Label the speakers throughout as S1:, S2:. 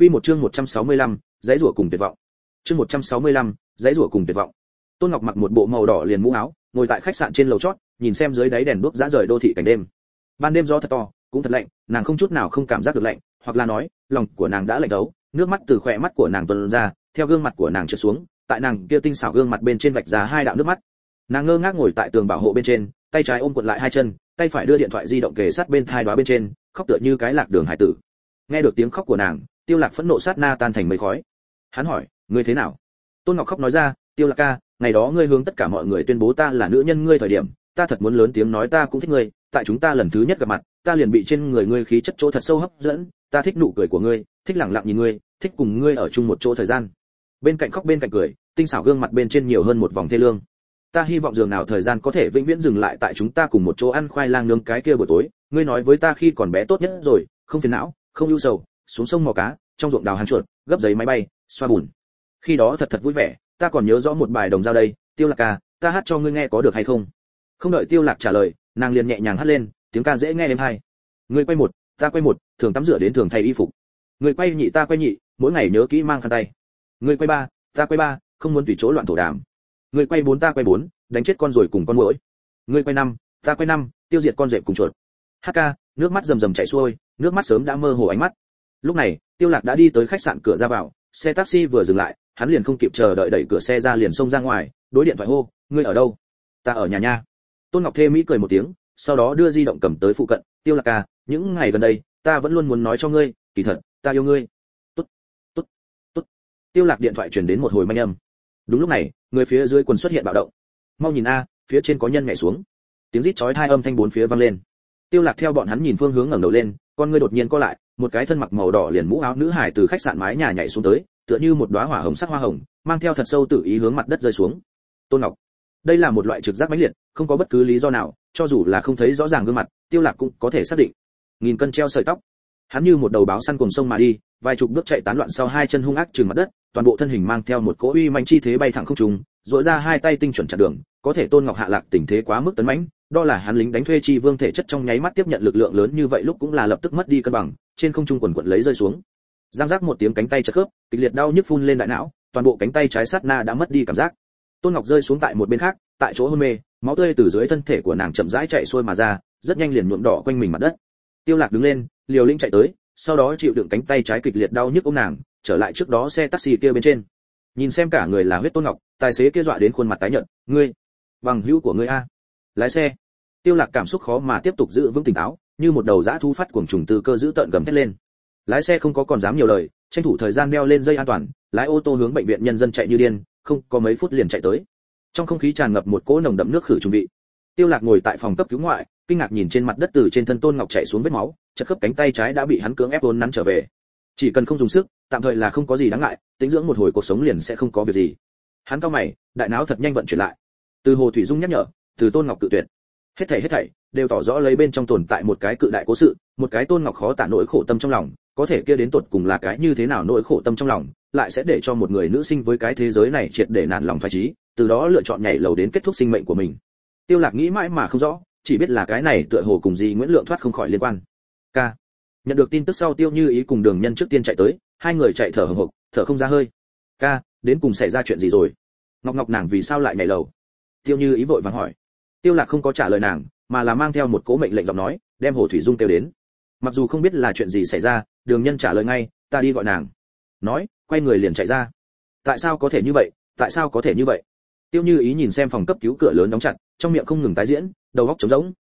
S1: Quy một chương 165, giấy rủa cùng tuyệt vọng. Chương 165, giấy rủa cùng tuyệt vọng. Tôn Ngọc mặc một bộ màu đỏ liền mũ áo, ngồi tại khách sạn trên lầu chót, nhìn xem dưới đáy đèn đuốc rã rời đô thị cảnh đêm. Ban đêm gió thật to, cũng thật lạnh, nàng không chút nào không cảm giác được lạnh, hoặc là nói, lòng của nàng đã lạnh đấu, nước mắt từ khóe mắt của nàng tuôn ra, theo gương mặt của nàng trượt xuống, tại nàng kia tinh xảo gương mặt bên trên vạch ra hai đạo nước mắt. Nàng ngơ ngác ngồi tại tường bảo hộ bên trên, tay trái ôm cuộn lại hai chân, tay phải đưa điện thoại di động kề sát bên thai đóa bên trên, khóc tựa như cái lạc đường hải tử. Nghe được tiếng khóc của nàng, Tiêu Lạc phẫn nộ sát na tan thành mây khói. Hắn hỏi, ngươi thế nào? Tôn Ngọc khóc nói ra, Tiêu Lạc ca, ngày đó ngươi hướng tất cả mọi người tuyên bố ta là nữ nhân ngươi thời điểm, ta thật muốn lớn tiếng nói ta cũng thích ngươi, tại chúng ta lần thứ nhất gặp mặt, ta liền bị trên người ngươi khí chất chỗ thật sâu hấp dẫn, ta thích nụ cười của ngươi, thích lặng lặng nhìn ngươi, thích cùng ngươi ở chung một chỗ thời gian. Bên cạnh khóc bên cạnh cười, tinh xảo gương mặt bên trên nhiều hơn một vòng thê lương. Ta hy vọng dường nào thời gian có thể vĩnh viễn dừng lại tại chúng ta cùng một chỗ ăn khoai lang nướng cái kia buổi tối, ngươi nói với ta khi còn bé tốt nhất rồi, không phiền não, không ưu sầu, xuống sông mò cá, trong ruộng đào hàng chuột, gấp giấy máy bay, xoa bùn. Khi đó thật thật vui vẻ, ta còn nhớ rõ một bài đồng dao đây, Tiêu Lạc ca, ta hát cho ngươi nghe có được hay không? Không đợi Tiêu Lạc trả lời, nàng liền nhẹ nhàng hát lên, tiếng ca dễ nghe êm hay. Ngươi quay một, ta quay một, thường tắm rửa đến thường thay y phục. Ngươi quay nhị ta quay nhị, mỗi ngày nhớ kỹ mang khăn tay. Ngươi quay ba, ta quay ba, không muốn tùy chỗ loạn thổ đàm. Ngươi quay bốn ta quay bốn, đánh chết con rồi cùng con muỗi. Ngươi quay năm, ta quay năm, tiêu diệt con rệp cùng chuột. Hát ca, nước mắt rầm rầm chảy xuôi, nước mắt sớm đã mơ hồ ánh mắt. Lúc này, Tiêu Lạc đã đi tới khách sạn cửa ra vào, xe taxi vừa dừng lại, hắn liền không kịp chờ đợi đẩy cửa xe ra liền xông ra ngoài, đối điện thoại hô, ngươi ở đâu? Ta ở nhà nha. Tôn Ngọc Thê mỹ cười một tiếng, sau đó đưa di động cầm tới phụ cận, Tiêu Lạc ca, những ngày gần đây, ta vẫn luôn muốn nói cho ngươi, kỳ thật, ta yêu ngươi. Tốt, tốt, tốt. Tiêu Lạc điện thoại truyền đến một hồi manh âm. Đúng lúc này, người phía dưới quần xuất hiện bạo động. Mau nhìn a, phía trên có nhân nhảy xuống. Tiếng rít chói tai âm thanh bốn phía vang lên. Tiêu Lạc theo bọn hắn nhìn phương hướng ngẩng đầu lên, con ngươi đột nhiên co lại, một cái thân mặc màu đỏ liền mũ áo nữ hải từ khách sạn mái nhà nhảy xuống tới, tựa như một đóa hỏa hồng sắc hoa hồng, mang theo thật sâu tự ý hướng mặt đất rơi xuống. Tôn Ngọc, đây là một loại trực giác mãnh liệt, không có bất cứ lý do nào, cho dù là không thấy rõ ràng gương mặt, Tiêu Lạc cũng có thể xác định. Nghìn cân treo sợi tóc, hắn như một đầu báo săn cùng sông mà đi, vài chục bước chạy tán loạn sau hai chân hung ác trừng mặt đất, toàn bộ thân hình mang theo một cỗ uy manh chi thế bay thẳng không trung, rũa ra hai tay tinh chuẩn chặn đường, có thể Tôn Ngọc hạ lạc tình thế quá mức tấn mãnh, đó là hắn lính đánh thuê chi vương thể chất trong nháy mắt tiếp nhận lực lượng lớn như vậy lúc cũng là lập tức mất đi cân bằng, trên không trung quần quật lấy rơi xuống. Giang giác một tiếng cánh tay chật khớp, kịch liệt đau nhức phun lên đại não, toàn bộ cánh tay trái sát na đã mất đi cảm giác. Tôn Ngọc rơi xuống tại một bên khác, tại chỗ hôn mê, máu tươi từ dưới thân thể của nàng chậm rãi chảy xuôi mà ra, rất nhanh liền nhuộm đỏ quanh mình mặt đất. Tiêu Lạc đứng lên, liều lĩnh chạy tới, sau đó chịu đựng cánh tay trái kịch liệt đau nhức ôm nàng, trở lại trước đó xe taxi kia bên trên. Nhìn xem cả người là huyết Tôn Ngọc, tài xế kia dọa đến khuôn mặt tái nhợt, "Ngươi, bằng hữu của ngươi a?" Lái xe. Tiêu Lạc cảm xúc khó mà tiếp tục giữ vững tỉnh táo, như một đầu dã thu phát cuồng trùng từ cơ giữ tận gầm thét lên. Lái xe không có còn dám nhiều lời, tranh thủ thời gian đeo lên dây an toàn, lái ô tô hướng bệnh viện nhân dân chạy như điên, không có mấy phút liền chạy tới. Trong không khí tràn ngập một cỗ nồng đậm nước khử trùng bị Tiêu Lạc ngồi tại phòng cấp cứu ngoại, kinh ngạc nhìn trên mặt đất từ trên thân Tôn Ngọc chảy xuống vết máu, chật khớp cánh tay trái đã bị hắn cưỡng ép ôn nắn trở về. Chỉ cần không dùng sức, tạm thời là không có gì đáng ngại, tính dưỡng một hồi cuộc sống liền sẽ không có việc gì. Hắn cao mày, đại não thật nhanh vận chuyển lại. Từ Hồ Thủy Dung nhắc nhở, từ Tôn Ngọc cự tuyệt. Hết thảy hết thảy đều tỏ rõ lấy bên trong tồn tại một cái cự đại cố sự, một cái Tôn Ngọc khó tả nỗi khổ tâm trong lòng, có thể kia đến tột cùng là cái như thế nào nỗi khổ tâm trong lòng, lại sẽ để cho một người nữ sinh với cái thế giới này triệt để nản lòng phái trí, từ đó lựa chọn nhảy lầu đến kết thúc sinh mệnh của mình. Tiêu Lạc nghĩ mãi mà không rõ, chỉ biết là cái này tựa hồ cùng gì Nguyễn Lượng thoát không khỏi liên quan. K. Nhận được tin tức sau Tiêu Như ý cùng Đường Nhân trước tiên chạy tới, hai người chạy thở hổn hộc, thở không ra hơi. K, đến cùng xảy ra chuyện gì rồi? Ngọc Ngọc nàng vì sao lại nhảy lầu? Tiêu Như ý vội vàng hỏi. Tiêu Lạc không có trả lời nàng, mà là mang theo một cố mệnh lệnh giọng nói, đem Hồ Thủy Dung kêu đến. Mặc dù không biết là chuyện gì xảy ra, Đường Nhân trả lời ngay, ta đi gọi nàng. Nói, quay người liền chạy ra. Tại sao có thể như vậy? Tại sao có thể như vậy? Tiêu Như ý nhìn xem phòng cấp cứu cửa lớn đóng chặt, trong miệng không ngừng tái diễn, đầu óc trống rỗng.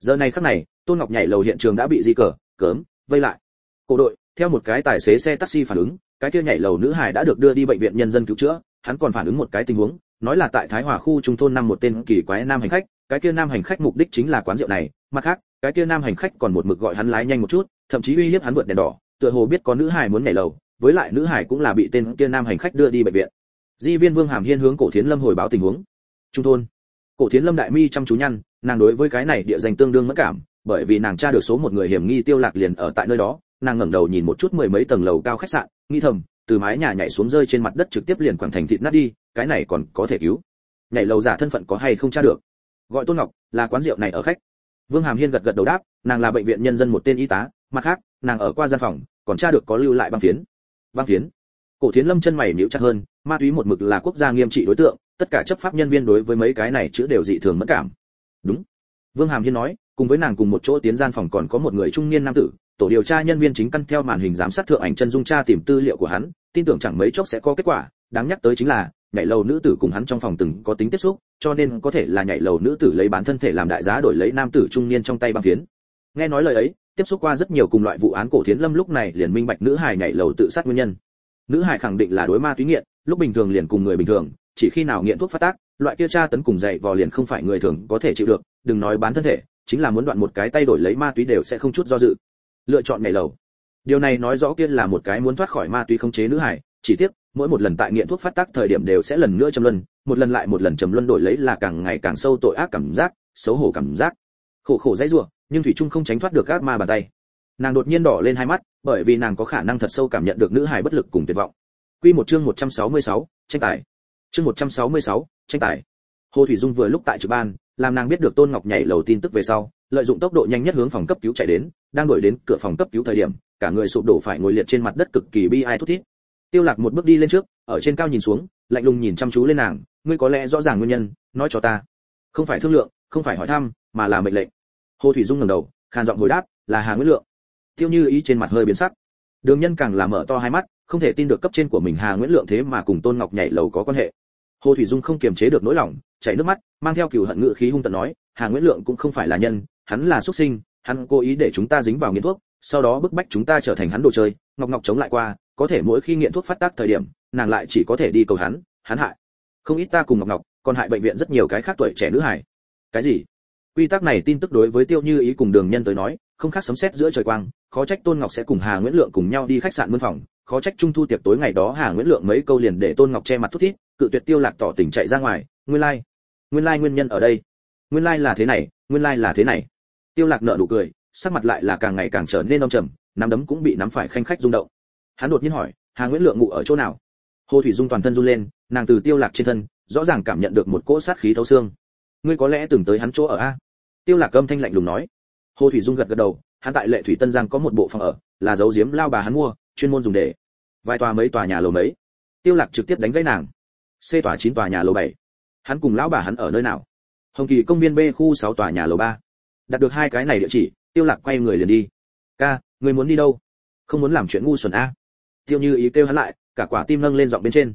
S1: Giờ này khắc này, Tôn Ngọc nhảy lầu hiện trường đã bị di cờ, cớm, vây lại. Cổ đội, theo một cái tài xế xe taxi phản ứng, cái kia nhảy lầu nữ hải đã được đưa đi bệnh viện nhân dân cứu chữa, hắn còn phản ứng một cái tình huống, nói là tại Thái Hòa khu trung thôn năm một tên kỳ quái nam hành khách, cái kia nam hành khách mục đích chính là quán rượu này, mặt khác, cái kia nam hành khách còn một mực gọi hắn lái nhanh một chút, thậm chí uy hiếp hắn vượt đèn đỏ, tựa hồ biết có nữ hải muốn nhảy lầu, với lại nữ hải cũng là bị tên kia nam hành khách đưa đi bệnh viện. Di viên Vương Hàm Hiên hướng Cổ Thiến Lâm hồi báo tình huống. Trung thôn. Cổ Thiến Lâm đại mi chăm chú nhăn, nàng đối với cái này địa danh tương đương mất cảm, bởi vì nàng tra được số một người hiểm nghi tiêu lạc liền ở tại nơi đó, nàng ngẩng đầu nhìn một chút mười mấy tầng lầu cao khách sạn, nghi thầm, từ mái nhà nhảy xuống rơi trên mặt đất trực tiếp liền quẳng thành thịt nát đi, cái này còn có thể cứu. Nhảy lầu giả thân phận có hay không tra được? Gọi Tôn Ngọc, là quán rượu này ở khách. Vương Hàm Hiên gật gật đầu đáp, nàng là bệnh viện nhân dân một tên y tá, mặt khác, nàng ở qua gian phòng, còn tra được có lưu lại băng phiến. băng phiến cổ thiến lâm chân mày nhíu chặt hơn ma túy một mực là quốc gia nghiêm trị đối tượng tất cả chấp pháp nhân viên đối với mấy cái này chữ đều dị thường mất cảm đúng vương hàm hiên nói cùng với nàng cùng một chỗ tiến gian phòng còn có một người trung niên nam tử tổ điều tra nhân viên chính căn theo màn hình giám sát thượng ảnh chân dung tra tìm tư liệu của hắn tin tưởng chẳng mấy chốc sẽ có kết quả đáng nhắc tới chính là nhảy lầu nữ tử cùng hắn trong phòng từng có tính tiếp xúc, cho nên có thể là nhảy lầu nữ tử lấy bán thân thể làm đại giá đổi lấy nam tử trung niên trong tay băng phiến. Nghe nói lời ấy, tiếp xúc qua rất nhiều cùng loại vụ án cổ thiến lâm lúc này liền minh bạch nữ hài nhảy lầu tự sát nguyên nhân. Nữ hài khẳng định là đối ma túy nghiện, lúc bình thường liền cùng người bình thường, chỉ khi nào nghiện thuốc phát tác, loại kia tra tấn cùng dậy vò liền không phải người thường có thể chịu được, đừng nói bán thân thể, chính là muốn đoạn một cái tay đổi lấy ma túy đều sẽ không chút do dự. Lựa chọn nhảy lầu. Điều này nói rõ kia là một cái muốn thoát khỏi ma túy khống chế nữ hải chỉ tiếc mỗi một lần tại nghiện thuốc phát tác thời điểm đều sẽ lần nữa trầm luân một lần lại một lần trầm luân đổi lấy là càng ngày càng sâu tội ác cảm giác xấu hổ cảm giác. Khổ khổ dãy rủa nhưng thủy trung không tránh thoát được các ma bàn tay. Nàng đột nhiên đỏ lên hai mắt bởi vì nàng có khả năng thật sâu cảm nhận được nữ hài bất lực cùng tuyệt vọng. Quy một chương 166, tranh tài. Chương 166, tranh tài. Hồ thủy dung vừa lúc tại trực ban làm nàng biết được tôn ngọc nhảy lầu tin tức về sau lợi dụng tốc độ nhanh nhất hướng phòng cấp cứu chạy đến đang đuổi đến cửa phòng cấp cứu thời điểm cả người sụp đổ phải ngồi liệt trên mặt đất cực kỳ bi ai thút thít tiêu lạc một bước đi lên trước, ở trên cao nhìn xuống, lạnh lùng nhìn chăm chú lên nàng, ngươi có lẽ rõ ràng nguyên nhân, nói cho ta. Không phải thương lượng, không phải hỏi thăm, mà là mệnh lệnh. Hồ thủy dung ngẩng đầu, khàn giọng hồi đáp, là hà nguyễn lượng. Tiêu như ý trên mặt hơi biến sắc. Đường nhân càng là mở to hai mắt, không thể tin được cấp trên của mình hà nguyễn lượng thế mà cùng tôn ngọc nhảy lầu có quan hệ. Hồ thủy dung không kiềm chế được nỗi lòng, chảy nước mắt, mang theo cừu hận ngự khí hung tợn nói, hà nguyễn lượng cũng không phải là nhân, hắn là xuất sinh, hắn cố ý để chúng ta dính vào nghiện thuốc sau đó bức bách chúng ta trở thành hắn đồ chơi, ngọc ngọc chống lại qua, có thể mỗi khi nghiện thuốc phát tác thời điểm, nàng lại chỉ có thể đi cầu hắn hắn hại. Không ít ta cùng ngọc ngọc, còn hại bệnh viện rất nhiều cái khác tuổi trẻ nữ hải cái gì? Quy tắc này tin tức đối với tiêu như ý cùng đường nhân tới nói, không khác sấm sét giữa trời quang, khó trách tôn ngọc sẽ cùng hà nguyễn lượng cùng nhau đi khách sạn mân phòng, khó trách trung thu tiệc tối ngày đó hà nguyễn lượng mấy câu liền để tôn ngọc che mặt thút thít, cự tuyệt tiêu lạc tỏ tình chạy ra ngoài, nguyên lai like. nguyên lai like nguyên nhân ở đây. Nguyên lai like là thế này, nguyên lai là thế này. Tiêu lạc nợ nụ cười sắc mặt lại là càng ngày càng trở nên âm trầm, nắm đấm cũng bị nắm phải khanh khách rung động. Hắn đột nhiên hỏi, hà nguyễn lượng ngủ ở chỗ nào? Hồ thủy dung toàn thân run lên, nàng từ tiêu lạc trên thân, rõ ràng cảm nhận được một cỗ sát khí thấu xương. Ngươi có lẽ từng tới hắn chỗ ở a? Tiêu lạc âm thanh lạnh lùng nói. Hồ thủy dung gật gật đầu, hắn tại lệ thủy tân giang có một bộ phòng ở, là dấu giếm lao bà hắn mua, chuyên môn dùng để vài tòa mấy tòa nhà lầu mấy. Tiêu lạc trực tiếp đánh gãy nàng. C tòa chín tòa nhà lầu bảy. Hắn cùng lão bà hắn ở nơi nào? Hồng kỳ công viên b khu 6 tòa nhà lầu 3. đặt được hai cái này địa chỉ tiêu lạc quay người liền đi. Ca, ngươi muốn đi đâu? Không muốn làm chuyện ngu xuẩn a. Tiêu như ý kêu hắn lại, cả quả tim nâng lên giọng bên trên.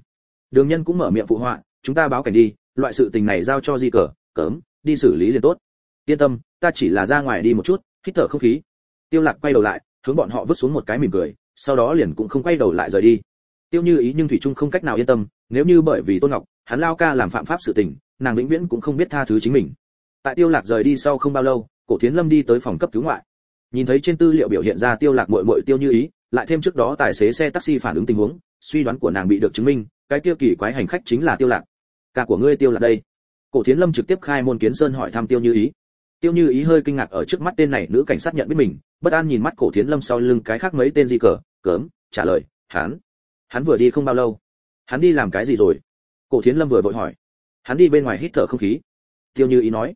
S1: Đường nhân cũng mở miệng phụ họa, chúng ta báo cảnh đi, loại sự tình này giao cho di cờ, cấm, đi xử lý liền tốt. Yên tâm, ta chỉ là ra ngoài đi một chút, hít thở không khí. Tiêu lạc quay đầu lại, hướng bọn họ vứt xuống một cái mỉm cười, sau đó liền cũng không quay đầu lại rời đi. Tiêu như ý nhưng thủy trung không cách nào yên tâm, nếu như bởi vì tôn ngọc, hắn lao ca làm phạm pháp sự tình, nàng vĩnh viễn cũng không biết tha thứ chính mình. Tại tiêu lạc rời đi sau không bao lâu cổ thiến lâm đi tới phòng cấp cứu ngoại. Nhìn thấy trên tư liệu biểu hiện ra tiêu lạc muội muội tiêu như ý, lại thêm trước đó tài xế xe taxi phản ứng tình huống, suy đoán của nàng bị được chứng minh, cái kia kỳ quái hành khách chính là tiêu lạc. Cả của ngươi tiêu lạc đây. Cổ thiến lâm trực tiếp khai môn kiến sơn hỏi thăm tiêu như ý. Tiêu như ý hơi kinh ngạc ở trước mắt tên này nữ cảnh sát nhận biết mình, bất an nhìn mắt cổ thiến lâm sau lưng cái khác mấy tên gì cờ, cớm, trả lời, hắn hắn vừa đi không bao lâu. Hắn đi làm cái gì rồi? Cổ thiến lâm vừa vội hỏi. Hắn đi bên ngoài hít thở không khí. Tiêu như ý nói.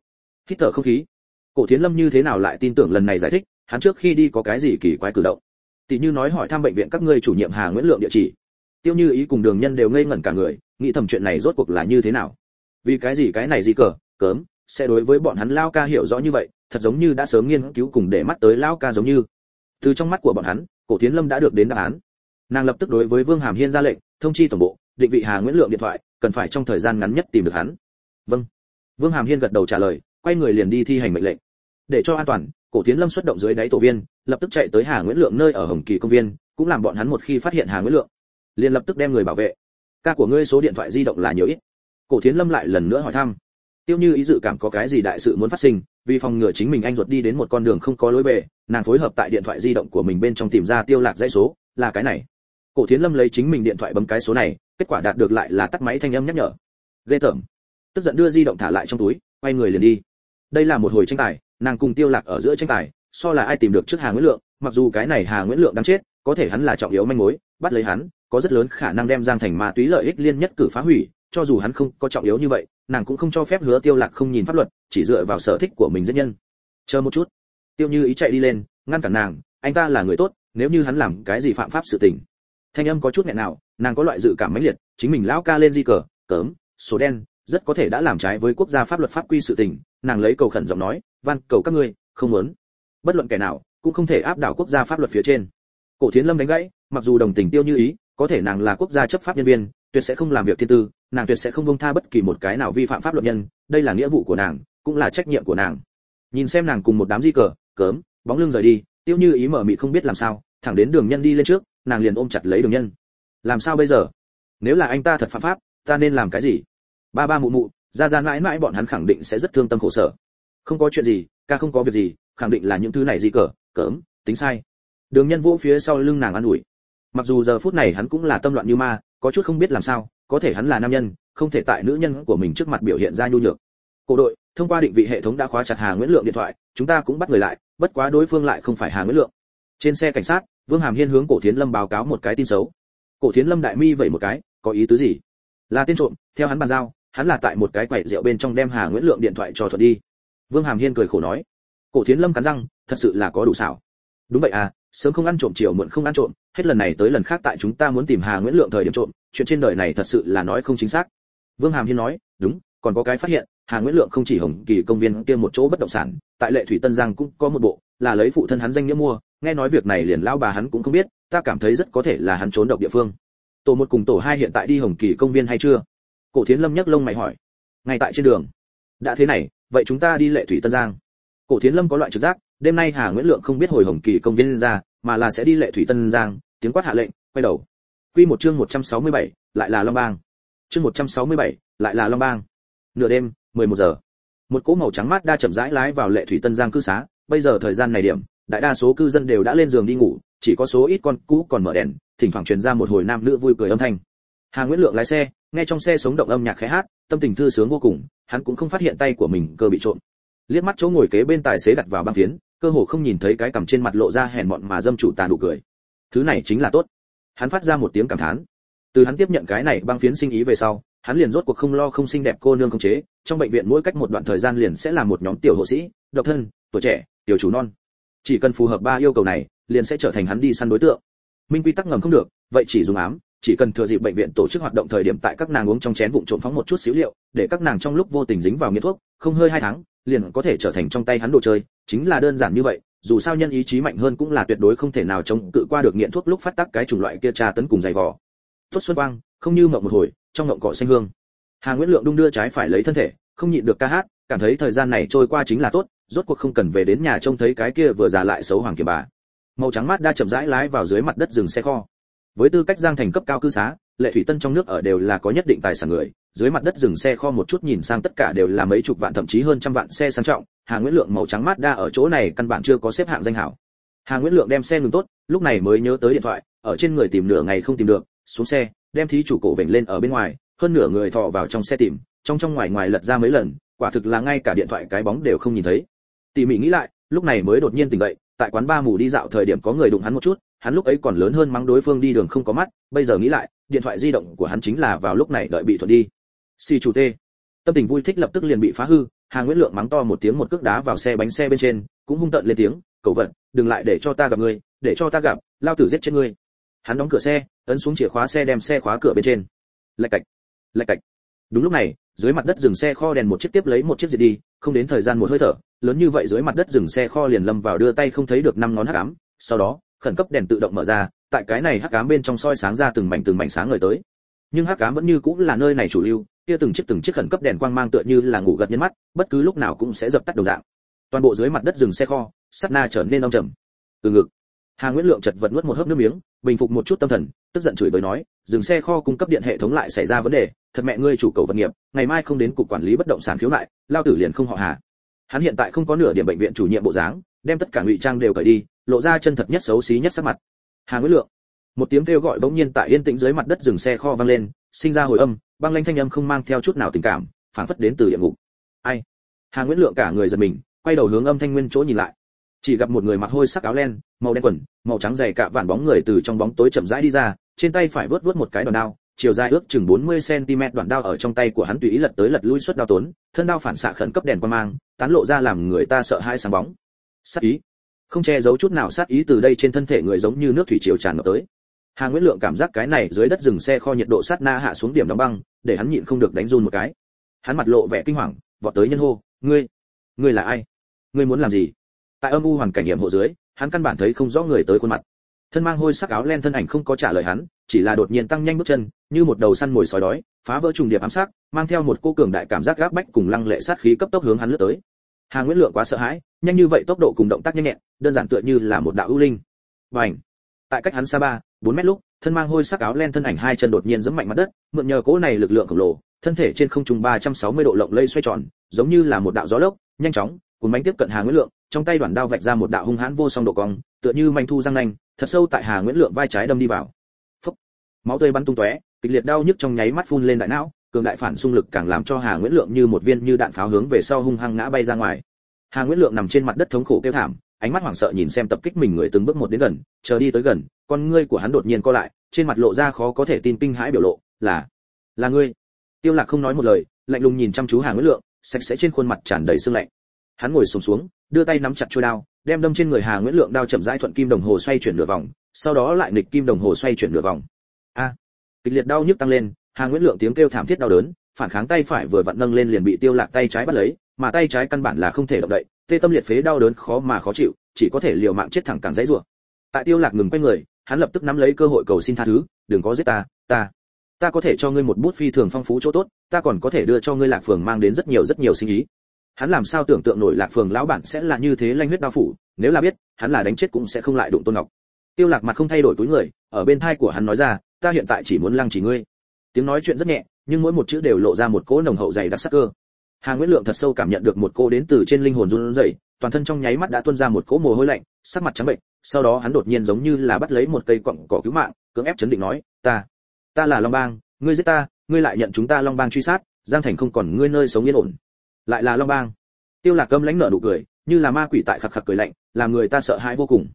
S1: Hít thở không khí? Cổ thiến lâm như thế nào lại tin tưởng lần này giải thích, hắn trước khi đi có cái gì kỳ quái cử động? Tỷ như nói hỏi thăm bệnh viện các ngươi chủ nhiệm hà nguyễn lượng địa chỉ. Tiêu như ý cùng đường nhân đều ngây ngẩn cả người, nghĩ thầm chuyện này rốt cuộc là như thế nào? Vì cái gì cái này gì cờ, cớm, sẽ đối với bọn hắn lao ca hiểu rõ như vậy, thật giống như đã sớm nghiên cứu cùng để mắt tới lao ca giống như. Từ trong mắt của bọn hắn, cổ tiến lâm đã được đến đáp án. Nàng lập tức đối với vương hàm hiên ra lệnh, thông chi tổng bộ, định vị hà nguyễn lượng điện thoại, cần phải trong thời gian ngắn nhất tìm được hắn. Vâng. Vương hàm hiên gật đầu trả lời quay người liền đi thi hành mệnh lệnh. Để cho an toàn, cổ tiến lâm xuất động dưới đáy tổ viên, lập tức chạy tới hà nguyễn lượng nơi ở hồng kỳ công viên, cũng làm bọn hắn một khi phát hiện hà nguyễn lượng, liền lập tức đem người bảo vệ. Ca của ngươi số điện thoại di động là nhiều ít. Cổ tiến lâm lại lần nữa hỏi thăm. Tiêu như ý dự cảm có cái gì đại sự muốn phát sinh, vì phòng ngừa chính mình anh ruột đi đến một con đường không có lối về, nàng phối hợp tại điện thoại di động của mình bên trong tìm ra tiêu lạc dãy số, là cái này. Cổ tiến lâm lấy chính mình điện thoại bấm cái số này, kết quả đạt được lại là tắt máy thanh âm nhắc nhở. Ghê tởm. Tức giận đưa di động thả lại trong túi, quay người liền đi đây là một hồi tranh tài, nàng cùng tiêu lạc ở giữa tranh tài, so là ai tìm được trước hà nguyễn lượng, mặc dù cái này hà nguyễn lượng đang chết, có thể hắn là trọng yếu manh mối, bắt lấy hắn, có rất lớn khả năng đem giang thành ma túy lợi ích liên nhất cử phá hủy, cho dù hắn không có trọng yếu như vậy, nàng cũng không cho phép hứa tiêu lạc không nhìn pháp luật, chỉ dựa vào sở thích của mình giết nhân. Chờ một chút. Tiêu như ý chạy đi lên, ngăn cản nàng, anh ta là người tốt, nếu như hắn làm cái gì phạm pháp sự tình. Thanh âm có chút nghẹn nào, nàng có loại dự cảm mãnh liệt, chính mình lão ca lên di cờ cớm số đen rất có thể đã làm trái với quốc gia pháp luật pháp quy sự tình, nàng lấy cầu khẩn giọng nói, van, cầu các ngươi, không muốn. Bất luận kẻ nào, cũng không thể áp đảo quốc gia pháp luật phía trên. Cổ thiến lâm đánh gãy, mặc dù đồng tình tiêu như ý, có thể nàng là quốc gia chấp pháp nhân viên, tuyệt sẽ không làm việc thiên tư, nàng tuyệt sẽ không bông tha bất kỳ một cái nào vi phạm pháp luật nhân, đây là nghĩa vụ của nàng, cũng là trách nhiệm của nàng. Nhìn xem nàng cùng một đám di cờ, cớm, bóng lưng rời đi, tiêu như ý mở mị không biết làm sao, thẳng đến đường nhân đi lên trước, nàng liền ôm chặt lấy đường nhân. Làm sao bây giờ? Nếu là anh ta thật phạm pháp, ta nên làm cái gì? Ba ba mụ mụ, ra ra mãi mãi bọn hắn khẳng định sẽ rất thương tâm khổ sở. Không có chuyện gì, ca không có việc gì, khẳng định là những thứ này gì cờ cớm tính sai. Đường nhân vỗ phía sau lưng nàng an ủi. Mặc dù giờ phút này hắn cũng là tâm loạn như ma, có chút không biết làm sao, có thể hắn là nam nhân, không thể tại nữ nhân của mình trước mặt biểu hiện ra nhu nhược. Cổ đội, thông qua định vị hệ thống đã khóa chặt hà nguyễn lượng điện thoại, chúng ta cũng bắt người lại, bất quá đối phương lại không phải hà nguyễn lượng. Trên xe cảnh sát, vương hàm hiên hướng cổ thiến lâm báo cáo một cái tin xấu. Cổ thiến lâm đại mi vậy một cái, có ý tứ gì? Là tên trộm, theo hắn bàn giao hắn là tại một cái quầy rượu bên trong đem hà nguyễn lượng điện thoại cho thuật đi. Vương hàm hiên cười khổ nói, cổ thiến lâm cắn răng, thật sự là có đủ xảo. Đúng vậy à sớm không ăn trộm chiều muộn không ăn trộm, hết lần này tới lần khác tại chúng ta muốn tìm hà nguyễn lượng thời điểm trộm, chuyện trên đời này thật sự là nói không chính xác. Vương hàm hiên nói, đúng, còn có cái phát hiện, hà nguyễn lượng không chỉ hồng kỳ công viên kia một chỗ bất động sản, tại lệ thủy tân giang cũng có một bộ, là lấy phụ thân hắn danh nghĩa mua, nghe nói việc này liền lão bà hắn cũng không biết, ta cảm thấy rất có thể là hắn trốn độc địa phương. Tổ một cùng tổ hai hiện tại đi hồng kỳ công viên hay chưa? Cổ thiến lâm nhấc lông mày hỏi ngay tại trên đường. Đã thế này vậy chúng ta đi lệ thủy tân giang. Cổ thiến lâm có loại trực giác đêm nay hà nguyễn lượng không biết hồi hồng kỳ công viên ra mà là sẽ đi lệ thủy tân giang tiếng quát hạ lệnh quay đầu. Quy một chương 167, lại là long bang. Chương 167, lại là long bang. Nửa đêm 11 giờ. Một cỗ màu trắng mát đa chậm rãi lái vào lệ thủy tân giang cư xá bây giờ thời gian này điểm đại đa số cư dân đều đã lên giường đi ngủ chỉ có số ít con cũ còn mở đèn thỉnh thoảng truyền ra một hồi nam nữ vui cười âm thanh. Hà nguyễn lượng lái xe nghe trong xe sống động âm nhạc khẽ hát, tâm tình thư sướng vô cùng, hắn cũng không phát hiện tay của mình cơ bị trộm. Liếc mắt chỗ ngồi kế bên tài xế đặt vào băng phiến, cơ hồ không nhìn thấy cái cằm trên mặt lộ ra hèn mọn mà dâm chủ tàn đủ cười. Thứ này chính là tốt. Hắn phát ra một tiếng cảm thán. Từ hắn tiếp nhận cái này băng phiến sinh ý về sau, hắn liền rốt cuộc không lo không xinh đẹp cô nương không chế, trong bệnh viện mỗi cách một đoạn thời gian liền sẽ là một nhóm tiểu hộ sĩ, độc thân, tuổi trẻ, tiểu chủ non. Chỉ cần phù hợp ba yêu cầu này, liền sẽ trở thành hắn đi săn đối tượng. Minh quy tắc ngầm không được, vậy chỉ dùng ám chỉ cần thừa dịp bệnh viện tổ chức hoạt động thời điểm tại các nàng uống trong chén vụn trộm phóng một chút xíu liệu, để các nàng trong lúc vô tình dính vào nghiện thuốc, không hơi hai tháng, liền có thể trở thành trong tay hắn đồ chơi. Chính là đơn giản như vậy, dù sao nhân ý chí mạnh hơn cũng là tuyệt đối không thể nào chống cự qua được nghiện thuốc lúc phát tác cái chủng loại kia tra tấn cùng dày vò. Tốt xuân quang, không như mộng một hồi, trong ngộng cỏ xanh hương. Hà nguyễn lượng đung đưa trái phải lấy thân thể, không nhịn được ca hát, cảm thấy thời gian này trôi qua chính là tốt, rốt cuộc không cần về đến nhà trông thấy cái kia vừa già lại xấu hoàng kiềm bà. Màu trắng mắt đa chậm rãi lái vào dưới mặt đất rừng xe kho với tư cách giang thành cấp cao cư xá, lệ thủy tân trong nước ở đều là có nhất định tài sản người, dưới mặt đất dừng xe kho một chút nhìn sang tất cả đều là mấy chục vạn thậm chí hơn trăm vạn xe sang trọng, hà nguyễn lượng màu trắng mát đa ở chỗ này căn bản chưa có xếp hạng danh hảo. Hà nguyễn lượng đem xe ngừng tốt, lúc này mới nhớ tới điện thoại, ở trên người tìm nửa ngày không tìm được, xuống xe, đem thí chủ cổ vểnh lên ở bên ngoài, hơn nửa người thò vào trong xe tìm, trong trong ngoài ngoài lật ra mấy lần, quả thực là ngay cả điện thoại cái bóng đều không nhìn thấy. Tỉ mỉ nghĩ lại, lúc này mới đột nhiên tỉnh dậy tại quán ba mù đi dạo thời điểm có người đụng hắn một chút, hắn lúc ấy còn lớn hơn mắng đối phương đi đường không có mắt, bây giờ nghĩ lại, điện thoại di động của hắn chính là vào lúc này đợi bị thuận đi. Xì chủ tê. Tâm tình vui thích lập tức liền bị phá hư, hà nguyễn lượng mắng to một tiếng một cước đá vào xe bánh xe bên trên, cũng hung tợn lên tiếng cầu vận đừng lại để cho ta gặp ngươi, để cho ta gặp, lao tử giết chết ngươi. Hắn đóng cửa xe, ấn xuống chìa khóa xe đem xe khóa cửa bên trên. Lạch cạch lạch cạch. Đúng lúc này dưới mặt đất dừng xe kho đèn một chiếc tiếp lấy một chiếc diệt đi, không đến thời gian một hơi thở, lớn như vậy dưới mặt đất dừng xe kho liền lâm vào đưa tay không thấy được năm ngón hắc ám. Sau đó, khẩn cấp đèn tự động mở ra, tại cái này hắc ám bên trong soi sáng ra từng mảnh từng mảnh sáng ngời tới. Nhưng hắc ám vẫn như cũng là nơi này chủ lưu, kia từng chiếc từng chiếc khẩn cấp đèn quang mang tựa như là ngủ gật nhân mắt, bất cứ lúc nào cũng sẽ dập tắt đồng dạng. Toàn bộ dưới mặt đất dừng xe kho, sát na trở nên âm trầm. Từ ngực hà nguyễn lượng chật vật nuốt một hớp nước miếng, bình phục một chút tâm thần, tức giận chửi bới nói, dừng xe kho cung cấp điện hệ thống lại xảy ra vấn đề, thật mẹ ngươi chủ cầu vật nghiệp, ngày mai không đến cục quản lý bất động sản khiếu nại, lao tử liền không họ hà. Hắn hiện tại không có nửa điểm bệnh viện chủ nhiệm bộ dáng, đem tất cả ngụy trang đều cởi đi, lộ ra chân thật nhất xấu xí nhất sắc mặt. Hà nguyễn lượng, một tiếng kêu gọi bỗng nhiên tại yên tĩnh dưới mặt đất dừng xe kho vang lên, sinh ra hồi âm, băng lanh thanh âm không mang theo chút nào tình cảm, phảng phất đến từ địa ngục. Ai? Hà nguyễn lượng cả người giật mình, quay đầu hướng âm thanh nguyên chỗ nhìn lại chỉ gặp một người mặc hôi sắc áo len, màu đen quần, màu trắng dày cạ vạn bóng người từ trong bóng tối chậm rãi đi ra, trên tay phải vớt vớt một cái đòn đao, chiều dài ước chừng 40 cm đoạn đao ở trong tay của hắn tùy ý lật tới lật lui suốt đao tốn, thân đao phản xạ khẩn cấp đèn qua mang, tán lộ ra làm người ta sợ hai sáng bóng. Sát ý. Không che giấu chút nào sát ý từ đây trên thân thể người giống như nước thủy triều tràn ngập tới. Hà nguyễn lượng cảm giác cái này dưới đất dừng xe kho nhiệt độ sát na hạ xuống điểm đóng băng, để hắn nhịn không được đánh run một cái. Hắn mặt lộ vẻ kinh hoàng, vọt tới nhân hô, ngươi ngươi là ai? Ngươi muốn làm gì? Tại âm u hoàn cảnh hiểm hộ dưới, hắn căn bản thấy không rõ người tới khuôn mặt. Thân mang hôi sắc áo len thân ảnh không có trả lời hắn, chỉ là đột nhiên tăng nhanh bước chân, như một đầu săn mồi sói đói, phá vỡ trùng điệp ám sát, mang theo một cô cường đại cảm giác gáp bách cùng lăng lệ sát khí cấp tốc hướng hắn lướt tới. Hà nguyễn lượng quá sợ hãi, nhanh như vậy tốc độ cùng động tác nhanh nhẹn, đơn giản tựa như là một đạo ưu linh. Bành! Tại cách hắn xa ba, bốn mét lúc, thân mang hôi sắc áo len thân ảnh hai chân đột nhiên giẫm mạnh mặt đất, mượn nhờ cỗ này lực lượng khổng lồ, thân thể trên không trung 360 độ lộng lây xoay tròn, giống như là một đạo gió lốc, nhanh chóng, cuốn bánh tiếp cận hà nguyễn lượng trong tay đoạn đao vạch ra một đạo hung hãn vô song độ cong tựa như manh thu răng nanh thật sâu tại hà nguyễn lượng vai trái đâm đi vào. Phốc. máu tươi bắn tung tóe kịch liệt đau nhức trong nháy mắt phun lên đại não cường đại phản xung lực càng làm cho hà nguyễn lượng như một viên như đạn pháo hướng về sau hung hăng ngã bay ra ngoài. Hà nguyễn lượng nằm trên mặt đất thống khổ kêu thảm ánh mắt hoảng sợ nhìn xem tập kích mình người từng bước một đến gần chờ đi tới gần con ngươi của hắn đột nhiên co lại trên mặt lộ ra khó có thể tin kinh hãi biểu lộ là là ngươi. Tiêu lạc không nói một lời lạnh lùng nhìn chăm chú hà nguyễn lượng sạch sẽ trên khuôn mặt tràn đầy sương lạnh. Hắn ngồi sụp xuống, xuống đưa tay nắm chặt chuôi đao, đem đâm trên người hà nguyễn lượng đao chậm rãi thuận kim đồng hồ xoay chuyển nửa vòng, sau đó lại nghịch kim đồng hồ xoay chuyển nửa vòng. A! Kịch liệt đau nhức tăng lên, hà nguyễn lượng tiếng kêu thảm thiết đau đớn, phản kháng tay phải vừa vặn nâng lên liền bị tiêu lạc tay trái bắt lấy, mà tay trái căn bản là không thể động đậy, tê tâm liệt phế đau đớn khó mà khó chịu, chỉ có thể liều mạng chết thẳng càng dãy rủa. Tại tiêu lạc ngừng quay người, hắn lập tức nắm lấy cơ hội cầu xin tha thứ, đừng có giết ta ta ta có thể cho ngươi một bút phi thường phong phú chỗ tốt, ta còn có thể đưa cho ngươi lạc phường mang đến rất nhiều rất nhiều sinh ý hắn làm sao tưởng tượng nổi lạc phường lão bản sẽ là như thế lanh huyết bao phủ, nếu là biết, hắn là đánh chết cũng sẽ không lại đụng tôn ngọc. Tiêu lạc mặt không thay đổi túi người, ở bên thai của hắn nói ra, ta hiện tại chỉ muốn lăng chỉ ngươi. Tiếng nói chuyện rất nhẹ, nhưng mỗi một chữ đều lộ ra một cỗ nồng hậu dày đặc sắc cơ. Hà nguyễn lượng thật sâu cảm nhận được một cô đến từ trên linh hồn run rẩy, toàn thân trong nháy mắt đã tuôn ra một cỗ mồ hôi lạnh, sắc mặt trắng bệnh, sau đó hắn đột nhiên giống như là bắt lấy một cây cọng cỏ cứu mạng, cưỡng ép chấn định nói, ta ta là long bang, ngươi giết ta, ngươi lại nhận chúng ta long bang truy sát, giang thành không còn ngươi nơi sống yên ổn lại là long bang. Tiêu lạc cơm lãnh nở nụ cười như là ma quỷ tại khặc khặc cười lạnh làm người ta sợ hãi vô cùng.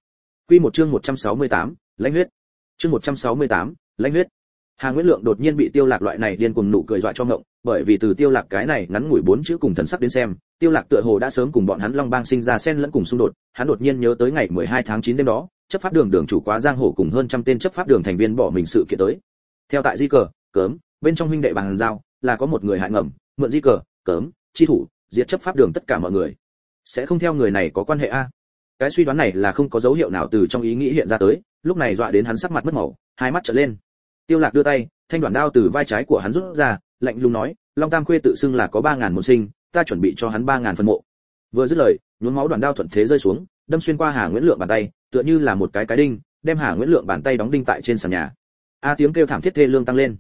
S1: Quy một chương 168, lãnh huyết. Chương 168, lãnh huyết. Hà Nguyễn Lượng đột nhiên bị Tiêu Lạc loại này điên cuồng nụ cười dọa cho ngộng, bởi vì từ Tiêu Lạc cái này ngắn ngủi bốn chữ cùng thần sắc đến xem, Tiêu Lạc tựa hồ đã sớm cùng bọn hắn Long Bang sinh ra xen lẫn cùng xung đột, hắn đột nhiên nhớ tới ngày 12 tháng 9 đêm đó, chấp pháp đường đường chủ quá giang hồ cùng hơn trăm tên chấp pháp đường thành viên bỏ mình sự kiện tới. Theo tại di cờ, cớm, bên trong huynh đệ bằng giao, là có một người hại ngầm, mượn di cờ, cớm, chi thủ, diệt chấp pháp đường tất cả mọi người. Sẽ không theo người này có quan hệ a? Cái suy đoán này là không có dấu hiệu nào từ trong ý nghĩ hiện ra tới, lúc này dọa đến hắn sắc mặt mất màu, hai mắt trợn lên tiêu lạc đưa tay thanh đoạn đao từ vai trái của hắn rút ra lạnh lùng nói long tam khuê tự xưng là có ba ngàn một sinh ta chuẩn bị cho hắn ba ngàn phân mộ vừa dứt lời nhuốm máu đoạn đao thuận thế rơi xuống đâm xuyên qua hà nguyễn lượng bàn tay tựa như là một cái cái đinh đem hà nguyễn lượng bàn tay đóng đinh tại trên sàn nhà a tiếng kêu thảm thiết thê lương tăng lên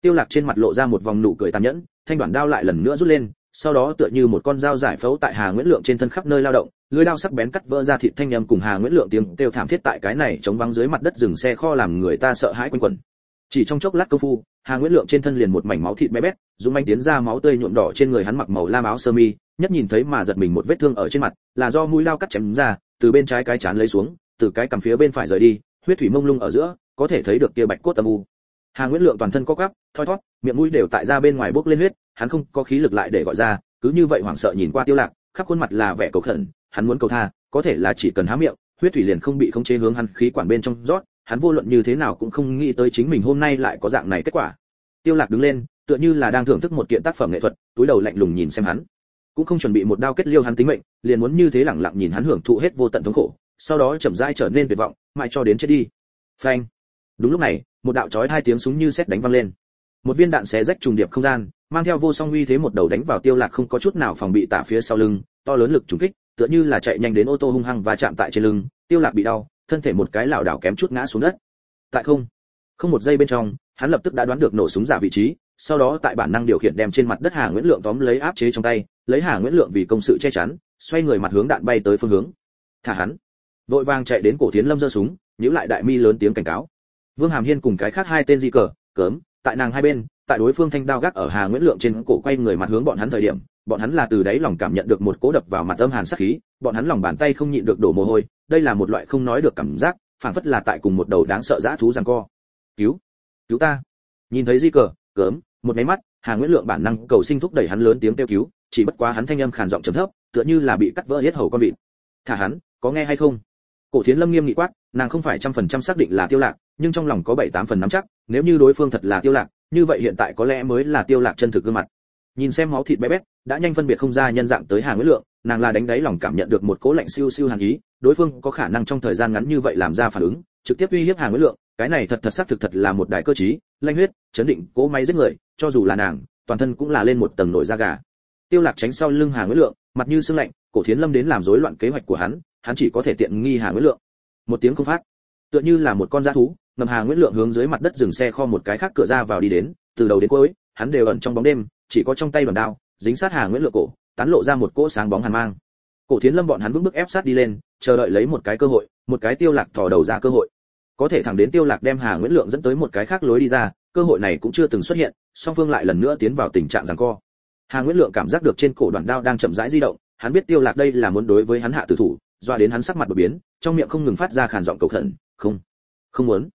S1: tiêu lạc trên mặt lộ ra một vòng nụ cười tàn nhẫn thanh đoạn đao lại lần nữa rút lên sau đó tựa như một con dao giải phẫu tại hà nguyễn lượng trên thân khắp nơi lao động lưỡi dao sắc bén cắt vỡ ra thịt thanh âm cùng hà nguyễn lượng tiếng kêu thảm thiết tại cái này chống vắng dưới mặt đất dừng xe kho làm người ta sợ hãi quanh quẩn. Chỉ trong chốc lát công phu, hà nguyễn lượng trên thân liền một mảnh máu thịt bé bét dùng anh tiến ra máu tươi nhuộm đỏ trên người hắn mặc màu lam áo sơ mi, nhất nhìn thấy mà giật mình một vết thương ở trên mặt, là do mũi lao cắt chém ra, từ bên trái cái chán lấy xuống, từ cái cằm phía bên phải rời đi, huyết thủy mông lung ở giữa, có thể thấy được kia bạch cốt âm u hà nguyễn lượng toàn thân co quắp, thoi thót, miệng mũi đều tại ra bên ngoài bốc lên huyết, hắn không có khí lực lại để gọi ra, cứ như vậy hoảng sợ nhìn qua tiêu lạc, khắp khuôn mặt là vẻ cầu khẩn, hắn muốn cầu tha, có thể là chỉ cần há miệng, huyết thủy liền không bị khống chế hướng hắn khí quản bên trong rót, hắn vô luận như thế nào cũng không nghĩ tới chính mình hôm nay lại có dạng này kết quả. Tiêu lạc đứng lên, tựa như là đang thưởng thức một kiện tác phẩm nghệ thuật, túi đầu lạnh lùng nhìn xem hắn. Cũng không chuẩn bị một đao kết liêu hắn tính mệnh, liền muốn như thế lẳng lặng nhìn hắn hưởng thụ hết vô tận thống khổ, sau đó chậm rãi trở nên tuyệt vọng, mãi cho đến chết đi. Phanh. Đúng lúc này một đạo chói hai tiếng súng như sét đánh vang lên. Một viên đạn xé rách trùng điệp không gian, mang theo vô song uy thế một đầu đánh vào tiêu lạc không có chút nào phòng bị tả phía sau lưng, to lớn lực trùng kích, tựa như là chạy nhanh đến ô tô hung hăng và chạm tại trên lưng, tiêu lạc bị đau, thân thể một cái lảo đảo kém chút ngã xuống đất. Tại không không một giây bên trong, hắn lập tức đã đoán được nổ súng giả vị trí, sau đó tại bản năng điều khiển đem trên mặt đất hà nguyễn lượng tóm lấy áp chế trong tay, lấy hà nguyễn lượng vì công sự che chắn, xoay người mặt hướng đạn bay tới phương hướng. Thả hắn. Vội vàng chạy đến cổ tiến lâm giơ súng, nhíu lại đại mi lớn tiếng cảnh cáo vương hàm hiên cùng cái khác hai tên di cờ, cớm, tại nàng hai bên, tại đối phương thanh đao gác ở hà nguyễn lượng trên cổ quay người mặt hướng bọn hắn thời điểm, bọn hắn là từ đấy lòng cảm nhận được một cố đập vào mặt âm hàn sát khí, bọn hắn lòng bàn tay không nhịn được đổ mồ hôi, đây là một loại không nói được cảm giác phản phất là tại cùng một đầu đáng sợ dã thú giằng co. Cứu cứu ta. Nhìn thấy di cờ, cớm, một máy mắt, hà nguyễn lượng bản năng cầu sinh thúc đẩy hắn lớn tiếng kêu cứu, chỉ bất quá hắn thanh âm khàn giọng trầm thấp, tựa như là bị cắt vỡ hết hầu con vịt. Thả hắn, có nghe hay không? Cổ thiến lâm nghiêm nghị quát, nàng không phải trăm phần trăm xác định là tiêu lạc nhưng trong lòng có bảy tám phần nắm chắc, nếu như đối phương thật là tiêu lạc, như vậy hiện tại có lẽ mới là tiêu lạc chân thực gương mặt. Nhìn xem máu thịt bé bét, đã nhanh phân biệt không ra nhân dạng tới hàng nguyễn lượng, nàng là đánh đáy lòng cảm nhận được một cố lạnh siêu siêu hàn ý, đối phương có khả năng trong thời gian ngắn như vậy làm ra phản ứng, trực tiếp uy hiếp hàng nguyễn lượng, cái này thật thật xác thực thật là một đại cơ trí, lanh huyết, chấn định, cố máy giết người, cho dù là nàng, toàn thân cũng là lên một tầng nổi da gà. Tiêu lạc tránh sau lưng hàng nguyễn lượng, mặt như sương lạnh, cổ thiến lâm đến làm rối loạn kế hoạch của hắn hắn chỉ có thể tiện nghi hàng nguyễn lượng. Một tiếng không phát, tựa như là một con dã thú ngầm hà nguyễn lượng hướng dưới mặt đất dừng xe kho một cái khác cửa ra vào đi đến, từ đầu đến cuối, hắn đều ẩn trong bóng đêm, chỉ có trong tay bàn đao, dính sát hà nguyễn lượng cổ, tán lộ ra một cỗ sáng bóng hàn mang. Cổ thiến lâm bọn hắn vững bước ép sát đi lên, chờ đợi lấy một cái cơ hội, một cái tiêu lạc thò đầu ra cơ hội. Có thể thẳng đến tiêu lạc đem hà nguyễn lượng dẫn tới một cái khác lối đi ra, cơ hội này cũng chưa từng xuất hiện, song phương lại lần nữa tiến vào tình trạng giằng co. Hà nguyễn lượng cảm giác được trên cổ đoạn đao đang chậm rãi di động, hắn biết tiêu lạc đây là muốn đối với hắn hạ tử thủ, doa đến hắn sắc mặt đổi biến, trong miệng không ngừng phát ra khàn giọng cầu khẩn, không không muốn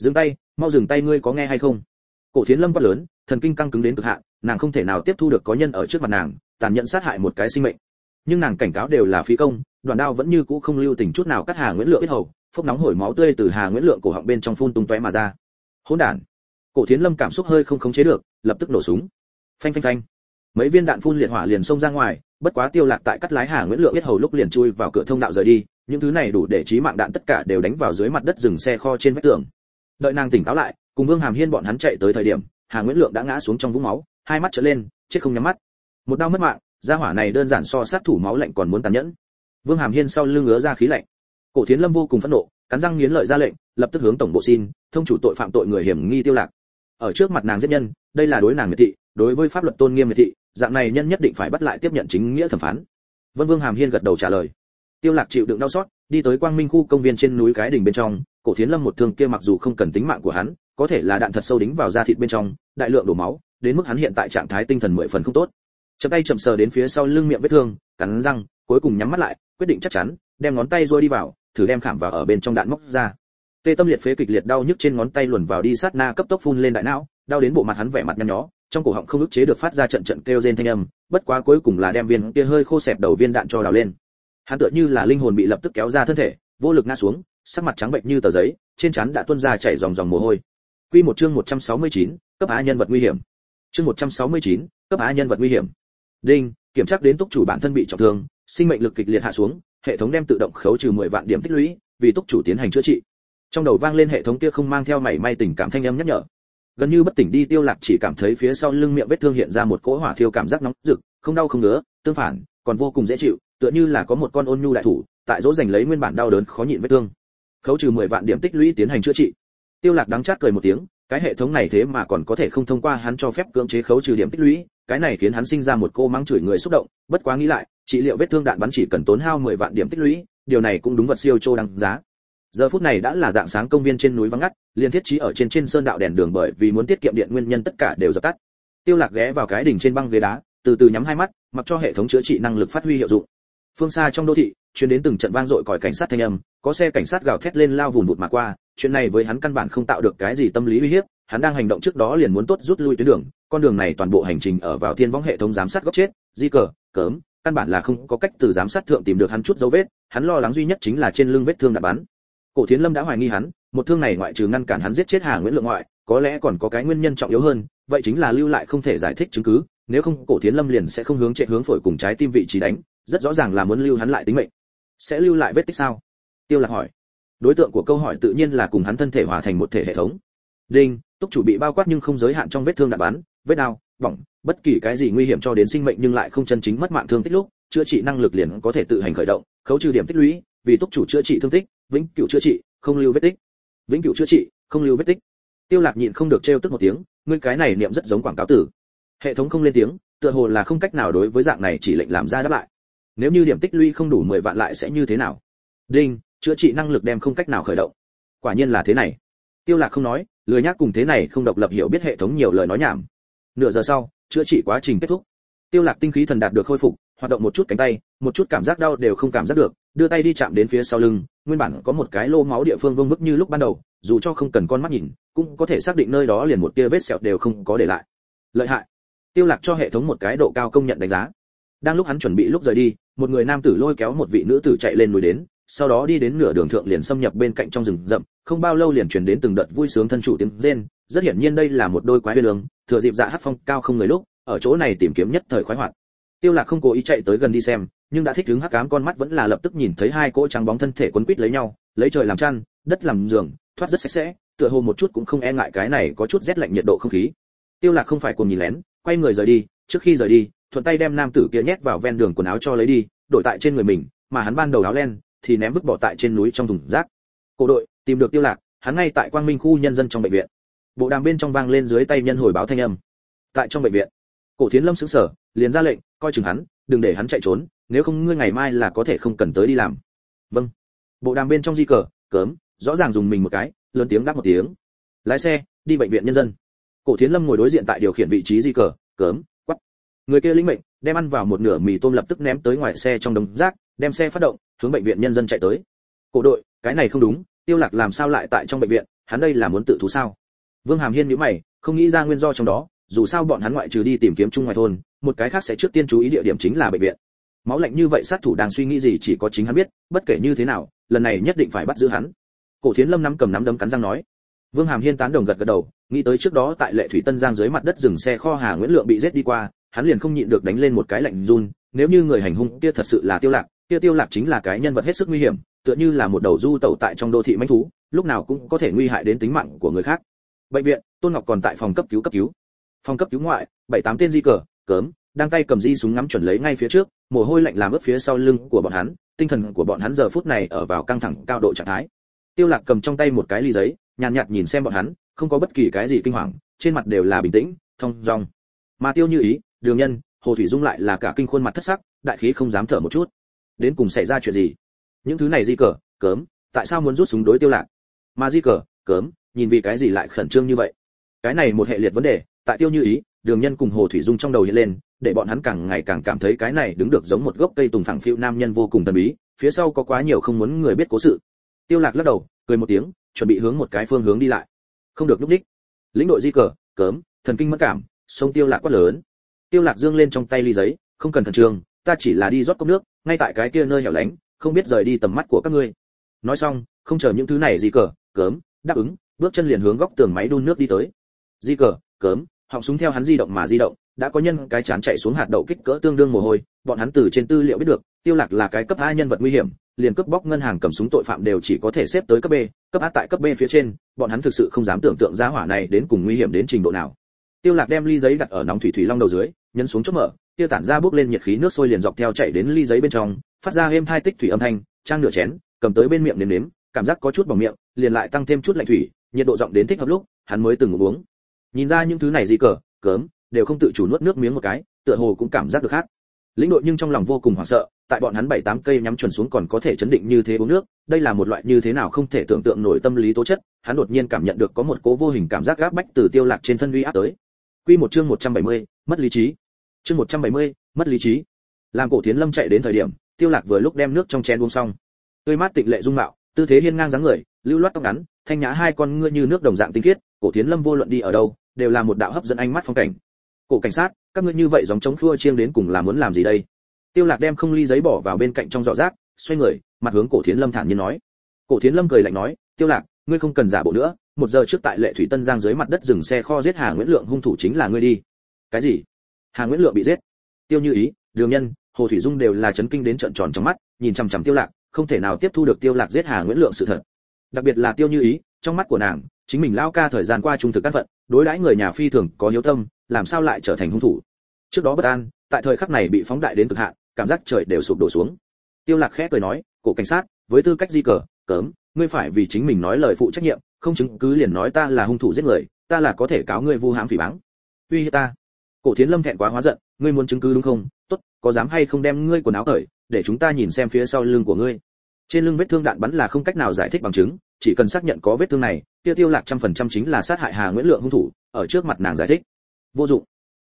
S1: dừng tay, mau dừng tay ngươi có nghe hay không? Cổ thiến lâm quát lớn, thần kinh căng cứng đến cực hạn, nàng không thể nào tiếp thu được có nhân ở trước mặt nàng, tàn nhẫn sát hại một cái sinh mệnh. Nhưng nàng cảnh cáo đều là phí công đoàn đao vẫn như cũ không lưu tình chút nào cắt hà nguyễn lượng biết hầu, phốc nóng hổi máu tươi từ hà nguyễn lượng cổ họng bên trong phun tung tóe mà ra. Hỗn đản! Cổ thiến lâm cảm xúc hơi không khống chế được, lập tức nổ súng. Phanh phanh phanh. Mấy viên đạn phun liệt hỏa liền xông ra ngoài, bất quá tiêu lạc tại cắt lái hà nguyễn lượng biết hầu lúc liền chui vào cửa thông đạo rời đi, những thứ này đủ để chí mạng đạn tất cả đều đánh vào dưới mặt đất dừng xe kho trên vách tường đợi nàng tỉnh táo lại, cùng vương hàm hiên bọn hắn chạy tới thời điểm, hà nguyễn lượng đã ngã xuống trong vũng máu, hai mắt trở lên, chết không nhắm mắt. Một đau mất mạng, gia hỏa này đơn giản so sát thủ máu lạnh còn muốn tàn nhẫn. Vương hàm hiên sau lưng ngứa ra khí lạnh. Cổ thiến lâm vô cùng phẫn nộ, cắn răng nghiến lợi ra lệnh, lập tức hướng tổng bộ xin, thông chủ tội phạm tội người hiểm nghi tiêu lạc. Ở trước mặt nàng giết nhân, đây là đối nàng miệt thị, đối với pháp luật tôn nghiêm miệt thị, dạng này nhân nhất định phải bắt lại tiếp nhận chính nghĩa thẩm phán. Vân vương hàm hiên gật đầu trả lời. Tiêu lạc chịu đựng đau xót, đi tới quang minh khu công viên trên núi cái đỉnh bên trong cổ thiến lâm một thương kia mặc dù không cần tính mạng của hắn, có thể là đạn thật sâu đính vào da thịt bên trong, đại lượng đổ máu, đến mức hắn hiện tại trạng thái tinh thần mười phần không tốt. Chậm tay chậm sờ đến phía sau lưng miệng vết thương, cắn răng, cuối cùng nhắm mắt lại, quyết định chắc chắn, đem ngón tay rôi đi vào, thử đem khảm vào ở bên trong đạn móc ra. Tê tâm liệt phế kịch liệt đau nhức trên ngón tay luồn vào đi sát na cấp tốc phun lên đại não, đau đến bộ mặt hắn vẻ mặt nhăn nhó, trong cổ họng không ức chế được phát ra trận trận kêu rên thanh âm, bất quá cuối cùng là đem viên kia hơi khô xẹp đầu viên đạn cho đào lên. Hắn tựa như là linh hồn bị lập tức kéo ra thân thể, vô lực ngã xuống sắc mặt trắng bệnh như tờ giấy trên trán đã tuôn ra chảy dòng dòng mồ hôi. Quy một chương 169, cấp á nhân vật nguy hiểm. Chương 169, cấp á nhân vật nguy hiểm. Đinh kiểm tra đến túc chủ bản thân bị trọng thương sinh mệnh lực kịch liệt hạ xuống hệ thống đem tự động khấu trừ 10 vạn điểm tích lũy vì túc chủ tiến hành chữa trị. Trong đầu vang lên hệ thống kia không mang theo mảy may tình cảm thanh âm nhắc nhở. Gần như bất tỉnh đi tiêu lạc chỉ cảm thấy phía sau lưng miệng vết thương hiện ra một cỗ hỏa thiêu cảm giác nóng rực không đau không ngứa tương phản còn vô cùng dễ chịu tựa như là có một con ôn nhu đại thủ tại dỗ dành lấy nguyên bản đau đớn khó nhịn vết thương khấu trừ 10 vạn điểm tích lũy tiến hành chữa trị. Tiêu lạc đắng chát cười một tiếng, cái hệ thống này thế mà còn có thể không thông qua hắn cho phép cưỡng chế khấu trừ điểm tích lũy, cái này khiến hắn sinh ra một cô mắng chửi người xúc động, bất quá nghĩ lại, trị liệu vết thương đạn bắn chỉ cần tốn hao 10 vạn điểm tích lũy, điều này cũng đúng vật siêu trô đáng giá. Giờ phút này đã là dạng sáng công viên trên núi vắng ngắt liên thiết trí ở trên trên sơn đạo đèn đường bởi vì muốn tiết kiệm điện nguyên nhân tất cả đều dập tắt. Tiêu lạc ghé vào cái đỉnh trên băng ghế đá, từ từ nhắm hai mắt, mặc cho hệ thống chữa trị năng lực phát huy hiệu dụng phương xa trong đô thị, truyền đến từng trận vang dội còi cảnh sát thanh âm, có xe cảnh sát gào thét lên lao vùng vụt mà qua, chuyện này với hắn căn bản không tạo được cái gì tâm lý uy hiếp, hắn đang hành động trước đó liền muốn tốt rút lui tuyến đường, con đường này toàn bộ hành trình ở vào thiên võng hệ thống giám sát góc chết, di cờ, cớm, căn bản là không có cách từ giám sát thượng tìm được hắn chút dấu vết, hắn lo lắng duy nhất chính là trên lưng vết thương đã bắn. Cổ thiến lâm đã hoài nghi hắn, một thương này ngoại trừ ngăn cản hắn giết chết hà nguyễn lượng ngoại, có lẽ còn có cái nguyên nhân trọng yếu hơn, vậy chính là lưu lại không thể giải thích chứng cứ, nếu không cổ thiến lâm liền sẽ không hướng chạy hướng phổi cùng trái tim vị trí đánh rất rõ ràng là muốn lưu hắn lại tính mệnh. Sẽ lưu lại vết tích sao? Tiêu lạc hỏi. Đối tượng của câu hỏi tự nhiên là cùng hắn thân thể hòa thành một thể hệ thống. Đinh, túc chủ bị bao quát nhưng không giới hạn trong vết thương đạn bắn, vết đau, bỏng, bất kỳ cái gì nguy hiểm cho đến sinh mệnh nhưng lại không chân chính mất mạng thương tích lúc, chữa trị năng lực liền có thể tự hành khởi động, khấu trừ điểm tích lũy, vì túc chủ chữa trị thương tích, vĩnh cửu chữa trị, không lưu vết tích. Vĩnh cửu chữa trị, không lưu vết tích. Tiêu lạc nhịn không được trêu tức một tiếng, ngươi cái này niệm rất giống quảng cáo tử. Hệ thống không lên tiếng, tựa hồ là không cách nào đối với dạng này chỉ lệnh làm ra đáp lại nếu như điểm tích lũy không đủ 10 vạn lại sẽ như thế nào? Đinh, chữa trị năng lực đem không cách nào khởi động. Quả nhiên là thế này. Tiêu lạc không nói, lười nhác cùng thế này không độc lập hiểu biết hệ thống nhiều lời nói nhảm. Nửa giờ sau, chữa trị quá trình kết thúc. Tiêu lạc tinh khí thần đạt được khôi phục, hoạt động một chút cánh tay, một chút cảm giác đau đều không cảm giác được, đưa tay đi chạm đến phía sau lưng, nguyên bản có một cái lô máu địa phương vương vức như lúc ban đầu, dù cho không cần con mắt nhìn, cũng có thể xác định nơi đó liền một tia vết sẹo đều không có để lại. Lợi hại. Tiêu lạc cho hệ thống một cái độ cao công nhận đánh giá đang lúc hắn chuẩn bị lúc rời đi, một người nam tử lôi kéo một vị nữ tử chạy lên núi đến, sau đó đi đến nửa đường thượng liền xâm nhập bên cạnh trong rừng rậm, không bao lâu liền truyền đến từng đợt vui sướng thân chủ tiếng rên. Rất hiển nhiên đây là một đôi quái lương, thừa dịp dạ hát phong cao không người lúc, ở chỗ này tìm kiếm nhất thời khoái hoạt. Tiêu lạc không cố ý chạy tới gần đi xem, nhưng đã thích đứng hắc ám con mắt vẫn là lập tức nhìn thấy hai cỗ trắng bóng thân thể quấn quít lấy nhau, lấy trời làm chăn, đất làm giường, thoát rất sạch sẽ, tựa hồ một chút cũng không e ngại cái này có chút rét lạnh nhiệt độ không khí. Tiêu lạc không phải cùng nhìn lén, quay người rời đi, trước khi rời đi thuận tay đem nam tử kia nhét vào ven đường quần áo cho lấy đi, đổi tại trên người mình, mà hắn ban đầu áo len thì ném vứt bỏ tại trên núi trong thùng rác. Cổ đội, tìm được tiêu lạc, hắn ngay tại quang minh khu nhân dân trong bệnh viện. Bộ đàm bên trong vang lên dưới tay nhân hồi báo thanh âm. Tại trong bệnh viện, cổ thiến lâm sững sờ, liền ra lệnh, coi chừng hắn, đừng để hắn chạy trốn, nếu không ngươi ngày mai là có thể không cần tới đi làm. Vâng. Bộ đàm bên trong di cờ, cớm, rõ ràng dùng mình một cái, lớn tiếng đáp một tiếng. Lái xe, đi bệnh viện nhân dân. Cổ thiến lâm ngồi đối diện tại điều khiển vị trí di cờ, cớm người kia lĩnh mệnh, đem ăn vào một nửa mì tôm lập tức ném tới ngoài xe trong đống rác, đem xe phát động, hướng bệnh viện nhân dân chạy tới. Cổ đội, cái này không đúng, tiêu lạc làm sao lại tại trong bệnh viện, hắn đây là muốn tự thú sao? Vương hàm hiên nhíu mày, không nghĩ ra nguyên do trong đó, dù sao bọn hắn ngoại trừ đi tìm kiếm chung ngoài thôn, một cái khác sẽ trước tiên chú ý địa điểm chính là bệnh viện. Máu lạnh như vậy sát thủ đang suy nghĩ gì chỉ có chính hắn biết, bất kể như thế nào, lần này nhất định phải bắt giữ hắn. Cổ thiến lâm nắm cầm nắm đấm cắn răng nói. Vương hàm hiên tán đồng gật gật đầu, nghĩ tới trước đó tại lệ thủy tân giang dưới mặt đất dừng xe kho hà nguyễn lượng bị giết đi qua hắn liền không nhịn được đánh lên một cái lạnh run nếu như người hành hung kia thật sự là tiêu lạc kia tiêu lạc chính là cái nhân vật hết sức nguy hiểm tựa như là một đầu du tẩu tại trong đô thị manh thú lúc nào cũng có thể nguy hại đến tính mạng của người khác. Bệnh viện tôn ngọc còn tại phòng cấp cứu cấp cứu. Phòng cấp cứu ngoại bảy tám tên di cờ cớm đang tay cầm di súng ngắm chuẩn lấy ngay phía trước mồ hôi lạnh làm ướt phía sau lưng của bọn hắn tinh thần của bọn hắn giờ phút này ở vào căng thẳng cao độ trạng thái. Tiêu lạc cầm trong tay một cái ly giấy nhàn nhạt, nhạt nhìn xem bọn hắn không có bất kỳ cái gì kinh hoàng trên mặt đều là bình tĩnh thông dong. Mà tiêu như ý đường nhân, hồ thủy dung lại là cả kinh khuôn mặt thất sắc, đại khí không dám thở một chút. Đến cùng xảy ra chuyện gì? Những thứ này di cờ cớm tại sao muốn rút súng đối tiêu lạc? Mà di cờ cớm nhìn vì cái gì lại khẩn trương như vậy? Cái này một hệ liệt vấn đề, tại tiêu như ý, đường nhân cùng hồ thủy dung trong đầu hiện lên, để bọn hắn càng ngày càng cảm thấy cái này đứng được giống một gốc cây tùng phẳng phiu nam nhân vô cùng thần bí, phía sau có quá nhiều không muốn người biết cố sự. Tiêu lạc lắc đầu, cười một tiếng, chuẩn bị hướng một cái phương hướng đi lại. Không được lúc đích. Lĩnh đội di cờ cớm thần kinh mất cảm, sông tiêu lạc quá lớn tiêu lạc dương lên trong tay ly giấy, không cần thần trường ta chỉ là đi rót cốc nước, ngay tại cái kia nơi hẻo lánh, không biết rời đi tầm mắt của các ngươi. Nói xong, không chờ những thứ này gì cờ, cớm, đáp ứng, bước chân liền hướng góc tường máy đun nước đi tới. Di cờ, cớm, họng súng theo hắn di động mà di động, đã có nhân cái chán chạy xuống hạt đậu kích cỡ tương đương mồ hôi, bọn hắn từ trên tư liệu biết được, tiêu lạc là cái cấp a nhân vật nguy hiểm, liền cướp bóc ngân hàng cầm súng tội phạm đều chỉ có thể xếp tới cấp b, cấp a tại cấp b phía trên, bọn hắn thực sự không dám tưởng tượng giá hỏa này đến cùng nguy hiểm đến trình độ nào tiêu lạc đem ly giấy đặt ở nóng thủy thủy long đầu dưới, nhấn xuống chốt mở, tiêu tản ra bước lên nhiệt khí, nước sôi liền dọc theo chảy đến ly giấy bên trong, phát ra êm thai tích thủy âm thanh, trang nửa chén, cầm tới bên miệng nếm nếm, cảm giác có chút bỏng miệng, liền lại tăng thêm chút lạnh thủy, nhiệt độ rộng đến thích hợp lúc, hắn mới từng uống. Nhìn ra những thứ này gì cờ, cớm, đều không tự chủ nuốt nước miếng một cái, tựa hồ cũng cảm giác được khác. Lĩnh đội nhưng trong lòng vô cùng hoảng sợ, tại bọn hắn bảy tám cây nhắm chuẩn xuống còn có thể chấn định như thế uống nước, đây là một loại như thế nào không thể tưởng tượng nổi tâm lý tố chất, hắn đột nhiên cảm nhận được có một cố vô hình cảm giác gáp bách từ tiêu lạc trên thân uy áp tới quy một chương 170, mất lý trí. Chương 170, mất lý trí. Làm cổ thiến lâm chạy đến thời điểm tiêu lạc vừa lúc đem nước trong chén uống xong. Tươi mát tịnh lệ dung mạo tư thế hiên ngang dáng người lưu loát tóc ngắn thanh nhã hai con ngươi như nước đồng dạng tinh khiết cổ thiến lâm vô luận đi ở đâu đều là một đạo hấp dẫn ánh mắt phong cảnh. Cổ cảnh sát các ngươi như vậy giống chống khua chiêng đến cùng là muốn làm gì đây? Tiêu lạc đem không ly giấy bỏ vào bên cạnh trong giỏ rác xoay người mặt hướng cổ thiến lâm thản nhiên nói. Cổ thiến lâm cười lạnh nói tiêu lạc ngươi không cần giả bộ nữa một giờ trước tại lệ thủy tân giang dưới mặt đất dừng xe kho giết hà nguyễn lượng hung thủ chính là ngươi đi. Cái gì? Hà nguyễn lượng bị giết? Tiêu như ý, đường nhân, hồ thủy dung đều là chấn kinh đến trợn tròn trong mắt, nhìn chằm chằm tiêu lạc, không thể nào tiếp thu được tiêu lạc giết hà nguyễn lượng sự thật. Đặc biệt là tiêu như ý, trong mắt của nàng, chính mình lao ca thời gian qua trung thực căn phận, đối đãi người nhà phi thường có hiếu tâm, làm sao lại trở thành hung thủ? Trước đó bất an, tại thời khắc này bị phóng đại đến cực hạn, cảm giác trời đều sụp đổ xuống. Tiêu lạc khẽ cười nói, cổ cảnh sát, với tư cách di cờ, cấm, ngươi phải vì chính mình nói lời phụ trách nhiệm không chứng cứ liền nói ta là hung thủ giết người, ta là có thể cáo ngươi vu hãm phỉ báng. Uy hiếp ta. Cổ thiến lâm thẹn quá hóa giận, ngươi muốn chứng cứ đúng không? Tốt, có dám hay không đem ngươi quần áo cởi, để chúng ta nhìn xem phía sau lưng của ngươi. Trên lưng vết thương đạn bắn là không cách nào giải thích bằng chứng, chỉ cần xác nhận có vết thương này, tiêu tiêu lạc trăm phần trăm chính là sát hại hà nguyễn lượng hung thủ, ở trước mặt nàng giải thích. Vô dụng.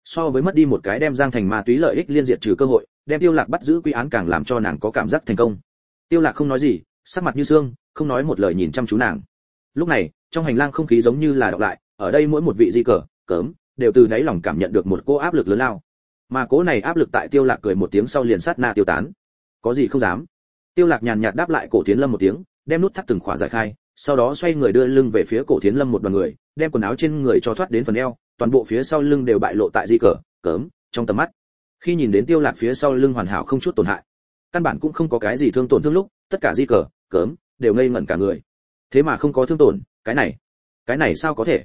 S1: So với mất đi một cái đem giang thành ma túy lợi ích liên diệt trừ cơ hội, đem tiêu lạc bắt giữ quy án càng làm cho nàng có cảm giác thành công. Tiêu lạc không nói gì, sắc mặt như xương, không nói một lời nhìn chăm chú nàng lúc này, trong hành lang không khí giống như là đọc lại, ở đây mỗi một vị di cờ, cớm, đều từ đáy lòng cảm nhận được một cô áp lực lớn lao. Mà cố này áp lực tại tiêu lạc cười một tiếng sau liền sát na tiêu tán. Có gì không dám? Tiêu lạc nhàn nhạt đáp lại cổ thiến lâm một tiếng, đem nút thắt từng khóa giải khai, sau đó xoay người đưa lưng về phía cổ thiến lâm một đoàn người, đem quần áo trên người cho thoát đến phần eo, toàn bộ phía sau lưng đều bại lộ tại di cờ, cớm, trong tầm mắt. Khi nhìn đến tiêu lạc phía sau lưng hoàn hảo không chút tổn hại, căn bản cũng không có cái gì thương tổn thương lúc, tất cả di cờ, cớm, đều ngây ngẩn cả người thế mà không có thương tổn, cái này cái này sao có thể?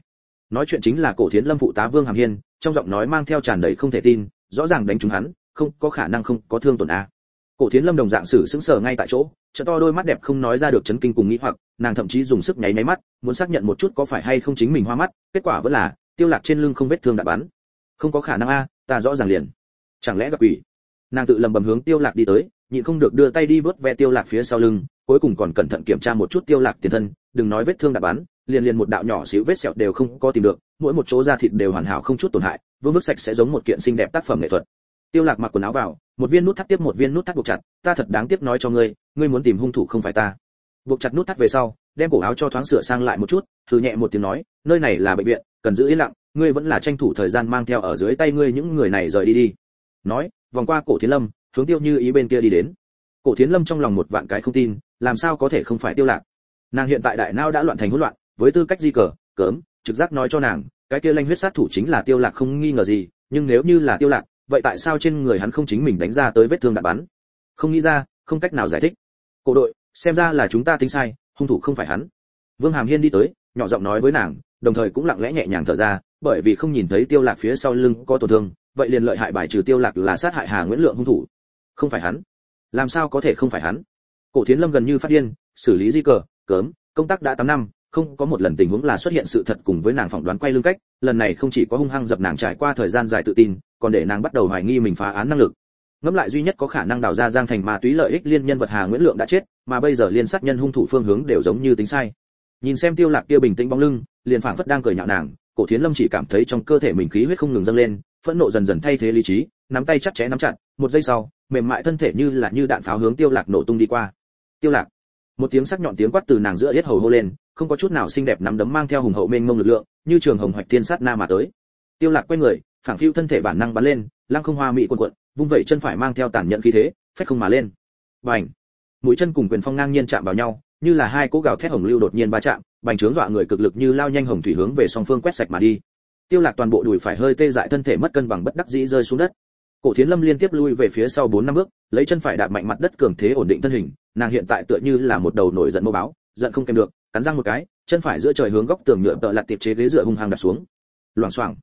S1: Nói chuyện chính là cổ thiến lâm phụ tá vương hàm hiên, trong giọng nói mang theo tràn đầy không thể tin, rõ ràng đánh trúng hắn, không, có khả năng không có thương tổn a cổ thiến lâm đồng dạng sử sững sờ ngay tại chỗ, trợ to đôi mắt đẹp không nói ra được chấn kinh cùng nghĩ hoặc, nàng thậm chí dùng sức nháy máy mắt, muốn xác nhận một chút có phải hay không chính mình hoa mắt, kết quả vẫn là, tiêu lạc trên lưng không vết thương đạn bắn. Không có khả năng a ta rõ ràng liền. Chẳng lẽ gặp quỷ? Nàng tự lầm bầm hướng tiêu lạc đi tới, nhịn không được đưa tay đi vớt ve tiêu lạc phía sau lưng cuối cùng còn cẩn thận kiểm tra một chút tiêu lạc tiền thân, đừng nói vết thương đã bắn, liền liền một đạo nhỏ xíu vết sẹo đều không có tìm được, mỗi một chỗ da thịt đều hoàn hảo không chút tổn hại, vương vức sạch sẽ giống một kiện xinh đẹp tác phẩm nghệ thuật. Tiêu lạc mặc quần áo vào, một viên nút thắt tiếp một viên nút thắt buộc chặt, ta thật đáng tiếc nói cho ngươi ngươi muốn tìm hung thủ không phải ta. Buộc chặt nút thắt về sau, đem cổ áo cho thoáng sửa sang lại một chút, thử nhẹ một tiếng nói, nơi này là bệnh viện, cần giữ yên lặng, ngươi vẫn là tranh thủ thời gian mang theo ở dưới tay ngươi những người này rời đi đi. Nói, vòng qua cổ thiến lâm, hướng tiêu như ý bên kia đi đến. Cổ thiến lâm trong lòng một vạn cái không tin làm sao có thể không phải tiêu lạc? Nàng hiện tại đại não đã loạn thành hỗn loạn, với tư cách di cờ, cớm, trực giác nói cho nàng, cái kia lanh huyết sát thủ chính là tiêu lạc không nghi ngờ gì, nhưng nếu như là tiêu lạc, vậy tại sao trên người hắn không chính mình đánh ra tới vết thương đạn bắn? Không nghĩ ra, không cách nào giải thích. Cổ đội, xem ra là chúng ta tính sai, hung thủ không phải hắn. Vương hàm hiên đi tới, nhỏ giọng nói với nàng, đồng thời cũng lặng lẽ nhẹ nhàng thở ra, bởi vì không nhìn thấy tiêu lạc phía sau lưng có tổn thương, vậy liền lợi hại bài trừ tiêu lạc là sát hại hà nguyễn lượng hung thủ. Không phải hắn. Làm sao có thể không phải hắn? Cổ thiến lâm gần như phát điên, xử lý di cờ, cớm, công tác đã 8 năm, không có một lần tình huống là xuất hiện sự thật cùng với nàng phỏng đoán quay lưng cách, lần này không chỉ có hung hăng dập nàng trải qua thời gian dài tự tin, còn để nàng bắt đầu hoài nghi mình phá án năng lực. Ngẫm lại duy nhất có khả năng đào ra giang thành ma túy lợi ích liên nhân vật hà nguyễn lượng đã chết, mà bây giờ liên sát nhân hung thủ phương hướng đều giống như tính sai. Nhìn xem tiêu lạc kia bình tĩnh bóng lưng, liền phảng phất đang cười nhạo nàng, cổ thiến lâm chỉ cảm thấy trong cơ thể mình khí huyết không ngừng dâng lên, phẫn nộ dần dần thay thế lý trí, nắm tay chặt chẽ nắm chặt, một giây sau, mềm mại thân thể như là như đạn pháo hướng tiêu lạc nổ tung đi qua tiêu lạc. Một tiếng sắc nhọn tiếng quát từ nàng giữa yết hầu hô lên, không có chút nào xinh đẹp nắm đấm mang theo hùng hậu mênh mông lực lượng, như trường hồng hoạch tiên sát na mà tới. Tiêu lạc quay người phảng phiu thân thể bản năng bắn lên, lăng không hoa mỹ cuộn cuộn, vung vẩy chân phải mang theo tàn nhẫn khí thế, phách không mà lên. Bành! Mũi chân cùng quyền phong ngang nhiên chạm vào nhau, như là hai cỗ gào thét hồng lưu đột nhiên va chạm, bành trướng dọa người cực lực như lao nhanh hồng thủy hướng về song phương quét sạch mà đi. Tiêu lạc toàn bộ đùi phải hơi tê dại thân thể mất cân bằng bất đắc dĩ rơi xuống đất. Cổ thiến lâm liên tiếp lui về phía sau bốn năm bước, lấy chân phải đạp mạnh mặt đất cường thế ổn định thân hình nàng hiện tại tựa như là một đầu nổi giận mô báo, giận không kèm được, cắn răng một cái, chân phải giữa trời hướng góc tường nhựa tợ lặt tiệp chế ghế dựa hung hăng đặt xuống. Loảng xoảng.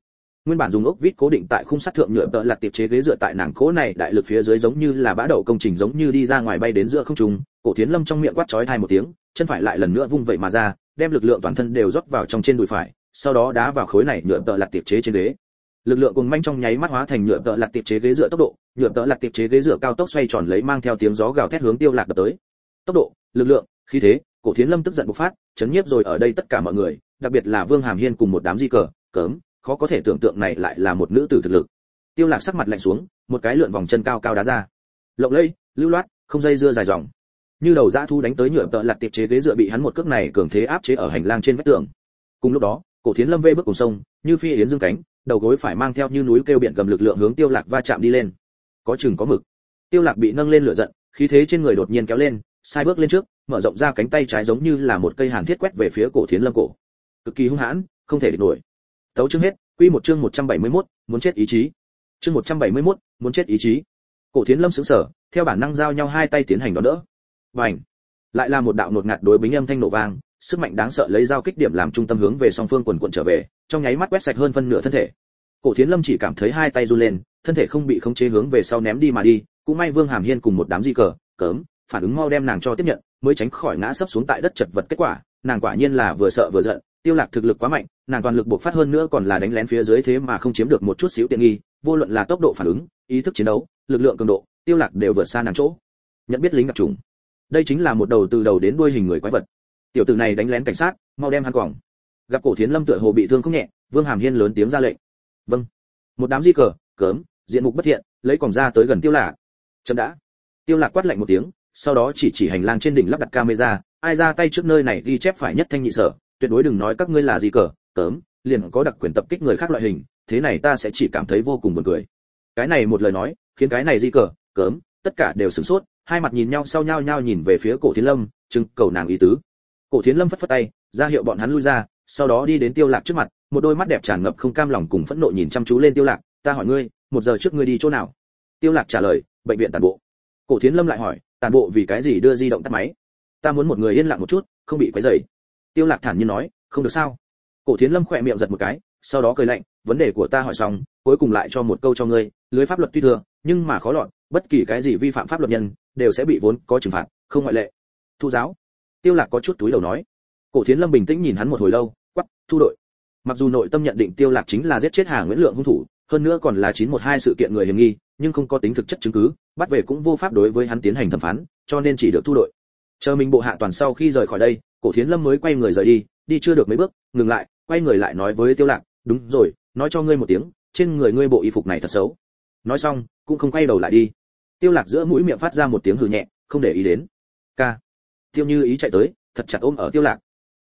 S1: Nguyên bản dùng ốc vít cố định tại khung sắt thượng nhựa tợ lặt tiệp chế ghế dựa tại nàng cố này đại lực phía dưới giống như là bã đậu công trình giống như đi ra ngoài bay đến giữa không trung, cổ thiến lâm trong miệng quát chói thai một tiếng, chân phải lại lần nữa vung vậy mà ra, đem lực lượng toàn thân đều rót vào trong trên đùi phải, sau đó đá vào khối này nhựa tợ lặt tiệp chế trên ghế lực lượng cùng manh trong nháy mắt hóa thành nhựa tợ lạt tiệp chế ghế dựa tốc độ, nhựa tợ lạt tiệp chế ghế dựa cao tốc xoay tròn lấy mang theo tiếng gió gào thét hướng tiêu lạc đập tới. Tốc độ, lực lượng, khí thế, cổ thiến lâm tức giận bộc phát, chấn nhiếp rồi ở đây tất cả mọi người, đặc biệt là vương hàm hiên cùng một đám di cờ, cớm, khó có thể tưởng tượng này lại là một nữ tử thực lực. Tiêu lạc sắc mặt lạnh xuống, một cái lượn vòng chân cao cao đá ra. Lộng lẫy, lưu loát, không dây dưa dài dòng. Như đầu dã thu đánh tới nhựa tợ lạt tiệp chế ghế dựa bị hắn một cước này cường thế áp chế ở hành lang trên vách tường. Cùng lúc đó, cổ thiến lâm vê bước cùng sông, như phi yến dương cánh đầu gối phải mang theo như núi kêu biển cầm lực lượng hướng tiêu lạc va chạm đi lên. Có chừng có mực. Tiêu lạc bị nâng lên lửa giận khí thế trên người đột nhiên kéo lên sai bước lên trước mở rộng ra cánh tay trái giống như là một cây hàn thiết quét về phía cổ thiến lâm cổ. Cực kỳ hung hãn không thể địch nổi. Tấu chương hết quy một chương 171, muốn chết ý chí. Chương 171, muốn chết ý chí. Cổ thiến lâm sững sờ theo bản năng giao nhau hai tay tiến hành đón đỡ. Bành! Lại là một đạo nột ngạt đối bính âm thanh nổ vang sức mạnh đáng sợ lấy dao kích điểm làm trung tâm hướng về song phương quần quận trở về, trong nháy mắt quét sạch hơn phân nửa thân thể. Cổ thiến lâm chỉ cảm thấy hai tay run lên, thân thể không bị khống chế hướng về sau ném đi mà đi, cũng may vương hàm hiên cùng một đám di cờ, cớm, phản ứng mau đem nàng cho tiếp nhận, mới tránh khỏi ngã sấp xuống tại đất chật vật kết quả, nàng quả nhiên là vừa sợ vừa giận, tiêu lạc thực lực quá mạnh, nàng toàn lực buộc phát hơn nữa còn là đánh lén phía dưới thế mà không chiếm được một chút xíu tiện nghi, vô luận là tốc độ phản ứng, ý thức chiến đấu, lực lượng cường độ, tiêu lạc đều vượt xa nàng chỗ. Nhận biết lính đặc trùng đây chính là một đầu từ đầu đến đuôi hình người quái vật tiểu tử này đánh lén cảnh sát, mau đem hắn quòng gặp cổ thiến lâm tựa hồ bị thương không nhẹ, vương hàm hiên lớn tiếng ra lệnh. Vâng. Một đám di cờ, cớm, diện mục bất thiện, lấy quòng ra tới gần tiêu lạc. Chậm đã. Tiêu lạc quát lạnh một tiếng, sau đó chỉ chỉ hành lang trên đỉnh lắp đặt camera, ai ra tay trước nơi này ghi chép phải nhất thanh nhị sở, tuyệt đối đừng nói các ngươi là gì cờ, cớm, liền có đặc quyền tập kích người khác loại hình, thế này ta sẽ chỉ cảm thấy vô cùng buồn cười. Cái này một lời nói, khiến cái này di cờ, cớm, tất cả đều sửng sốt, hai mặt nhìn nhau sau nhau nhau nhìn về phía cổ thiến lâm trưng cầu nàng ý tứ cổ thiến lâm phất phất tay, ra hiệu bọn hắn lui ra, sau đó đi đến tiêu lạc trước mặt, một đôi mắt đẹp tràn ngập không cam lòng cùng phẫn nộ nhìn chăm chú lên tiêu lạc, ta hỏi ngươi, một giờ trước ngươi đi chỗ nào? Tiêu lạc trả lời, bệnh viện tàn bộ. Cổ thiến lâm lại hỏi tàn bộ vì cái gì đưa di động tắt máy? Ta muốn một người yên lặng một chút, không bị quấy rầy. Tiêu lạc thản nhiên nói, không được sao? Cổ thiến lâm khỏe miệng giật một cái, sau đó cười lạnh, vấn đề của ta hỏi xong, cuối cùng lại cho một câu cho ngươi, lưới pháp luật tuy thừa, nhưng mà khó lọt, bất kỳ cái gì vi phạm pháp luật nhân, đều sẽ bị vốn có trừng phạt, không ngoại lệ. Thu giáo tiêu lạc có chút túi đầu nói. Cổ thiến lâm bình tĩnh nhìn hắn một hồi lâu, quắc, thu đội. Mặc dù nội tâm nhận định tiêu lạc chính là giết chết hà nguyễn lượng hung thủ, hơn nữa còn là 912 sự kiện người hiểm nghi, nhưng không có tính thực chất chứng cứ, bắt về cũng vô pháp đối với hắn tiến hành thẩm phán, cho nên chỉ được thu đội. Chờ mình bộ hạ toàn sau khi rời khỏi đây, cổ thiến lâm mới quay người rời đi đi chưa được mấy bước, ngừng lại, quay người lại nói với tiêu lạc, đúng rồi, nói cho ngươi một tiếng, trên người ngươi bộ y phục này thật xấu. Nói xong, cũng không quay đầu lại đi. Tiêu lạc giữa mũi miệng phát ra một tiếng hừ nhẹ, không để ý đến. Ca tiêu như ý chạy tới, thật chặt ôm ở tiêu lạc.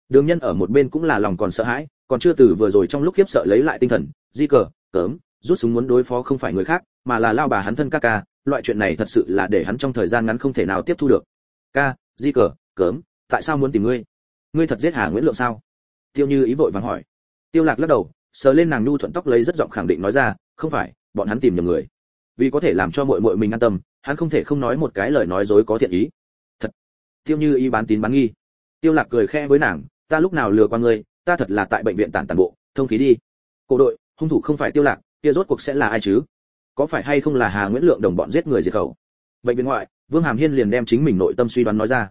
S1: Đường nhân ở một bên cũng là lòng còn sợ hãi, còn chưa từ vừa rồi trong lúc khiếp sợ lấy lại tinh thần, di cờ, cớm, rút súng muốn đối phó không phải người khác, mà là lao bà hắn thân ca ca, loại chuyện này thật sự là để hắn trong thời gian ngắn không thể nào tiếp thu được. Ca, di cờ, cớm, tại sao muốn tìm ngươi? Ngươi thật giết hà nguyễn lượng sao? Tiêu như ý vội vàng hỏi. Tiêu lạc lắc đầu, sờ lên nàng nhu thuận tóc lấy rất giọng khẳng định nói ra, không phải, bọn hắn tìm nhầm người. Vì có thể làm cho muội muội mình an tâm, hắn không thể không nói một cái lời nói dối có thiện ý tiêu như y bán tín bán nghi. Tiêu lạc cười khẽ với nàng, ta lúc nào lừa qua ngươi, ta thật là tại bệnh viện tản tàn bộ, thông khí đi. Cổ đội, hung thủ không phải tiêu lạc, kia rốt cuộc sẽ là ai chứ? Có phải hay không là hà nguyễn lượng đồng bọn giết người diệt khẩu? Bệnh viện ngoại, vương hàm hiên liền đem chính mình nội tâm suy đoán nói ra.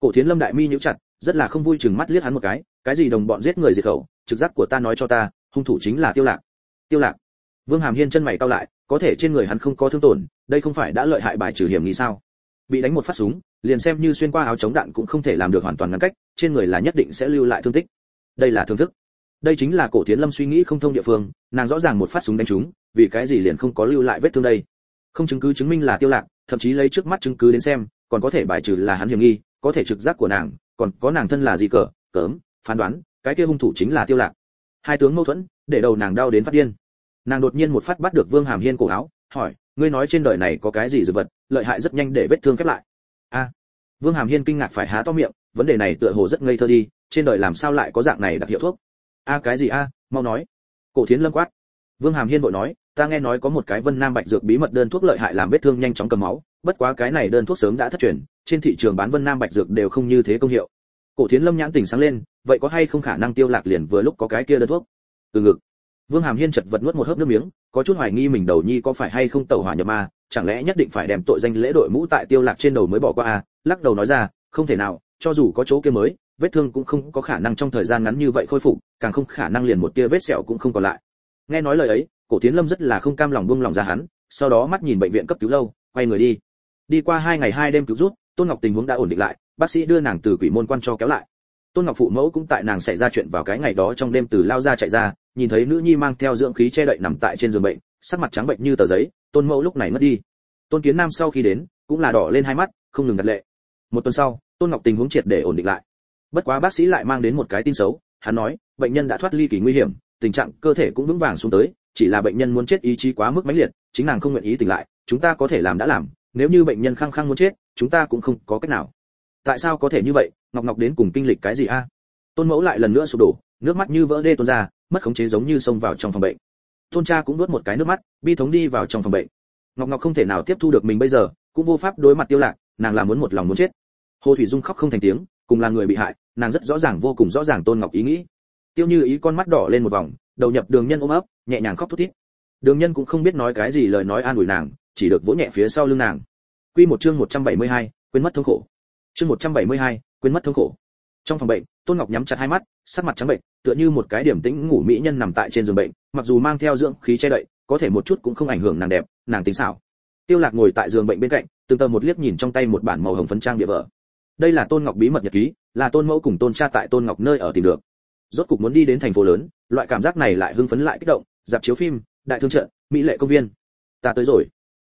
S1: Cổ thiến lâm đại mi nhíu chặt, rất là không vui chừng mắt liếc hắn một cái cái gì đồng bọn giết người diệt khẩu? Trực giác của ta nói cho ta, hung thủ chính là tiêu lạc. Tiêu lạc? Vương hàm hiên chân mày cau lại, có thể trên người hắn không có thương tổn, đây không phải đã lợi hại bài trừ hiểm nghi sao? Bị đánh một phát súng liền xem như xuyên qua áo chống đạn cũng không thể làm được hoàn toàn ngăn cách, trên người là nhất định sẽ lưu lại thương tích. Đây là thương thức. Đây chính là cổ tiến lâm suy nghĩ không thông địa phương, nàng rõ ràng một phát súng đánh trúng, vì cái gì liền không có lưu lại vết thương đây? Không chứng cứ chứng minh là tiêu lạc, thậm chí lấy trước mắt chứng cứ đến xem, còn có thể bài trừ là hắn hiểm nghi, có thể trực giác của nàng, còn có nàng thân là gì cờ, cớm, phán đoán, cái kia hung thủ chính là tiêu lạc. Hai tướng mâu thuẫn, để đầu nàng đau đến phát điên. Nàng đột nhiên một phát bắt được vương hàm hiên cổ áo, hỏi, ngươi nói trên đời này có cái gì dược vật, lợi hại rất nhanh để vết thương khép lại? Vương hàm hiên kinh ngạc phải há to miệng, vấn đề này tựa hồ rất ngây thơ đi, trên đời làm sao lại có dạng này đặc hiệu thuốc? A, cái gì a? Mau nói. Cổ thiến lâm quát. Vương hàm hiên vội nói, ta nghe nói có một cái vân nam bạch dược bí mật đơn thuốc lợi hại làm vết thương nhanh chóng cầm máu, bất quá cái này đơn thuốc sớm đã thất truyền, trên thị trường bán vân nam bạch dược đều không như thế công hiệu. Cổ thiến lâm nhãn tỉnh sáng lên, vậy có hay không khả năng tiêu lạc liền vừa lúc có cái kia đơn thuốc? Từ ngực. Vương hàm hiên chật vật nuốt một hớp nước miếng, có chút hoài nghi mình đầu nhi có phải hay không tẩu hỏa nhập ma chẳng lẽ nhất định phải đem tội danh lễ đội mũ tại tiêu lạc trên đầu mới bỏ qua à? Lắc đầu nói ra, không thể nào, cho dù có chỗ kia mới, vết thương cũng không có khả năng trong thời gian ngắn như vậy khôi phục, càng không khả năng liền một tia vết sẹo cũng không còn lại. Nghe nói lời ấy, cổ tiến lâm rất là không cam lòng buông lòng ra hắn, sau đó mắt nhìn bệnh viện cấp cứu lâu, quay người đi. Đi qua hai ngày hai đêm cứu rút tôn ngọc tình huống đã ổn định lại, bác sĩ đưa nàng từ quỷ môn quan cho kéo lại. Tôn ngọc phụ mẫu cũng tại nàng xảy ra chuyện vào cái ngày đó trong đêm từ lao ra chạy ra, nhìn thấy nữ nhi mang theo dưỡng khí che đậy nằm tại trên giường bệnh, sắc mặt trắng bệnh như tờ giấy tôn mẫu lúc này mất đi. Tôn kiến nam sau khi đến, cũng là đỏ lên hai mắt, không ngừng gật lệ. Một tuần sau, tôn ngọc tình huống triệt để ổn định lại. Bất quá bác sĩ lại mang đến một cái tin xấu, hắn nói, bệnh nhân đã thoát ly kỳ nguy hiểm, tình trạng cơ thể cũng vững vàng xuống tới, chỉ là bệnh nhân muốn chết ý chí quá mức mãnh liệt, chính nàng không nguyện ý tỉnh lại, chúng ta có thể làm đã làm, nếu như bệnh nhân khăng khăng muốn chết, chúng ta cũng không có cách nào. Tại sao có thể như vậy? Ngọc ngọc đến cùng kinh lịch cái gì a? Tôn mẫu lại lần nữa sụp đổ, nước mắt như vỡ đê tuôn ra, mất khống chế giống như xông vào trong phòng bệnh tôn cha cũng nuốt một cái nước mắt bi thống đi vào trong phòng bệnh. Ngọc ngọc không thể nào tiếp thu được mình bây giờ cũng vô pháp đối mặt tiêu lạc nàng là muốn một lòng muốn chết. Hồ thủy dung khóc không thành tiếng cùng là người bị hại nàng rất rõ ràng vô cùng rõ ràng tôn ngọc ý nghĩ. Tiêu như ý con mắt đỏ lên một vòng đầu nhập đường nhân ôm ấp nhẹ nhàng khóc thút thít. Đường nhân cũng không biết nói cái gì lời nói an ủi nàng chỉ được vỗ nhẹ phía sau lưng nàng. Quy một chương 172, quên mất thống khổ. Chương 172, quên mất thống khổ. Trong phòng bệnh tôn ngọc nhắm chặt hai mắt, sắc mặt trắng bệnh, tựa như một cái điểm tĩnh ngủ mỹ nhân nằm tại trên giường bệnh, mặc dù mang theo dưỡng khí che đậy, có thể một chút cũng không ảnh hưởng nàng đẹp, nàng tính xảo. Tiêu lạc ngồi tại giường bệnh bên cạnh, từng tờ một liếc nhìn trong tay một bản màu hồng phấn trang địa vở. Đây là tôn ngọc bí mật nhật ký, là tôn mẫu cùng tôn cha tại tôn ngọc nơi ở tìm được. Rốt cục muốn đi đến thành phố lớn, loại cảm giác này lại hưng phấn lại kích động, dạp chiếu phim, đại thương trận, mỹ lệ công viên. Ta tới rồi.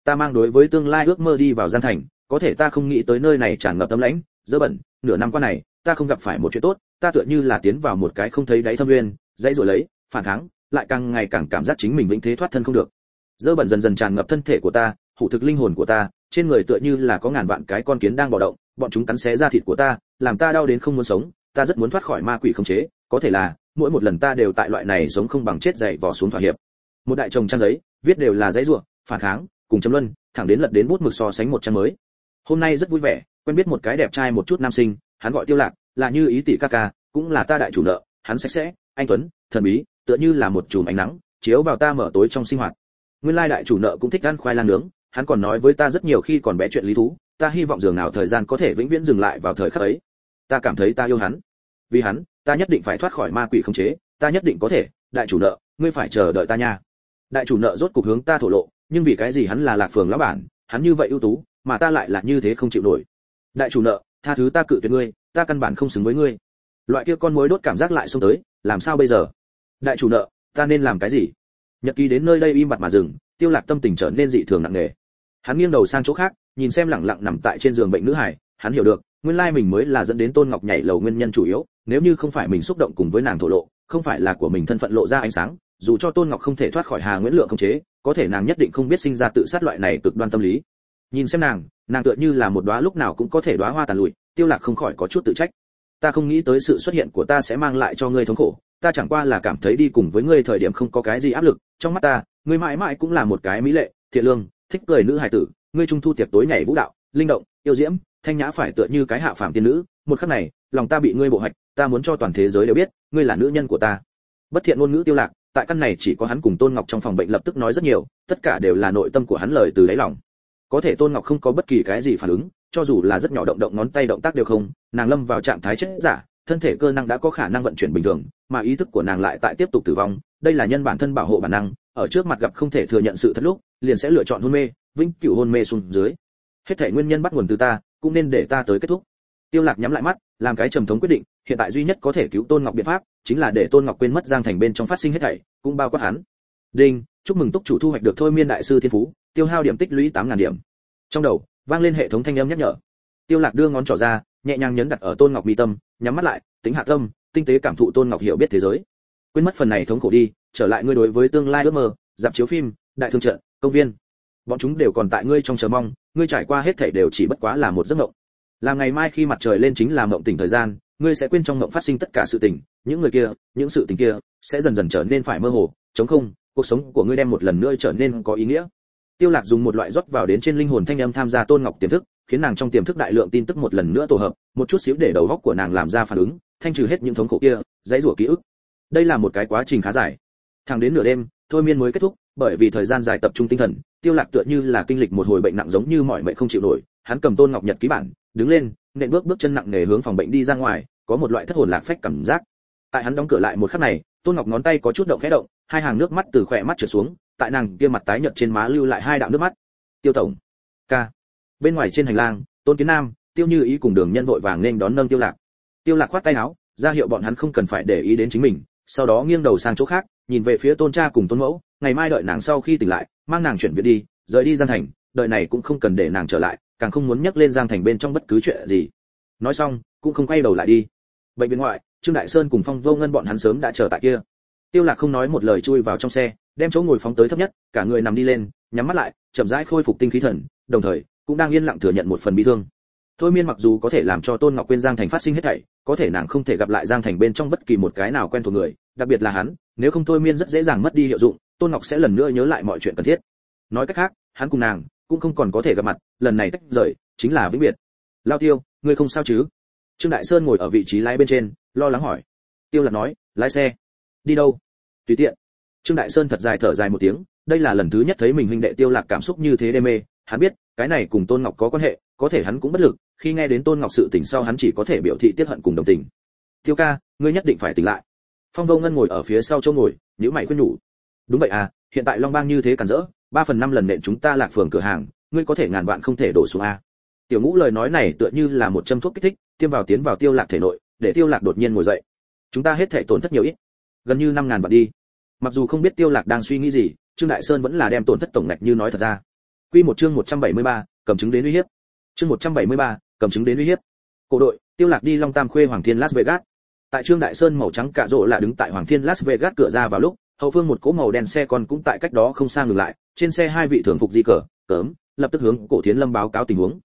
S1: Ta mang đối với tương lai ước mơ đi vào gian thành, có thể ta không nghĩ tới nơi này tràn ngập tấm lãnh, dơ bẩn, nửa năm qua này ta không gặp phải một chuyện tốt, ta tựa như là tiến vào một cái không thấy đáy thâm nguyên, dãy rồi lấy, phản kháng, lại càng ngày càng cảm giác chính mình vĩnh thế thoát thân không được. Dơ bẩn dần dần tràn ngập thân thể của ta, hủ thực linh hồn của ta, trên người tựa như là có ngàn vạn cái con kiến đang bò động, bọn chúng cắn xé da thịt của ta, làm ta đau đến không muốn sống, ta rất muốn thoát khỏi ma quỷ khống chế, có thể là, mỗi một lần ta đều tại loại này sống không bằng chết dậy vò xuống thỏa hiệp. Một đại chồng trang giấy, viết đều là giấy ruộng phản kháng, cùng chấm luân, thẳng đến lật đến bút mực so sánh một trang mới. Hôm nay rất vui vẻ, quen biết một cái đẹp trai một chút nam sinh hắn gọi tiêu lạc, là như ý tỷ ca ca, cũng là ta đại chủ nợ, hắn sạch sẽ, anh tuấn, thần bí, tựa như là một chùm ánh nắng, chiếu vào ta mở tối trong sinh hoạt. Nguyên lai đại chủ nợ cũng thích ăn khoai lang nướng, hắn còn nói với ta rất nhiều khi còn bé chuyện lý thú, ta hy vọng dường nào thời gian có thể vĩnh viễn dừng lại vào thời khắc ấy. Ta cảm thấy ta yêu hắn. Vì hắn, ta nhất định phải thoát khỏi ma quỷ khống chế, ta nhất định có thể, đại chủ nợ, ngươi phải chờ đợi ta nha. Đại chủ nợ rốt cục hướng ta thổ lộ, nhưng vì cái gì hắn là lạc phường lão bản, hắn như vậy ưu tú, mà ta lại là như thế không chịu nổi. Đại chủ nợ tha thứ ta cự tuyệt ngươi, ta căn bản không xứng với ngươi. Loại kia con mối đốt cảm giác lại xông tới, làm sao bây giờ? Đại chủ nợ, ta nên làm cái gì? Nhật ký đến nơi đây im bặt mà dừng, tiêu lạc tâm tình trở nên dị thường nặng nề. Hắn nghiêng đầu sang chỗ khác, nhìn xem lẳng lặng nằm tại trên giường bệnh nữ hải, hắn hiểu được, nguyên lai mình mới là dẫn đến tôn ngọc nhảy lầu nguyên nhân chủ yếu, nếu như không phải mình xúc động cùng với nàng thổ lộ, không phải là của mình thân phận lộ ra ánh sáng, dù cho tôn ngọc không thể thoát khỏi hà nguyễn lượng không chế, có thể nàng nhất định không biết sinh ra tự sát loại này cực đoan tâm lý. Nhìn xem nàng nàng tựa như là một đóa lúc nào cũng có thể đóa hoa tàn lụi, tiêu lạc không khỏi có chút tự trách. Ta không nghĩ tới sự xuất hiện của ta sẽ mang lại cho ngươi thống khổ, ta chẳng qua là cảm thấy đi cùng với ngươi thời điểm không có cái gì áp lực, trong mắt ta, ngươi mãi mãi cũng là một cái mỹ lệ, thiện lương, thích cười nữ hài tử, ngươi trung thu tiệc tối nhảy vũ đạo, linh động, yêu diễm, thanh nhã phải tựa như cái hạ phàm tiên nữ, một khắc này, lòng ta bị ngươi bộ hạch, ta muốn cho toàn thế giới đều biết, ngươi là nữ nhân của ta. Bất thiện ngôn ngữ tiêu lạc, tại căn này chỉ có hắn cùng tôn ngọc trong phòng bệnh lập tức nói rất nhiều, tất cả đều là nội tâm của hắn lời từ đáy lòng có thể tôn ngọc không có bất kỳ cái gì phản ứng, cho dù là rất nhỏ động động ngón tay động tác đều không, nàng lâm vào trạng thái chết giả, thân thể cơ năng đã có khả năng vận chuyển bình thường, mà ý thức của nàng lại tại tiếp tục tử vong, đây là nhân bản thân bảo hộ bản năng, ở trước mặt gặp không thể thừa nhận sự thật lúc, liền sẽ lựa chọn hôn mê, vĩnh cửu hôn mê xuống dưới. Hết thể nguyên nhân bắt nguồn từ ta, cũng nên để ta tới kết thúc. Tiêu lạc nhắm lại mắt, làm cái trầm thống quyết định, hiện tại duy nhất có thể cứu tôn ngọc biện pháp, chính là để tôn ngọc quên mất giang thành bên trong phát sinh hết thảy, cũng bao quát hắn. Đinh! Chúc mừng túc chủ thu hoạch được thôi miên đại sư thiên phú, tiêu hao điểm tích lũy tám ngàn điểm. Trong đầu, vang lên hệ thống thanh âm nhắc nhở. Tiêu lạc đưa ngón trỏ ra, nhẹ nhàng nhấn đặt ở tôn ngọc mi tâm, nhắm mắt lại, tính hạ tâm, tinh tế cảm thụ tôn ngọc hiểu biết thế giới. Quên mất phần này thống khổ đi, trở lại ngươi đối với tương lai ước mơ, dạp chiếu phim, đại thương trận, công viên. Bọn chúng đều còn tại ngươi trong chờ mong, ngươi trải qua hết thảy đều chỉ bất quá là một giấc mộng. Là ngày mai khi mặt trời lên chính là mộng tỉnh thời gian, ngươi sẽ quên trong mộng phát sinh tất cả sự tình, những người kia, những sự tình kia sẽ dần dần trở nên phải mơ hồ chống không cuộc sống của ngươi đem một lần nữa trở nên có ý nghĩa. Tiêu lạc dùng một loại rót vào đến trên linh hồn thanh âm tham gia tôn ngọc tiềm thức, khiến nàng trong tiềm thức đại lượng tin tức một lần nữa tổ hợp, một chút xíu để đầu óc của nàng làm ra phản ứng, thanh trừ hết những thống khổ kia, dãy rủa ký ức. Đây là một cái quá trình khá dài. Thẳng đến nửa đêm, thôi miên mới kết thúc, bởi vì thời gian dài tập trung tinh thần, tiêu lạc tựa như là kinh lịch một hồi bệnh nặng giống như mọi mệnh không chịu nổi, hắn cầm tôn ngọc nhật ký bản, đứng lên, nện bước bước chân nặng nề hướng phòng bệnh đi ra ngoài, có một loại thất hồn lạc phách cảm giác. Tại hắn đóng cửa lại một khắc này, tôn ngọc ngón tay có chút động khẽ động hai hàng nước mắt từ khỏe mắt trượt xuống, tại nàng kia mặt tái nhợt trên má lưu lại hai đạo nước mắt. Tiêu tổng, ca. Bên ngoài trên hành lang, tôn kiến nam, tiêu như ý cùng đường nhân vội vàng nên đón nâng tiêu lạc. Tiêu lạc khoát tay áo, ra hiệu bọn hắn không cần phải để ý đến chính mình, sau đó nghiêng đầu sang chỗ khác, nhìn về phía tôn cha cùng tôn mẫu, ngày mai đợi nàng sau khi tỉnh lại, mang nàng chuyển viện đi, rời đi giang thành, đợi này cũng không cần để nàng trở lại, càng không muốn nhắc lên giang thành bên trong bất cứ chuyện gì. Nói xong, cũng không quay đầu lại đi. Bệnh viện ngoại, trương đại sơn cùng phong vô ngân bọn hắn sớm đã chờ tại kia tiêu lạc không nói một lời chui vào trong xe, đem chỗ ngồi phóng tới thấp nhất, cả người nằm đi lên, nhắm mắt lại, chậm rãi khôi phục tinh khí thần, đồng thời, cũng đang yên lặng thừa nhận một phần bi thương. Thôi miên mặc dù có thể làm cho tôn ngọc Quyên giang thành phát sinh hết thảy, có thể nàng không thể gặp lại giang thành bên trong bất kỳ một cái nào quen thuộc người, đặc biệt là hắn, nếu không thôi miên rất dễ dàng mất đi hiệu dụng, tôn ngọc sẽ lần nữa nhớ lại mọi chuyện cần thiết. Nói cách khác, hắn cùng nàng, cũng không còn có thể gặp mặt, lần này tách rời, chính là vĩnh biệt. Lao tiêu, ngươi không sao chứ? Trương đại sơn ngồi ở vị trí lái bên trên, lo lắng hỏi. Tiêu lạc nói, lái xe đi đâu? Tùy tiện. Trương đại sơn thật dài thở dài một tiếng, đây là lần thứ nhất thấy mình huynh đệ tiêu lạc cảm xúc như thế đê mê. Hắn biết, cái này cùng tôn ngọc có quan hệ, có thể hắn cũng bất lực, khi nghe đến tôn ngọc sự tình sau hắn chỉ có thể biểu thị tiết hận cùng đồng tình. Tiêu ca, ngươi nhất định phải tỉnh lại. Phong vô ngân ngồi ở phía sau chỗ ngồi, nhíu mày khuyên nhủ. Đúng vậy à hiện tại long bang như thế cản rỡ, ba phần năm lần nện chúng ta lạc phường cửa hàng, ngươi có thể ngàn vạn không thể đổ xuống a. Tiểu ngũ lời nói này tựa như là một châm thuốc kích thích, tiêm vào tiến vào tiêu lạc thể nội, để tiêu lạc đột nhiên ngồi dậy. Chúng ta hết thể tổn thất nhiều ít gần như năm ngàn vạn đi. Mặc dù không biết tiêu lạc đang suy nghĩ gì trương đại sơn vẫn là đem tổn thất tổng ngạch như nói thật ra. Quy một chương 173, cầm chứng đến uy hiếp. Chương 173, cầm chứng đến uy hiếp. Cổ đội tiêu lạc đi long tam khuê hoàng thiên las vegas. Tại trương đại sơn màu trắng cạ rộ là đứng tại hoàng thiên las vegas cửa ra vào lúc hậu phương một cỗ màu đen xe còn cũng tại cách đó không xa ngừng lại trên xe hai vị thường phục di cờ cớm lập tức hướng cổ thiến lâm báo cáo tình huống.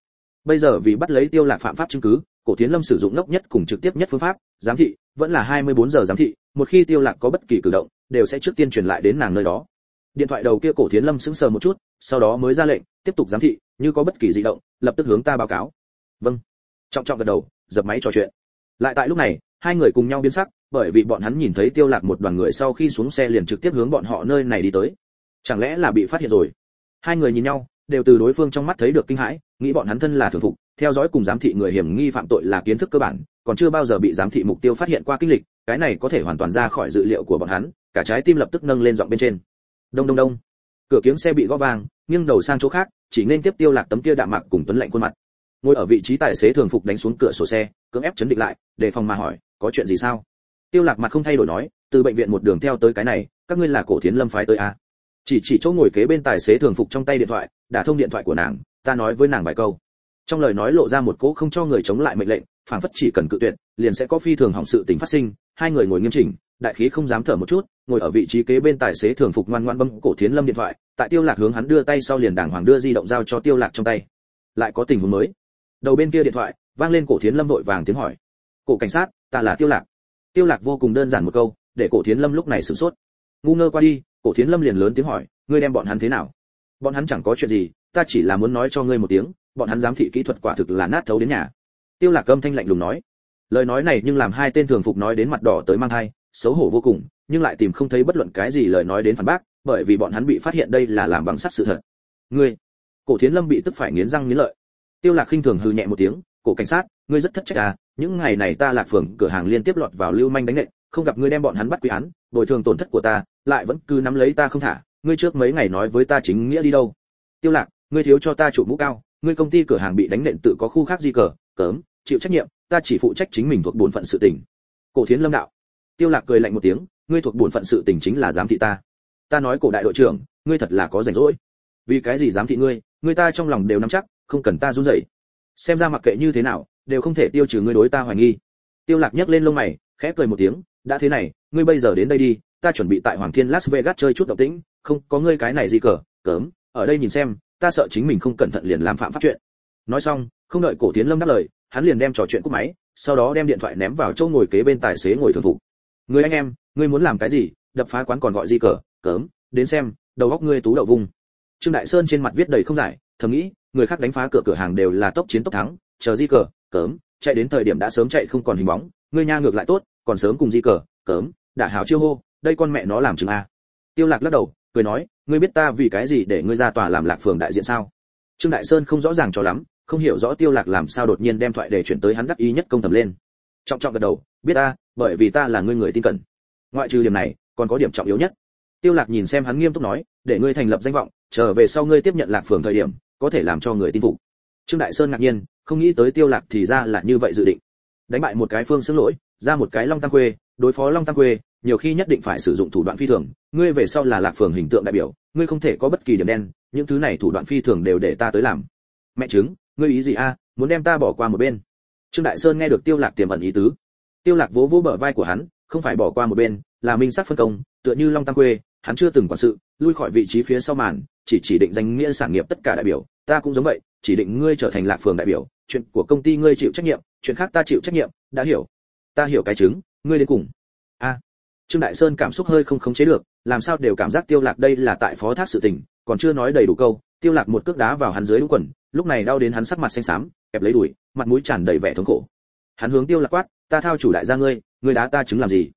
S1: Bây giờ vì bắt lấy tiêu lạc phạm pháp chứng cứ cổ thiến lâm sử dụng lốc nhất cùng trực tiếp nhất phương pháp giám thị vẫn là 24 giờ giám thị một khi tiêu lạc có bất kỳ cử động, đều sẽ trước tiên truyền lại đến nàng nơi đó. Điện thoại đầu kia cổ thiến lâm sững sờ một chút, sau đó mới ra lệnh, tiếp tục giám thị, như có bất kỳ dị động, lập tức hướng ta báo cáo. Vâng. Trọng trọng gật đầu, dập máy trò chuyện. Lại tại lúc này, hai người cùng nhau biến sắc, bởi vì bọn hắn nhìn thấy tiêu lạc một đoàn người sau khi xuống xe liền trực tiếp hướng bọn họ nơi này đi tới. Chẳng lẽ là bị phát hiện rồi? Hai người nhìn nhau, đều từ đối phương trong mắt thấy được kinh hãi, nghĩ bọn hắn thân là thường phục, theo dõi cùng giám thị người hiểm nghi phạm tội là kiến thức cơ bản, còn chưa bao giờ bị giám thị mục tiêu phát hiện qua kinh lịch cái này có thể hoàn toàn ra khỏi dự liệu của bọn hắn, cả trái tim lập tức nâng lên giọng bên trên. Đông đông đông. Cửa kiếng xe bị gõ vang, nghiêng đầu sang chỗ khác, chỉ nên tiếp tiêu lạc tấm kia đạm mạc cùng tuấn lạnh khuôn mặt. Ngồi ở vị trí tài xế thường phục đánh xuống cửa sổ xe, cưỡng ép chấn định lại, đề phòng mà hỏi, có chuyện gì sao? Tiêu lạc mặt không thay đổi nói, từ bệnh viện một đường theo tới cái này, các ngươi là cổ thiến lâm phái tới à? chỉ chỉ chỗ ngồi kế bên tài xế thường phục trong tay điện thoại, đã thông điện thoại của nàng, ta nói với nàng vài câu. Trong lời nói lộ ra một cỗ không cho người chống lại mệnh lệnh, phảng phất chỉ cần cự tuyệt, liền sẽ có phi thường hỏng sự tình phát sinh hai người ngồi nghiêm chỉnh, đại khí không dám thở một chút, ngồi ở vị trí kế bên tài xế thường phục ngoan ngoãn bấm cổ thiến lâm điện thoại, tại tiêu lạc hướng hắn đưa tay sau liền đàng hoàng đưa di động giao cho tiêu lạc trong tay. Lại có tình huống mới. Đầu bên kia điện thoại, vang lên cổ thiến lâm vội vàng tiếng hỏi. Cổ cảnh sát, ta là tiêu lạc. Tiêu lạc vô cùng đơn giản một câu, để cổ thiến lâm lúc này sửng sốt. Ngu ngơ qua đi, cổ thiến lâm liền lớn tiếng hỏi, ngươi đem bọn hắn thế nào? Bọn hắn chẳng có chuyện gì, ta chỉ là muốn nói cho ngươi một tiếng, bọn hắn giám thị kỹ thuật quả thực là nát thấu đến nhà. Tiêu lạc âm thanh lạnh lùng nói lời nói này nhưng làm hai tên thường phục nói đến mặt đỏ tới mang thai, xấu hổ vô cùng nhưng lại tìm không thấy bất luận cái gì lời nói đến phản bác bởi vì bọn hắn bị phát hiện đây là làm bằng sắt sự thật. Ngươi cổ thiến lâm bị tức phải nghiến răng nghiến lợi. Tiêu lạc khinh thường hừ nhẹ một tiếng cổ cảnh sát ngươi rất thất trách à những ngày này ta lạc phường cửa hàng liên tiếp lọt vào lưu manh đánh nện không gặp ngươi đem bọn hắn bắt quy án bồi thường tổn thất của ta lại vẫn cứ nắm lấy ta không thả ngươi trước mấy ngày nói với ta chính nghĩa đi đâu? Tiêu lạc ngươi thiếu cho ta chủ mũ cao ngươi công ty cửa hàng bị đánh nện tự có khu khác gì cờ cớm chịu trách nhiệm ta chỉ phụ trách chính mình thuộc bổn phận sự tình. Cổ thiến lâm đạo. Tiêu lạc cười lạnh một tiếng, ngươi thuộc bổn phận sự tình chính là giám thị ta. Ta nói cổ đại đội trưởng, ngươi thật là có rảnh rỗi. Vì cái gì giám thị ngươi ngươi ta trong lòng đều nắm chắc, không cần ta run rẩy. Xem ra mặc kệ như thế nào, đều không thể tiêu trừ ngươi đối ta hoài nghi. Tiêu lạc nhấc lên lông mày, khẽ cười một tiếng, đã thế này, ngươi bây giờ đến đây đi, ta chuẩn bị tại hoàng thiên las vegas chơi chút động tĩnh, không, có ngươi cái này gì cờ, cớm, ở đây nhìn xem, ta sợ chính mình không cẩn thận liền làm phạm pháp chuyện. Nói xong, không đợi cổ tiến lâm đáp lời hắn liền đem trò chuyện cúp máy, sau đó đem điện thoại ném vào chỗ ngồi kế bên tài xế ngồi thường phục. Người anh em, ngươi muốn làm cái gì? Đập phá quán còn gọi gì cờ? Cớm, đến xem, đầu góc ngươi tú đậu vùng. trương đại sơn trên mặt viết đầy không giải, thầm nghĩ, người khác đánh phá cửa cửa hàng đều là tốc chiến tốc thắng, chờ di cờ, cớm, chạy đến thời điểm đã sớm chạy không còn hình bóng, ngươi nha ngược lại tốt, còn sớm cùng di cờ, cớm đã hảo chiêu hô, đây con mẹ nó làm chứng a. Tiêu lạc lắc đầu, cười nói, ngươi biết ta vì cái gì để ngươi ra tòa làm lạc phường đại diện sao? Trương đại sơn không rõ ràng cho lắm không hiểu rõ tiêu lạc làm sao đột nhiên đem thoại để chuyển tới hắn đắc ý nhất công thầm lên. Trọng trọng gật đầu, biết ta, bởi vì ta là ngươi người tin cẩn. Ngoại trừ điểm này, còn có điểm trọng yếu nhất. Tiêu lạc nhìn xem hắn nghiêm túc nói, để ngươi thành lập danh vọng, trở về sau ngươi tiếp nhận lạc phường thời điểm, có thể làm cho người tin phục. Trương đại sơn ngạc nhiên, không nghĩ tới tiêu lạc thì ra là như vậy dự định. Đánh bại một cái phương xứng lỗi, ra một cái long tăng quê, đối phó long tăng quê, nhiều khi nhất định phải sử dụng thủ đoạn phi thường. Ngươi về sau là lạc phường hình tượng đại biểu, ngươi không thể có bất kỳ điểm đen, những thứ này thủ đoạn phi thường đều để ta tới làm. Mẹ chứng ngươi ý gì a, muốn đem ta bỏ qua một bên. Trương đại sơn nghe được tiêu lạc tiềm ẩn ý tứ. Tiêu lạc vỗ vỗ bờ vai của hắn, không phải bỏ qua một bên, là minh sắc phân công, tựa như long Tam quê, hắn chưa từng quản sự, lui khỏi vị trí phía sau màn, chỉ chỉ định danh nghĩa sản nghiệp tất cả đại biểu. Ta cũng giống vậy, chỉ định ngươi trở thành lạc phường đại biểu. Chuyện của công ty ngươi chịu trách nhiệm, chuyện khác ta chịu trách nhiệm, đã hiểu. Ta hiểu cái chứng, ngươi đến cùng. A. Trương đại sơn cảm xúc hơi không khống chế được, làm sao đều cảm giác tiêu lạc đây là tại phó thác sự tình, còn chưa nói đầy đủ câu, tiêu lạc một cước đá vào hắn dưới đúng quần lúc này đau đến hắn sắc mặt xanh xám, kẹp lấy đùi, mặt mũi tràn đầy vẻ thống khổ. Hắn hướng tiêu lạc quát, ta thao chủ đại gia ngươi ngươi đá ta chứng làm gì?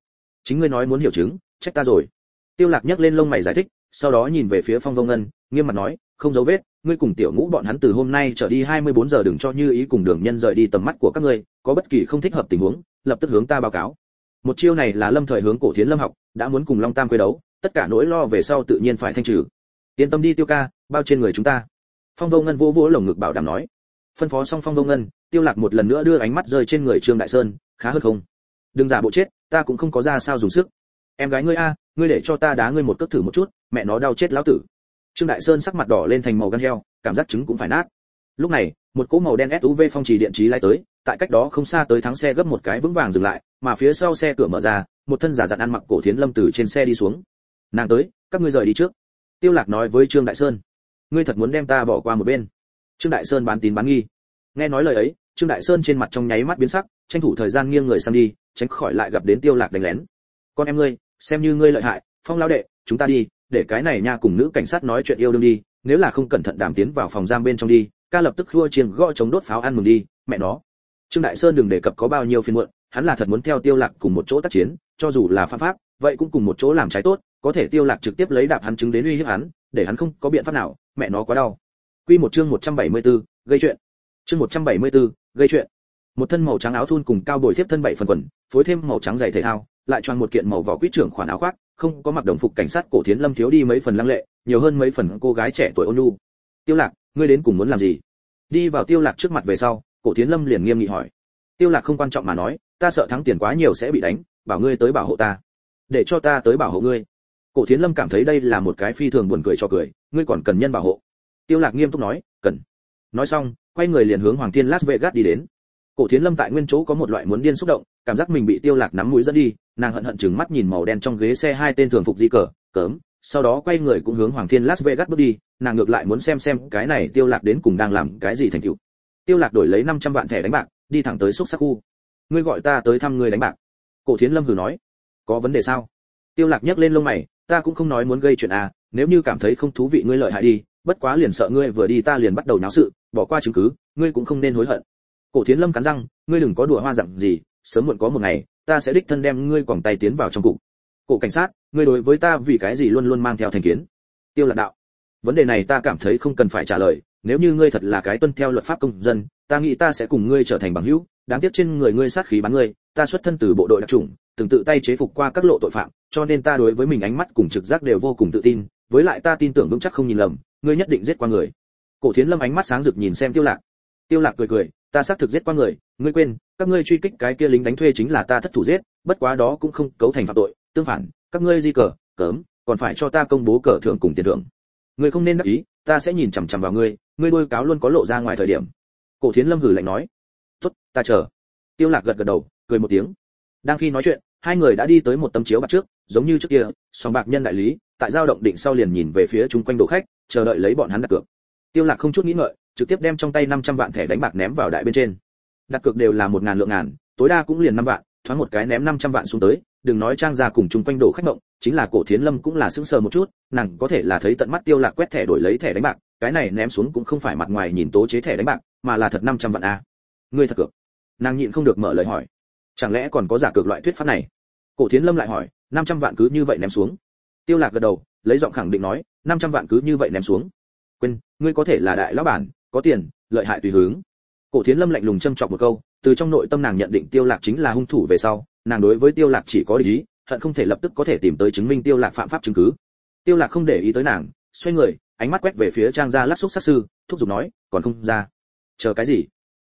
S1: Chính ngươi nói muốn hiểu chứng trách ta rồi. Tiêu lạc nhấc lên lông mày giải thích, sau đó nhìn về phía phong vông ngân, nghiêm mặt nói, không dấu vết, ngươi cùng tiểu ngũ bọn hắn từ hôm nay trở đi 24 giờ đừng cho như ý cùng đường nhân rời đi tầm mắt của các ngươi, có bất kỳ không thích hợp tình huống, lập tức hướng ta báo cáo. Một chiêu này là lâm thời hướng cổ thiến lâm học, đã muốn cùng long tam quyết đấu, tất cả nỗi lo về sau tự nhiên phải thanh trừ. Yên tâm đi tiêu ca, bao trên người chúng ta phong vô ngân vỗ vỗ lồng ngực bảo đảm nói. Phân phó xong phong vô ngân, tiêu lạc một lần nữa đưa ánh mắt rơi trên người trương đại sơn, khá hơn không? Đừng giả bộ chết, ta cũng không có ra sao dùng sức. Em gái ngươi a, ngươi để cho ta đá ngươi một cước thử một chút, mẹ nó đau chết lão tử. Trương đại sơn sắc mặt đỏ lên thành màu gan heo, cảm giác trứng cũng phải nát. Lúc này, một cỗ màu đen suv phong trì điện trí lái tới, tại cách đó không xa tới thắng xe gấp một cái vững vàng dừng lại, mà phía sau xe cửa mở ra, một thân giả dặn ăn mặc cổ thiến lâm từ trên xe đi xuống. Nàng tới, các ngươi rời đi trước. Tiêu lạc nói với trương đại sơn ngươi thật muốn đem ta bỏ qua một bên. Trương đại sơn bán tín bán nghi. Nghe nói lời ấy, trương đại sơn trên mặt trong nháy mắt biến sắc, tranh thủ thời gian nghiêng người sang đi, tránh khỏi lại gặp đến tiêu lạc đánh lén. Con em ngươi, xem như ngươi lợi hại, phong lão đệ, chúng ta đi, để cái này nha cùng nữ cảnh sát nói chuyện yêu đương đi, nếu là không cẩn thận đàm tiến vào phòng giam bên trong đi, ca lập tức khua chiêng gõ chống đốt pháo ăn mừng đi, mẹ nó. Trương đại sơn đừng đề cập có bao nhiêu phiền muộn, hắn là thật muốn theo tiêu lạc cùng một chỗ tác chiến, cho dù là phạm pháp, vậy cũng cùng một chỗ làm trái tốt có thể tiêu lạc trực tiếp lấy đạp hắn chứng đến uy hiếp hắn để hắn không có biện pháp nào mẹ nó quá đau. Quy một chương 174, gây chuyện. Chương 174, gây chuyện. Một thân màu trắng áo thun cùng cao bồi tiếp thân bảy phần quần phối thêm màu trắng giày thể thao lại choàng một kiện màu vỏ quýt trưởng khoản áo khoác không có mặc đồng phục cảnh sát cổ thiến lâm thiếu đi mấy phần lăng lệ nhiều hơn mấy phần cô gái trẻ tuổi ôn nhu. Tiêu lạc ngươi đến cùng muốn làm gì? Đi vào tiêu lạc trước mặt về sau cổ thiến lâm liền nghiêm nghị hỏi. Tiêu lạc không quan trọng mà nói ta sợ thắng tiền quá nhiều sẽ bị đánh bảo ngươi tới bảo hộ ta. Để cho ta tới bảo hộ ngươi cổ thiến lâm cảm thấy đây là một cái phi thường buồn cười cho cười, ngươi còn cần nhân bảo hộ. Tiêu lạc nghiêm túc nói, cần. Nói xong, quay người liền hướng hoàng thiên las vegas đi đến. Cổ thiến lâm tại nguyên chỗ có một loại muốn điên xúc động, cảm giác mình bị tiêu lạc nắm mũi dẫn đi, nàng hận hận chừng mắt nhìn màu đen trong ghế xe hai tên thường phục di cờ, cớm, sau đó quay người cũng hướng hoàng thiên las vegas bước đi, nàng ngược lại muốn xem xem cái này tiêu lạc đến cùng đang làm cái gì thành tựu. Tiêu lạc đổi lấy 500 vạn thẻ đánh bạc, đi thẳng tới xúc sắc khu. Ngươi gọi ta tới thăm ngươi đánh bạc. Cổ thiến lâm hừ nói, có vấn đề sao? Tiêu lạc nhấc lên lông mày ta cũng không nói muốn gây chuyện à nếu như cảm thấy không thú vị ngươi lợi hại đi, bất quá liền sợ ngươi vừa đi ta liền bắt đầu náo sự, bỏ qua chứng cứ, ngươi cũng không nên hối hận. Cổ thiến lâm cắn răng, ngươi đừng có đùa hoa dặn gì, sớm muộn có một ngày, ta sẽ đích thân đem ngươi quòng tay tiến vào trong cục. Cổ cảnh sát, ngươi đối với ta vì cái gì luôn luôn mang theo thành kiến? Tiêu lạc đạo, vấn đề này ta cảm thấy không cần phải trả lời, nếu như ngươi thật là cái tuân theo luật pháp công dân, ta nghĩ ta sẽ cùng ngươi trở thành bằng hữu đáng tiếc trên người ngươi sát khí bắn ngươi, ta xuất thân từ bộ đội đặc chủng, từng tự tay chế phục qua các lộ tội phạm, cho nên ta đối với mình ánh mắt cùng trực giác đều vô cùng tự tin, với lại ta tin tưởng vững chắc không nhìn lầm, ngươi nhất định giết qua người. Cổ thiến lâm ánh mắt sáng rực nhìn xem tiêu lạc. Tiêu lạc cười cười, ta xác thực giết qua người, ngươi quên, các ngươi truy kích cái kia lính đánh thuê chính là ta thất thủ giết, bất quá đó cũng không cấu thành phạm tội, tương phản, các ngươi di cờ cấm còn phải cho ta công bố cờ thưởng cùng tiền thưởng. Ngươi không nên đắc ý, ta sẽ nhìn chằm chằm vào ngươi ngươi đôi cáo luôn có lộ ra ngoài thời điểm. Cổ thiến lâm hử lạnh nói ta chờ. Tiêu lạc gật gật đầu, cười một tiếng. Đang khi nói chuyện, hai người đã đi tới một tấm chiếu bạc trước, giống như trước kia, song bạc nhân đại lý, tại giao động định sau liền nhìn về phía chung quanh đồ khách, chờ đợi lấy bọn hắn đặt cược. Tiêu lạc không chút nghĩ ngợi, trực tiếp đem trong tay 500 vạn thẻ đánh bạc ném vào đại bên trên. Đặt cược đều là một ngàn lượng ngàn, tối đa cũng liền 5 vạn, thoáng một cái ném 500 vạn xuống tới, đừng nói trang ra cùng chung quanh đồ khách động, chính là cổ thiến lâm cũng là sững sờ một chút, nàng có thể là thấy tận mắt tiêu lạc quét thẻ đổi lấy thẻ đánh bạc, cái này ném xuống cũng không phải mặt ngoài nhìn tố chế thẻ đánh bạc, mà là thật 500 vạn a ngươi thật cược. Nàng nhịn không được mở lời hỏi. Chẳng lẽ còn có giả cược loại thuyết pháp này? Cổ thiến lâm lại hỏi 500 vạn cứ như vậy ném xuống. Tiêu lạc gật đầu, lấy giọng khẳng định nói 500 vạn cứ như vậy ném xuống. Quên, ngươi có thể là đại lão bản, có tiền, lợi hại tùy hướng. Cổ thiến lâm lạnh lùng châm chọc một câu, từ trong nội tâm nàng nhận định tiêu lạc chính là hung thủ về sau, nàng đối với tiêu lạc chỉ có ý hận không thể lập tức có thể tìm tới chứng minh tiêu lạc phạm pháp chứng cứ. Tiêu lạc không để ý tới nàng, xoay người, ánh mắt quét về phía trang gia lắc xúc sát sư, thúc giục nói, còn không ra. Chờ cái gì?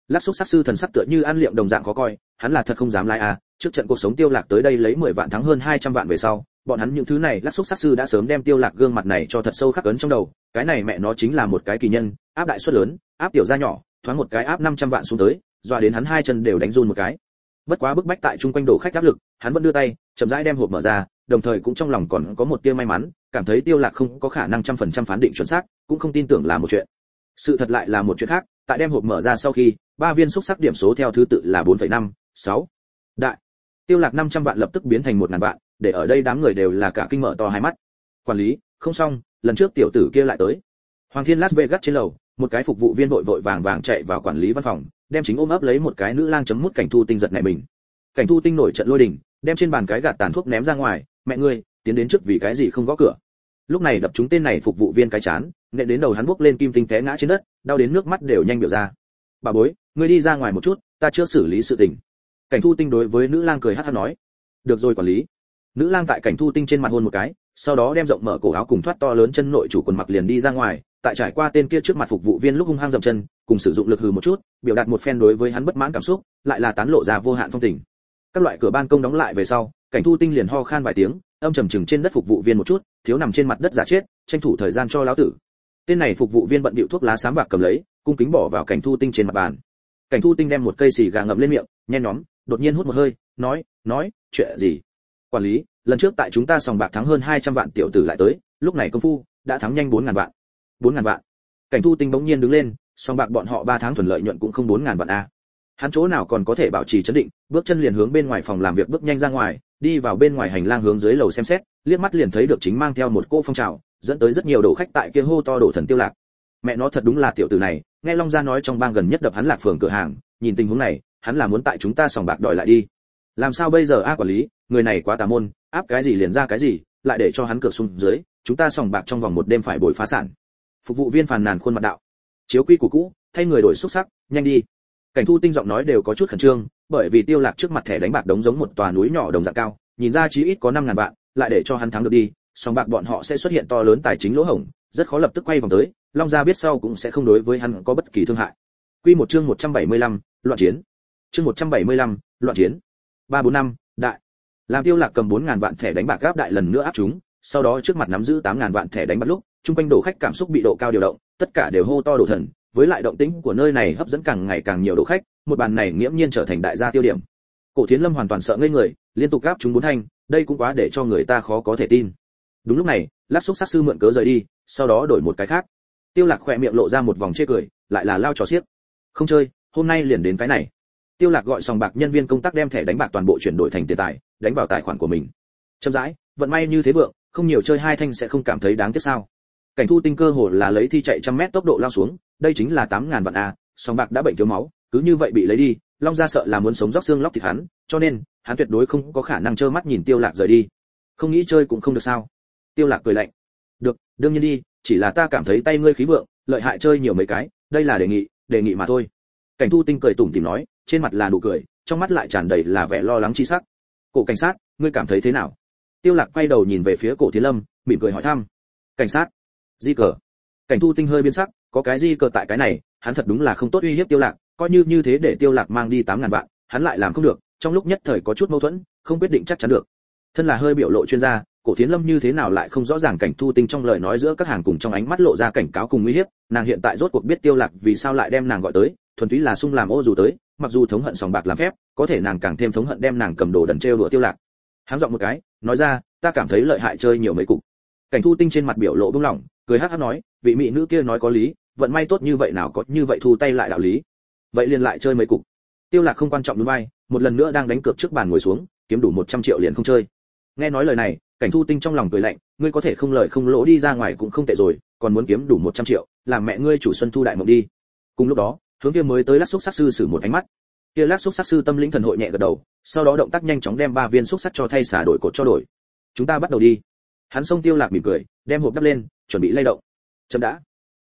S1: Lát xúc sát sư thần sắc tựa như ăn liệm đồng dạng khó coi, hắn là thật không dám lai à trước trận cuộc sống tiêu lạc tới đây lấy 10 vạn thắng hơn 200 vạn về sau, bọn hắn những thứ này lát xúc sát sư đã sớm đem tiêu lạc gương mặt này cho thật sâu khắc ấn trong đầu, cái này mẹ nó chính là một cái kỳ nhân, áp đại suất lớn, áp tiểu gia nhỏ, thoáng một cái áp 500 vạn xuống tới, dọa đến hắn hai chân đều đánh run một cái. Bất quá bức bách tại trung quanh đổ khách áp lực, hắn vẫn đưa tay, chậm rãi đem hộp mở ra, đồng thời cũng trong lòng còn có một tia may mắn, cảm thấy tiêu lạc không có khả năng trăm phần trăm phán định chuẩn xác, cũng không tin tưởng là một chuyện. Sự thật lại là một chuyện khác, tại đem hộp mở ra sau khi ba viên xúc sắc điểm số theo thứ tự là 4,5, 6. đại. Tiêu lạc 500 vạn lập tức biến thành 1000 vạn để ở đây đám người đều là cả kinh mở to hai mắt. Quản lý không xong lần trước tiểu tử kia lại tới. Hoàng thiên las vegas trên lầu một cái phục vụ viên vội vội vàng vàng chạy vào quản lý văn phòng đem chính ôm ấp lấy một cái nữ lang chấm mút cảnh thu tinh giật này mình. Cảnh thu tinh nổi trận lôi đình đem trên bàn cái gạt tàn thuốc ném ra ngoài mẹ ngươi tiến đến trước vì cái gì không gõ cửa? Lúc này đập chúng tên này phục vụ viên cái chán nện đến đầu hắn bước lên kim tinh té ngã trên đất đau đến nước mắt đều nhanh biểu ra bà bối, ngươi đi ra ngoài một chút, ta chưa xử lý sự tình. Cảnh thu tinh đối với nữ lang cười hát hát nói. Được rồi quản lý. Nữ lang tại cảnh thu tinh trên mặt hôn một cái, sau đó đem rộng mở cổ áo cùng thoát to lớn chân nội chủ quần mặc liền đi ra ngoài, tại trải qua tên kia trước mặt phục vụ viên lúc hung hăng dậm chân, cùng sử dụng lực hừ một chút, biểu đạt một phen đối với hắn bất mãn cảm xúc, lại là tán lộ ra vô hạn phong tình. Các loại cửa ban công đóng lại về sau, cảnh thu tinh liền ho khan vài tiếng, âm trầm chừng trên đất phục vụ viên một chút, thiếu nằm trên mặt đất giả chết, tranh thủ thời gian cho lão tử tên này phục vụ viên bận bịu thuốc lá sám bạc cầm lấy, cung kính bỏ vào cảnh thu tinh trên mặt bàn. Cảnh thu tinh đem một cây xì gà ngậm lên miệng nhen nhóm, đột nhiên hút một hơi, nói nói, chuyện gì? Quản lý, lần trước tại chúng ta sòng bạc thắng hơn 200 vạn tiểu tử lại tới, lúc này công phu đã thắng nhanh 4.000 vạn. 4.000 vạn. Cảnh thu tinh bỗng nhiên đứng lên, sòng bạc bọn họ ba tháng thuần lợi nhuận cũng không bốn ngàn vạn a. Hắn chỗ nào còn có thể bảo trì chấn định, bước chân liền hướng bên ngoài phòng làm việc bước nhanh ra ngoài, đi vào bên ngoài hành lang hướng dưới lầu xem xét, liếc mắt liền thấy được chính mang theo một cô phong trào dẫn tới rất nhiều đồ khách tại kia hô to đổ thần tiêu lạc. Mẹ nó thật đúng là tiểu tử này, nghe long gia nói trong bang gần nhất đập hắn lạc phường cửa hàng, nhìn tình huống này, hắn là muốn tại chúng ta sòng bạc đòi lại đi. Làm sao bây giờ a quản lý, người này quá tà môn, áp cái gì liền ra cái gì, lại để cho hắn cược xuống dưới, chúng ta sòng bạc trong vòng một đêm phải bồi phá sản. Phục vụ viên phàn nàn khuôn mặt đạo. Chiếu quy của cũ, thay người đổi xuất sắc, nhanh đi. Cảnh thu tinh giọng nói đều có chút khẩn trương, bởi vì tiêu lạc trước mặt thẻ đánh bạc đống giống một tòa núi nhỏ đồng dạng cao, nhìn ra chí ít có năm ngàn vạn, lại để cho hắn thắng được đi song bạc bọn họ sẽ xuất hiện to lớn tài chính lỗ hổng rất khó lập tức quay vòng tới long gia biết sau cũng sẽ không đối với hắn có bất kỳ thương hại. Quy một chương 175, loạn chiến. Chương 175, loạn chiến. Ba bốn năm đại. Làm tiêu lạc cầm bốn ngàn vạn thẻ đánh bạc gáp đại lần nữa áp chúng sau đó trước mặt nắm giữ tám ngàn vạn thẻ đánh bạc lúc chung quanh đổ khách cảm xúc bị độ cao điều động tất cả đều hô to đổ thần với lại động tĩnh của nơi này hấp dẫn càng ngày càng nhiều đồ khách một bàn này nghiễm nhiên trở thành đại gia tiêu điểm. Cổ thiến lâm hoàn toàn sợ ngây người liên tục gáp chúng bốn thanh đây cũng quá để cho người ta khó có thể tin đúng lúc này, lát xúc sát sư mượn cớ rời đi, sau đó đổi một cái khác. Tiêu lạc khoe miệng lộ ra một vòng chê cười, lại là lao trò xiếc. Không chơi, hôm nay liền đến cái này. Tiêu lạc gọi sòng bạc nhân viên công tác đem thẻ đánh bạc toàn bộ chuyển đổi thành tiền tài, đánh vào tài khoản của mình. Chậm rãi, vận may như thế vượng, không nhiều chơi hai thanh sẽ không cảm thấy đáng tiếc sao. Cảnh thu tinh cơ hồ là lấy thi chạy trăm mét tốc độ lao xuống, đây chính là tám ngàn vạn a sòng bạc đã bệnh thiếu máu, cứ như vậy bị lấy đi, long gia sợ là muốn sống róc xương lóc thịt hắn, cho nên, hắn tuyệt đối không có khả năng trơ mắt nhìn tiêu lạc rời đi. Không nghĩ chơi cũng không được sao tiêu lạc cười lạnh. Được, đương nhiên đi, chỉ là ta cảm thấy tay ngươi khí vượng, lợi hại chơi nhiều mấy cái, đây là đề nghị đề nghị mà thôi. Cảnh thu tinh cười tủm tỉm nói, trên mặt là nụ cười, trong mắt lại tràn đầy là vẻ lo lắng chi sắc. Cổ cảnh sát, ngươi cảm thấy thế nào? Tiêu lạc quay đầu nhìn về phía cổ thiên lâm, mỉm cười hỏi thăm. Cảnh sát? Di cờ. Cảnh thu tinh hơi biến sắc, có cái di cờ tại cái này, hắn thật đúng là không tốt uy hiếp tiêu lạc, coi như như thế để tiêu lạc mang đi tám ngàn vạn, hắn lại làm không được, trong lúc nhất thời có chút mâu thuẫn, không quyết định chắc chắn được. Thân là hơi biểu lộ chuyên gia cổ thiến lâm như thế nào lại không rõ ràng cảnh thu tinh trong lời nói giữa các hàng cùng trong ánh mắt lộ ra cảnh cáo cùng nguy hiếp, nàng hiện tại rốt cuộc biết tiêu lạc vì sao lại đem nàng gọi tới, thuần túy là sung làm ô dù tới, mặc dù thống hận sòng bạc làm phép, có thể nàng càng thêm thống hận đem nàng cầm đồ đần treo đùa tiêu lạc. Hắn giọng một cái, nói ra, ta cảm thấy lợi hại chơi nhiều mấy cục. Cảnh thu tinh trên mặt biểu lộ bưng lỏng, cười hắc hắc nói, vị mỹ nữ kia nói có lý, vận may tốt như vậy nào có như vậy thu tay lại đạo lý. Vậy liền lại chơi mấy cục. Tiêu lạc không quan trọng núi vai một lần nữa đang đánh cược trước bàn ngồi xuống, kiếm đủ 100 triệu liền không chơi. Nghe nói lời này cảnh thu tinh trong lòng cười lạnh, ngươi có thể không lời không lỗ đi ra ngoài cũng không tệ rồi, còn muốn kiếm đủ 100 triệu, làm mẹ ngươi chủ xuân thu đại mộng đi. Cùng lúc đó, hướng kia mới tới lát xúc sắc sư sử một ánh mắt. Kia lát xúc sắc sư tâm linh thần hội nhẹ gật đầu, sau đó động tác nhanh chóng đem ba viên xúc sắc cho thay xả đổi cột cho đổi. Chúng ta bắt đầu đi. Hắn xông tiêu lạc mỉm cười, đem hộp đắp lên, chuẩn bị lay động. Chậm đã.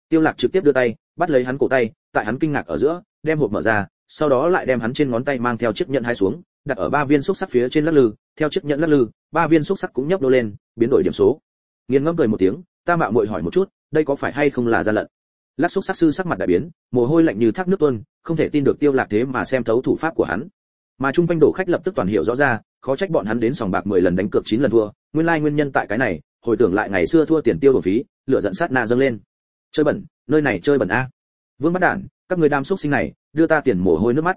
S1: Tiêu lạc trực tiếp đưa tay, bắt lấy hắn cổ tay, tại hắn kinh ngạc ở giữa, đem hộp mở ra, sau đó lại đem hắn trên ngón tay mang theo chiếc nhẫn hai xuống đặt ở ba viên xúc sắc phía trên lắc lư, theo chiếc nhẫn lắc lư, ba viên xúc sắc cũng nhấp đô lên, biến đổi điểm số. Nghiền ngẫm cười một tiếng, ta mạo muội hỏi một chút, đây có phải hay không là gian lận? Lắc xúc sắc sư sắc mặt đại biến, mồ hôi lạnh như thác nước tuôn, không thể tin được tiêu lạc thế mà xem thấu thủ pháp của hắn. Mà trung quanh đổ khách lập tức toàn hiểu rõ ra, khó trách bọn hắn đến sòng bạc 10 lần đánh cược 9 lần thua, nguyên lai nguyên nhân tại cái này, hồi tưởng lại ngày xưa thua tiền tiêu bổ phí, lửa giận sát na dâng lên. Chơi bẩn, nơi này chơi bẩn a. Vương bắt đản, các người đam xúc sinh này, đưa ta tiền mồ hôi nước mắt.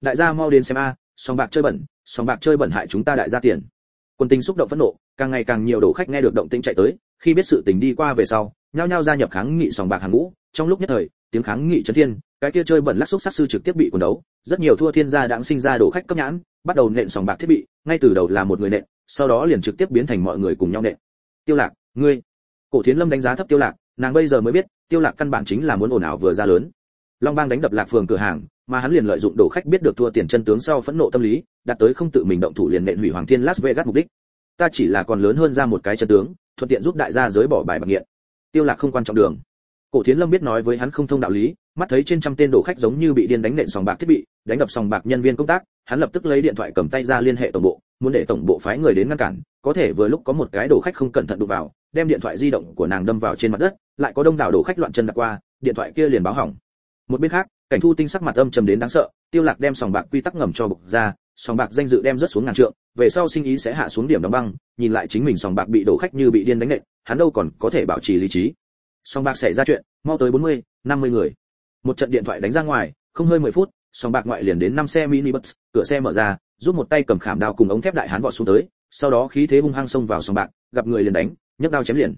S1: Đại gia mau đến xem a sòng bạc chơi bẩn, sòng bạc chơi bẩn hại chúng ta đại gia tiền. Quân tình xúc động phẫn nộ, càng ngày càng nhiều đồ khách nghe được động tĩnh chạy tới, khi biết sự tình đi qua về sau, nhao nhao gia nhập kháng nghị sòng bạc hàng ngũ. Trong lúc nhất thời, tiếng kháng nghị chấn thiên, cái kia chơi bẩn lắc xúc sát sư trực tiếp bị quần đấu. Rất nhiều thua thiên gia đãng sinh ra đồ khách cấp nhãn, bắt đầu nện sòng bạc thiết bị, ngay từ đầu là một người nện, sau đó liền trực tiếp biến thành mọi người cùng nhau nện. Tiêu lạc, ngươi. Cổ thiến lâm đánh giá thấp tiêu lạc, nàng bây giờ mới biết, tiêu lạc căn bản chính là muốn ồn ào vừa ra lớn. Long bang đánh đập lạc phường cửa hàng mà hắn liền lợi dụng đồ khách biết được thua tiền chân tướng sau phẫn nộ tâm lý, đạt tới không tự mình động thủ liền nện hủy hoàng thiên las vegas mục đích. Ta chỉ là còn lớn hơn ra một cái chân tướng, thuận tiện giúp đại gia giới bỏ bài bạc nghiện. Tiêu lạc không quan trọng đường. Cổ thiến lâm biết nói với hắn không thông đạo lý, mắt thấy trên trăm tên đồ khách giống như bị điên đánh nện sòng bạc thiết bị, đánh đập sòng bạc nhân viên công tác, hắn lập tức lấy điện thoại cầm tay ra liên hệ tổng bộ, muốn để tổng bộ phái người đến ngăn cản, có thể vừa lúc có một cái đồ khách không cẩn thận đụng vào, đem điện thoại di động của nàng đâm vào trên mặt đất, lại có đông đảo đồ khách loạn chân đặt qua, điện thoại kia liền báo hỏng. Một bên khác cảnh thu tinh sắc mặt âm trầm đến đáng sợ tiêu lạc đem sòng bạc quy tắc ngầm cho bục ra sòng bạc danh dự đem rất xuống ngàn trượng về sau sinh ý sẽ hạ xuống điểm đóng băng nhìn lại chính mình sòng bạc bị đổ khách như bị điên đánh nện hắn đâu còn có thể bảo trì lý trí. Sòng bạc xảy ra chuyện mau tới 40, 50 người. Một trận điện thoại đánh ra ngoài không hơi 10 phút sòng bạc ngoại liền đến 5 xe mini bus cửa xe mở ra giúp một tay cầm khảm đao cùng ống thép đại hán vọt xuống tới sau đó khí thế hung hăng xông vào sòng bạc gặp người liền đánh nhấc đao chém liền.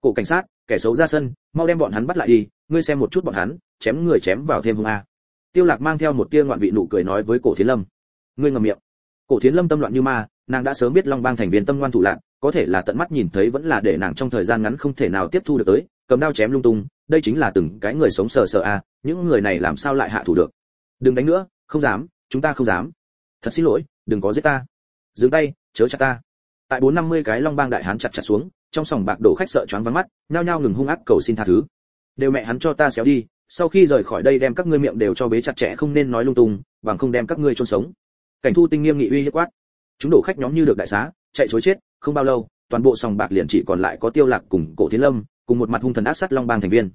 S1: Cổ cảnh sát kẻ xấu ra sân mau đem bọn hắn bắt lại đi ngươi xem một chút bọn hắn, chém người chém vào thêm hung a. Tiêu lạc mang theo một tia ngoạn vị nụ cười nói với cổ thiến lâm. Ngươi ngậm miệng. Cổ thiến lâm tâm loạn như ma, nàng đã sớm biết long bang thành viên tâm ngoan thủ lạn, có thể là tận mắt nhìn thấy vẫn là để nàng trong thời gian ngắn không thể nào tiếp thu được tới, cầm đao chém lung tung, đây chính là từng cái người sống sờ sờ a, những người này làm sao lại hạ thủ được? Đừng đánh nữa, không dám, chúng ta không dám. Thật xin lỗi, đừng có giết ta. Dừng tay, chớ chặt ta. Tại bốn năm mươi cái long bang đại hán chặt chặt xuống, trong sòng bạc đổ khách sợ choáng vắng mắt, nhao nhao ngừng hung ác cầu xin tha thứ đều mẹ hắn cho ta xéo đi, sau khi rời khỏi đây đem các ngươi miệng đều cho bế chặt chẽ không nên nói lung tung, bằng không đem các ngươi chôn sống. Cảnh thu tinh nghiêm nghị uy hiếp quát. Chúng đổ khách nhóm như được đại xá, chạy chối chết, không bao lâu, toàn bộ sòng bạc liền chỉ còn lại có tiêu lạc cùng cổ thiên lâm, cùng một mặt hung thần ác sát long bang thành viên.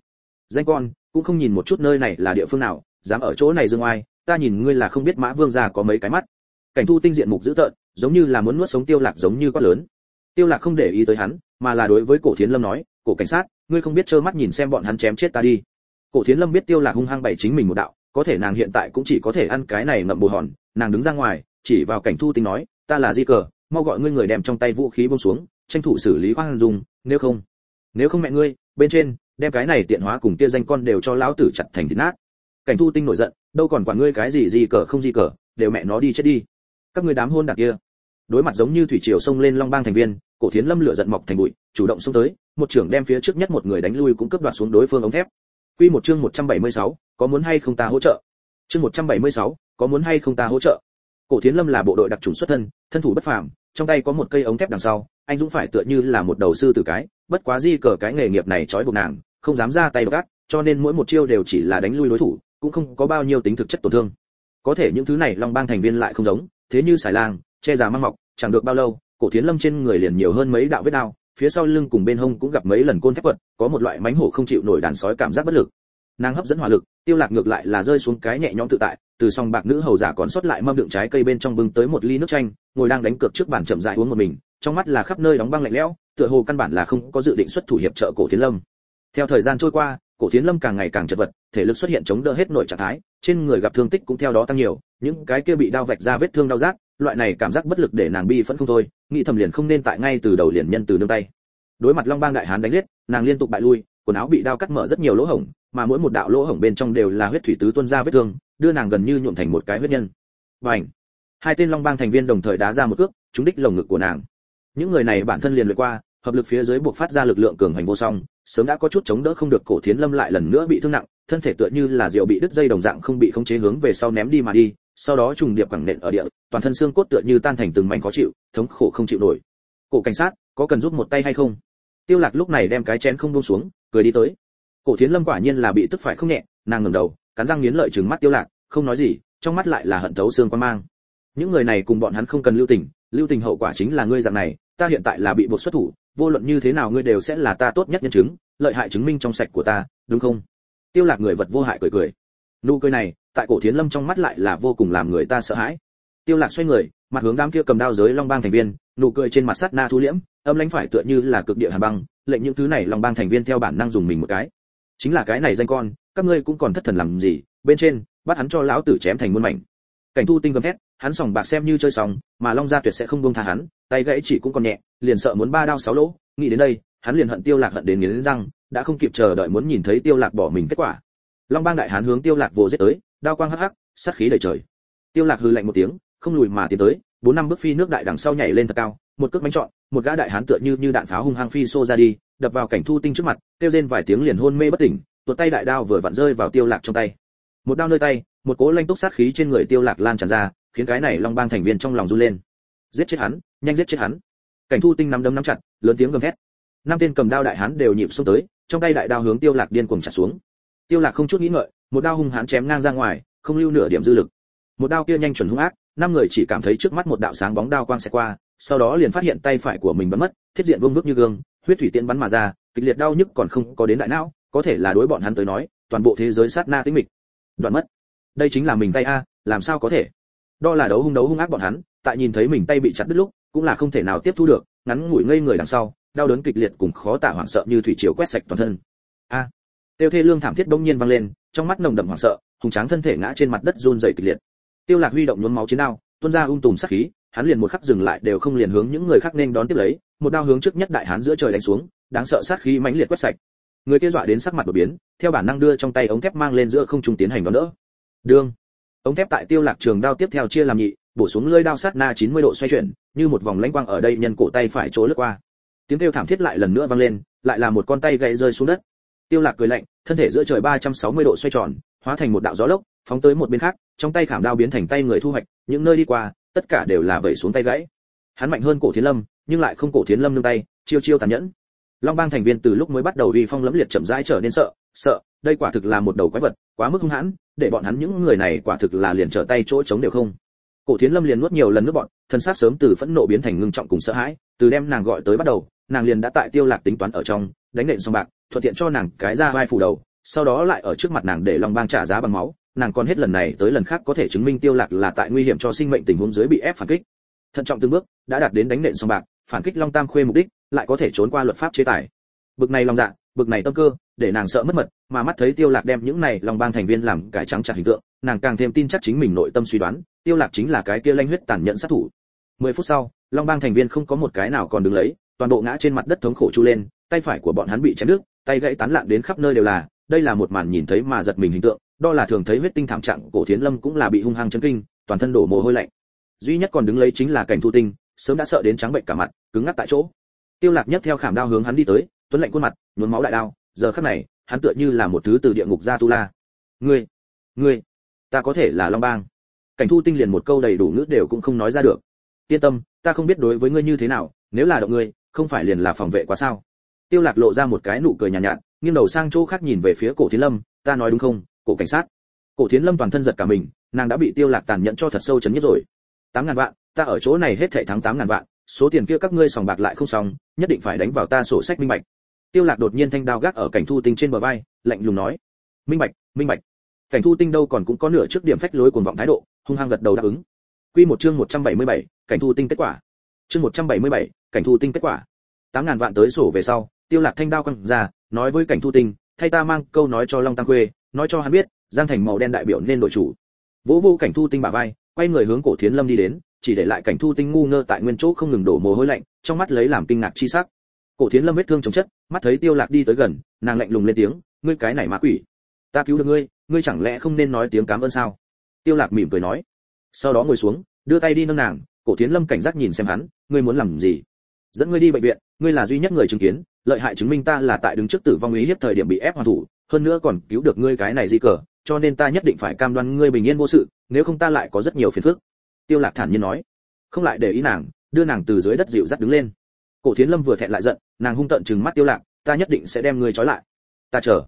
S1: Danh con, cũng không nhìn một chút nơi này là địa phương nào, dám ở chỗ này dương oai, ta nhìn ngươi là không biết mã vương gia có mấy cái mắt. Cảnh thu tinh diện mục dữ tợn, giống như là muốn nuốt sống tiêu lạc giống như quát lớn. Tiêu lạc không để ý tới hắn, mà là đối với cổ thiên lâm nói cổ cảnh sát, ngươi không biết trơ mắt nhìn xem bọn hắn chém chết ta đi. Cổ thiến lâm biết tiêu lạc hung hăng bày chính mình một đạo, có thể nàng hiện tại cũng chỉ có thể ăn cái này ngậm bù hòn, nàng đứng ra ngoài, chỉ vào cảnh thu tinh nói, ta là di cờ, mau gọi ngươi người đem trong tay vũ khí buông xuống, tranh thủ xử lý khoan dung, nếu không nếu không mẹ ngươi, bên trên, đem cái này tiện hóa cùng kia danh con đều cho lão tử chặt thành thịt nát. Cảnh thu tinh nổi giận, đâu còn quản ngươi cái gì gì cờ không gì cờ, đều mẹ nó đi chết đi. Các ngươi đám hôn đặc kia. Đối mặt giống như thủy triều sông lên long bang thành viên, cổ thiến lâm lửa giận mọc thành bụi, chủ động xông tới một trưởng đem phía trước nhất một người đánh lui cũng cướp đoạt xuống đối phương ống thép. Quy một chương 176, có muốn hay không ta hỗ trợ? Chương 176, có muốn hay không ta hỗ trợ? Cổ thiến lâm là bộ đội đặc chủng xuất thân thân thủ bất phàm trong tay có một cây ống thép đằng sau anh dũng phải tựa như là một đầu sư tử cái bất quá di cờ cái nghề nghiệp này trói buộc nàng không dám ra tay gắt cho nên mỗi một chiêu đều chỉ là đánh lui đối thủ cũng không có bao nhiêu tính thực chất tổn thương. Có thể những thứ này long bang thành viên lại không giống thế như xài lang che già mang mọc chẳng được bao lâu cổ thiến lâm trên người liền nhiều hơn mấy đạo vết đao phía sau lưng cùng bên hông cũng gặp mấy lần côn thép quật, có một loại mánh hổ không chịu nổi đàn sói cảm giác bất lực. Nàng hấp dẫn hỏa lực, tiêu lạc ngược lại là rơi xuống cái nhẹ nhõm tự tại, từ song bạc nữ hầu giả còn sót lại mâm đựng trái cây bên trong bưng tới một ly nước chanh, ngồi đang đánh cược trước bàn chậm rãi uống một mình, trong mắt là khắp nơi đóng băng lạnh lẽo, tựa hồ căn bản là không có dự định xuất thủ hiệp trợ cổ thiến lâm. Theo thời gian trôi qua, cổ thiến lâm càng ngày càng chật vật, thể lực xuất hiện chống đỡ hết nội trạng thái, trên người gặp thương tích cũng theo đó tăng nhiều, những cái kia bị đao vạch ra vết thương đau rát loại này cảm giác bất lực để nàng bi phẫn không thôi nghĩ thầm liền không nên tại ngay từ đầu liền nhân từ nương tay. Đối mặt long bang đại hán đánh giết nàng liên tục bại lui quần áo bị đao cắt mở rất nhiều lỗ hổng mà mỗi một đạo lỗ hổng bên trong đều là huyết thủy tứ tuôn ra vết thương đưa nàng gần như nhuộm thành một cái huyết nhân. Bảnh, hai tên long bang thành viên đồng thời đá ra một cước trúng đích lồng ngực của nàng. Những người này bản thân liền luyện qua hợp lực phía dưới buộc phát ra lực lượng cường hành vô song sớm đã có chút chống đỡ không được cổ thiến lâm lại lần nữa bị thương nặng thân thể tựa như là rượu bị đứt dây đồng dạng không bị khống chế hướng về sau ném đi mà đi sau đó trùng điệp quẳng nện ở địa, toàn thân xương cốt tựa như tan thành từng mảnh khó chịu, thống khổ không chịu nổi. Cổ cảnh sát, có cần giúp một tay hay không? Tiêu lạc lúc này đem cái chén không buông xuống, cười đi tới. Cổ thiến lâm quả nhiên là bị tức phải không nhẹ, nàng ngẩng đầu, cắn răng nghiến lợi trừng mắt tiêu lạc, không nói gì, trong mắt lại là hận thấu xương quan mang. Những người này cùng bọn hắn không cần lưu tình lưu tình hậu quả chính là ngươi dạng này, ta hiện tại là bị buộc xuất thủ, vô luận như thế nào ngươi đều sẽ là ta tốt nhất nhân chứng, lợi hại chứng minh trong sạch của ta, đúng không? Tiêu lạc người vật vô hại cười cười. Nụ cười này tại cổ thiến lâm trong mắt lại là vô cùng làm người ta sợ hãi. Tiêu lạc xoay người mặt hướng đám kia cầm đao giới long bang thành viên nụ cười trên mặt sắt na thu liễm âm lãnh phải tựa như là cực địa hàn băng lệnh những thứ này long bang thành viên theo bản năng dùng mình một cái. Chính là cái này danh con các ngươi cũng còn thất thần làm gì bên trên bắt hắn cho lão tử chém thành muôn mảnh. Cảnh thu tinh gầm thét hắn sòng bạc xem như chơi sòng, mà long gia tuyệt sẽ không buông tha hắn tay gãy chỉ cũng còn nhẹ liền sợ muốn ba đao sáu lỗ nghĩ đến đây hắn liền hận tiêu lạc hận đến nghiến răng đã không kịp chờ đợi muốn nhìn thấy tiêu lạc bỏ mình kết quả. Long bang đại hán hướng tiêu lạc vồ giết tới đao quang hắc hắc, sát khí đầy trời. Tiêu lạc hừ lạnh một tiếng, không lùi mà tiến tới, bốn năm bước phi nước đại đằng sau nhảy lên thật cao, một cước bánh trọn, một gã đại hán tựa như như đạn pháo hung hăng phi xô ra đi, đập vào cảnh thu tinh trước mặt tiêu rên vài tiếng liền hôn mê bất tỉnh, tuột tay đại đao vừa vặn rơi vào tiêu lạc trong tay. Một đao nơi tay, một cỗ lanh túc sát khí trên người tiêu lạc lan tràn ra, khiến cái này long bang thành viên trong lòng run lên. Giết chết hắn, nhanh giết chết hắn. Cảnh thu tinh nắm đấm nắm chặt, lớn tiếng gầm thét. Năm tên cầm đao đại hán đều nhịp xuống tới, trong tay đại đao hướng tiêu lạc điên cuồng chặt xuống. Tiêu lạc không chút nghĩ ngợi một đao hung hãn chém ngang ra ngoài không lưu nửa điểm dư lực. Một đao kia nhanh chuẩn hung ác năm người chỉ cảm thấy trước mắt một đạo sáng bóng đao quang xẹt qua sau đó liền phát hiện tay phải của mình bắn mất thiết diện vương vức như gương huyết thủy tiễn bắn mà ra kịch liệt đau nhức còn không có đến đại não có thể là đối bọn hắn tới nói toàn bộ thế giới sát na tĩnh mịch. Đoạn mất. Đây chính là mình tay a làm sao có thể? Đo là đấu hung đấu hung ác bọn hắn tại nhìn thấy mình tay bị chặt đứt lúc cũng là không thể nào tiếp thu được ngắn ngủi ngây người đằng sau đau đớn kịch liệt cùng khó tả hoảng sợ như thủy triều quét sạch toàn thân. A. À, tiêu thê lương thảm thiết đông nhiên vang lên trong mắt nồng đậm hoảng sợ, hùng tráng thân thể ngã trên mặt đất run rẩy kịch liệt. Tiêu lạc huy động nhuốm máu chiến đao, tuôn ra ung tùm sát khí, hắn liền một khắc dừng lại đều không liền hướng những người khác nên đón tiếp lấy, một đao hướng trước nhất đại hán giữa trời đánh xuống, đáng sợ sát khí mãnh liệt quét sạch. Người kia dọa đến sắc mặt đổi biến, theo bản năng đưa trong tay ống thép mang lên giữa không trung tiến hành đón đỡ. Đương ống thép tại tiêu lạc trường đao tiếp theo chia làm nhị, bổ xuống lưỡi đao sát na 90 độ xoay chuyển, như một vòng lãnh quang ở đây nhân cổ tay phải chỗ lướt qua. Tiếng kêu thảm thiết lại lần nữa vang lên, lại là một con tay gãy rơi xuống đất tiêu lạc cười lạnh, thân thể giữa trời 360 độ xoay tròn, hóa thành một đạo gió lốc, phóng tới một bên khác, trong tay khảm đao biến thành tay người thu hoạch, những nơi đi qua, tất cả đều là vẩy xuống tay gãy. Hắn mạnh hơn cổ thiến lâm, nhưng lại không cổ thiến lâm nương tay, chiêu chiêu tàn nhẫn. Long bang thành viên từ lúc mới bắt đầu uy phong lẫm liệt chậm rãi trở nên sợ sợ, đây quả thực là một đầu quái vật, quá mức hung hãn, để bọn hắn những người này quả thực là liền trở tay chỗ chống đều không. Cổ thiến lâm liền nuốt nhiều lần nước bọn, thân xác sớm từ phẫn nộ biến thành ngưng trọng cùng sợ hãi, từ đem nàng gọi tới bắt đầu, nàng liền đã tại tiêu lạc tính toán ở trong, đánh nện xong bạc thuận tiện cho nàng cái ra vai phủ đầu, sau đó lại ở trước mặt nàng để long bang trả giá bằng máu. Nàng còn hết lần này tới lần khác có thể chứng minh tiêu lạc là tại nguy hiểm cho sinh mệnh tình huống dưới bị ép phản kích. Thận trọng từng bước, đã đạt đến đánh nện xong bạc, phản kích long tam khuê mục đích, lại có thể trốn qua luật pháp chế tài. Bực này lòng dạ bực này tâm cơ, để nàng sợ mất mật, mà mắt thấy tiêu lạc đem những này long bang thành viên làm cải trắng chặt hình tượng, nàng càng thêm tin chắc chính mình nội tâm suy đoán, tiêu lạc chính là cái kia lanh huyết tàn nhẫn sát thủ. 10 phút sau, long bang thành viên không có một cái nào còn đứng lấy, toàn bộ ngã trên mặt đất thống khổ chu lên, tay phải của bọn hắn bị chém đứt tay gãy tán loạn đến khắp nơi đều là, đây là một màn nhìn thấy mà giật mình hình tượng, đó là thường thấy huyết tinh thảm trạng cổ thiến lâm cũng là bị hung hăng chấn kinh, toàn thân đổ mồ hôi lạnh. Duy nhất còn đứng lấy chính là cảnh thu tinh, sớm đã sợ đến trắng bệnh cả mặt, cứng ngắc tại chỗ. Tiêu lạc nhất theo khảm đao hướng hắn đi tới, tuấn lạnh khuôn mặt, nhuốm máu đại đao, giờ khắc này, hắn tựa như là một thứ từ địa ngục ra tu la. Ngươi ngươi, ta có thể là long bang. Cảnh thu tinh liền một câu đầy đủ ngữ đều cũng không nói ra được. Yên tâm, ta không biết đối với ngươi như thế nào, nếu là động ngươi, không phải liền là phòng vệ quá sao? Tiêu lạc lộ ra một cái nụ cười nhàn nhạt, nhạt nghiêng đầu sang chỗ khác nhìn về phía cổ thiến lâm ta nói đúng không cổ cảnh sát? Cổ thiến lâm toàn thân giật cả mình nàng đã bị tiêu lạc tàn nhẫn cho thật sâu chấn nhất rồi. Tám ngàn vạn ta ở chỗ này hết thảy thắng tám ngàn vạn số tiền kia các ngươi sòng bạc lại không xong nhất định phải đánh vào ta sổ sách minh bạch. Tiêu lạc đột nhiên thanh đao gác ở cảnh thu tinh trên bờ vai lạnh lùng nói minh bạch minh bạch. Cảnh thu tinh đâu còn cũng có nửa trước điểm phách lối cuồng vọng thái độ hung hăng gật đầu đáp ứng. Quy một chương 177, cảnh thu tinh kết quả. Chương 177, cảnh thu tinh kết quả. Tám ngàn vạn tới sổ về sau tiêu lạc thanh đao quăng ra, nói với cảnh thu tinh, thay ta mang câu nói cho long tăng quê nói cho hắn biết, giang thành màu đen đại biểu nên đội chủ. Vỗ vô cảnh thu tinh bả vai, quay người hướng cổ thiến lâm đi đến, chỉ để lại cảnh thu tinh ngu ngơ tại nguyên chỗ không ngừng đổ mồ hôi lạnh, trong mắt lấy làm kinh ngạc chi sắc. Cổ thiến lâm vết thương chống chất, mắt thấy tiêu lạc đi tới gần, nàng lạnh lùng lên tiếng, ngươi cái này ma quỷ, ta cứu được ngươi ngươi chẳng lẽ không nên nói tiếng cảm ơn sao? Tiêu lạc mỉm cười nói. Sau đó ngồi xuống, đưa tay đi nâng nàng, cổ thiến lâm cảnh giác nhìn xem hắn, ngươi muốn làm gì? Dẫn ngươi đi bệnh viện ngươi là duy nhất người chứng kiến, lợi hại chứng minh ta là tại đứng trước tử vong ý hiếp thời điểm bị ép hoàn thủ, hơn nữa còn cứu được ngươi cái này di cờ, cho nên ta nhất định phải cam đoan ngươi bình yên vô sự, nếu không ta lại có rất nhiều phiền phức. Tiêu lạc thản nhiên nói. Không lại để ý nàng, đưa nàng từ dưới đất dịu dắt đứng lên. Cổ thiến lâm vừa thẹn lại giận, nàng hung tợn trừng mắt tiêu lạc, ta nhất định sẽ đem ngươi trói lại. Ta chờ.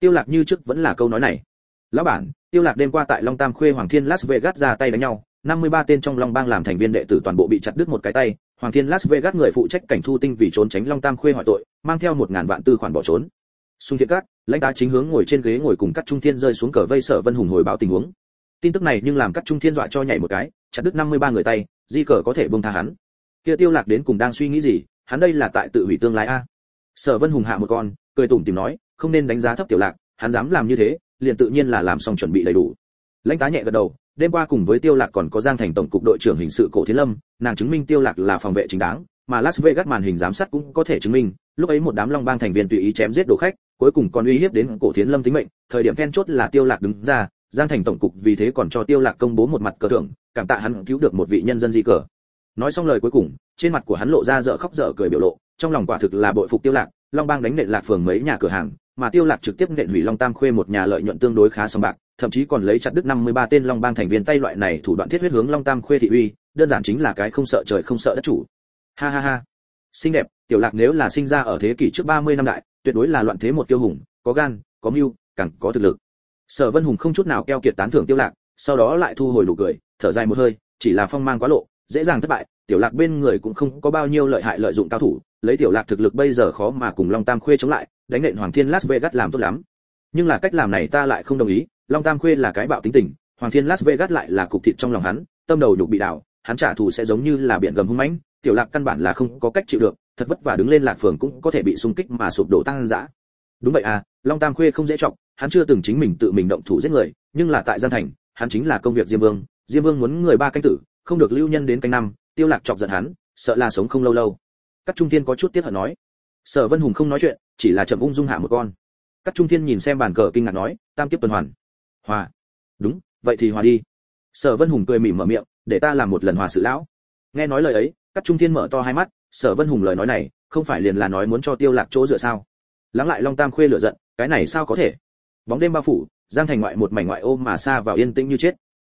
S1: Tiêu lạc như trước vẫn là câu nói này. Lão bản. Tiêu lạc đêm qua tại long tam khuê hoàng thiên las vegas ra tay đánh nhau 53 tên trong long bang làm thành viên đệ tử toàn bộ bị chặt đứt một cái tay hoàng thiên las vegas người phụ trách cảnh thu tinh vì trốn tránh long tam khuê hỏi tội mang theo một ngàn vạn tư khoản bỏ trốn. Xung thiện Các, lãnh tá chính hướng ngồi trên ghế ngồi cùng Cắt trung thiên rơi xuống cờ vây sở vân hùng hồi báo tình huống. Tin tức này nhưng làm Cắt trung thiên dọa cho nhảy một cái chặt đứt 53 người tay di cờ có thể buông tha hắn. Kia tiêu lạc đến cùng đang suy nghĩ gì hắn đây là tại tự hủy tương lai a? Sở vân hùng hạ một con cười tủm tỉm nói không nên đánh giá thấp tiểu lạc hắn dám làm như thế liền tự nhiên là làm xong chuẩn bị đầy đủ. Lãnh tá nhẹ gật đầu đêm qua cùng với tiêu lạc còn có giang thành tổng cục đội trưởng hình sự cổ thiên lâm, nàng chứng minh tiêu lạc là phòng vệ chính đáng, mà las vegas màn hình giám sát cũng có thể chứng minh, lúc ấy một đám long bang thành viên tùy ý chém giết đồ khách, cuối cùng còn uy hiếp đến cổ thiên lâm tính mệnh, thời điểm then chốt là tiêu lạc đứng ra, giang thành tổng cục vì thế còn cho tiêu lạc công bố một mặt cờ thưởng, cảm tạ hắn cứu được một vị nhân dân di cờ. Nói xong lời cuối cùng, trên mặt của hắn lộ ra dở khóc dở cười biểu lộ, trong lòng quả thực là bội phục tiêu lạc, long bang đánh nện lạc phường mấy nhà cửa hàng, mà tiêu lạc trực tiếp nện hủy long tam khuê một nhà lợi nhuận tương đối khá sòng bạc thậm chí còn lấy chặt đứt 53 tên long bang thành viên tay loại này thủ đoạn thiết huyết hướng long tam khuê thị uy, đơn giản chính là cái không sợ trời không sợ đất chủ. Ha ha ha. Xinh đẹp, tiểu lạc nếu là sinh ra ở thế kỷ trước 30 năm đại, tuyệt đối là loạn thế một tiêu hùng, có gan, có mưu, càng có thực lực. Sở vân hùng không chút nào keo kiệt tán thưởng tiêu lạc, sau đó lại thu hồi nụ cười, thở dài một hơi, chỉ là phong mang quá lộ, dễ dàng thất bại, tiểu lạc bên người cũng không có bao nhiêu lợi hại lợi dụng cao thủ, lấy tiểu lạc thực lực bây giờ khó mà cùng long tam khuê chống lại, đánh nện hoàng thiên las vegas làm tốt lắm. Nhưng là cách làm này ta lại không đồng ý long tam khuê là cái bạo tính tình, hoàng thiên las vegas lại là cục thịt trong lòng hắn, tâm đầu nhục bị đảo, hắn trả thù sẽ giống như là biển gầm hung mãnh, tiểu lạc căn bản là không có cách chịu được, thật vất vả đứng lên lạc phường cũng có thể bị xung kích mà sụp đổ tăng dã đúng vậy à long tam khuê không dễ trọng hắn chưa từng chính mình tự mình động thủ giết người, nhưng là tại gian thành, hắn chính là công việc diêm vương diêm vương muốn người ba canh tử, không được lưu nhân đến canh năm, tiêu lạc chọc giận hắn, sợ là sống không lâu lâu. Các trung thiên có chút tiếc hận nói. Sở vân hùng không nói chuyện, chỉ là chậm ung dung hạ một con. Các trung thiên nhìn xem bàn cờ kinh ngạc nói, tam tiếp tuần hoàn hòa. Đúng, vậy thì hòa đi. Sở vân hùng cười mỉm mở miệng, để ta làm một lần hòa sự lão. Nghe nói lời ấy các trung thiên mở to hai mắt, sở vân hùng lời nói này, không phải liền là nói muốn cho tiêu lạc chỗ dựa sao? Lắng lại long tam khuê lửa giận, cái này sao có thể? Bóng đêm bao phủ, giang thành ngoại một mảnh ngoại ô mà xa vào yên tĩnh như chết.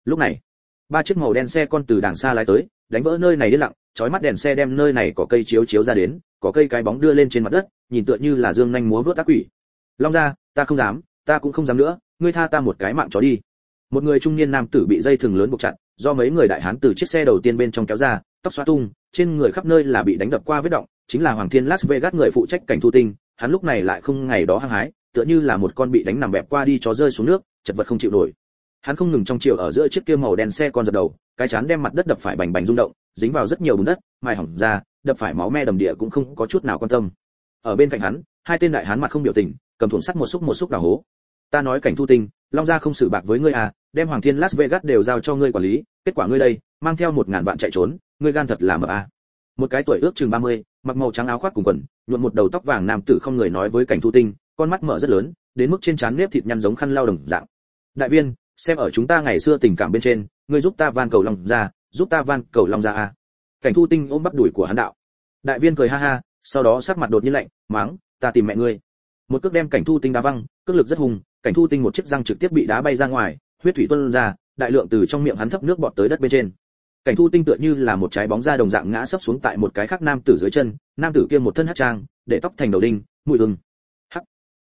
S1: Lúc này, ba chiếc màu đen xe con từ đằng xa lái tới, đánh vỡ nơi này đi lặng, chói mắt đèn xe đem nơi này có cây chiếu chiếu ra đến, có cây cái bóng đưa lên trên mặt đất, nhìn tựa như là dương nhanh múa vớt tác quỷ. Long gia, ta không dám, ta cũng không dám nữa ngươi tha ta một cái mạng chó đi. Một người trung niên nam tử bị dây thừng lớn buộc chặt, do mấy người đại hán từ chiếc xe đầu tiên bên trong kéo ra, tóc xóa tung, trên người khắp nơi là bị đánh đập qua vết động, chính là hoàng thiên las vegas người phụ trách cảnh thu tinh, hắn lúc này lại không ngày đó hăng hái, tựa như là một con bị đánh nằm bẹp qua đi chó rơi xuống nước, chật vật không chịu nổi. Hắn không ngừng trong chiều ở giữa chiếc kia màu đen xe con giật đầu, cái chán đem mặt đất đập phải bành bành rung động, dính vào rất nhiều bùn đất, mài hỏng ra, đập phải máu me đầm địa cũng không có chút nào quan tâm. Ở bên cạnh hắn, hai tên đại hán mặt không biểu tình, cầm thuần sắt một xúc một xúc đào hố ta nói cảnh thu tinh long gia không xử bạc với ngươi à đem hoàng thiên las vegas đều giao cho ngươi quản lý kết quả ngươi đây mang theo một ngàn vạn chạy trốn ngươi gan thật là mờ à. Một cái tuổi ước chừng 30, mặc màu trắng áo khoác cùng quần nhuộm một đầu tóc vàng nam tử không người nói với cảnh thu tinh con mắt mở rất lớn đến mức trên trán nếp thịt nhăn giống khăn lau đồng dạng. Đại viên xem ở chúng ta ngày xưa tình cảm bên trên ngươi giúp ta van cầu long gia, giúp ta van cầu long gia à. Cảnh thu tinh ôm bắp đuổi của hắn đạo. Đại viên cười ha ha sau đó sắc mặt đột nhiên lạnh mắng ta tìm mẹ ngươi. Một cước đem cảnh thu tinh đá văng cước lực rất hùng cảnh thu tinh một chiếc răng trực tiếp bị đá bay ra ngoài, huyết thủy tuôn ra, đại lượng từ trong miệng hắn thấp nước bọt tới đất bên trên. Cảnh thu tinh tựa như là một trái bóng ra đồng dạng ngã sấp xuống tại một cái khác nam tử dưới chân, nam tử kia một thân hát trang, để tóc thành đầu đinh mùi ưng. Hắc.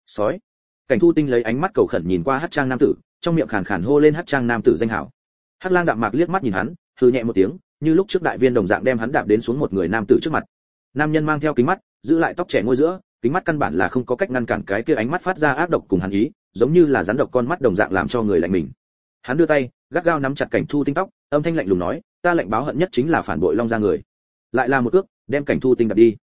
S1: Sói. Cảnh thu tinh lấy ánh mắt cầu khẩn nhìn qua hát trang nam tử, trong miệng khàn khàn hô lên hát trang nam tử danh hảo. Hát lang đạm mạc liếc mắt nhìn hắn, hừ nhẹ một tiếng, như lúc trước đại viên đồng dạng đem hắn đạp đến xuống một người nam tử trước mặt. Nam nhân mang theo kính mắt, giữ lại tóc trẻ ngôi giữa, kính mắt căn bản là không có cách ngăn cản cái kia ánh mắt phát ra ác độc cùng hắn ý giống như là rắn độc con mắt đồng dạng làm cho người lạnh mình. Hắn đưa tay, gắt gao nắm chặt cảnh thu tinh tóc, âm thanh lạnh lùng nói, ta lệnh báo hận nhất chính là phản bội long ra người. Lại là một cước đem cảnh thu tinh đặt đi.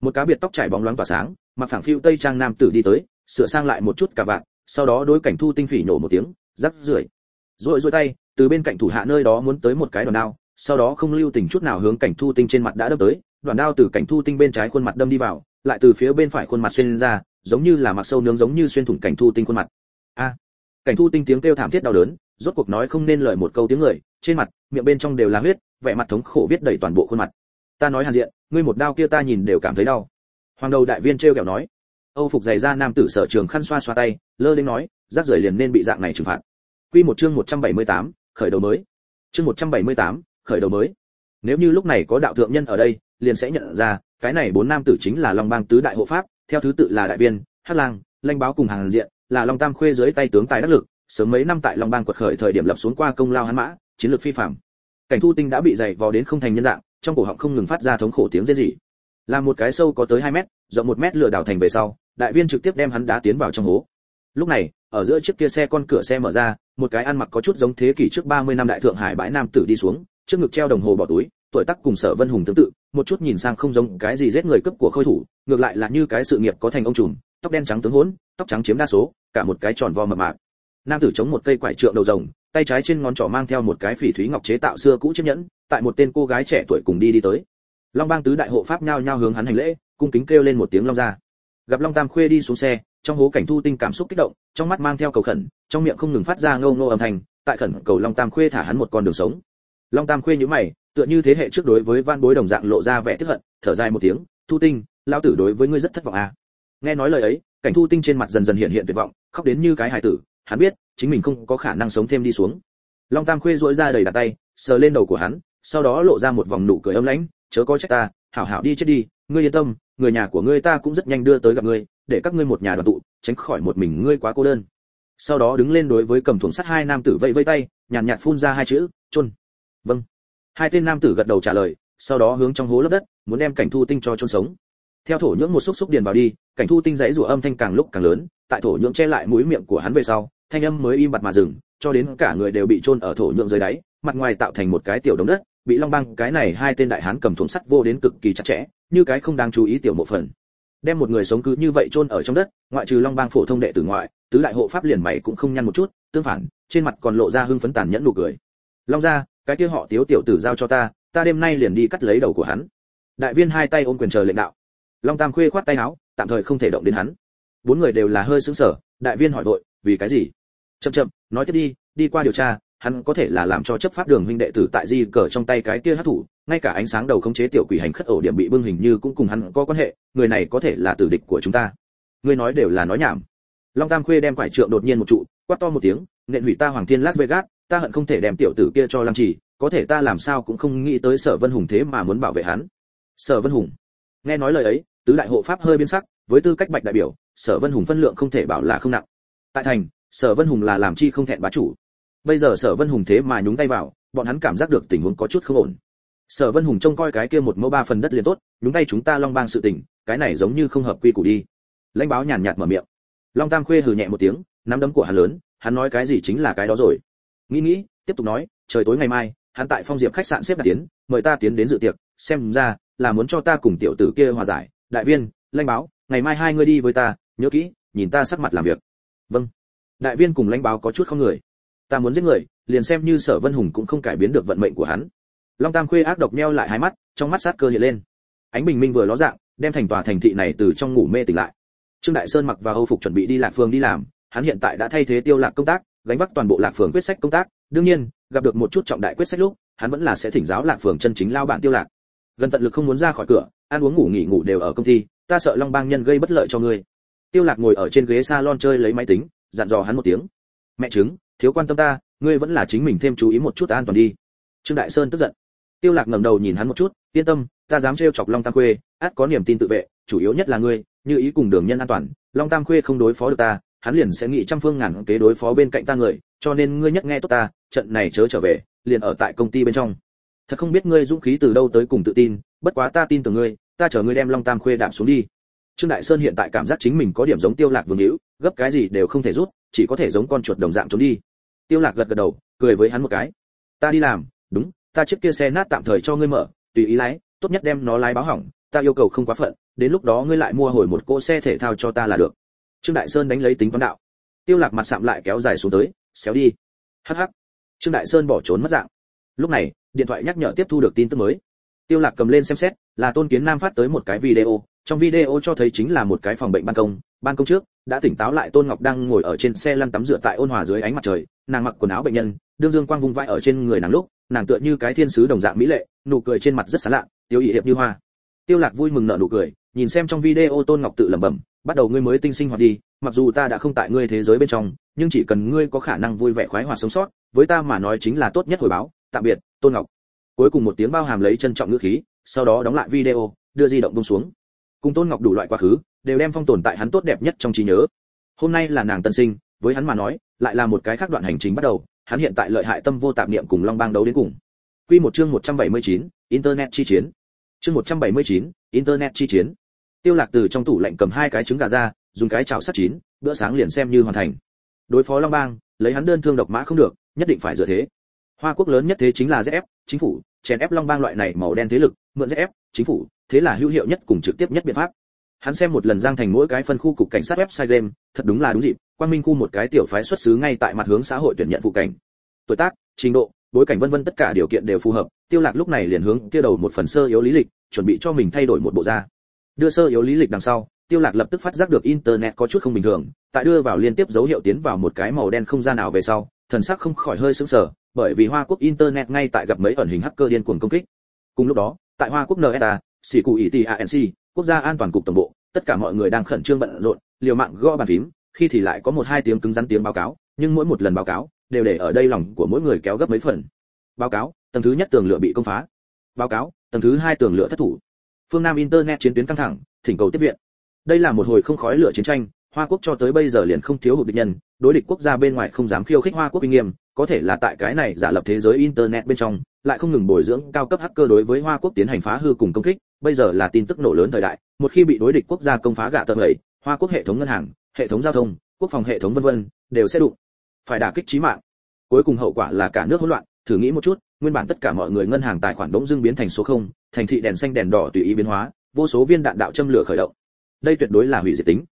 S1: Một cá biệt tóc trải bóng loáng tỏa sáng, mặc phẳng phiu tây trang nam tử đi tới, sửa sang lại một chút cả vạn sau đó đối cảnh thu tinh phỉ nổ một tiếng, rắc rưởi. Rồi rồi tay, từ bên cạnh thủ hạ nơi đó muốn tới một cái đòn đao, sau đó không lưu tình chút nào hướng cảnh thu tinh trên mặt đã đâm tới đoạn đao từ cảnh thu tinh bên trái khuôn mặt đâm đi vào, lại từ phía bên phải khuôn mặt xuyên ra, giống như là mặc sâu nướng giống như xuyên thủng cảnh thu tinh khuôn mặt cảnh thu tinh tiếng kêu thảm thiết đau đớn rốt cuộc nói không nên lời một câu tiếng người trên mặt miệng bên trong đều là huyết vẻ mặt thống khổ viết đầy toàn bộ khuôn mặt. Ta nói hàn diện ngươi một đao kia ta nhìn đều cảm thấy đau. Hoàng đầu đại viên trêu kẹo nói. Âu phục dày ra nam tử sở trường khăn xoa xoa tay lơ lên nói rác rưởi liền nên bị dạng này trừng phạt. Quy một chương 178, khởi đầu mới. Chương 178, khởi đầu mới. Nếu như lúc này có đạo thượng nhân ở đây liền sẽ nhận ra cái này bốn nam tử chính là long bang tứ đại hộ pháp theo thứ tự là đại viên hắc lang lanh báo cùng hàng diện là long tam khuê dưới tay tướng tài đắc lực, sớm mấy năm tại long bang quật khởi thời điểm lập xuống qua công lao hắn mã, chiến lược phi phàm. Cảnh thu tinh đã bị dày vò đến không thành nhân dạng, trong cổ họng không ngừng phát ra thống khổ tiếng rên rỉ. Là một cái sâu có tới 2 mét, rộng một mét lửa đảo thành về sau, đại viên trực tiếp đem hắn đá tiến vào trong hố. Lúc này, ở giữa chiếc kia xe con cửa xe mở ra, một cái ăn mặc có chút giống thế kỷ trước 30 năm đại thượng hải bãi nam tử đi xuống, trước ngực treo đồng hồ bỏ túi, tuổi tác cùng sở vân hùng tương tự, một chút nhìn sang không giống cái gì giết người cấp của khôi thủ, ngược lại là như cái sự nghiệp có thành ông trùm tóc đen trắng tướng hỗn, tóc trắng chiếm đa số, cả một cái tròn vo mập mạp. Nam tử chống một cây quải trượng đầu rồng, tay trái trên ngón trỏ mang theo một cái phỉ thúy ngọc chế tạo xưa cũ chiếc nhẫn, tại một tên cô gái trẻ tuổi cùng đi đi tới. Long bang tứ đại hộ pháp nhao nhao hướng hắn hành lễ, cung kính kêu lên một tiếng long ra gặp long tam khuê đi xuống xe, trong hố cảnh thu tinh cảm xúc kích động, trong mắt mang theo cầu khẩn, trong miệng không ngừng phát ra ngâu ngô âm thanh, tại khẩn cầu long tam khuê thả hắn một con đường sống. Long tam khuê nhíu mày, tựa như thế hệ trước đối với van bối đồng dạng lộ ra vẻ tức hận, thở dài một tiếng, thu tinh, lão tử đối với ngươi rất thất vọng à nghe nói lời ấy, cảnh thu tinh trên mặt dần dần hiện hiện tuyệt vọng, khóc đến như cái hài tử, hắn biết, chính mình không có khả năng sống thêm đi xuống. Long tam khuê duỗi ra đầy đặt tay, sờ lên đầu của hắn, sau đó lộ ra một vòng nụ cười âm lãnh, chớ có trách ta, hảo hảo đi chết đi, ngươi yên tâm, người nhà của ngươi ta cũng rất nhanh đưa tới gặp ngươi, để các ngươi một nhà đoàn tụ, tránh khỏi một mình ngươi quá cô đơn. Sau đó đứng lên đối với cầm thủng sắt hai nam tử vẫy vẫy tay, nhàn nhạt phun ra hai chữ, chôn. Vâng. Hai tên nam tử gật đầu trả lời, sau đó hướng trong hố lấp đất, muốn đem cảnh thu tinh cho chôn sống. Theo thổ nhưỡng một xúc xúc điền vào đi cảnh thu tinh dãy rủa âm thanh càng lúc càng lớn, tại thổ nhượng che lại mũi miệng của hắn về sau, thanh âm mới im bặt mà dừng, cho đến cả người đều bị chôn ở thổ nhượng dưới đáy, mặt ngoài tạo thành một cái tiểu đống đất, bị long băng cái này hai tên đại hán cầm thuẫn sắt vô đến cực kỳ chặt chẽ, như cái không đáng chú ý tiểu một phần. Đem một người sống cứ như vậy chôn ở trong đất, ngoại trừ long bang phổ thông đệ tử ngoại, tứ đại hộ pháp liền mày cũng không nhăn một chút, tương phản, trên mặt còn lộ ra hưng phấn tàn nhẫn nụ cười. Long gia, cái kia họ tiếu tiểu tử giao cho ta ta đêm nay liền đi cắt lấy đầu của hắn. Đại viên hai tay ôm quyền chờ lệnh đạo. Long tam khuê khoát tay áo tạm thời không thể động đến hắn. Bốn người đều là hơi sững sờ đại viên hỏi vội vì cái gì? Chậm chậm nói tiếp đi đi qua điều tra hắn có thể là làm cho chấp pháp đường huynh đệ tử tại di cờ trong tay cái kia hát thủ ngay cả ánh sáng đầu khống chế tiểu quỷ hành khất ổ điểm bị bưng hình như cũng cùng hắn có quan hệ người này có thể là tử địch của chúng ta. Ngươi nói đều là nói nhảm. Long tam khuê đem quải trượng đột nhiên một trụ quát to một tiếng nện hủy ta hoàng thiên las vegas ta hận không thể đem tiểu tử kia cho làm chỉ, có thể ta làm sao cũng không nghĩ tới sở vân hùng thế mà muốn bảo vệ hắn. Sở vân hùng. Nghe nói lời ấy tứ đại hộ pháp hơi biến sắc với tư cách bạch đại biểu, sở vân hùng phân lượng không thể bảo là không nặng. Tại thành, sở vân hùng là làm chi không thẹn bá chủ. Bây giờ sở vân hùng thế mà nhúng tay vào, bọn hắn cảm giác được tình huống có chút không ổn. Sở vân hùng trông coi cái kia một mẫu ba phần đất liền tốt, nhúng tay chúng ta long bang sự tình, cái này giống như không hợp quy củ đi. Lãnh báo nhàn nhạt mở miệng. Long tam khuê hừ nhẹ một tiếng, nắm đấm của hắn lớn, hắn nói cái gì chính là cái đó rồi. Nghĩ nghĩ, tiếp tục nói, trời tối ngày mai, hắn tại phong diệp khách sạn xếp đặt tiến mời ta tiến đến dự tiệc, xem ra là muốn cho ta cùng tiểu tử kia hòa giải. Đại viên, lãnh báo ngày mai hai người đi với ta, nhớ kỹ, nhìn ta sắc mặt làm việc. Vâng. Đại viên cùng lãnh báo có chút không người. Ta muốn giết người, liền xem như sở vân hùng cũng không cải biến được vận mệnh của hắn. Long tam khuê ác độc nheo lại hai mắt, trong mắt sát cơ hiện lên. Ánh bình minh vừa ló dạng, đem thành tòa thành thị này từ trong ngủ mê tỉnh lại. Trương đại sơn mặc và hâu phục chuẩn bị đi lạc phường đi làm, hắn hiện tại đã thay thế tiêu lạc công tác, gánh vác toàn bộ lạc phường quyết sách công tác. Đương nhiên, gặp được một chút trọng đại quyết sách lúc, hắn vẫn là sẽ thỉnh giáo lạc phường chân chính lao bạn tiêu lạc. Gần tận lực không muốn ra khỏi cửa, ăn uống ngủ nghỉ ngủ đều ở công ty ta sợ long bang nhân gây bất lợi cho ngươi. Tiêu lạc ngồi ở trên ghế salon chơi lấy máy tính, dặn dò hắn một tiếng. Mẹ chứng thiếu quan tâm ta, ngươi vẫn là chính mình thêm chú ý một chút an toàn đi. Trương đại sơn tức giận. Tiêu lạc ngẩng đầu nhìn hắn một chút, yên tâm, ta dám trêu chọc long tam khuê át có niềm tin tự vệ, chủ yếu nhất là ngươi, như ý cùng đường nhân an toàn, long tam khuê không đối phó được ta, hắn liền sẽ nghĩ trăm phương ngàn kế đối phó bên cạnh ta người, cho nên ngươi nhất nghe tốt ta, trận này chớ trở về, liền ở tại công ty bên trong. Thật không biết ngươi dũng khí từ đâu tới cùng tự tin, bất quá ta tin tưởng ngươi ta chờ ngươi đem long tam khuê đạp xuống đi. Trương đại sơn hiện tại cảm giác chính mình có điểm giống tiêu lạc vương hữu, gấp cái gì đều không thể rút, chỉ có thể giống con chuột đồng dạng trốn đi. Tiêu lạc gật gật đầu, cười với hắn một cái. Ta đi làm, đúng, ta chiếc kia xe nát tạm thời cho ngươi mở, tùy ý lái, tốt nhất đem nó lái báo hỏng, ta yêu cầu không quá phận, đến lúc đó ngươi lại mua hồi một cỗ xe thể thao cho ta là được. Trương đại sơn đánh lấy tính toán đạo. Tiêu lạc mặt sạm lại kéo dài xuống tới, xéo đi. Hắc hắc. Trương đại sơn bỏ trốn mất dạng. Lúc này, điện thoại nhắc nhở tiếp thu được tin tức mới tiêu lạc cầm lên xem xét, là tôn kiến nam phát tới một cái video, trong video cho thấy chính là một cái phòng bệnh ban công. Ban công trước, đã tỉnh táo lại tôn ngọc đang ngồi ở trên xe lăn tắm rửa tại ôn hòa dưới ánh mặt trời. Nàng mặc quần áo bệnh nhân, đương dương quang vung vãi ở trên người nàng lúc, nàng tựa như cái thiên sứ đồng dạng mỹ lệ, nụ cười trên mặt rất sán lạ, tiêu ý hiệp như hoa. Tiêu lạc vui mừng nở nụ cười, nhìn xem trong video tôn ngọc tự lẩm bẩm, bắt đầu ngươi mới tinh sinh hoạt đi, mặc dù ta đã không tại ngươi thế giới bên trong, nhưng chỉ cần ngươi có khả năng vui vẻ khoái hoạt sống sót, với ta mà nói chính là tốt nhất hồi báo. Tạm biệt, tôn ngọc cuối cùng một tiếng bao hàm lấy trân trọng ngữ khí sau đó đóng lại video đưa di động bông xuống. Cùng tôn ngọc đủ loại quá khứ đều đem phong tồn tại hắn tốt đẹp nhất trong trí nhớ. Hôm nay là nàng tân sinh với hắn mà nói lại là một cái khác đoạn hành trình bắt đầu hắn hiện tại lợi hại tâm vô tạp niệm cùng long bang đấu đến cùng. Quy một chương 179, internet chi chiến. Chương 179, internet chi chiến. Tiêu lạc từ trong tủ lạnh cầm hai cái trứng gà ra dùng cái chảo sắt chín bữa sáng liền xem như hoàn thành. Đối phó long bang lấy hắn đơn thương độc mã không được nhất định phải dựa thế hoa quốc lớn nhất thế chính là ZF, chính phủ chèn ép long bang loại này màu đen thế lực mượn ZF, chính phủ thế là hữu hiệu nhất cùng trực tiếp nhất biện pháp. Hắn xem một lần giang thành mỗi cái phân khu cục cảnh sát website game thật đúng là đúng dịp quang minh khu một cái tiểu phái xuất xứ ngay tại mặt hướng xã hội tuyển nhận phụ cảnh. Tuổi tác trình độ bối cảnh vân vân tất cả điều kiện đều phù hợp tiêu lạc lúc này liền hướng kia đầu một phần sơ yếu lý lịch chuẩn bị cho mình thay đổi một bộ da. Đưa sơ yếu lý lịch đằng sau tiêu lạc lập tức phát giác được internet có chút không bình thường tại đưa vào liên tiếp dấu hiệu tiến vào một cái màu đen không gian nào về sau thần sắc không khỏi hơi sững sờ bởi vì hoa quốc internet ngay tại gặp mấy ẩn hình hacker điên cuồng công kích. Cùng lúc đó tại hoa quốc nsa sĩ cụ ITANC, anc quốc gia an toàn cục tổng bộ tất cả mọi người đang khẩn trương bận rộn liều mạng gõ bàn phím khi thì lại có một hai tiếng cứng rắn tiếng báo cáo nhưng mỗi một lần báo cáo đều để ở đây lòng của mỗi người kéo gấp mấy phần. Báo cáo tầng thứ nhất tường lửa bị công phá. Báo cáo tầng thứ hai tường lửa thất thủ. Phương nam internet chiến tuyến căng thẳng thỉnh cầu tiếp viện. Đây là một hồi không khói lửa chiến tranh hoa quốc cho tới bây giờ liền không thiếu hụt địch nhân đối địch quốc gia bên ngoài không dám khiêu khích hoa quốc uy nghiêm có thể là tại cái này giả lập thế giới internet bên trong, lại không ngừng bồi dưỡng cao cấp hacker đối với hoa quốc tiến hành phá hư cùng công kích, bây giờ là tin tức nổ lớn thời đại, một khi bị đối địch quốc gia công phá gạ tận ấy hoa quốc hệ thống ngân hàng, hệ thống giao thông, quốc phòng hệ thống vân vân, đều sẽ đụng, phải đả kích chí mạng. Cuối cùng hậu quả là cả nước hỗn loạn, thử nghĩ một chút, nguyên bản tất cả mọi người ngân hàng tài khoản bỗng dưng biến thành số không, thành thị đèn xanh đèn đỏ tùy ý biến hóa, vô số viên đạn đạo châm lửa khởi động. Đây tuyệt đối là hủy diệt tính.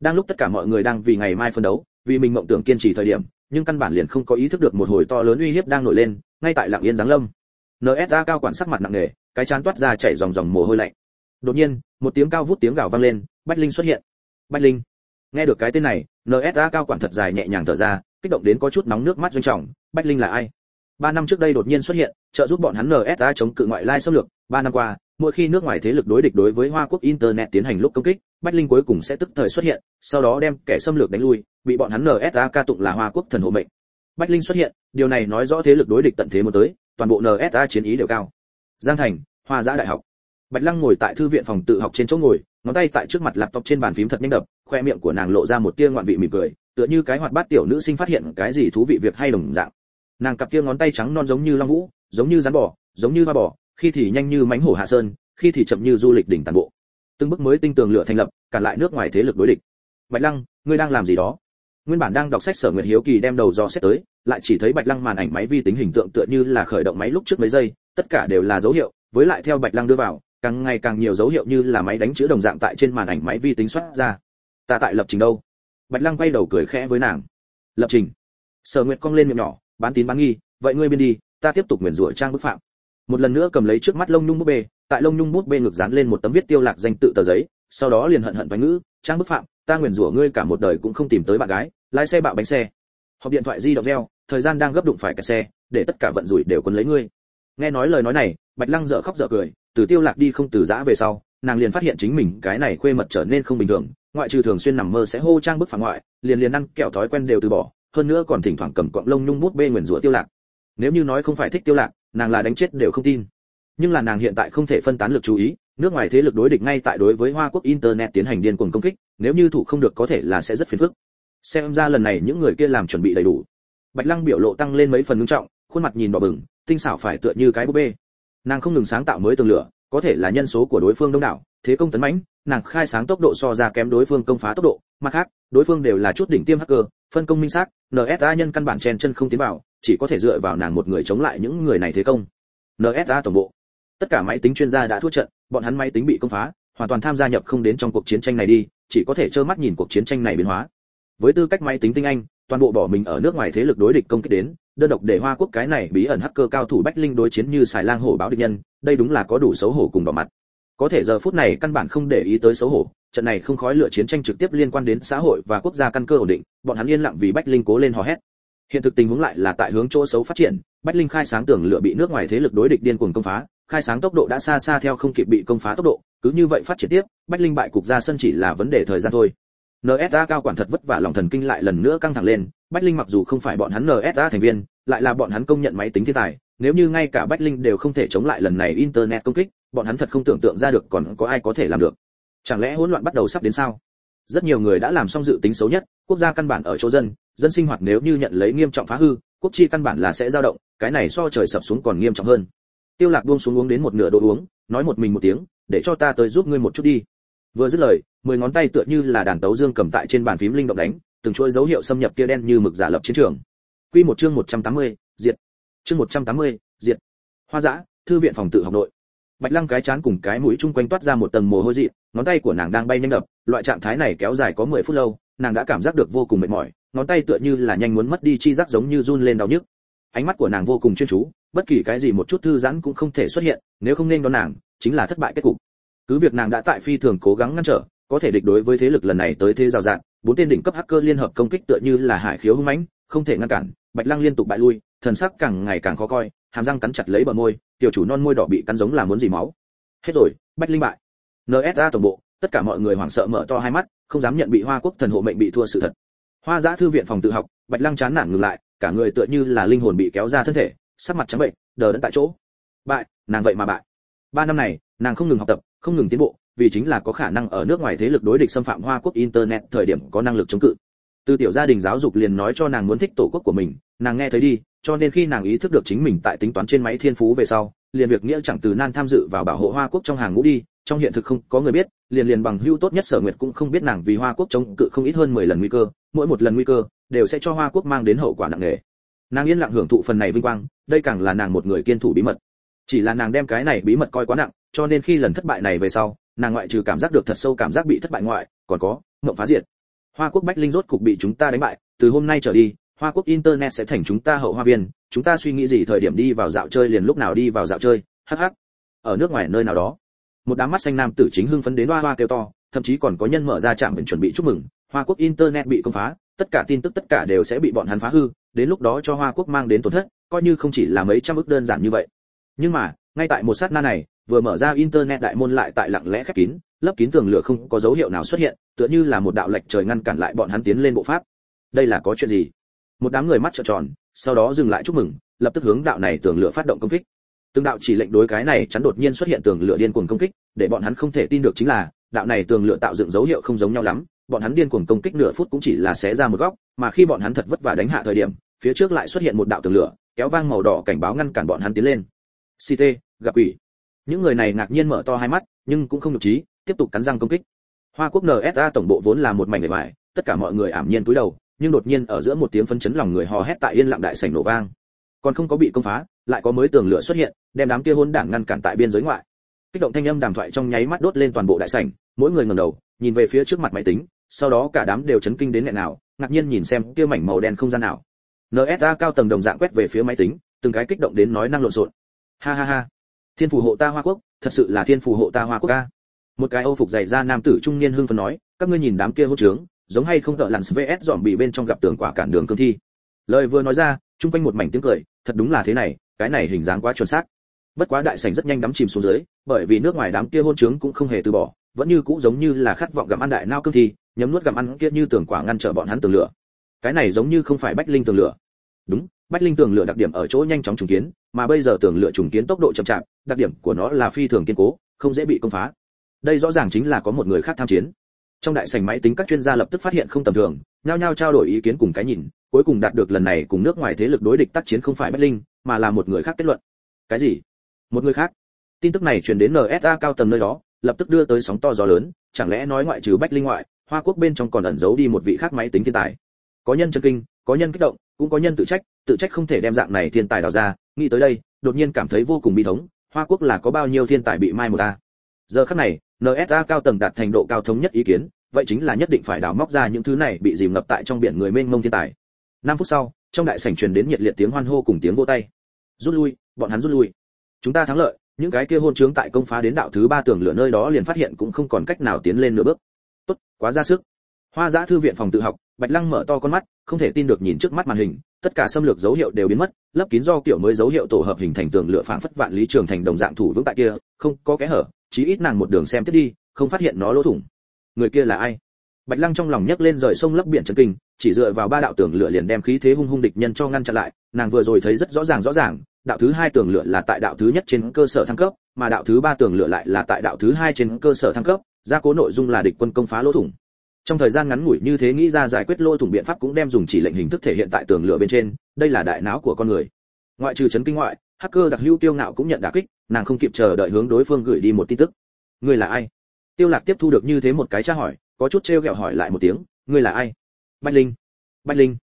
S1: Đang lúc tất cả mọi người đang vì ngày mai phân đấu, vì mình mộng tưởng kiên trì thời điểm nhưng căn bản liền không có ý thức được một hồi to lớn uy hiếp đang nổi lên, ngay tại lặng yên giáng lâm. Nsa cao quản sắc mặt nặng nề, cái chán toát ra chảy dòng dòng mồ hôi lạnh. Đột nhiên, một tiếng cao vút tiếng gào vang lên, bách linh xuất hiện. Bách linh. Nghe được cái tên này nsa cao quản thật dài nhẹ nhàng thở ra, kích động đến có chút nóng nước mắt doanh trọng, bách linh là ai? Ba năm trước đây đột nhiên xuất hiện, trợ giúp bọn hắn nsa chống cự ngoại lai xâm lược ba năm qua, mỗi khi nước ngoài thế lực đối địch đối với hoa quốc internet tiến hành lúc công kích, bách linh cuối cùng sẽ tức thời xuất hiện, sau đó đem kẻ xâm lược đánh lui, bị bọn hắn nsa ca tụng là hoa quốc thần hộ mệnh. Bách linh xuất hiện, điều này nói rõ thế lực đối địch tận thế một tới, toàn bộ nsa chiến ý đều cao. Giang thành, hoa giã đại học. Bạch lăng ngồi tại thư viện phòng tự học trên chỗ ngồi, ngón tay tại trước mặt laptop trên bàn phím thật nhanh đập, khoe miệng của nàng lộ ra một tia ngoạn vị mỉm cười, tựa như cái hoạt bát tiểu nữ sinh phát hiện cái gì thú vị việc hay đồng dạng. Nàng cặp kia ngón tay trắng non giống như long vũ, giống như rắn bò, giống như hoa bò khi thì nhanh như mánh hổ hạ sơn, khi thì chậm như du lịch đỉnh tàn bộ. Từng bước mới tinh tường lửa thành lập, cản lại nước ngoài thế lực đối địch. Bạch lăng, ngươi đang làm gì đó? Nguyên bản đang đọc sách sở nguyệt hiếu kỳ đem đầu do xét tới, lại chỉ thấy bạch lăng màn ảnh máy vi tính hình tượng tựa như là khởi động máy lúc trước mấy giây, tất cả đều là dấu hiệu, với lại theo bạch lăng đưa vào, càng ngày càng nhiều dấu hiệu như là máy đánh chữ đồng dạng tại trên màn ảnh máy vi tính xuất ra. Ta tại lập trình đâu? Bạch lăng quay đầu cười khẽ với nàng. Lập trình. Sở nguyệt cong lên miệng nhỏ, bán tín bán nghi, vậy ngươi bên đi, ta tiếp tục nguyền rủa trang bức phạm một lần nữa cầm lấy trước mắt lông nhung bút bê, tại lông nhung bút bê ngực dán lên một tấm viết tiêu lạc danh tự tờ giấy, sau đó liền hận hận bánh ngữ, trang bức phạm, ta nguyền rủa ngươi cả một đời cũng không tìm tới bạn gái, lái xe bạo bánh xe. Họp điện thoại di động reo, thời gian đang gấp đụng phải cả xe, để tất cả vận rủi đều quấn lấy ngươi. Nghe nói lời nói này, bạch lăng dở khóc dở cười, từ tiêu lạc đi không từ giã về sau, nàng liền phát hiện chính mình cái này khuê mật trở nên không bình thường, ngoại trừ thường xuyên nằm mơ sẽ hô trang bức phản ngoại, liền liền ăn kẹo thói quen đều từ bỏ, hơn nữa còn thỉnh thoảng cầm cọng lông nhung bút bê nguyền rủa tiêu lạc. Nếu như nói không phải thích tiêu lạc nàng là đánh chết đều không tin. Nhưng là nàng hiện tại không thể phân tán lực chú ý, nước ngoài thế lực đối địch ngay tại đối với hoa quốc internet tiến hành điên cuồng công kích, nếu như thủ không được có thể là sẽ rất phiền phức. Xem ra lần này những người kia làm chuẩn bị đầy đủ. Bạch lăng biểu lộ tăng lên mấy phần ngưng trọng, khuôn mặt nhìn đỏ bừng, tinh xảo phải tựa như cái búp bê. Nàng không ngừng sáng tạo mới tường lửa, có thể là nhân số của đối phương đông đảo, thế công tấn mãnh, nàng khai sáng tốc độ so ra kém đối phương công phá tốc độ. Mặt khác, đối phương đều là chút đỉnh tiêm hacker, phân công minh xác nsa nhân căn bản chen chân không tiến vào chỉ có thể dựa vào nàng một người chống lại những người này thế công. Nsa tổng bộ. Tất cả máy tính chuyên gia đã thua trận, bọn hắn máy tính bị công phá, hoàn toàn tham gia nhập không đến trong cuộc chiến tranh này đi, chỉ có thể trơ mắt nhìn cuộc chiến tranh này biến hóa. Với tư cách máy tính tinh anh, toàn bộ bỏ mình ở nước ngoài thế lực đối địch công kích đến, đơn độc để hoa quốc cái này bí ẩn hacker cao thủ bách linh đối chiến như xài lang hổ báo địch nhân, đây đúng là có đủ xấu hổ cùng đỏ mặt. Có thể giờ phút này căn bản không để ý tới xấu hổ, trận này không khói lửa chiến tranh trực tiếp liên quan đến xã hội và quốc gia căn cơ ổn định, bọn hắn yên lặng vì bách linh cố lên hò hét hiện thực tình huống lại là tại hướng chỗ xấu phát triển, bách linh khai sáng tưởng lửa bị nước ngoài thế lực đối địch điên cuồng công phá, khai sáng tốc độ đã xa xa theo không kịp bị công phá tốc độ, cứ như vậy phát triển tiếp, bách linh bại cục ra sân chỉ là vấn đề thời gian thôi. Nsa cao quản thật vất vả lòng thần kinh lại lần nữa căng thẳng lên, bách linh mặc dù không phải bọn hắn nsa thành viên, lại là bọn hắn công nhận máy tính thiên tài, nếu như ngay cả bách linh đều không thể chống lại lần này internet công kích, bọn hắn thật không tưởng tượng ra được còn có ai có thể làm được. Chẳng lẽ hỗn loạn bắt đầu sắp đến sao? Rất nhiều người đã làm xong dự tính xấu nhất, quốc gia căn bản ở chỗ dân dân sinh hoạt nếu như nhận lấy nghiêm trọng phá hư quốc chi căn bản là sẽ dao động cái này so trời sập xuống còn nghiêm trọng hơn. Tiêu lạc buông xuống uống đến một nửa đồ uống nói một mình một tiếng để cho ta tới giúp ngươi một chút đi. Vừa dứt lời mười ngón tay tựa như là đàn tấu dương cầm tại trên bàn phím linh động đánh từng chuỗi dấu hiệu xâm nhập kia đen như mực giả lập chiến trường. Quy một chương 180, diệt. Chương 180, diệt. Hoa dã thư viện phòng tự học nội. Bạch lăng cái chán cùng cái mũi chung quanh toát ra một tầng mồ hôi dị ngón tay của nàng đang bay nhanh đập loại trạng thái này kéo dài có 10 phút lâu nàng đã cảm giác được vô cùng mệt mỏi ngón tay tựa như là nhanh muốn mất đi chi giác giống như run lên đau nhức. Ánh mắt của nàng vô cùng chuyên chú, bất kỳ cái gì một chút thư giãn cũng không thể xuất hiện, nếu không nên đón nàng, chính là thất bại kết cục. Cứ việc nàng đã tại phi thường cố gắng ngăn trở, có thể địch đối với thế lực lần này tới thế rào rạng bốn tên đỉnh cấp hacker liên hợp công kích tựa như là hải khiếu hung mãnh, không thể ngăn cản, bạch lăng liên tục bại lui, thần sắc càng ngày càng khó coi, hàm răng cắn chặt lấy bờ môi, tiểu chủ non môi đỏ bị cắn giống là muốn gì máu. Hết rồi, bạch linh bại. Nsa tổng bộ, tất cả mọi người hoảng sợ mở to hai mắt, không dám nhận bị hoa quốc thần hộ mệnh bị thua sự thật hoa giã thư viện phòng tự học, bạch lăng chán nản ngừng lại, cả người tựa như là linh hồn bị kéo ra thân thể, sắc mặt trắng bệnh, đờ đẫn tại chỗ. Bại, nàng vậy mà bại. Ba năm này, nàng không ngừng học tập, không ngừng tiến bộ, vì chính là có khả năng ở nước ngoài thế lực đối địch xâm phạm hoa quốc internet thời điểm có năng lực chống cự. Từ tiểu gia đình giáo dục liền nói cho nàng muốn thích tổ quốc của mình, nàng nghe thấy đi, cho nên khi nàng ý thức được chính mình tại tính toán trên máy thiên phú về sau, liền việc nghĩa chẳng từ nan tham dự vào bảo hộ hoa quốc trong hàng ngũ đi trong hiện thực không có người biết, liền liền bằng hưu tốt nhất sở nguyệt cũng không biết nàng vì hoa quốc chống cự không ít hơn 10 lần nguy cơ, mỗi một lần nguy cơ, đều sẽ cho hoa quốc mang đến hậu quả nặng nề. Nàng yên lặng hưởng thụ phần này vinh quang, đây càng là nàng một người kiên thủ bí mật. Chỉ là nàng đem cái này bí mật coi quá nặng, cho nên khi lần thất bại này về sau, nàng ngoại trừ cảm giác được thật sâu cảm giác bị thất bại ngoại, còn có ngậm phá diệt. Hoa quốc bách linh rốt cục bị chúng ta đánh bại, từ hôm nay trở đi, hoa quốc internet sẽ thành chúng ta hậu hoa viên, chúng ta suy nghĩ gì thời điểm đi vào dạo chơi liền lúc nào đi vào dạo chơi, hắc hắc. Ở nước ngoài nơi nào đó một đám mắt xanh nam tử chính hưng phấn đến hoa hoa kêu to, thậm chí còn có nhân mở ra trạm biển chuẩn bị chúc mừng. Hoa quốc internet bị công phá, tất cả tin tức tất cả đều sẽ bị bọn hắn phá hư, đến lúc đó cho hoa quốc mang đến tổn thất, coi như không chỉ là mấy trăm ức đơn giản như vậy. Nhưng mà, ngay tại một sát na này, vừa mở ra internet đại môn lại tại lặng lẽ khép kín, lấp kín tường lửa không có dấu hiệu nào xuất hiện, tựa như là một đạo lệch trời ngăn cản lại bọn hắn tiến lên bộ pháp. Đây là có chuyện gì? Một đám người mắt trợn tròn, sau đó dừng lại chúc mừng, lập tức hướng đạo này tường lửa phát động công kích từng đạo chỉ lệnh đối cái này chắn đột nhiên xuất hiện tường lửa điên cuồng công kích, để bọn hắn không thể tin được chính là, đạo này tường lửa tạo dựng dấu hiệu không giống nhau lắm. Bọn hắn điên cuồng công kích nửa phút cũng chỉ là xé ra một góc, mà khi bọn hắn thật vất vả đánh hạ thời điểm, phía trước lại xuất hiện một đạo tường lửa, kéo vang màu đỏ cảnh báo ngăn cản bọn hắn tiến lên. Ct gặp quỷ. Những người này ngạc nhiên mở to hai mắt, nhưng cũng không nhục trí, tiếp tục cắn răng công kích. Hoa quốc nsa tổng bộ vốn là một mảnh bề ngoài tất cả mọi người ảm nhiên cúi đầu, nhưng đột nhiên ở giữa một tiếng phân chấn lòng người hò hét tại yên lặng đại sảnh nổ vang. Còn không có bị công phá, lại có mới tường lửa xuất hiện đem đám kia hôn đảng ngăn cản tại biên giới ngoại. Kích động thanh âm đàm thoại trong nháy mắt đốt lên toàn bộ đại sảnh, mỗi người ngẩng đầu, nhìn về phía trước mặt máy tính, sau đó cả đám đều chấn kinh đến nghẹn nào, ngạc nhiên nhìn xem kia mảnh màu đen không gian nào. Nsa cao tầng đồng dạng quét về phía máy tính, từng cái kích động đến nói năng lộn xộn. Ha ha ha. Thiên phù hộ ta hoa quốc, thật sự là thiên phù hộ ta hoa quốc ca một cái âu phục dày da nam tử trung niên hưng phấn nói, các ngươi nhìn đám kia hốt trướng, giống hay không tợ lặn vs dòm bị bên trong gặp tường quả cản đường cương thi. Lời vừa nói ra, chung quanh một mảnh tiếng cười, thật đúng là thế này, cái này hình dáng quá chuẩn xác bất quá đại sảnh rất nhanh đắm chìm xuống dưới, bởi vì nước ngoài đám kia hôn trướng cũng không hề từ bỏ, vẫn như cũ giống như là khát vọng gặm ăn đại nao cương thi, nhấm nuốt gặm ăn kia như tường quả ngăn trở bọn hắn tường lửa. Cái này giống như không phải bách linh tường lửa. Đúng, bách linh tường lửa đặc điểm ở chỗ nhanh chóng trùng kiến, mà bây giờ tường lửa trùng kiến tốc độ chậm chạp, đặc điểm của nó là phi thường kiên cố, không dễ bị công phá. Đây rõ ràng chính là có một người khác tham chiến. Trong đại sảnh máy tính các chuyên gia lập tức phát hiện không tầm thường, nhao nhao trao đổi ý kiến cùng cái nhìn, cuối cùng đạt được lần này cùng nước ngoài thế lực đối địch tác chiến không phải bách linh, mà là một người khác kết luận. Cái gì? Một người khác. Tin tức này truyền đến nsa cao tầng nơi đó, lập tức đưa tới sóng to gió lớn, chẳng lẽ nói ngoại trừ bách linh ngoại, hoa quốc bên trong còn ẩn giấu đi một vị khác máy tính thiên tài. Có nhân chân kinh, có nhân kích động, cũng có nhân tự trách tự trách không thể đem dạng này thiên tài đào ra, nghĩ tới đây, đột nhiên cảm thấy vô cùng bi thống, hoa quốc là có bao nhiêu thiên tài bị mai một ta. Giờ khắc này nsa cao tầng đạt thành độ cao thống nhất ý kiến, vậy chính là nhất định phải đào móc ra những thứ này bị dìm ngập tại trong biển người mênh mông thiên tài. Năm phút sau, trong đại sảnh truyền đến nhiệt liệt tiếng hoan hô cùng tiếng vỗ tay. Rút lui, bọn hắn rút lui chúng ta thắng lợi, những cái kia hôn trướng tại công phá đến đạo thứ ba tường lửa nơi đó liền phát hiện cũng không còn cách nào tiến lên nửa bước. Tốt, quá ra sức. Hoa giã thư viện phòng tự học, bạch lăng mở to con mắt, không thể tin được nhìn trước mắt màn hình, tất cả xâm lược dấu hiệu đều biến mất, lấp kín do kiểu mới dấu hiệu tổ hợp hình thành tường lửa phảng phất vạn lý trường thành đồng dạng thủ vững tại kia, không có kẽ hở, chí ít nàng một đường xem tiếp đi, không phát hiện nó lỗ thủng. Người kia là ai? Bạch lăng trong lòng nhấc lên rời sông lấp biển chân kinh, chỉ dựa vào ba đạo tường lửa liền đem khí thế hung hung địch nhân cho ngăn chặn lại, nàng vừa rồi thấy rất rõ ràng rõ ràng đạo thứ hai tường lửa là tại đạo thứ nhất trên cơ sở thăng cấp, mà đạo thứ ba tường lửa lại là tại đạo thứ hai trên cơ sở thăng cấp, gia cố nội dung là địch quân công phá lỗ thủng. Trong thời gian ngắn ngủi như thế nghĩ ra giải quyết lỗ thủng biện pháp cũng đem dùng chỉ lệnh hình thức thể hiện tại tường lửa bên trên, đây là đại não của con người. Ngoại trừ chấn kinh ngoại, hacker đặc hữu tiêu ngạo cũng nhận đả kích, nàng không kịp chờ đợi hướng đối phương gửi đi một tin tức. Ngươi là ai? Tiêu lạc tiếp thu được như thế một cái tra hỏi, có chút treo gẹo hỏi lại một tiếng, ngươi là ai? Bách linh. Bách linh.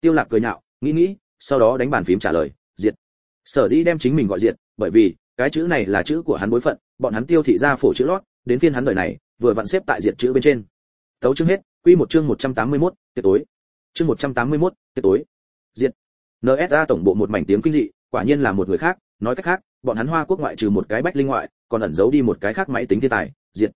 S1: Tiêu lạc cười nhạo, nghĩ nghĩ, sau đó đánh bàn phím trả lời sở dĩ đem chính mình gọi diệt bởi vì cái chữ này là chữ của hắn bối phận bọn hắn tiêu thị ra phổ chữ lót đến phiên hắn đời này vừa vặn xếp tại diệt chữ bên trên. Tấu chương hết quy một chương 181, tiệc tối. Chương 181, tiệc tối. Diệt. Nsa tổng bộ một mảnh tiếng kinh dị quả nhiên là một người khác nói cách khác bọn hắn hoa quốc ngoại trừ một cái bách linh ngoại còn ẩn giấu đi một cái khác máy tính thiên tài diệt.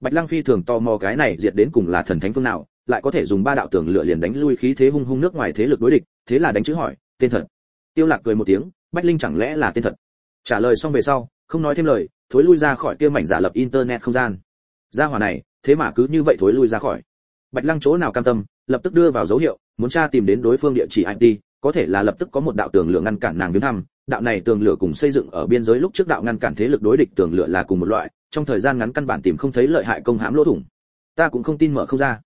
S1: Bạch lăng phi thường tò mò cái này diệt đến cùng là thần thánh phương nào lại có thể dùng ba đạo tường lửa liền đánh lui khí thế hung hung nước ngoài thế lực đối địch thế là đánh chữ hỏi tên thật? Tiêu lạc cười một tiếng bách linh chẳng lẽ là tên thật? Trả lời xong về sau, không nói thêm lời, thối lui ra khỏi kia mảnh giả lập internet không gian. Gia hỏa này, thế mà cứ như vậy thối lui ra khỏi. Bạch lăng chỗ nào cam tâm, lập tức đưa vào dấu hiệu, muốn tra tìm đến đối phương địa chỉ it có thể là lập tức có một đạo tường lửa ngăn cản nàng viếng thăm. Đạo này tường lửa cùng xây dựng ở biên giới lúc trước đạo ngăn cản thế lực đối địch tường lửa là cùng một loại, trong thời gian ngắn căn bản tìm không thấy lợi hại công hãm lỗ thủng. Ta cũng không tin mở không ra.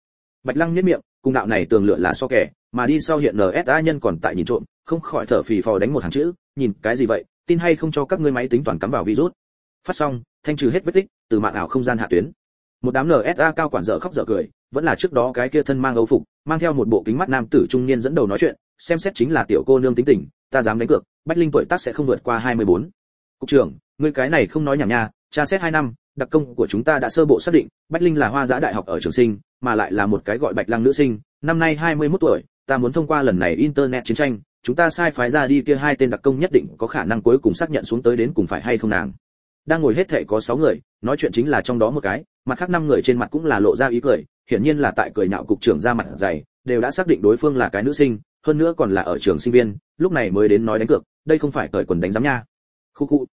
S1: Bạch lăng nhếch miệng cùng đạo này tường lửa là so kẻ, mà đi sau hiện nsa nhân còn tại nhìn trộm, không khỏi thở phì phò đánh một hàng chữ, nhìn cái gì vậy, tin hay không cho các ngươi máy tính toàn cắm vào virus phát xong, thanh trừ hết vết tích, từ mạng ảo không gian hạ tuyến một đám nsa cao quản dở khóc dở cười, vẫn là trước đó cái kia thân mang âu phục, mang theo một bộ kính mắt nam tử trung niên dẫn đầu nói chuyện, xem xét chính là tiểu cô nương tính tình, ta dám đánh cược, bách linh tuổi tác sẽ không vượt qua 24. cục trưởng, ngươi cái này không nói nhảm nha, tra xét hai năm, đặc công của chúng ta đã sơ bộ xác định, bách linh là hoa giã đại học ở trường sinh mà lại là một cái gọi bạch lăng nữ sinh, năm nay 21 tuổi, ta muốn thông qua lần này internet chiến tranh, chúng ta sai phái ra đi kia hai tên đặc công nhất định có khả năng cuối cùng xác nhận xuống tới đến cùng phải hay không nàng. Đang ngồi hết thệ có 6 người, nói chuyện chính là trong đó một cái, mặt khác năm người trên mặt cũng là lộ ra ý cười, hiển nhiên là tại cười nhạo cục trưởng ra mặt dày, đều đã xác định đối phương là cái nữ sinh, hơn nữa còn là ở trường sinh viên, lúc này mới đến nói đánh cược, đây không phải cởi quần đánh giám nha. Khu khu.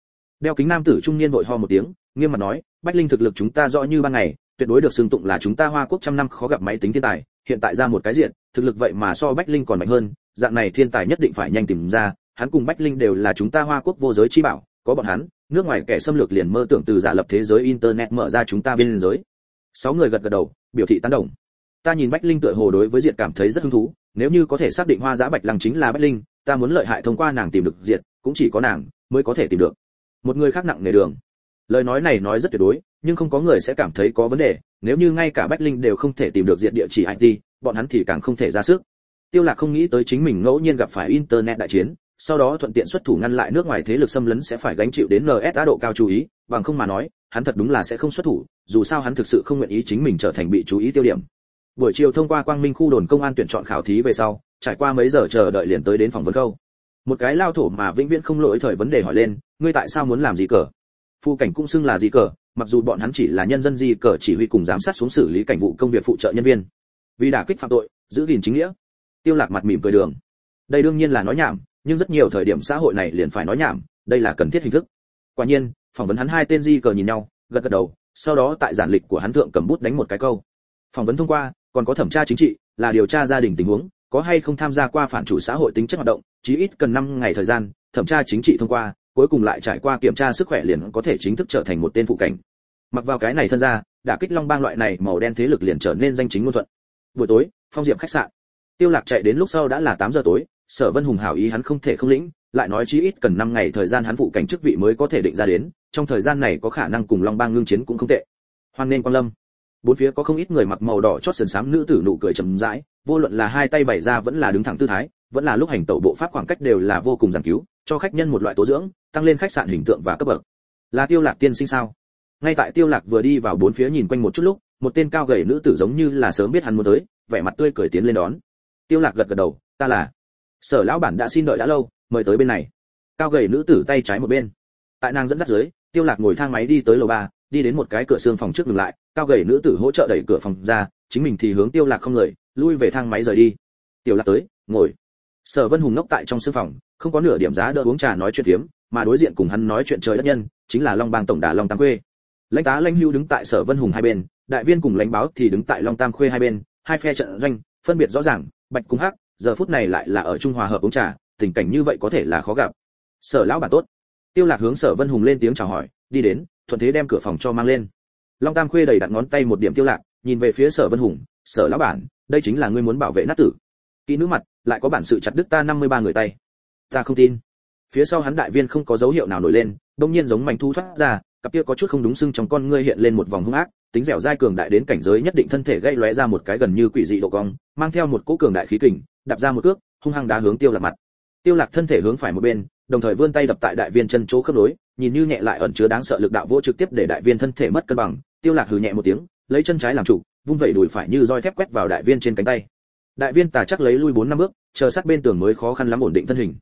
S1: Đeo kính nam tử trung niên vội ho một tiếng, nghiêm mặt nói, bách linh thực lực chúng ta rõ như ban ngày tuyệt đối được xưng tụng là chúng ta hoa quốc trăm năm khó gặp máy tính thiên tài, hiện tại ra một cái diện, thực lực vậy mà so bách linh còn mạnh hơn, dạng này thiên tài nhất định phải nhanh tìm ra, hắn cùng bách linh đều là chúng ta hoa quốc vô giới chi bảo, có bọn hắn, nước ngoài kẻ xâm lược liền mơ tưởng từ giả lập thế giới internet mở ra chúng ta bên giới. Sáu người gật gật đầu, biểu thị tán đồng. Ta nhìn bách linh tựa hồ đối với diệt cảm thấy rất hứng thú, nếu như có thể xác định hoa giã bạch lăng chính là bách linh, ta muốn lợi hại thông qua nàng tìm được diệt cũng chỉ có nàng mới có thể tìm được. Một người khác nặng nề đường. Lời nói này nói rất tuyệt đối nhưng không có người sẽ cảm thấy có vấn đề nếu như ngay cả bách linh đều không thể tìm được diện địa chỉ it bọn hắn thì càng không thể ra sức tiêu lạc không nghĩ tới chính mình ngẫu nhiên gặp phải internet đại chiến sau đó thuận tiện xuất thủ ngăn lại nước ngoài thế lực xâm lấn sẽ phải gánh chịu đến NSA độ cao chú ý, bằng không mà nói, hắn thật đúng là sẽ không xuất thủ, dù sao hắn thực sự không nguyện ý chính mình trở thành bị chú ý tiêu điểm. Buổi chiều thông qua Quang Minh khu đồn công an tuyển chọn khảo thí về sau, trải qua mấy giờ chờ đợi liền tới đến phòng vấn câu. Một cái lao thổ mà vĩnh viễn không lỗi thời vấn đề hỏi lên, ngươi tại sao muốn làm gì cờ? Phu cảnh cũng xưng là di cờ, mặc dù bọn hắn chỉ là nhân dân di cờ chỉ huy cùng giám sát xuống xử lý cảnh vụ công việc phụ trợ nhân viên. Vì đả kích phạm tội, giữ gìn chính nghĩa. Tiêu Lạc mặt mỉm cười đường. Đây đương nhiên là nói nhảm, nhưng rất nhiều thời điểm xã hội này liền phải nói nhảm đây là cần thiết hình thức quả nhiên phỏng vấn hắn hai tên di cờ nhìn nhau gật gật đầu sau đó tại giản lịch của hắn thượng cầm bút đánh một cái câu phỏng vấn thông qua còn có thẩm tra chính trị là điều tra gia đình tình huống có hay không tham gia qua phản chủ xã hội tính chất hoạt động chí ít cần 5 ngày thời gian thẩm tra chính trị thông qua cuối cùng lại trải qua kiểm tra sức khỏe liền có thể chính thức trở thành một tên phụ cảnh. Mặc vào cái này thân ra, đả kích long bang loại này màu đen thế lực liền trở nên danh chính ngôn thuận. Buổi tối, phong diệm khách sạn. Tiêu lạc chạy đến lúc sau đã là 8 giờ tối, sở vân hùng hảo ý hắn không thể không lĩnh, lại nói chí ít cần 5 ngày thời gian hắn phụ cảnh chức vị mới có thể định ra đến, trong thời gian này có khả năng cùng long bang ngưng chiến cũng không tệ. Hoan nên quan lâm. Bốn phía có không ít người mặc màu đỏ chót sườn xám nữ tử nụ cười trầm rãi, vô luận là hai tay bày ra vẫn là đứng thẳng tư thái, vẫn là lúc hành tẩu bộ pháp khoảng cách đều là vô cùng giản cứu cho khách nhân một loại tố dưỡng tăng lên khách sạn hình tượng và cấp bậc. Là tiêu lạc tiên sinh sao? Ngay tại tiêu lạc vừa đi vào bốn phía nhìn quanh một chút lúc một tên cao gầy nữ tử giống như là sớm biết hắn muốn tới vẻ mặt tươi cười tiến lên đón. Tiêu lạc gật gật đầu ta là. Sở lão bản đã xin đợi đã lâu mời tới bên này. Cao gầy nữ tử tay trái một bên. Tại nàng dẫn dắt dưới tiêu lạc ngồi thang máy đi tới lầu ba đi đến một cái cửa xương phòng trước ngừng lại. Cao gầy nữ tử hỗ trợ đẩy cửa phòng ra chính mình thì hướng tiêu lạc không lời, lui về thang máy rời đi. Tiêu lạc tới ngồi sở vân hùng ngốc tại trong sư phòng, không có nửa điểm giá đỡ uống trà nói chuyện phiếm, mà đối diện cùng hắn nói chuyện trời đất nhân, chính là long bang tổng đà long tam khuê. Lãnh tá lãnh hưu đứng tại sở vân hùng hai bên, đại viên cùng lãnh báo thì đứng tại long tam khuê hai bên, hai phe trận doanh, phân biệt rõ ràng, bạch cùng hắc, giờ phút này lại là ở trung hòa hợp uống trà, tình cảnh như vậy có thể là khó gặp. Sở lão bản tốt. Tiêu lạc hướng sở vân hùng lên tiếng chào hỏi, đi đến, thuận thế đem cửa phòng cho mang lên. Long tam khuê đầy đặt ngón tay một điểm tiêu lạc, nhìn về phía sở vân hùng, sở lão bản, đây chính là ngươi muốn bảo vệ nát tử kỹ nữ mặt, lại có bản sự chặt đứt ta 53 người tay. Ta không tin. Phía sau hắn đại viên không có dấu hiệu nào nổi lên, đông nhiên giống mảnh thu thoát ra, cặp kia có chút không đúng sưng trong con ngươi hiện lên một vòng hung ác, tính dẻo dai cường đại đến cảnh giới nhất định thân thể gây lóe ra một cái gần như quỷ dị độ cong, mang theo một cỗ cường đại khí kình, đạp ra một cước, hung hăng đá hướng tiêu lạc mặt. Tiêu lạc thân thể hướng phải một bên, đồng thời vươn tay đập tại đại viên chân chỗ khớp nối, nhìn như nhẹ lại ẩn chứa đáng sợ lực đạo vô trực tiếp để đại viên thân thể mất cân bằng, tiêu lạc hừ nhẹ một tiếng, lấy chân trái làm chủ, vung vẩy đùi phải như roi thép quét vào đại viên trên cánh tay đại viên tà chắc lấy lui bốn năm bước, chờ sát bên tường mới khó khăn lắm ổn định thân hình.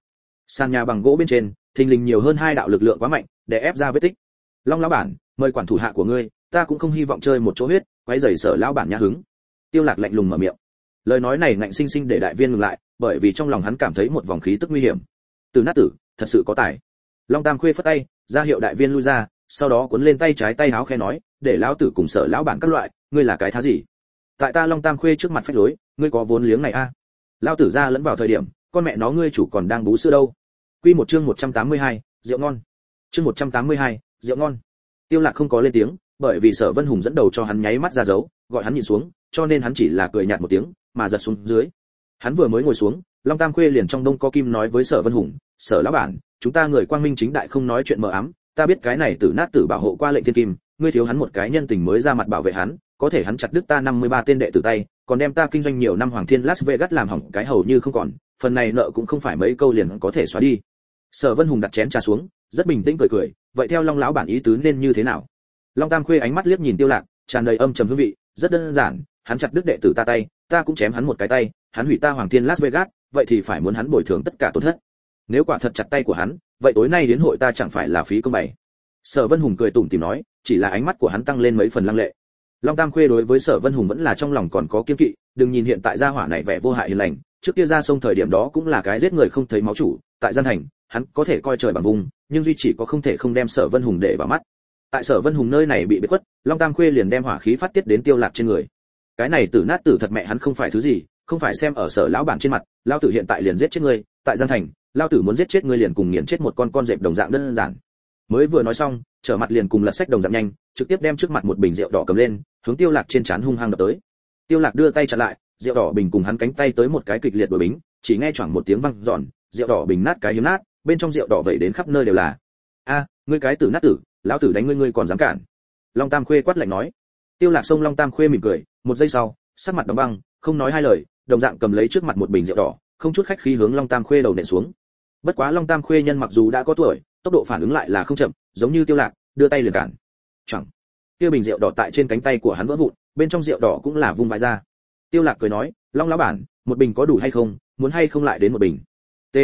S1: Sàn nhà bằng gỗ bên trên, thình lình nhiều hơn hai đạo lực lượng quá mạnh, để ép ra vết tích. Long lão bản, mời quản thủ hạ của ngươi, ta cũng không hy vọng chơi một chỗ huyết, quấy rầy sở lão bản nhã hứng. Tiêu lạc lạnh lùng mở miệng. Lời nói này ngạnh sinh sinh để đại viên ngừng lại, bởi vì trong lòng hắn cảm thấy một vòng khí tức nguy hiểm. Từ nát tử, thật sự có tài. Long tam khuê phất tay, ra hiệu đại viên lui ra, sau đó cuốn lên tay trái tay áo khe nói, để lão tử cùng sở lão bản các loại, ngươi là cái thá gì? Tại ta long tam khuê trước mặt phách lối ngươi có vốn liếng này a? À? Lao tử ra lẫn vào thời điểm con mẹ nó ngươi chủ còn đang bú sữa đâu. Quy một chương 182, rượu ngon. Chương 182, rượu ngon. Tiêu lạc không có lên tiếng bởi vì sở vân hùng dẫn đầu cho hắn nháy mắt ra dấu gọi hắn nhìn xuống cho nên hắn chỉ là cười nhạt một tiếng mà giật xuống dưới. Hắn vừa mới ngồi xuống long tam khuê liền trong đông có kim nói với sở vân hùng sở lão bản chúng ta người quang minh chính đại không nói chuyện mờ ám ta biết cái này tử nát tử bảo hộ qua lệnh thiên kim ngươi thiếu hắn một cái nhân tình mới ra mặt bảo vệ hắn có thể hắn chặt đứt ta 53 tên đệ tử tay, còn đem ta kinh doanh nhiều năm hoàng thiên las vegas làm hỏng cái hầu như không còn, phần này nợ cũng không phải mấy câu liền có thể xóa đi. Sở vân hùng đặt chén trà xuống, rất bình tĩnh cười cười, vậy theo long lão bản ý tứ nên như thế nào? Long tam khuê ánh mắt liếc nhìn tiêu lạc, tràn đầy âm trầm hương vị, rất đơn giản, hắn chặt đứt đệ tử ta tay, ta cũng chém hắn một cái tay, hắn hủy ta hoàng thiên las vegas, vậy thì phải muốn hắn bồi thường tất cả tổn thất. Nếu quả thật chặt tay của hắn, vậy tối nay đến hội ta chẳng phải là phí công bày. Sở vân hùng cười tủm tỉm nói, chỉ là ánh mắt của hắn tăng lên mấy phần lăng lệ long tam khuê đối với sở vân hùng vẫn là trong lòng còn có kiên kỵ, đừng nhìn hiện tại gia hỏa này vẻ vô hại hiền lành, trước kia ra sông thời điểm đó cũng là cái giết người không thấy máu chủ, tại gian thành, hắn có thể coi trời bằng vùng, nhưng duy chỉ có không thể không đem sở vân hùng để vào mắt. Tại sở vân hùng nơi này bị biệt quất long tam khuê liền đem hỏa khí phát tiết đến tiêu lạc trên người. Cái này tử nát tử thật mẹ hắn không phải thứ gì, không phải xem ở sở lão bản trên mặt, lão tử hiện tại liền giết chết ngươi, tại gian thành, lão tử muốn giết chết ngươi liền cùng nghiền chết một con con dẹp đồng dạng đơn giản mới vừa nói xong, trở mặt liền cùng lật sách đồng dạng nhanh, trực tiếp đem trước mặt một bình rượu đỏ cầm lên, hướng tiêu lạc trên chán hung hăng đập tới. Tiêu lạc đưa tay chặn lại, rượu đỏ bình cùng hắn cánh tay tới một cái kịch liệt đối bính, chỉ nghe choảng một tiếng vang giòn rượu đỏ bình nát cái hiếm nát, bên trong rượu đỏ vẩy đến khắp nơi đều là. A, ngươi cái tử nát tử, lão tử đánh ngươi ngươi còn dám cản? Long tam khuê quát lạnh nói. Tiêu lạc xông long tam khuê mỉm cười, một giây sau, sắc mặt đóng băng, không nói hai lời, đồng dạng cầm lấy trước mặt một bình rượu đỏ, không chút khách khí hướng long tam khuê đầu nện xuống. Bất quá long tam khuê nhân mặc dù đã có tuổi tốc độ phản ứng lại là không chậm, giống như tiêu lạc, đưa tay liền cản. Chẳng. Tiêu bình rượu đỏ tại trên cánh tay của hắn vỡ vụn, bên trong rượu đỏ cũng là vung vãi ra. Tiêu lạc cười nói, long lão bản, một bình có đủ hay không? Muốn hay không lại đến một bình? T.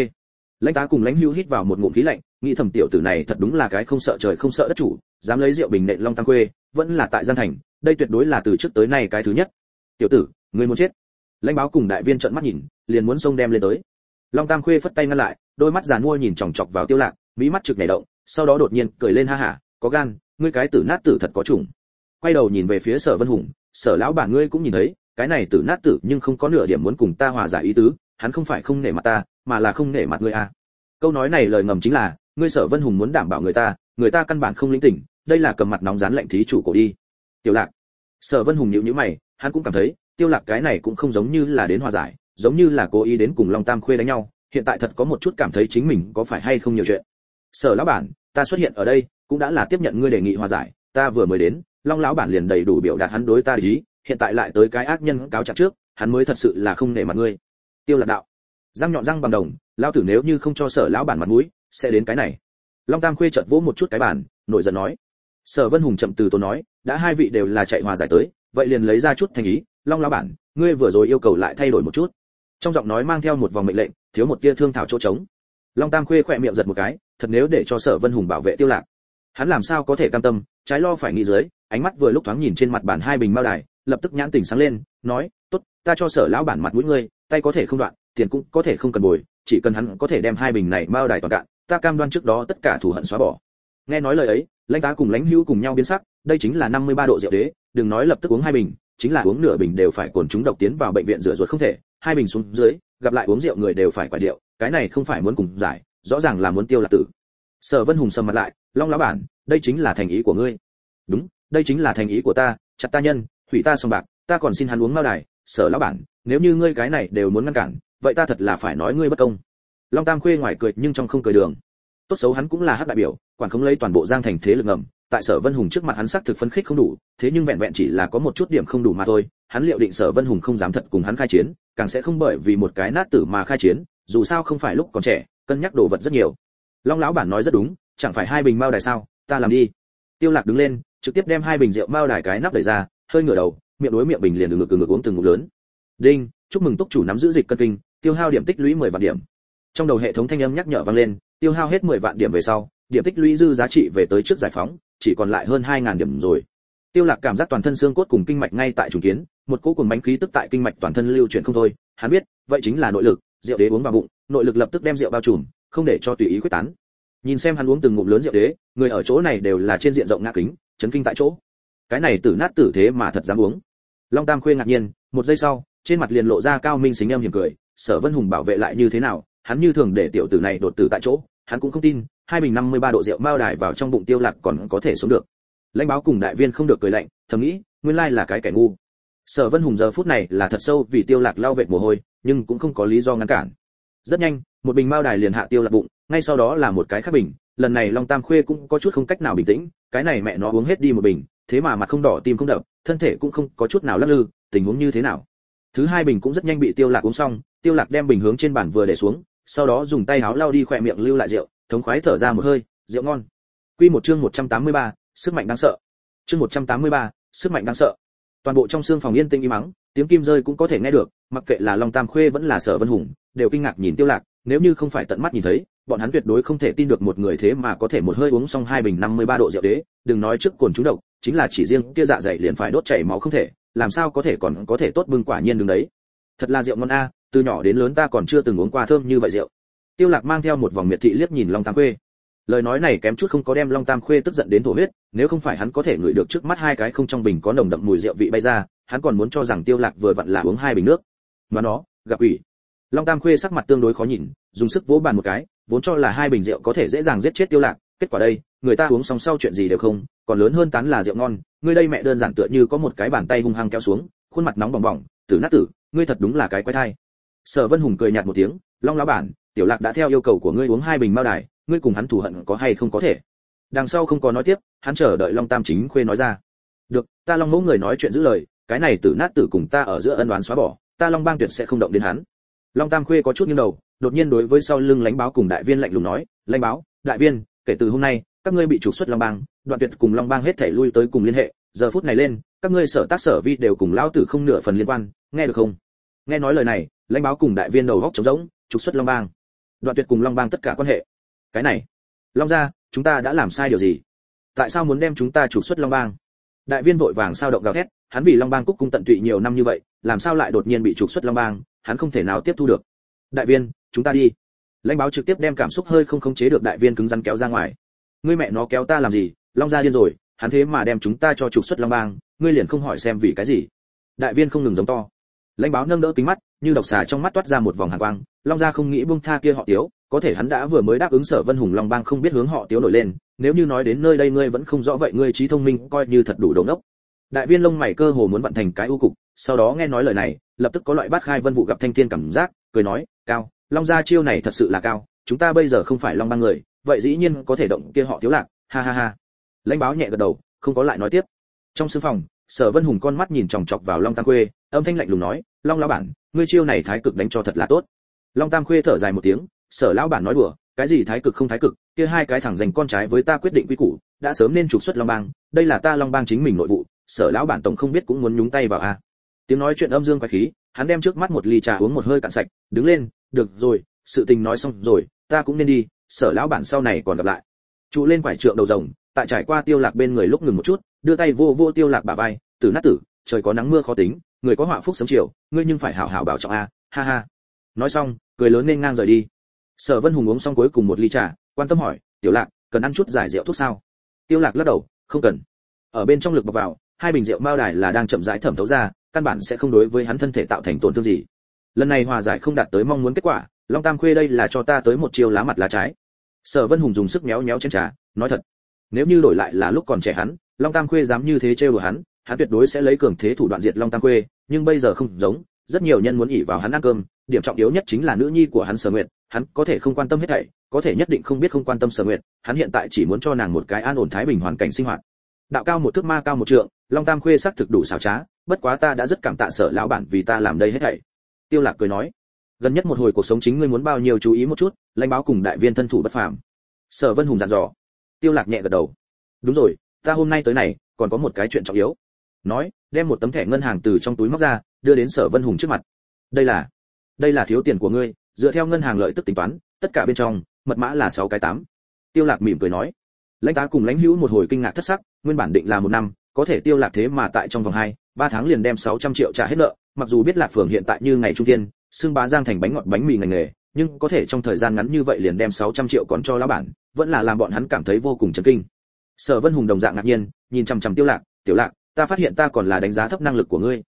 S1: Lãnh tá cùng lãnh hưu hít vào một ngụm khí lạnh, nghĩ thầm tiểu tử này thật đúng là cái không sợ trời không sợ đất chủ, dám lấy rượu bình nện long tam khuê, vẫn là tại gian thành, đây tuyệt đối là từ trước tới nay cái thứ nhất. Tiểu tử ngươi muốn chết. Lãnh báo cùng đại viên trợn mắt nhìn, liền muốn xông đem lên tới. Long tam khuê phất tay ngăn lại, đôi mắt giàn mua nhìn chòng chọc vào tiêu lạc mỹ mắt trực nhảy động, sau đó đột nhiên cười lên ha hả, có gan, ngươi cái tử nát tử thật có trùng quay đầu nhìn về phía sở vân hùng, sở lão bà ngươi cũng nhìn thấy, cái này tử nát tử nhưng không có nửa điểm muốn cùng ta hòa giải ý tứ, hắn không phải không nể mặt ta, mà là không nể mặt ngươi à. Câu nói này lời ngầm chính là, ngươi sở vân hùng muốn đảm bảo người ta người ta căn bản không linh tỉnh, đây là cầm mặt nóng dán lệnh thí chủ cổ đi. Tiểu lạc. Sở vân hùng nhíu nhíu mày, hắn cũng cảm thấy, tiêu lạc cái này cũng không giống như là đến hòa giải, giống như là cố ý đến cùng long tam khuê đánh nhau, hiện tại thật có một chút cảm thấy chính mình có phải hay không nhiều chuyện sở lão bản, ta xuất hiện ở đây, cũng đã là tiếp nhận ngươi đề nghị hòa giải, ta vừa mới đến, long lão bản liền đầy đủ biểu đạt hắn đối ta ý, hiện tại lại tới cái ác nhân cáo trạng trước, hắn mới thật sự là không nể mặt ngươi. Tiêu lạc đạo. Răng nhọn răng bằng đồng lao tử nếu như không cho sở lão bản mặt mũi, sẽ đến cái này. Long tam khuê chợt vỗ một chút cái bàn, nổi giận nói. Sở vân hùng chậm từ tôi nói, đã hai vị đều là chạy hòa giải tới, vậy liền lấy ra chút thành ý, long lão bản, ngươi vừa rồi yêu cầu lại thay đổi một chút. Trong giọng nói mang theo một vòng mệnh lệnh, thiếu một tia thương thảo chỗ trống. Long tam khuê khỏe miệng giật một cái thật nếu để cho sở vân hùng bảo vệ tiêu lạc. Hắn làm sao có thể cam tâm, trái lo phải nghĩ dưới, ánh mắt vừa lúc thoáng nhìn trên mặt bản hai bình mao đài, lập tức nhãn tình sáng lên, nói, tốt, ta cho sở lão bản mặt mũi ngươi, tay có thể không đoạn, tiền cũng có thể không cần bồi, chỉ cần hắn có thể đem hai bình này mao đài toàn cạn, ta cam đoan trước đó tất cả thù hận xóa bỏ. Nghe nói lời ấy, lãnh tá cùng lãnh hữu cùng nhau biến sắc, đây chính là 53 độ rượu đế, đừng nói lập tức uống hai bình, chính là uống nửa bình đều phải cồn chúng độc tiến vào bệnh viện rửa ruột không thể, hai bình xuống dưới, gặp lại uống rượu người đều phải quả điệu, cái này không phải muốn cùng giải rõ ràng là muốn tiêu lạc tử. Sở vân hùng sầm mặt lại, long lão bản, đây chính là thành ý của ngươi. Đúng, đây chính là thành ý của ta, chặt ta nhân, hủy ta sòng bạc, ta còn xin hắn uống mao đài, sở lão bản, nếu như ngươi cái này đều muốn ngăn cản, vậy ta thật là phải nói ngươi bất công. Long tam khuê ngoài cười nhưng trong không cười đường. Tốt xấu hắn cũng là hắc đại biểu, quản không lấy toàn bộ giang thành thế lực ngầm, tại sở vân hùng trước mặt hắn xác thực phân khích không đủ, thế nhưng vẹn vẹn chỉ là có một chút điểm không đủ mà thôi, hắn liệu định sở vân hùng không dám thật cùng hắn khai chiến, càng sẽ không bởi vì một cái nát tử mà khai chiến, dù sao không phải lúc còn trẻ cân nhắc đồ vật rất nhiều. Long lão bản nói rất đúng, chẳng phải hai bình mao đài sao, ta làm đi. Tiêu lạc đứng lên, trực tiếp đem hai bình rượu mao đài cái nắp đẩy ra, hơi ngửa đầu, miệng đối miệng bình liền ngửa ngửa uống từng ngụm lớn. Đinh, chúc mừng túc chủ nắm giữ dịch cân kinh, tiêu hao điểm tích lũy 10 vạn điểm. Trong đầu hệ thống thanh âm nhắc nhở vang lên, tiêu hao hết 10 vạn điểm về sau, điểm tích lũy dư giá trị về tới trước giải phóng, chỉ còn lại hơn 2.000 điểm rồi. Tiêu lạc cảm giác toàn thân xương cốt cùng kinh mạch ngay tại trùng kiến, một cỗ cùng bánh khí tức tại kinh mạch toàn thân lưu chuyển không thôi. Hắn biết, vậy chính là nội lực rượu đế uống vào bụng, nội lực lập tức đem rượu bao trùm, không để cho tùy ý quyết tán. Nhìn xem hắn uống từng ngụm lớn rượu đế, người ở chỗ này đều là trên diện rộng ngã kính, chấn kinh tại chỗ. Cái này tử nát tử thế mà thật dám uống. Long tam khuê ngạc nhiên, một giây sau, trên mặt liền lộ ra cao minh xính em hiểm cười, sở vân hùng bảo vệ lại như thế nào, hắn như thường để tiểu tử này đột tử tại chỗ, hắn cũng không tin, hai bình 53 độ rượu mao đài vào trong bụng tiêu lạc còn có thể sống được. Lãnh báo cùng đại viên không được cười lạnh, thầm nghĩ, nguyên lai là cái kẻ ngu. Sở vân hùng giờ phút này là thật sâu vì tiêu lạc lao vệt mồ hôi nhưng cũng không có lý do ngăn cản. Rất nhanh một bình mao đài liền hạ tiêu lạc bụng ngay sau đó là một cái khác bình lần này long tam khuê cũng có chút không cách nào bình tĩnh cái này mẹ nó uống hết đi một bình thế mà mặt không đỏ tim không đập thân thể cũng không có chút nào lắc lư tình huống như thế nào? Thứ hai bình cũng rất nhanh bị tiêu lạc uống xong tiêu lạc đem bình hướng trên bàn vừa để xuống sau đó dùng tay háo lau đi khỏe miệng lưu lại rượu thống khoái thở ra một hơi rượu ngon. Quy một chương 183, sức mạnh đáng sợ. Chương 183, sức mạnh đáng sợ. Toàn bộ trong xương phòng yên tĩnh im mắng tiếng kim rơi cũng có thể nghe được mặc kệ là long tam khuê vẫn là sở vân hùng đều kinh ngạc nhìn tiêu lạc nếu như không phải tận mắt nhìn thấy bọn hắn tuyệt đối không thể tin được một người thế mà có thể một hơi uống xong hai bình 53 độ rượu đế, đừng nói trước cồn trúng độc, chính là chỉ riêng kia dạ dày liền phải đốt chảy máu không thể, làm sao có thể còn có thể tốt bưng quả nhiên đứng đấy. Thật là rượu ngon a, từ nhỏ đến lớn ta còn chưa từng uống qua thơm như vậy rượu. Tiêu Lạc mang theo một vòng miệt thị liếc nhìn Long Tam Khuê. Lời nói này kém chút không có đem Long Tam Khuê tức giận đến thổ huyết, nếu không phải hắn có thể ngửi được trước mắt hai cái không trong bình có nồng đậm mùi rượu vị bay ra, hắn còn muốn cho rằng Tiêu Lạc vừa vặn là uống hai bình nước. Mà nó, gặp quỷ. Long Tam Khuê sắc mặt tương đối khó nhìn, dùng sức vỗ bàn một cái, vốn cho là hai bình rượu có thể dễ dàng giết chết Tiêu Lạc, kết quả đây, người ta uống xong sau chuyện gì đều không, còn lớn hơn tán là rượu ngon, ngươi đây mẹ đơn giản tựa như có một cái bàn tay hung hăng kéo xuống, khuôn mặt nóng bỏng bỏng, tử nát tử, ngươi thật đúng là cái quái thai. Sở Vân Hùng cười nhạt một tiếng, Long lão bản, Tiểu Lạc đã theo yêu cầu của ngươi uống hai bình mao đài, ngươi cùng hắn thù hận có hay không có thể. Đằng sau không có nói tiếp, hắn chờ đợi Long Tam Chính Khuê nói ra. Được, ta Long mẫu người nói chuyện giữ lời, cái này tử nát tử cùng ta ở giữa ân đoán xóa bỏ, ta Long Bang tuyệt sẽ không động đến hắn. Long Tam Khuê có chút nghiêng đầu, đột nhiên đối với sau lưng lãnh báo cùng đại viên lạnh lùng nói, lãnh báo, đại viên, kể từ hôm nay, các ngươi bị trục xuất Long Bang, đoạn tuyệt cùng Long Bang hết thảy lui tới cùng liên hệ, giờ phút này lên, các ngươi sở tác sở vi đều cùng lão tử không nửa phần liên quan, nghe được không? Nghe nói lời này, lãnh báo cùng đại viên đầu góc trống rỗng, trục xuất Long Bang. Đoạn tuyệt cùng Long Bang tất cả quan hệ. Cái này, Long gia, chúng ta đã làm sai điều gì? Tại sao muốn đem chúng ta trục xuất Long Bang? Đại viên vội vàng sao động gào thét, hắn vì Long Bang cúc cung tận tụy nhiều năm như vậy, làm sao lại đột nhiên bị trục xuất Long Bang, hắn không thể nào tiếp thu được. Đại viên, chúng ta đi. Lãnh báo trực tiếp đem cảm xúc hơi không khống chế được đại viên cứng rắn kéo ra ngoài. Ngươi mẹ nó kéo ta làm gì? Long gia điên rồi, hắn thế mà đem chúng ta cho trục xuất Long Bang, ngươi liền không hỏi xem vì cái gì? Đại viên không ngừng giống to. Lãnh báo nâng đỡ kính mắt, như độc xà trong mắt toát ra một vòng hàn quang, Long gia không nghĩ buông tha kia họ Tiếu, có thể hắn đã vừa mới đáp ứng Sở Vân Hùng Long Bang không biết hướng họ Tiếu nổi lên, nếu như nói đến nơi đây ngươi vẫn không rõ vậy ngươi trí thông minh coi như thật đủ đầu óc. Đại viên lông mày cơ hồ muốn vận thành cái u cục, sau đó nghe nói lời này, lập tức có loại bát khai vân vụ gặp thanh thiên cảm giác, cười nói, "Cao, Long gia chiêu này thật sự là cao, chúng ta bây giờ không phải Long Bang người, vậy dĩ nhiên có thể động kia họ thiếu Lạc." Ha ha ha. Lãnh báo nhẹ gật đầu, không có lại nói tiếp. Trong sư phòng, Sở Vân Hùng con mắt nhìn chòng chọc vào Long Tam Khuê, âm thanh lạnh lùng nói, "Long lão bản, ngươi chiêu này thái cực đánh cho thật là tốt." Long Tam Khuê thở dài một tiếng, Sở lão bản nói đùa, cái gì thái cực không thái cực, kia hai cái thẳng dành con trái với ta quyết định quy củ, đã sớm nên trục xuất Long Bang, đây là ta Long Bang chính mình nội vụ, Sở lão bản tổng không biết cũng muốn nhúng tay vào a. À. Tiếng nói chuyện âm dương quái khí, hắn đem trước mắt một ly trà uống một hơi cạn sạch, đứng lên, "Được rồi, sự tình nói xong rồi, ta cũng nên đi, Sở lão bản sau này còn gặp lại." Trụ lên quải trượng đầu rồng, tại trải qua Tiêu Lạc bên người lúc ngừng một chút, đưa tay vô vô Tiêu Lạc bả vai, "Tử nát tử, trời có nắng mưa khó tính, người có họa phúc sớm chiều, ngươi nhưng phải hảo hảo bảo trọng a." Ha ha. Nói xong, cười lớn nên ngang rời đi sở vân hùng uống xong cuối cùng một ly trà quan tâm hỏi tiểu lạc cần ăn chút giải rượu thuốc sao tiêu lạc lắc đầu không cần ở bên trong lực bọc vào hai bình rượu mao đài là đang chậm rãi thẩm thấu ra, căn bản sẽ không đối với hắn thân thể tạo thành tổn thương gì. Lần này hòa giải không đạt tới mong muốn kết quả, long tam khuê đây là cho ta tới một chiêu lá mặt lá trái. Sở vân hùng dùng sức méo méo trên trà, nói thật, nếu như đổi lại là lúc còn trẻ hắn, long tam khuê dám như thế trêu đùa hắn hắn tuyệt đối sẽ lấy cường thế thủ đoạn diệt long tam khuê, nhưng bây giờ không giống, rất nhiều nhân muốn ỉ vào hắn ăn cơm, điểm trọng yếu nhất chính là nữ nhi của hắn sở nguyệt, hắn có thể không quan tâm hết thảy, có thể nhất định không biết không quan tâm sở nguyệt, hắn hiện tại chỉ muốn cho nàng một cái an ổn thái bình hoàn cảnh sinh hoạt đạo cao một thước ma cao một trượng, long tam khuê xác thực đủ xảo trá, bất quá ta đã rất cảm tạ sở lão bản vì ta làm đây hết thảy. Tiêu lạc cười nói. Gần nhất một hồi cuộc sống chính ngươi muốn bao nhiêu chú ý một chút, lãnh báo cùng đại viên thân thủ bất phàm. Sở vân hùng dặn dò. Tiêu lạc nhẹ gật đầu. Đúng rồi, ta hôm nay tới này, còn có một cái chuyện trọng yếu. Nói, đem một tấm thẻ ngân hàng từ trong túi móc ra, đưa đến sở vân hùng trước mặt. Đây là đây là thiếu tiền của ngươi, dựa theo ngân hàng lợi tức tính toán, tất cả bên trong, mật mã là sáu cái tám. Tiêu lạc mỉm cười nói lãnh tá cùng lãnh hữu một hồi kinh ngạc thất sắc, nguyên bản định là một năm, có thể tiêu lạc thế mà tại trong vòng hai, ba tháng liền đem 600 triệu trả hết nợ, mặc dù biết lạc phường hiện tại như ngày trung tiên xương bá giang thành bánh ngọt bánh mì ngành nghề, nhưng có thể trong thời gian ngắn như vậy liền đem 600 triệu còn cho lão bản, vẫn là làm bọn hắn cảm thấy vô cùng chấn kinh. Sở vân hùng đồng dạng ngạc nhiên, nhìn chăm chăm tiêu lạc, tiểu lạc, ta phát hiện ta còn là đánh giá thấp năng lực của ngươi.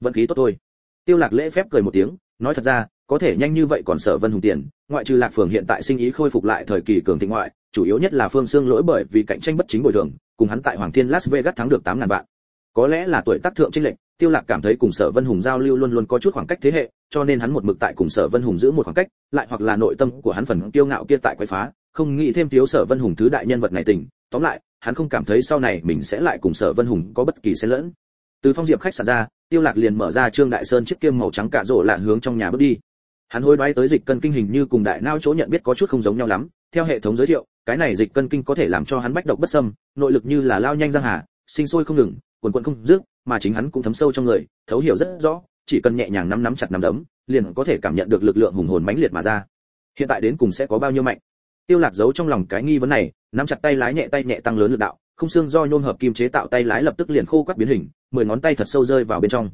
S1: Vận khí tốt thôi. Tiêu lạc lễ phép cười một tiếng, nói thật ra, có thể nhanh như vậy còn sở vân hùng tiền, ngoại trừ lạc phường hiện tại sinh ý khôi phục lại thời kỳ cường thịnh ngoại chủ yếu nhất là phương xương lỗi bởi vì cạnh tranh bất chính bồi thường, cùng hắn tại hoàng thiên las vegas thắng được tám ngàn vạn. Có lẽ là tuổi tác thượng trinh lệnh tiêu lạc cảm thấy cùng sở vân hùng giao lưu luôn luôn có chút khoảng cách thế hệ, cho nên hắn một mực tại cùng sở vân hùng giữ một khoảng cách, lại hoặc là nội tâm của hắn phần kiêu ngạo kia tại quấy phá, không nghĩ thêm thiếu sở vân hùng thứ đại nhân vật này tình. Tóm lại, hắn không cảm thấy sau này mình sẽ lại cùng sở vân hùng có bất kỳ xen lẫn. Từ phong diệp khách sạn ra, tiêu lạc liền mở ra trương đại sơn chiếc kiêm màu trắng cạ rổ lạ hướng trong nhà bước đi. Hắn hối đoái tới dịch cân kinh hình như cùng đại não chỗ nhận biết có chút không giống nhau lắm. Theo hệ thống giới thiệu cái này dịch cân kinh có thể làm cho hắn bách độc bất xâm, nội lực như là lao nhanh giang hà, sinh sôi không ngừng, quần quần không dứt, mà chính hắn cũng thấm sâu trong người, thấu hiểu rất rõ, chỉ cần nhẹ nhàng nắm nắm chặt nắm đấm, liền có thể cảm nhận được lực lượng hùng hồn mãnh liệt mà ra. Hiện tại đến cùng sẽ có bao nhiêu mạnh? Tiêu lạc giấu trong lòng cái nghi vấn này, nắm chặt tay lái nhẹ tay nhẹ tăng lớn lực đạo, không xương do nhôm hợp kim chế tạo tay lái lập tức liền khô quắt biến hình, mười ngón tay thật sâu rơi vào bên trong.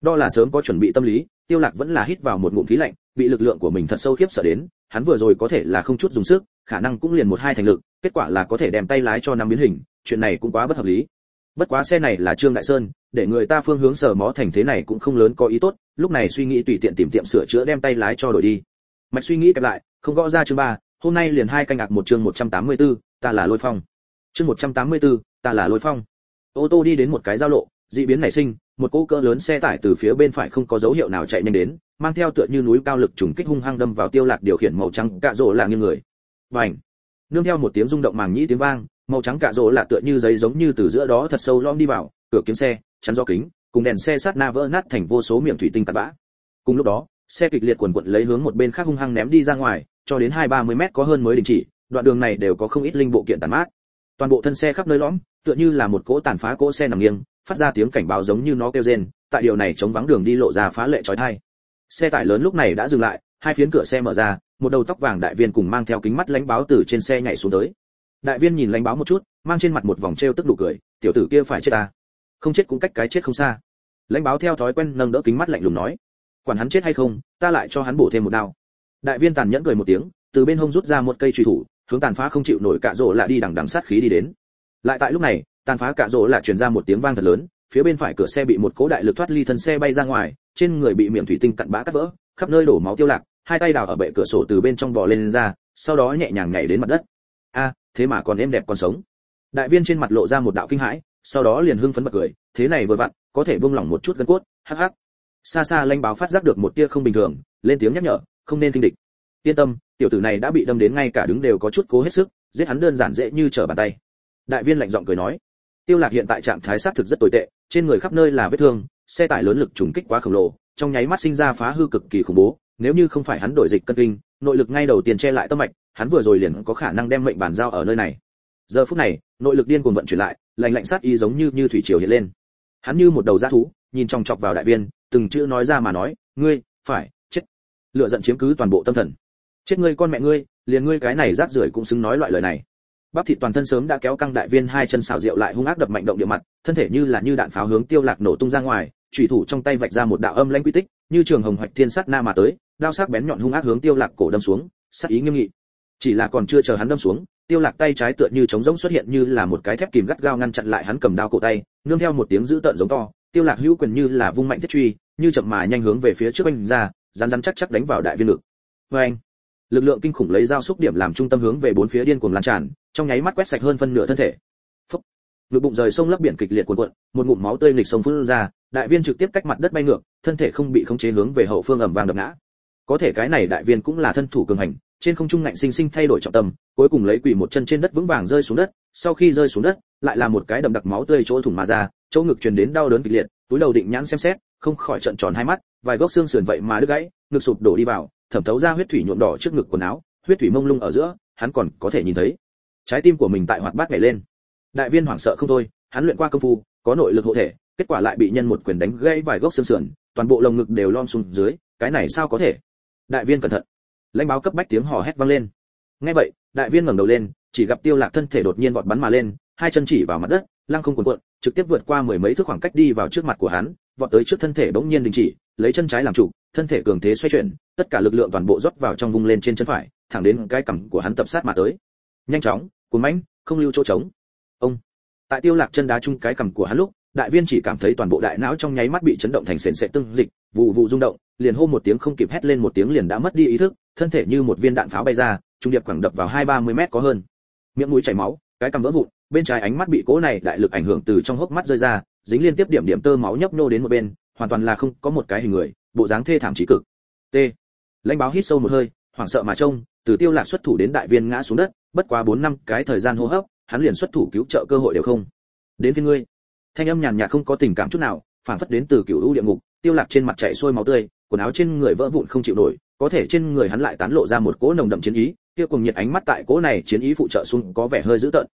S1: Đó là sớm có chuẩn bị tâm lý, tiêu lạc vẫn là hít vào một ngụm khí lạnh, bị lực lượng của mình thật sâu khiếp sợ đến, hắn vừa rồi có thể là không chút dùng sức khả năng cũng liền một hai thành lực kết quả là có thể đem tay lái cho năm biến hình chuyện này cũng quá bất hợp lý. Bất quá xe này là trương đại sơn để người ta phương hướng sở mó thành thế này cũng không lớn có ý tốt lúc này suy nghĩ tùy tiện tìm tiệm sửa chữa đem tay lái cho đổi đi. Mạch suy nghĩ kẹp lại không gõ ra chương ba hôm nay liền hai canh ngạc một chương 184, ta là lôi phong. Chương 184, ta là lôi phong. Ô tô đi đến một cái giao lộ dị biến nảy sinh một cỗ cỡ lớn xe tải từ phía bên phải không có dấu hiệu nào chạy nhanh đến mang theo tựa như núi cao lực trùng kích hung hăng đâm vào tiêu lạc điều khiển màu trắng cạ rỗ là nghiêng người bành! Nương theo một tiếng rung động màng nhĩ tiếng vang, màu trắng cạ rỗ là tựa như giấy giống như từ giữa đó thật sâu lõm đi vào, cửa kiếm xe, chắn gió kính, cùng đèn xe sát na vỡ nát thành vô số miệng thủy tinh tạt bã. Cùng lúc đó, xe kịch liệt quần quật lấy hướng một bên khác hung hăng ném đi ra ngoài, cho đến hai ba mươi mét có hơn mới đình chỉ, đoạn đường này đều có không ít linh bộ kiện tàn mát. Toàn bộ thân xe khắp nơi lõm, tựa như là một cỗ tàn phá cỗ xe nằm nghiêng, phát ra tiếng cảnh báo giống như nó kêu rên, tại điều này chống vắng đường đi lộ ra phá lệ chói tai xe tải lớn lúc này đã dừng lại hai phiến cửa xe mở ra, một đầu tóc vàng đại viên cùng mang theo kính mắt lánh báo từ trên xe nhảy xuống tới. Đại viên nhìn lánh báo một chút, mang trên mặt một vòng treo tức đủ cười, tiểu tử kia phải chết ta. Không chết cũng cách cái chết không xa. Lãnh báo theo thói quen nâng đỡ kính mắt lạnh lùng nói, quản hắn chết hay không, ta lại cho hắn bổ thêm một đao. Đại viên tàn nhẫn cười một tiếng, từ bên hông rút ra một cây truy thủ, hướng tàn phá không chịu nổi cạ rỗ lại đi đằng đằng sát khí đi đến. Lại tại lúc này, tàn phá cạ rỗ lại truyền ra một tiếng vang thật lớn, phía bên phải cửa xe bị một cố đại lực thoát ly thân xe bay ra ngoài, trên người bị miệng thủy tinh cặn bã cắt vỡ khắp nơi đổ máu tiêu lạc, hai tay đào ở bệ cửa sổ từ bên trong bò lên ra, sau đó nhẹ nhàng nhảy đến mặt đất. A, thế mà còn êm đẹp còn sống. Đại viên trên mặt lộ ra một đạo kinh hãi, sau đó liền hưng phấn bật cười, thế này vừa vặn, có thể buông lỏng một chút gân cốt, hắc hắc. Xa xa lanh báo phát giác được một tia không bình thường, lên tiếng nhắc nhở, không nên kinh địch. Yên tâm, tiểu tử này đã bị đâm đến ngay cả đứng đều có chút cố hết sức, giết hắn đơn giản dễ như trở bàn tay. Đại viên lạnh giọng cười nói, tiêu lạc hiện tại trạng thái sát thực rất tồi tệ, trên người khắp nơi là vết thương, xe tải lớn lực trùng kích quá khổng lồ trong nháy mắt sinh ra phá hư cực kỳ khủng bố, nếu như không phải hắn đổi dịch cân kinh, nội lực ngay đầu tiên che lại tâm mạch, hắn vừa rồi liền có khả năng đem mệnh bản giao ở nơi này. Giờ phút này, nội lực điên cuồng vận chuyển lại, lạnh lạnh sát y giống như như thủy triều hiện lên. Hắn như một đầu dã thú, nhìn trong chọc vào đại viên, từng chữ nói ra mà nói, ngươi, phải, chết. Lựa giận chiếm cứ toàn bộ tâm thần. Chết ngươi con mẹ ngươi, liền ngươi cái này rác rưởi cũng xứng nói loại lời này. Bắp thịt toàn thân sớm đã kéo căng đại viên hai chân xào rượu lại hung ác đập mạnh động địa mặt, thân thể như là như đạn pháo hướng tiêu lạc nổ tung ra ngoài chủy thủ trong tay vạch ra một đạo âm lãnh quy tích, như trường hồng hoạch thiên sát na mà tới, đao sắc bén nhọn hung ác hướng tiêu lạc cổ đâm xuống, sát ý nghiêm nghị chỉ là còn chưa chờ hắn đâm xuống, tiêu lạc tay trái tựa như trống rỗng xuất hiện như là một cái thép kìm gắt gao ngăn chặn lại hắn cầm đao cổ tay, nương theo một tiếng dữ tợn giống to, tiêu lạc hữu quyền như là vung mạnh thiết truy, như chậm mà nhanh hướng về phía trước anh ra, rắn rắn chắc chắc đánh vào đại viên lực Oeng! lực lượng kinh khủng lấy dao xúc điểm làm trung tâm hướng về bốn phía điên cuồng lan tràn, trong nháy mắt quét sạch hơn phân nửa thân thể ngực bụng rời sông lấp biển kịch liệt cuộn cuộn, một ngụm máu tươi nghịch sông phun ra, đại viên trực tiếp cách mặt đất bay ngược, thân thể không bị khống chế hướng về hậu phương ẩm vang đập ngã. Có thể cái này đại viên cũng là thân thủ cường hành, trên không trung ngạnh sinh sinh thay đổi trọng tâm, cuối cùng lấy quỷ một chân trên đất vững vàng rơi xuống đất, sau khi rơi xuống đất, lại là một cái đậm đặc máu tươi chỗ thủng mà ra, chỗ ngực truyền đến đau đớn kịch liệt, túi đầu định nhãn xem xét, không khỏi trợn tròn hai mắt, vài gốc xương sườn vậy mà đứt gãy, ngực sụp đổ đi vào, thẩm thấu ra huyết thủy nhuộm đỏ trước ngực quần áo, huyết thủy mông lung ở giữa, hắn còn có thể nhìn thấy. Trái tim của mình tại hoạt bát nhảy lên đại viên hoảng sợ không thôi, hắn luyện qua công phu, có nội lực hộ thể, kết quả lại bị nhân một quyền đánh gãy vài gốc xương sườn, toàn bộ lồng ngực đều lom xuống dưới, cái này sao có thể? Đại viên cẩn thận. Lãnh báo cấp bách tiếng hò hét vang lên. Nghe vậy, đại viên ngẩng đầu lên, chỉ gặp tiêu lạc thân thể đột nhiên vọt bắn mà lên, hai chân chỉ vào mặt đất, lăng không cuộn cuộn, trực tiếp vượt qua mười mấy thước khoảng cách đi vào trước mặt của hắn, vọt tới trước thân thể bỗng nhiên đình chỉ, lấy chân trái làm chủ, thân thể cường thế xoay chuyển, tất cả lực lượng toàn bộ rót vào trong vùng lên trên chân phải, thẳng đến cái cằm của hắn tập sát mà tới. Nhanh chóng cuốn mãnh, không lưu chỗ trống ông. Tại tiêu lạc chân đá chung cái cằm của hắn lúc, đại viên chỉ cảm thấy toàn bộ đại não trong nháy mắt bị chấn động thành sền sệt tương dịch, vụ vụ rung động, liền hô một tiếng không kịp hét lên một tiếng liền đã mất đi ý thức, thân thể như một viên đạn pháo bay ra, trung điệp quẳng đập vào hai ba mươi mét có hơn. Miệng mũi chảy máu, cái cằm vỡ vụn, bên trái ánh mắt bị cố này đại lực ảnh hưởng từ trong hốc mắt rơi ra, dính liên tiếp điểm điểm tơ máu nhấp nô đến một bên, hoàn toàn là không có một cái hình người, bộ dáng thê thảm chí cực. T. Lãnh báo hít sâu một hơi, hoảng sợ mà trông, từ tiêu lạc xuất thủ đến đại viên ngã xuống đất, bất quá bốn năm cái thời gian hô hấp hắn liền xuất thủ cứu trợ cơ hội đều không. Đến với ngươi. Thanh âm nhàn nhạt không có tình cảm chút nào, phản phất đến từ cửu u địa ngục, tiêu lạc trên mặt chảy xuôi máu tươi, quần áo trên người vỡ vụn không chịu nổi, có thể trên người hắn lại tán lộ ra một cỗ nồng đậm chiến ý, kia cùng nhiệt ánh mắt tại cỗ này chiến ý phụ trợ xung có vẻ hơi dữ tợn.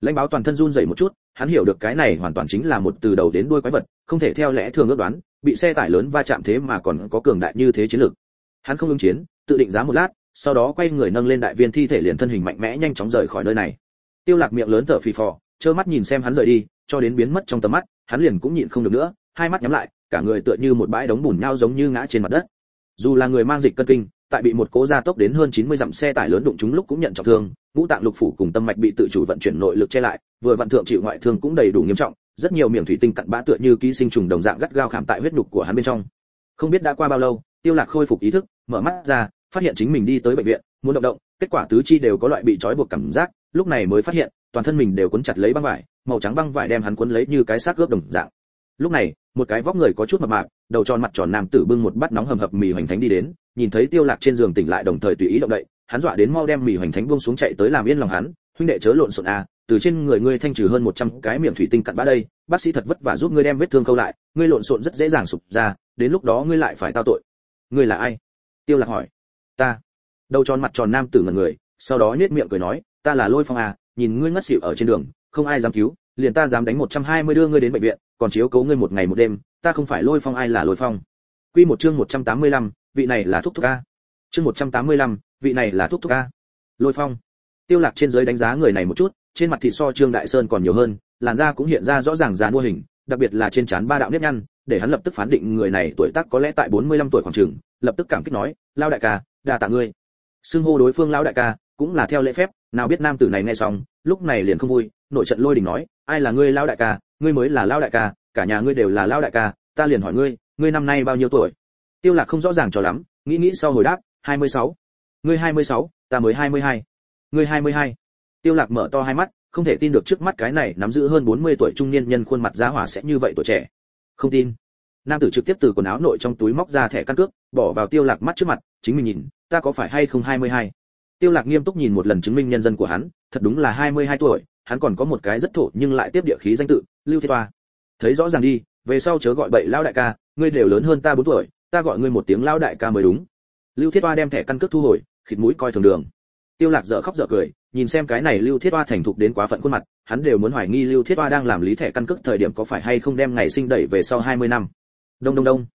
S1: Lãnh báo toàn thân run rẩy một chút, hắn hiểu được cái này hoàn toàn chính là một từ đầu đến đuôi quái vật, không thể theo lẽ thường ước đoán, bị xe tải lớn va chạm thế mà còn có cường đại như thế chiến lực. hắn không ứng chiến, tự định giá một lát, sau đó quay người nâng lên đại viên thi thể liền thân hình mạnh mẽ nhanh chóng rời khỏi nơi này tiêu lạc miệng lớn thở phì phò, trơ mắt nhìn xem hắn rời đi, cho đến biến mất trong tầm mắt, hắn liền cũng nhịn không được nữa, hai mắt nhắm lại, cả người tựa như một bãi đống bùn nhau giống như ngã trên mặt đất. Dù là người mang dịch cân kinh, tại bị một cố gia tốc đến hơn 90 dặm xe tải lớn đụng chúng lúc cũng nhận trọng thương, ngũ tạng lục phủ cùng tâm mạch bị tự chủ vận chuyển nội lực che lại, vừa vận thượng chịu ngoại thương cũng đầy đủ nghiêm trọng, rất nhiều miệng thủy tinh cặn bã tựa như ký sinh trùng đồng dạng gắt gao khảm tại huyết nhục của hắn bên trong. Không biết đã qua bao lâu, tiêu lạc khôi phục ý thức, mở mắt ra, phát hiện chính mình đi tới bệnh viện, muốn động động kết quả tứ chi đều có loại bị trói buộc cảm giác, lúc này mới phát hiện, toàn thân mình đều cuốn chặt lấy băng vải, màu trắng băng vải đem hắn cuốn lấy như cái xác gớp đồng dạng. Lúc này, một cái vóc người có chút mập mạp, đầu tròn mặt tròn nam tử bưng một bát nóng hầm hập mì hoành thánh đi đến, nhìn thấy tiêu lạc trên giường tỉnh lại đồng thời tùy ý động đậy, hắn dọa đến mau đem mì hoành thánh buông xuống chạy tới làm yên lòng hắn, huynh đệ chớ lộn xộn a từ trên người ngươi thanh trừ hơn 100 cái miệng thủy tinh cặn bã đây, bác sĩ thật vất vả giúp ngươi đem vết thương câu lại, ngươi lộn xộn rất dễ dàng sụp ra, đến lúc đó ngươi lại phải tao tội. Ngươi là ai? Tiêu lạc hỏi. Ta đầu tròn mặt tròn nam tử ngẩn người sau đó nhếch miệng cười nói ta là lôi phong à nhìn ngươi ngất xỉu ở trên đường không ai dám cứu liền ta dám đánh 120 đưa ngươi đến bệnh viện còn chiếu cố ngươi một ngày một đêm ta không phải lôi phong ai là lôi phong. Quy một chương 185, vị này là thúc thúc a. Chương 185, vị này là thúc thúc a. Lôi phong. Tiêu lạc trên dưới đánh giá người này một chút trên mặt thịt so trương đại sơn còn nhiều hơn làn da cũng hiện ra rõ ràng dàn mua hình đặc biệt là trên trán ba đạo nếp nhăn để hắn lập tức phán định người này tuổi tác có lẽ tại 45 tuổi khoảng chừng lập tức cảm kích nói lao đại ca đa tạ ngươi xưng hô đối phương lão đại ca cũng là theo lễ phép nào biết nam tử này nghe xong lúc này liền không vui nội trận lôi đình nói ai là ngươi lao đại ca ngươi mới là lao đại ca cả nhà ngươi đều là lao đại ca ta liền hỏi ngươi ngươi năm nay bao nhiêu tuổi tiêu lạc không rõ ràng cho lắm nghĩ nghĩ sau hồi đáp 26. ngươi 26, ta mới 22. ngươi 22. tiêu lạc mở to hai mắt không thể tin được trước mắt cái này nắm giữ hơn 40 tuổi trung niên nhân khuôn mặt giá hỏa sẽ như vậy tuổi trẻ không tin nam tử trực tiếp từ quần áo nội trong túi móc ra thẻ căn cước, bỏ vào tiêu lạc mắt trước mặt, chính mình nhìn, ta có phải hay không 22? tiêu lạc nghiêm túc nhìn một lần chứng minh nhân dân của hắn, thật đúng là 22 tuổi, hắn còn có một cái rất thổ nhưng lại tiếp địa khí danh tự, lưu thiết toa. Thấy rõ ràng đi, về sau chớ gọi bậy lão đại ca, ngươi đều lớn hơn ta 4 tuổi, ta gọi ngươi một tiếng lão đại ca mới đúng. Lưu thiết toa đem thẻ căn cước thu hồi, khịt mũi coi thường đường. Tiêu lạc dở khóc dở cười, nhìn xem cái này lưu thiết toa thành thục đến quá phận khuôn mặt, hắn đều muốn hoài nghi lưu thiết toa đang làm lý thẻ căn cước thời điểm có phải hay không đem ngày sinh đẩy về sau 20 năm đông đông đông.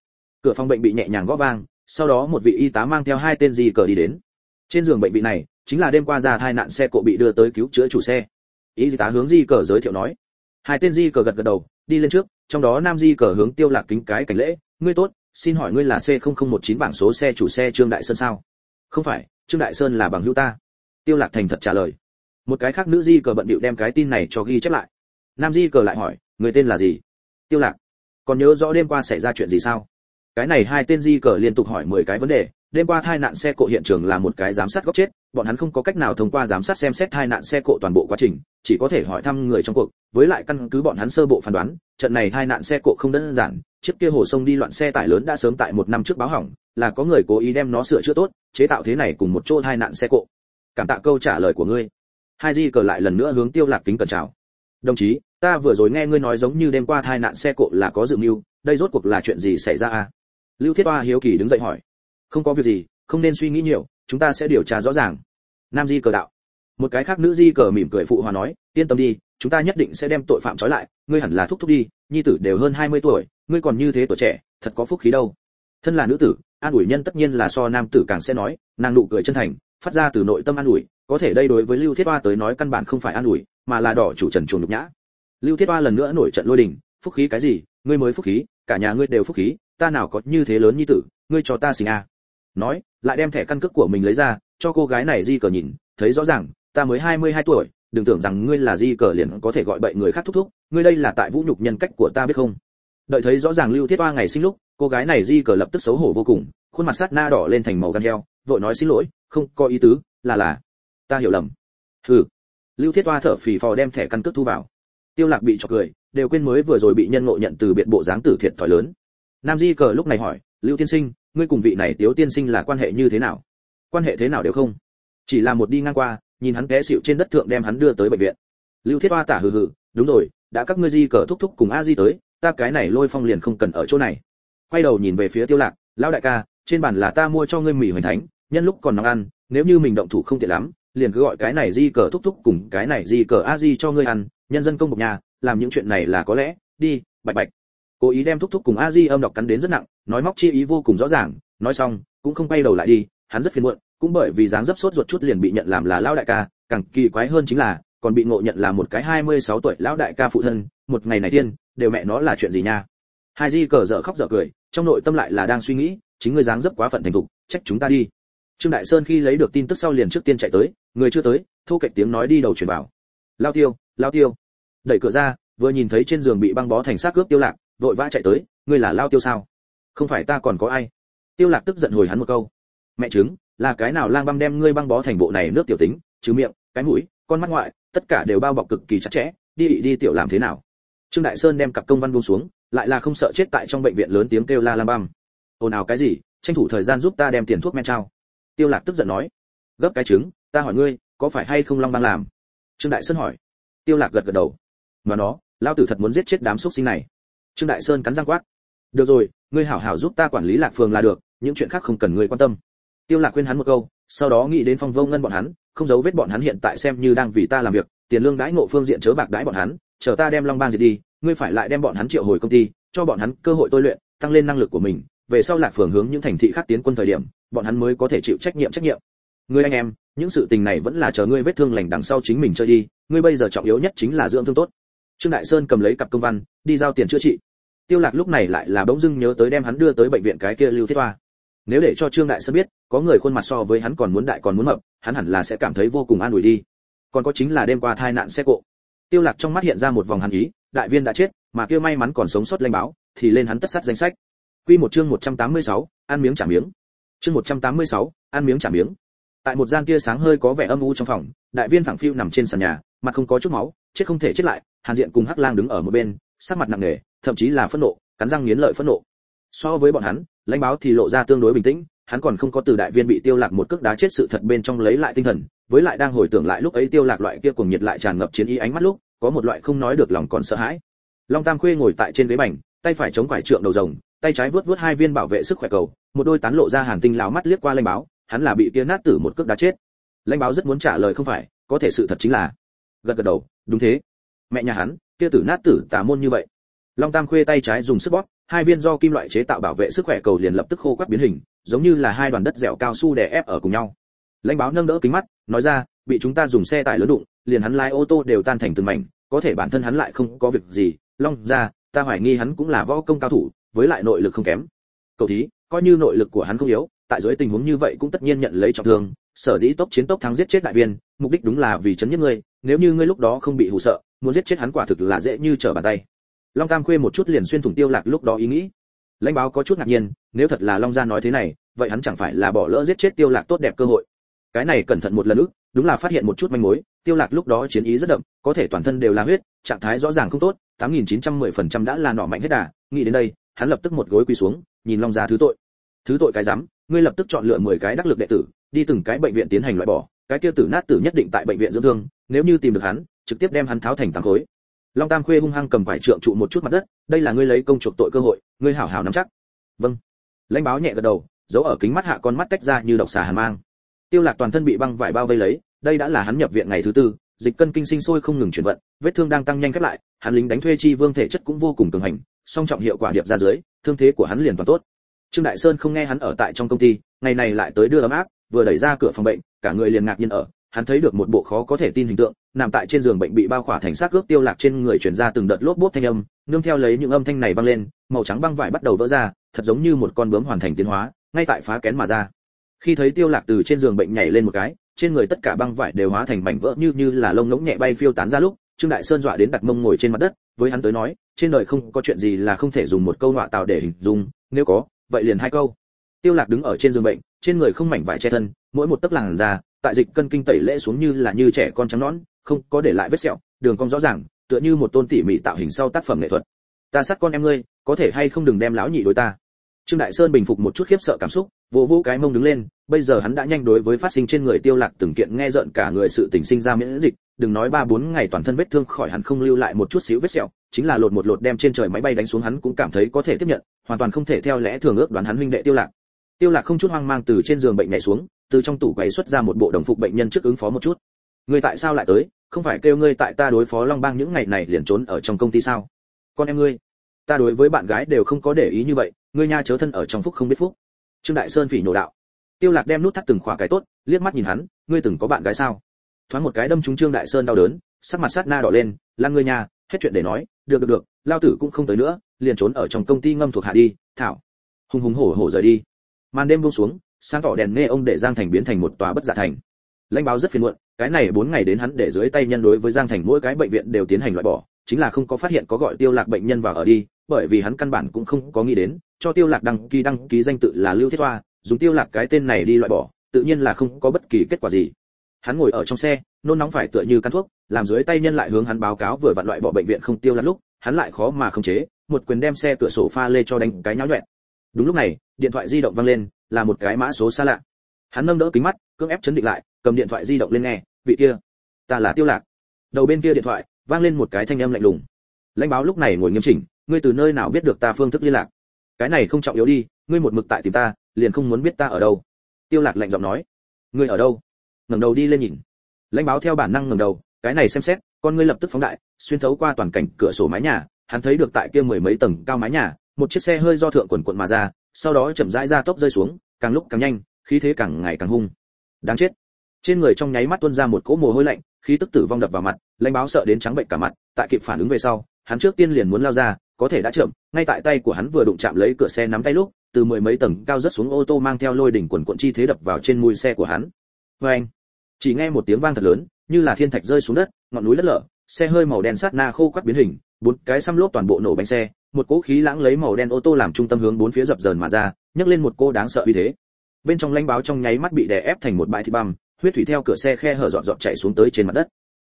S1: Cửa phòng bệnh bị nhẹ nhàng gõ vang, sau đó một vị y tá mang theo hai tên gì cờ đi đến. Trên giường bệnh vị này, chính là đêm qua ra thai nạn xe cộ bị đưa tới cứu chữa chủ xe. Y tá hướng di cờ giới thiệu nói. Hai tên di cờ gật gật đầu, đi lên trước, trong đó nam di cờ hướng tiêu lạc kính cái cảnh lễ, ngươi tốt, xin hỏi ngươi là c 0019 bảng số xe chủ xe trương đại sơn sao? Không phải, trương đại sơn là bằng hữu ta. Tiêu lạc thành thật trả lời. Một cái khác nữ di cờ bận điệu đem cái tin này cho ghi chép lại. Nam di cờ lại hỏi, người tên là gì? Tiêu lạc còn nhớ rõ đêm qua xảy ra chuyện gì sao? Cái này hai tên di cờ liên tục hỏi 10 cái vấn đề, đêm qua tai nạn xe cộ hiện trường là một cái giám sát góc chết, bọn hắn không có cách nào thông qua giám sát xem xét tai nạn xe cộ toàn bộ quá trình, chỉ có thể hỏi thăm người trong cuộc, với lại căn cứ bọn hắn sơ bộ phán đoán, trận này tai nạn xe cộ không đơn giản, chiếc kia hồ sông đi loạn xe tải lớn đã sớm tại một năm trước báo hỏng, là có người cố ý đem nó sửa chữa tốt, chế tạo thế này cùng một chỗ tai nạn xe cộ. Cảm tạ câu trả lời của ngươi. Hai di cờ lại lần nữa hướng tiêu lạc kính cẩn chào. Đồng chí ta vừa rồi nghe ngươi nói giống như đêm qua tai nạn xe cộ là có dự mưu, đây rốt cuộc là chuyện gì xảy ra à? Lưu thiết oa hiếu kỳ đứng dậy hỏi. Không có việc gì, không nên suy nghĩ nhiều, chúng ta sẽ điều tra rõ ràng. Nam di cờ đạo. Một cái khác nữ di cờ mỉm cười phụ hòa nói, yên tâm đi, chúng ta nhất định sẽ đem tội phạm trói lại, ngươi hẳn là thúc thúc đi, nhi tử đều hơn 20 tuổi, ngươi còn như thế tuổi trẻ, thật có phúc khí đâu. Thân là nữ tử, an ủi nhân tất nhiên là so nam tử càng sẽ nói, nàng nụ cười chân thành, phát ra từ nội tâm an ủi, có thể đây đối với lưu thiết oa tới nói căn bản không phải an ủi, mà là đỏ chủ trần chuồng nhục nhã lưu thiết oa lần nữa nổi trận lôi đình, phúc khí cái gì? Ngươi mới phúc khí, cả nhà ngươi đều phúc khí, ta nào có như thế lớn như tử, ngươi cho ta xin a. Nói, lại đem thẻ căn cước của mình lấy ra, cho cô gái này di cờ nhìn, thấy rõ ràng, ta mới 22 tuổi, đừng tưởng rằng ngươi là di cờ liền có thể gọi bậy người khác thúc thúc, ngươi đây là tại vũ nhục nhân cách của ta biết không? Đợi thấy rõ ràng lưu thiết oa ngày sinh lúc, cô gái này di cờ lập tức xấu hổ vô cùng, khuôn mặt sát na đỏ lên thành màu gan heo, vội nói xin lỗi, không có ý tứ, là là, ta hiểu lầm. Hừ. Lưu thiết oa thở phì phò đem thẻ căn cước thu vào tiêu lạc bị chọc cười, đều quên mới vừa rồi bị nhân ngộ nhận từ biệt bộ dáng tử thiệt thòi lớn. Nam di cờ lúc này hỏi, lưu tiên sinh, ngươi cùng vị này tiếu tiên sinh là quan hệ như thế nào? Quan hệ thế nào đều không? Chỉ là một đi ngang qua, nhìn hắn té xịu trên đất thượng đem hắn đưa tới bệnh viện. Lưu thiết Hoa tả hừ hừ, đúng rồi, đã các ngươi di cờ thúc thúc cùng a di tới, ta cái này lôi phong liền không cần ở chỗ này. Quay đầu nhìn về phía tiêu lạc, lão đại ca, trên bàn là ta mua cho ngươi mì hoành thánh, nhân lúc còn nóng ăn, nếu như mình động thủ không tiện lắm, liền cứ gọi cái này di cờ thúc thúc cùng cái này di cờ a di cho ngươi ăn nhân dân công một nhà, làm những chuyện này là có lẽ, đi, bạch bạch. Cố ý đem thúc thúc cùng a di âm đọc cắn đến rất nặng, nói móc chi ý vô cùng rõ ràng, nói xong, cũng không quay đầu lại đi, hắn rất phiền muộn, cũng bởi vì dáng dấp sốt ruột chút liền bị nhận làm là lão đại ca, càng kỳ quái hơn chính là, còn bị ngộ nhận là một cái 26 tuổi lão đại ca phụ thân, một ngày này tiên, đều mẹ nó là chuyện gì nha. Hai di cờ dở khóc dở cười, trong nội tâm lại là đang suy nghĩ, chính ngươi dáng dấp quá phận thành thục, trách chúng ta đi. Trương đại sơn khi lấy được tin tức sau liền trước tiên chạy tới, người chưa tới thu cạnh tiếng nói đi đầu truyền vào. Lao tiêu lao tiêu. Đẩy cửa ra, vừa nhìn thấy trên giường bị băng bó thành xác cướp tiêu lạc, vội vã chạy tới, ngươi là lao tiêu sao? Không phải ta còn có ai. Tiêu lạc tức giận hồi hắn một câu. Mẹ chứng là cái nào lang băm đem ngươi băng bó thành bộ này nước tiểu tính chứ miệng, cái mũi, con mắt ngoại, tất cả đều bao bọc cực kỳ chặt chẽ, đi đi tiểu làm thế nào? Trương đại sơn đem cặp công văn buông xuống, lại là không sợ chết tại trong bệnh viện lớn tiếng kêu la lang băm. Ồn ào cái gì, tranh thủ thời gian giúp ta đem tiền thuốc men trao. Tiêu lạc tức giận nói. Gấp cái trứng, ta hỏi ngươi, có phải hay không long băng làm? Trương đại sơn hỏi tiêu lạc gật gật đầu. Mà nó lao tử thật muốn giết chết đám xuất sinh này. Trương đại sơn cắn răng quát. Được rồi, ngươi hảo hảo giúp ta quản lý lạc phường là được, những chuyện khác không cần ngươi quan tâm. Tiêu lạc khuyên hắn một câu, sau đó nghĩ đến phong vô ngân bọn hắn, không giấu vết bọn hắn hiện tại xem như đang vì ta làm việc, tiền lương đãi ngộ phương diện chớ bạc đãi bọn hắn, chờ ta đem long bang diệt đi, ngươi phải lại đem bọn hắn triệu hồi công ty, cho bọn hắn cơ hội tôi luyện, tăng lên năng lực của mình, về sau lạc phường hướng những thành thị khác tiến quân thời điểm, bọn hắn mới có thể chịu trách nhiệm trách nhiệm. Ngươi anh em những sự tình này vẫn là chờ ngươi vết thương lành đằng sau chính mình chơi đi ngươi bây giờ trọng yếu nhất chính là dưỡng thương tốt. Trương đại sơn cầm lấy cặp công văn đi giao tiền chữa trị. Tiêu lạc lúc này lại là bỗng dưng nhớ tới đem hắn đưa tới bệnh viện cái kia lưu thiết hoa. Nếu để cho trương đại sơn biết có người khuôn mặt so với hắn còn muốn đại còn muốn mập hắn hẳn là sẽ cảm thấy vô cùng an ủi đi. Còn có chính là đêm qua tai nạn xe cộ. Tiêu lạc trong mắt hiện ra một vòng hàn ý đại viên đã chết mà kia may mắn còn sống sót lanh báo thì lên hắn tất sát danh sách. Quy một chương 186, ăn miếng trả miếng. Chương 186, ăn miếng trả miếng tại một gian tia sáng hơi có vẻ âm u trong phòng, đại viên phẳng phiu nằm trên sàn nhà, mặt không có chút máu, chết không thể chết lại, hàn diện cùng hắc lang đứng ở một bên, sắc mặt nặng nề, thậm chí là phẫn nộ, cắn răng nghiến lợi phẫn nộ. So với bọn hắn, lãnh báo thì lộ ra tương đối bình tĩnh, hắn còn không có từ đại viên bị tiêu lạc một cước đá chết sự thật bên trong lấy lại tinh thần, với lại đang hồi tưởng lại lúc ấy tiêu lạc loại kia cuồng nhiệt lại tràn ngập chiến ý ánh mắt lúc, có một loại không nói được lòng còn sợ hãi. Long tam khuê ngồi tại trên ghế bành, tay phải chống quải trượng đầu rồng, tay trái vớt vớt hai viên bảo vệ sức khỏe cầu, một đôi tán lộ ra hàn tinh lão mắt liếc qua lãnh báo hắn là bị kia nát tử một cước đá chết. Lãnh báo rất muốn trả lời không phải, có thể sự thật chính là, gật gật đầu, đúng thế. Mẹ nhà hắn kia tử nát tử tà môn như vậy. Long tam khuê tay trái dùng sức bóp, hai viên do kim loại chế tạo bảo vệ sức khỏe cầu liền lập tức khô quắt biến hình, giống như là hai đoàn đất dẻo cao su đè ép ở cùng nhau. Lãnh báo nâng đỡ kính mắt, nói ra, bị chúng ta dùng xe tải lớn đụng, liền hắn lái ô tô đều tan thành từng mảnh, có thể bản thân hắn lại không có việc gì. Long ra, ta hoài nghi hắn cũng là võ công cao thủ, với lại nội lực không kém. Cầu thí, coi như nội lực của hắn không yếu tại dưới tình huống như vậy cũng tất nhiên nhận lấy trọng thương, sở dĩ tốc chiến tốc thắng giết chết đại viên, mục đích đúng là vì chấn nhất ngươi, nếu như ngươi lúc đó không bị hù sợ, muốn giết chết hắn quả thực là dễ như trở bàn tay. Long tam khuê một chút liền xuyên thủng tiêu lạc lúc đó ý nghĩ. Lãnh báo có chút ngạc nhiên, nếu thật là long gia nói thế này, vậy hắn chẳng phải là bỏ lỡ giết chết tiêu lạc tốt đẹp cơ hội. Cái này cẩn thận một lần nữa đúng là phát hiện một chút manh mối, tiêu lạc lúc đó chiến ý rất đậm, có thể toàn thân đều là huyết, trạng thái rõ ràng không tốt 8.910% đã là nọ mạnh hết đà, nghĩ đến đây, hắn lập tức một gối quỳ xuống, nhìn long gia thứ tội. Thứ tội cái dám ngươi lập tức chọn lựa 10 cái đắc lực đệ tử, đi từng cái bệnh viện tiến hành loại bỏ, cái kia tử nát tử nhất định tại bệnh viện dưỡng thương, nếu như tìm được hắn, trực tiếp đem hắn tháo thành tám khối. Long tam khuê hung hăng cầm vải trượng trụ một chút mặt đất, đây là ngươi lấy công chuộc tội cơ hội, ngươi hảo hảo nắm chắc. Vâng. Lãnh báo nhẹ gật đầu, giấu ở kính mắt hạ con mắt tách ra như độc xà hàn mang. Tiêu lạc toàn thân bị băng vải bao vây lấy, đây đã là hắn nhập viện ngày thứ tư, dịch cân kinh sinh sôi không ngừng chuyển vận, vết thương đang tăng nhanh khép lại, hắn lính đánh thuê chi vương thể chất cũng vô cùng cường hành, song trọng hiệu quả điệp ra dưới, thương thế của hắn liền toàn tốt trương đại sơn không nghe hắn ở tại trong công ty, ngày này lại tới đưa ấm áp, vừa đẩy ra cửa phòng bệnh, cả người liền ngạc nhiên ở, hắn thấy được một bộ khó có thể tin hình tượng, nằm tại trên giường bệnh bị bao khỏa thành xác ướp tiêu lạc trên người truyền ra từng đợt lốp bốp thanh âm, nương theo lấy những âm thanh này vang lên, màu trắng băng vải bắt đầu vỡ ra, thật giống như một con bướm hoàn thành tiến hóa, ngay tại phá kén mà ra. Khi thấy tiêu lạc từ trên giường bệnh nhảy lên một cái, trên người tất cả băng vải đều hóa thành mảnh vỡ như như là lông ngỗng nhẹ bay phiêu tán ra lúc, trương đại sơn dọa đến đặt mông ngồi trên mặt đất, với hắn tới nói, trên đời không có chuyện gì là không thể dùng một câu họa tạo để hình dung, nếu có vậy liền hai câu. Tiêu lạc đứng ở trên giường bệnh, trên người không mảnh vải che thân, mỗi một tấc làn da, tại dịch cân kinh tẩy lễ xuống như là như trẻ con trắng nõn, không có để lại vết sẹo, đường cong rõ ràng, tựa như một tôn tỉ mỉ tạo hình sau tác phẩm nghệ thuật. Ta sát con em ngươi, có thể hay không đừng đem lão nhị đối ta. Trương đại sơn bình phục một chút khiếp sợ cảm xúc, vỗ vỗ cái mông đứng lên, bây giờ hắn đã nhanh đối với phát sinh trên người tiêu lạc từng kiện nghe giận cả người sự tình sinh ra miễn dịch đừng nói ba bốn ngày toàn thân vết thương khỏi hắn không lưu lại một chút xíu vết sẹo, chính là lột một lột đem trên trời máy bay đánh xuống hắn cũng cảm thấy có thể tiếp nhận, hoàn toàn không thể theo lẽ thường ước đoán hắn huynh đệ tiêu lạc. Tiêu lạc không chút hoang mang từ trên giường bệnh nhảy xuống, từ trong tủ quầy xuất ra một bộ đồng phục bệnh nhân trước ứng phó một chút. Ngươi tại sao lại tới? Không phải kêu ngươi tại ta đối phó long bang những ngày này liền trốn ở trong công ty sao? Con em ngươi, ta đối với bạn gái đều không có để ý như vậy, ngươi nha chớ thân ở trong phúc không biết phúc. Trương đại sơn phỉ nổ đạo. Tiêu lạc đem nút thắt từng khóa cái tốt, liếc mắt nhìn hắn, ngươi từng có bạn gái sao? Thoáng một cái đâm trúng trương đại sơn đau đớn, sắc mặt sát na đỏ lên lan ngươi nhà hết chuyện để nói, được được được, lao tử cũng không tới nữa, liền trốn ở trong công ty ngâm thuộc hạ đi, thảo. Hùng hùng hổ hổ rời đi. Màn đêm buông xuống, sáng tỏ đèn nghe ông để giang thành biến thành một tòa bất giả thành. Lãnh báo rất phiền muộn, cái này bốn ngày đến hắn để dưới tay nhân đối với giang thành mỗi cái bệnh viện đều tiến hành loại bỏ, chính là không có phát hiện có gọi tiêu lạc bệnh nhân vào ở đi, bởi vì hắn căn bản cũng không có nghĩ đến, cho tiêu lạc đăng ký đăng ký danh tự là lưu thiết hoa, dùng tiêu lạc cái tên này đi loại bỏ, tự nhiên là không có bất kỳ kết quả gì hắn ngồi ở trong xe, nôn nóng phải tựa như căn thuốc, làm dưới tay nhân lại hướng hắn báo cáo vừa vặn loại bỏ bệnh viện không tiêu lắm lúc, hắn lại khó mà không chế, một quyền đem xe cửa sổ pha lê cho đánh cái nháo nhuẹn. Đúng lúc này, điện thoại di động vang lên, là một cái mã số xa lạ. Hắn nâng đỡ kính mắt, cưỡng ép chấn định lại, cầm điện thoại di động lên nghe, vị kia, ta là tiêu lạc. Đầu bên kia điện thoại, vang lên một cái thanh âm lạnh lùng. Lãnh báo lúc này ngồi nghiêm chỉnh, ngươi từ nơi nào biết được ta phương thức liên lạc? Cái này không trọng yếu đi, ngươi một mực tại tìm ta, liền không muốn biết ta ở đâu. Tiêu lạc lạnh giọng nói, ngươi ở đâu? Ngẩng đầu đi lên nhìn. Lãnh báo theo bản năng ngẩng đầu, cái này xem xét, con ngươi lập tức phóng đại, xuyên thấu qua toàn cảnh cửa sổ mái nhà, hắn thấy được tại kia mười mấy tầng cao mái nhà, một chiếc xe hơi do thượng quần quận mà ra, sau đó chậm rãi ra tốc rơi xuống, càng lúc càng nhanh, khí thế càng ngày càng hung. Đáng chết. Trên người trong nháy mắt tuôn ra một cỗ mồ hôi lạnh, khí tức tử vong đập vào mặt, lãnh báo sợ đến trắng bệnh cả mặt, tại kịp phản ứng về sau, hắn trước tiên liền muốn lao ra, có thể đã chậm, ngay tại tay của hắn vừa đụng chạm lấy cửa xe nắm tay lúc, từ mười mấy tầng cao rất xuống ô tô mang theo lôi đỉnh quần cuộn chi thế đập vào trên mui xe của hắn. Vê anh chỉ nghe một tiếng vang thật lớn, như là thiên thạch rơi xuống đất, ngọn núi lất lở, xe hơi màu đen sát na khô quắt biến hình, bốn cái xăm lốp toàn bộ nổ bánh xe, một cỗ khí lãng lấy màu đen ô tô làm trung tâm hướng bốn phía dập dờn mà ra, nhấc lên một cô đáng sợ uy thế. Bên trong lãnh báo trong nháy mắt bị đè ép thành một bãi thịt băm, huyết thủy theo cửa xe khe hở dọn dọn chạy xuống tới trên mặt đất.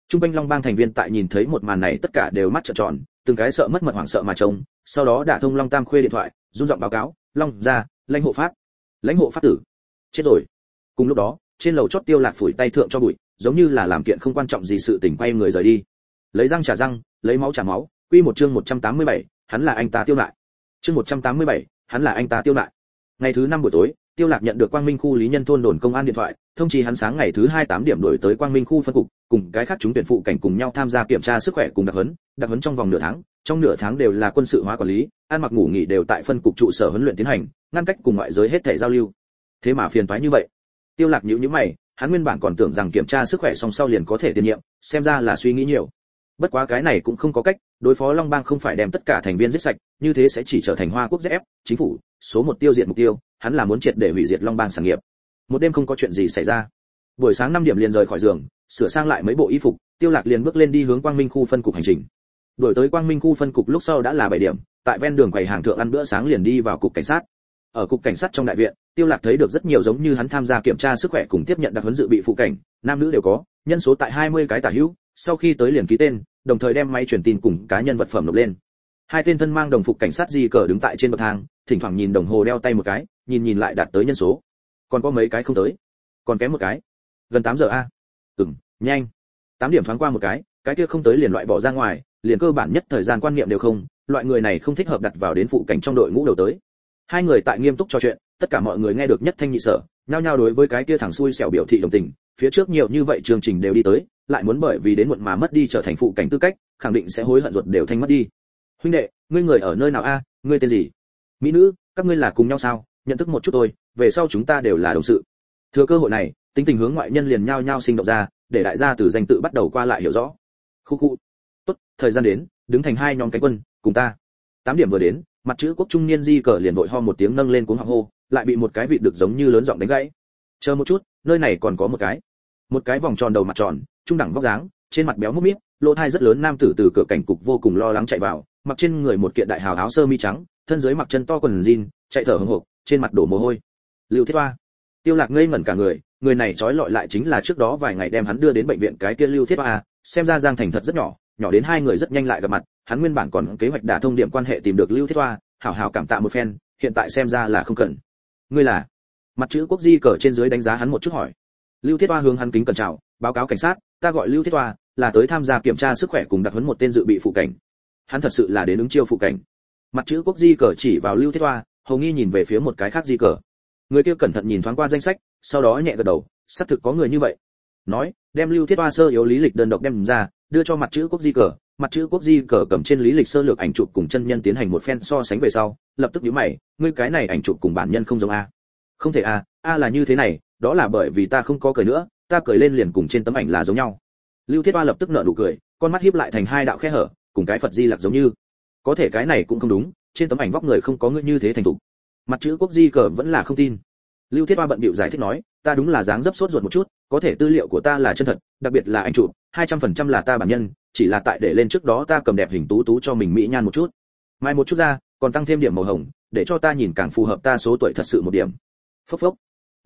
S1: Trung quanh long bang thành viên tại nhìn thấy một màn này tất cả đều mắt trợn tròn, từng cái sợ mất mật hoảng sợ mà trông, sau đó đả thông long tam khuê điện thoại, run giọng báo cáo, long ra lãnh hộ pháp. Lãnh hộ pháp tử. Chết rồi. Cùng lúc đó trên lầu chót tiêu lạc phủi tay thượng cho bụi giống như là làm kiện không quan trọng gì sự tình quay người rời đi. Lấy răng trả răng lấy máu trả máu quy một chương 187, hắn là anh ta tiêu lại. Chương 187, hắn là anh ta tiêu lại. Ngày thứ năm buổi tối tiêu lạc nhận được quang minh khu lý nhân thôn đồn công an điện thoại thông chí hắn sáng ngày thứ hai tám điểm đổi tới quang minh khu phân cục cùng cái khác chúng tuyển phụ cảnh cùng nhau tham gia kiểm tra sức khỏe cùng đặc huấn đặc huấn trong vòng nửa tháng trong nửa tháng đều là quân sự hóa quản lý ăn mặc ngủ nghỉ đều tại phân cục trụ sở huấn luyện tiến hành ngăn cách cùng ngoại giới hết thể giao lưu. Thế mà phiền toái như vậy tiêu lạc nhíu nhíu mày, hắn nguyên bản còn tưởng rằng kiểm tra sức khỏe xong sau liền có thể tiền nhiệm, xem ra là suy nghĩ nhiều. Bất quá cái này cũng không có cách, đối phó long bang không phải đem tất cả thành viên giết sạch, như thế sẽ chỉ trở thành hoa quốc ép, chính phủ, số một tiêu diệt mục tiêu, hắn là muốn triệt để hủy diệt long bang sản nghiệp. Một đêm không có chuyện gì xảy ra. Buổi sáng 5 điểm liền rời khỏi giường, sửa sang lại mấy bộ y phục, tiêu lạc liền bước lên đi hướng quang minh khu phân cục hành trình. Đuổi tới quang minh khu phân cục lúc sau đã là 7 điểm, tại ven đường quầy hàng thượng ăn bữa sáng liền đi vào cục cảnh sát. Ở cục cảnh sát trong đại viện tiêu lạc thấy được rất nhiều giống như hắn tham gia kiểm tra sức khỏe cùng tiếp nhận đặc huấn dự bị phụ cảnh, nam nữ đều có, nhân số tại 20 cái tả hữu, sau khi tới liền ký tên, đồng thời đem máy truyền tin cùng cá nhân vật phẩm nộp lên. Hai tên thân mang đồng phục cảnh sát di cờ đứng tại trên bậc thang, thỉnh thoảng nhìn đồng hồ đeo tay một cái, nhìn nhìn lại đạt tới nhân số. Còn có mấy cái không tới, còn kém một cái. Gần 8 giờ a. Ừm, nhanh. 8 điểm thoáng qua một cái cái kia không tới liền loại bỏ ra ngoài, liền cơ bản nhất thời gian quan niệm đều không, loại người này không thích hợp đặt vào đến phụ cảnh trong đội ngũ đầu tới. Hai người tại nghiêm túc trò chuyện tất cả mọi người nghe được nhất thanh nhị sở, nhao nhao đối với cái kia thằng xui xẻo biểu thị đồng tình, phía trước nhiều như vậy chương trình đều đi tới, lại muốn bởi vì đến muộn mà mất đi trở thành phụ cảnh tư cách, khẳng định sẽ hối hận ruột đều thanh mất đi. Huynh đệ, ngươi người ở nơi nào a? Ngươi tên gì? Mỹ nữ, các ngươi là cùng nhau sao? Nhận thức một chút thôi về sau chúng ta đều là đồng sự. Thừa cơ hội này, tính tình hướng ngoại nhân liền nhao nhao sinh động ra, để đại gia từ danh tự bắt đầu qua lại hiểu rõ. Khu khu. Tốt, thời gian đến, đứng thành hai nhóm cánh quân, cùng ta. Tám điểm vừa đến, mặt chữ quốc trung niên di cờ liền vội ho một tiếng nâng lên cuống họng hô lại bị một cái vịt được giống như lớn giọng đánh gãy. Chờ một chút, nơi này còn có một cái. Một cái vòng tròn đầu mặt tròn, trung đẳng vóc dáng, trên mặt béo múp míp lỗ thai rất lớn nam tử từ cửa cảnh cục vô cùng lo lắng chạy vào, mặc trên người một kiện đại hào áo sơ mi trắng, thân dưới mặc chân to quần jean, chạy thở hổn hộc, trên mặt đổ mồ hôi. Lưu thiết hoa. Tiêu lạc ngây ngẩn cả người người này trói lọi lại chính là trước đó vài ngày đem hắn đưa đến bệnh viện cái kia lưu thiết hoa, xem ra giang thành thật rất nhỏ nhỏ đến hai người rất nhanh lại gặp mặt, hắn nguyên bản còn kế hoạch đả thông điểm quan hệ tìm được lưu thiết hoa, hảo hảo cảm tạ một phen, hiện tại xem ra là không cần ngươi là? Mặt chữ quốc di cờ trên dưới đánh giá hắn một chút hỏi. Lưu thiết hoa hướng hắn kính cẩn chào, báo cáo cảnh sát, ta gọi lưu thiết hoa, là tới tham gia kiểm tra sức khỏe cùng đặc huấn một tên dự bị phụ cảnh. Hắn thật sự là đến ứng chiêu phụ cảnh. Mặt chữ quốc di cờ chỉ vào lưu thiết hoa, hầu nghi nhìn về phía một cái khác di cờ. Người kia cẩn thận nhìn thoáng qua danh sách, sau đó nhẹ gật đầu, xác thực có người như vậy. Nói, đem lưu thiết hoa sơ yếu lý lịch đơn độc đem ra, đưa cho mặt chữ quốc di cờ mặt chữ quốc di cờ cầm trên lý lịch sơ lược ảnh chụp cùng chân nhân tiến hành một phen so sánh về sau, lập tức nhíu mày, ngươi cái này ảnh chụp cùng bản nhân không giống a? Không thể a a là như thế này, đó là bởi vì ta không có cười nữa, ta cười lên liền cùng trên tấm ảnh là giống nhau. Lưu thiết hoa lập tức nở nụ cười, con mắt híp lại thành hai đạo khe hở, cùng cái phật di lặc giống như. Có thể cái này cũng không đúng, trên tấm ảnh vóc người không có ngươi như thế thành thục. Mặt chữ quốc di cờ vẫn là không tin. Lưu thiết hoa bận bịu giải thích nói, ta đúng là dáng dấp sốt ruột một chút, có thể tư liệu của ta là chân thật, đặc biệt là ảnh chụp, hai trăm phần trăm là ta bản nhân chỉ là tại để lên trước đó ta cầm đẹp hình tú tú cho mình mỹ nhan một chút. Mai một chút ra, còn tăng thêm điểm màu hồng, để cho ta nhìn càng phù hợp ta số tuổi thật sự một điểm. Phốc phốc.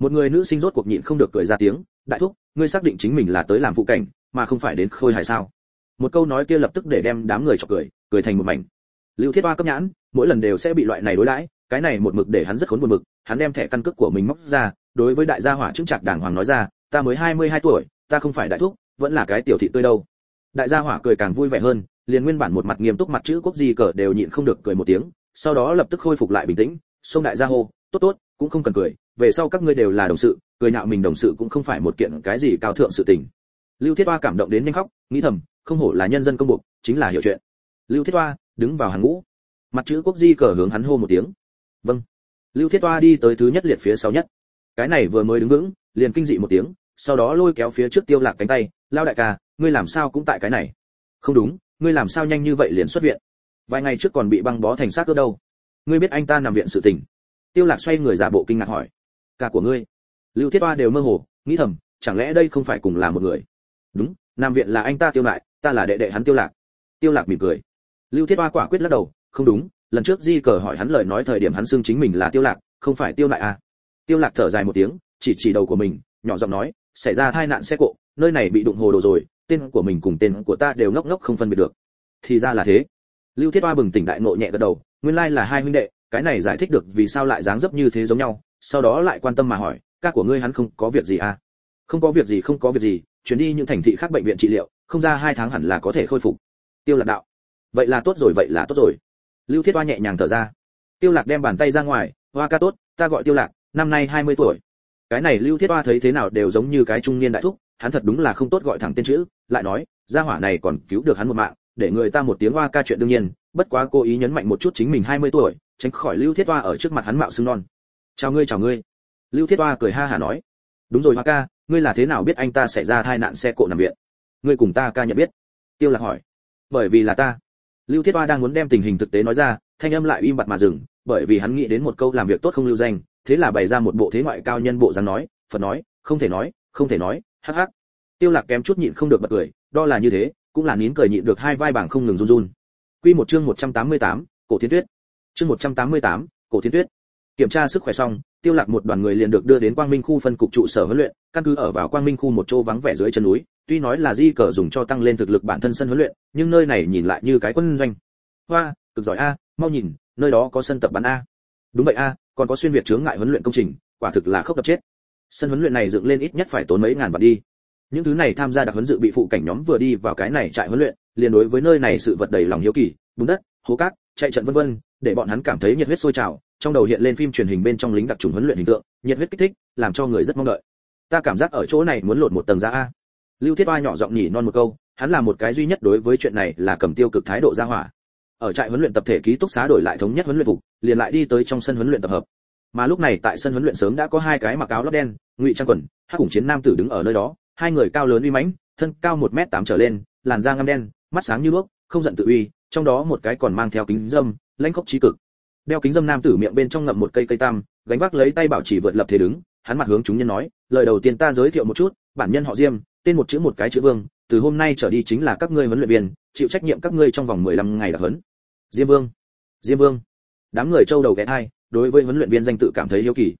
S1: Một người nữ sinh rốt cuộc nhịn không được cười ra tiếng, đại thúc, ngươi xác định chính mình là tới làm phụ cảnh, mà không phải đến khôi hài sao? Một câu nói kia lập tức để đem đám người chọc cười cười thành một mảnh. Lưu thiết hoa cấp nhãn, mỗi lần đều sẽ bị loại này đối đãi, cái này một mực để hắn rất khốn buồn mực hắn đem thẻ căn cước của mình móc ra, đối với đại gia hỏa chứng trạc đàng hoàng nói ra, ta mới 22 tuổi, ta không phải đại thúc, vẫn là cái tiểu thị tươi đâu đại gia hỏa cười càng vui vẻ hơn, liền nguyên bản một mặt nghiêm túc mặt chữ quốc di cờ đều nhịn không được cười một tiếng, sau đó lập tức khôi phục lại bình tĩnh, xông đại gia hô, tốt tốt, cũng không cần cười, về sau các ngươi đều là đồng sự, cười nhạo mình đồng sự cũng không phải một kiện cái gì cao thượng sự tình. Lưu thiết hoa cảm động đến nhanh khóc, nghĩ thầm, không hổ là nhân dân công buộc, chính là hiểu chuyện. Lưu thiết hoa đứng vào hàng ngũ. Mặt chữ quốc di cờ hướng hắn hô một tiếng. Vâng. Lưu thiết hoa đi tới thứ nhất liệt phía sau nhất. Cái này vừa mới đứng vững, liền kinh dị một tiếng, sau đó lôi kéo phía trước tiêu lạc cánh tay, lao đại ca ngươi làm sao cũng tại cái này. Không đúng, ngươi làm sao nhanh như vậy liền xuất viện? Vài ngày trước còn bị băng bó thành xác cơ đâu. Ngươi biết anh ta nằm viện sự tình. Tiêu lạc xoay người giả bộ kinh ngạc hỏi. Cả của ngươi. Lưu thiết oa đều mơ hồ, nghĩ thầm, chẳng lẽ đây không phải cùng là một người? Đúng, nằm viện là anh ta tiêu lại, ta là đệ đệ hắn tiêu lạc. Tiêu lạc mỉm cười. Lưu thiết oa quả quyết lắc đầu, không đúng, lần trước di cờ hỏi hắn lời nói thời điểm hắn xưng chính mình là tiêu lạc, không phải tiêu lại à? Tiêu lạc thở dài một tiếng, chỉ chỉ đầu của mình, nhỏ giọng nói, xảy ra tai nạn xe cộ, nơi này bị đụng hồ đồ rồi tên của mình cùng tên của ta đều ngốc ngốc không phân biệt được. Thì ra là thế. Lưu thiết hoa bừng tỉnh đại ngộ nhẹ gật đầu, nguyên lai là hai huynh đệ, cái này giải thích được vì sao lại dáng dấp như thế giống nhau, sau đó lại quan tâm mà hỏi, ca của ngươi hắn không có việc gì à? Không có việc gì, không có việc gì, chuyển đi những thành thị khác bệnh viện trị liệu, không ra hai tháng hẳn là có thể khôi phục. Tiêu lạc đạo, vậy là tốt rồi, vậy là tốt rồi. Lưu thiết hoa nhẹ nhàng thở ra, tiêu lạc đem bàn tay ra ngoài, hoa ca tốt, ta gọi tiêu lạc, năm nay 20 tuổi. Cái này lưu thiết hoa thấy thế nào đều giống như cái trung niên đại thúc hắn thật đúng là không tốt gọi thẳng tên chữ, lại nói, gia hỏa này còn cứu được hắn một mạng, để người ta một tiếng hoa ca chuyện đương nhiên, bất quá cố ý nhấn mạnh một chút chính mình 20 tuổi, tránh khỏi lưu thiết hoa ở trước mặt hắn mạo xưng non. Chào ngươi chào ngươi. Lưu thiết hoa cười ha hả nói. Đúng rồi, hoa ca, ngươi là thế nào biết anh ta xảy ra tai nạn xe cộ nằm viện? Ngươi cùng ta ca nhận biết. Tiêu lạc hỏi. Bởi vì là ta. Lưu thiết hoa đang muốn đem tình hình thực tế nói ra, thanh âm lại im bặt mà dừng, bởi vì hắn nghĩ đến một câu làm việc tốt không lưu danh, thế là bày ra một bộ thế ngoại cao nhân bộ dáng nói, phật nói, không thể nói, không thể nói hắc hắc. Tiêu lạc kém chút nhịn không được bật cười đo là như thế cũng là nín cười nhịn được hai vai bảng không ngừng run run. Quy một chương 188, cổ thiên tuyết. Chương 188, cổ thiên tuyết. Kiểm tra sức khỏe xong tiêu lạc một đoàn người liền được đưa đến quang minh khu phân cục trụ sở huấn luyện căn cứ ở vào quang minh khu một chỗ vắng vẻ dưới chân núi tuy nói là di cờ dùng cho tăng lên thực lực bản thân sân huấn luyện nhưng nơi này nhìn lại như cái quân doanh. Hoa cực giỏi a mau nhìn nơi đó có sân tập bắn a. Đúng vậy a còn có xuyên việt chướng ngại huấn luyện công trình quả thực là khốc đập chết sân huấn luyện này dựng lên ít nhất phải tốn mấy ngàn vạn đi. Những thứ này tham gia đặc huấn dự bị phụ cảnh nhóm vừa đi vào cái này trại huấn luyện, liền đối với nơi này sự vật đầy lòng hiếu kỳ, bùn đất, hố cát, chạy trận vân vân, để bọn hắn cảm thấy nhiệt huyết sôi trào, trong đầu hiện lên phim truyền hình bên trong lính đặc trùng huấn luyện hình tượng, nhiệt huyết kích thích, làm cho người rất mong đợi. Ta cảm giác ở chỗ này muốn lột một tầng ra a. Lưu thiết oa nhỏ giọng nhỉ non một câu, hắn là một cái duy nhất đối với chuyện này là cầm tiêu cực thái độ ra hỏa. Ở trại huấn luyện tập thể ký túc xá đổi lại thống nhất huấn luyện phục, liền lại đi tới trong sân huấn luyện tập hợp mà lúc này tại sân huấn luyện sớm đã có hai cái mặc áo lót đen, ngụy trang quần, hắc cùng chiến nam tử đứng ở nơi đó, hai người cao lớn uy mãnh, thân cao một mét tám trở lên, làn da ngăm đen, mắt sáng như đuốc không giận tự uy, trong đó một cái còn mang theo kính dâm, lãnh khốc trí cực. Đeo kính dâm nam tử miệng bên trong ngậm một cây cây tam, gánh vác lấy tay bảo chỉ vượt lập thế đứng, hắn mặt hướng chúng nhân nói, lời đầu tiên ta giới thiệu một chút, bản nhân họ diêm, tên một chữ một cái chữ vương, từ hôm nay trở đi chính là các ngươi huấn luyện viên, chịu trách nhiệm các ngươi trong vòng 15 ngày đặc huấn. Diêm vương diêm vương. Đám người châu đầu ghé thai đối với huấn luyện viên danh tự cảm thấy yêu kỳ.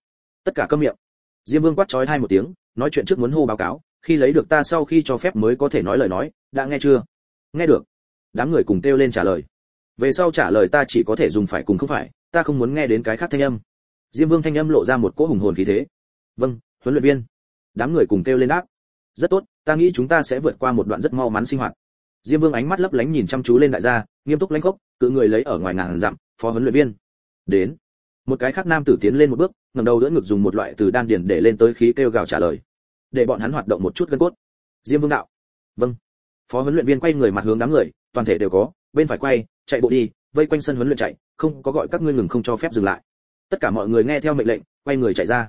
S1: Tất cả câm miệng. Diêm vương quát chói hai một tiếng, nói chuyện trước muốn hô báo cáo, khi lấy được ta sau khi cho phép mới có thể nói lời nói, đã nghe chưa? Nghe được. Đám người cùng kêu lên trả lời. Về sau trả lời ta chỉ có thể dùng phải cùng không phải, ta không muốn nghe đến cái khác thanh âm. Diêm vương thanh âm lộ ra một cỗ hùng hồn khí thế. Vâng huấn luyện viên. Đám người cùng kêu lên đáp. Rất tốt, ta nghĩ chúng ta sẽ vượt qua một đoạn rất mau mắn sinh hoạt. Diêm vương ánh mắt lấp lánh nhìn chăm chú lên đại gia, nghiêm túc lãnh khốc, cự người lấy ở ngoài ngàn dặm, phó huấn luyện viên. Đến một cái khác nam tử tiến lên một bước, ngẩng đầu đỡ ngực dùng một loại từ đan điền để lên tới khí kêu gào trả lời. Để bọn hắn hoạt động một chút gân cốt. Diêm vương đạo. Vâng. Phó huấn luyện viên quay người mặt hướng đám người, toàn thể đều có, bên phải quay, chạy bộ đi, vây quanh sân huấn luyện chạy, không có gọi các ngươi ngừng không cho phép dừng lại. Tất cả mọi người nghe theo mệnh lệnh, quay người chạy ra.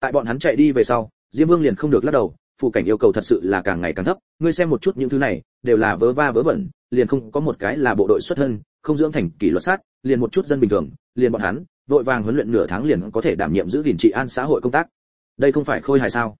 S1: Tại bọn hắn chạy đi về sau, diêm vương liền không được lắc đầu, phụ cảnh yêu cầu thật sự là càng ngày càng thấp, ngươi xem một chút những thứ này, đều là vớ va vớ vẩn, liền không có một cái là bộ đội xuất thân, không dưỡng thành kỷ luật sát, liền một chút dân bình thường, liền bọn hắn vội vàng huấn luyện nửa tháng liền có thể đảm nhiệm giữ gìn trị an xã hội công tác. Đây không phải khôi hài sao?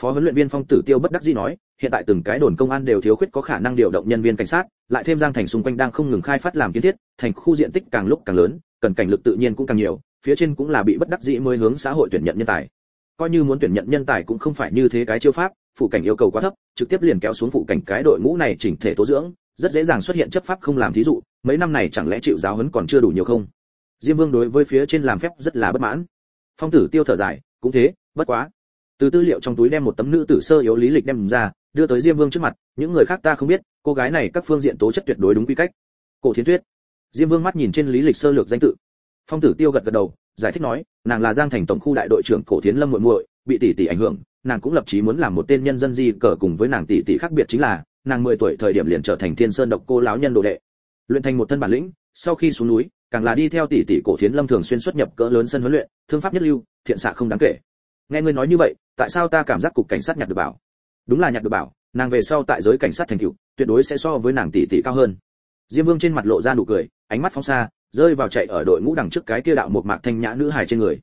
S1: Phó huấn luyện viên phong tử tiêu bất đắc dĩ nói, hiện tại từng cái đồn công an đều thiếu khuyết có khả năng điều động nhân viên cảnh sát, lại thêm giang thành xung quanh đang không ngừng khai phát làm kiến thiết, thành khu diện tích càng lúc càng lớn, cần cảnh lực tự nhiên cũng càng nhiều, phía trên cũng là bị bất đắc dĩ mới hướng xã hội tuyển nhận nhân tài. Coi như muốn tuyển nhận nhân tài cũng không phải như thế cái chiêu pháp, phụ cảnh yêu cầu quá thấp, trực tiếp liền kéo xuống phụ cảnh cái đội ngũ này chỉnh thể tố dưỡng, rất dễ dàng xuất hiện chấp pháp không làm thí dụ, mấy năm này chẳng lẽ chịu giáo huấn còn chưa đủ nhiều không? Diêm vương đối với phía trên làm phép rất là bất mãn. Phong tử tiêu thở dài, cũng thế, bất quá. Từ tư liệu trong túi đem một tấm nữ tử sơ yếu lý lịch đem ra, đưa tới diêm vương trước mặt, những người khác ta không biết, cô gái này các phương diện tố chất tuyệt đối đúng quy cách. Cổ thiến tuyết. Diêm vương mắt nhìn trên lý lịch sơ lược danh tự. Phong tử tiêu gật gật đầu, giải thích nói, nàng là giang thành tổng khu đại đội trưởng cổ thiến lâm muội muội, bị tỷ tỷ ảnh hưởng, nàng cũng lập chí muốn làm một tên nhân dân di cờ cùng với nàng tỷ tỷ khác biệt chính là, nàng 10 tuổi thời điểm liền trở thành thiên sơn độc cô lão nhân đồ đệ. Luyện thành một thân bản lĩnh, sau khi xuống núi càng là đi theo tỷ tỷ cổ thiến lâm thường xuyên xuất nhập cỡ lớn sân huấn luyện, thương pháp nhất lưu, thiện xạ không đáng kể. Nghe ngươi nói như vậy, tại sao ta cảm giác cục cảnh sát nhặt được bảo? Đúng là nhặt được bảo, nàng về sau tại giới cảnh sát thành cựu tuyệt đối sẽ so với nàng tỷ tỷ cao hơn. Diêm vương trên mặt lộ ra nụ cười, ánh mắt phóng xa, rơi vào chạy ở đội ngũ đằng trước cái kia đạo một mạc thanh nhã nữ hài trên người.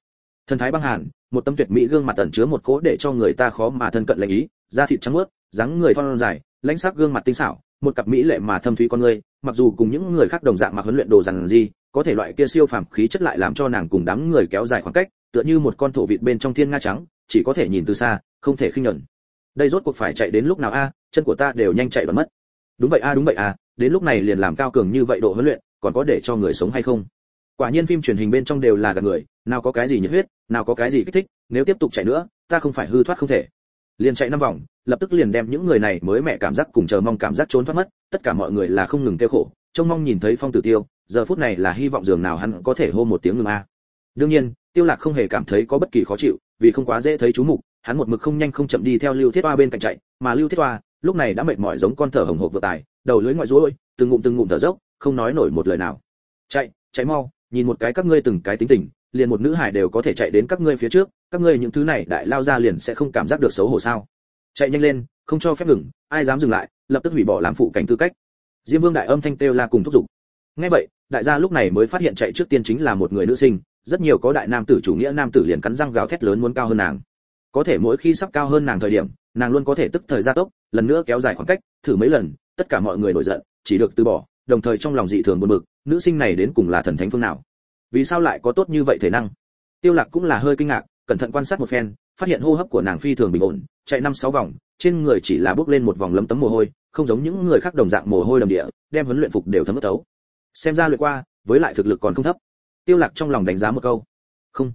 S1: Thần thái băng hàn, một tâm tuyệt mỹ gương mặt ẩn chứa một cố để cho người ta khó mà thân cận lệnh ý, da thịt trắng muốt, dáng người thon dài, lãnh sắc gương mặt tinh xảo, một cặp mỹ lệ mà thâm thúy con người, mặc dù cùng những người khác đồng dạng mặc huấn luyện đồ rằng gì có thể loại kia siêu phàm khí chất lại làm cho nàng cùng đám người kéo dài khoảng cách, tựa như một con thổ vịt bên trong thiên nga trắng, chỉ có thể nhìn từ xa, không thể khinh nhẫn đây rốt cuộc phải chạy đến lúc nào a? Chân của ta đều nhanh chạy bật mất. Đúng vậy a, đúng vậy a, đến lúc này liền làm cao cường như vậy độ huấn luyện, còn có để cho người sống hay không? Quả nhiên phim truyền hình bên trong đều là gạt người, nào có cái gì nhiệt huyết, nào có cái gì kích thích, nếu tiếp tục chạy nữa, ta không phải hư thoát không thể. Liền chạy năm vòng, lập tức liền đem những người này mới mẹ cảm giác cùng chờ mong cảm giác trốn thoát mất, tất cả mọi người là không ngừng kêu khổ, trông mong nhìn thấy phong tử tiêu giờ phút này là hy vọng dường nào hắn có thể hô một tiếng ngừng a. Đương nhiên, tiêu lạc không hề cảm thấy có bất kỳ khó chịu, vì không quá dễ thấy chú mục, hắn một mực không nhanh không chậm đi theo lưu thiết oa bên cạnh chạy, mà lưu thiết oa lúc này đã mệt mỏi giống con thở hồng hộc vừa tài, đầu lưỡi ngoại rối từng ngụm từng ngụm thở dốc, không nói nổi một lời nào. Chạy chạy mau, nhìn một cái các ngươi từng cái tính tình, liền một nữ hải đều có thể chạy đến các ngươi phía trước, các ngươi những thứ này đại lao ra liền sẽ không cảm giác được xấu hổ sao? Chạy nhanh lên, không cho phép ngừng, ai dám dừng lại, lập tức hủy bỏ làm phụ cảnh tư cách. Diêm vương đại âm thanh kêu la cùng thúc giục nghe vậy, đại gia lúc này mới phát hiện chạy trước tiên chính là một người nữ sinh, rất nhiều có đại nam tử chủ nghĩa nam tử liền cắn răng gào thét lớn muốn cao hơn nàng. Có thể mỗi khi sắp cao hơn nàng thời điểm, nàng luôn có thể tức thời gia tốc, lần nữa kéo dài khoảng cách, thử mấy lần, tất cả mọi người nổi giận, chỉ được từ bỏ, đồng thời trong lòng dị thường buồn bực, nữ sinh này đến cùng là thần thánh phương nào? Vì sao lại có tốt như vậy thể năng? Tiêu lạc cũng là hơi kinh ngạc, cẩn thận quan sát một phen, phát hiện hô hấp của nàng phi thường bình ổn, chạy năm sáu vòng, trên người chỉ là bước lên một vòng lấm tấm mồ hôi, không giống những người khác đồng dạng mồ hôi đầm địa, đem huấn luyện phục đều thấm ướt tấu xem ra luyện qua, với lại thực lực còn không thấp. Tiêu lạc trong lòng đánh giá một câu. Không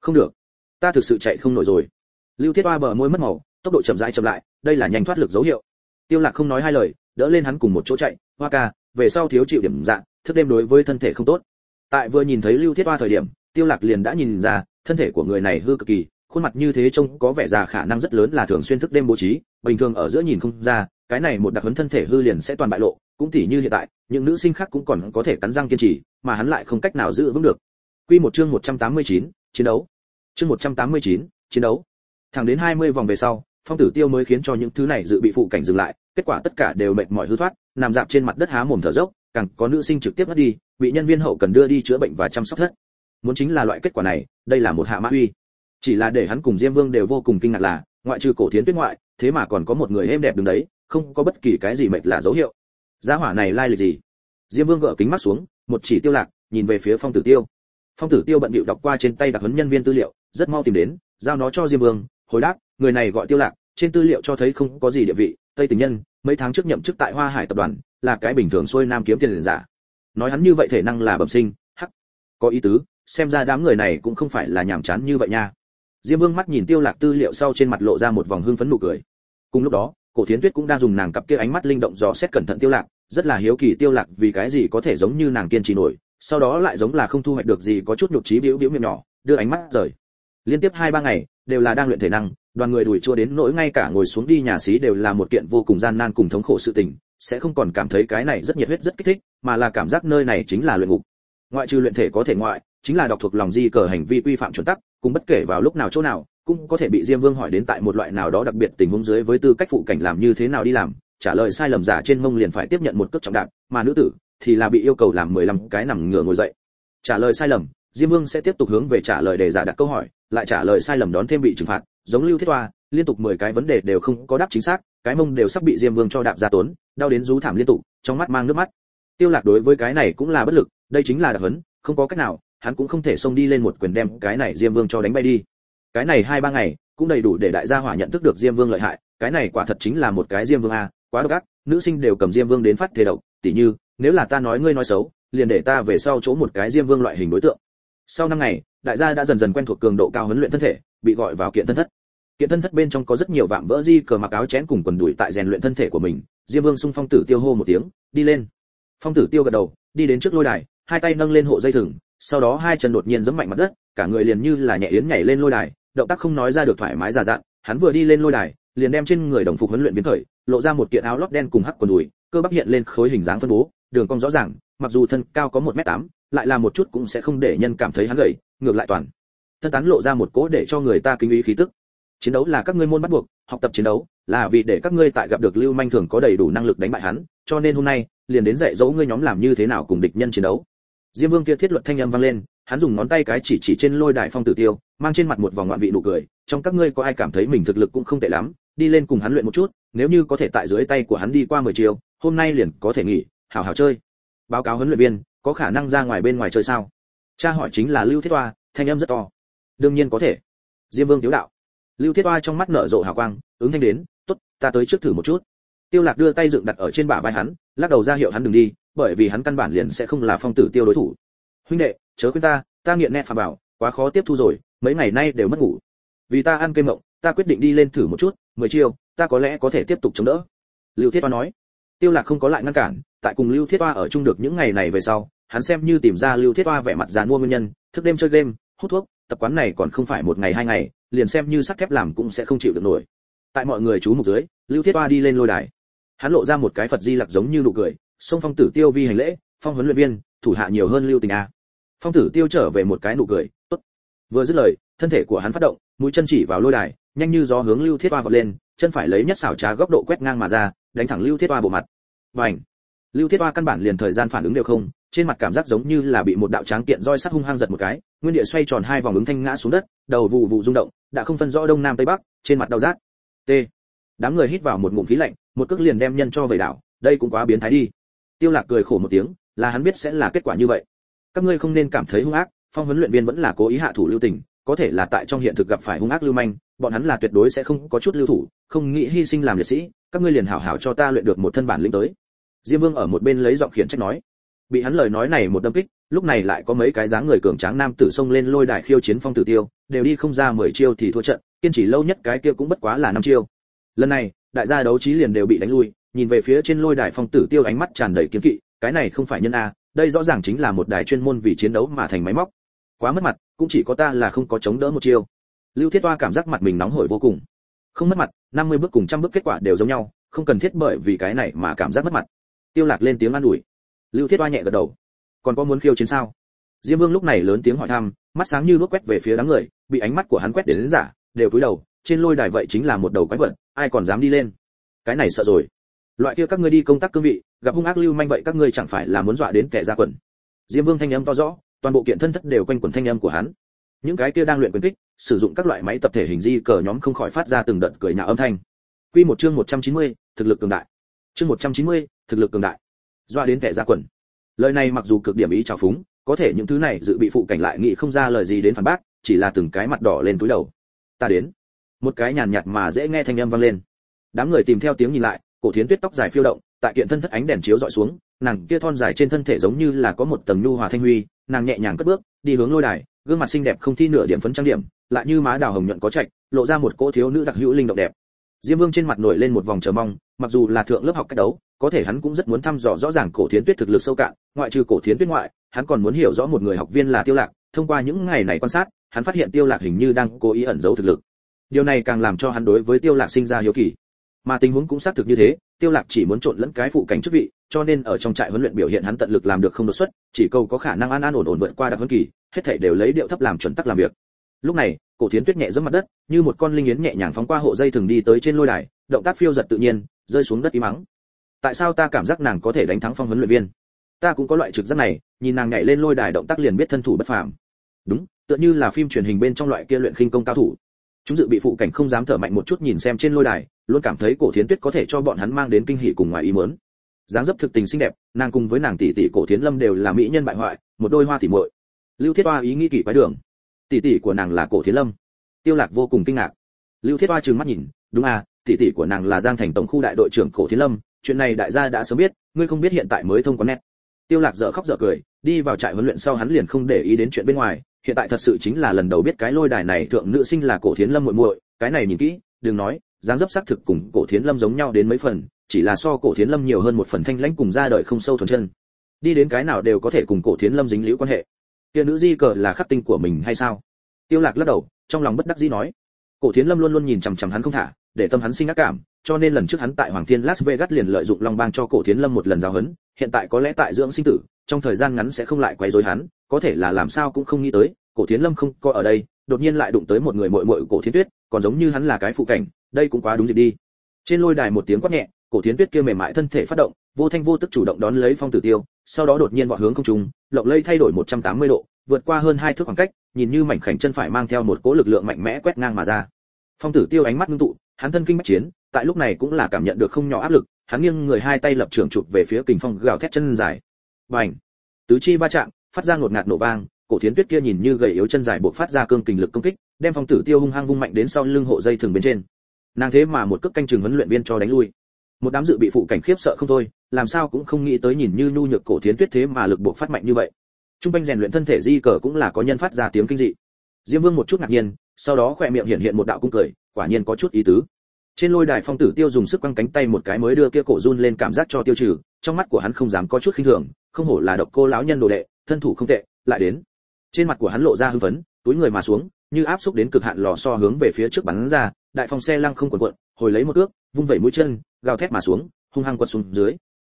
S1: không được. Ta thực sự chạy không nổi rồi. Lưu thiết oa bờ môi mất màu, tốc độ chậm rãi chậm lại, đây là nhanh thoát lực dấu hiệu. Tiêu lạc không nói hai lời, đỡ lên hắn cùng một chỗ chạy. Hoa ca, về sau thiếu chịu điểm dạng thức đêm đối với thân thể không tốt. Tại vừa nhìn thấy lưu thiết oa thời điểm, tiêu lạc liền đã nhìn ra, thân thể của người này hư cực kỳ, khuôn mặt như thế trông có vẻ già khả năng rất lớn là thường xuyên thức đêm bố trí, bình thường ở giữa nhìn không ra, cái này một đặc huấn thân thể hư liền sẽ toàn bại lộ cũng tỉ như hiện tại những nữ sinh khác cũng còn có thể cắn răng kiên trì mà hắn lại không cách nào giữ vững được. Quy một chương 189, chiến đấu. Chương 189, chiến đấu. Thẳng đến 20 vòng về sau phong tử tiêu mới khiến cho những thứ này dự bị phụ cảnh dừng lại kết quả tất cả đều mệt mỏi hư thoát nằm dạp trên mặt đất há mồm thở dốc càng có nữ sinh trực tiếp mất đi bị nhân viên hậu cần đưa đi chữa bệnh và chăm sóc thất. Muốn chính là loại kết quả này đây là một hạ mã uy. Chỉ là để hắn cùng diêm vương đều vô cùng kinh ngạc là ngoại trừ cổ thiến tuyết ngoại thế mà còn có một người êm đẹp đứng đấy không có bất kỳ cái gì mệt là dấu hiệu giá hỏa này lai lịch gì? Diêm vương gỡ kính mắt xuống, một chỉ tiêu lạc, nhìn về phía phong tử tiêu. Phong tử tiêu bận bịu đọc qua trên tay đặc huấn nhân viên tư liệu, rất mau tìm đến, giao nó cho diêm vương, hồi đáp, người này gọi tiêu lạc, trên tư liệu cho thấy không có gì địa vị, tây tình nhân, mấy tháng trước nhậm chức tại hoa hải tập đoàn, là cái bình thường xuôi nam kiếm tiền giả. Nói hắn như vậy thể năng là bẩm sinh, hắc. Có ý tứ, xem ra đám người này cũng không phải là nhàm chán như vậy nha. Diêm vương mắt nhìn tiêu lạc tư liệu sau trên mặt lộ ra một vòng hưng phấn nụ cười. Cùng lúc đó cổ thiến tuyết cũng đang dùng nàng cặp kia ánh mắt linh động dò xét cẩn thận tiêu lạc, rất là hiếu kỳ tiêu lạc vì cái gì có thể giống như nàng kiên trì nổi, sau đó lại giống là không thu hoạch được gì có chút nhục trí biểu biểu miệng nhỏ, đưa ánh mắt rời. Liên tiếp hai ba ngày, đều là đang luyện thể năng, đoàn người đuổi chua đến nỗi ngay cả ngồi xuống đi nhà xí đều là một kiện vô cùng gian nan cùng thống khổ sự tình, sẽ không còn cảm thấy cái này rất nhiệt huyết rất kích thích, mà là cảm giác nơi này chính là luyện ngục. Ngoại trừ luyện thể có thể ngoại, chính là đọc thuộc lòng di cờ hành vi quy phạm chuẩn tắc, cùng bất kể vào lúc nào chỗ nào cũng có thể bị diêm vương hỏi đến tại một loại nào đó đặc biệt tình huống dưới với tư cách phụ cảnh làm như thế nào đi làm, trả lời sai lầm giả trên mông liền phải tiếp nhận một cước trọng đạp, mà nữ tử thì là bị yêu cầu làm 15 cái nằm ngửa ngồi dậy. Trả lời sai lầm, diêm vương sẽ tiếp tục hướng về trả lời để giả đặt câu hỏi, lại trả lời sai lầm đón thêm bị trừng phạt, giống lưu thiết toa liên tục 10 cái vấn đề đều không có đáp chính xác, cái mông đều sắp bị diêm vương cho đạp ra tốn, đau đến rú thảm liên tục, trong mắt mang nước mắt. Tiêu lạc đối với cái này cũng là bất lực, đây chính là đặc hấn không có cách nào, hắn cũng không thể xông đi lên một quyền đem cái này diêm vương cho đánh bay đi cái này hai ba ngày, cũng đầy đủ để đại gia hỏa nhận thức được diêm vương lợi hại, cái này quả thật chính là một cái diêm vương a, quá độc ác, nữ sinh đều cầm diêm vương đến phát thế độc, tỉ như, nếu là ta nói ngươi nói xấu, liền để ta về sau chỗ một cái diêm vương loại hình đối tượng. Sau năm ngày, đại gia đã dần dần quen thuộc cường độ cao huấn luyện thân thể, bị gọi vào kiện thân thất. Kiện thân thất bên trong có rất nhiều vạm vỡ di cờ mặc áo chén cùng quần đùi tại rèn luyện thân thể của mình, diêm vương xung phong tử tiêu hô một tiếng, đi lên. Phong tử tiêu gật đầu, đi đến trước lôi đài, hai tay nâng lên hộ dây thừng, sau đó hai chân đột nhiên giẫm mạnh mặt đất, cả người liền như là nhẹ yến nhảy lên lôi đài động tác không nói ra được thoải mái giả dặn, hắn vừa đi lên lôi đài, liền đem trên người đồng phục huấn luyện biến khởi, lộ ra một kiện áo lót đen cùng hắc quần đùi, cơ bắp hiện lên khối hình dáng phân bố, đường cong rõ ràng, mặc dù thân cao có một m tám, lại là một chút cũng sẽ không để nhân cảm thấy hắn gầy, ngược lại toàn thân tán lộ ra một cỗ để cho người ta kính ý khí tức. Chiến đấu là các ngươi môn bắt buộc, học tập chiến đấu là vì để các ngươi tại gặp được lưu manh thường có đầy đủ năng lực đánh bại hắn, cho nên hôm nay, liền đến dạy dỗ ngươi nhóm làm như thế nào cùng địch nhân chiến đấu. Diêm vương kia thiết luật thanh âm vang lên, hắn dùng ngón tay cái chỉ chỉ trên lôi đài phong tử tiêu mang trên mặt một vòng ngoạn vị nụ cười, trong các ngươi có ai cảm thấy mình thực lực cũng không tệ lắm, đi lên cùng hắn luyện một chút, nếu như có thể tại dưới tay của hắn đi qua mười chiều hôm nay liền có thể nghỉ, hảo hảo chơi. Báo cáo huấn luyện viên, có khả năng ra ngoài bên ngoài chơi sao? Cha hỏi chính là lưu thiết toa thanh âm rất to. Đương nhiên có thể. Diêm vương tiếu đạo. Lưu thiết toa trong mắt nở rộ hào quang, ứng thanh đến, tốt, ta tới trước thử một chút. Tiêu lạc đưa tay dựng đặt ở trên bả vai hắn, lắc đầu ra hiệu hắn đừng đi, bởi vì hắn căn bản liền sẽ không là phong tử tiêu đối thủ. Huynh đệ, chớ khuyên ta ta nghiện nét phà bảo, quá khó tiếp thu rồi mấy ngày nay đều mất ngủ. Vì ta ăn cây mộng, ta quyết định đi lên thử một chút, mười chiêu, ta có lẽ có thể tiếp tục chống đỡ. Lưu thiết toa nói. Tiêu lạc không có lại ngăn cản, tại cùng lưu thiết toa ở chung được những ngày này về sau, hắn xem như tìm ra lưu thiết toa vẻ mặt già mua nguyên nhân, thức đêm chơi game, hút thuốc, tập quán này còn không phải một ngày hai ngày, liền xem như sắt thép làm cũng sẽ không chịu được nổi. Tại mọi người chú mục dưới, lưu thiết toa đi lên lôi đài. Hắn lộ ra một cái phật di lặc giống như nụ cười xông phong tử tiêu vi hành lễ, phong huấn luyện viên, thủ hạ nhiều hơn lưu tình a. Phong tử tiêu trở về một cái nụ cười vừa dứt lời, thân thể của hắn phát động, mũi chân chỉ vào lôi đài, nhanh như gió hướng lưu thiết oa vọt lên, chân phải lấy nhất xảo trá góc độ quét ngang mà ra, đánh thẳng lưu thiết oa bộ mặt. Vành lưu thiết oa căn bản liền thời gian phản ứng đều không, trên mặt cảm giác giống như là bị một đạo tráng kiện roi sắt hung hăng giật một cái, nguyên địa xoay tròn hai vòng ứng thanh ngã xuống đất, đầu vụ vụ rung động, đã không phân rõ đông nam tây bắc, trên mặt đau rát. T. Đám người hít vào một ngụm khí lạnh, một cước liền đem nhân cho về đảo, đây cũng quá biến thái đi. Tiêu lạc cười khổ một tiếng, là hắn biết sẽ là kết quả như vậy. Các ngươi không nên cảm thấy hung ác phong huấn luyện viên vẫn là cố ý hạ thủ lưu tình, có thể là tại trong hiện thực gặp phải hung ác lưu manh, bọn hắn là tuyệt đối sẽ không có chút lưu thủ, không nghĩ hy sinh làm liệt sĩ, các ngươi liền hảo hảo cho ta luyện được một thân bản lĩnh tới. Diêm vương ở một bên lấy giọng khiển trách nói. Bị hắn lời nói này một đâm kích, lúc này lại có mấy cái dáng người cường tráng nam tử xông lên lôi đài khiêu chiến phong tử tiêu, đều đi không ra mười chiêu thì thua trận, kiên trì lâu nhất cái kia cũng bất quá là năm chiêu. Lần này, đại gia đấu trí liền đều bị đánh lui, nhìn về phía trên lôi đài phong tử tiêu ánh mắt tràn đầy kiếm kỵ, cái này không phải nhân a, đây rõ ràng chính là một đài chuyên môn vì chiến đấu mà thành máy móc quá mất mặt cũng chỉ có ta là không có chống đỡ một chiêu. Lưu thiết toa cảm giác mặt mình nóng hổi vô cùng. Không mất mặt 50 bước cùng trăm bước kết quả đều giống nhau không cần thiết bởi vì cái này mà cảm giác mất mặt. Tiêu lạc lên tiếng an ủi. Lưu thiết toa nhẹ gật đầu. Còn có muốn khiêu chiến sao? Diêm vương lúc này lớn tiếng hỏi thăm mắt sáng như đuốc quét về phía đám người bị ánh mắt của hắn quét đến, đến giả đều cúi đầu trên lôi đài vậy chính là một đầu quái vật ai còn dám đi lên? Cái này sợ rồi. Loại kia các ngươi đi công tác cương vị gặp hung ác lưu manh vậy các ngươi chẳng phải là muốn dọa đến kẻ ra quần. Diêm vương thanh âm to rõ toàn bộ kiện thân thất đều quanh quần thanh âm của hắn. Những cái kia đang luyện quyền kích sử dụng các loại máy tập thể hình di cờ nhóm không khỏi phát ra từng đợt cười nhạo âm thanh. Quy một chương 190, thực lực cường đại. Chương 190, thực lực cường đại. Doa đến kẻ ra quần. Lời này mặc dù cực điểm ý trào phúng có thể những thứ này dự bị phụ cảnh lại nghĩ không ra lời gì đến phản bác chỉ là từng cái mặt đỏ lên túi đầu. Ta đến. Một cái nhàn nhạt mà dễ nghe thanh âm vang lên. Đám người tìm theo tiếng nhìn lại cổ thiến tuyết tóc dài phiêu động tại kiện thân thất ánh đèn chiếu dọi xuống nàng kia thon dài trên thân thể giống như là có một tầng nhu hòa thanh huy nàng nhẹ nhàng cất bước, đi hướng lôi đài, gương mặt xinh đẹp không thi nửa điểm phấn trang điểm, lại như má đào hồng nhuận có trạch, lộ ra một cỗ thiếu nữ đặc hữu linh động đẹp. Diêm vương trên mặt nổi lên một vòng chờ mong, mặc dù là thượng lớp học cách đấu, có thể hắn cũng rất muốn thăm dò rõ ràng cổ thiến tuyết thực lực sâu cạn, ngoại trừ cổ thiến tuyết ngoại, hắn còn muốn hiểu rõ một người học viên là tiêu lạc, thông qua những ngày này quan sát, hắn phát hiện tiêu lạc hình như đang cố ý ẩn giấu thực lực. Điều này càng làm cho hắn đối với tiêu lạc sinh ra hiếu kỳ mà tình huống cũng xác thực như thế, tiêu lạc chỉ muốn trộn lẫn cái phụ cảnh chức vị, cho nên ở trong trại huấn luyện biểu hiện hắn tận lực làm được không đột xuất, chỉ cầu có khả năng an an ổn ổn vượt qua đặc huấn kỳ, hết thảy đều lấy điệu thấp làm chuẩn tắc làm việc. Lúc này, cổ thiến tuyết nhẹ giẫm mặt đất, như một con linh yến nhẹ nhàng phóng qua hộ dây thường đi tới trên lôi đài, động tác phiêu giật tự nhiên, rơi xuống đất im mắng tại sao ta cảm giác nàng có thể đánh thắng phong huấn luyện viên? Ta cũng có loại trực giác này, nhìn nàng nhảy lên lôi đài động tác liền biết thân thủ bất phàm. Đúng, tựa như là phim truyền hình bên trong loại kia luyện khinh công cao thủ chúng dự bị phụ cảnh không dám thở mạnh một chút nhìn xem trên lôi đài, luôn cảm thấy cổ thiến tuyết có thể cho bọn hắn mang đến kinh hỉ cùng ngoài ý muốn. Dáng dấp thực tình xinh đẹp, nàng cùng với nàng tỷ tỷ cổ thiến lâm đều là mỹ nhân bại hoại, một đôi hoa tỷ muội. Lưu thiết hoa ý nghĩ kỷ quái đường. Tỷ tỷ của nàng là cổ thiến lâm. Tiêu lạc vô cùng kinh ngạc. Lưu thiết hoa trừng mắt nhìn, đúng à tỷ tỷ của nàng là giang thành tổng khu đại đội trưởng cổ thiến lâm, chuyện này đại gia đã sớm biết, ngươi không biết hiện tại mới thông quan nét tiêu lạc dở khóc dở cười, đi vào trại huấn luyện sau hắn liền không để ý đến chuyện bên ngoài hiện tại thật sự chính là lần đầu biết cái lôi đài này thượng nữ sinh là cổ thiến lâm muội muội, cái này nhìn kỹ, đừng nói, dáng dấp xác thực cùng cổ thiến lâm giống nhau đến mấy phần, chỉ là so cổ thiến lâm nhiều hơn một phần thanh lãnh cùng ra đời không sâu thuần chân. Đi đến cái nào đều có thể cùng cổ thiến lâm dính liễu quan hệ. Kia nữ di cờ là khắc tinh của mình hay sao? Tiêu lạc lắc đầu, trong lòng bất đắc dĩ nói. Cổ thiến lâm luôn luôn nhìn chằm chằm hắn không thả, để tâm hắn sinh ác cảm, cho nên lần trước hắn tại hoàng thiên las vegas liền lợi dụng long bang cho cổ thiến lâm một lần giao hấn hiện tại có lẽ tại dưỡng sinh tử, trong thời gian ngắn sẽ không lại quấy rối hắn có thể là làm sao cũng không nghĩ tới, cổ thiến lâm không có ở đây, đột nhiên lại đụng tới một người muội muội cổ thiến tuyết, còn giống như hắn là cái phụ cảnh, đây cũng quá đúng dịp đi. Trên lôi đài một tiếng quát nhẹ, cổ thiến tuyết kia mềm mại thân thể phát động, vô thanh vô tức chủ động đón lấy phong tử tiêu, sau đó đột nhiên vọt hướng không trung, lộng lây thay đổi 180 độ, vượt qua hơn hai thước khoảng cách, nhìn như mảnh khảnh chân phải mang theo một cỗ lực lượng mạnh mẽ quét ngang mà ra. Phong tử tiêu ánh mắt ngưng tụ, hắn thân kinh bách chiến, tại lúc này cũng là cảm nhận được không nhỏ áp lực, hắn nghiêng người hai tay lập trường chụp về phía kình phong gào thét chân dài. Bành! Tứ chi va chạm phát ra ngột ngạt nổ vang, cổ thiến tuyết kia nhìn như gầy yếu chân dài buộc phát ra cương kình lực công kích, đem phong tử tiêu hung hăng vung mạnh đến sau lưng hộ dây thường bên trên. Nàng thế mà một cước canh chừng huấn luyện viên cho đánh lui. Một đám dự bị phụ cảnh khiếp sợ không thôi, làm sao cũng không nghĩ tới nhìn như nhu nhược cổ thiến tuyết thế mà lực buộc phát mạnh như vậy. Trung quanh rèn luyện thân thể di cờ cũng là có nhân phát ra tiếng kinh dị. Diêm vương một chút ngạc nhiên, sau đó khỏe miệng hiện hiện một đạo cung cười, quả nhiên có chút ý tứ. Trên lôi đài phong tử tiêu dùng sức quăng cánh tay một cái mới đưa kia cổ run lên cảm giác cho tiêu trừ, trong mắt của hắn không dám có chút khinh thường, không hổ là độc cô lão nhân đồ đệ thân thủ không tệ, lại đến. Trên mặt của hắn lộ ra hưng phấn, túi người mà xuống, như áp xúc đến cực hạn lò so hướng về phía trước bắn ra, đại phong xe lăng không quần quận hồi lấy một cước vung vẩy mũi chân, gào thét mà xuống, hung hăng quật xuống dưới.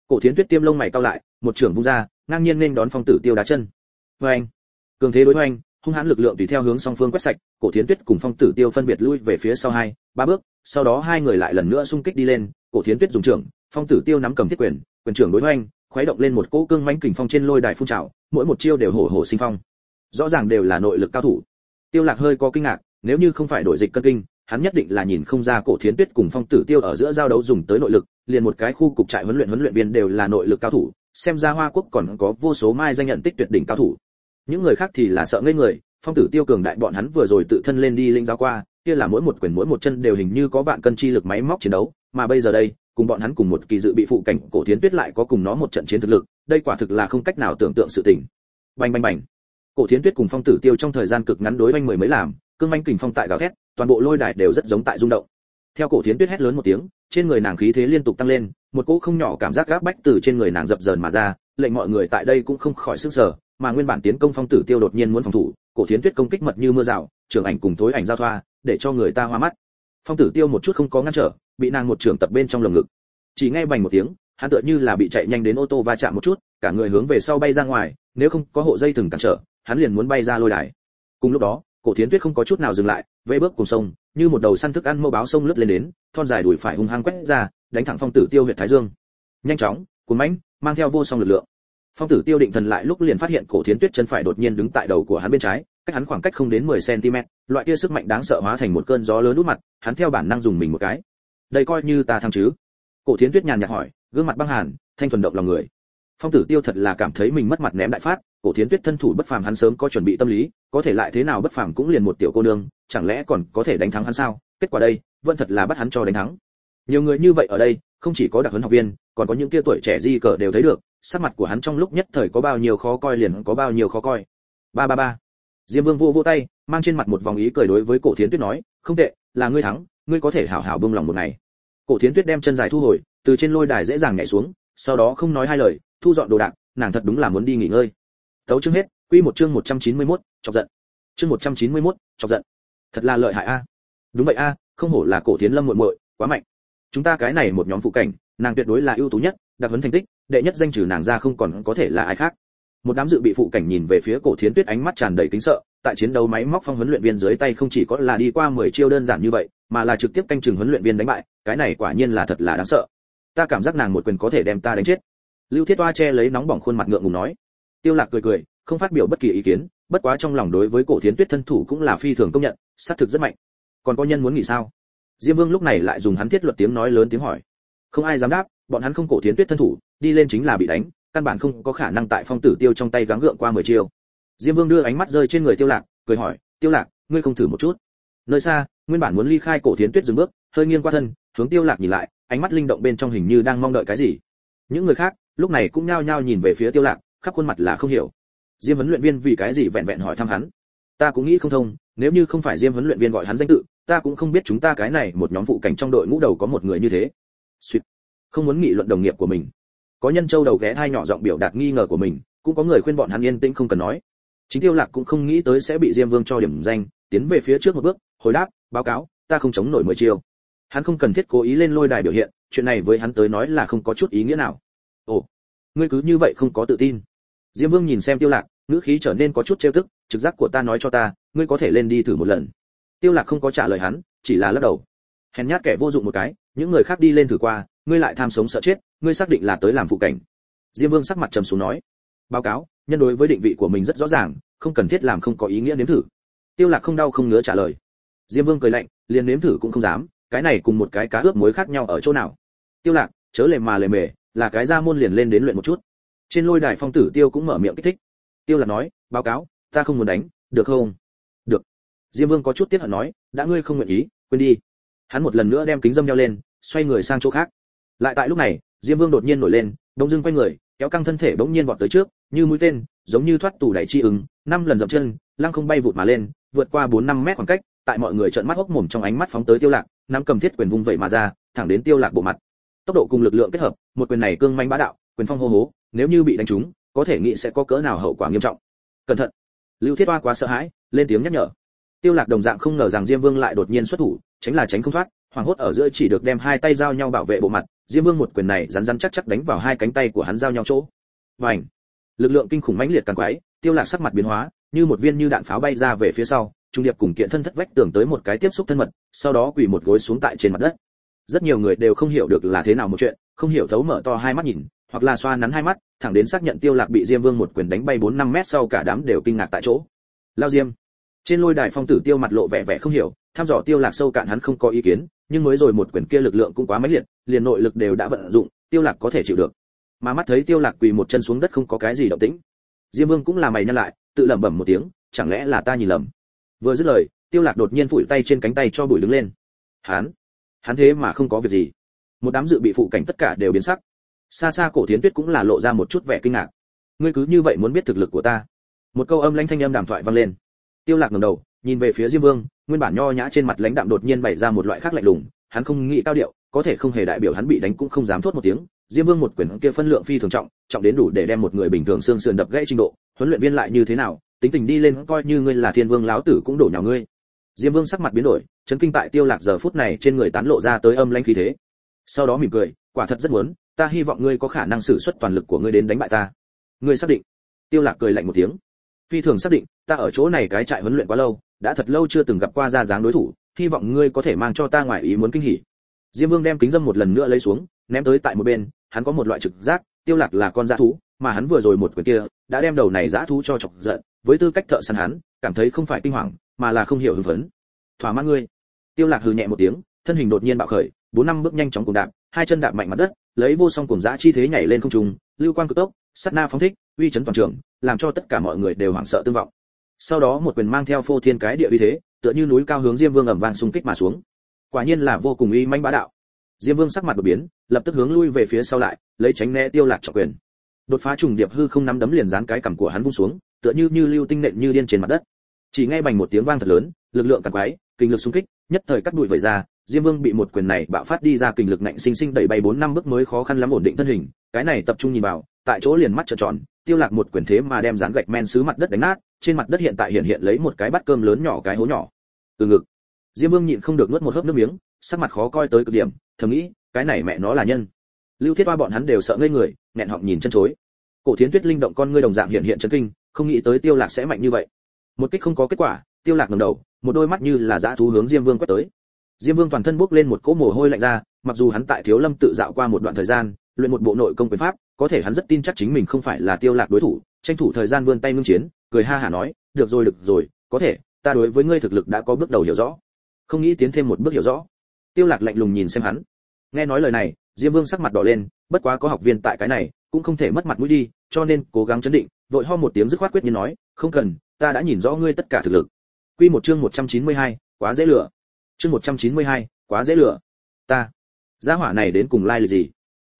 S1: Cổ thiến tuyết tiêm lông mày cao lại, một trưởng vung ra, ngang nhiên nên đón phong tử tiêu đá chân. Vê anh. Cường thế đối với anh, hung hãn lực lượng tùy theo hướng song phương quét sạch, cổ thiến tuyết cùng phong tử tiêu phân biệt lui về phía sau hai, ba bước, sau đó hai người lại lần nữa xung kích đi lên, cổ thiến tuyết dùng trưởng, phong tử tiêu nắm cầm thiết quyền quyền trưởng đối hoành khuấy động lên một cỗ cương mãnh kình phong trên lôi đài phun trào, mỗi một chiêu đều hổ hổ sinh phong. Rõ ràng đều là nội lực cao thủ. Tiêu lạc hơi có kinh ngạc, nếu như không phải đổi dịch cân kinh, hắn nhất định là nhìn không ra cổ thiến tuyết cùng phong tử tiêu ở giữa giao đấu dùng tới nội lực, liền một cái khu cục trại huấn luyện huấn luyện viên đều là nội lực cao thủ, xem ra hoa quốc còn có vô số mai danh nhận tích tuyệt đỉnh cao thủ. Những người khác thì là sợ ngây người, phong tử tiêu cường đại bọn hắn vừa rồi tự thân lên đi linh giáo qua, kia là mỗi một quyền mỗi một chân đều hình như có vạn cân chi lực máy móc chiến đấu, mà bây giờ đây cùng bọn hắn cùng một kỳ dự bị phụ cảnh cổ thiến tuyết lại có cùng nó một trận chiến thực lực, đây quả thực là không cách nào tưởng tượng sự tình. Bành bành bành. Cổ thiến tuyết cùng phong tử tiêu trong thời gian cực ngắn đối oanh mười mấy làm, cương manh kình phong tại gào thét, toàn bộ lôi đài đều rất giống tại rung động. Theo cổ thiến tuyết hét lớn một tiếng, trên người nàng khí thế liên tục tăng lên, một cỗ không nhỏ cảm giác gáp bách từ trên người nàng dập dờn mà ra, lệnh mọi người tại đây cũng không khỏi sức sở mà nguyên bản tiến công phong tử tiêu đột nhiên muốn phòng thủ, cổ thiến tuyết công kích mật như mưa rào, trường ảnh cùng thối ảnh giao thoa, để cho người ta hoa mắt. Phong tử tiêu một chút không có ngăn trở bị nàng một trường tập bên trong lồng ngực. Chỉ nghe bành một tiếng, hắn tựa như là bị chạy nhanh đến ô tô va chạm một chút, cả người hướng về sau bay ra ngoài, nếu không có hộ dây thừng cản trở, hắn liền muốn bay ra lôi đài. Cùng lúc đó, cổ thiến tuyết không có chút nào dừng lại, vẫy bước cùng sông, như một đầu săn thức ăn mâu báo sông lướt lên đến, thon dài đùi phải hung hăng quét ra, đánh thẳng phong tử tiêu huyện thái dương. Nhanh chóng, cuốn mãnh, mang theo vô song lực lượng. Phong tử tiêu định thần lại lúc liền phát hiện cổ thiến tuyết chân phải đột nhiên đứng tại đầu của hắn bên trái, cách hắn khoảng cách không đến 10 cm loại kia sức mạnh đáng sợ hóa thành một cơn gió lớn út mặt, hắn theo bản năng dùng mình một cái đây coi như ta thăng chứ? Cổ thiến tuyết nhàn nhạt hỏi, gương mặt băng hàn, thanh thuần động lòng người. Phong tử tiêu thật là cảm thấy mình mất mặt ném đại phát, cổ thiến tuyết thân thủ bất phàm hắn sớm có chuẩn bị tâm lý, có thể lại thế nào bất phàm cũng liền một tiểu cô nương, chẳng lẽ còn có thể đánh thắng hắn sao? Kết quả đây, vẫn thật là bắt hắn cho đánh thắng. Nhiều người như vậy ở đây, không chỉ có đặc huấn học viên, còn có những kia tuổi trẻ di cờ đều thấy được, sắc mặt của hắn trong lúc nhất thời có bao nhiêu khó coi liền có bao nhiêu khó coi. Ba ba ba. Diêm vương vô vô tay, mang trên mặt một vòng ý cười đối với cổ thiến tuyết nói, không tệ, là ngươi thắng ngươi có thể hảo hảo bông lòng một ngày. Cổ thiến tuyết đem chân dài thu hồi từ trên lôi đài dễ dàng nhảy xuống sau đó không nói hai lời thu dọn đồ đạc nàng thật đúng là muốn đi nghỉ ngơi. Tấu chương hết quy một chương 191, chọc giận. Chương 191, chọc giận. Thật là lợi hại a. Đúng vậy a không hổ là cổ thiến lâm muội muội quá mạnh. Chúng ta cái này một nhóm phụ cảnh nàng tuyệt đối là ưu tú nhất đặc huấn thành tích đệ nhất danh trừ nàng ra không còn có thể là ai khác. Một đám dự bị phụ cảnh nhìn về phía cổ thiến tuyết ánh mắt tràn đầy kính sợ tại chiến đấu máy móc phong huấn luyện viên dưới tay không chỉ có là đi qua 10 chiêu đơn giản như vậy, mà là trực tiếp canh chừng huấn luyện viên đánh bại, cái này quả nhiên là thật là đáng sợ. Ta cảm giác nàng một quyền có thể đem ta đánh chết. Lưu Thiết Toa che lấy nóng bỏng khuôn mặt ngượng ngùng nói. Tiêu Lạc cười cười, không phát biểu bất kỳ ý kiến, bất quá trong lòng đối với Cổ Thiến Tuyết thân thủ cũng là phi thường công nhận, sát thực rất mạnh. Còn có nhân muốn nghỉ sao? Diêm Vương lúc này lại dùng hắn thiết luật tiếng nói lớn tiếng hỏi. Không ai dám đáp, bọn hắn không Cổ Thiến Tuyết thân thủ, đi lên chính là bị đánh, căn bản không có khả năng tại phong tử tiêu trong tay gắng gượng qua 10 chiêu. Diêm Vương đưa ánh mắt rơi trên người Tiêu Lạc, cười hỏi, "Tiêu Lạc, ngươi không thử một chút?" Nơi xa, nguyên bản muốn ly khai Cổ Thiến Tuyết dừng bước, hơi nghiêng qua thân, hướng Tiêu Lạc nhìn lại, ánh mắt linh động bên trong hình như đang mong đợi cái gì. Những người khác, lúc này cũng nhao nhao nhìn về phía Tiêu Lạc, khắp khuôn mặt là không hiểu. Diêm huấn luyện viên vì cái gì vẹn vẹn hỏi thăm hắn? Ta cũng nghĩ không thông, nếu như không phải Diêm huấn luyện viên gọi hắn danh tự, ta cũng không biết chúng ta cái này một nhóm phụ cảnh trong đội ngũ đầu có một người như thế. Xuyệt. Không muốn nghị luận đồng nghiệp của mình. Có nhân châu đầu ghé thai nhỏ giọng biểu đạt nghi ngờ của mình, cũng có người khuyên bọn hắn yên tĩnh không cần nói. Chính Tiêu Lạc cũng không nghĩ tới sẽ bị Diêm Vương cho điểm danh, tiến về phía trước một bước, hồi đáp, báo cáo, ta không chống nổi mười chiêu. Hắn không cần thiết cố ý lên lôi đài biểu hiện, chuyện này với hắn tới nói là không có chút ý nghĩa nào. Ồ, ngươi cứ như vậy không có tự tin. Diêm Vương nhìn xem Tiêu Lạc, ngữ khí trở nên có chút trêu tức, trực giác của ta nói cho ta, ngươi có thể lên đi thử một lần. Tiêu Lạc không có trả lời hắn, chỉ là lắc đầu. Hèn nhát kẻ vô dụng một cái, những người khác đi lên thử qua, ngươi lại tham sống sợ chết, ngươi xác định là tới làm phụ cảnh. Diêm Vương sắc mặt trầm xuống nói, báo cáo, nhân đối với định vị của mình rất rõ ràng, không cần thiết làm không có ý nghĩa nếm thử. Tiêu Lạc không đau không ngứa trả lời. Diêm Vương cười lạnh, liền nếm thử cũng không dám, cái này cùng một cái cá ướp muối khác nhau ở chỗ nào? Tiêu Lạc, chớ lề mà lề mề, là cái ra môn liền lên đến luyện một chút. Trên lôi đài phong tử Tiêu cũng mở miệng kích thích. Tiêu Lạc nói, báo cáo, ta không muốn đánh, được không? Được. Diêm Vương có chút tiếc hận nói, đã ngươi không nguyện ý, quên đi. Hắn một lần nữa đem kính dâm đeo lên, xoay người sang chỗ khác. Lại tại lúc này, Diêm Vương đột nhiên nổi lên, đông dưng quay người, kéo căng thân thể bỗng nhiên vọt tới trước, như mũi tên, giống như thoát tù đẩy chi ứng, năm lần dậm chân, lăng không bay vụt mà lên, vượt qua 4 5 mét khoảng cách, tại mọi người trợn mắt hốc mồm trong ánh mắt phóng tới Tiêu Lạc, nắm cầm thiết quyền vung vậy mà ra, thẳng đến Tiêu Lạc bộ mặt. Tốc độ cùng lực lượng kết hợp, một quyền này cương manh bá đạo, quyền phong hô hố, nếu như bị đánh trúng, có thể nghĩ sẽ có cỡ nào hậu quả nghiêm trọng. Cẩn thận. Lưu Thiết Hoa quá sợ hãi, lên tiếng nhắc nhở. Tiêu Lạc đồng dạng không ngờ rằng Diêm Vương lại đột nhiên xuất thủ, tránh là tránh không thoát, hoàng hốt ở giữa chỉ được đem hai tay giao nhau bảo vệ bộ mặt, Diêm Vương một quyền này rắn rắn chắc chắc đánh vào hai cánh tay của hắn giao nhau chỗ. Vành. Lực lượng kinh khủng mãnh liệt càng quái, Tiêu Lạc sắc mặt biến hóa, như một viên như đạn pháo bay ra về phía sau, trung điệp cùng kiện thân thất vách tưởng tới một cái tiếp xúc thân mật, sau đó quỳ một gối xuống tại trên mặt đất. Rất nhiều người đều không hiểu được là thế nào một chuyện, không hiểu thấu mở to hai mắt nhìn, hoặc là xoa nắn hai mắt, thẳng đến xác nhận Tiêu Lạc bị Diêm Vương một quyền đánh bay 4 5 mét sau cả đám đều kinh ngạc tại chỗ. Lao Diêm. Trên lôi đài phong tử Tiêu mặt lộ vẻ vẻ không hiểu, tham dò Tiêu Lạc sâu cạn hắn không có ý kiến, nhưng mới rồi một quyền kia lực lượng cũng quá mãnh liệt, liền nội lực đều đã vận dụng, Tiêu Lạc có thể chịu được. Mà mắt thấy Tiêu Lạc quỳ một chân xuống đất không có cái gì động tĩnh. Diêm Vương cũng là mày nhăn lại, tự lẩm bẩm một tiếng, chẳng lẽ là ta nhìn lầm. Vừa dứt lời, Tiêu Lạc đột nhiên phủi tay trên cánh tay cho bụi đứng lên. Hắn, hắn thế mà không có việc gì. Một đám dự bị phụ cảnh tất cả đều biến sắc. Xa xa cổ Thiến Tuyết cũng là lộ ra một chút vẻ kinh ngạc. Ngươi cứ như vậy muốn biết thực lực của ta? Một câu âm lãnh thanh âm đàm thoại vang lên. Tiêu Lạc ngẩng đầu, nhìn về phía Diêm Vương, nguyên bản nho nhã trên mặt lãnh đạm đột nhiên bày ra một loại khác lạnh lùng, hắn không nghĩ cao điệu, có thể không hề đại biểu hắn bị đánh cũng không dám thốt một tiếng. Diêm Vương một quyền kia phân lượng phi thường trọng, trọng đến đủ để đem một người bình thường xương sườn đập gãy trình độ, huấn luyện viên lại như thế nào, tính tình đi lên coi như ngươi là thiên vương láo tử cũng đổ nhào ngươi. Diêm vương sắc mặt biến đổi chấn kinh tại tiêu lạc giờ phút này trên người tán lộ ra tới âm lãnh khí thế. Sau đó mỉm cười quả thật rất muốn ta hy vọng ngươi có khả năng sử xuất toàn lực của ngươi đến đánh bại ta. Ngươi xác định? Tiêu lạc cười lạnh một tiếng phi thường xác định, ta ở chỗ này cái trại huấn luyện quá lâu, đã thật lâu chưa từng gặp qua ra dáng đối thủ, hy vọng ngươi có thể mang cho ta ngoài ý muốn kinh hỉ. Diêm vương đem kính dâm một lần nữa lấy xuống, ném tới tại một bên, hắn có một loại trực giác, tiêu lạc là con dã thú, mà hắn vừa rồi một quyền kia, đã đem đầu này dã thú cho chọc giận, với tư cách thợ săn hắn, cảm thấy không phải kinh hoàng, mà là không hiểu hưng phấn. Thỏa mãn ngươi. Tiêu lạc hừ nhẹ một tiếng, thân hình đột nhiên bạo khởi, bốn năm bước nhanh chóng cùng đạp, hai chân đạp mạnh mặt đất, lấy vô song cùng dã chi thế nhảy lên không trung, lưu quang cực tốc sát na phóng thích, uy chấn toàn trường, làm cho tất cả mọi người đều hoảng sợ tương vọng. Sau đó một quyền mang theo phô thiên cái địa uy thế, tựa như núi cao hướng diêm vương ầm vang xung kích mà xuống. Quả nhiên là vô cùng uy manh bá đạo. Diêm vương sắc mặt đột biến, lập tức hướng lui về phía sau lại, lấy tránh né tiêu lạc trọng quyền. Đột phá trùng điệp hư không nắm đấm liền dán cái cằm của hắn vung xuống, tựa như như lưu tinh nện như điên trên mặt đất. Chỉ nghe bành một tiếng vang thật lớn lực lượng càng quái, kinh lực xung kích, nhất thời cắt đuổi vẩy ra, diêm vương bị một quyền này bạo phát đi ra kinh lực nạnh sinh sinh đẩy bay bốn năm bước mới khó khăn lắm ổn định thân hình, cái này tập trung nhìn vào, tại chỗ liền mắt trợn tròn, tiêu lạc một quyền thế mà đem dán gạch men xứ mặt đất đánh nát, trên mặt đất hiện tại hiện hiện lấy một cái bát cơm lớn nhỏ cái hố nhỏ. Từ ngực, diêm vương nhịn không được nuốt một hớp nước miếng, sắc mặt khó coi tới cực điểm, thầm nghĩ, cái này mẹ nó là nhân. Lưu thiết hoa bọn hắn đều sợ ngây người, nghẹn họng nhìn chân chối. Cổ thiến tuyết linh động con ngươi đồng dạng hiện hiện chấn kinh, không nghĩ tới tiêu lạc sẽ mạnh như vậy. Một kích không có kết quả, tiêu lạc ngẩng đầu một đôi mắt như là dã thú hướng diêm vương quét tới. Diêm vương toàn thân bốc lên một cỗ mồ hôi lạnh ra, mặc dù hắn tại thiếu lâm tự dạo qua một đoạn thời gian, luyện một bộ nội công quyền pháp, có thể hắn rất tin chắc chính mình không phải là tiêu lạc đối thủ, tranh thủ thời gian vươn tay ngưng chiến, cười ha hả nói, được rồi được rồi, có thể, ta đối với ngươi thực lực đã có bước đầu hiểu rõ. Không nghĩ tiến thêm một bước hiểu rõ. Tiêu lạc lạnh lùng nhìn xem hắn. Nghe nói lời này, diêm vương sắc mặt đỏ lên, bất quá có học viên tại cái này, cũng không thể mất mặt mũi đi, cho nên cố gắng chấn định, vội ho một tiếng dứt khoát quyết nhiên nói, không cần, ta đã nhìn rõ ngươi tất cả thực lực quy một chương 192, quá dễ lửa. chương 192, quá dễ lửa. ta gia hỏa này đến cùng lai lịch gì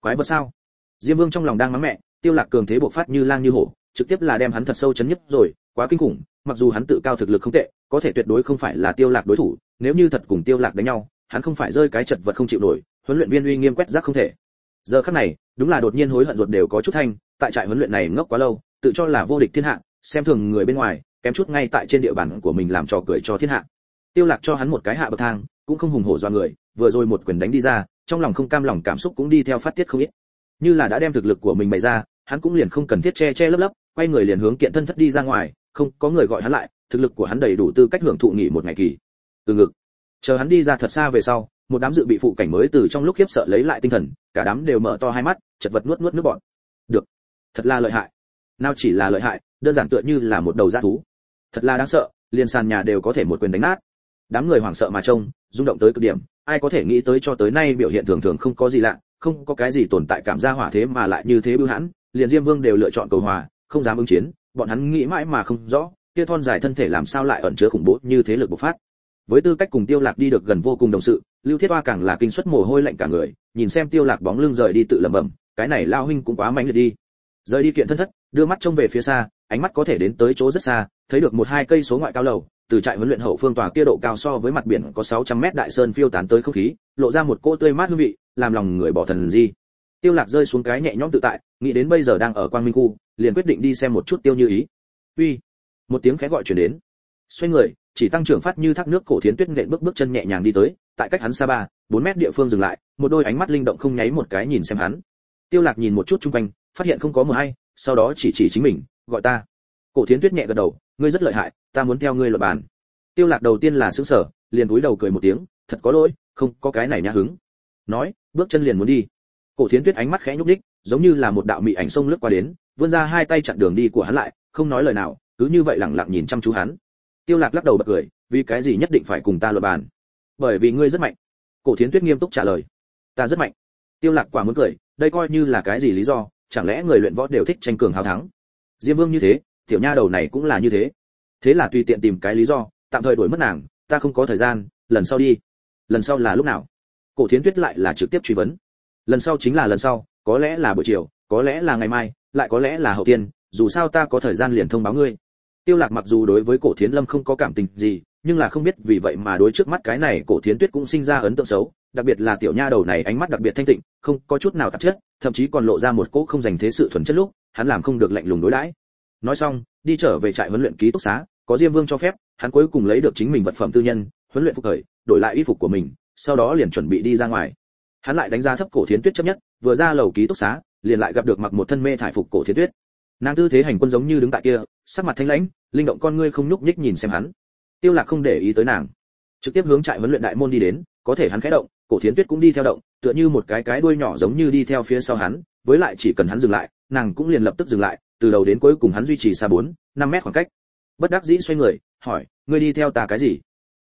S1: quái vật sao diêm vương trong lòng đang mắng mẹ tiêu lạc cường thế bộc phát như lang như hổ trực tiếp là đem hắn thật sâu chấn nhức rồi quá kinh khủng mặc dù hắn tự cao thực lực không tệ có thể tuyệt đối không phải là tiêu lạc đối thủ nếu như thật cùng tiêu lạc đánh nhau hắn không phải rơi cái chật vật không chịu nổi huấn luyện viên uy nghiêm quét rác không thể giờ khắc này đúng là đột nhiên hối hận ruột đều có chút thanh tại trại huấn luyện này ngốc quá lâu tự cho là vô địch thiên hạ xem thường người bên ngoài kém chút ngay tại trên địa bàn của mình làm trò cười cho thiên hạ. Tiêu lạc cho hắn một cái hạ bậc thang, cũng không hùng hổ do người, vừa rồi một quyền đánh đi ra, trong lòng không cam lòng cảm xúc cũng đi theo phát tiết không ít. Như là đã đem thực lực của mình bày ra, hắn cũng liền không cần thiết che che lấp lấp, quay người liền hướng kiện thân thất đi ra ngoài, không có người gọi hắn lại, thực lực của hắn đầy đủ tư cách hưởng thụ nghỉ một ngày kỳ. Từ ngực, chờ hắn đi ra thật xa về sau, một đám dự bị phụ cảnh mới từ trong lúc khiếp sợ lấy lại tinh thần, cả đám đều mở to hai mắt, chật vật nuốt nuốt nước bọn được, thật là lợi hại. Nào chỉ là lợi hại, đơn giản tựa như là một đầu dã thú thật là đáng sợ, liền sàn nhà đều có thể một quyền đánh nát. Đám người hoảng sợ mà trông, rung động tới cực điểm, ai có thể nghĩ tới cho tới nay biểu hiện thường thường không có gì lạ, không có cái gì tồn tại cảm gia hỏa thế mà lại như thế bưu hãn, liền diêm vương đều lựa chọn cầu hòa, không dám ứng chiến, bọn hắn nghĩ mãi mà không rõ, kia thon dài thân thể làm sao lại ẩn chứa khủng bố như thế lực bộc phát. Với tư cách cùng tiêu lạc đi được gần vô cùng đồng sự, lưu thiết hoa càng là kinh suất mồ hôi lạnh cả người, nhìn xem tiêu lạc bóng lưng rời đi tự lẩm bẩm, cái này lao huynh cũng quá mạnh liệt đi. Rời đi kiện thân thất, đưa mắt trông về phía xa ánh mắt có thể đến tới chỗ rất xa, thấy được một hai cây số ngoại cao lầu, từ trại huấn luyện hậu phương tòa kia độ cao so với mặt biển có 600 mét đại sơn phiêu tán tới không khí, lộ ra một cô tươi mát hương vị, làm lòng người bỏ thần gì tiêu lạc rơi xuống cái nhẹ nhõm tự tại, nghĩ đến bây giờ đang ở quang minh khu, liền quyết định đi xem một chút tiêu như ý. Uy. Một tiếng khẽ gọi truyền đến. Xoay người, chỉ tăng trưởng phát như thác nước cổ thiến tuyết nện bước bước chân nhẹ nhàng đi tới, tại cách hắn xa ba, bốn mét địa phương dừng lại, một đôi ánh mắt linh động không nháy một cái nhìn xem hắn. Tiêu lạc nhìn một chút chung quanh, phát hiện không có mờ hay, sau đó chỉ chỉ chính mình gọi ta. Cổ thiến tuyết nhẹ gật đầu, ngươi rất lợi hại, ta muốn theo ngươi luật bàn. Tiêu lạc đầu tiên là sững sờ, liền cúi đầu cười một tiếng, thật có lỗi, không có cái này nhã hứng. Nói, bước chân liền muốn đi. Cổ thiến tuyết ánh mắt khẽ nhúc nhích, giống như là một đạo mị ảnh sông lướt qua đến, vươn ra hai tay chặn đường đi của hắn lại, không nói lời nào, cứ như vậy lặng lặng nhìn chăm chú hắn. Tiêu lạc lắc đầu bật cười, vì cái gì nhất định phải cùng ta luận bàn? Bởi vì ngươi rất mạnh. Cổ thiến tuyết nghiêm túc trả lời, ta rất mạnh. Tiêu lạc quả muốn cười, đây coi như là cái gì lý do, chẳng lẽ người luyện võ đều thích tranh cường hào thắng? Diêm vương như thế, tiểu nha đầu này cũng là như thế. Thế là tùy tiện tìm cái lý do, tạm thời đuổi mất nàng, ta không có thời gian, lần sau đi. Lần sau là lúc nào? Cổ thiến tuyết lại là trực tiếp truy vấn. Lần sau chính là lần sau, có lẽ là buổi chiều, có lẽ là ngày mai, lại có lẽ là hậu tiên, dù sao ta có thời gian liền thông báo ngươi. Tiêu lạc mặc dù đối với cổ thiến lâm không có cảm tình gì, nhưng là không biết vì vậy mà đối trước mắt cái này cổ thiến tuyết cũng sinh ra ấn tượng xấu, đặc biệt là tiểu nha đầu này ánh mắt đặc biệt thanh tịnh, không có chút nào tạp chất, thậm chí còn lộ ra một cỗ không dành thế sự thuần chất lúc hắn làm không được lạnh lùng đối đãi. Nói xong, đi trở về trại huấn luyện ký túc xá, có diêm vương cho phép, hắn cuối cùng lấy được chính mình vật phẩm tư nhân, huấn luyện phục thời, đổi lại y phục của mình, sau đó liền chuẩn bị đi ra ngoài. Hắn lại đánh giá thấp cổ thiến tuyết chấp nhất, vừa ra lầu ký túc xá, liền lại gặp được mặc một thân mê thải phục cổ thiến tuyết. Nàng tư thế hành quân giống như đứng tại kia, sắc mặt thanh lãnh, linh động con ngươi không nhúc nhích nhìn xem hắn. Tiêu lạc không để ý tới nàng. Trực tiếp hướng trại huấn luyện đại môn đi đến, có thể hắn khẽ động, cổ thiến tuyết cũng đi theo động, tựa như một cái cái đuôi nhỏ giống như đi theo phía sau hắn, với lại chỉ cần hắn dừng lại nàng cũng liền lập tức dừng lại, từ đầu đến cuối cùng hắn duy trì xa bốn, năm mét khoảng cách. Bất đắc dĩ xoay người, hỏi, ngươi đi theo ta cái gì?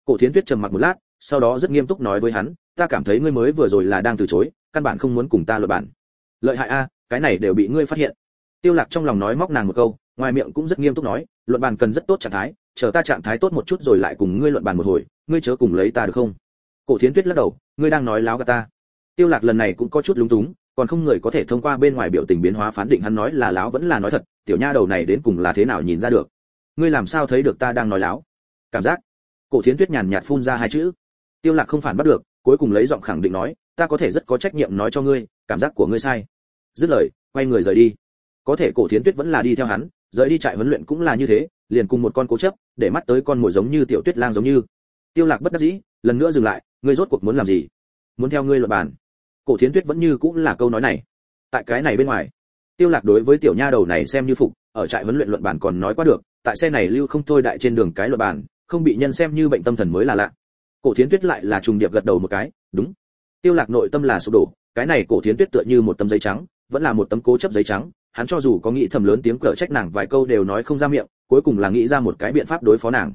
S1: Cổ thiến tuyết trầm mặc một lát, sau đó rất nghiêm túc nói với hắn, ta cảm thấy ngươi mới vừa rồi là đang từ chối, căn bản không muốn cùng ta luận bản lợi hại a, cái này đều bị ngươi phát hiện. Tiêu lạc trong lòng nói móc nàng một câu, ngoài miệng cũng rất nghiêm túc nói, luận bàn cần rất tốt trạng thái, chờ ta trạng thái tốt một chút rồi lại cùng ngươi luận bàn một hồi, ngươi chớ cùng lấy ta được không? Cổ thiến tuyết lắc đầu, ngươi đang nói láo gạt ta. Tiêu lạc lần này cũng có chút lúng túng còn không người có thể thông qua bên ngoài biểu tình biến hóa phán định hắn nói là láo vẫn là nói thật, tiểu nha đầu này đến cùng là thế nào nhìn ra được? Ngươi làm sao thấy được ta đang nói láo? Cảm giác. Cổ thiến tuyết nhàn nhạt phun ra hai chữ. Tiêu lạc không phản bắt được, cuối cùng lấy giọng khẳng định nói, ta có thể rất có trách nhiệm nói cho ngươi, cảm giác của ngươi sai. Dứt lời, quay người rời đi. Có thể cổ thiến tuyết vẫn là đi theo hắn, rời đi trại huấn luyện cũng là như thế, liền cùng một con cố chấp, để mắt tới con mồi giống như tiểu tuyết lang giống như. Tiêu lạc bất đắc dĩ, lần nữa dừng lại, ngươi rốt cuộc muốn làm gì? Muốn theo ngươi luận bàn cổ thiến tuyết vẫn như cũng là câu nói này. Tại cái này bên ngoài tiêu lạc đối với tiểu nha đầu này xem như phục ở trại huấn luyện luận bản còn nói qua được tại xe này lưu không thôi đại trên đường cái luận bản, không bị nhân xem như bệnh tâm thần mới là lạ. Cổ thiến tuyết lại là trùng điệp gật đầu một cái đúng. Tiêu lạc nội tâm là sụp đổ cái này cổ thiến tuyết tựa như một tấm giấy trắng vẫn là một tấm cố chấp giấy trắng hắn cho dù có nghĩ thầm lớn tiếng cở trách nàng vài câu đều nói không ra miệng cuối cùng là nghĩ ra một cái biện pháp đối phó nàng.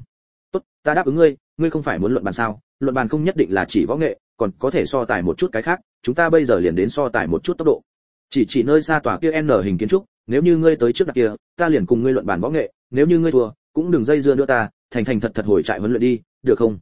S1: Tốt ta đáp ứng ngươi ngươi không phải muốn luận bàn sao? Luận bàn không nhất định là chỉ võ nghệ còn có thể so tài một chút cái khác, chúng ta bây giờ liền đến so tài một chút tốc độ. Chỉ chỉ nơi xa tòa kia n hình kiến trúc, nếu như ngươi tới trước đặt kia, ta liền cùng ngươi luận bàn võ nghệ, nếu như ngươi thua, cũng đừng dây dưa nữa ta, thành thành thật thật hồi trại huấn luyện đi, được không?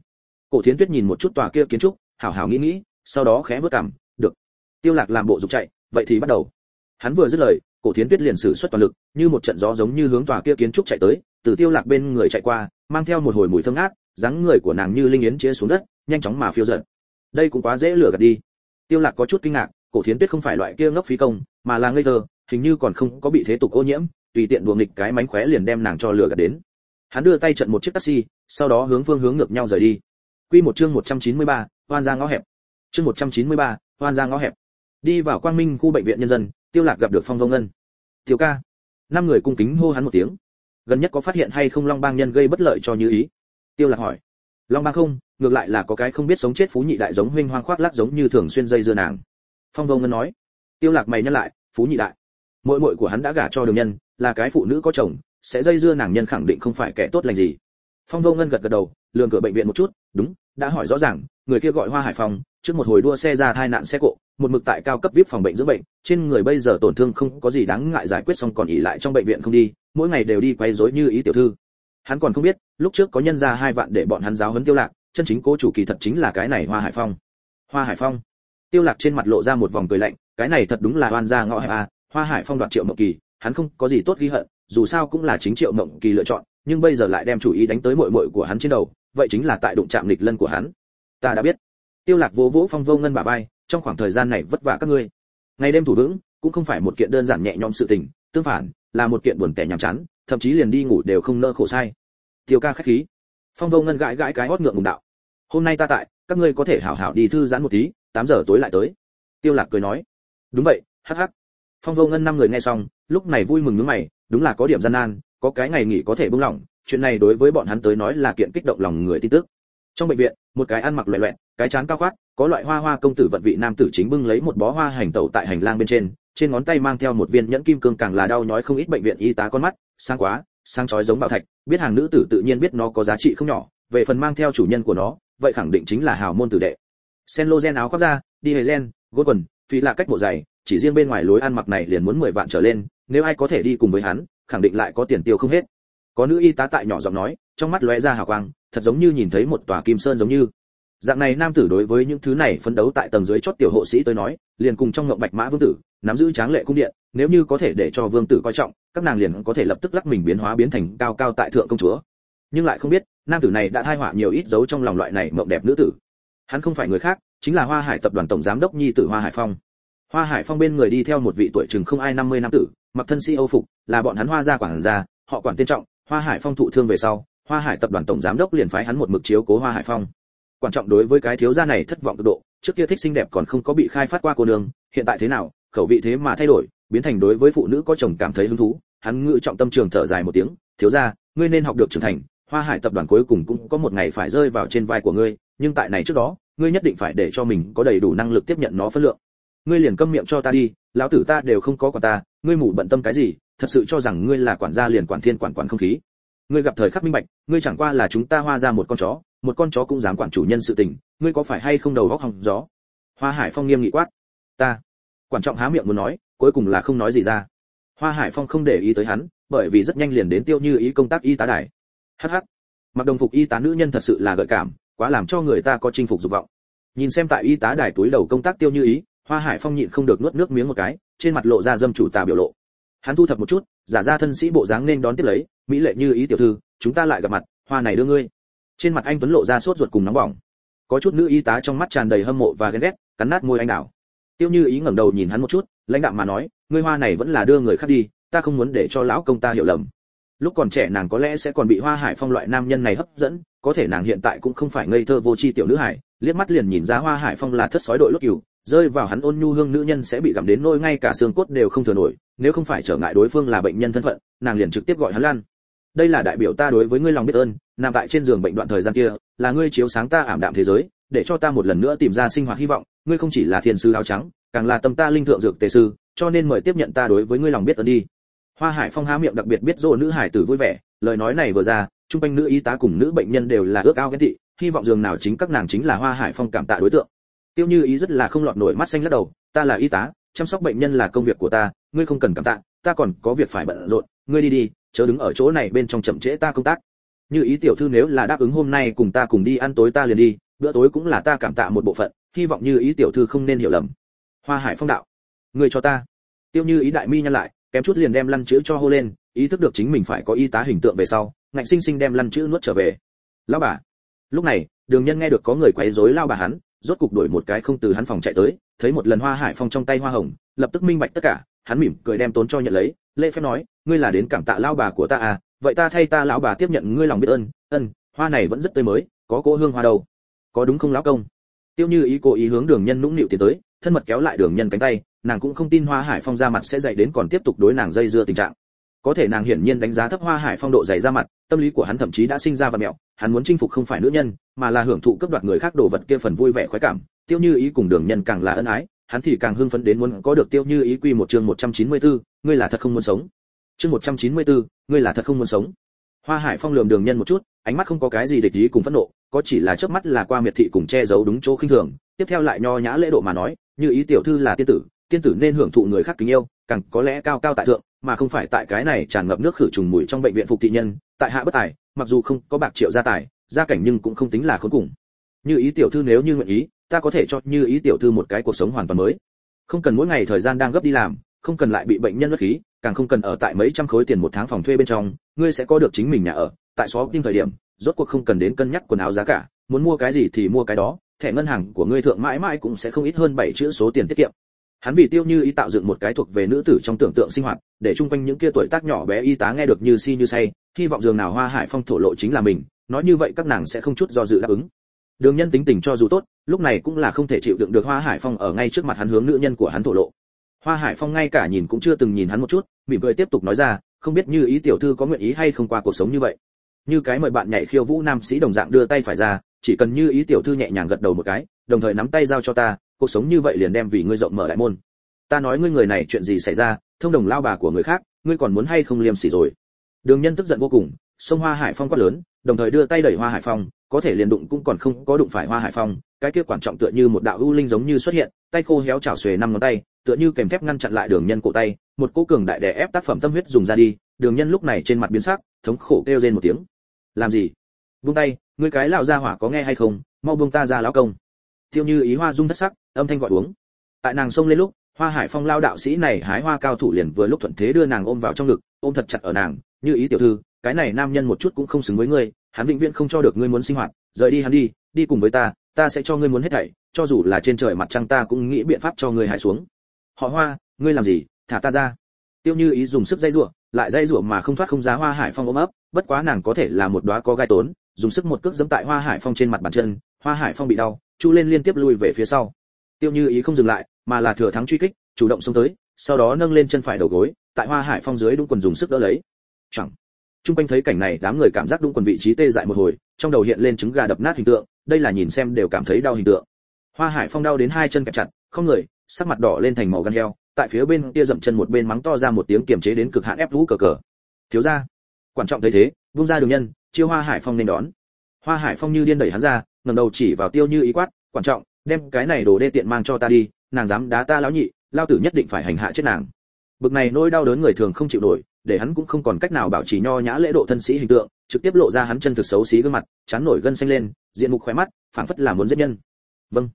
S1: Cổ thiến tuyết nhìn một chút tòa kia kiến trúc, hảo hảo nghĩ nghĩ, sau đó khẽ bước cằm được. Tiêu lạc làm bộ dục chạy, vậy thì bắt đầu. Hắn vừa dứt lời, cổ thiến tuyết liền sử xuất toàn lực, như một trận gió giống như hướng tòa kia kiến trúc chạy tới, từ tiêu lạc bên người chạy qua, mang theo một hồi mùi thơm ngát, dáng người của nàng như linh yến chia xuống đất, nhanh chóng mà phiêu dật đây cũng quá dễ lừa gạt đi. Tiêu lạc có chút kinh ngạc cổ thiến tuyết không phải loại kia ngốc phí công mà là ngây thơ hình như còn không có bị thế tục ô nhiễm tùy tiện đùa nghịch cái mánh khóe liền đem nàng cho lừa gạt đến. Hắn đưa tay trận một chiếc taxi sau đó hướng phương hướng ngược nhau rời đi. Quy một chương 193, hoan ra ngõ hẹp. Chương 193, hoan ra ngõ hẹp. Đi vào quang minh khu bệnh viện nhân dân tiêu lạc gặp được phong vông ngân. Tiêu ca. Năm người cung kính hô hắn một tiếng. Gần nhất có phát hiện hay không long bang nhân gây bất lợi cho như ý? Tiêu lạc hỏi long bang không, ngược lại là có cái không biết sống chết phú nhị đại giống huynh hoang khoác lác giống như thường xuyên dây dưa nàng. Phong vô ngân nói, tiêu lạc mày nhắc lại, phú nhị đại, muội muội của hắn đã gả cho đường nhân, là cái phụ nữ có chồng, sẽ dây dưa nàng nhân khẳng định không phải kẻ tốt lành gì. Phong vô ngân gật gật đầu lường cửa bệnh viện một chút, đúng, đã hỏi rõ ràng, người kia gọi hoa hải phong, trước một hồi đua xe ra tai nạn xe cộ, một mực tại cao cấp vip phòng bệnh dưỡng bệnh, trên người bây giờ tổn thương không có gì đáng ngại giải quyết xong còn ỉ lại trong bệnh viện không đi, mỗi ngày đều đi quay rối như ý tiểu thư hắn còn không biết, lúc trước có nhân ra hai vạn để bọn hắn giáo huấn tiêu lạc, chân chính cố chủ kỳ thật chính là cái này hoa hải phong. Hoa hải phong. Tiêu lạc trên mặt lộ ra một vòng cười lạnh, cái này thật đúng là oan gia ngõ hẹp à? hoa hải phong đoạt triệu mộng kỳ, hắn không có gì tốt ghi hận, dù sao cũng là chính triệu mộng kỳ lựa chọn, nhưng bây giờ lại đem chủ ý đánh tới muội muội của hắn trên đầu, vậy chính là tại đụng chạm lịch lân của hắn. Ta đã biết. Tiêu lạc vỗ vỗ phong vô ngân bả vai, trong khoảng thời gian này vất vả các ngươi. Ngày đêm thủ vững, cũng không phải một kiện đơn giản nhẹ nhõm sự tình, tương phản, là một kiện buồn tẻ nhàm chán thậm chí liền đi ngủ đều không nỡ khổ sai. Tiêu ca khách khí. Phong vô ngân gãi gãi cái hót ngượng ngùng đạo. Hôm nay ta tại, các ngươi có thể hảo hảo đi thư giãn một tí 8 giờ tối lại tới. Tiêu lạc cười nói. Đúng vậy, hắc hắc. Phong vô ngân năm người nghe xong, lúc này vui mừng nhướng mày, đúng là có điểm gian nan, có cái ngày nghỉ có thể buông lỏng, chuyện này đối với bọn hắn tới nói là kiện kích động lòng người tin tức. Trong bệnh viện, một cái ăn mặc loè loẹt, cái chán cao khoát, có loại hoa hoa công tử vận vị nam tử chính bưng lấy một bó hoa hành tẩu tại hành lang bên trên trên ngón tay mang theo một viên nhẫn kim cương càng là đau nhói không ít bệnh viện y tá con mắt sáng quá, sáng chói giống bảo thạch, biết hàng nữ tử tự nhiên biết nó có giá trị không nhỏ, về phần mang theo chủ nhân của nó, vậy khẳng định chính là hào môn tử đệ. Sen lô gen áo khoác ra, đi hề gen gốt quần, phí là cách bộ dày, chỉ riêng bên ngoài lối ăn mặc này liền muốn 10 vạn trở lên, nếu ai có thể đi cùng với hắn, khẳng định lại có tiền tiêu không hết. Có nữ y tá tại nhỏ giọng nói, trong mắt lóe ra hào quang, thật giống như nhìn thấy một tòa kim sơn giống như dạng này nam tử đối với những thứ này phấn đấu tại tầng dưới chót tiểu hộ sĩ tới nói, liền cùng trong ngộng bạch mã vương tử, nắm giữ tráng lệ cung điện, nếu như có thể để cho vương tử coi trọng, các nàng liền có thể lập tức lắc mình biến hóa biến thành cao cao tại thượng công chúa. Nhưng lại không biết, nam tử này đã thai họa nhiều ít dấu trong lòng loại này mộng đẹp nữ tử. Hắn không phải người khác, chính là hoa hải tập đoàn tổng giám đốc nhi tử hoa hải phong. Hoa hải phong bên người đi theo một vị tuổi chừng không ai năm mươi năm tử, mặc thân si âu phục, là bọn hắn hoa gia quản gia, họ quản tiên trọng, hoa hải phong thụ thương về sau, hoa hải tập đoàn tổng giám đốc liền phái hắn một mực chiếu cố hoa hải phong quan trọng đối với cái thiếu gia này thất vọng cực độ, trước kia thích xinh đẹp còn không có bị khai phát qua cô nương, hiện tại thế nào, khẩu vị thế mà thay đổi, biến thành đối với phụ nữ có chồng cảm thấy hứng thú. Hắn ngự trọng tâm trường thở dài một tiếng, thiếu gia, ngươi nên học được trưởng thành, hoa hải tập đoàn cuối cùng cũng có một ngày phải rơi vào trên vai của ngươi, nhưng tại này trước đó, ngươi nhất định phải để cho mình có đầy đủ năng lực tiếp nhận nó phân lượng. Ngươi liền câm miệng cho ta đi, lão tử ta đều không có quản ta, ngươi mù bận tâm cái gì, thật sự cho rằng ngươi là quản gia liền quản thiên quản quản không khí. Ngươi gặp thời khắc minh bạch, ngươi chẳng qua là chúng ta hoa ra một con chó một con chó cũng dám quản chủ nhân sự tình, ngươi có phải hay không đầu góc hòng gió? Hoa hải phong nghiêm nghị quát. Ta. Quan trọng há miệng muốn nói, cuối cùng là không nói gì ra. Hoa hải phong không để ý tới hắn, bởi vì rất nhanh liền đến tiêu như ý công tác y tá đài. Hh mặc đồng phục y tá nữ nhân thật sự là gợi cảm, quá làm cho người ta có chinh phục dục vọng. Nhìn xem tại y tá đài túi đầu công tác tiêu như ý, hoa hải phong nhịn không được nuốt nước miếng một cái, trên mặt lộ ra dâm chủ tà biểu lộ. Hắn thu thập một chút, giả ra thân sĩ bộ dáng nên đón tiếp lấy, mỹ lệ như ý tiểu thư, chúng ta lại gặp mặt, hoa này đưa ngươi trên mặt anh tuấn lộ ra sốt ruột cùng nóng bỏng. Có chút nữ y tá trong mắt tràn đầy hâm mộ và ghen ghét, cắn nát môi anh đảo. Tiêu như ý ngẩng đầu nhìn hắn một chút, lãnh đạm mà nói, ngươi hoa này vẫn là đưa người khác đi, ta không muốn để cho lão công ta hiểu lầm. Lúc còn trẻ nàng có lẽ sẽ còn bị hoa hải phong loại nam nhân này hấp dẫn, có thể nàng hiện tại cũng không phải ngây thơ vô tri tiểu nữ hải liếc mắt liền nhìn ra hoa hải phong là thất sói đội lốt cừu, rơi vào hắn ôn nhu hương nữ nhân sẽ bị gặm đến nỗi ngay cả xương cốt đều không thừa nổi, nếu không phải trở ngại đối phương là bệnh nhân thân phận, nàng liền trực tiếp gọi hắn lan. Đây là đại biểu ta đối với ngươi lòng biết ơn nằm tại trên giường bệnh đoạn thời gian kia, là ngươi chiếu sáng ta ảm đạm thế giới, để cho ta một lần nữa tìm ra sinh hoạt hy vọng. Ngươi không chỉ là thiên sư áo trắng, càng là tâm ta linh thượng dược tề sư, cho nên mời tiếp nhận ta đối với ngươi lòng biết ơn đi. Hoa hải phong há miệng đặc biệt biết dỗ nữ hải tử vui vẻ, lời nói này vừa ra trung quanh nữ y tá cùng nữ bệnh nhân đều là ước ao ghen tị, hy vọng giường nào chính các nàng chính là hoa hải phong cảm tạ đối tượng. Tiêu như ý rất là không lọt nổi mắt xanh lắc đầu, ta là y tá, chăm sóc bệnh nhân là công việc của ta, ngươi không cần cảm tạ, ta còn có việc phải bận rộn, ngươi đi đi, chớ đứng ở chỗ này bên trong chậm trễ ta công tác như ý tiểu thư nếu là đáp ứng hôm nay cùng ta cùng đi ăn tối ta liền đi, bữa tối cũng là ta cảm tạ một bộ phận, hy vọng như ý tiểu thư không nên hiểu lầm. Hoa hải phong đạo, người cho ta. Tiêu như ý đại mi nhăn lại, kém chút liền đem lăn chữ cho hô lên, ý thức được chính mình phải có y tá hình tượng về sau, ngạnh sinh sinh đem lăn chữ nuốt trở về. Lão bà. Lúc này, đường nhân nghe được có người quấy rối lao bà hắn, rốt cục đổi một cái không từ hắn phòng chạy tới, thấy một lần hoa hải phong trong tay hoa hồng, lập tức minh bạch tất cả, hắn mỉm cười đem tốn cho nhận lấy, lễ phép nói, ngươi là đến cảm tạ lao bà của ta à vậy ta thay ta lão bà tiếp nhận ngươi lòng biết ơn ân hoa này vẫn rất tươi mới có cỗ hương hoa đâu. Có đúng không lão công? Tiêu như ý cố ý hướng đường nhân nũng nịu tiến tới thân mật kéo lại đường nhân cánh tay nàng cũng không tin hoa hải phong ra mặt sẽ dậy đến còn tiếp tục đối nàng dây dưa tình trạng. Có thể nàng hiển nhiên đánh giá thấp hoa hải phong độ dày ra mặt tâm lý của hắn thậm chí đã sinh ra vật mẹo hắn muốn chinh phục không phải nữ nhân mà là hưởng thụ cấp đoạt người khác đồ vật kia phần vui vẻ khoái cảm. Tiêu như ý cùng đường nhân càng là ân ái hắn thì càng hưng phấn đến muốn có được tiêu như ý quy một chương 194, ngươi là thật không muốn sống chương 194, ngươi là thật không muốn sống. Hoa hải phong lườm đường nhân một chút ánh mắt không có cái gì địch ý cùng phẫn nộ có chỉ là chớp mắt là qua miệt thị cùng che giấu đúng chỗ khinh thường tiếp theo lại nho nhã lễ độ mà nói như ý tiểu thư là tiên tử tiên tử nên hưởng thụ người khác kính yêu càng có lẽ cao cao tại thượng mà không phải tại cái này tràn ngập nước khử trùng mùi trong bệnh viện phục thị nhân tại hạ bất tài mặc dù không có bạc triệu gia tài gia cảnh nhưng cũng không tính là khốn cùng. Như ý tiểu thư nếu như nguyện ý ta có thể cho như ý tiểu thư một cái cuộc sống hoàn toàn mới. Không cần mỗi ngày thời gian đang gấp đi làm không cần lại bị bệnh nhân mất khí càng không cần ở tại mấy trăm khối tiền một tháng phòng thuê bên trong, ngươi sẽ có được chính mình nhà ở. Tại xó tim thời điểm, rốt cuộc không cần đến cân nhắc quần áo giá cả, muốn mua cái gì thì mua cái đó, thẻ ngân hàng của ngươi thượng mãi mãi cũng sẽ không ít hơn bảy chữ số tiền tiết kiệm. Hắn vì tiêu như ý tạo dựng một cái thuộc về nữ tử trong tưởng tượng sinh hoạt, để chung quanh những kia tuổi tác nhỏ bé y tá nghe được như si như say, hy vọng giường nào hoa hải phong thổ lộ chính là mình, nói như vậy các nàng sẽ không chút do dự đáp ứng. Đường nhân tính tình cho dù tốt, lúc này cũng là không thể chịu đựng được hoa hải phong ở ngay trước mặt hắn hướng nữ nhân của hắn thổ lộ hoa hải phong ngay cả nhìn cũng chưa từng nhìn hắn một chút, mỉm cười tiếp tục nói ra, không biết như ý tiểu thư có nguyện ý hay không qua cuộc sống như vậy. Như cái mời bạn nhảy khiêu vũ nam sĩ đồng dạng đưa tay phải ra, chỉ cần như ý tiểu thư nhẹ nhàng gật đầu một cái, đồng thời nắm tay giao cho ta, cuộc sống như vậy liền đem vì ngươi rộng mở đại môn. Ta nói ngươi người này chuyện gì xảy ra, thông đồng lao bà của người khác, ngươi còn muốn hay không liêm sỉ rồi? Đường nhân tức giận vô cùng sông hoa hải phong quát lớn, đồng thời đưa tay đẩy hoa hải phong, có thể liền đụng cũng còn không có đụng phải hoa hải phong, cái kia quan trọng tựa như một đạo ưu linh giống như xuất hiện, tay khô héo chảo xuề năm ngón tay tựa như kèm thép ngăn chặn lại đường nhân cổ tay, một cỗ cường đại đè ép tác phẩm tâm huyết dùng ra đi, đường nhân lúc này trên mặt biến sắc, thống khổ kêu rên một tiếng. Làm gì? Buông tay, ngươi cái lão gia hỏa có nghe hay không? Mau buông ta ra lão công. Tiêu như ý hoa dung thất sắc, âm thanh gọi uống. Tại nàng xông lên lúc, hoa hải phong lao đạo sĩ này hái hoa cao thủ liền vừa lúc thuận thế đưa nàng ôm vào trong ngực, ôm thật chặt ở nàng, như ý tiểu thư, cái này nam nhân một chút cũng không xứng với ngươi, hắn vĩnh viễn không cho được ngươi muốn sinh hoạt, rời đi hắn đi đi cùng với ta ta sẽ cho ngươi muốn hết thảy, cho dù là trên trời mặt trăng ta cũng nghĩ biện pháp cho ngươi hạ xuống họ hoa, ngươi làm gì? Thả ta ra. Tiêu như ý dùng sức dây rủa lại dây rủa mà không thoát không giá hoa hải phong ôm ấp, bất quá nàng có thể là một đóa có gai tốn, dùng sức một cước giẫm tại hoa hải phong trên mặt bàn chân, hoa hải phong bị đau, chu lên liên tiếp lui về phía sau. Tiêu như ý không dừng lại, mà là thừa thắng truy kích, chủ động xông tới, sau đó nâng lên chân phải đầu gối, tại hoa hải phong dưới đúng quần dùng sức đỡ lấy. Chẳng. Trung quanh thấy cảnh này, đám người cảm giác đúng quần vị trí tê dại một hồi, trong đầu hiện lên trứng gà đập nát hình tượng, đây là nhìn xem đều cảm thấy đau hình tượng. Hoa hải phong đau đến hai chân kẹp chặt, không người sắc mặt đỏ lên thành màu gan heo, tại phía bên kia dậm chân một bên mắng to ra một tiếng kiềm chế đến cực hạn ép vũ cờ cờ. Thiếu gia, quan trọng thấy thế, vung ra đường nhân, chiêu hoa hải phong nên đón. Hoa hải phong như điên đẩy hắn ra, ngẩng đầu chỉ vào tiêu như ý quát, quan trọng, đem cái này đồ đê tiện mang cho ta đi, nàng dám đá ta lão nhị, lao tử nhất định phải hành hạ chết nàng. Bực này nỗi đau đớn người thường không chịu nổi, để hắn cũng không còn cách nào bảo trì nho nhã lễ độ thân sĩ hình tượng, trực tiếp lộ ra hắn chân thực xấu xí gương mặt, chán nổi gân xanh lên, diện mục khóe mắt, phảng phất là muốn giết nhân. Vâng.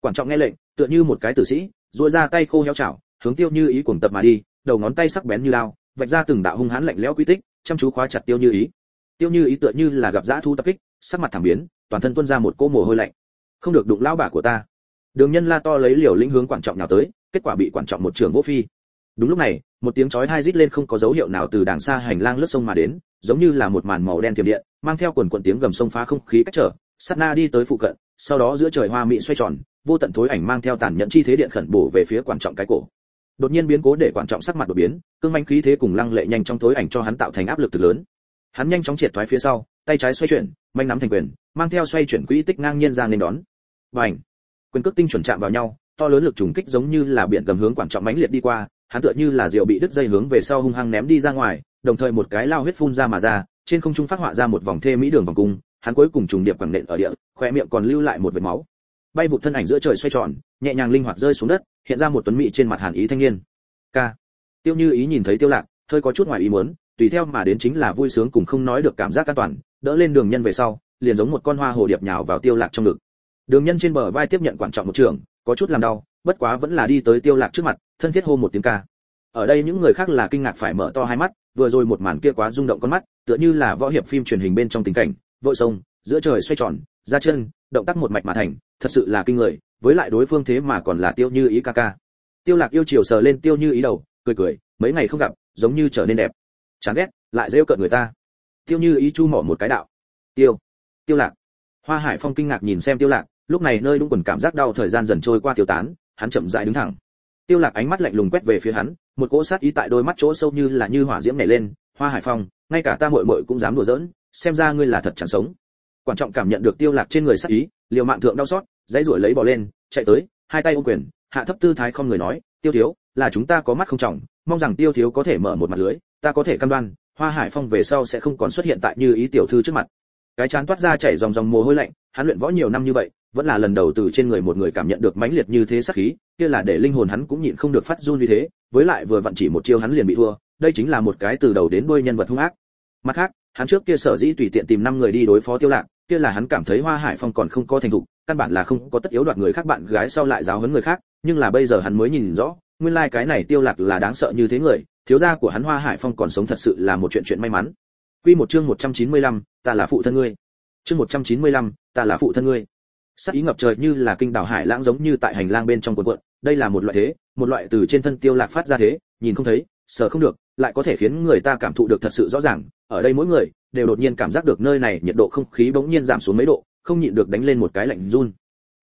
S1: Quan trọng nghe lệnh tựa như một cái tử sĩ, duỗi ra tay khô héo chảo, hướng tiêu như ý cuồng tập mà đi, đầu ngón tay sắc bén như lao vạch ra từng đạo hung hãn lạnh lẽo quy tích, chăm chú khóa chặt tiêu như ý. Tiêu như ý tựa như là gặp dã thu tập kích, sắc mặt thảm biến, toàn thân tuôn ra một cỗ mồ hôi lạnh. Không được đụng lão bà của ta. Đường nhân la to lấy liều lĩnh hướng quan trọng nào tới, kết quả bị quan trọng một trường vô phi. Đúng lúc này, một tiếng chói tai rít lên không có dấu hiệu nào từ đàng xa hành lang lướt sông mà đến, giống như là một màn màu đen thiểm điện, mang theo quần quần tiếng gầm sông phá không khí cách trở, sát na đi tới phụ cận, sau đó giữa trời hoa mỹ xoay tròn vô tận thối ảnh mang theo tàn nhẫn chi thế điện khẩn bổ về phía quan trọng cái cổ. Đột nhiên biến cố để quan trọng sắc mặt đột biến, cương manh khí thế cùng lăng lệ nhanh trong thối ảnh cho hắn tạo thành áp lực từ lớn. Hắn nhanh chóng triệt thoái phía sau, tay trái xoay chuyển, manh nắm thành quyền, mang theo xoay chuyển quỹ tích ngang nhiên ra nên đón. Bành! Quyền cước tinh chuẩn chạm vào nhau, to lớn lực trùng kích giống như là biển cầm hướng quan trọng mãnh liệt đi qua, hắn tựa như là diều bị đứt dây hướng về sau hung hăng ném đi ra ngoài, đồng thời một cái lao huyết phun ra mà ra, trên không trung phát họa ra một vòng thê mỹ đường vòng cung, hắn cuối cùng trùng điệp quẳng nện ở địa khoe miệng còn lưu lại một vệt máu bay vụt thân ảnh giữa trời xoay tròn, nhẹ nhàng linh hoạt rơi xuống đất, hiện ra một tuấn mỹ trên mặt hàn ý thanh niên. K tiêu như ý nhìn thấy tiêu lạc, hơi có chút ngoài ý muốn, tùy theo mà đến chính là vui sướng cùng không nói được cảm giác an toàn, đỡ lên đường nhân về sau, liền giống một con hoa hồ điệp nhào vào tiêu lạc trong ngực. Đường nhân trên bờ vai tiếp nhận quan trọng một trường, có chút làm đau, bất quá vẫn là đi tới tiêu lạc trước mặt, thân thiết hô một tiếng ca. Ở đây những người khác là kinh ngạc phải mở to hai mắt, vừa rồi một màn kia quá rung động con mắt, tựa như là võ hiệp phim truyền hình bên trong tình cảnh, vội sông giữa trời xoay tròn, ra chân, động tác một mạch mà thành thật sự là kinh người, với lại đối phương thế mà còn là tiêu như ý ca ca. Tiêu lạc yêu chiều sờ lên tiêu như ý đầu, cười cười, mấy ngày không gặp, giống như trở nên đẹp. Chán ghét, lại rêu cợt người ta. Tiêu như ý chu mỏ một cái đạo. Tiêu tiêu lạc. Hoa hải phong kinh ngạc nhìn xem tiêu lạc, lúc này nơi đúng quần cảm giác đau thời gian dần trôi qua tiêu tán, hắn chậm rãi đứng thẳng. Tiêu lạc ánh mắt lạnh lùng quét về phía hắn, một cỗ sát ý tại đôi mắt chỗ sâu như là như hỏa diễm nảy lên. Hoa hải phong, ngay cả ta muội muội cũng dám đùa giỡn, xem ra ngươi là thật chẳng sống. Quan trọng cảm nhận được tiêu lạc trên người sát ý liều mạng thượng đau xót, dãy ruổi lấy bỏ lên, chạy tới, hai tay ôm quyền, hạ thấp tư thái không người nói, tiêu thiếu, là chúng ta có mắt không trọng, mong rằng tiêu thiếu có thể mở một mặt lưới, ta có thể cam đoan, hoa hải phong về sau sẽ không còn xuất hiện tại như ý tiểu thư trước mặt. Cái chán toát ra chảy dòng dòng mồ hôi lạnh, hắn luyện võ nhiều năm như vậy, vẫn là lần đầu từ trên người một người cảm nhận được mãnh liệt như thế sát khí, kia là để linh hồn hắn cũng nhịn không được phát run như thế, với lại vừa vặn chỉ một chiêu hắn liền bị thua, đây chính là một cái từ đầu đến đuôi nhân vật hung ác. Mặt khác, hắn trước kia sở dĩ tùy tiện tìm năm người đi đối phó tiêu lạc kia là hắn cảm thấy hoa hải phong còn không có thành thục căn bản là không có tất yếu đoạt người khác bạn gái sau lại giáo huấn người khác nhưng là bây giờ hắn mới nhìn rõ nguyên lai like cái này tiêu lạc là đáng sợ như thế người thiếu gia của hắn hoa hải phong còn sống thật sự là một chuyện chuyện may mắn. Quy một chương 195, ta là phụ thân ngươi. Chương 195, ta là phụ thân ngươi. Sắc ý ngập trời như là kinh đảo hải lãng giống như tại hành lang bên trong quần cuộn, đây là một loại thế một loại từ trên thân tiêu lạc phát ra thế nhìn không thấy sợ không được lại có thể khiến người ta cảm thụ được thật sự rõ ràng ở đây mỗi người đều đột nhiên cảm giác được nơi này nhiệt độ không khí bỗng nhiên giảm xuống mấy độ, không nhịn được đánh lên một cái lạnh run.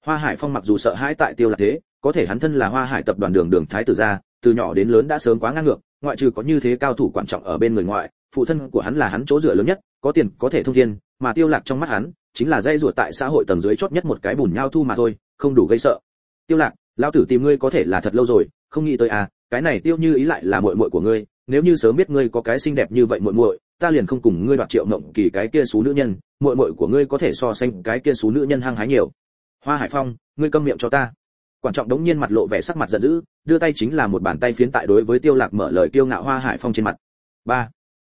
S1: Hoa hải phong mặc dù sợ hãi tại tiêu lạc thế, có thể hắn thân là hoa hải tập đoàn đường đường thái tử gia, từ nhỏ đến lớn đã sớm quá ngang ngược, ngoại trừ có như thế cao thủ quan trọng ở bên người ngoại, phụ thân của hắn là hắn chỗ dựa lớn nhất, có tiền có thể thông thiên, mà tiêu lạc trong mắt hắn chính là dây ruột tại xã hội tầng dưới chót nhất một cái bùn nhau thu mà thôi, không đủ gây sợ. Tiêu lạc, lão tử tìm ngươi có thể là thật lâu rồi, không nghĩ tới à cái này tiêu như ý lại là muội muội của ngươi, nếu như sớm biết ngươi có cái xinh đẹp như vậy muội muội ta liền không cùng ngươi đoạt triệu mộng kỳ cái kia số nữ nhân, muội muội của ngươi có thể so sánh cái kia số nữ nhân hăng hái nhiều. Hoa hải phong, ngươi câm miệng cho ta. Quan trọng đống nhiên mặt lộ vẻ sắc mặt giận dữ, đưa tay chính là một bàn tay phiến tại đối với tiêu lạc mở lời kiêu ngạo hoa hải phong trên mặt. Ba.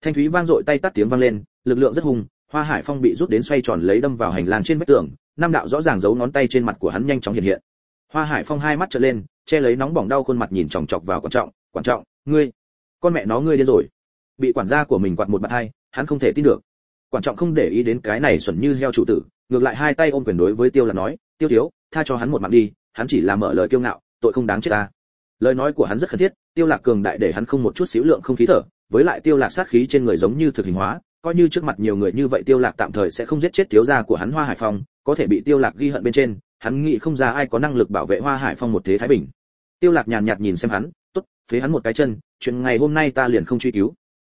S1: Thanh thúy vang dội tay tắt tiếng vang lên, lực lượng rất hùng, hoa hải phong bị rút đến xoay tròn lấy đâm vào hành lang trên vách tường, năm đạo rõ ràng giấu ngón tay trên mặt của hắn nhanh chóng hiện hiện. Hoa hải phong hai mắt trợn lên, che lấy nóng bỏng đau khuôn mặt nhìn chòng chọc vào quan trọng quan trọng, ngươi, con mẹ nó ngươi điên rồi bị quản gia của mình quạt một bạt hai, hắn không thể tin được. Quản trọng không để ý đến cái này xuẩn như heo chủ tử, ngược lại hai tay ôm quyền đối với tiêu là nói, tiêu thiếu, tha cho hắn một mạng đi, hắn chỉ là mở lời kiêu ngạo, tội không đáng chết ta. Lời nói của hắn rất khẩn thiết, tiêu lạc cường đại để hắn không một chút xíu lượng không khí thở, với lại tiêu lạc sát khí trên người giống như thực hình hóa, coi như trước mặt nhiều người như vậy tiêu lạc tạm thời sẽ không giết chết thiếu gia của hắn hoa hải phong, có thể bị tiêu lạc ghi hận bên trên, hắn nghĩ không ra ai có năng lực bảo vệ hoa hải phong một thế thái bình. Tiêu lạc nhàn nhạt nhìn xem hắn, tốt, phế hắn một cái chân, chuyện ngày hôm nay ta liền không truy cứu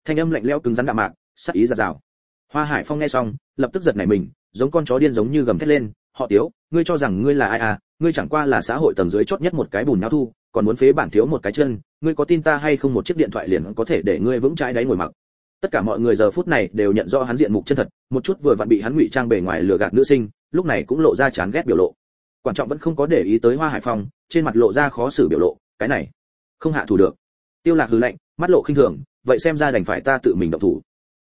S1: thanh âm lạnh lẽo cứng rắn đạm mạc, sắc ý giạt rào. Hoa hải phong nghe xong, lập tức giật nảy mình, giống con chó điên giống như gầm thét lên, họ tiếu, ngươi cho rằng ngươi là ai à? Ngươi chẳng qua là xã hội tầng dưới chót nhất một cái bùn nhau thu, còn muốn phế bản thiếu một cái chân, ngươi có tin ta hay không một chiếc điện thoại liền có thể để ngươi vững trái đáy ngồi mặc? Tất cả mọi người giờ phút này đều nhận rõ hắn diện mục chân thật, một chút vừa vặn bị hắn ngụy trang bề ngoài lừa gạt nữ sinh, lúc này cũng lộ ra chán ghét biểu lộ. Quan trọng vẫn không có để ý tới hoa hải phong, trên mặt lộ ra khó xử biểu lộ, cái này, không hạ thủ được tiêu lạc hừ lạnh, mắt lộ khinh thường, vậy xem ra đành phải ta tự mình động thủ.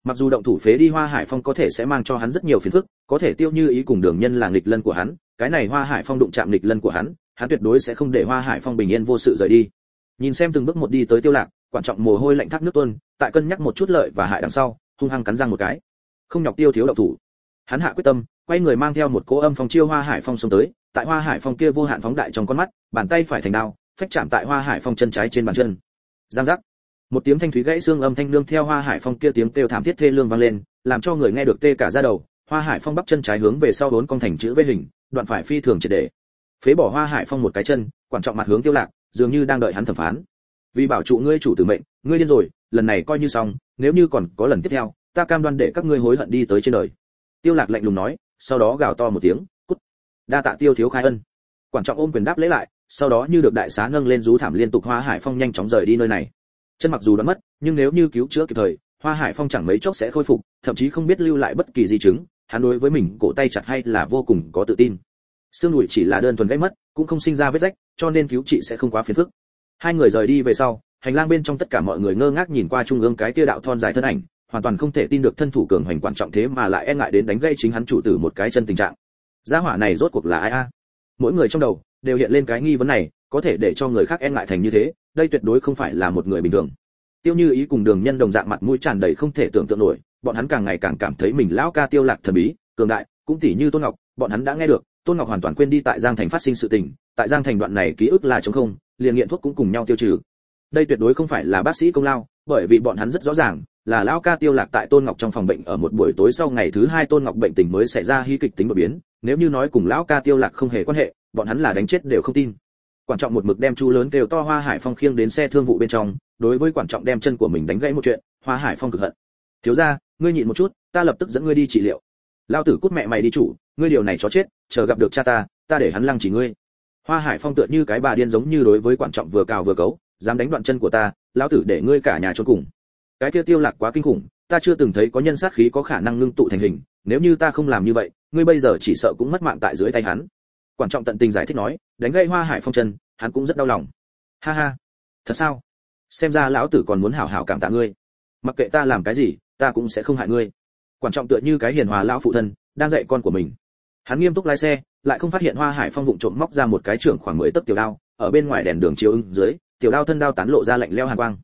S1: Mặc dù động thủ phế đi hoa hải phong có thể sẽ mang cho hắn rất nhiều phiền phức, có thể tiêu như ý cùng đường nhân là nghịch lân của hắn, cái này hoa hải phong đụng chạm nghịch lân của hắn hắn tuyệt đối sẽ không để hoa hải phong bình yên vô sự rời đi. Nhìn xem từng bước một đi tới tiêu lạc, quan trọng mồ hôi lạnh thác nước tuôn, tại cân nhắc một chút lợi và hại đằng sau, hung hăng cắn răng một cái. Không nhọc tiêu thiếu động thủ. Hắn hạ quyết tâm, quay người mang theo một cỗ âm phong chiêu hoa hải phong xông tới, tại hoa hải phong kia vô hạn phóng đại trong con mắt, bàn tay phải thành đao, phách chạm tại hoa hải phong chân trái trên bàn chân giang giác. Một tiếng thanh thúy gãy xương âm thanh lương theo hoa hải phong kia tiếng kêu thảm thiết thê lương vang lên, làm cho người nghe được tê cả da đầu. Hoa hải phong bắp chân trái hướng về sau đốn cong thành chữ v hình, đoạn phải phi thường triệt để. Phế bỏ hoa hải phong một cái chân quan trọng mặt hướng tiêu lạc, dường như đang đợi hắn thẩm phán. Vì bảo trụ ngươi chủ tử mệnh, ngươi điên rồi, lần này coi như xong, nếu như còn có lần tiếp theo, ta cam đoan để các ngươi hối hận đi tới trên đời. Tiêu lạc lạnh lùng nói, sau đó gào to một tiếng, cút. Đa tạ tiêu thiếu khai ân. Quản trọng ôm quyền đáp lễ lại sau đó như được đại xá nâng lên rú thảm liên tục hoa hải phong nhanh chóng rời đi nơi này. Chân mặc dù đã mất, nhưng nếu như cứu chữa kịp thời, hoa hải phong chẳng mấy chốc sẽ khôi phục, thậm chí không biết lưu lại bất kỳ di chứng, hắn đối với mình cổ tay chặt hay là vô cùng có tự tin. Xương đùi chỉ là đơn thuần gãy mất, cũng không sinh ra vết rách, cho nên cứu trị sẽ không quá phiền phức. Hai người rời đi về sau, hành lang bên trong tất cả mọi người ngơ ngác nhìn qua trung ương cái kia đạo thon dài thân ảnh, hoàn toàn không thể tin được thân thủ cường hành quan trọng thế mà lại e ngại đến đánh gây chính hắn chủ tử một cái chân tình trạng. Gia hỏa này rốt cuộc là ai a? Mỗi người trong đầu đều hiện lên cái nghi vấn này, có thể để cho người khác e ngại thành như thế, đây tuyệt đối không phải là một người bình thường. Tiêu như ý cùng đường nhân đồng dạng mặt mũi tràn đầy không thể tưởng tượng nổi, bọn hắn càng ngày càng cảm thấy mình lão ca tiêu lạc thần bí, cường đại, cũng tỷ như tôn ngọc, bọn hắn đã nghe được, tôn ngọc hoàn toàn quên đi tại giang thành phát sinh sự tình, tại giang thành đoạn này ký ức là trống không, liền nghiện thuốc cũng cùng nhau tiêu trừ. Đây tuyệt đối không phải là bác sĩ công lao, bởi vì bọn hắn rất rõ ràng, là lão ca tiêu lạc tại tôn ngọc trong phòng bệnh ở một buổi tối sau ngày thứ hai tôn ngọc bệnh tình mới xảy ra hy kịch tính đột biến, nếu như nói cùng lão ca tiêu lạc không hề quan hệ bọn hắn là đánh chết đều không tin. Quan trọng một mực đem chu lớn kêu to hoa hải phong khiêng đến xe thương vụ bên trong, đối với quan trọng đem chân của mình đánh gãy một chuyện, hoa hải phong cực hận. Thiếu gia, ngươi nhịn một chút, ta lập tức dẫn ngươi đi trị liệu. Lao tử cút mẹ mày đi chủ, ngươi điều này chó chết, chờ gặp được cha ta ta để hắn lăng chỉ ngươi. Hoa hải phong tựa như cái bà điên giống như đối với quan trọng vừa cào vừa cấu, dám đánh đoạn chân của ta, lão tử để ngươi cả nhà trốn cùng. Cái kia tiêu lạc quá kinh khủng, ta chưa từng thấy có nhân sát khí có khả năng ngưng tụ thành hình, nếu như ta không làm như vậy, ngươi bây giờ chỉ sợ cũng mất mạng tại dưới tay hắn. Quản trọng tận tình giải thích nói, đánh gây hoa hải phong chân hắn cũng rất đau lòng. Ha ha, thật sao? Xem ra lão tử còn muốn hảo hảo cảm tạ ngươi. Mặc kệ ta làm cái gì, ta cũng sẽ không hại ngươi. Quan trọng tựa như cái hiền hòa lão phụ thân, đang dạy con của mình. Hắn nghiêm túc lái xe, lại không phát hiện hoa hải phong vụng trộm móc ra một cái trưởng khoảng mười tấc tiểu đao, ở bên ngoài đèn đường chiếu ưng dưới, tiểu đao thân đao tán lộ ra lạnh leo hàn quang.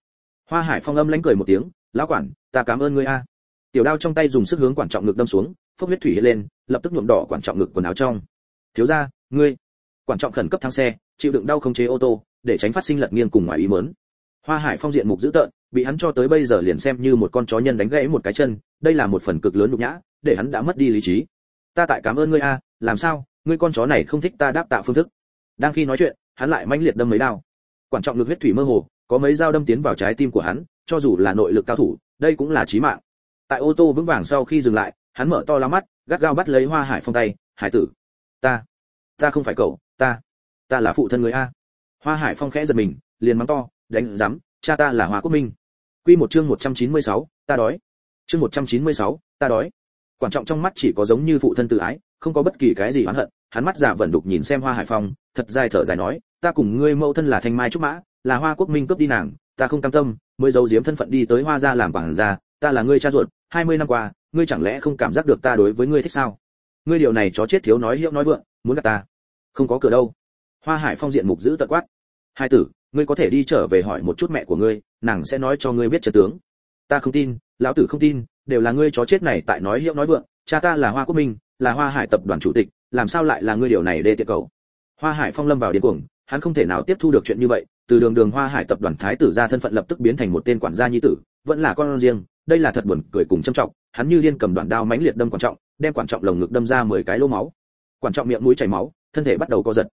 S1: Hoa hải phong âm lãnh cười một tiếng, lão quản, ta cảm ơn ngươi a. Tiểu đao trong tay dùng sức hướng quản trọng ngực đâm xuống, phốc huyết thủy lên, lập tức nhuộm đỏ quản trọng ngực quần áo trong thiếu gia, ngươi, quản trọng khẩn cấp thang xe, chịu đựng đau không chế ô tô, để tránh phát sinh lật nghiêng cùng ngoài ý mớn hoa hải phong diện mục dữ tợn, bị hắn cho tới bây giờ liền xem như một con chó nhân đánh gãy một cái chân, đây là một phần cực lớn nhục nhã, để hắn đã mất đi lý trí. Ta tại cảm ơn ngươi a, làm sao, ngươi con chó này không thích ta đáp tạo phương thức. Đang khi nói chuyện, hắn lại mãnh liệt đâm mấy đao. Quan trọng ngực huyết thủy mơ hồ, có mấy dao đâm tiến vào trái tim của hắn, cho dù là nội lực cao thủ, đây cũng là chí mạng. Tại ô tô vững vàng sau khi dừng lại, hắn mở to lá mắt, gắt gao bắt lấy hoa hải phong tay, hải tử ta ta không phải cậu ta ta là phụ thân người a. Hoa hải phong khẽ giật mình liền mắng to đánh rắm cha ta là hoa quốc minh. Quy một chương 196, ta đói. Chương 196, ta đói. Quan trọng trong mắt chỉ có giống như phụ thân tự ái không có bất kỳ cái gì oán hận hắn mắt giả vẩn đục nhìn xem hoa hải phong thật dài thở dài nói ta cùng ngươi mẫu thân là thanh mai trúc mã là hoa quốc minh cướp đi nàng ta không cam tâm mới giấu giếm thân phận đi tới hoa gia làm quản gia ta là ngươi cha ruột hai mươi năm qua ngươi chẳng lẽ không cảm giác được ta đối với ngươi thích sao? Ngươi điều này chó chết thiếu nói hiệu nói vượng, muốn gạt ta. Không có cửa đâu. Hoa hải phong diện mục giữ tận quát. Hai tử, ngươi có thể đi trở về hỏi một chút mẹ của ngươi, nàng sẽ nói cho ngươi biết trận tướng. Ta không tin, lão tử không tin, đều là ngươi chó chết này tại nói hiệu nói vượng, cha ta là hoa quốc minh, là hoa hải tập đoàn chủ tịch, làm sao lại là ngươi điều này đê tiện cầu? Hoa hải phong lâm vào điên cuồng, hắn không thể nào tiếp thu được chuyện như vậy, từ đường đường hoa hải tập đoàn thái tử ra thân phận lập tức biến thành một tên quản gia nhi tử, vẫn là con riêng, đây là thật buồn cười cùng châm trọng, hắn như liên cầm đoạn đao mãnh liệt đâm quan trọng đem quan trọng lồng ngực đâm ra mười cái lỗ máu. Quan trọng miệng mũi chảy máu, thân thể bắt đầu co giật.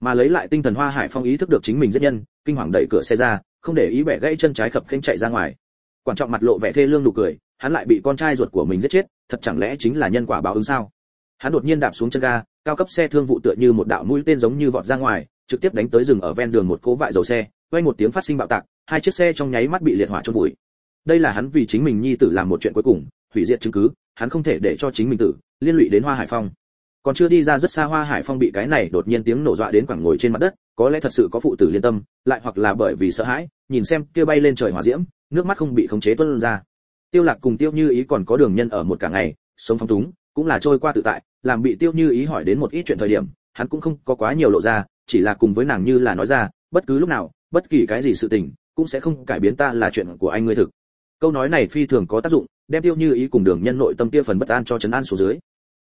S1: Mà lấy lại tinh thần hoa hải phong ý thức được chính mình giết nhân, kinh hoàng đẩy cửa xe ra, không để ý bẻ gãy chân trái khập khênh chạy ra ngoài. Quan trọng mặt lộ vẻ thê lương nụ cười, hắn lại bị con trai ruột của mình giết chết, thật chẳng lẽ chính là nhân quả báo ứng sao? Hắn đột nhiên đạp xuống chân ga, cao cấp xe thương vụ tựa như một đạo mũi tên giống như vọt ra ngoài, trực tiếp đánh tới rừng ở ven đường một cố vại dầu xe quay một tiếng phát sinh bạo tạc, hai chiếc xe trong nháy mắt bị liệt hỏa chôn vùi. Đây là hắn vì chính mình nhi tử làm một chuyện cuối cùng, hủy diệt chứng cứ hắn không thể để cho chính mình tử, liên lụy đến hoa hải phong. Còn chưa đi ra rất xa hoa hải phong bị cái này đột nhiên tiếng nổ dọa đến quẳng ngồi trên mặt đất, có lẽ thật sự có phụ tử liên tâm, lại hoặc là bởi vì sợ hãi, nhìn xem kia bay lên trời hỏa diễm, nước mắt không bị khống chế tuôn ra. Tiêu lạc cùng tiêu như ý còn có đường nhân ở một cả ngày, sống phong túng, cũng là trôi qua tự tại, làm bị tiêu như ý hỏi đến một ít chuyện thời điểm, hắn cũng không có quá nhiều lộ ra, chỉ là cùng với nàng như là nói ra, bất cứ lúc nào, bất kỳ cái gì sự tình, cũng sẽ không cải biến ta là chuyện của anh ngươi thực câu nói này phi thường có tác dụng, đem tiêu như ý cùng đường nhân nội tâm kia phần bất an cho trấn an xuống dưới.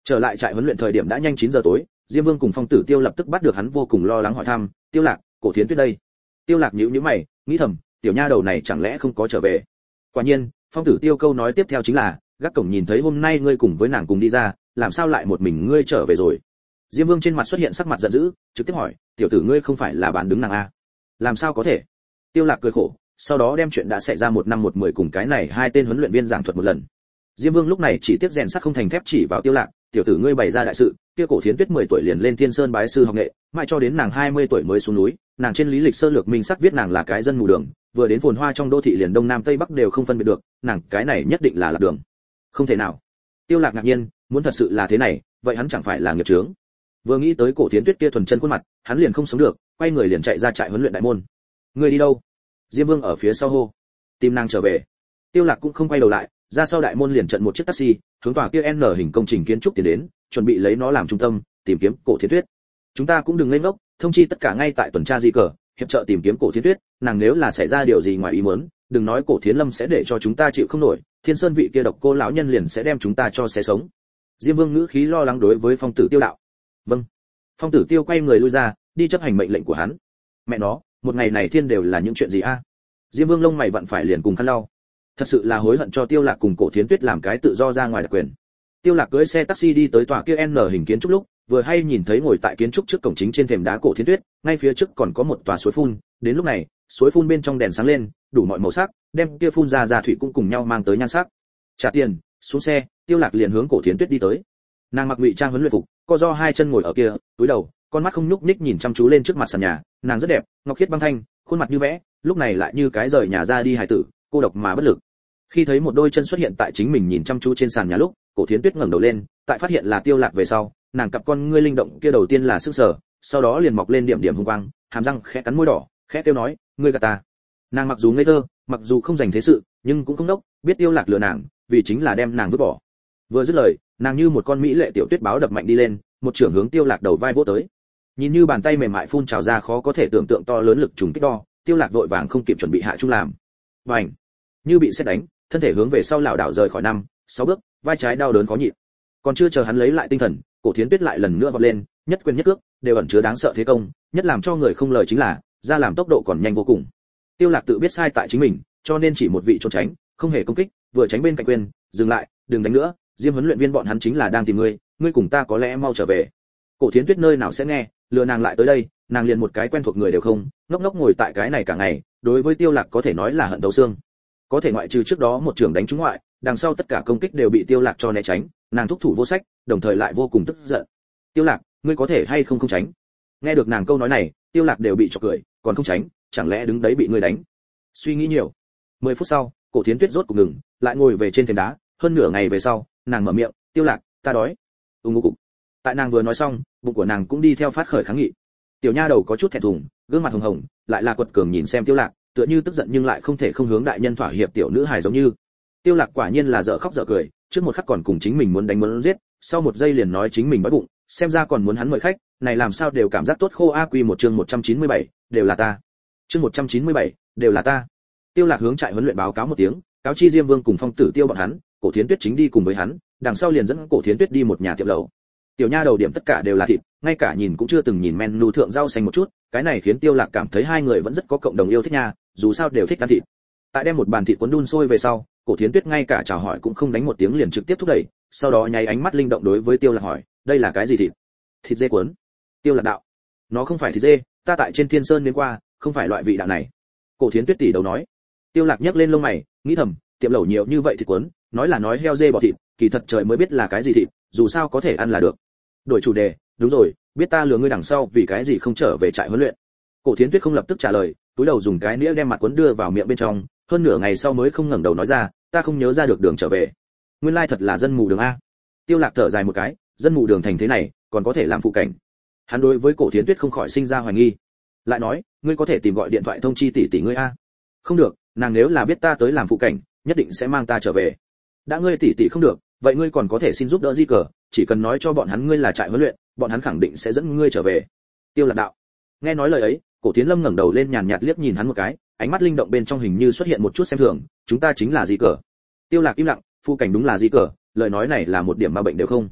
S1: Trở lại trại huấn luyện thời điểm đã nhanh 9 giờ tối, diêm vương cùng phong tử tiêu lập tức bắt được hắn vô cùng lo lắng hỏi thăm, tiêu lạc, cổ thiến tuyết đây? Tiêu lạc nhíu nhíu mày, nghĩ thầm, tiểu nha đầu này chẳng lẽ không có trở về? Quả nhiên, phong tử tiêu câu nói tiếp theo chính là, gác cổng nhìn thấy hôm nay ngươi cùng với nàng cùng đi ra, làm sao lại một mình ngươi trở về rồi? Diêm vương trên mặt xuất hiện sắc mặt giận dữ, trực tiếp hỏi, tiểu tử ngươi không phải là bán đứng nàng a à? làm sao có thể? Tiêu lạc cười khổ sau đó đem chuyện đã xảy ra một năm một mười cùng cái này hai tên huấn luyện viên giảng thuật một lần. Diêm vương lúc này chỉ tiếp rèn sắt không thành thép chỉ vào tiêu lạc, tiểu tử ngươi bày ra đại sự, kia cổ thiến tuyết 10 tuổi liền lên thiên sơn bái sư học nghệ, mãi cho đến nàng 20 tuổi mới xuống núi, nàng trên lý lịch sơ lược minh sắc viết nàng là cái dân mù đường, vừa đến phồn hoa trong đô thị liền đông nam tây bắc đều không phân biệt được, nàng cái này nhất định là lạc đường. Không thể nào. Tiêu lạc ngạc nhiên, muốn thật sự là thế này, vậy hắn chẳng phải là nghiệp chướng. Vừa nghĩ tới cổ thiến tuyết kia thuần chân khuôn mặt, hắn liền không sống được, quay người liền chạy ra trại huấn luyện đại môn. Ngươi đi đâu? Diêm vương ở phía sau hô. Tìm nàng trở về. Tiêu lạc cũng không quay đầu lại, ra sau đại môn liền trận một chiếc taxi, hướng tòa kia n hình công trình kiến trúc tiến đến, chuẩn bị lấy nó làm trung tâm, tìm kiếm cổ thiên tuyết. Chúng ta cũng đừng lên ngốc, thông chi tất cả ngay tại tuần tra di cờ, hiệp trợ tìm kiếm cổ thiên tuyết, nàng nếu là xảy ra điều gì ngoài ý muốn, đừng nói cổ thiên lâm sẽ để cho chúng ta chịu không nổi, thiên sơn vị kia độc cô lão nhân liền sẽ đem chúng ta cho xé sống. Diêm vương ngữ khí lo lắng đối với phong tử tiêu đạo. Vâng. Phong tử tiêu quay người lui ra, đi chấp hành mệnh lệnh của hắn. Mẹ nó một ngày này thiên đều là những chuyện gì a? Diêm vương lông mày vặn phải liền cùng khăn lau. Thật sự là hối hận cho tiêu lạc cùng cổ thiến tuyết làm cái tự do ra ngoài đặc quyền. Tiêu lạc cưỡi xe taxi đi tới tòa kia n hình kiến trúc lúc, vừa hay nhìn thấy ngồi tại kiến trúc trước cổng chính trên thềm đá cổ thiến tuyết, ngay phía trước còn có một tòa suối phun. Đến lúc này, suối phun bên trong đèn sáng lên, đủ mọi màu sắc, đem kia phun ra ra thủy cũng cùng nhau mang tới nhan sắc. Trả tiền, xuống xe, tiêu lạc liền hướng cổ thiến tuyết đi tới. Nàng mặc ngụy trang huấn luyện phục, co do hai chân ngồi ở kia, túi đầu, con mắt không nhúc nhích nhìn chăm chú lên trước mặt sàn nhà nàng rất đẹp, ngọc khiết băng thanh, khuôn mặt như vẽ, lúc này lại như cái rời nhà ra đi hải tử, cô độc mà bất lực. Khi thấy một đôi chân xuất hiện tại chính mình nhìn chăm chú trên sàn nhà lúc, cổ thiến tuyết ngẩng đầu lên, tại phát hiện là tiêu lạc về sau, nàng cặp con ngươi linh động kia đầu tiên là sức sở, sau đó liền mọc lên điểm điểm hung quang, hàm răng khẽ cắn môi đỏ, khẽ kêu nói, ngươi gạt ta. Nàng mặc dù ngây thơ, mặc dù không dành thế sự, nhưng cũng không đốc, biết tiêu lạc lừa nàng, vì chính là đem nàng vứt bỏ. Vừa dứt lời, nàng như một con mỹ lệ tiểu tuyết báo đập mạnh đi lên, một trưởng hướng tiêu lạc đầu vai vỗ tới nhìn như bàn tay mềm mại phun trào ra khó có thể tưởng tượng to lớn lực trùng kích đo, tiêu lạc vội vàng không kịp chuẩn bị hạ trung làm. Bành! Như bị xét đánh, thân thể hướng về sau lảo đảo rời khỏi năm, sáu bước, vai trái đau đớn khó nhịn. Còn chưa chờ hắn lấy lại tinh thần, cổ thiến tuyết lại lần nữa vọt lên, nhất quyền nhất cước, đều ẩn chứa đáng sợ thế công, nhất làm cho người không lời chính là, ra làm tốc độ còn nhanh vô cùng. Tiêu lạc tự biết sai tại chính mình, cho nên chỉ một vị trốn tránh, không hề công kích, vừa tránh bên cạnh quyền, dừng lại, đừng đánh nữa, diêm huấn luyện viên bọn hắn chính là đang tìm ngươi ngươi cùng ta có lẽ mau trở về. Cổ thiến tuyết nơi nào sẽ nghe lừa nàng lại tới đây, nàng liền một cái quen thuộc người đều không, ngốc ngốc ngồi tại cái này cả ngày, đối với tiêu lạc có thể nói là hận đấu xương. Có thể ngoại trừ trước đó một trường đánh trúng ngoại, đằng sau tất cả công kích đều bị tiêu lạc cho né tránh, nàng thúc thủ vô sách, đồng thời lại vô cùng tức giận. Tiêu lạc, ngươi có thể hay không không tránh? Nghe được nàng câu nói này, tiêu lạc đều bị chọc cười, còn không tránh, chẳng lẽ đứng đấy bị ngươi đánh? Suy nghĩ nhiều. Mười phút sau, cổ thiến tuyết rốt cục ngừng, lại ngồi về trên thềm đá, hơn nửa ngày về sau, nàng mở miệng, tiêu lạc, ta đói. Ung ngô cục tại nàng vừa nói xong bụng của nàng cũng đi theo phát khởi kháng nghị. Tiểu nha đầu có chút thẹn thùng gương mặt hồng hồng lại là quật cường nhìn xem tiêu lạc tựa như tức giận nhưng lại không thể không hướng đại nhân thỏa hiệp tiểu nữ hài giống như. Tiêu lạc quả nhiên là dở khóc dở cười trước một khắc còn cùng chính mình muốn đánh muốn giết sau một giây liền nói chính mình đói bụng xem ra còn muốn hắn mời khách này làm sao đều cảm giác tốt khô a quy một chương 197, đều là ta. Chương 197, đều là ta. Tiêu lạc hướng trại huấn luyện báo cáo một tiếng cáo chi diêm vương cùng phong tử tiêu bọn hắn cổ thiến tuyết chính đi cùng với hắn đằng sau liền dẫn cổ thiến tuyết đi một nhà tiệm lẩu tiểu nha đầu điểm tất cả đều là thịt, ngay cả nhìn cũng chưa từng nhìn menu thượng rau xanh một chút, cái này khiến tiêu lạc cảm thấy hai người vẫn rất có cộng đồng yêu thích nha, dù sao đều thích ăn thịt. Tại đem một bàn thịt cuốn đun sôi về sau, cổ thiến tuyết ngay cả chào hỏi cũng không đánh một tiếng liền trực tiếp thúc đẩy, sau đó nháy ánh mắt linh động đối với tiêu lạc hỏi, đây là cái gì thịt? Thịt dê cuốn. Tiêu lạc đạo, nó không phải thịt dê, ta tại trên thiên sơn đến qua, không phải loại vị đạo này. Cổ thiến tuyết tỷ đầu nói. Tiêu lạc nhấc lên lông mày, nghĩ thầm, tiệm lẩu nhiều như vậy thịt cuốn, nói là nói heo dê bò thịt, kỳ thật trời mới biết là cái gì thịt, dù sao có thể ăn là được đổi chủ đề, đúng rồi, biết ta lừa ngươi đằng sau vì cái gì không trở về trại huấn luyện. Cổ thiến tuyết không lập tức trả lời, túi đầu dùng cái nĩa đem mặt cuốn đưa vào miệng bên trong, hơn nửa ngày sau mới không ngẩng đầu nói ra, ta không nhớ ra được đường trở về. Nguyên lai thật là dân mù đường a. Tiêu lạc thở dài một cái, dân mù đường thành thế này, còn có thể làm phụ cảnh. Hắn đối với cổ thiến tuyết không khỏi sinh ra hoài nghi. Lại nói, ngươi có thể tìm gọi điện thoại thông chi tỷ tỷ ngươi a. Không được, nàng nếu là biết ta tới làm phụ cảnh, nhất định sẽ mang ta trở về. Đã ngươi tỷ tỷ không được vậy ngươi còn có thể xin giúp đỡ di cờ, chỉ cần nói cho bọn hắn ngươi là trại huấn luyện, bọn hắn khẳng định sẽ dẫn ngươi trở về. Tiêu lạc đạo. Nghe nói lời ấy, cổ tiến lâm ngẩng đầu lên nhàn nhạt liếc nhìn hắn một cái, ánh mắt linh động bên trong hình như xuất hiện một chút xem thường, chúng ta chính là di cờ. Tiêu lạc im lặng, phu cảnh đúng là di cờ, lời nói này là một điểm mà bệnh đều không.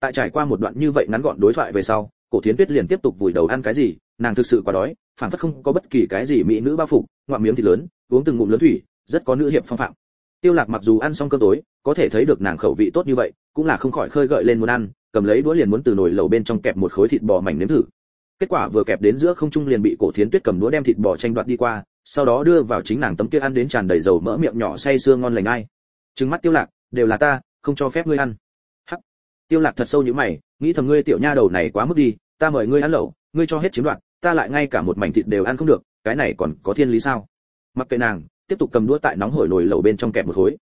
S1: Tại trải qua một đoạn như vậy ngắn gọn đối thoại về sau, cổ thiến tuyết liền tiếp tục vùi đầu ăn cái gì, nàng thực sự quá đói phản phất không có bất kỳ cái gì mỹ nữ bao phục ngoạm miếng thịt lớn, uống từng ngụm lớn thủy, rất có nữ hiệp phong phạm tiêu lạc mặc dù ăn xong cơm tối, có thể thấy được nàng khẩu vị tốt như vậy, cũng là không khỏi khơi gợi lên muốn ăn, cầm lấy đũa liền muốn từ nồi lẩu bên trong kẹp một khối thịt bò mảnh nếm thử. Kết quả vừa kẹp đến giữa không trung liền bị cổ thiến tuyết cầm đũa đem thịt bò tranh đoạt đi qua, sau đó đưa vào chính nàng tấm kia ăn đến tràn đầy dầu mỡ miệng nhỏ say sưa ngon lành ai. Trừng mắt tiêu lạc, đều là ta, không cho phép ngươi ăn. Hắc. Tiêu lạc thật sâu như mày, nghĩ thầm ngươi tiểu nha đầu này quá mức đi, ta mời ngươi ăn lẩu, ngươi cho hết chiếm đoạt, ta lại ngay cả một mảnh thịt đều ăn không được, cái này còn có thiên lý sao? Mặc kệ nàng tiếp tục cầm đũa tại nóng hổi nồi lẩu bên trong kẹp một khối.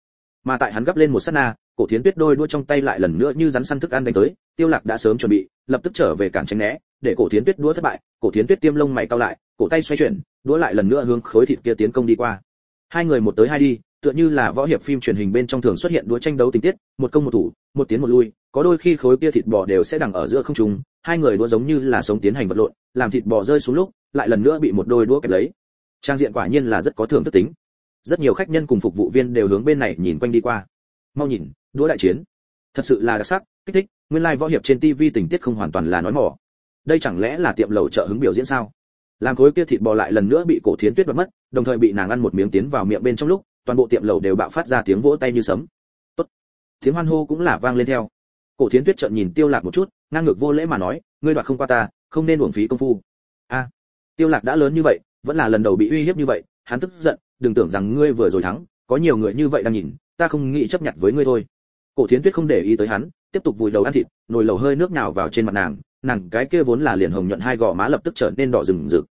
S1: Mà tại hắn gấp lên một sát na, cổ thiến tuyết đôi đũa trong tay lại lần nữa như rắn săn thức ăn đánh tới, tiêu lạc đã sớm chuẩn bị, lập tức trở về cản tránh né, để cổ thiến tuyết đũa thất bại, cổ thiến tuyết tiêm lông mày cau lại, cổ tay xoay chuyển, đũa lại lần nữa hướng khối thịt kia tiến công đi qua. Hai người một tới hai đi, tựa như là võ hiệp phim truyền hình bên trong thường xuất hiện đũa tranh đấu tình tiết, một công một thủ, một tiến một lui, có đôi khi khối kia thịt bò đều sẽ đằng ở giữa không trung, hai người đũa giống như là sống tiến hành vật lộn, làm thịt bò rơi xuống lúc, lại lần nữa bị một đôi đũa kẹp lấy. Trang diện quả nhiên là rất có thưởng thức tính rất nhiều khách nhân cùng phục vụ viên đều hướng bên này nhìn quanh đi qua. Mau nhìn, đũa đại chiến. Thật sự là đặc sắc, kích thích, nguyên lai like võ hiệp trên tivi tình tiết không hoàn toàn là nói mỏ. Đây chẳng lẽ là tiệm lẩu chợ hứng biểu diễn sao? Làm khối kia thịt bò lại lần nữa bị cổ thiến tuyết bật mất, đồng thời bị nàng ăn một miếng tiến vào miệng bên trong lúc, toàn bộ tiệm lẩu đều bạo phát ra tiếng vỗ tay như sấm. Tốt. tiếng hoan hô cũng là vang lên theo. Cổ thiến tuyết trợn nhìn tiêu lạc một chút, ngang ngược vô lễ mà nói, ngươi đoạt không qua ta, không nên uổng phí công phu. A. Tiêu lạc đã lớn như vậy, vẫn là lần đầu bị uy hiếp như vậy, hắn tức giận đừng tưởng rằng ngươi vừa rồi thắng, có nhiều người như vậy đang nhìn, ta không nghĩ chấp nhận với ngươi thôi. Cổ thiến tuyết không để ý tới hắn, tiếp tục vùi đầu ăn thịt, nồi lẩu hơi nước nhào vào trên mặt nàng nàng cái kia vốn là liền hồng nhuận hai gò má lập tức trở nên đỏ rừng rực.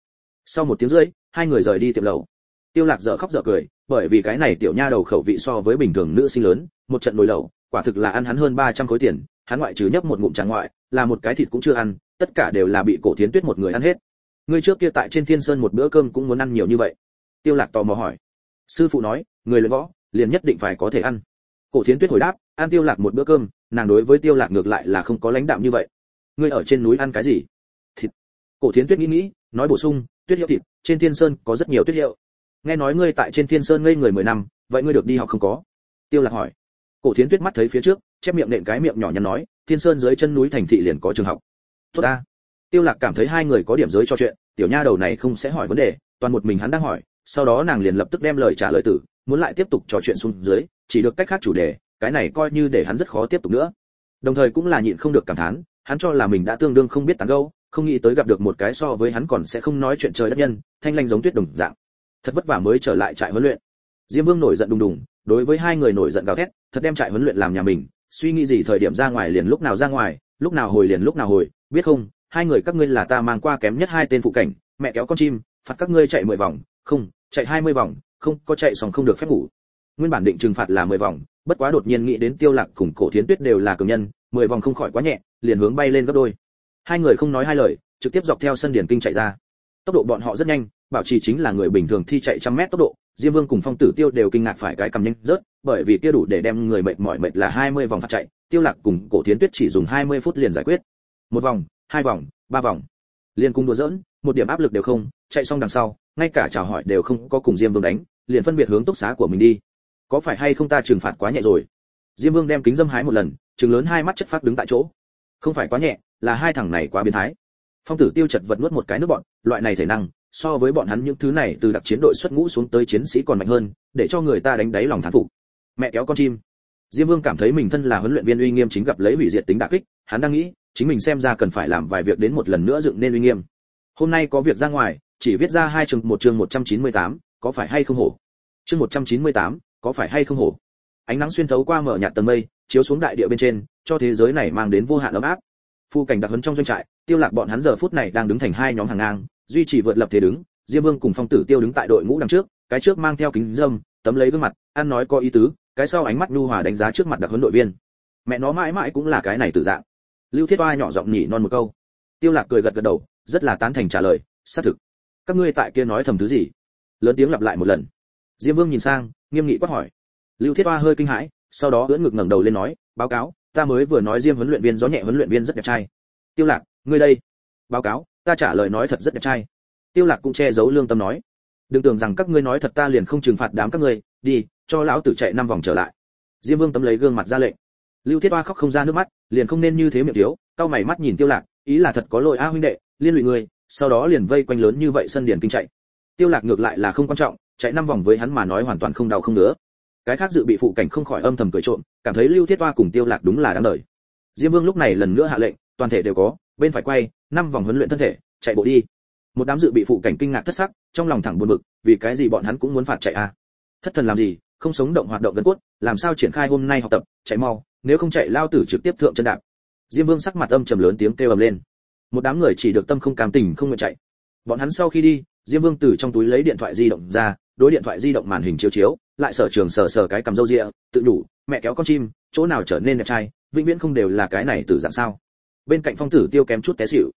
S1: Sau một tiếng rưỡi, hai người rời đi tiệm lẩu. Tiêu lạc dở khóc dở cười, bởi vì cái này tiểu nha đầu khẩu vị so với bình thường nữ sinh lớn, một trận nồi lẩu, quả thực là ăn hắn hơn 300 khối tiền, hắn ngoại trừ nhấp một ngụm trà ngoại, là một cái thịt cũng chưa ăn, tất cả đều là bị cổ thiến tuyết một người ăn hết. Ngươi trước kia tại trên thiên sơn một bữa cơm cũng muốn ăn nhiều như vậy tiêu lạc tò mò hỏi. Sư phụ nói, người luyện võ, liền nhất định phải có thể ăn. Cổ thiến tuyết hồi đáp, ăn tiêu lạc một bữa cơm, nàng đối với tiêu lạc ngược lại là không có lãnh đạm như vậy. Ngươi ở trên núi ăn cái gì? Thịt. Cổ thiến tuyết nghĩ nghĩ, nói bổ sung, tuyết hiệu thịt, trên thiên sơn có rất nhiều tuyết hiệu. Nghe nói ngươi tại trên thiên sơn ngây người mười năm, vậy ngươi được đi học không có? Tiêu lạc hỏi. Cổ thiến tuyết mắt thấy phía trước, chép miệng nện cái miệng nhỏ nhắn nói, thiên sơn dưới chân núi thành thị liền có trường học. Tốt ta. Tiêu lạc cảm thấy hai người có điểm giới cho chuyện, tiểu nha đầu này không sẽ hỏi vấn đề, toàn một mình hắn đang hỏi sau đó nàng liền lập tức đem lời trả lời tử, muốn lại tiếp tục trò chuyện xuống dưới, chỉ được cách khác chủ đề, cái này coi như để hắn rất khó tiếp tục nữa. Đồng thời cũng là nhịn không được cảm thán, hắn cho là mình đã tương đương không biết tán gẫu, không nghĩ tới gặp được một cái so với hắn còn sẽ không nói chuyện trời đất nhân, thanh lanh giống tuyết đồng dạng. Thật vất vả mới trở lại trại huấn luyện. Diêm vương nổi giận đùng đùng, đối với hai người nổi giận gào thét, thật đem trại huấn luyện làm nhà mình, suy nghĩ gì thời điểm ra ngoài liền lúc nào ra ngoài, lúc nào hồi liền lúc nào hồi, biết không, hai người các ngươi là ta mang qua kém nhất hai tên phụ cảnh, mẹ kéo con chim phạt các ngươi chạy mười vòng, không, chạy hai mươi vòng, không, có chạy xong không được phép ngủ. Nguyên bản định trừng phạt là mười vòng, bất quá đột nhiên nghĩ đến tiêu lạc cùng cổ thiến tuyết đều là cường nhân, mười vòng không khỏi quá nhẹ, liền hướng bay lên gấp đôi. Hai người không nói hai lời, trực tiếp dọc theo sân điển kinh chạy ra. Tốc độ bọn họ rất nhanh, bảo trì chính là người bình thường thi chạy trăm mét tốc độ, diêm vương cùng phong tử tiêu đều kinh ngạc phải cái cầm nhanh rớt, bởi vì kia đủ để đem người mệt mỏi mệt là 20 vòng phạt chạy, tiêu lạc cùng cổ thiến tuyết chỉ dùng 20 phút liền giải quyết. Một vòng, hai vòng, ba vòng. Liền cung đùa giỡn một điểm áp lực đều không, chạy xong đằng sau, ngay cả chào hỏi đều không có cùng diêm vương đánh, liền phân biệt hướng túc xá của mình đi. Có phải hay không ta trừng phạt quá nhẹ rồi? Diêm vương đem kính dâm hái một lần, trừng lớn hai mắt chất phát đứng tại chỗ. Không phải quá nhẹ, là hai thằng này quá biến thái. Phong tử tiêu chật vật nuốt một cái nước bọn, loại này thể năng, so với bọn hắn những thứ này từ đặc chiến đội xuất ngũ xuống tới chiến sĩ còn mạnh hơn, để cho người ta đánh đáy lòng thán phục. Mẹ kéo con chim. Diêm vương cảm thấy mình thân là huấn luyện viên uy nghiêm chính gặp lấy hủy diệt tính đả kích, hắn đang nghĩ, chính mình xem ra cần phải làm vài việc đến một lần nữa dựng nên uy nghiêm hôm nay có việc ra ngoài chỉ viết ra hai chương một chương 198, có phải hay không hổ? Chương 198, có phải hay không hổ? Ánh nắng xuyên thấu qua mở nhạt tầng mây chiếu xuống đại địa bên trên cho thế giới này mang đến vô hạn ấm áp. Phu cảnh đặc huấn trong doanh trại tiêu lạc bọn hắn giờ phút này đang đứng thành hai nhóm hàng ngang duy trì vượt lập thế đứng diêm vương cùng phong tử tiêu đứng tại đội ngũ đằng trước cái trước mang theo kính dâm tấm lấy gương mặt ăn nói có ý tứ cái sau ánh mắt nhu hòa đánh giá trước mặt đặc huấn đội viên. Mẹ nó mãi mãi cũng là cái này tự dạng. Lưu thiết oa nhỏ giọng nhỉ non một câu. Tiêu lạc cười gật gật đầu rất là tán thành trả lời, xác thực, các ngươi tại kia nói thầm thứ gì? Lớn tiếng lặp lại một lần. Diêm vương nhìn sang, nghiêm nghị quát hỏi. Lưu thiết hoa hơi kinh hãi, sau đó ưỡn ngực ngẩng đầu lên nói, báo cáo, ta mới vừa nói diêm huấn luyện viên gió nhẹ, huấn luyện viên rất đẹp trai. Tiêu lạc, ngươi đây. Báo cáo, ta trả lời nói thật rất đẹp trai. Tiêu lạc cũng che giấu lương tâm nói. Đừng tưởng rằng các ngươi nói thật ta liền không trừng phạt đám các ngươi, đi, cho lão tử chạy năm vòng trở lại. Diêm vương tấm lấy gương mặt ra lệnh. Lưu thiết hoa khóc không ra nước mắt, liền không nên như thế miệng thiếu cao mày mắt nhìn tiêu lạc, ý là thật có lỗi a huynh đệ liên lụy ngươi, sau đó liền vây quanh lớn như vậy sân điển kinh chạy. Tiêu lạc ngược lại là không quan trọng, chạy năm vòng với hắn mà nói hoàn toàn không đau không nữa cái khác dự bị phụ cảnh không khỏi âm thầm cười trộm, cảm thấy lưu thiết Hoa cùng tiêu lạc đúng là đáng đời. Diêm vương lúc này lần nữa hạ lệnh, toàn thể đều có, bên phải quay, năm vòng huấn luyện thân thể, chạy bộ đi. Một đám dự bị phụ cảnh kinh ngạc thất sắc, trong lòng thẳng buồn bực, vì cái gì bọn hắn cũng muốn phạt chạy à? thất thần làm gì, không sống động hoạt động gần cốt, làm sao triển khai hôm nay học tập, chạy mau, nếu không chạy lao tử trực tiếp thượng chân đạp. Diêm vương sắc mặt âm trầm lớn tiếng kêu ầm lên một đám người chỉ được tâm không cảm tình không nguyện chạy. Bọn hắn sau khi đi, diêm vương từ trong túi lấy điện thoại di động ra, đối điện thoại di động màn hình chiếu chiếu, lại sở trường sờ sờ cái cầm râu rịa, tự đủ, mẹ kéo con chim, chỗ nào trở nên đẹp trai, vĩnh viễn không đều là cái này từ dạng sao. Bên cạnh phong tử tiêu kém chút té xỉu.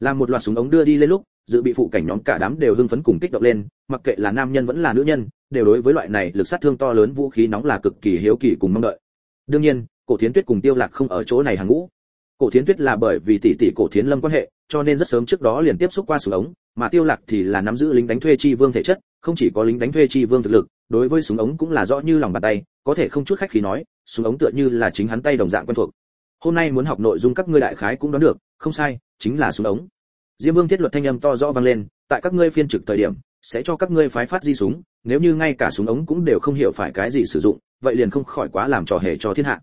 S1: Làm một loạt súng ống đưa đi lên lúc, dự bị phụ cảnh nhóm cả đám đều hưng phấn cùng kích động lên, mặc kệ là nam nhân vẫn là nữ nhân, đều đối với loại này lực sát thương to lớn vũ khí nóng là cực kỳ hiếu kỳ cùng mong đợi. Đương nhiên, cổ thiến tuyết cùng tiêu lạc không ở chỗ này hàng ngũ cổ thiến tuyết là bởi vì tỷ tỷ cổ thiến lâm quan hệ, cho nên rất sớm trước đó liền tiếp xúc qua súng ống, mà tiêu lạc thì là nắm giữ lính đánh thuê chi vương thể chất, không chỉ có lính đánh thuê chi vương thực lực, đối với súng ống cũng là rõ như lòng bàn tay, có thể không chút khách khí nói, súng ống tựa như là chính hắn tay đồng dạng quen thuộc. Hôm nay muốn học nội dung các ngươi đại khái cũng đoán được, không sai, chính là súng ống. Diêm vương thiết luật thanh âm to rõ vang lên, tại các ngươi phiên trực thời điểm, sẽ cho các ngươi phái phát di súng, nếu như ngay cả súng ống cũng đều không hiểu phải cái gì sử dụng, vậy liền không khỏi quá làm trò hề cho thiên hạ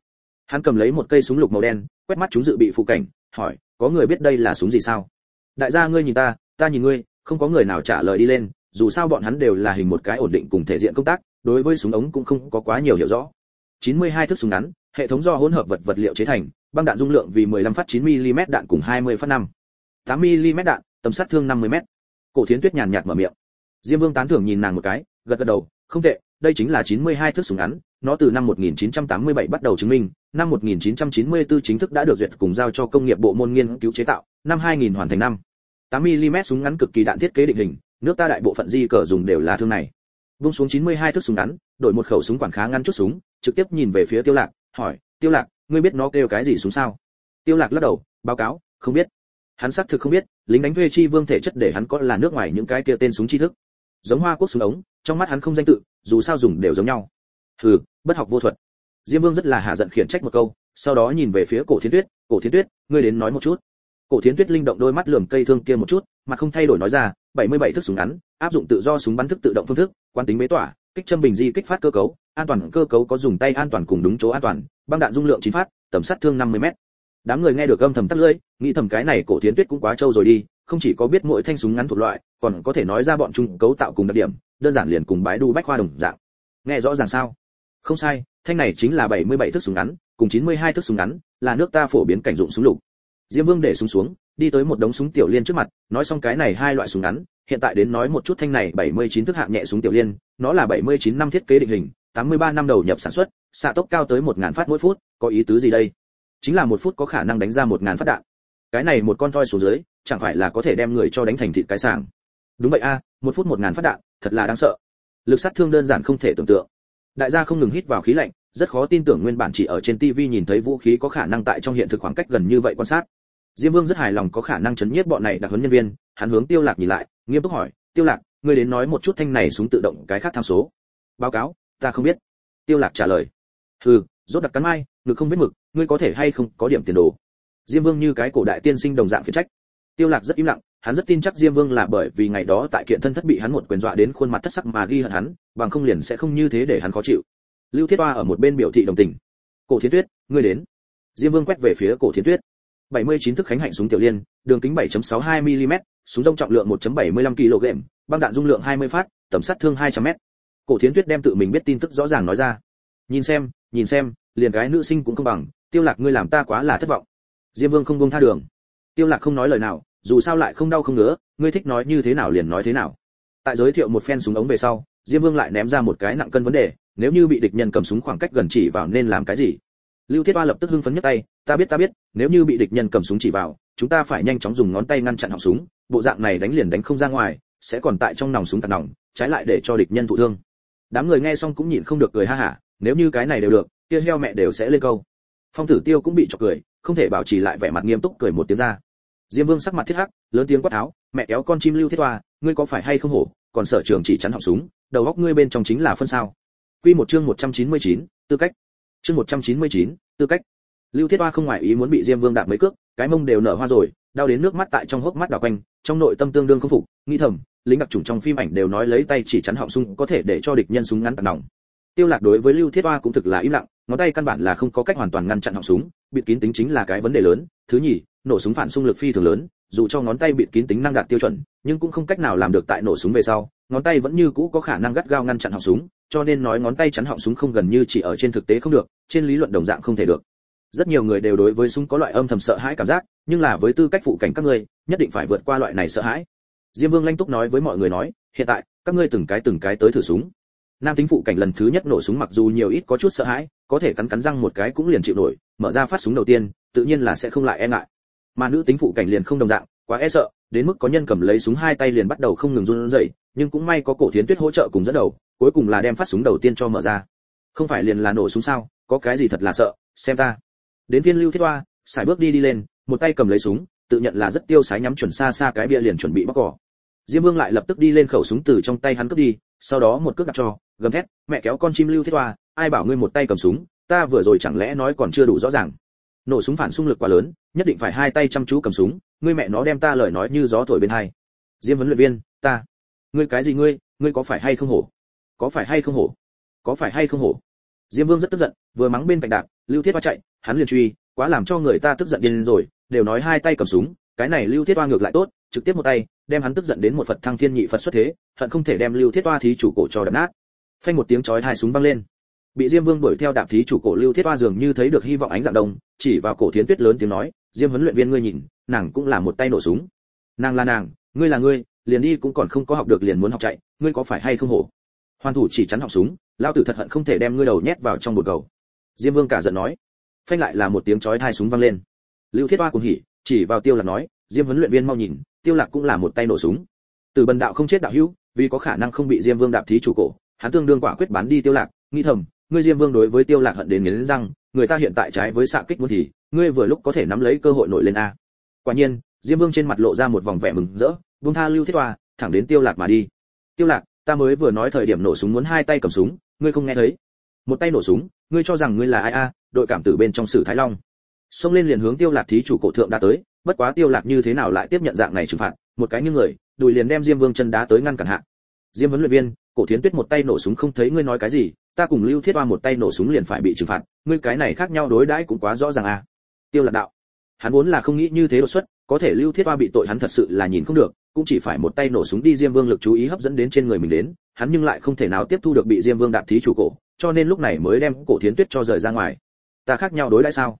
S1: hắn cầm lấy một cây súng lục màu đen, quét mắt chúng dự bị phụ cảnh, hỏi, có người biết đây là súng gì sao? Đại gia ngươi nhìn ta ta nhìn ngươi, không có người nào trả lời đi lên, dù sao bọn hắn đều là hình một cái ổn định cùng thể diện công tác, đối với súng ống cũng không có quá nhiều hiểu rõ. 92 thước súng ngắn, hệ thống do hỗn hợp vật vật liệu chế thành, băng đạn dung lượng vì 15 phát 9 mm đạn cùng 20 phát 5 8 mm đạn, tầm sát thương 50 m cổ thiến tuyết nhàn nhạt mở miệng. Diêm vương tán thưởng nhìn nàng một cái, gật gật đầu, không tệ, đây chính là 92 thước súng ngắn nó từ năm 1987 bắt đầu chứng minh, năm 1994 chính thức đã được duyệt cùng giao cho công nghiệp bộ môn nghiên cứu chế tạo, năm 2000 hoàn thành năm. 8 mm súng ngắn cực kỳ đạn thiết kế định hình, nước ta đại bộ phận di cờ dùng đều là thương này. Vung xuống 92 thước súng ngắn, đổi một khẩu súng quản khá ngắn chút súng, trực tiếp nhìn về phía tiêu lạc, hỏi, tiêu lạc, ngươi biết nó kêu cái gì súng sao? Tiêu lạc lắc đầu, báo cáo, không biết. Hắn xác thực không biết, lính đánh thuê chi vương thể chất để hắn có là nước ngoài những cái kia tên súng chi thức. Giống hoa quốc súng ống, trong mắt hắn không danh tự, dù sao dùng đều giống nhau hừ, bất học vô thuật. Diêm vương rất là hạ giận khiển trách một câu, sau đó nhìn về phía cổ thiên tuyết, cổ thiên tuyết, ngươi đến nói một chút. Cổ thiên tuyết linh động đôi mắt lườm cây thương kia một chút, mà không thay đổi nói ra 77 thức súng ngắn, áp dụng tự do súng bắn thức tự động phương thức quan tính bế tỏa, kích châm bình di kích phát cơ cấu, an toàn cơ cấu có dùng tay an toàn cùng đúng chỗ an toàn, băng đạn dung lượng chín phát, tầm sát thương 50 mét. Đám người nghe được âm thầm tắt lưỡi, nghĩ thầm cái này cổ thiến tuyết cũng quá trâu rồi đi, không chỉ có biết mỗi thanh súng ngắn thuộc loại, còn có thể nói ra bọn chúng cấu tạo cùng đặc điểm, đơn giản liền cùng bái đu bách khoa đồng dạng. Nghe rõ ràng sao? Không sai, thanh này chính là 77 thước súng ngắn, cùng 92 thước súng ngắn, là nước ta phổ biến cảnh dụng súng lục. Diêm vương để súng xuống, đi tới một đống súng tiểu liên trước mặt, nói xong cái này hai loại súng ngắn, hiện tại đến nói một chút thanh này 79 thước hạng nhẹ súng tiểu liên, nó là 79 năm thiết kế định hình 83 năm đầu nhập sản xuất, xạ tốc cao tới 1.000 phát mỗi phút, có ý tứ gì đây? Chính là một phút có khả năng đánh ra 1.000 phát đạn. Cái này một con toi xuống dưới, chẳng phải là có thể đem người cho đánh thành thịt cái sàng. Đúng vậy a, một phút một ngàn phát đạn, thật là đáng sợ. Lực sát thương đơn giản không thể tưởng tượng đại gia không ngừng hít vào khí lạnh, rất khó tin tưởng nguyên bản chỉ ở trên TV nhìn thấy vũ khí có khả năng tại trong hiện thực khoảng cách gần như vậy quan sát. Diêm vương rất hài lòng có khả năng chấn nhiếp bọn này đặc huấn nhân viên, hắn hướng tiêu lạc nhìn lại, nghiêm túc hỏi, tiêu lạc, ngươi đến nói một chút thanh này súng tự động cái khác tham số. Báo cáo, ta không biết. Tiêu lạc trả lời, hừ, rốt đặc cắn mai, ngực không biết mực, ngươi có thể hay không có điểm tiền đồ? Diêm vương như cái cổ đại tiên sinh đồng dạng khiển trách. Tiêu lạc rất im lặng hắn rất tin chắc diêm vương là bởi vì ngày đó tại kiện thân thất bị hắn một quyền dọa đến khuôn mặt thất sắc mà ghi hận hắn, bằng không liền sẽ không như thế để hắn khó chịu. Lưu thiết Hoa ở một bên biểu thị đồng tình. Cổ thiên tuyết, ngươi đến. Diêm vương quét về phía cổ thiên tuyết. 79 thức khánh hạnh súng tiểu liên, đường kính 7.62 mm súng rông trọng lượng 1.75 kg băng đạn dung lượng 20 phát, tầm sát thương 200 m cổ thiên tuyết đem tự mình biết tin tức rõ ràng nói ra. Nhìn xem nhìn xem, liền gái nữ sinh cũng không bằng, tiêu lạc ngươi làm ta quá là thất vọng. Diêm vương không buông tha đường. Tiêu lạc không nói lời nào dù sao lại không đau không ngứa, ngươi thích nói như thế nào liền nói thế nào. Tại giới thiệu một phen súng ống về sau, diêm vương lại ném ra một cái nặng cân vấn đề, nếu như bị địch nhân cầm súng khoảng cách gần chỉ vào nên làm cái gì? Lưu thiết ba lập tức hưng phấn nhất tay, ta biết ta biết, nếu như bị địch nhân cầm súng chỉ vào, chúng ta phải nhanh chóng dùng ngón tay ngăn chặn họng súng, bộ dạng này đánh liền đánh không ra ngoài, sẽ còn tại trong nòng súng tạt nòng, trái lại để cho địch nhân thụ thương. Đám người nghe xong cũng nhịn không được cười ha hả, nếu như cái này đều được, kia heo mẹ đều sẽ lên câu. Phong tử tiêu cũng bị chọc cười, không thể bảo trì lại vẻ mặt nghiêm túc cười một tiếng ra diêm vương sắc mặt thiết hắc lớn tiếng quát tháo mẹ kéo con chim lưu thiết toa ngươi có phải hay không hổ? Còn sở trường chỉ chắn họng súng đầu góc ngươi bên trong chính là phân sao. Quy một chương 199, tư cách. Chương 199, tư cách. Lưu thiết toa không ngoài ý muốn bị diêm vương đạp mấy cước cái mông đều nở hoa rồi đau đến nước mắt tại trong hốc mắt đảo quanh trong nội tâm tương đương không phục nghi thầm lính đặc trùng trong phim ảnh đều nói lấy tay chỉ chắn họng súng có thể để cho địch nhân súng ngắn tạt nòng. Tiêu lạc đối với lưu thiết oa cũng thực là im lặng ngón tay căn bản là không có cách hoàn toàn ngăn chặn họng súng bịt kín tính chính là cái vấn đề lớn. Thứ nhì nổ súng phản xung lực phi thường lớn, dù cho ngón tay bịt kín tính năng đạt tiêu chuẩn, nhưng cũng không cách nào làm được tại nổ súng về sau. Ngón tay vẫn như cũ có khả năng gắt gao ngăn chặn họng súng, cho nên nói ngón tay chắn họng súng không gần như chỉ ở trên thực tế không được, trên lý luận đồng dạng không thể được. Rất nhiều người đều đối với súng có loại âm thầm sợ hãi cảm giác, nhưng là với tư cách phụ cảnh các ngươi, nhất định phải vượt qua loại này sợ hãi. Diêm vương lanh túc nói với mọi người nói, hiện tại, các ngươi từng cái từng cái tới thử súng. Nam tính phụ cảnh lần thứ nhất nổ súng mặc dù nhiều ít có chút sợ hãi, có thể cắn cắn răng một cái cũng liền chịu nổi, mở ra phát súng đầu tiên, tự nhiên là sẽ không lại e ngại mà nữ tính phụ cảnh liền không đồng dạng, quá e sợ, đến mức có nhân cầm lấy súng hai tay liền bắt đầu không ngừng run rẩy, nhưng cũng may có cổ thiến tuyết hỗ trợ cùng dẫn đầu, cuối cùng là đem phát súng đầu tiên cho mở ra. Không phải liền là nổ súng sao, có cái gì thật là sợ, xem ta. Đến viên lưu thiết hoa xài bước đi đi lên, một tay cầm lấy súng, tự nhận là rất tiêu sái nhắm chuẩn xa xa cái bia liền chuẩn bị bóc cỏ. Diêm vương lại lập tức đi lên khẩu súng từ trong tay hắn cướp đi, sau đó một cước đặt cho, gầm thét, mẹ kéo con chim lưu thiết hoa, ai bảo ngươi một tay cầm súng, ta vừa rồi chẳng lẽ nói còn chưa đủ rõ ràng nổ súng phản xung lực quá lớn, nhất định phải hai tay chăm chú cầm súng, ngươi mẹ nó đem ta lời nói như gió thổi bên hai. Diêm vấn luyện viên, ta. Ngươi cái gì ngươi ngươi có phải hay không hổ? Có phải hay không hổ? Có phải hay không hổ? Diêm vương rất tức giận, vừa mắng bên cạnh đạp, lưu thiết hoa chạy, hắn liền truy, quá làm cho người ta tức giận điên rồi, đều nói hai tay cầm súng, cái này lưu thiết hoa ngược lại tốt, trực tiếp một tay, đem hắn tức giận đến một phật thăng thiên nhị phật xuất thế, hận không thể đem lưu thiết hoa thí chủ cổ cho đập nát. Phanh một tiếng chói hai súng văng lên bị diêm vương đuổi theo đạp thí chủ cổ lưu thiết hoa dường như thấy được hy vọng ánh dạng đông, chỉ vào cổ thiến tuyết lớn tiếng nói, diêm huấn luyện viên ngươi nhìn, nàng cũng là một tay nổ súng. Nàng là nàng, ngươi là ngươi, liền đi cũng còn không có học được liền muốn học chạy, ngươi có phải hay không hổ? Hoàn thủ chỉ chắn học súng lao tử thật hận không thể đem ngươi đầu nhét vào trong bồn cầu. Diêm vương cả giận nói, phanh lại là một tiếng chói thai súng vang lên. Lưu thiết hoa cùng hỉ, chỉ vào tiêu lạc nói, diêm huấn luyện viên mau nhìn, tiêu lạc cũng là một tay nổ súng. Từ bần đạo không chết đạo hữu, vì có khả năng không bị diêm vương đạp thí chủ cổ, hắn tương đương quả quyết bán đi tiêu lạc, nghĩ thầm ngươi diêm vương đối với tiêu lạc hận đến nghiến răng, người ta hiện tại trái với xạ kích muốn thì, ngươi vừa lúc có thể nắm lấy cơ hội nổi lên a. Quả nhiên, diêm vương trên mặt lộ ra một vòng vẻ mừng rỡ, buông tha lưu thiết toa, thẳng đến tiêu lạc mà đi. Tiêu lạc, ta mới vừa nói thời điểm nổ súng muốn hai tay cầm súng, ngươi không nghe thấy. Một tay nổ súng, ngươi cho rằng ngươi là ai a, đội cảm tử bên trong sử thái long. Xông lên liền hướng tiêu lạc thí chủ cổ thượng đã tới, bất quá tiêu lạc như thế nào lại tiếp nhận dạng này trừng phạt, một cái như người, đùi liền đem diêm vương chân đá tới ngăn cản hạ. Diêm huấn luyện viên, cổ thiến tuyết một tay nổ súng không thấy ngươi nói cái gì ta cùng lưu thiết oa một tay nổ súng liền phải bị trừng phạt, ngươi cái này khác nhau đối đãi cũng quá rõ ràng à. Tiêu lạc đạo, hắn vốn là không nghĩ như thế đột xuất, có thể lưu thiết oa bị tội hắn thật sự là nhìn không được, cũng chỉ phải một tay nổ súng đi diêm vương lực chú ý hấp dẫn đến trên người mình đến, hắn nhưng lại không thể nào tiếp thu được bị diêm vương đạp thí chủ cổ, cho nên lúc này mới đem cổ thiến tuyết cho rời ra ngoài. Ta khác nhau đối đãi sao?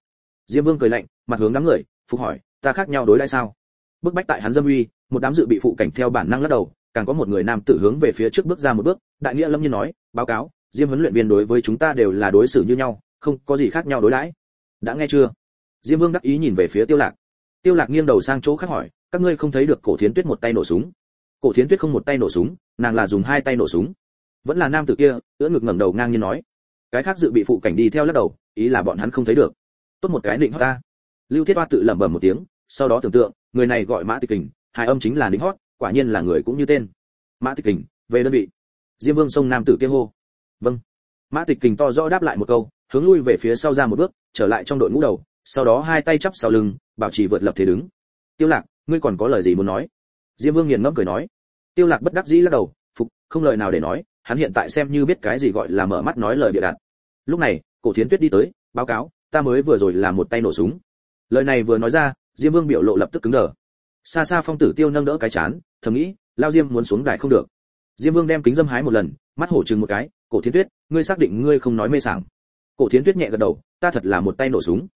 S1: Diêm vương cười lạnh, mặt hướng đám người, phục hỏi, ta khác nhau đối đãi sao? Bức bách tại hắn dâm uy, một đám dự bị phụ cảnh theo bản năng lắc đầu, càng có một người nam tử hướng về phía trước bước ra một bước, đại nghĩa lâm nhiên nói, báo cáo diêm huấn luyện viên đối với chúng ta đều là đối xử như nhau, không có gì khác nhau đối đãi. Đã nghe chưa? Diêm vương đắc ý nhìn về phía tiêu lạc. Tiêu lạc nghiêng đầu sang chỗ khác hỏi, các ngươi không thấy được cổ thiến tuyết một tay nổ súng? Cổ thiến tuyết không một tay nổ súng, nàng là dùng hai tay nổ súng. Vẫn là nam tử kia, ưỡn ngực ngẩng đầu ngang nhiên nói. Cái khác dự bị phụ cảnh đi theo lắc đầu, ý là bọn hắn không thấy được. Tốt một cái định hót ta. Lưu thiết hoa tự lẩm bẩm một tiếng, sau đó tưởng tượng, người này gọi mã tịch kình, hai âm chính là định hót, quả nhiên là người cũng như tên. Mã tịch kình, về đơn vị. Diêm vương sông nam tử kia hô vâng. Mã tịch kình to rõ đáp lại một câu, hướng lui về phía sau ra một bước, trở lại trong đội ngũ đầu, sau đó hai tay chắp sau lưng, bảo trì vượt lập thế đứng. Tiêu lạc, ngươi còn có lời gì muốn nói? Diêm vương nghiền ngẫm cười nói. Tiêu lạc bất đắc dĩ lắc đầu, phục, không lời nào để nói, hắn hiện tại xem như biết cái gì gọi là mở mắt nói lời bịa đặt. Lúc này, cổ thiến tuyết đi tới, báo cáo, ta mới vừa rồi làm một tay nổ súng. Lời này vừa nói ra, diêm vương biểu lộ lập tức cứng đờ. Xa xa phong tử tiêu nâng đỡ cái chán, thầm nghĩ, lao diêm muốn xuống đài không được. Diêm vương đem kính dâm hái một lần, mắt hổ chừng một cái cổ thiến tuyết, ngươi xác định ngươi không nói mê sảng. Cổ thiến tuyết nhẹ gật đầu, ta thật là một tay nổ súng.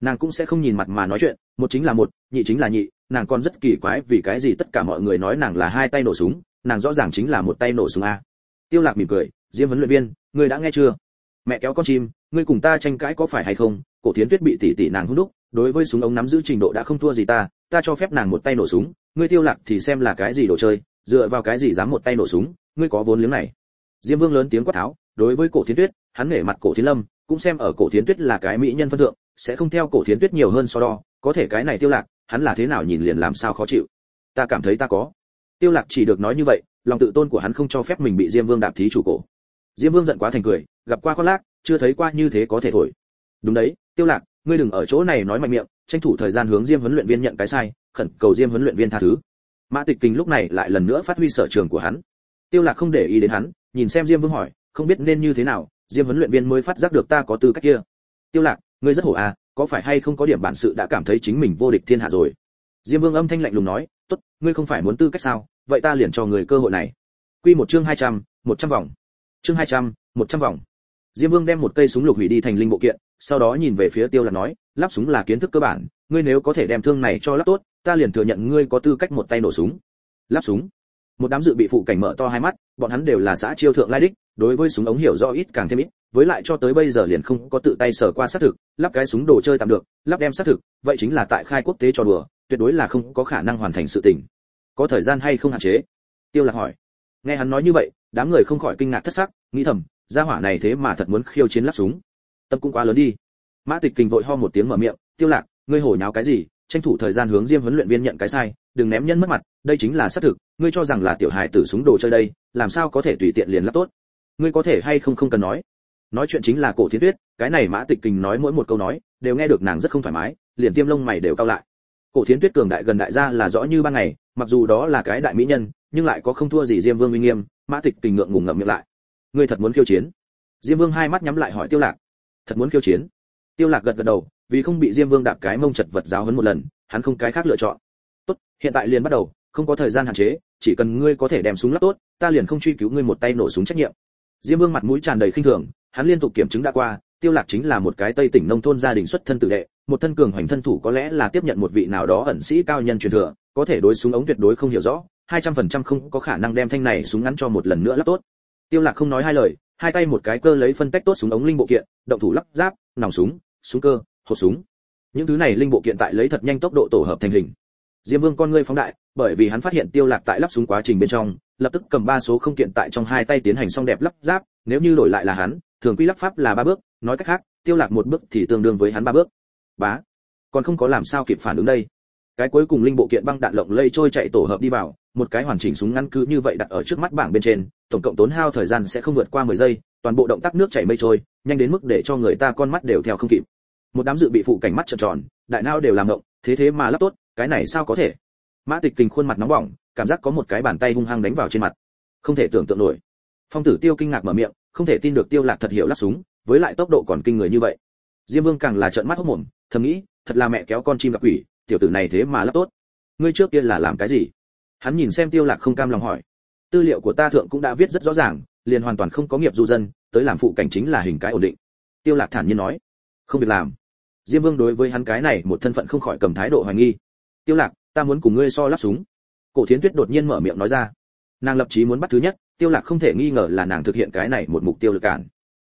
S1: Nàng cũng sẽ không nhìn mặt mà nói chuyện, một chính là một, nhị chính là nhị, nàng còn rất kỳ quái vì cái gì tất cả mọi người nói nàng là hai tay nổ súng, nàng rõ ràng chính là một tay nổ súng a. Tiêu lạc mỉm cười, diêm vấn luyện viên, ngươi đã nghe chưa? Mẹ kéo con chim, ngươi cùng ta tranh cãi có phải hay không? Cổ thiến tuyết bị tỷ tỷ nàng hung đúc, đối với súng ống nắm giữ trình độ đã không thua gì ta ta cho phép nàng một tay nổ súng, ngươi tiêu lạc thì xem là cái gì đồ chơi, dựa vào cái gì dám một tay nổ súng, ngươi có vốn liếng này diêm vương lớn tiếng quát tháo, đối với cổ thiến tuyết, hắn nể mặt cổ thiến lâm, cũng xem ở cổ thiến tuyết là cái mỹ nhân phân thượng, sẽ không theo cổ thiến tuyết nhiều hơn so đo, có thể cái này tiêu lạc, hắn là thế nào nhìn liền làm sao khó chịu. Ta cảm thấy ta có. Tiêu lạc chỉ được nói như vậy, lòng tự tôn của hắn không cho phép mình bị diêm vương đạp thí chủ cổ. Diêm vương giận quá thành cười, gặp qua khoác lác, chưa thấy qua như thế có thể thổi. Đúng đấy, tiêu lạc, ngươi đừng ở chỗ này nói mạnh miệng, tranh thủ thời gian hướng diêm huấn luyện viên nhận cái sai, khẩn cầu diêm huấn luyện viên tha thứ. Mã tịch kình lúc này lại lần nữa phát huy sở trường của hắn. Tiêu lạc không để ý đến hắn nhìn xem diêm vương hỏi không biết nên như thế nào diêm huấn luyện viên mới phát giác được ta có tư cách kia. Tiêu lạc ngươi rất hổ à có phải hay không có điểm bản sự đã cảm thấy chính mình vô địch thiên hạ rồi? Diêm vương âm thanh lạnh lùng nói tốt ngươi không phải muốn tư cách sao? Vậy ta liền cho người cơ hội này. Quy một chương 200, 100 vòng. Chương 200, 100 vòng. Diêm vương đem một cây súng lục hủy đi thành linh bộ kiện sau đó nhìn về phía tiêu lạc nói lắp súng là kiến thức cơ bản ngươi nếu có thể đem thương này cho lắp tốt ta liền thừa nhận ngươi có tư cách một tay nổ súng. Lắp súng? Một đám dự bị phụ cảnh mở to hai mắt, bọn hắn đều là xã chiêu thượng lai đích, đối với súng ống hiểu rõ ít càng thêm ít, với lại cho tới bây giờ liền không có tự tay sở qua xác thực, lắp cái súng đồ chơi tạm được, lắp đem xác thực, vậy chính là tại khai quốc tế cho đùa, tuyệt đối là không có khả năng hoàn thành sự tình. Có thời gian hay không hạn chế? Tiêu lạc hỏi. Nghe hắn nói như vậy, đám người không khỏi kinh ngạc thất sắc, nghĩ thầm, gia hỏa này thế mà thật muốn khiêu chiến lắp súng. Tâm cũng quá lớn đi. Mã tịch kình vội ho một tiếng mở miệng, tiêu lạc, ngươi hổ nháo cái gì? Tranh thủ thời gian hướng diêm huấn luyện viên nhận cái sai, đừng ném nhân mất mặt, đây chính là xác thực, ngươi cho rằng là tiểu hài tử súng đồ chơi đây, làm sao có thể tùy tiện liền lắp tốt? Ngươi có thể hay không không cần nói? Nói chuyện chính là cổ thiên tuyết, cái này mã tịch kình nói mỗi một câu nói, đều nghe được nàng rất không thoải mái, liền tiêm lông mày đều cao lại. Cổ thiên tuyết cường đại gần đại gia là rõ như ban ngày, mặc dù đó là cái đại mỹ nhân, nhưng lại có không thua gì diêm vương uy nghiêm, mã tịch kình ngượng ngùng ngậm miệng lại. Ngươi thật muốn khiêu chiến? Diêm vương hai mắt nhắm lại hỏi tiêu lạc. Thật muốn khiêu chiến? Tiêu lạc gật gật đầu vì không bị diêm vương đạp cái mông chật vật giáo huấn một lần, hắn không cái khác lựa chọn. Tốt, hiện tại liền bắt đầu, không có thời gian hạn chế, chỉ cần ngươi có thể đem súng lắp tốt, ta liền không truy cứu ngươi một tay nổ súng trách nhiệm. Diêm vương mặt mũi tràn đầy khinh thường, hắn liên tục kiểm chứng đã qua, tiêu lạc chính là một cái tây tỉnh nông thôn gia đình xuất thân tử đệ, một thân cường hoành thân thủ có lẽ là tiếp nhận một vị nào đó ẩn sĩ cao nhân truyền thừa, có thể đối súng ống tuyệt đối không hiểu rõ 200% không có khả năng đem thanh này súng ngắn cho một lần nữa lắp tốt. Tiêu lạc không nói hai lời, hai tay một cái cơ lấy phân tách tốt súng ống linh bộ kiện, động thủ lắp ráp, nòng súng súng cơ hộp súng. Những thứ này linh bộ kiện tại lấy thật nhanh tốc độ tổ hợp thành hình. Diêm vương con ngươi phóng đại, bởi vì hắn phát hiện tiêu lạc tại lắp súng quá trình bên trong, lập tức cầm ba số không kiện tại trong hai tay tiến hành xong đẹp lắp ráp, nếu như đổi lại là hắn, thường quy lắp pháp là ba bước, nói cách khác, tiêu lạc một bước thì tương đương với hắn ba bước. Bá, còn không có làm sao kịp phản ứng đây. Cái cuối cùng linh bộ kiện băng đạn lộng lây trôi chạy tổ hợp đi vào, một cái hoàn chỉnh súng ngắn cứ như vậy đặt ở trước mắt bảng bên trên, tổng cộng tốn hao thời gian sẽ không vượt qua 10 giây, toàn bộ động tác nước chảy mây trôi, nhanh đến mức để cho người ta con mắt đều theo không kịp một đám dự bị phụ cảnh mắt trợn tròn, đại não đều làm ngộng, thế thế mà lắp tốt, cái này sao có thể? Mã tịch kình khuôn mặt nóng bỏng, cảm giác có một cái bàn tay hung hăng đánh vào trên mặt. Không thể tưởng tượng nổi. Phong tử tiêu kinh ngạc mở miệng, không thể tin được tiêu lạc thật hiểu lắp súng, với lại tốc độ còn kinh người như vậy. Diêm vương càng là trợn mắt hốc mồm, thầm nghĩ, thật là mẹ kéo con chim gặp quỷ, tiểu tử này thế mà lắp tốt. Ngươi trước kia là làm cái gì? Hắn nhìn xem tiêu lạc không cam lòng hỏi. Tư liệu của ta thượng cũng đã viết rất rõ ràng, liền hoàn toàn không có nghiệp du dân, tới làm phụ cảnh chính là hình cái ổn định. Tiêu lạc thản nhiên nói. Không việc làm diêm vương đối với hắn cái này một thân phận không khỏi cầm thái độ hoài nghi. Tiêu lạc, ta muốn cùng ngươi so lắp súng. Cổ thiến tuyết đột nhiên mở miệng nói ra. Nàng lập chí muốn bắt thứ nhất, tiêu lạc không thể nghi ngờ là nàng thực hiện cái này một mục tiêu lực cản.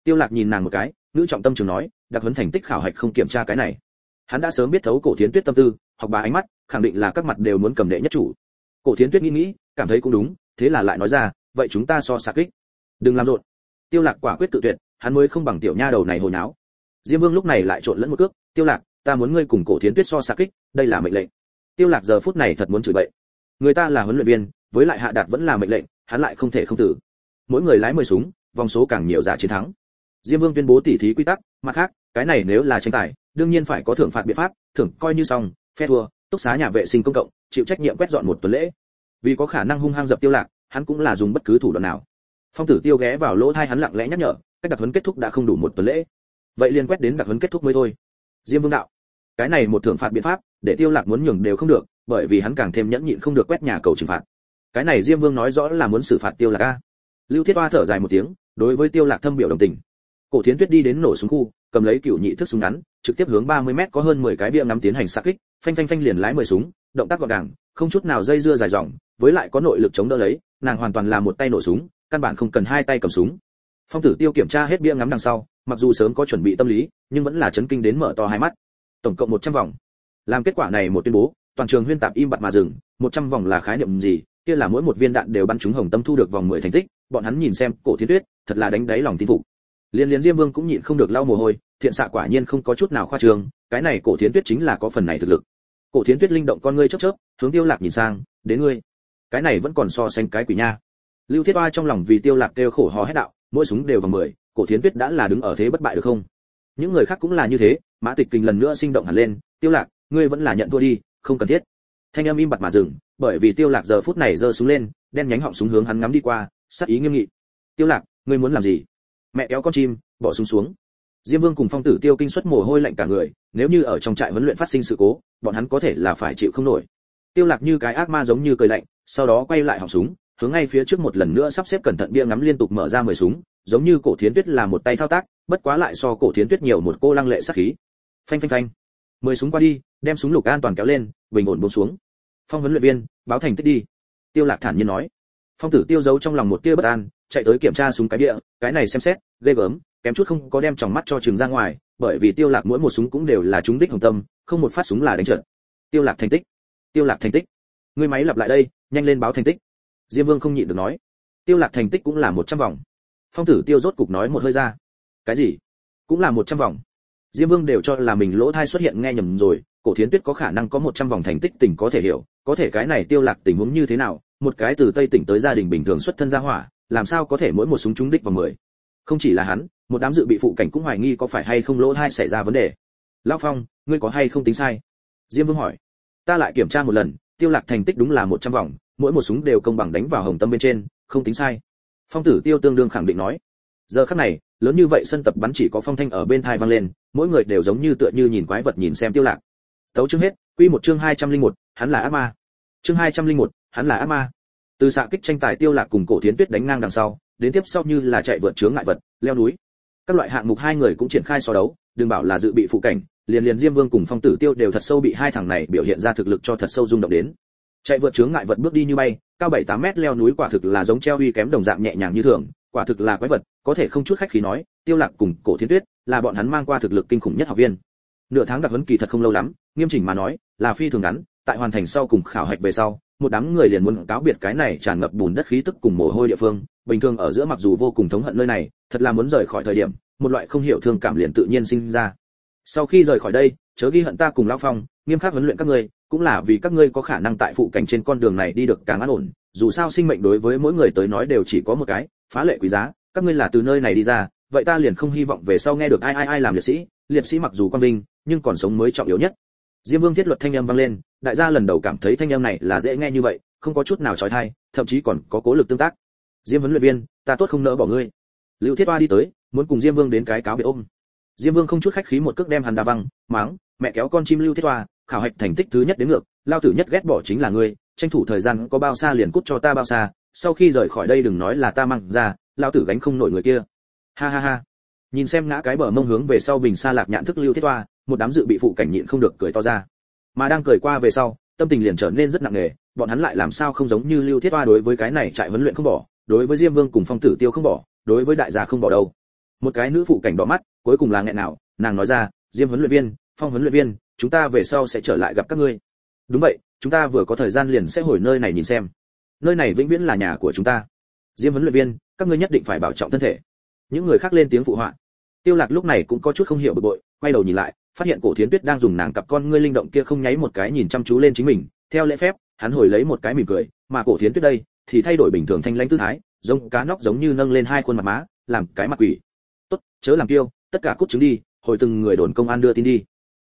S1: Tiêu lạc nhìn nàng một cái, nữ trọng tâm trường nói, đặc huấn thành tích khảo hạch không kiểm tra cái này. Hắn đã sớm biết thấu cổ thiến tuyết tâm tư, học bà ánh mắt, khẳng định là các mặt đều muốn cầm đệ nhất chủ. Cổ thiến tuyết nghĩ nghĩ, cảm thấy cũng đúng, thế là lại nói ra, vậy chúng ta so sạc kích. Đừng làm rộn. Tiêu lạc quả quyết tự tuyệt, hắn mới không bằng tiểu nha đầu này hồi náo diêm vương lúc này lại trộn lẫn một cước, tiêu lạc, ta muốn ngươi cùng cổ thiến tuyết so sạc kích, đây là mệnh lệnh. Tiêu lạc giờ phút này thật muốn chửi bậy. Người ta là huấn luyện viên, với lại hạ đạt vẫn là mệnh lệnh, hắn lại không thể không tử. Mỗi người lái 10 súng, vòng số càng nhiều giả chiến thắng. Diêm vương tuyên bố tỉ thí quy tắc, mặt khác, cái này nếu là tranh tài, đương nhiên phải có thưởng phạt biện pháp, thưởng coi như xong, phe thua, túc xá nhà vệ sinh công cộng, chịu trách nhiệm quét dọn một tuần lễ. Vì có khả năng hung hăng dập tiêu lạc, hắn cũng là dùng bất cứ thủ đoạn nào. Phong tử tiêu ghé vào lỗ thai hắn lặng lẽ nhắc nhở, cách đặc huấn kết thúc đã không đủ một tuần lễ vậy liền quét đến đặc huấn kết thúc mới thôi. Diêm vương đạo, cái này một thưởng phạt biện pháp, để tiêu lạc muốn nhường đều không được, bởi vì hắn càng thêm nhẫn nhịn không được quét nhà cầu trừng phạt. Cái này diêm vương nói rõ là muốn xử phạt tiêu lạc a. Lưu thiết oa thở dài một tiếng, đối với tiêu lạc thâm biểu đồng tình. Cổ thiến tuyết đi đến nổ súng khu, cầm lấy cựu nhị thước súng ngắn, trực tiếp hướng 30 mét có hơn 10 cái bia ngắm tiến hành xạ kích, phanh phanh phanh liền lái 10 súng, động tác gọn gàng, không chút nào dây dưa dài dòng, với lại có nội lực chống đỡ lấy, nàng hoàn toàn là một tay nổ súng, căn bản không cần hai tay cầm súng. Phong tử tiêu kiểm tra hết bia ngắm đằng sau mặc dù sớm có chuẩn bị tâm lý, nhưng vẫn là chấn kinh đến mở to hai mắt. Tổng cộng 100 vòng. Làm kết quả này một tuyên bố, toàn trường huyên tạp im bặt mà dừng. 100 vòng là khái niệm gì? Kia là mỗi một viên đạn đều bắn trúng hồng tâm thu được vòng 10 thành tích. Bọn hắn nhìn xem, cổ thiên tuyết, thật là đánh đáy lòng tin phục. Liên liên diêm vương cũng nhịn không được lau mồ hôi, thiện xạ quả nhiên không có chút nào khoa trương cái này cổ thiến tuyết chính là có phần này thực lực. Cổ thiến tuyết linh động con ngươi chớp chớp, hướng tiêu lạc nhìn sang, đến ngươi. Cái này vẫn còn so sánh cái quỷ nha. Lưu thiết oa trong lòng vì tiêu lạc kêu khổ hò hét đạo, mỗi súng đều vào mười cổ thiến tuyết đã là đứng ở thế bất bại được không? Những người khác cũng là như thế mã tịch kình lần nữa sinh động hẳn lên tiêu lạc ngươi vẫn là nhận thua đi không cần thiết. Thanh âm im bặt mà dừng bởi vì tiêu lạc giờ phút này giơ súng lên đen nhánh họng súng hướng hắn ngắm đi qua sắc ý nghiêm nghị. Tiêu lạc ngươi muốn làm gì? Mẹ kéo con chim bỏ súng xuống, xuống. Diêm vương cùng phong tử tiêu kinh suất mồ hôi lạnh cả người nếu như ở trong trại huấn luyện phát sinh sự cố bọn hắn có thể là phải chịu không nổi. Tiêu lạc như cái ác ma giống như cười lạnh sau đó quay lại họng súng hướng ngay phía trước một lần nữa sắp xếp cẩn thận bia ngắm liên tục mở ra mười súng giống như cổ thiến tuyết là một tay thao tác, bất quá lại so cổ thiến tuyết nhiều một cô lăng lệ sát khí. Phanh phanh phanh. Mười súng qua đi, đem súng lục an toàn kéo lên, bình ổn buông xuống. Phong huấn luyện viên, báo thành tích đi. Tiêu lạc thản nhiên nói. Phong tử tiêu giấu trong lòng một tia bất an, chạy tới kiểm tra súng cái địa cái này xem xét, ghê gớm, kém chút không có đem tròng mắt cho trường ra ngoài, bởi vì tiêu lạc mỗi một súng cũng đều là trúng đích hồng tâm, không một phát súng là đánh trượt tiêu lạc thành tích. Tiêu lạc thành tích. Ngươi máy lặp lại đây, nhanh lên báo thành tích. Diêm vương không nhịn được nói. Tiêu lạc thành tích cũng là một trăm vòng phong tử tiêu rốt cục nói một hơi ra. Cái gì? Cũng là một trăm vòng. Diêm vương đều cho là mình lỗ thai xuất hiện nghe nhầm rồi, cổ thiến tuyết có khả năng có một trăm vòng thành tích tỉnh có thể hiểu, có thể cái này tiêu lạc tình huống như thế nào, một cái từ tây tỉnh tới gia đình bình thường xuất thân ra hỏa, làm sao có thể mỗi một súng trúng đích vào mười. Không chỉ là hắn, một đám dự bị phụ cảnh cũng hoài nghi có phải hay không lỗ thai xảy ra vấn đề. Lão phong, ngươi có hay không tính sai? Diêm vương hỏi. Ta lại kiểm tra một lần, tiêu lạc thành tích đúng là một trăm vòng, mỗi một súng đều công bằng đánh vào hồng tâm bên trên, không tính sai phong tử tiêu tương đương khẳng định nói. Giờ khắc này lớn như vậy sân tập bắn chỉ có phong thanh ở bên thai vang lên mỗi người đều giống như tựa như nhìn quái vật nhìn xem tiêu lạc. Tấu chương hết quy một chương 201, hắn là ác ma. Chương 201, hắn là ác ma. Từ xạ kích tranh tài tiêu lạc cùng cổ thiến tuyết đánh ngang đằng sau đến tiếp sau như là chạy vượt chướng ngại vật leo núi. Các loại hạng mục hai người cũng triển khai so đấu đừng bảo là dự bị phụ cảnh liền liền diêm vương cùng phong tử tiêu đều thật sâu bị hai thằng này biểu hiện ra thực lực cho thật sâu rung động đến chạy vượt chướng ngại vật bước đi như bay, cao bảy tám mét leo núi quả thực là giống treo uy kém đồng dạng nhẹ nhàng như thường, quả thực là quái vật, có thể không chút khách khí nói, tiêu lạc cùng cổ thiên tuyết là bọn hắn mang qua thực lực kinh khủng nhất học viên. Nửa tháng đặc huấn kỳ thật không lâu lắm, nghiêm chỉnh mà nói, là phi thường ngắn, tại hoàn thành sau cùng khảo hạch về sau, một đám người liền muốn cáo biệt cái này tràn ngập bùn đất khí tức cùng mồ hôi địa phương, bình thường ở giữa mặc dù vô cùng thống hận nơi này, thật là muốn rời khỏi thời điểm, một loại không hiểu thương cảm liền tự nhiên sinh ra. Sau khi rời khỏi đây, chớ ghi hận ta cùng lão phong nghiêm khắc huấn luyện các ngươi cũng là vì các ngươi có khả năng tại phụ cảnh trên con đường này đi được càng an ổn. Dù sao sinh mệnh đối với mỗi người tới nói đều chỉ có một cái phá lệ quý giá các ngươi là từ nơi này đi ra vậy ta liền không hy vọng về sau nghe được ai ai ai làm liệt sĩ. Liệt sĩ mặc dù quan vinh nhưng còn sống mới trọng yếu nhất. Diêm vương thiết luật thanh âm vang lên đại gia lần đầu cảm thấy thanh âm này là dễ nghe như vậy không có chút nào chói tai, thậm chí còn có cố lực tương tác. Diêm huấn luyện viên ta tốt không nỡ bỏ ngươi. Lưu thiết Hoa đi tới muốn cùng diêm vương đến cái cáo biệt ôm diêm vương không chút khách khí một cước đem hắn đá văng máng mẹ kéo con chim lưu thiết toa, khảo hạch thành tích thứ nhất đến ngược lao tử nhất ghét bỏ chính là ngươi tranh thủ thời gian có bao xa liền cút cho ta bao xa sau khi rời khỏi đây đừng nói là ta mang ra lao tử gánh không nổi người kia. Ha ha ha. Nhìn xem ngã cái bờ mông hướng về sau bình xa lạc nhạn thức lưu thiết toa một đám dự bị phụ cảnh nhịn không được cười to ra. Mà đang cười qua về sau tâm tình liền trở nên rất nặng nề bọn hắn lại làm sao không giống như lưu thiết toa đối với cái này trại huấn luyện không bỏ đối với diêm vương cùng phong tử tiêu không bỏ đối với đại gia không bỏ đâu. Một cái nữ phụ cảnh đỏ mắt cuối cùng là nghẹn nào, nàng nói ra, diêm huấn luyện viên, phong huấn luyện viên, chúng ta về sau sẽ trở lại gặp các ngươi. Đúng vậy, chúng ta vừa có thời gian liền sẽ hồi nơi này nhìn xem. Nơi này vĩnh viễn là nhà của chúng ta. Diêm huấn luyện viên, các ngươi nhất định phải bảo trọng thân thể. Những người khác lên tiếng phụ họa. Tiêu lạc lúc này cũng có chút không hiểu bực bội, quay đầu nhìn lại, phát hiện cổ thiến tuyết đang dùng nàng cặp con ngươi linh động kia không nháy một cái nhìn chăm chú lên chính mình. Theo lễ phép, hắn hồi lấy một cái mỉm cười, mà cổ thiến tuyết đây thì thay đổi bình thường thanh lãnh tư thái, giống cá nóc giống như nâng lên hai khuôn mặt má, làm cái mặt quỷ. Tốt, chớ làm tiêu tất cả cút chứng đi, hồi từng người đồn công an đưa tin đi.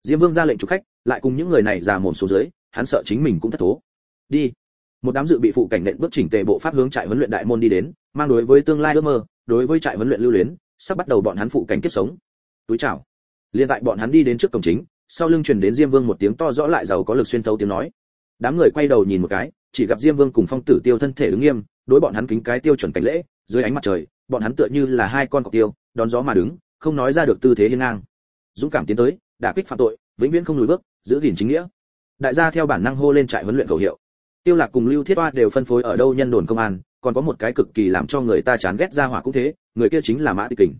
S1: Diêm vương ra lệnh chủ khách, lại cùng những người này già mồm xuống dưới, hắn sợ chính mình cũng thất thố. Đi. Một đám dự bị phụ cảnh nện bước chỉnh tề bộ pháp hướng trại huấn luyện đại môn đi đến, mang đối với tương lai ước mơ, đối với trại huấn luyện lưu luyến, sắp bắt đầu bọn hắn phụ cảnh kiếp sống. Túi chào. Liên tại bọn hắn đi đến trước cổng chính, sau lưng truyền đến diêm vương một tiếng to rõ lại giàu có lực xuyên thấu tiếng nói. Đám người quay đầu nhìn một cái, chỉ gặp diêm vương cùng phong tử tiêu thân thể đứng nghiêm, đối bọn hắn kính cái tiêu chuẩn cảnh lễ, dưới ánh mặt trời, bọn hắn tựa như là hai con cọc tiêu, đón gió mà đứng không nói ra được tư thế hiên ngang. Dũng cảm tiến tới, đả kích phạm tội, vĩnh viễn không lùi bước, giữ gìn chính nghĩa. Đại gia theo bản năng hô lên trại huấn luyện khẩu hiệu. Tiêu lạc cùng lưu thiết oa đều phân phối ở đâu nhân đồn công an, còn có một cái cực kỳ làm cho người ta chán ghét ra hỏa cũng thế, người kia chính là mã tịch kình.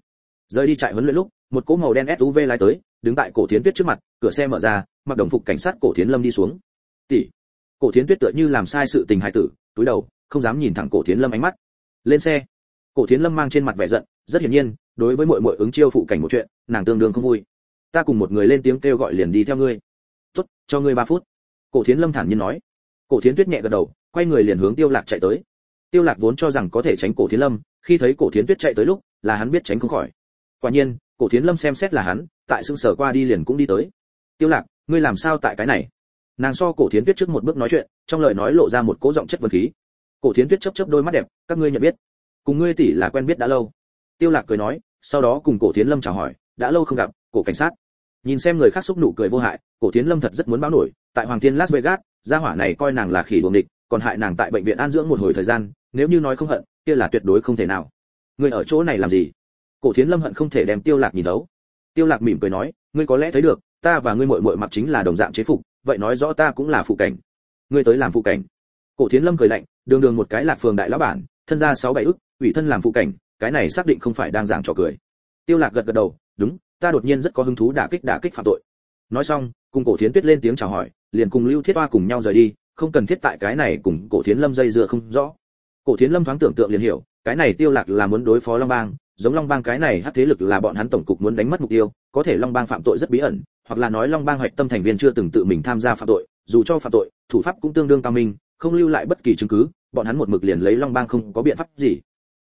S1: Rời đi trại huấn luyện lúc, một cỗ màu đen suv lái tới, đứng tại cổ thiến tuyết trước mặt, cửa xe mở ra, mặc đồng phục cảnh sát cổ thiến lâm đi xuống. Tỷ. Cổ thiến tuyết tựa như làm sai sự tình hại tử, túi đầu, không dám nhìn thẳng cổ thiến lâm ánh mắt. Lên xe. Cổ thiến lâm mang trên mặt vẻ giận, rất hiển nhiên đối với mọi mọi ứng chiêu phụ cảnh một chuyện, nàng tương đương không vui. Ta cùng một người lên tiếng kêu gọi liền đi theo ngươi. Tốt, cho ngươi ba phút. Cổ thiến lâm thản nhiên nói. Cổ thiến tuyết nhẹ gật đầu, quay người liền hướng tiêu lạc chạy tới. Tiêu lạc vốn cho rằng có thể tránh cổ thiến lâm, khi thấy cổ thiến tuyết chạy tới lúc, là hắn biết tránh không khỏi. Quả nhiên, cổ thiến lâm xem xét là hắn, tại sưng sở qua đi liền cũng đi tới. Tiêu lạc, ngươi làm sao tại cái này? Nàng so cổ thiến tuyết trước một bước nói chuyện, trong lời nói lộ ra một cố giọng chất vấn khí. Cổ thiến tuyết chớp chớp đôi mắt đẹp, các ngươi nhận biết? Cùng ngươi tỷ là quen biết đã lâu. Tiêu lạc cười nói sau đó cùng cổ thiến lâm chào hỏi, đã lâu không gặp, cổ cảnh sát. Nhìn xem người khác xúc nụ cười vô hại, cổ thiến lâm thật rất muốn báo nổi, tại hoàng thiên las vegas, gia hỏa này coi nàng là khỉ đuồng địch còn hại nàng tại bệnh viện an dưỡng một hồi thời gian, nếu như nói không hận, kia là tuyệt đối không thể nào. Người ở chỗ này làm gì? Cổ thiến lâm hận không thể đem tiêu lạc nhìn đấu tiêu lạc mỉm cười nói, ngươi có lẽ thấy được, ta và ngươi muội muội mặc chính là đồng dạng chế phục, vậy nói rõ ta cũng là phụ cảnh. Ngươi tới làm phụ cảnh. Cổ thiến lâm cười lạnh, đường đường một cái lạc phường đại lão bản, thân gia sáu bảy ức, ủy thân làm phụ cảnh cái này xác định không phải đang giảng trò cười. Tiêu lạc gật gật đầu, đúng, ta đột nhiên rất có hứng thú đả kích đả kích phạm tội. Nói xong, cùng cổ thiến tuyết lên tiếng chào hỏi, liền cùng lưu thiết hoa cùng nhau rời đi, không cần thiết tại cái này cùng cổ thiến lâm dây dưa không rõ. Cổ thiến lâm thoáng tưởng tượng liền hiểu, cái này tiêu lạc là muốn đối phó long bang, giống long bang cái này hắc thế lực là bọn hắn tổng cục muốn đánh mất mục tiêu, có thể long bang phạm tội rất bí ẩn, hoặc là nói long bang hoạch tâm thành viên chưa từng tự mình tham gia phạm tội, dù cho phạm tội, thủ pháp cũng tương đương cao minh, không lưu lại bất kỳ chứng cứ, bọn hắn một mực liền lấy long bang không có biện pháp gì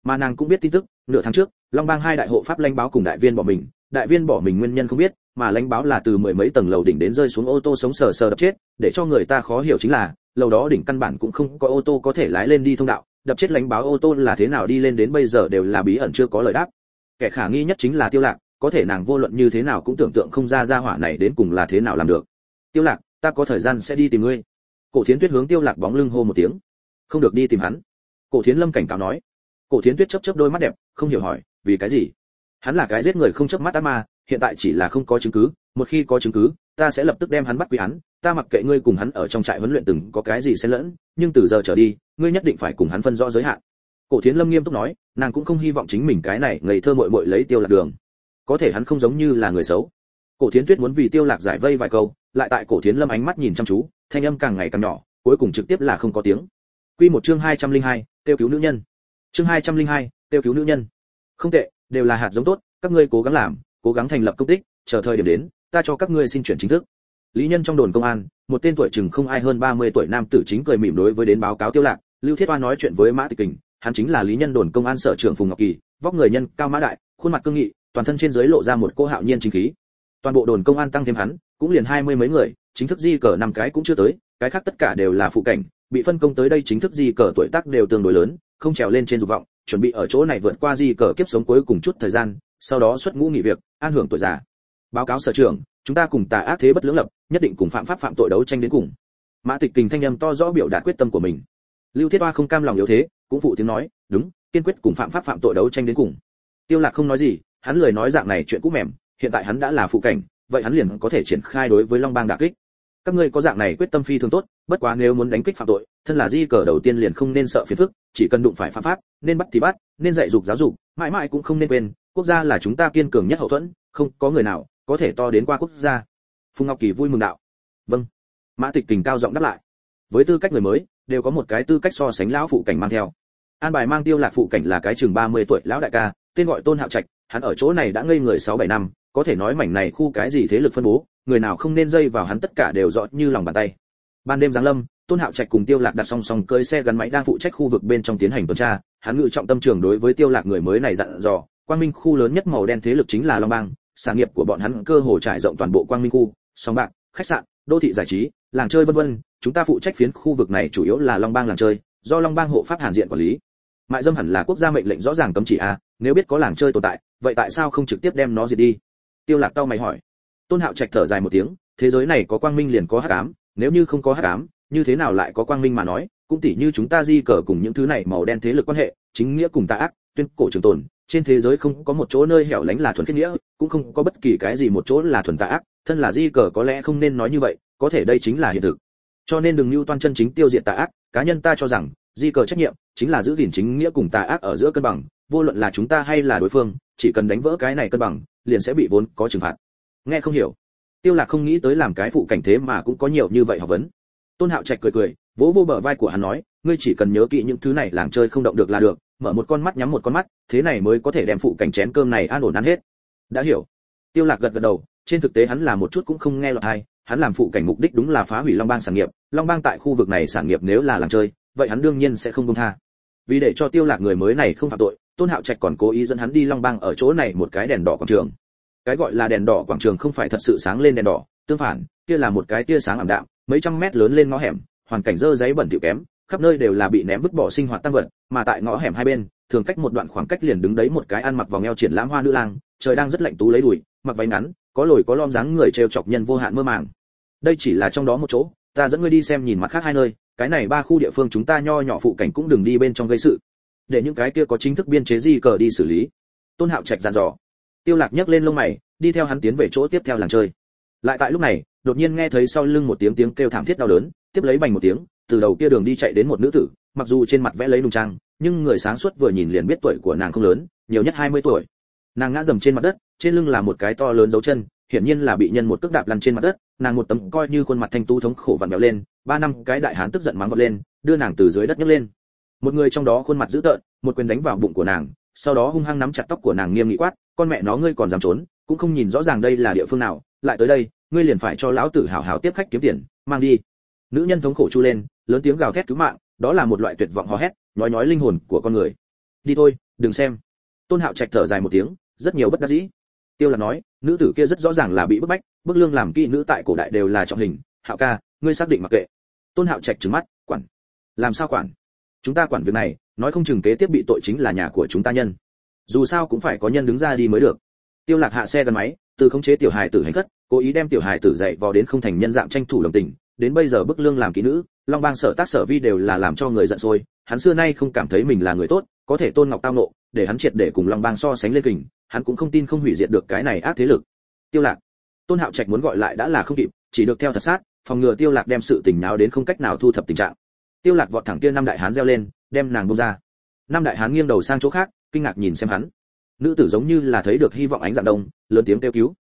S1: mà nàng cũng biết tin tức, nửa tháng trước, long bang hai đại hộ pháp lãnh báo cùng đại viên bỏ mình, đại viên bỏ mình nguyên nhân không biết, mà lãnh báo là từ mười mấy tầng lầu đỉnh đến rơi xuống ô tô sống sờ sờ đập chết, để cho người ta khó hiểu chính là, lầu đó đỉnh căn bản cũng không có ô tô có thể lái lên đi thông đạo, đập chết lãnh báo ô tô là thế nào đi lên đến bây giờ đều là bí ẩn chưa có lời đáp. Kẻ khả nghi nhất chính là tiêu lạc, có thể nàng vô luận như thế nào cũng tưởng tượng không ra ra hỏa này đến cùng là thế nào làm được. Tiêu lạc, ta có thời gian sẽ đi tìm ngươi. Cổ thiến tuyết hướng tiêu lạc bóng lưng hô một tiếng. Không được đi tìm hắn. Cổ thiến lâm cảnh cáo nói cổ thiến tuyết chớp chớp đôi mắt đẹp không hiểu hỏi vì cái gì? Hắn là cái giết người không chớp mắt ác ma hiện tại chỉ là không có chứng cứ một khi có chứng cứ ta sẽ lập tức đem hắn bắt quy hắn ta mặc kệ ngươi cùng hắn ở trong trại huấn luyện từng có cái gì xen lẫn nhưng từ giờ trở đi ngươi nhất định phải cùng hắn phân rõ giới hạn. Cổ thiến lâm nghiêm túc nói nàng cũng không hy vọng chính mình cái này ngây thơ mội mội lấy tiêu lạc đường. Có thể hắn không giống như là người xấu. Cổ thiến tuyết muốn vì tiêu lạc giải vây vài câu lại tại cổ thiến lâm ánh mắt nhìn chăm chú thanh âm càng ngày càng nhỏ cuối cùng trực tiếp là không có tiếng. Quy một chương 202, tiêu cứu nữ nhân chương 202, tiêu cứu nữ nhân. Không tệ đều là hạt giống tốt các ngươi cố gắng làm cố gắng thành lập công tích chờ thời điểm đến ta cho các ngươi xin chuyển chính thức. Lý nhân trong đồn công an một tên tuổi chừng không ai hơn 30 tuổi nam tử chính cười mỉm đối với đến báo cáo tiêu lạc lưu thiết oa nói chuyện với mã tịch kình hắn chính là lý nhân đồn công an sở trưởng phùng ngọc kỳ vóc người nhân cao mã đại khuôn mặt cương nghị toàn thân trên dưới lộ ra một cô hạo nhiên chính khí. Toàn bộ đồn công an tăng thêm hắn cũng liền hai mươi mấy người chính thức di cờ năm cái cũng chưa tới cái khác tất cả đều là phụ cảnh bị phân công tới đây chính thức di cờ tuổi tác đều tương đối lớn không trèo lên trên dục vọng, chuẩn bị ở chỗ này vượt qua di cờ kiếp sống cuối cùng chút thời gian, sau đó xuất ngũ nghỉ việc, an hưởng tuổi già. Báo cáo sở trưởng, chúng ta cùng tà ác thế bất lưỡng lập, nhất định cùng phạm pháp phạm tội đấu tranh đến cùng. Mã tịch kình thanh âm to rõ biểu đạt quyết tâm của mình. Lưu thiết hoa không cam lòng yếu thế, cũng phụ tiếng nói, đúng, kiên quyết cùng phạm pháp phạm tội đấu tranh đến cùng. Tiêu lạc không nói gì, hắn lười nói dạng này chuyện cũ mềm, hiện tại hắn đã là phụ cảnh, vậy hắn liền có thể triển khai đối với long bang đả kích. Các ngươi có dạng này quyết tâm phi thường tốt, bất quá nếu muốn đánh kích phạm tội thân là di cờ đầu tiên liền không nên sợ phiền phức, chỉ cần đụng phải pháp pháp, nên bắt thì bắt, nên dạy dục giáo dục, mãi mãi cũng không nên quên, quốc gia là chúng ta kiên cường nhất hậu thuẫn, không có người nào có thể to đến qua quốc gia. Phùng ngọc kỳ vui mừng đạo. Vâng. Mã tịch kình cao giọng đáp lại. Với tư cách người mới, đều có một cái tư cách so sánh lão phụ cảnh mang theo. An bài mang tiêu lạc phụ cảnh là cái chừng 30 tuổi lão đại ca, tên gọi tôn hạo trạch, hắn ở chỗ này đã ngây người 6 7 năm, có thể nói mảnh này khu cái gì thế lực phân bố, người nào không nên dây vào hắn tất cả đều rõ như lòng bàn tay. Ban đêm giáng lâm tôn hạo trạch cùng tiêu lạc đặt song song cưỡi xe gắn máy đang phụ trách khu vực bên trong tiến hành tuần tra. Hắn ngự trọng tâm trường đối với tiêu lạc người mới này dặn dò, quang minh khu lớn nhất màu đen thế lực chính là long bang, sản nghiệp của bọn hắn cơ hồ trải rộng toàn bộ quang minh khu, song bạc, khách sạn, đô thị giải trí, làng chơi vân vân. Chúng ta phụ trách phiến khu vực này chủ yếu là long bang làng chơi, do long bang hộ pháp hàn diện quản lý. Mại dâm hẳn là quốc gia mệnh lệnh rõ ràng cấm chỉ a, nếu biết có làng chơi tồn tại, vậy tại sao không trực tiếp đem nó diệt đi? Tiêu lạc tao mày hỏi. Tôn hạo trạch thở dài một tiếng, thế giới này có quang minh liền có hắc ám, nếu như không có hắc ám như thế nào lại có quang minh mà nói, cũng tỉ như chúng ta di cờ cùng những thứ này màu đen thế lực quan hệ, chính nghĩa cùng tà ác, tuyên cổ trường tồn, trên thế giới không có một chỗ nơi hẻo lánh là thuần khiết nghĩa, cũng không có bất kỳ cái gì một chỗ là thuần tà ác, thân là di cờ có lẽ không nên nói như vậy, có thể đây chính là hiện thực. Cho nên đừng lưu toan chân chính tiêu diệt tà ác, cá nhân ta cho rằng, di cờ trách nhiệm chính là giữ gìn chính nghĩa cùng tà ác ở giữa cân bằng, vô luận là chúng ta hay là đối phương, chỉ cần đánh vỡ cái này cân bằng, liền sẽ bị vốn có trừng phạt. Nghe không hiểu. Tiêu lạc không nghĩ tới làm cái phụ cảnh thế mà cũng có nhiều như vậy học vấn tôn hạo trạch cười cười, vỗ vô bờ vai của hắn nói, ngươi chỉ cần nhớ kỹ những thứ này, làng chơi không động được là được, mở một con mắt nhắm một con mắt, thế này mới có thể đem phụ cảnh chén cơm này an ổn ăn hết. Đã hiểu. Tiêu lạc gật gật đầu, trên thực tế hắn là một chút cũng không nghe lọt hay hắn làm phụ cảnh mục đích đúng là phá hủy long bang sản nghiệp, long bang tại khu vực này sản nghiệp nếu là làng chơi, vậy hắn đương nhiên sẽ không công tha. Vì để cho tiêu lạc người mới này không phạm tội, tôn hạo trạch còn cố ý dẫn hắn đi long bang ở chỗ này một cái đèn đỏ quảng trường. Cái gọi là đèn đỏ quảng trường không phải thật sự sáng lên đèn đỏ, tương phản, kia là một cái tia sáng ảm đạm mấy trăm mét lớn lên ngõ hẻm, hoàn cảnh dơ giấy bẩn thỉu kém, khắp nơi đều là bị ném vứt bỏ sinh hoạt tăng vật, mà tại ngõ hẻm hai bên, thường cách một đoạn khoảng cách liền đứng đấy một cái ăn mặc vòng eo triển lãm hoa nữ lang, trời đang rất lạnh tú lấy đùi, mặc váy ngắn, có lồi có lom dáng người trêu chọc nhân vô hạn mơ màng. Đây chỉ là trong đó một chỗ, ta dẫn ngươi đi xem nhìn mặt khác hai nơi, cái này ba khu địa phương chúng ta nho nhỏ phụ cảnh cũng đừng đi bên trong gây sự. Để những cái kia có chính thức biên chế gì cờ đi xử lý. Tôn hạo trạch dàn dò. Tiêu lạc nhấc lên lông mày, đi theo hắn tiến về chỗ tiếp theo làng chơi. Lại tại lúc này đột nhiên nghe thấy sau lưng một tiếng tiếng kêu thảm thiết đau đớn, tiếp lấy bành một tiếng, từ đầu kia đường đi chạy đến một nữ tử, mặc dù trên mặt vẽ lấy nùng trang, nhưng người sáng suốt vừa nhìn liền biết tuổi của nàng không lớn, nhiều nhất 20 tuổi. Nàng ngã dầm trên mặt đất, trên lưng là một cái to lớn dấu chân, hiển nhiên là bị nhân một cước đạp lăn trên mặt đất, nàng một tấm coi như khuôn mặt thanh tú thống khổ vặn vẹo lên, ba năm cái đại hán tức giận mắng vọt lên, đưa nàng từ dưới đất nhấc lên. Một người trong đó khuôn mặt dữ tợn, một quyền đánh vào bụng của nàng, sau đó hung hăng nắm chặt tóc của nàng nghiêm nghị quát, con mẹ nó ngươi còn dám trốn, cũng không nhìn rõ ràng đây là địa phương nào, lại tới đây ngươi liền phải cho lão tử hảo hảo tiếp khách kiếm tiền, mang đi. Nữ nhân thống khổ chu lên, lớn tiếng gào thét cứu mạng, đó là một loại tuyệt vọng hò hét nói nói linh hồn của con người. Đi thôi, đừng xem. Tôn hạo trạch thở dài một tiếng, rất nhiều bất đắc dĩ. Tiêu là nói, nữ tử kia rất rõ ràng là bị bức bách, bức lương làm kỹ nữ tại cổ đại đều là trọng hình. Hạo ca, ngươi xác định mặc kệ. Tôn hạo trạch trừng mắt, quản. Làm sao quản? Chúng ta quản việc này, nói không chừng kế tiếp bị tội chính là nhà của chúng ta nhân. Dù sao cũng phải có nhân đứng ra đi mới được. Tiêu lạc hạ xe gần máy, từ khống chế tiểu hài tử hành khất cố ý đem tiểu hài tử dạy vò đến không thành nhân dạng tranh thủ đồng tình, đến bây giờ bức lương làm kỹ nữ, long bang sở tác sở vi đều là làm cho người giận sôi, hắn xưa nay không cảm thấy mình là người tốt, có thể tôn ngọc tao nộ để hắn triệt để cùng long bang so sánh lên kình, hắn cũng không tin không hủy diệt được cái này ác thế lực. Tiêu lạc, tôn hạo trạch muốn gọi lại đã là không kịp, chỉ được theo thật sát, phòng ngừa tiêu lạc đem sự tình nào đến không cách nào thu thập tình trạng. Tiêu lạc vọt thẳng kia năm đại hán reo lên, đem nàng buông ra. Năm đại hán nghiêng đầu sang chỗ khác, kinh ngạc nhìn xem hắn. Nữ tử giống như là thấy được hy vọng ánh dạng đông, lớn tiếng kêu cứu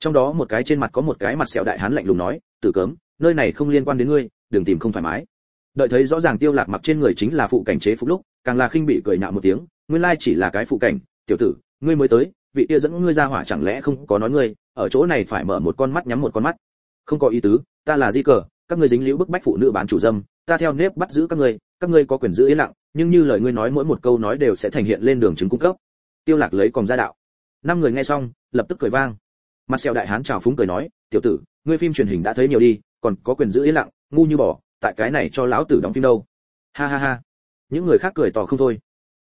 S1: trong đó một cái trên mặt có một cái mặt sẹo đại hán lạnh lùng nói, tử cấm, nơi này không liên quan đến ngươi, đừng tìm không thoải mái. Đợi thấy rõ ràng tiêu lạc mặc trên người chính là phụ cảnh chế phục lúc, càng là khinh bị cười nhạo một tiếng, nguyên lai chỉ là cái phụ cảnh, tiểu tử, ngươi mới tới, vị kia dẫn ngươi ra hỏa chẳng lẽ không có nói ngươi, ở chỗ này phải mở một con mắt nhắm một con mắt. Không có ý tứ, ta là di cờ, các ngươi dính liễu bức bách phụ nữ bán chủ dâm, ta theo nếp bắt giữ các ngươi các ngươi có quyền giữ yên lặng, nhưng như lời ngươi nói mỗi một câu nói đều sẽ thành hiện lên đường chứng cung cấp. Tiêu lạc lấy còng ra đạo. Năm người nghe xong, lập tức cười vang mặt sẹo đại hán chào phúng cười nói tiểu tử ngươi phim truyền hình đã thấy nhiều đi còn có quyền giữ yên lặng ngu như bỏ tại cái này cho lão tử đóng phim đâu. Ha ha ha. Những người khác cười tỏ không thôi.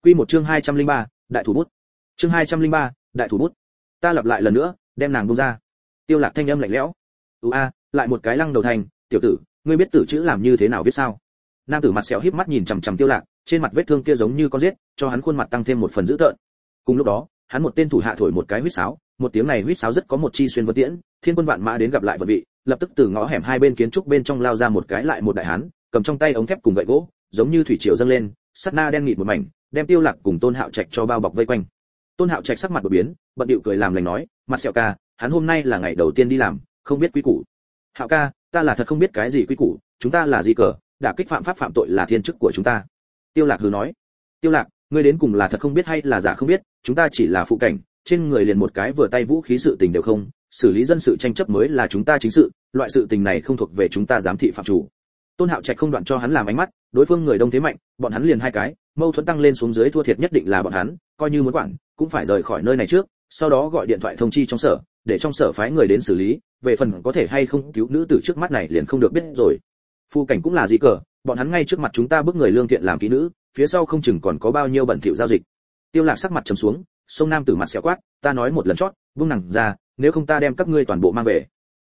S1: Quy một chương 203, đại thủ bút. Chương 203, đại thủ bút. Ta lặp lại lần nữa đem nàng buông ra. Tiêu lạc thanh âm lạnh lẽo. Ú a lại một cái lăng đầu thành tiểu tử ngươi biết tử chữ làm như thế nào viết sao? Nam tử mặt sẹo híp mắt nhìn chằm chằm tiêu lạc trên mặt vết thương kia giống như con giết cho hắn khuôn mặt tăng thêm một phần dữ tợn. Cùng lúc đó hắn một tên thủ hạ thổi một cái huýt sáo một tiếng này huýt sáo rất có một chi xuyên vân tiễn, thiên quân vạn mã đến gặp lại vật vị, lập tức từ ngõ hẻm hai bên kiến trúc bên trong lao ra một cái lại một đại hán, cầm trong tay ống thép cùng gậy gỗ, giống như thủy triều dâng lên, sắt na đen nghịt một mảnh, đem tiêu lạc cùng tôn hạo trạch cho bao bọc vây quanh. Tôn hạo trạch sắc mặt đột biến, bận điệu cười làm lành nói, mặt sẹo ca, hắn hôm nay là ngày đầu tiên đi làm, không biết quy củ. Hạo ca, ta là thật không biết cái gì quy củ, chúng ta là gì cờ, đã kích phạm pháp phạm tội là thiên chức của chúng ta. Tiêu lạc hừ nói, tiêu lạc, ngươi đến cùng là thật không biết hay là giả không biết, chúng ta chỉ là phụ cảnh trên người liền một cái vừa tay vũ khí sự tình đều không, xử lý dân sự tranh chấp mới là chúng ta chính sự, loại sự tình này không thuộc về chúng ta giám thị phạm chủ. Tôn hạo trạch không đoạn cho hắn làm ánh mắt, đối phương người đông thế mạnh, bọn hắn liền hai cái, mâu thuẫn tăng lên xuống dưới thua thiệt nhất định là bọn hắn, coi như muốn quản, cũng phải rời khỏi nơi này trước, sau đó gọi điện thoại thông chi trong sở, để trong sở phái người đến xử lý, về phần có thể hay không cứu nữ tử trước mắt này liền không được biết rồi. Phu cảnh cũng là gì cờ, bọn hắn ngay trước mặt chúng ta bước người lương thiện làm kỹ nữ, phía sau không chừng còn có bao nhiêu bẩn thỉu giao dịch. Tiêu lạc sắc mặt trầm xuống sông nam tử mặt xẻo quát, ta nói một lần chót, vung nặng ra, nếu không ta đem các ngươi toàn bộ mang về.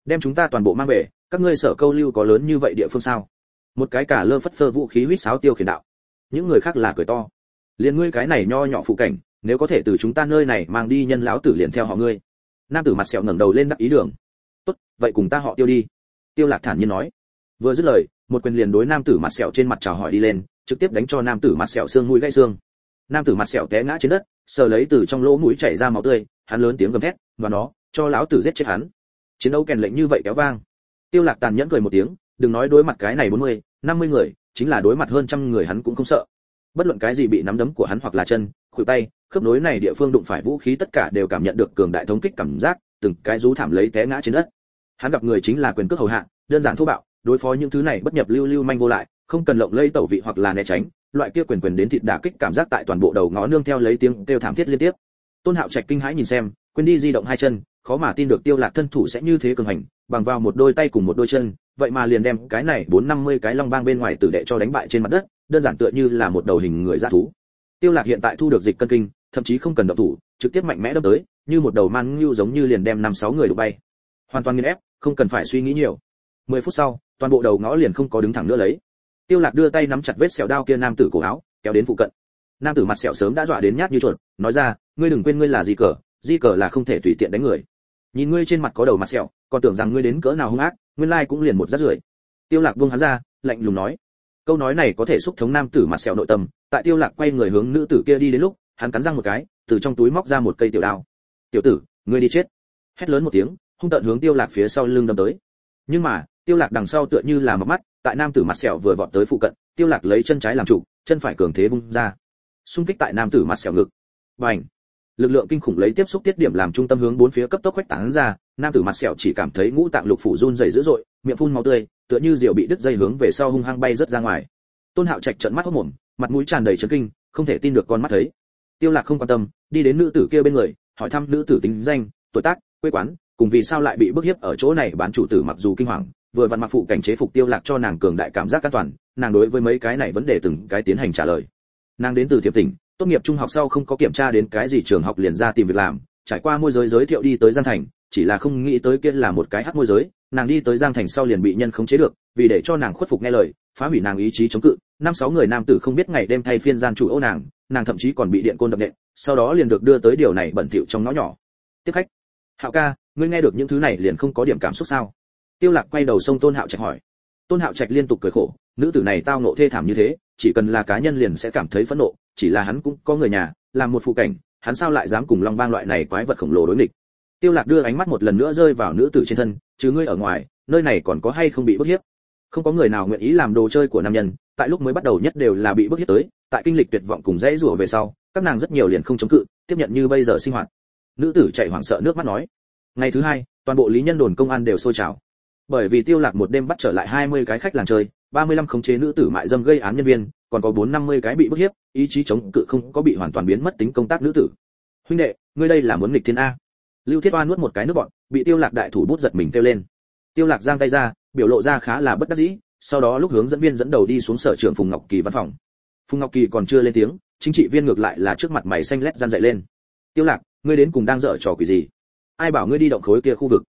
S1: Đem chúng ta toàn bộ mang về, các ngươi sở câu lưu có lớn như vậy địa phương sao? Một cái cả lơ phất phơ vũ khí huýt sáo tiêu khiển đạo. Những người khác là cười to. Liền ngươi cái này nho nhỏ phụ cảnh, nếu có thể từ chúng ta nơi này mang đi nhân lão tử liền theo họ ngươi. Nam tử mặt sẹo ngẩng đầu lên đắc ý đường. Tốt, vậy cùng ta họ tiêu đi. Tiêu lạc thản nhiên nói. Vừa dứt lời, một quyền liền đối nam tử mặt sẹo trên mặt chào hỏi đi lên, trực tiếp đánh cho nam tử mặt sẹo xương mũi gãy xương. Nam tử mặt sẹo té ngã trên đất sờ lấy từ trong lỗ mũi chảy ra máu tươi hắn lớn tiếng gầm thét và nó cho lão tử giết chết hắn. Chiến đấu kèn lệnh như vậy kéo vang. Tiêu lạc tàn nhẫn cười một tiếng đừng nói đối mặt cái này 40, 50 người chính là đối mặt hơn trăm người hắn cũng không sợ. Bất luận cái gì bị nắm đấm của hắn hoặc là chân khuỷu tay khớp nối này địa phương đụng phải vũ khí tất cả đều cảm nhận được cường đại thống kích cảm giác từng cái rú thảm lấy té ngã trên đất. Hắn gặp người chính là quyền cước hầu hạ đơn giản thô bạo đối phó những thứ này bất nhập lưu lưu manh vô lại không cần lộng lây tẩu vị hoặc là né tránh loại kia quyền quyền đến thịt đả kích cảm giác tại toàn bộ đầu ngõ nương theo lấy tiếng kêu thảm thiết liên tiếp. Tôn hạo trạch kinh hãi nhìn xem, quên đi di động hai chân, khó mà tin được tiêu lạc thân thủ sẽ như thế cường hành, bằng vào một đôi tay cùng một đôi chân, vậy mà liền đem cái này bốn năm mươi cái long bang bên ngoài tử đệ cho đánh bại trên mặt đất, đơn giản tựa như là một đầu hình người dã thú. Tiêu lạc hiện tại thu được dịch cân kinh, thậm chí không cần động thủ, trực tiếp mạnh mẽ đâm tới, như một đầu man ngưu giống như liền đem năm sáu người đụng bay. Hoàn toàn nghiền ép, không cần phải suy nghĩ nhiều. Mười phút sau, toàn bộ đầu ngõ liền không có đứng thẳng nữa lấy tiêu lạc đưa tay nắm chặt vết sẹo đao kia nam tử cổ áo, kéo đến phụ cận. Nam tử mặt sẹo sớm đã dọa đến nhát như chuột, nói ra, ngươi đừng quên ngươi là gì cờ, di cờ là không thể tùy tiện đánh người. Nhìn ngươi trên mặt có đầu mặt sẹo, còn tưởng rằng ngươi đến cỡ nào hung ác, nguyên lai cũng liền một rát rưởi. Tiêu lạc buông hắn ra, lạnh lùng nói. Câu nói này có thể xúc thống nam tử mặt sẹo nội tâm, tại tiêu lạc quay người hướng nữ tử kia đi đến lúc, hắn cắn răng một cái, từ trong túi móc ra một cây tiểu đao. Tiểu tử, ngươi đi chết. Hét lớn một tiếng, hung tợn hướng tiêu lạc phía sau lưng đâm tới. Nhưng mà, tiêu lạc đằng sau tựa như là một mắt tại nam tử mặt sẹo vừa vọt tới phụ cận, tiêu lạc lấy chân trái làm chủ chân phải cường thế vung ra. Xung kích tại nam tử mặt sẹo ngực. Bành! Lực lượng kinh khủng lấy tiếp xúc tiết điểm làm trung tâm hướng bốn phía cấp tốc quét tán ra, nam tử mặt sẹo chỉ cảm thấy ngũ tạng lục phủ run rẩy dữ dội, miệng phun máu tươi, tựa như diều bị đứt dây hướng về sau hung hăng bay rất ra ngoài. Tôn hạo trạch trợn mắt hốt mồm mặt mũi tràn đầy chấn kinh, không thể tin được con mắt thấy. Tiêu lạc không quan tâm, đi đến nữ tử kia bên người, hỏi thăm nữ tử tính danh, tuổi tác, quê quán, cùng vì sao lại bị bức hiếp ở chỗ này bán chủ tử mặc dù kinh hoàng vừa vặn mặc phụ cảnh chế phục tiêu lạc cho nàng cường đại cảm giác an toàn, nàng đối với mấy cái này vấn đề từng cái tiến hành trả lời. Nàng đến từ thiệp tỉnh, tốt nghiệp trung học sau không có kiểm tra đến cái gì trường học liền ra tìm việc làm, trải qua môi giới giới thiệu đi tới giang thành, chỉ là không nghĩ tới kia là một cái hắc môi giới, nàng đi tới giang thành sau liền bị nhân khống chế được, vì để cho nàng khuất phục nghe lời, phá hủy nàng ý chí chống cự, năm sáu người nam tử không biết ngày đêm thay phiên gian chủ ô nàng nàng thậm chí còn bị điện côn đập nện, sau đó liền được đưa tới điều này bẩn thỉu trong ngõ nhỏ. Tiếp khách, hạo ca, ngươi nghe được những thứ này liền không có điểm cảm xúc sao? Tiêu lạc quay đầu sông tôn hạo trạch hỏi. Tôn hạo trạch liên tục cười khổ, nữ tử này tao nộ thê thảm như thế, chỉ cần là cá nhân liền sẽ cảm thấy phẫn nộ, chỉ là hắn cũng có người nhà làm một phụ cảnh, hắn sao lại dám cùng long bang loại này quái vật khổng lồ đối nghịch? Tiêu lạc đưa ánh mắt một lần nữa rơi vào nữ tử trên thân chứ ngươi ở ngoài, nơi này còn có hay không bị bức hiếp? Không có người nào nguyện ý làm đồ chơi của nam nhân, tại lúc mới bắt đầu nhất đều là bị bức hiếp tới, tại kinh lịch tuyệt vọng cùng dãy rủa về sau, các nàng rất nhiều liền không chống cự, tiếp nhận như bây giờ sinh hoạt. Nữ tử chạy hoảng sợ nước mắt nói, ngày thứ hai, toàn bộ lý nhân đồn công an đều sôi trào bởi vì tiêu lạc một đêm bắt trở lại 20 cái khách làng chơi 35 khống chế nữ tử mại dâm gây án nhân viên còn có 450 cái bị bức hiếp ý chí chống cự không có bị hoàn toàn biến mất tính công tác nữ tử. Huynh đệ ngươi đây là muốn nghịch thiên a. Lưu thiết oan nuốt một cái nước bọt, bị tiêu lạc đại thủ bút giật mình kêu lên. Tiêu lạc giang tay ra biểu lộ ra khá là bất đắc dĩ sau đó lúc hướng dẫn viên dẫn đầu đi xuống sở trưởng phùng ngọc kỳ văn phòng. Phùng ngọc kỳ còn chưa lên tiếng chính trị viên ngược lại là trước mặt mày xanh lét gian dậy lên. Tiêu lạc ngươi đến cùng đang dở trò quỷ gì? Ai bảo ngươi đi động khối kia khu vực?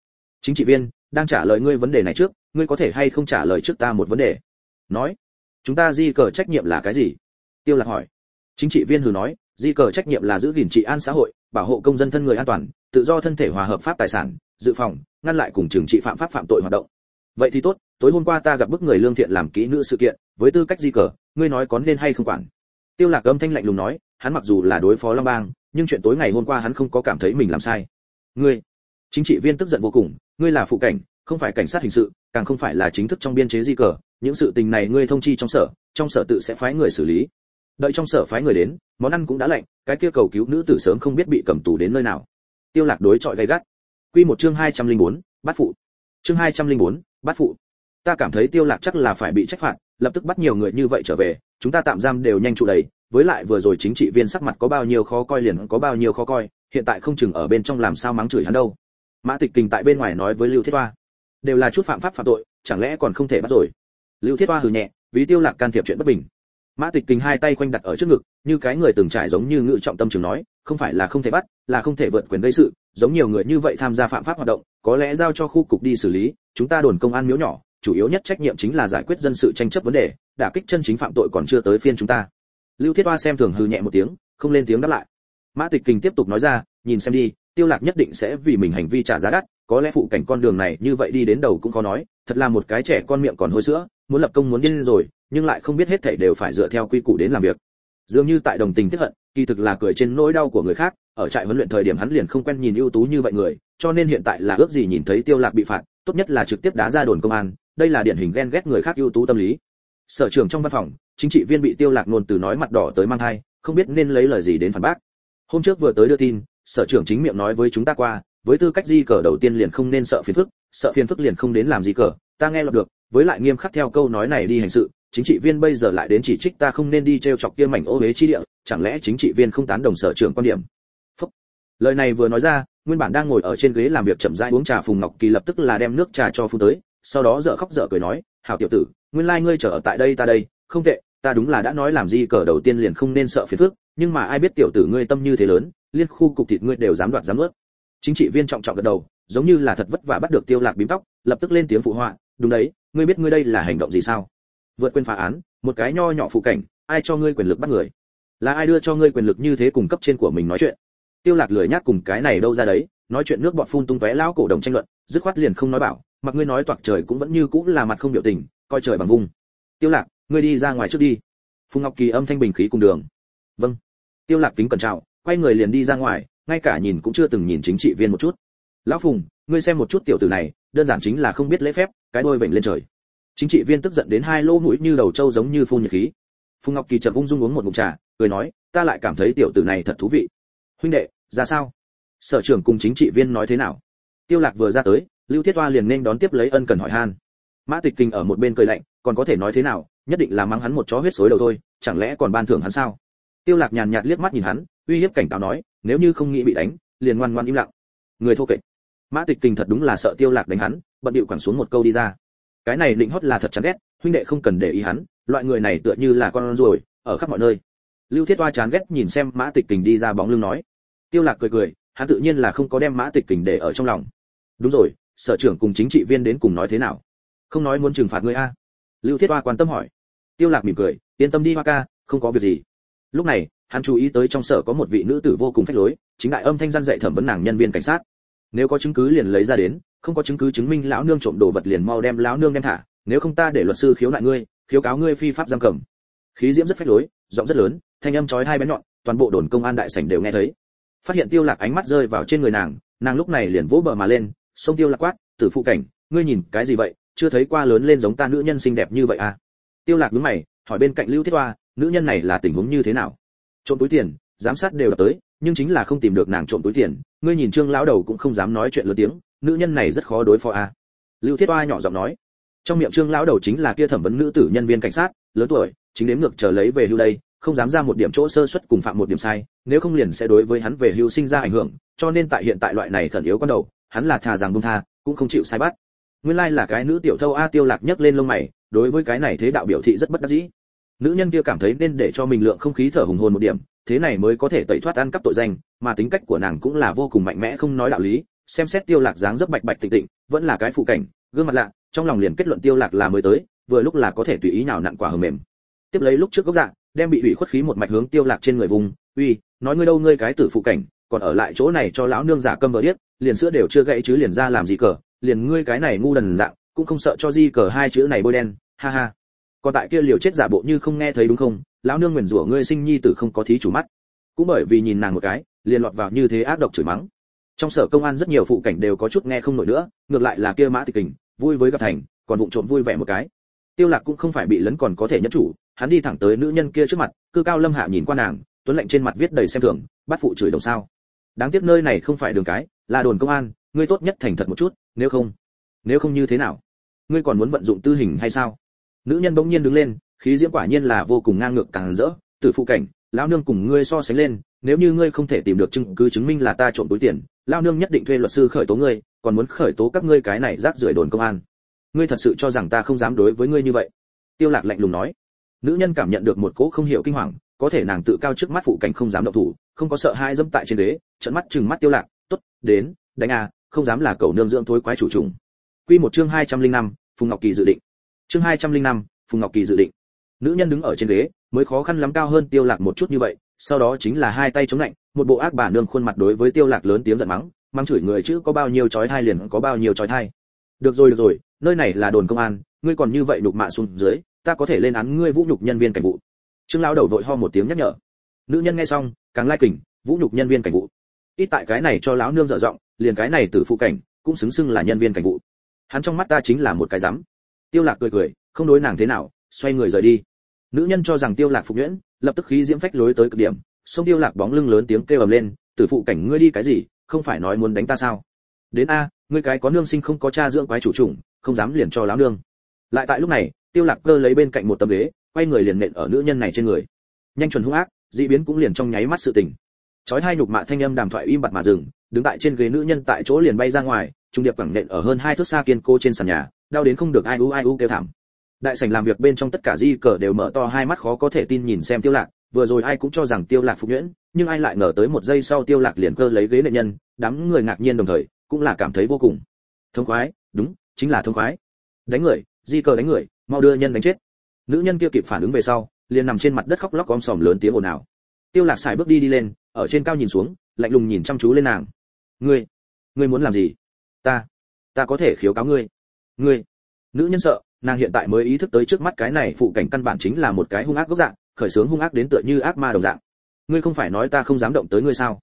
S1: Chính trị viên đang trả lời ngươi vấn đề này trước, ngươi có thể hay không trả lời trước ta một vấn đề? Nói. Chúng ta di cờ trách nhiệm là cái gì? Tiêu lạc hỏi. Chính trị viên hừ nói, di cờ trách nhiệm là giữ gìn trị an xã hội, bảo hộ công dân thân người an toàn, tự do thân thể hòa hợp pháp tài sản, dự phòng, ngăn lại cùng trừng trị phạm pháp phạm tội hoạt động. Vậy thì tốt, tối hôm qua ta gặp bức người lương thiện làm kỹ nữ sự kiện, với tư cách di cờ, ngươi nói có nên hay không quản? Tiêu lạc âm thanh lạnh lùng nói, hắn mặc dù là đối phó long bang, nhưng chuyện tối ngày hôm qua hắn không có cảm thấy mình làm sai. Ngươi, chính trị viên tức giận vô cùng ngươi là phụ cảnh không phải cảnh sát hình sự càng không phải là chính thức trong biên chế di cờ. Những sự tình này ngươi thông chi trong sở trong sở tự sẽ phái người xử lý. Đợi trong sở phái người đến món ăn cũng đã lạnh cái kia cầu cứu nữ tử sớm không biết bị cầm tù đến nơi nào. Tiêu lạc đối chọi gay gắt. Quy một chương 204, bắt phụ. Chương 204, bắt phụ. Ta cảm thấy tiêu lạc chắc là phải bị trách phạt lập tức bắt nhiều người như vậy trở về chúng ta tạm giam đều nhanh trụ đầy với lại vừa rồi chính trị viên sắc mặt có bao nhiêu khó coi liền có bao nhiêu khó coi hiện tại không chừng ở bên trong làm sao mắng chửi hắn đâu mã tịch kình tại bên ngoài nói với lưu thiết hoa đều là chút phạm pháp phạm tội chẳng lẽ còn không thể bắt rồi lưu thiết hoa hừ nhẹ vì tiêu lạc can thiệp chuyện bất bình mã tịch kình hai tay quanh đặt ở trước ngực như cái người từng trải giống như ngự trọng tâm trường nói không phải là không thể bắt là không thể vượt quyền gây sự giống nhiều người như vậy tham gia phạm pháp hoạt động có lẽ giao cho khu cục đi xử lý chúng ta đồn công an miếu nhỏ chủ yếu nhất trách nhiệm chính là giải quyết dân sự tranh chấp vấn đề đả kích chân chính phạm tội còn chưa tới phiên chúng ta lưu thiết hoa xem thường hừ nhẹ một tiếng không lên tiếng đáp lại mã tịch kình tiếp tục nói ra nhìn xem đi tiêu lạc nhất định sẽ vì mình hành vi trả giá đắt, có lẽ phụ cảnh con đường này như vậy đi đến đầu cũng khó nói, thật là một cái trẻ con miệng còn hôi sữa, muốn lập công muốn điên rồi, nhưng lại không biết hết thảy đều phải dựa theo quy củ đến làm việc. Dường như tại đồng tình tiếc hận, kỳ thực là cười trên nỗi đau của người khác, ở trại huấn luyện thời điểm hắn liền không quen nhìn ưu tú như vậy người, cho nên hiện tại là ước gì nhìn thấy tiêu lạc bị phạt, tốt nhất là trực tiếp đá ra đồn công an, đây là điển hình ghen ghét người khác ưu tú tâm lý. Sở trưởng trong văn phòng, chính trị viên bị tiêu lạc nôn từ nói mặt đỏ tới mang hai không biết nên lấy lời gì đến phản bác. Hôm trước vừa tới đưa tin sở trưởng chính miệng nói với chúng ta qua, với tư cách di cờ đầu tiên liền không nên sợ phiền phức, sợ phiền phức liền không đến làm gì cờ, ta nghe lọt được, với lại nghiêm khắc theo câu nói này đi hành sự, chính trị viên bây giờ lại đến chỉ trích ta không nên đi treo chọc kia mảnh ô huế chi địa, chẳng lẽ chính trị viên không tán đồng sở trưởng quan điểm Phúc. lời này vừa nói ra, nguyên bản đang ngồi ở trên ghế làm việc chậm rãi uống trà phùng ngọc kỳ lập tức là đem nước trà cho phu tới, sau đó dở khóc dở cười nói, hảo tiểu tử, nguyên lai like ngươi chờ ở tại đây ta đây, không tệ, ta đúng là đã nói làm gì cờ đầu tiên liền không nên sợ phiền phức nhưng mà ai biết tiểu tử ngươi tâm như thế lớn, liên khu cục thịt ngươi đều dám đoạt dám nuốt. Chính trị viên trọng trọng gật đầu, giống như là thật vất vả bắt được tiêu lạc bím tóc, lập tức lên tiếng phụ họa, đúng đấy, ngươi biết ngươi đây là hành động gì sao? Vượt quyền phá án, một cái nho nhỏ phụ cảnh, ai cho ngươi quyền lực bắt người? Là ai đưa cho ngươi quyền lực như thế cùng cấp trên của mình nói chuyện? Tiêu lạc lười nhác cùng cái này đâu ra đấy, nói chuyện nước bọt phun tung tóe lão cổ đồng tranh luận, dứt khoát liền không nói bảo, mặc ngươi nói toạc trời cũng vẫn như cũng là mặt không biểu tình, coi trời bằng vung. Tiêu lạc, ngươi đi ra ngoài trước đi. Phùng ngọc kỳ âm thanh bình khí cùng đường. Vâng tiêu lạc kính cẩn chào quay người liền đi ra ngoài, ngay cả nhìn cũng chưa từng nhìn chính trị viên một chút. Lão phùng, ngươi xem một chút tiểu tử này, đơn giản chính là không biết lễ phép, cái đôi vểnh lên trời. Chính trị viên tức giận đến hai lỗ mũi như đầu trâu giống như phun nhiệt khí. Phùng ngọc kỳ chậm ung dung uống một ngụm trà, cười nói, ta lại cảm thấy tiểu tử này thật thú vị. Huynh đệ, ra sao? Sở trưởng cùng chính trị viên nói thế nào? Tiêu lạc vừa ra tới, lưu thiết hoa liền nên đón tiếp lấy ân cần hỏi han. Mã tịch kinh ở một bên cười lạnh, còn có thể nói thế nào, nhất định là mang hắn một chó huyết xối đầu thôi, chẳng lẽ còn ban thưởng hắn sao? Tiêu lạc nhàn nhạt liếc mắt nhìn hắn, uy hiếp cảnh cáo nói, nếu như không nghĩ bị đánh, liền ngoan ngoan im lặng. Người thô kệch. Mã tịch kình thật đúng là sợ tiêu lạc đánh hắn, bận điệu quẳng xuống một câu đi ra. Cái này định hót là thật chán ghét, huynh đệ không cần để ý hắn, loại người này tựa như là con ruồi, ở khắp mọi nơi. Lưu thiết Oa chán ghét nhìn xem mã tịch kình đi ra bóng lưng nói. Tiêu lạc cười cười, hắn tự nhiên là không có đem mã tịch kình để ở trong lòng. Đúng rồi, sở trưởng cùng chính trị viên đến cùng nói thế nào? Không nói muốn trừng phạt ngươi a. Lưu thiết Oa quan tâm hỏi. Tiêu lạc mỉm cười, yên tâm đi hoa ca, không có việc gì lúc này, hắn chú ý tới trong sở có một vị nữ tử vô cùng phách lối, chính đại âm thanh gian dạy thẩm vấn nàng nhân viên cảnh sát. Nếu có chứng cứ liền lấy ra đến, không có chứng cứ chứng minh lão nương trộm đồ vật liền mau đem lão nương đem thả, nếu không ta để luật sư khiếu nại ngươi, khiếu cáo ngươi phi pháp giam cầm. Khí diễm rất phách lối, giọng rất lớn, thanh âm chói hai bén nhọn, toàn bộ đồn công an đại sảnh đều nghe thấy. Phát hiện tiêu lạc ánh mắt rơi vào trên người nàng nàng lúc này liền vỗ bờ mà lên xông tiêu lạc quát, tử phụ cảnh, ngươi nhìn cái gì vậy? Chưa thấy qua lớn lên giống ta nữ nhân xinh đẹp như vậy à? Tiêu lạc đứng mày, hỏi bên cạnh lưu thiết hoa nữ nhân này là tình huống như thế nào? Trộm túi tiền, giám sát đều đã tới, nhưng chính là không tìm được nàng trộm túi tiền. Ngươi nhìn trương lão đầu cũng không dám nói chuyện lớn tiếng, nữ nhân này rất khó đối phó à? Lưu thiết oa nhỏ giọng nói. Trong miệng trương lão đầu chính là kia thẩm vấn nữ tử nhân viên cảnh sát, lớn tuổi, chính đếm ngược chờ lấy về hưu đây, không dám ra một điểm chỗ sơ suất cùng phạm một điểm sai, nếu không liền sẽ đối với hắn về hưu sinh ra ảnh hưởng, cho nên tại hiện tại loại này khẩn yếu con đầu, hắn là thà rằng buông tha, cũng không chịu sai bắt. Nguyên lai là cái nữ tiểu thâu a tiêu lạc nhấc lên lông mày, đối với cái này thế đạo biểu thị rất bất đắc dĩ nữ nhân kia cảm thấy nên để cho mình lượng không khí thở hùng hồn một điểm, thế này mới có thể tẩy thoát ăn cắp tội danh, mà tính cách của nàng cũng là vô cùng mạnh mẽ không nói đạo lý, xem xét tiêu lạc dáng rất bạch bạch tịnh tịnh, vẫn là cái phụ cảnh, gương mặt lạ, trong lòng liền kết luận tiêu lạc là mới tới, vừa lúc là có thể tùy ý nào nặn quả hờ mềm. Tiếp lấy lúc trước gốc dạng đem bị ủy khuất khí một mạch hướng tiêu lạc trên người vùng, uy, nói ngươi đâu ngươi cái tử phụ cảnh, còn ở lại chỗ này cho lão nương giả câm vợ điếc, liền sữa đều chưa gãy chứ liền ra làm gì cờ, liền ngươi cái này ngu đần dạng, cũng không sợ cho di cờ hai chữ này bôi đen, ha ha còn tại kia liều chết giả bộ như không nghe thấy đúng không? Lão nương nguyền rủa ngươi sinh nhi tử không có thí chủ mắt. Cũng bởi vì nhìn nàng một cái, liền lọt vào như thế ác độc chửi mắng. Trong sở công an rất nhiều phụ cảnh đều có chút nghe không nổi nữa, ngược lại là kia mã tịch kình, vui với gặp thành, còn vụng trộm vui vẻ một cái. Tiêu lạc cũng không phải bị lấn còn có thể nhất chủ, hắn đi thẳng tới nữ nhân kia trước mặt, cư cao lâm hạ nhìn qua nàng, tuấn lạnh trên mặt viết đầy xem thường, bắt phụ chửi đồng sao. Đáng tiếc nơi này không phải đường cái, là đồn công an, ngươi tốt nhất thành thật một chút, nếu không nếu không như thế nào? Ngươi còn muốn vận dụng tư hình hay sao? Nữ nhân bỗng nhiên đứng lên khí diễm quả nhiên là vô cùng ngang ngược càng rỡ tử phụ cảnh lão nương cùng ngươi so sánh lên nếu như ngươi không thể tìm được chứng cứ chứng minh là ta trộm túi tiền lão nương nhất định thuê luật sư khởi tố ngươi còn muốn khởi tố các ngươi cái này rác rưởi đồn công an. Ngươi thật sự cho rằng ta không dám đối với ngươi như vậy? Tiêu lạc lạnh lùng nói. Nữ nhân cảm nhận được một cỗ không hiểu kinh hoàng có thể nàng tự cao trước mắt phụ cảnh không dám động thủ không có sợ hai dâm tại trên đế trận mắt chừng mắt tiêu lạc tốt đến đánh à, không dám là cầu nương dưỡng thối quái chủ trùng. Quy một chương 205, phùng ngọc kỳ dự định chương 205, phùng ngọc kỳ dự định. Nữ nhân đứng ở trên ghế mới khó khăn lắm cao hơn tiêu lạc một chút như vậy sau đó chính là hai tay chống lạnh một bộ ác bà nương khuôn mặt đối với tiêu lạc lớn tiếng giận mắng mắng chửi người chứ có bao nhiêu chói thai liền có bao nhiêu chói thai. Được rồi được rồi nơi này là đồn công an ngươi còn như vậy đục mạ xuống dưới ta có thể lên án ngươi vũ nhục nhân viên cảnh vụ. Trương lão đầu vội ho một tiếng nhắc nhở. Nữ nhân nghe xong càng lai kình vũ nhục nhân viên cảnh vụ. Ít tại cái này cho lão nương dở giọng liền cái này tử phụ cảnh cũng xứng xưng là nhân viên cảnh vụ. Hắn trong mắt ta chính là một cái rắm tiêu lạc cười cười, không đối nàng thế nào, xoay người rời đi. Nữ nhân cho rằng tiêu lạc phục nhuyễn, lập tức khí diễm phách lối tới cực điểm. Xông tiêu lạc bóng lưng lớn tiếng kêu ầm lên, tử phụ cảnh ngươi đi cái gì, không phải nói muốn đánh ta sao? Đến a, ngươi cái có nương sinh không có cha dưỡng quái chủ trùng, không dám liền cho lão nương. Lại tại lúc này, tiêu lạc cơ lấy bên cạnh một tấm ghế, quay người liền nện ở nữ nhân này trên người. Nhanh chuẩn hung ác, dị biến cũng liền trong nháy mắt sự tình. Chói hai nhục mạ thanh âm đàm thoại im bặt mà dừng, đứng tại trên ghế nữ nhân tại chỗ liền bay ra ngoài, trung điệp quẳng nện ở hơn hai thước xa kiên cố trên sàn nhà đau đến không được ai u ai u kêu thảm. Đại sảnh làm việc bên trong tất cả di cờ đều mở to hai mắt khó có thể tin nhìn xem tiêu lạc, vừa rồi ai cũng cho rằng tiêu lạc phục nhuyễn, nhưng ai lại ngờ tới một giây sau tiêu lạc liền cơ lấy ghế nệ nhân, đám người ngạc nhiên đồng thời, cũng là cảm thấy vô cùng. Thông khoái, đúng, chính là thông khoái. Đánh người, di cờ đánh người, mau đưa nhân đánh chết. Nữ nhân kia kịp phản ứng về sau, liền nằm trên mặt đất khóc lóc om sòm lớn tiếng ồn ào. Tiêu lạc xài bước đi đi lên, ở trên cao nhìn xuống, lạnh lùng nhìn chăm chú lên nàng. Ngươi ngươi muốn làm gì? Ta ta có thể khiếu cáo ngươi ngươi, nữ nhân sợ, nàng hiện tại mới ý thức tới trước mắt cái này phụ cảnh căn bản chính là một cái hung ác gốc dạng, khởi sướng hung ác đến tựa như ác ma đồng dạng. Ngươi không phải nói ta không dám động tới ngươi sao?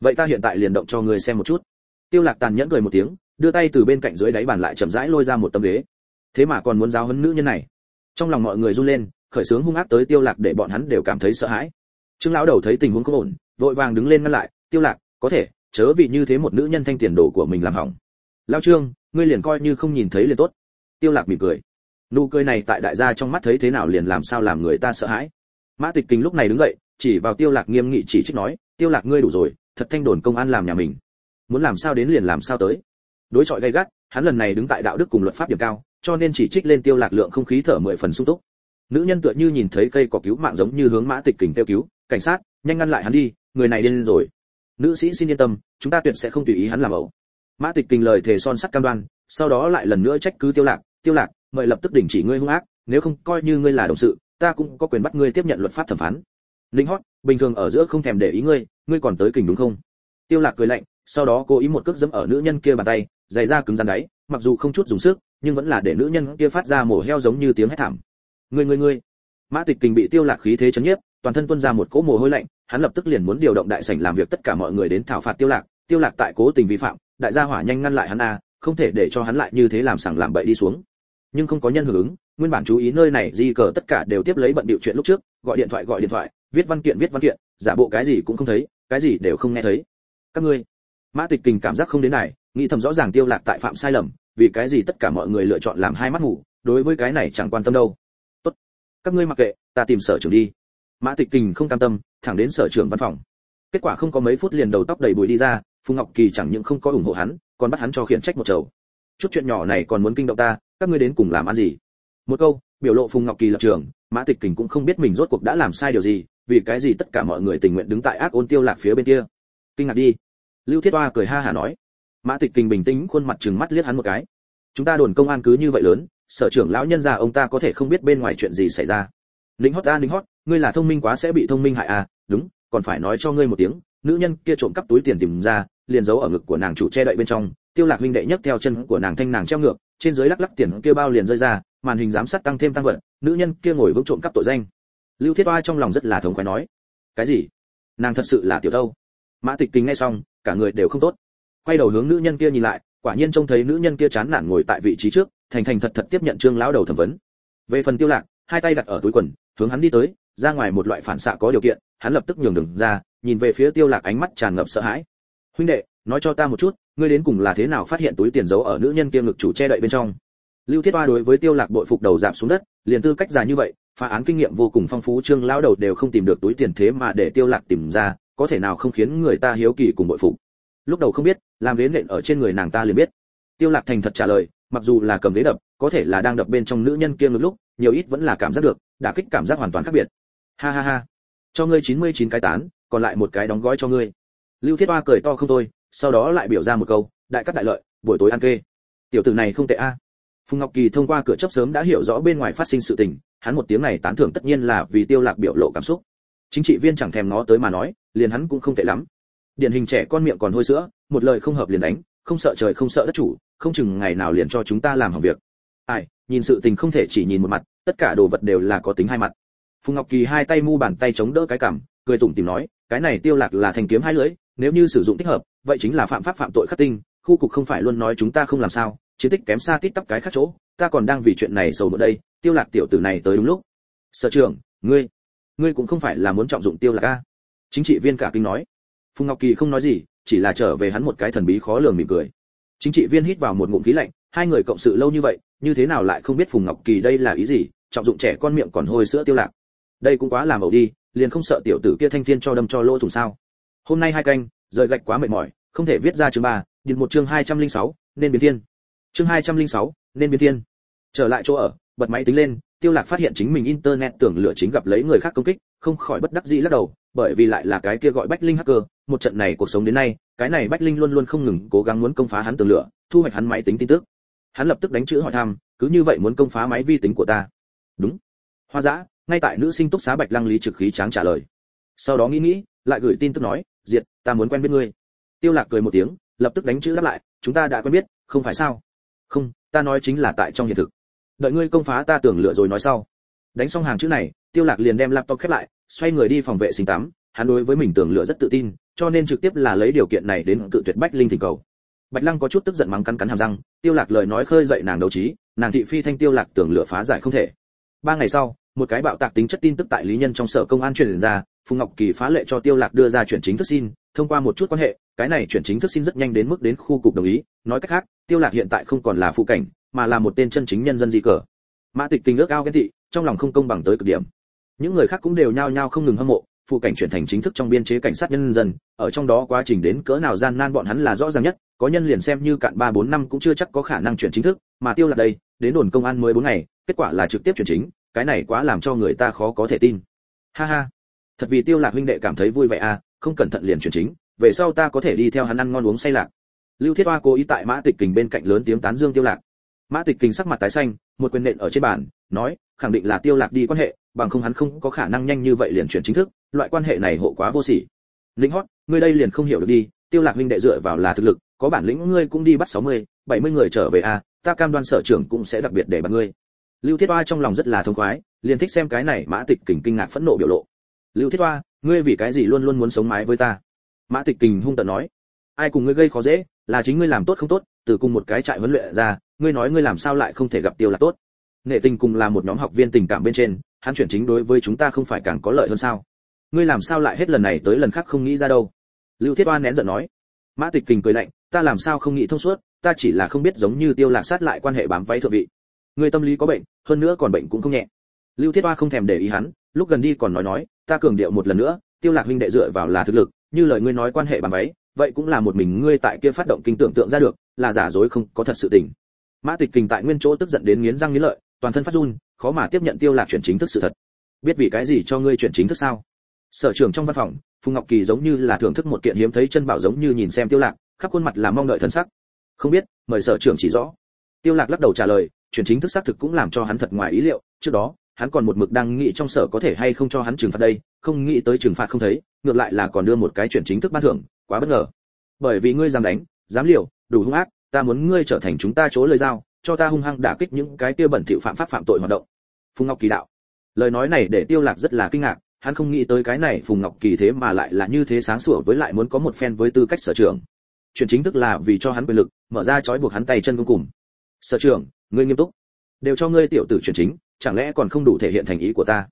S1: Vậy ta hiện tại liền động cho ngươi xem một chút. Tiêu lạc tàn nhẫn cười một tiếng, đưa tay từ bên cạnh dưới đáy bàn lại chậm rãi lôi ra một tấm ghế. Thế mà còn muốn giáo huấn nữ nhân này. Trong lòng mọi người run lên, khởi sướng hung ác tới tiêu lạc để bọn hắn đều cảm thấy sợ hãi. Trương lão đầu thấy tình huống không ổn, vội vàng đứng lên ngăn lại, tiêu lạc, có thể, chớ vì như thế một nữ nhân thanh tiền đồ của mình làm hỏng. Lão trương ngươi liền coi như không nhìn thấy liền tốt. Tiêu lạc mỉm cười. Nụ cười này tại đại gia trong mắt thấy thế nào liền làm sao làm người ta sợ hãi. Mã tịch kình lúc này đứng dậy, chỉ vào tiêu lạc nghiêm nghị chỉ trích nói, tiêu lạc ngươi đủ rồi, thật thanh đồn công an làm nhà mình. Muốn làm sao đến liền làm sao tới. Đối chọi gay gắt, hắn lần này đứng tại đạo đức cùng luật pháp điểm cao, cho nên chỉ trích lên tiêu lạc lượng không khí thở mười phần sung túc. Nữ nhân tựa như nhìn thấy cây cỏ cứu mạng giống như hướng mã tịch kình tiêu cứu, cảnh sát, nhanh ngăn lại hắn đi, người này điên rồi. Nữ sĩ xin yên tâm, chúng ta tuyệt sẽ không tùy ý hắn làm ẩu mã tịch kình lời thề son sắt cam đoan, sau đó lại lần nữa trách cứ tiêu lạc tiêu lạc, mời lập tức đình chỉ ngươi hung ác, nếu không coi như ngươi là đồng sự, ta cũng có quyền bắt ngươi tiếp nhận luật pháp thẩm phán. Linh hót, bình thường ở giữa không thèm để ý ngươi ngươi còn tới kình đúng không? Tiêu lạc cười lạnh, sau đó cố ý một cước dẫm ở nữ nhân kia bàn tay, giày da cứng rắn đáy, mặc dù không chút dùng sức, nhưng vẫn là để nữ nhân kia phát ra mổ heo giống như tiếng hét thảm. Ngươi ngươi ngươi. Mã tịch kình bị tiêu lạc khí thế chấn nhiếp, toàn thân tuôn ra một cỗ mồ hôi lạnh, hắn lập tức liền muốn điều động đại sảnh làm việc tất cả mọi người đến thảo phạt tiêu lạc. Tiêu lạc tại cố tình vi phạm đại gia hỏa nhanh ngăn lại hắn a, không thể để cho hắn lại như thế làm sảng làm bậy đi xuống. Nhưng không có nhân hưởng ứng, nguyên bản chú ý nơi này, di cờ tất cả đều tiếp lấy bận điệu chuyện lúc trước, gọi điện thoại, gọi điện thoại, viết văn kiện, viết văn kiện, giả bộ cái gì cũng không thấy, cái gì đều không nghe thấy. Các ngươi, mã tịch kình cảm giác không đến này, nghĩ thầm rõ ràng tiêu lạc tại phạm sai lầm, vì cái gì tất cả mọi người lựa chọn làm hai mắt ngủ, đối với cái này chẳng quan tâm đâu. Tốt, các ngươi mặc kệ, ta tìm sở trưởng đi. Mã tịch kình không cam tâm, thẳng đến sở trưởng văn phòng. Kết quả không có mấy phút liền đầu tóc đầy bụi đi ra phùng ngọc kỳ chẳng những không có ủng hộ hắn, còn bắt hắn cho khiển trách một chầu. Chút chuyện nhỏ này còn muốn kinh động ta, các ngươi đến cùng làm ăn gì? Một câu, biểu lộ phùng ngọc kỳ lập trường, mã tịch kình cũng không biết mình rốt cuộc đã làm sai điều gì, vì cái gì tất cả mọi người tình nguyện đứng tại ác ôn tiêu lạc phía bên kia. Kinh ngạc đi. Lưu thiết oa cười ha hả nói. Mã tịch kình bình tĩnh khuôn mặt trừng mắt liếc hắn một cái. Chúng ta đồn công an cứ như vậy lớn, sở trưởng lão nhân già ông ta có thể không biết bên ngoài chuyện gì xảy ra. Lính hót ta lính hót, ngươi là thông minh quá sẽ bị thông minh hại à đúng, còn phải nói cho ngươi một tiếng nữ nhân kia trộm cắp túi tiền tìm ra, liền giấu ở ngực của nàng chủ che đậy bên trong, tiêu lạc huynh đệ nhấc theo chân của nàng thanh nàng treo ngược, trên dưới lắc lắc tiền kia bao liền rơi ra, màn hình giám sát tăng thêm tăng vật, nữ nhân kia ngồi vững trộm cắp tội danh. Lưu thiết oa trong lòng rất là thống khoái nói, cái gì? Nàng thật sự là tiểu đâu mã tịch kinh nghe xong, cả người đều không tốt. Quay đầu hướng nữ nhân kia nhìn lại, quả nhiên trông thấy nữ nhân kia chán nản ngồi tại vị trí trước, thành thành thật thật tiếp nhận trương lão đầu thẩm vấn. Về phần tiêu lạc, hai tay đặt ở túi quần, hướng hắn đi tới, ra ngoài một loại phản xạ có điều kiện, hắn lập tức nhường đường ra nhìn về phía tiêu lạc ánh mắt tràn ngập sợ hãi. Huynh đệ, nói cho ta một chút, ngươi đến cùng là thế nào phát hiện túi tiền giấu ở nữ nhân kia ngực chủ che đậy bên trong? Lưu thiết hoa đối với tiêu lạc bội phục đầu giảm xuống đất, liền tư cách dài như vậy, phá án kinh nghiệm vô cùng phong phú, trương lão đầu đều không tìm được túi tiền thế mà để tiêu lạc tìm ra, có thể nào không khiến người ta hiếu kỳ cùng bội phục? Lúc đầu không biết, làm ghế nện ở trên người nàng ta liền biết. Tiêu lạc thành thật trả lời, mặc dù là cầm ghế đập, có thể là đang đập bên trong nữ nhân kia ngực lúc, nhiều ít vẫn là cảm giác được, đả kích cảm giác hoàn toàn khác biệt. Ha ha ha. Cho ngươi 99 cái tán còn lại một cái đóng gói cho ngươi. Lưu thiết oa cười to không thôi, sau đó lại biểu ra một câu, đại cắt đại lợi, buổi tối ăn kê. Tiểu tử này không tệ a. Phùng ngọc kỳ thông qua cửa chấp sớm đã hiểu rõ bên ngoài phát sinh sự tình, hắn một tiếng này tán thưởng tất nhiên là vì tiêu lạc biểu lộ cảm xúc. Chính trị viên chẳng thèm nó tới mà nói, liền hắn cũng không tệ lắm. Điển hình trẻ con miệng còn hôi sữa, một lời không hợp liền đánh, không sợ trời không sợ đất chủ, không chừng ngày nào liền cho chúng ta làm hỏng việc. Ai, nhìn sự tình không thể chỉ nhìn một mặt, tất cả đồ vật đều là có tính hai mặt. Phùng ngọc kỳ hai tay mu bàn tay chống đỡ cái cằm, cười tủm tỉm nói cái này tiêu lạc là thành kiếm hai lưỡi, nếu như sử dụng thích hợp, vậy chính là phạm pháp phạm tội khắc tinh, khu cục không phải luôn nói chúng ta không làm sao, chiến tích kém xa tít tắp cái khác chỗ, ta còn đang vì chuyện này sầu nữa đây, tiêu lạc tiểu tử này tới đúng lúc. Sở trưởng, ngươi ngươi cũng không phải là muốn trọng dụng tiêu lạc a? Chính trị viên cả kinh nói. Phùng ngọc kỳ không nói gì, chỉ là trở về hắn một cái thần bí khó lường mỉm cười. Chính trị viên hít vào một ngụm khí lạnh, hai người cộng sự lâu như vậy, như thế nào lại không biết phùng ngọc kỳ đây là ý gì, trọng dụng trẻ con miệng còn hôi sữa tiêu lạc. Đây cũng quá làm ẩu đi liền không sợ tiểu tử kia thanh thiên cho đâm cho lỗ thủng sao? Hôm nay hai canh rời gạch quá mệt mỏi không thể viết ra chương ba điền một chương 206, nên biến thiên. Chương 206, nên biến thiên. Trở lại chỗ ở bật máy tính lên tiêu lạc phát hiện chính mình internet tưởng lửa chính gặp lấy người khác công kích không khỏi bất đắc dĩ lắc đầu bởi vì lại là cái kia gọi bách linh hacker một trận này cuộc sống đến nay cái này bách linh luôn luôn không ngừng cố gắng muốn công phá hắn tường lửa thu hoạch hắn máy tính tin tức. Hắn lập tức đánh chữ hỏi thăm cứ như vậy muốn công phá máy vi tính của ta? Đúng. Hoa dã ngay tại nữ sinh túc xá bạch lăng lý trực khí tráng trả lời. Sau đó nghĩ nghĩ, lại gửi tin tức nói, diệt, ta muốn quen biết ngươi. Tiêu lạc cười một tiếng, lập tức đánh chữ đáp lại, chúng ta đã quen biết, không phải sao? Không, ta nói chính là tại trong hiện thực. Đợi ngươi công phá, ta tưởng lựa rồi nói sau. Đánh xong hàng chữ này, tiêu lạc liền đem laptop khép lại, xoay người đi phòng vệ sinh tắm. Hắn đối với mình tưởng lựa rất tự tin, cho nên trực tiếp là lấy điều kiện này đến cự tuyệt bách linh thỉnh cầu. Bạch lăng có chút tức giận mắng cắn cắn hàm răng, tiêu lạc lời nói khơi dậy nàng đấu trí, nàng thị phi thanh tiêu lạc tưởng lựa phá giải không thể. Ba ngày sau một cái bạo tạc tính chất tin tức tại lý nhân trong sở công an truyền ra, phùng ngọc kỳ phá lệ cho tiêu lạc đưa ra chuyển chính thức xin, thông qua một chút quan hệ, cái này chuyển chính thức xin rất nhanh đến mức đến khu cục đồng ý. Nói cách khác, tiêu lạc hiện tại không còn là phụ cảnh, mà là một tên chân chính nhân dân di cờ. Mã tịch kinh ước ao ghen thị trong lòng không công bằng tới cực điểm. Những người khác cũng đều nhao nhao không ngừng hâm mộ, phụ cảnh chuyển thành chính thức trong biên chế cảnh sát nhân dân, ở trong đó quá trình đến cỡ nào gian nan bọn hắn là rõ ràng nhất, có nhân liền xem như cạn ba bốn năm cũng chưa chắc có khả năng chuyển chính thức, mà tiêu lạc đây, đến đồn công an mới bốn ngày, kết quả là trực tiếp chuyển chính cái này quá làm cho người ta khó có thể tin. Ha ha. Thật vì tiêu lạc huynh đệ cảm thấy vui vẻ à không cẩn thận liền chuyển chính về sau ta có thể đi theo hắn ăn ngon uống say lạc. Lưu thiết hoa cố ý tại mã tịch kình bên cạnh lớn tiếng tán dương tiêu lạc. Mã tịch kình sắc mặt tái xanh một quyền nện ở trên bàn nói khẳng định là tiêu lạc đi quan hệ bằng không hắn không có khả năng nhanh như vậy liền chuyển chính thức loại quan hệ này hộ quá vô sỉ. Linh hót ngươi đây liền không hiểu được đi tiêu lạc huynh đệ dựa vào là thực lực có bản lĩnh ngươi cũng đi bắt 60, 70 người trở về à ta cam đoan sở trưởng cũng sẽ đặc biệt để bắt ngươi lưu thiết hoa trong lòng rất là thông khoái, liền thích xem cái này mã tịch kình kinh ngạc phẫn nộ biểu lộ. Lưu thiết hoa, ngươi vì cái gì luôn luôn muốn sống mái với ta? Mã tịch kình hung tợn nói. Ai cùng ngươi gây khó dễ, là chính ngươi làm tốt không tốt, từ cùng một cái trại huấn luyện ra, ngươi nói ngươi làm sao lại không thể gặp tiêu là tốt? Nghệ tình cùng là một nhóm học viên tình cảm bên trên, hắn chuyển chính đối với chúng ta không phải càng có lợi hơn sao? Ngươi làm sao lại hết lần này tới lần khác không nghĩ ra đâu? Lưu thiết oan nén giận nói. Mã tịch kình cười lạnh, ta làm sao không nghĩ thông suốt, ta chỉ là không biết giống như tiêu lạc sát lại quan hệ bám váy thượng vị ngươi tâm lý có bệnh, hơn nữa còn bệnh cũng không nhẹ. Lưu thiết oa không thèm để ý hắn, lúc gần đi còn nói nói, ta cường điệu một lần nữa, tiêu lạc huynh đệ dựa vào là thực lực, như lời ngươi nói quan hệ bằng ấy, vậy cũng là một mình ngươi tại kia phát động kinh tưởng tượng ra được, là giả dối không có thật sự tình. Mã tịch kình tại nguyên chỗ tức giận đến nghiến răng nghiến lợi, toàn thân phát run, khó mà tiếp nhận tiêu lạc chuyển chính thức sự thật. Biết vì cái gì cho ngươi chuyển chính thức sao? Sở trưởng trong văn phòng, phùng ngọc kỳ giống như là thưởng thức một kiện hiếm thấy chân bảo giống như nhìn xem tiêu lạc, khắp khuôn mặt là mong đợi thân sắc. Không biết, mời sở trưởng chỉ rõ. Tiêu lạc lắc đầu trả lời chuyển chính thức xác thực cũng làm cho hắn thật ngoài ý liệu, trước đó, hắn còn một mực đang nghĩ trong sở có thể hay không cho hắn trừng phạt đây, không nghĩ tới trừng phạt không thấy, ngược lại là còn đưa một cái chuyển chính thức ban thưởng, quá bất ngờ. Bởi vì ngươi dám đánh, dám liều, đủ hung ác, ta muốn ngươi trở thành chúng ta chỗ lời giao, cho ta hung hăng đả kích những cái kia bẩn thỉu phạm pháp phạm tội hoạt động. Phùng ngọc kỳ đạo. Lời nói này để tiêu lạc rất là kinh ngạc, hắn không nghĩ tới cái này phùng ngọc kỳ thế mà lại là như thế sáng sủa với lại muốn có một phen với tư cách sở trưởng. Chuyện chính thức là vì cho hắn quyền lực, mở ra trói buộc hắn tay chân cuối cùng. Sở trưởng ngươi nghiêm túc. Đều cho ngươi tiểu tử chuyển chính, chẳng lẽ còn không đủ thể hiện thành ý của ta?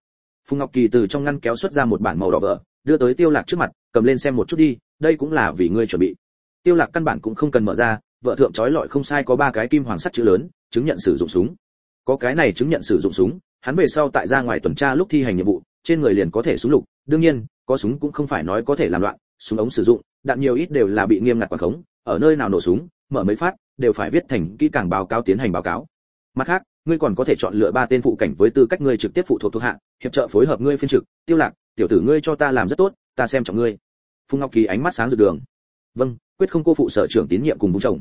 S1: Phùng ngọc kỳ từ trong ngăn kéo xuất ra một bản màu đỏ vợ, đưa tới tiêu lạc trước mặt, cầm lên xem một chút đi, đây cũng là vì ngươi chuẩn bị. Tiêu lạc căn bản cũng không cần mở ra, vợ thượng trói lọi không sai có ba cái kim hoàng sắt chữ lớn, chứng nhận sử dụng súng. Có cái này chứng nhận sử dụng súng, hắn về sau tại ra ngoài tuần tra lúc thi hành nhiệm vụ, trên người liền có thể súng lục, đương nhiên, có súng cũng không phải nói có thể làm loạn, súng ống sử dụng, đạn nhiều ít đều là bị nghiêm ngặt quản khống, ở nơi nào nổ súng, mở mấy phát đều phải viết thành kỹ càng báo cáo tiến hành báo cáo. Mặt khác, ngươi còn có thể chọn lựa ba tên phụ cảnh với tư cách ngươi trực tiếp phụ thuộc thuộc hạ, hiệp trợ phối hợp ngươi phiên trực, tiêu lạc, tiểu tử ngươi cho ta làm rất tốt, ta xem trọng ngươi. Phùng ngọc kỳ ánh mắt sáng rực đường. Vâng quyết không cô phụ sở trưởng tín nhiệm cùng vùng chồng.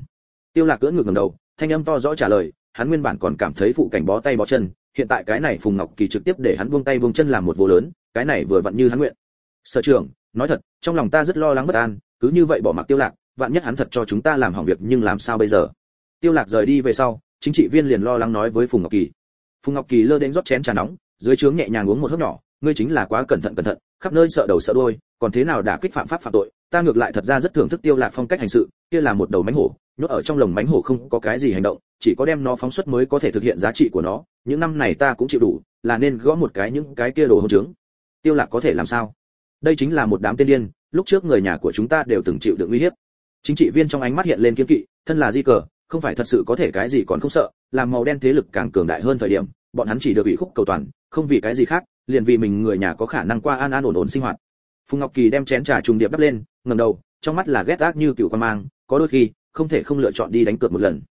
S1: Tiêu lạc cưỡng ngược ngẩng đầu, thanh âm to rõ trả lời, hắn nguyên bản còn cảm thấy phụ cảnh bó tay bó chân, hiện tại cái này phùng ngọc kỳ trực tiếp để hắn buông tay buông chân làm một vô lớn, cái này vừa vặn như hắn nguyện. Sở trưởng, nói thật, trong lòng ta rất lo lắng bất an, cứ như vậy bỏ mặc tiêu lạc vạn nhất hắn thật cho chúng ta làm hỏng việc nhưng làm sao bây giờ? Tiêu lạc rời đi về sau, chính trị viên liền lo lắng nói với phùng ngọc kỳ. Phùng ngọc kỳ lơ đến rót chén trà nóng, dưới trướng nhẹ nhàng uống một hớp nhỏ, ngươi chính là quá cẩn thận cẩn thận, khắp nơi sợ đầu sợ đuôi, còn thế nào đã kích phạm pháp phạm tội, ta ngược lại thật ra rất thưởng thức tiêu lạc phong cách hành sự, kia là một đầu mánh hổ, nhốt ở trong lồng mánh hổ không có cái gì hành động, chỉ có đem nó phóng xuất mới có thể thực hiện giá trị của nó, những năm này ta cũng chịu đủ, là nên gõ một cái những cái kia đồ hỗn trướng. Tiêu lạc có thể làm sao? Đây chính là một đám tên điên, lúc trước người nhà của chúng ta đều từng chịu được nguy hiểm chính trị viên trong ánh mắt hiện lên kiên kỵ, thân là di cờ, không phải thật sự có thể cái gì còn không sợ, làm màu đen thế lực càng cường đại hơn thời điểm, bọn hắn chỉ được bị khúc cầu toàn, không vì cái gì khác, liền vì mình người nhà có khả năng qua an an ổn ổn sinh hoạt. Phùng ngọc kỳ đem chén trà trùng điệp đắp lên, ngẩng đầu, trong mắt là ghét ác như cựu quan mang, có đôi khi, không thể không lựa chọn đi đánh cược một lần.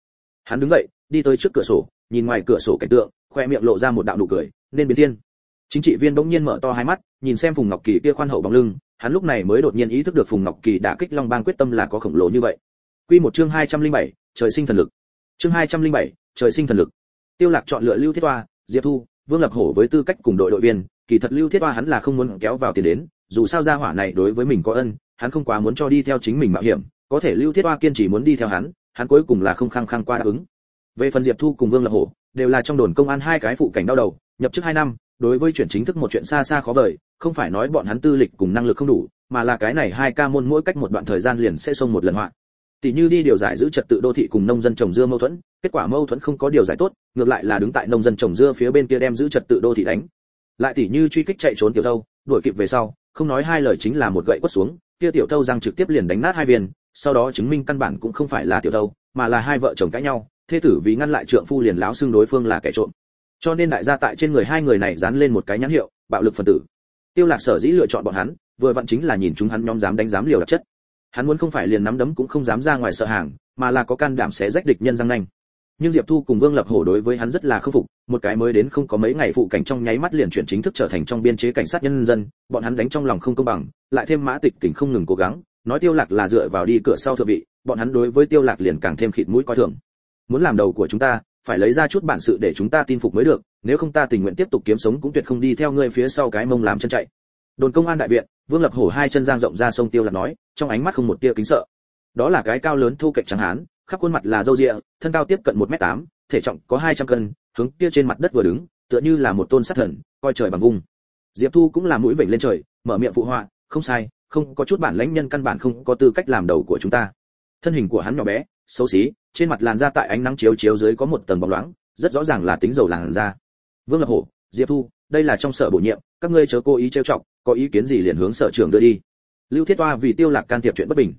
S1: Hắn đứng dậy, đi tới trước cửa sổ, nhìn ngoài cửa sổ cảnh tượng, khoe miệng lộ ra một đạo nụ cười, nên biến thiên. Chính trị viên bỗng nhiên mở to hai mắt, nhìn xem phùng ngọc kỳ kia khoan hậu bóng lưng hắn lúc này mới đột nhiên ý thức được phùng ngọc kỳ đã kích long bang quyết tâm là có khổng lồ như vậy. Quy một chương 207, trời sinh thần lực. Chương 207, trời sinh thần lực. Tiêu lạc chọn lựa lưu thiết toa diệp thu vương lập hổ với tư cách cùng đội đội viên. Kỳ thật lưu thiết toa hắn là không muốn kéo vào tiền đến dù sao gia hỏa này đối với mình có ân hắn không quá muốn cho đi theo chính mình mạo hiểm. Có thể lưu thiết hoa kiên trì muốn đi theo hắn hắn cuối cùng là không khăng khăng qua đáp ứng. Về phần diệp thu cùng vương lập hổ đều là trong đồn công an hai cái phụ cảnh đau đầu nhập chức hai năm đối với chuyển chính thức một chuyện xa xa khó vời không phải nói bọn hắn tư lịch cùng năng lực không đủ, mà là cái này hai ca môn mỗi cách một đoạn thời gian liền sẽ xông một lần hoạn. Tỷ như đi điều giải giữ trật tự đô thị cùng nông dân trồng dưa mâu thuẫn, kết quả mâu thuẫn không có điều giải tốt, ngược lại là đứng tại nông dân trồng dưa phía bên kia đem giữ trật tự đô thị đánh. Lại tỷ như truy kích chạy trốn tiểu thâu, đuổi kịp về sau, không nói hai lời chính là một gậy quất xuống, kia tiểu thâu răng trực tiếp liền đánh nát hai viên, sau đó chứng minh căn bản cũng không phải là tiểu thâu, mà là hai vợ chồng cãi nhau, thê tử vì ngăn lại trượng phu liền láo xưng đối phương là kẻ trộm. Cho nên đại gia tại trên người hai người này dán lên một cái nhãn hiệu, bạo lực phần tử tiêu lạc sở dĩ lựa chọn bọn hắn, vừa vặn chính là nhìn chúng hắn nhóm dám đánh dám liều đặc chất. Hắn muốn không phải liền nắm đấm cũng không dám ra ngoài sợ hàng, mà là có can đảm sẽ rách địch nhân răng nanh. Nhưng diệp thu cùng vương lập hổ đối với hắn rất là khâm phục, một cái mới đến không có mấy ngày phụ cảnh trong nháy mắt liền chuyển chính thức trở thành trong biên chế cảnh sát nhân dân, bọn hắn đánh trong lòng không công bằng, lại thêm mã tịch kình không ngừng cố gắng, nói tiêu lạc là dựa vào đi cửa sau thượng vị, bọn hắn đối với tiêu lạc liền càng thêm khịt mũi coi thường. Muốn làm đầu của chúng ta phải lấy ra chút bản sự để chúng ta tin phục mới được, nếu không ta tình nguyện tiếp tục kiếm sống cũng tuyệt không đi theo ngươi phía sau cái mông làm chân chạy. Đồn công an đại viện, vương lập hổ hai chân giang rộng ra sông tiêu lạc nói, trong ánh mắt không một tia kính sợ. Đó là cái cao lớn thu cạnh trắng hán, khắp khuôn mặt là râu ria thân cao tiếp cận một mét tám, thể trọng có hai trăm cân, hướng kia trên mặt đất vừa đứng, tựa như là một tôn sát thần, coi trời bằng vung diệp thu cũng là mũi vểnh lên trời, mở miệng phụ họa, không sai, không có chút bản lãnh nhân căn bản không có tư cách làm đầu của chúng ta. Thân hình của hắn nhỏ bé, xấu xí trên mặt làn da tại ánh nắng chiếu chiếu dưới có một tầng bóng loáng, rất rõ ràng là tính dầu làn da. Vương lập hổ, diệp thu, đây là trong sở bổ nhiệm, các ngươi chớ cố ý trêu chọc, có ý kiến gì liền hướng sở trưởng đưa đi. Lưu thiết toa vì tiêu lạc can thiệp chuyện bất bình.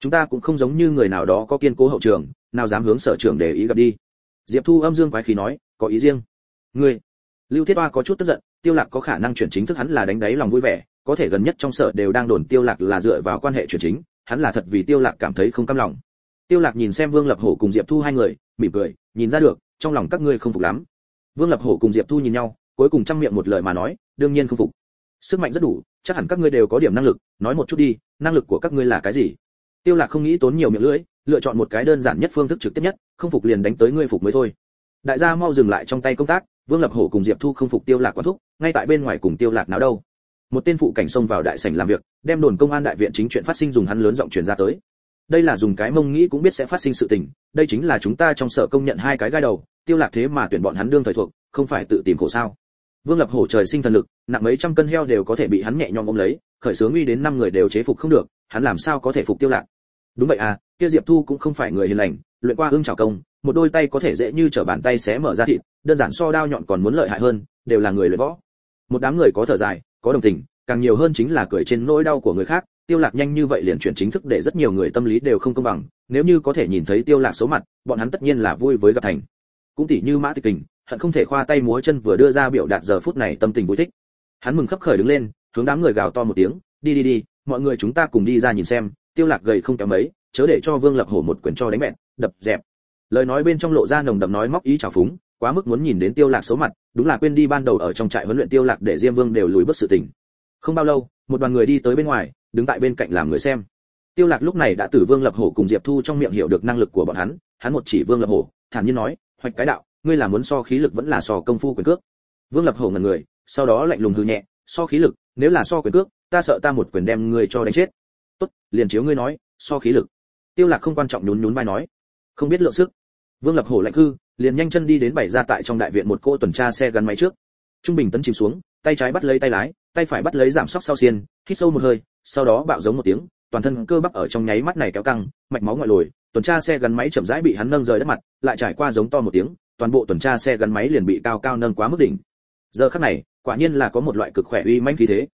S1: Chúng ta cũng không giống như người nào đó có kiên cố hậu trường, nào dám hướng sở trưởng để ý gặp đi. Diệp thu âm dương quái khí nói, có ý riêng. Ngươi. Lưu thiết toa có chút tức giận, tiêu lạc có khả năng chuyển chính thức hắn là đánh đáy lòng vui vẻ, có thể gần nhất trong sở đều đang đồn tiêu lạc là dựa vào quan hệ chuyển chính, hắn là thật vì tiêu lạc cảm thấy không cam lòng tiêu lạc nhìn xem vương lập hổ cùng diệp thu hai người, mỉm cười, nhìn ra được, trong lòng các ngươi không phục lắm. Vương lập hổ cùng diệp thu nhìn nhau, cuối cùng trăm miệng một lời mà nói, đương nhiên không phục. Sức mạnh rất đủ, chắc hẳn các ngươi đều có điểm năng lực, nói một chút đi, năng lực của các ngươi là cái gì? Tiêu lạc không nghĩ tốn nhiều miệng lưỡi, lựa chọn một cái đơn giản nhất phương thức trực tiếp nhất, không phục liền đánh tới ngươi phục mới thôi. Đại gia mau dừng lại trong tay công tác, vương lập hổ cùng diệp thu không phục tiêu lạc quán thúc, ngay tại bên ngoài cùng tiêu lạc náo đâu. Một tên phụ cảnh xông vào đại sảnh làm việc, đem đồn công an đại viện chính chuyện phát sinh dùng hắn lớn giọng truyền ra tới đây là dùng cái mông nghĩ cũng biết sẽ phát sinh sự tình, đây chính là chúng ta trong sở công nhận hai cái gai đầu, tiêu lạc thế mà tuyển bọn hắn đương thời thuộc, không phải tự tìm khổ sao. Vương lập hổ trời sinh thần lực, nặng mấy trăm cân heo đều có thể bị hắn nhẹ nhõm ôm lấy, khởi sướng uy đến năm người đều chế phục không được, hắn làm sao có thể phục tiêu lạc? Đúng vậy à kia diệp thu cũng không phải người hiền lành, luyện qua ương trào công, một đôi tay có thể dễ như trở bàn tay xé mở ra thịt, đơn giản so đao nhọn còn muốn lợi hại hơn, đều là người luyện võ. Một đám người có thở dài, có đồng tình, càng nhiều hơn chính là cười trên nỗi đau của người khác tiêu lạc nhanh như vậy liền chuyển chính thức để rất nhiều người tâm lý đều không công bằng, nếu như có thể nhìn thấy tiêu lạc số mặt, bọn hắn tất nhiên là vui với gặp thành. Cũng tỷ như mã tịch kình, hận không thể khoa tay múa chân vừa đưa ra biểu đạt giờ phút này tâm tình vui thích. Hắn mừng khấp khởi đứng lên, hướng đám người gào to một tiếng, đi đi đi, mọi người chúng ta cùng đi ra nhìn xem. Tiêu lạc gầy không kém mấy, chớ để cho vương lập hổ một quyền cho đánh mệt. đập, dẹp. Lời nói bên trong lộ ra nồng đậm nói móc ý trào phúng, quá mức muốn nhìn đến tiêu lạc số mặt, đúng là quên đi ban đầu ở trong trại huấn luyện tiêu lạc để diêm vương đều lùi bước sự tình. Không bao lâu, một đoàn người đi tới bên ngoài đứng tại bên cạnh làm người xem. Tiêu lạc lúc này đã từ vương lập hổ cùng diệp thu trong miệng hiểu được năng lực của bọn hắn hắn một chỉ vương lập hổ, thản nhiên nói, hoạch cái đạo, ngươi là muốn so khí lực vẫn là so công phu quyền cước. Vương lập hổ ngẩn người, sau đó lạnh lùng hừ nhẹ, so khí lực, nếu là so quyền cước, ta sợ ta một quyền đem ngươi cho đánh chết. Tốt, liền chiếu ngươi nói, so khí lực. Tiêu lạc không quan trọng nhún nhún vai nói, không biết lượng sức. Vương lập hổ lạnh hư, liền nhanh chân đi đến bảy ra tại trong đại viện một cô tuần tra xe gắn máy trước. Trung bình tấn chìm xuống, tay trái bắt lấy tay lái, tay phải bắt lấy giảm sóc sau xiên, hít sâu một hơi sau đó bạo giống một tiếng, toàn thân cơ bắp ở trong nháy mắt này kéo căng, mạch máu ngoại lồi, tuần tra xe gắn máy chậm rãi bị hắn nâng rời đất mặt, lại trải qua giống to một tiếng, toàn bộ tuần tra xe gắn máy liền bị cao cao nâng quá mức đỉnh. Giờ khắc này, quả nhiên là có một loại cực khỏe uy mãnh khí thế.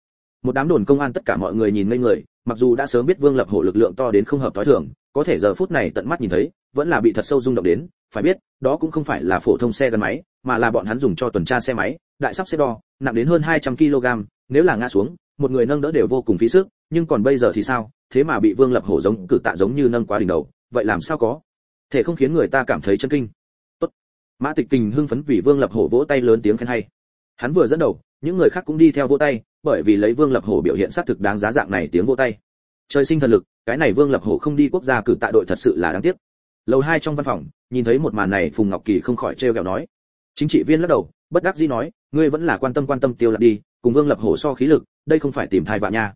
S1: Một đám đồn công an tất cả mọi người nhìn ngây người, mặc dù đã sớm biết vương lập hổ lực lượng to đến không hợp tối thường, có thể giờ phút này tận mắt nhìn thấy, vẫn là bị thật sâu rung động đến, phải biết, đó cũng không phải là phổ thông xe gắn máy, mà là bọn hắn dùng cho tuần tra xe máy, đại sắp xe đo, nặng đến hơn 200 kg nếu là ngã xuống một người nâng đỡ đều vô cùng phí sức, nhưng còn bây giờ thì sao? Thế mà bị vương lập hổ giống cử tạ giống như nâng quá đỉnh đầu, vậy làm sao có? Thể không khiến người ta cảm thấy chân kinh. Tốt. Mã tịch kình hưng phấn vì vương lập hổ vỗ tay lớn tiếng khen hay. Hắn vừa dẫn đầu, những người khác cũng đi theo vỗ tay, bởi vì lấy vương lập hổ biểu hiện xác thực đáng giá dạng này tiếng vỗ tay. Trời sinh thần lực, cái này vương lập hổ không đi quốc gia cử tạ đội thật sự là đáng tiếc. Lầu hai trong văn phòng, nhìn thấy một màn này, phùng ngọc kỳ không khỏi trêu ghẹo nói. Chính trị viên lắc đầu, bất đắc dĩ nói, ngươi vẫn là quan tâm quan tâm tiêu lạc đi cùng vương lập hổ so khí lực đây không phải tìm thai vạ nha.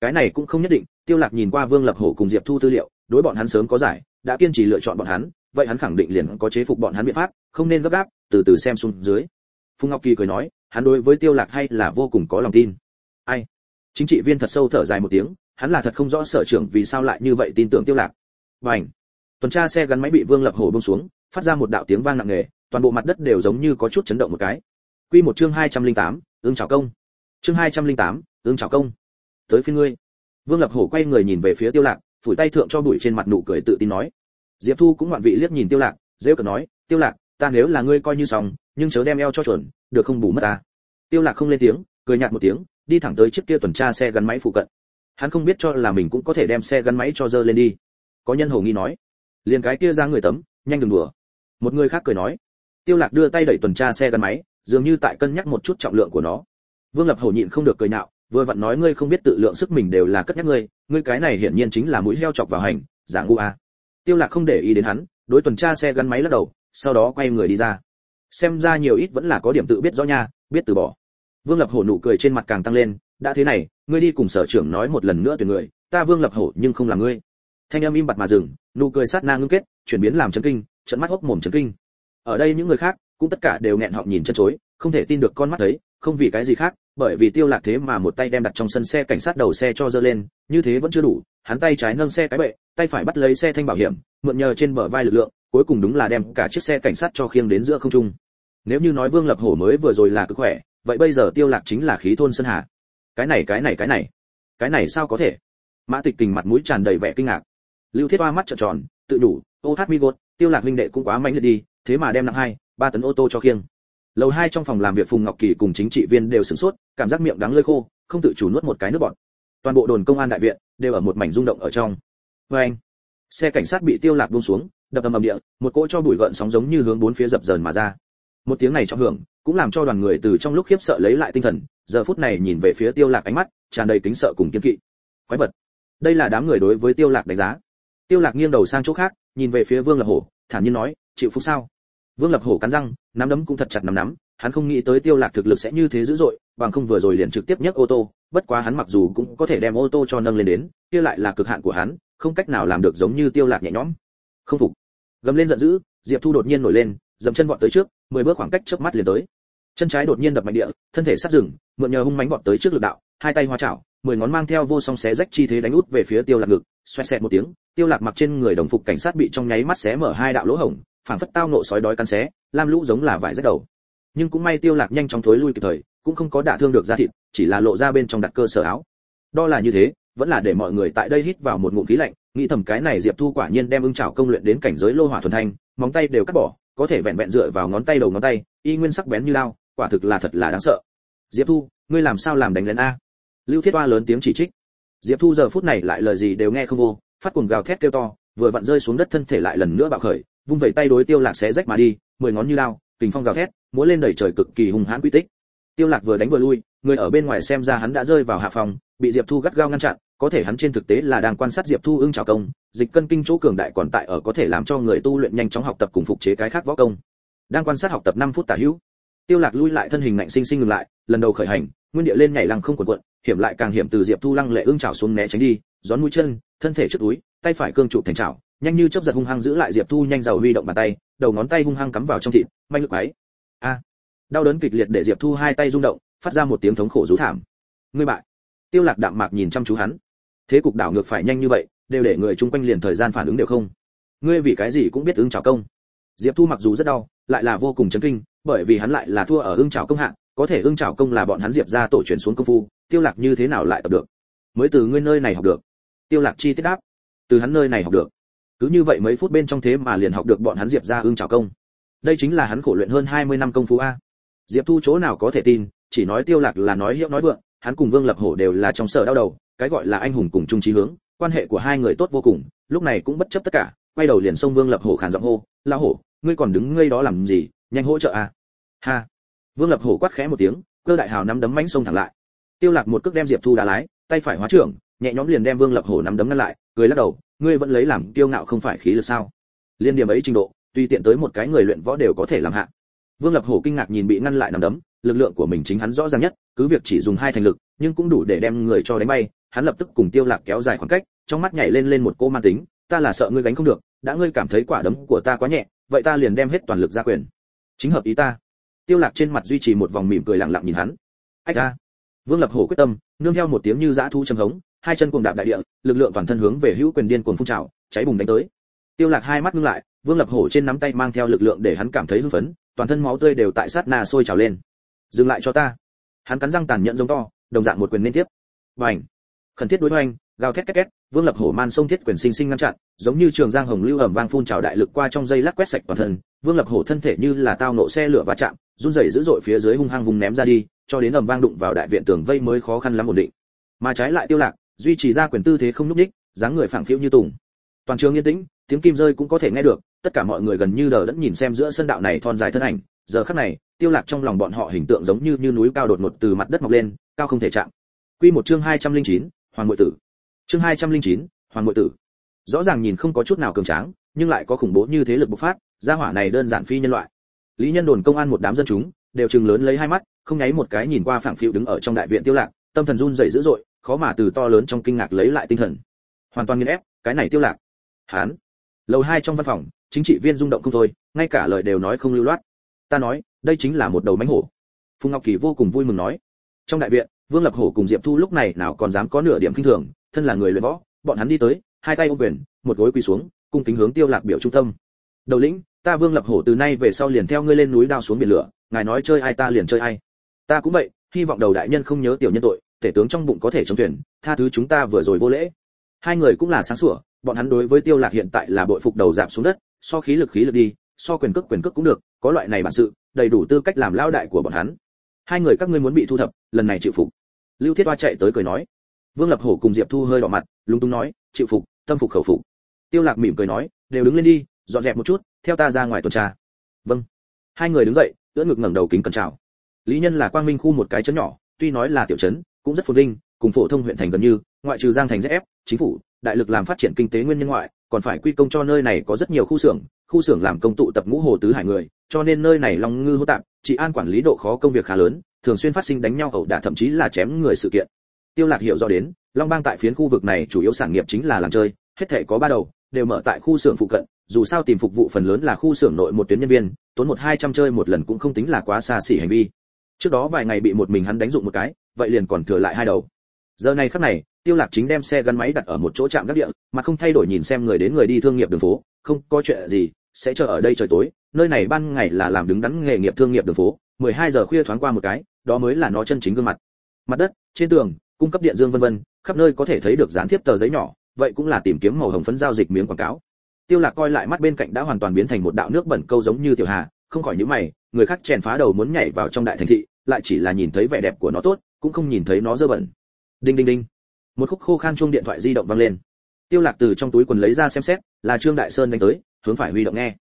S1: Cái này cũng không nhất định tiêu lạc nhìn qua vương lập hổ cùng diệp thu tư liệu đối bọn hắn sớm có giải đã kiên trì lựa chọn bọn hắn vậy hắn khẳng định liền có chế phục bọn hắn biện pháp không nên gấp gáp từ từ xem xuống dưới. Phùng ngọc kỳ cười nói hắn đối với tiêu lạc hay là vô cùng có lòng tin. Ai? Chính trị viên thật sâu thở dài một tiếng hắn là thật không rõ sở trưởng vì sao lại như vậy tin tưởng tiêu lạc. Bảnh tuần tra xe gắn máy bị vương lập hổ buông xuống phát ra một đạo tiếng vang nặng nề toàn bộ mặt đất đều giống như có chút chấn động một cái. Quy một chương 208, ương chào công chương 208, ương chào công. Tới phía ngươi. Vương lập hổ quay người nhìn về phía tiêu lạc phủi tay thượng cho bụi trên mặt nụ cười tự tin nói. Diệp thu cũng ngoạn vị liếc nhìn tiêu lạc rêu cợt nói tiêu lạc ta nếu là ngươi coi như xong nhưng chớ đem eo cho chuẩn được không bù mất ta? Tiêu lạc không lên tiếng cười nhạt một tiếng đi thẳng tới chiếc kia tuần tra xe gắn máy phụ cận. Hắn không biết cho là mình cũng có thể đem xe gắn máy cho dơ lên đi. Có nhân hồ nghi nói liền cái kia ra người tấm nhanh đừng đùa. Một người khác cười nói. Tiêu lạc đưa tay đẩy tuần tra xe gắn máy dường như tại cân nhắc một chút trọng lượng của nó vương lập hổ nhịn không được cười nhạo, vừa vặn nói ngươi không biết tự lượng sức mình đều là cất nhắc ngươi ngươi cái này hiển nhiên chính là mũi heo chọc vào hành dạng ngu a. Tiêu lạc không để ý đến hắn, đối tuần tra xe gắn máy lắc đầu, sau đó quay người đi ra. Xem ra nhiều ít vẫn là có điểm tự biết rõ nha, biết từ bỏ. Vương lập hổ nụ cười trên mặt càng tăng lên, đã thế này, ngươi đi cùng sở trưởng nói một lần nữa tuyển người, ta vương lập hổ nhưng không là ngươi. Thanh âm im bặt mà dừng, nụ cười sát na ngưng kết, chuyển biến làm chấn kinh, trận mắt hốc mồm chấn kinh. Ở đây những người khác, cũng tất cả đều nghẹn họng nhìn chân chối, không thể tin được con mắt thấy, không vì cái gì khác bởi vì tiêu lạc thế mà một tay đem đặt trong sân xe cảnh sát đầu xe cho dơ lên, như thế vẫn chưa đủ, hắn tay trái nâng xe cái bệ, tay phải bắt lấy xe thanh bảo hiểm, mượn nhờ trên bờ vai lực lượng, cuối cùng đúng là đem cả chiếc xe cảnh sát cho khiêng đến giữa không trung. Nếu như nói vương lập hổ mới vừa rồi là cực khỏe, vậy bây giờ tiêu lạc chính là khí thôn sân hạ. Cái này cái này cái này. Cái này sao có thể? Mã tịch kình mặt mũi tràn đầy vẻ kinh ngạc. Lưu thiết hoa mắt trợn tròn, tự đủ, ô, hát mi gột, tiêu lạc huynh đệ cũng quá mạnh liệt đi, thế mà đem nặng hai, ba tấn ô tô cho khiêng lầu hai trong phòng làm việc phùng ngọc kỳ cùng chính trị viên đều sửng sốt, cảm giác miệng đắng lưỡi khô, không tự chủ nuốt một cái nước bọt. Toàn bộ đồn công an đại viện đều ở một mảnh rung động ở trong. Với anh, xe cảnh sát bị tiêu lạc buông xuống, đập ầm ầm địa, một cỗ cho bụi gợn sóng giống như hướng bốn phía dập dờn mà ra. Một tiếng này cho hưởng, cũng làm cho đoàn người từ trong lúc khiếp sợ lấy lại tinh thần, giờ phút này nhìn về phía tiêu lạc ánh mắt, tràn đầy kính sợ cùng kiên kỵ. Quái vật. Đây là đám người đối với tiêu lạc đánh giá. Tiêu lạc nghiêng đầu sang chỗ khác, nhìn về phía vương lập hổ, thản nhiên nói, chịu phúc sao? Vương lập hổ cắn răng, nắm đấm cũng thật chặt nắm nắm, hắn không nghĩ tới tiêu lạc thực lực sẽ như thế dữ dội, bằng không vừa rồi liền trực tiếp nhấc ô tô, bất quá hắn mặc dù cũng có thể đem ô tô cho nâng lên đến, kia lại là cực hạn của hắn, không cách nào làm được giống như tiêu lạc nhẹ nhõm. Không phục. Gầm lên giận dữ, diệp thu đột nhiên nổi lên, dậm chân vọt tới trước, mười bước khoảng cách chớp mắt liền tới. Chân trái đột nhiên đập mạnh địa, thân thể sát dừng mượn nhờ hung mãnh vọt tới trước lực đạo, hai tay hoa chảo, mười ngón mang theo vô song xé rách chi thế đánh út về phía tiêu lạc ngực, xoẹt xẹt một tiếng, tiêu lạc mặc trên người đồng phục cảnh sát bị trong nháy mắt xé mở hai đạo lỗ hổng Phản phất tao nộ sói đói cắn xé, lam lũ giống là vải rách đầu. Nhưng cũng may tiêu lạc nhanh chóng thối lui kịp thời, cũng không có đả thương được da thịt, chỉ là lộ ra bên trong đặt cơ sở áo. Đo là như thế, vẫn là để mọi người tại đây hít vào một ngụm khí lạnh, nghĩ thầm cái này diệp thu quả nhiên đem ưng chảo công luyện đến cảnh giới lô hỏa thuần thanh, móng tay đều cắt bỏ, có thể vẹn vẹn dựa vào ngón tay đầu ngón tay, y nguyên sắc bén như lao, quả thực là thật là đáng sợ. Diệp thu, ngươi làm sao làm đánh lén a? Lưu thiết oa lớn tiếng chỉ trích. Diệp thu giờ phút này lại lời gì đều nghe không vô, phát cuồng gào thét kêu to, vừa vặn rơi xuống đất thân thể lại lần nữa bạo khởi vung vẩy tay đối tiêu lạc xé rách mà đi, mười ngón như lao, kình phong gào thét, múa lên đẩy trời cực kỳ hùng hãn quy tích. Tiêu lạc vừa đánh vừa lui, người ở bên ngoài xem ra hắn đã rơi vào hạ phòng, bị diệp thu gắt gao ngăn chặn, có thể hắn trên thực tế là đang quan sát diệp thu ưng trào công, dịch cân kinh chỗ cường đại còn tại ở có thể làm cho người tu luyện nhanh chóng học tập cùng phục chế cái khác võ công. Đang quan sát học tập 5 phút tả hữu, tiêu lạc lui lại thân hình ngạnh sinh sinh ngừng lại, lần đầu khởi hành, nguyên địa lên nhảy lăng không cuộn cuộn, hiểm lại càng hiểm từ diệp thu lăng lệ ưng chảo xuống né tránh đi, gión mũi chân, thân thể trước túi, tay phải cương trụ thành chảo nhanh như chớp giật hung hăng giữ lại diệp thu nhanh giàu huy động bàn tay, đầu ngón tay hung hăng cắm vào trong thịt, manh lực máy a. Đau đớn kịch liệt để diệp thu hai tay rung động, phát ra một tiếng thống khổ rú thảm. Ngươi bại. Tiêu lạc đạm mạc nhìn chăm chú hắn. Thế cục đảo ngược phải nhanh như vậy, đều để người chung quanh liền thời gian phản ứng đều không. Ngươi vì cái gì cũng biết ứng chào công. Diệp thu mặc dù rất đau, lại là vô cùng chấn kinh, bởi vì hắn lại là thua ở ưng chào công hạng, có thể ưng chào công là bọn hắn diệp ra tổ truyền xuống công phu, tiêu lạc như thế nào lại tập được? Mới từ ngươi nơi này học được. Tiêu lạc chi tiết đáp. Từ hắn nơi này học được cứ như vậy mấy phút bên trong thế mà liền học được bọn hắn diệp ra ưng chào công. Đây chính là hắn khổ luyện hơn 20 năm công phu a. Diệp thu chỗ nào có thể tin, chỉ nói tiêu lạc là nói hiệu nói vượng, hắn cùng vương lập hổ đều là trong sở đau đầu, cái gọi là anh hùng cùng chung chí hướng, quan hệ của hai người tốt vô cùng, lúc này cũng bất chấp tất cả, quay đầu liền xông vương lập hổ khàn giọng hô la hổ, ngươi còn đứng ngây đó làm gì, nhanh hỗ trợ a. Ha. Vương lập hổ quát khẽ một tiếng, cơ đại hào nắm đấm mãnh xông thẳng lại. Tiêu lạc một cước đem diệp thu đá lái, tay phải hóa trưởng, nhẹ nhõm liền đem vương lập hổ nắm đấm ngăn lại, cười lắc đầu ngươi vẫn lấy làm kiêu ngạo không phải khí lực sao? Liên điểm ấy trình độ tuy tiện tới một cái người luyện võ đều có thể làm hạ. Vương lập hổ kinh ngạc nhìn bị ngăn lại nằm đấm, lực lượng của mình chính hắn rõ ràng nhất, cứ việc chỉ dùng hai thành lực, nhưng cũng đủ để đem người cho đánh bay, hắn lập tức cùng tiêu lạc kéo dài khoảng cách, trong mắt nhảy lên lên một cô man tính, ta là sợ ngươi gánh không được, đã ngươi cảm thấy quả đấm của ta quá nhẹ, vậy ta liền đem hết toàn lực ra quyền. Chính hợp ý ta. Tiêu lạc trên mặt duy trì một vòng mỉm cười lặng lặng nhìn hắn. Ách a. Vương lập hổ quyết tâm, nương theo một tiếng như dã thu trầm hống hai chân cuồng đạp đại địa, lực lượng toàn thân hướng về hữu quyền điên cuồng phun trào, cháy bùng đánh tới. Tiêu lạc hai mắt ngưng lại, vương lập hổ trên nắm tay mang theo lực lượng để hắn cảm thấy hưng phấn, toàn thân máu tươi đều tại sát na sôi trào lên. Dừng lại cho ta. Hắn cắn răng tàn nhẫn giống to, đồng dạng một quyền liên tiếp. Bành! Khẩn thiết đối hoành, gào thét két két, vương lập hổ man sông thiết quyền sinh sinh ngăn chặn, giống như trường giang hồng lưu ẩm vang phun trào đại lực qua trong dây lắc quét sạch toàn thân. Vương lập hổ thân thể như là tao nộ xe lửa va chạm, run rẩy dữ dội phía dưới hung hăng vùng ném ra đi, cho đến ầm vang đụng vào đại viện tường vây mới khó khăn lắm ổn định. Mà trái lại tiêu lạc duy trì ra quyền tư thế không nhúc nhích dáng người phẳng phiu như tùng. Toàn trường yên tĩnh tiếng kim rơi cũng có thể nghe được tất cả mọi người gần như đờ đẫn nhìn xem giữa sân đạo này thon dài thân ảnh. Giờ khắc này tiêu lạc trong lòng bọn họ hình tượng giống như như núi cao đột ngột từ mặt đất mọc lên cao không thể chạm. Quy một chương 209, hoàng ngụy tử. Chương 209, hoàng ngụy tử. Rõ ràng nhìn không có chút nào cường tráng nhưng lại có khủng bố như thế lực bộc phát gia hỏa này đơn giản phi nhân loại. Lý nhân đồn công an một đám dân chúng đều trừng lớn lấy hai mắt không nháy một cái nhìn qua phảng phiu đứng ở trong đại viện tiêu lạc tâm thần run rẩy dữ dội khó mà từ to lớn trong kinh ngạc lấy lại tinh thần. Hoàn toàn nghiền ép, cái này tiêu lạc. Hán. Lầu hai trong văn phòng, chính trị viên rung động không thôi, ngay cả lời đều nói không lưu loát. Ta nói, đây chính là một đầu mánh hổ. Phùng ngọc kỳ vô cùng vui mừng nói. Trong đại viện, vương lập hổ cùng diệp thu lúc này nào còn dám có nửa điểm kinh thường, thân là người luyện võ, bọn hắn đi tới, hai tay ôm quyền, một gối quỳ xuống, cung kính hướng tiêu lạc biểu trung tâm. Đầu lĩnh, ta vương lập hổ từ nay về sau liền theo ngươi lên núi đao xuống biển lửa, ngài nói chơi ai ta liền chơi ai. Ta cũng vậy, hy vọng đầu đại nhân không nhớ tiểu nhân tội tể tướng trong bụng có thể chống thuyền, tha thứ chúng ta vừa rồi vô lễ. Hai người cũng là sáng sủa, bọn hắn đối với tiêu lạc hiện tại là bội phục đầu giảm xuống đất, so khí lực khí lực đi, so quyền cước quyền cước cũng được, có loại này bản sự, đầy đủ tư cách làm lao đại của bọn hắn. Hai người các ngươi muốn bị thu thập, lần này chịu phục. Lưu thiết hoa chạy tới cười nói. Vương lập hổ cùng diệp thu hơi đỏ mặt, lúng túng nói, chịu phục, tâm phục khẩu phục. Tiêu lạc mỉm cười nói, đều đứng lên đi, dọn dẹp một chút, theo ta ra ngoài tuần tra. Vâng. Hai người đứng dậy, ưỡn ngực ngẩng đầu kính cẩn chào. Lý nhân là quang minh khu một cái chấn nhỏ, tuy nói là tiểu trấn cũng rất phồn vinh, cùng phổ thông huyện thành gần như, ngoại trừ giang thành ép, chính phủ, đại lực làm phát triển kinh tế nguyên nhân ngoại, còn phải quy công cho nơi này có rất nhiều khu xưởng khu xưởng làm công tụ tập ngũ hồ tứ hải người, cho nên nơi này long ngư hô tạp, trị an quản lý độ khó công việc khá lớn, thường xuyên phát sinh đánh nhau ẩu đả thậm chí là chém người sự kiện. Tiêu lạc hiểu rõ đến, long bang tại phiến khu vực này chủ yếu sản nghiệp chính là làng chơi, hết thảy có ba đầu, đều mở tại khu xưởng phụ cận, dù sao tìm phục vụ phần lớn là khu xưởng nội một tuyến nhân viên, tốn một hai trăm chơi một lần cũng không tính là quá xa xỉ hành vi. Trước đó vài ngày bị một mình hắn đánh dụng một cái vậy liền còn thừa lại hai đầu. Giờ này khắc này, tiêu lạc chính đem xe gắn máy đặt ở một chỗ trạm gác địa, mà không thay đổi nhìn xem người đến người đi thương nghiệp đường phố, không có chuyện gì, sẽ chờ ở đây trời tối, nơi này ban ngày là làm đứng đắn nghề nghiệp thương nghiệp đường phố 12 giờ khuya thoáng qua một cái, đó mới là nó chân chính gương mặt. Mặt đất, trên tường, cung cấp điện dương vân vân, khắp nơi có thể thấy được dán tiếp tờ giấy nhỏ, vậy cũng là tìm kiếm màu hồng phấn giao dịch miếng quảng cáo. Tiêu lạc coi lại mắt bên cạnh đã hoàn toàn biến thành một đạo nước bẩn câu giống như tiểu hà, không khỏi những mày, người khác chèn phá đầu muốn nhảy vào trong đại thành thị, lại chỉ là nhìn thấy vẻ đẹp của nó tốt cũng không nhìn thấy nó dơ bẩn. Đinh đinh đinh. Một khúc khô khan chuông điện thoại di động vang lên. Tiêu lạc từ trong túi quần lấy ra xem xét, là trương đại sơn đánh tới, hướng phải huy động nghe.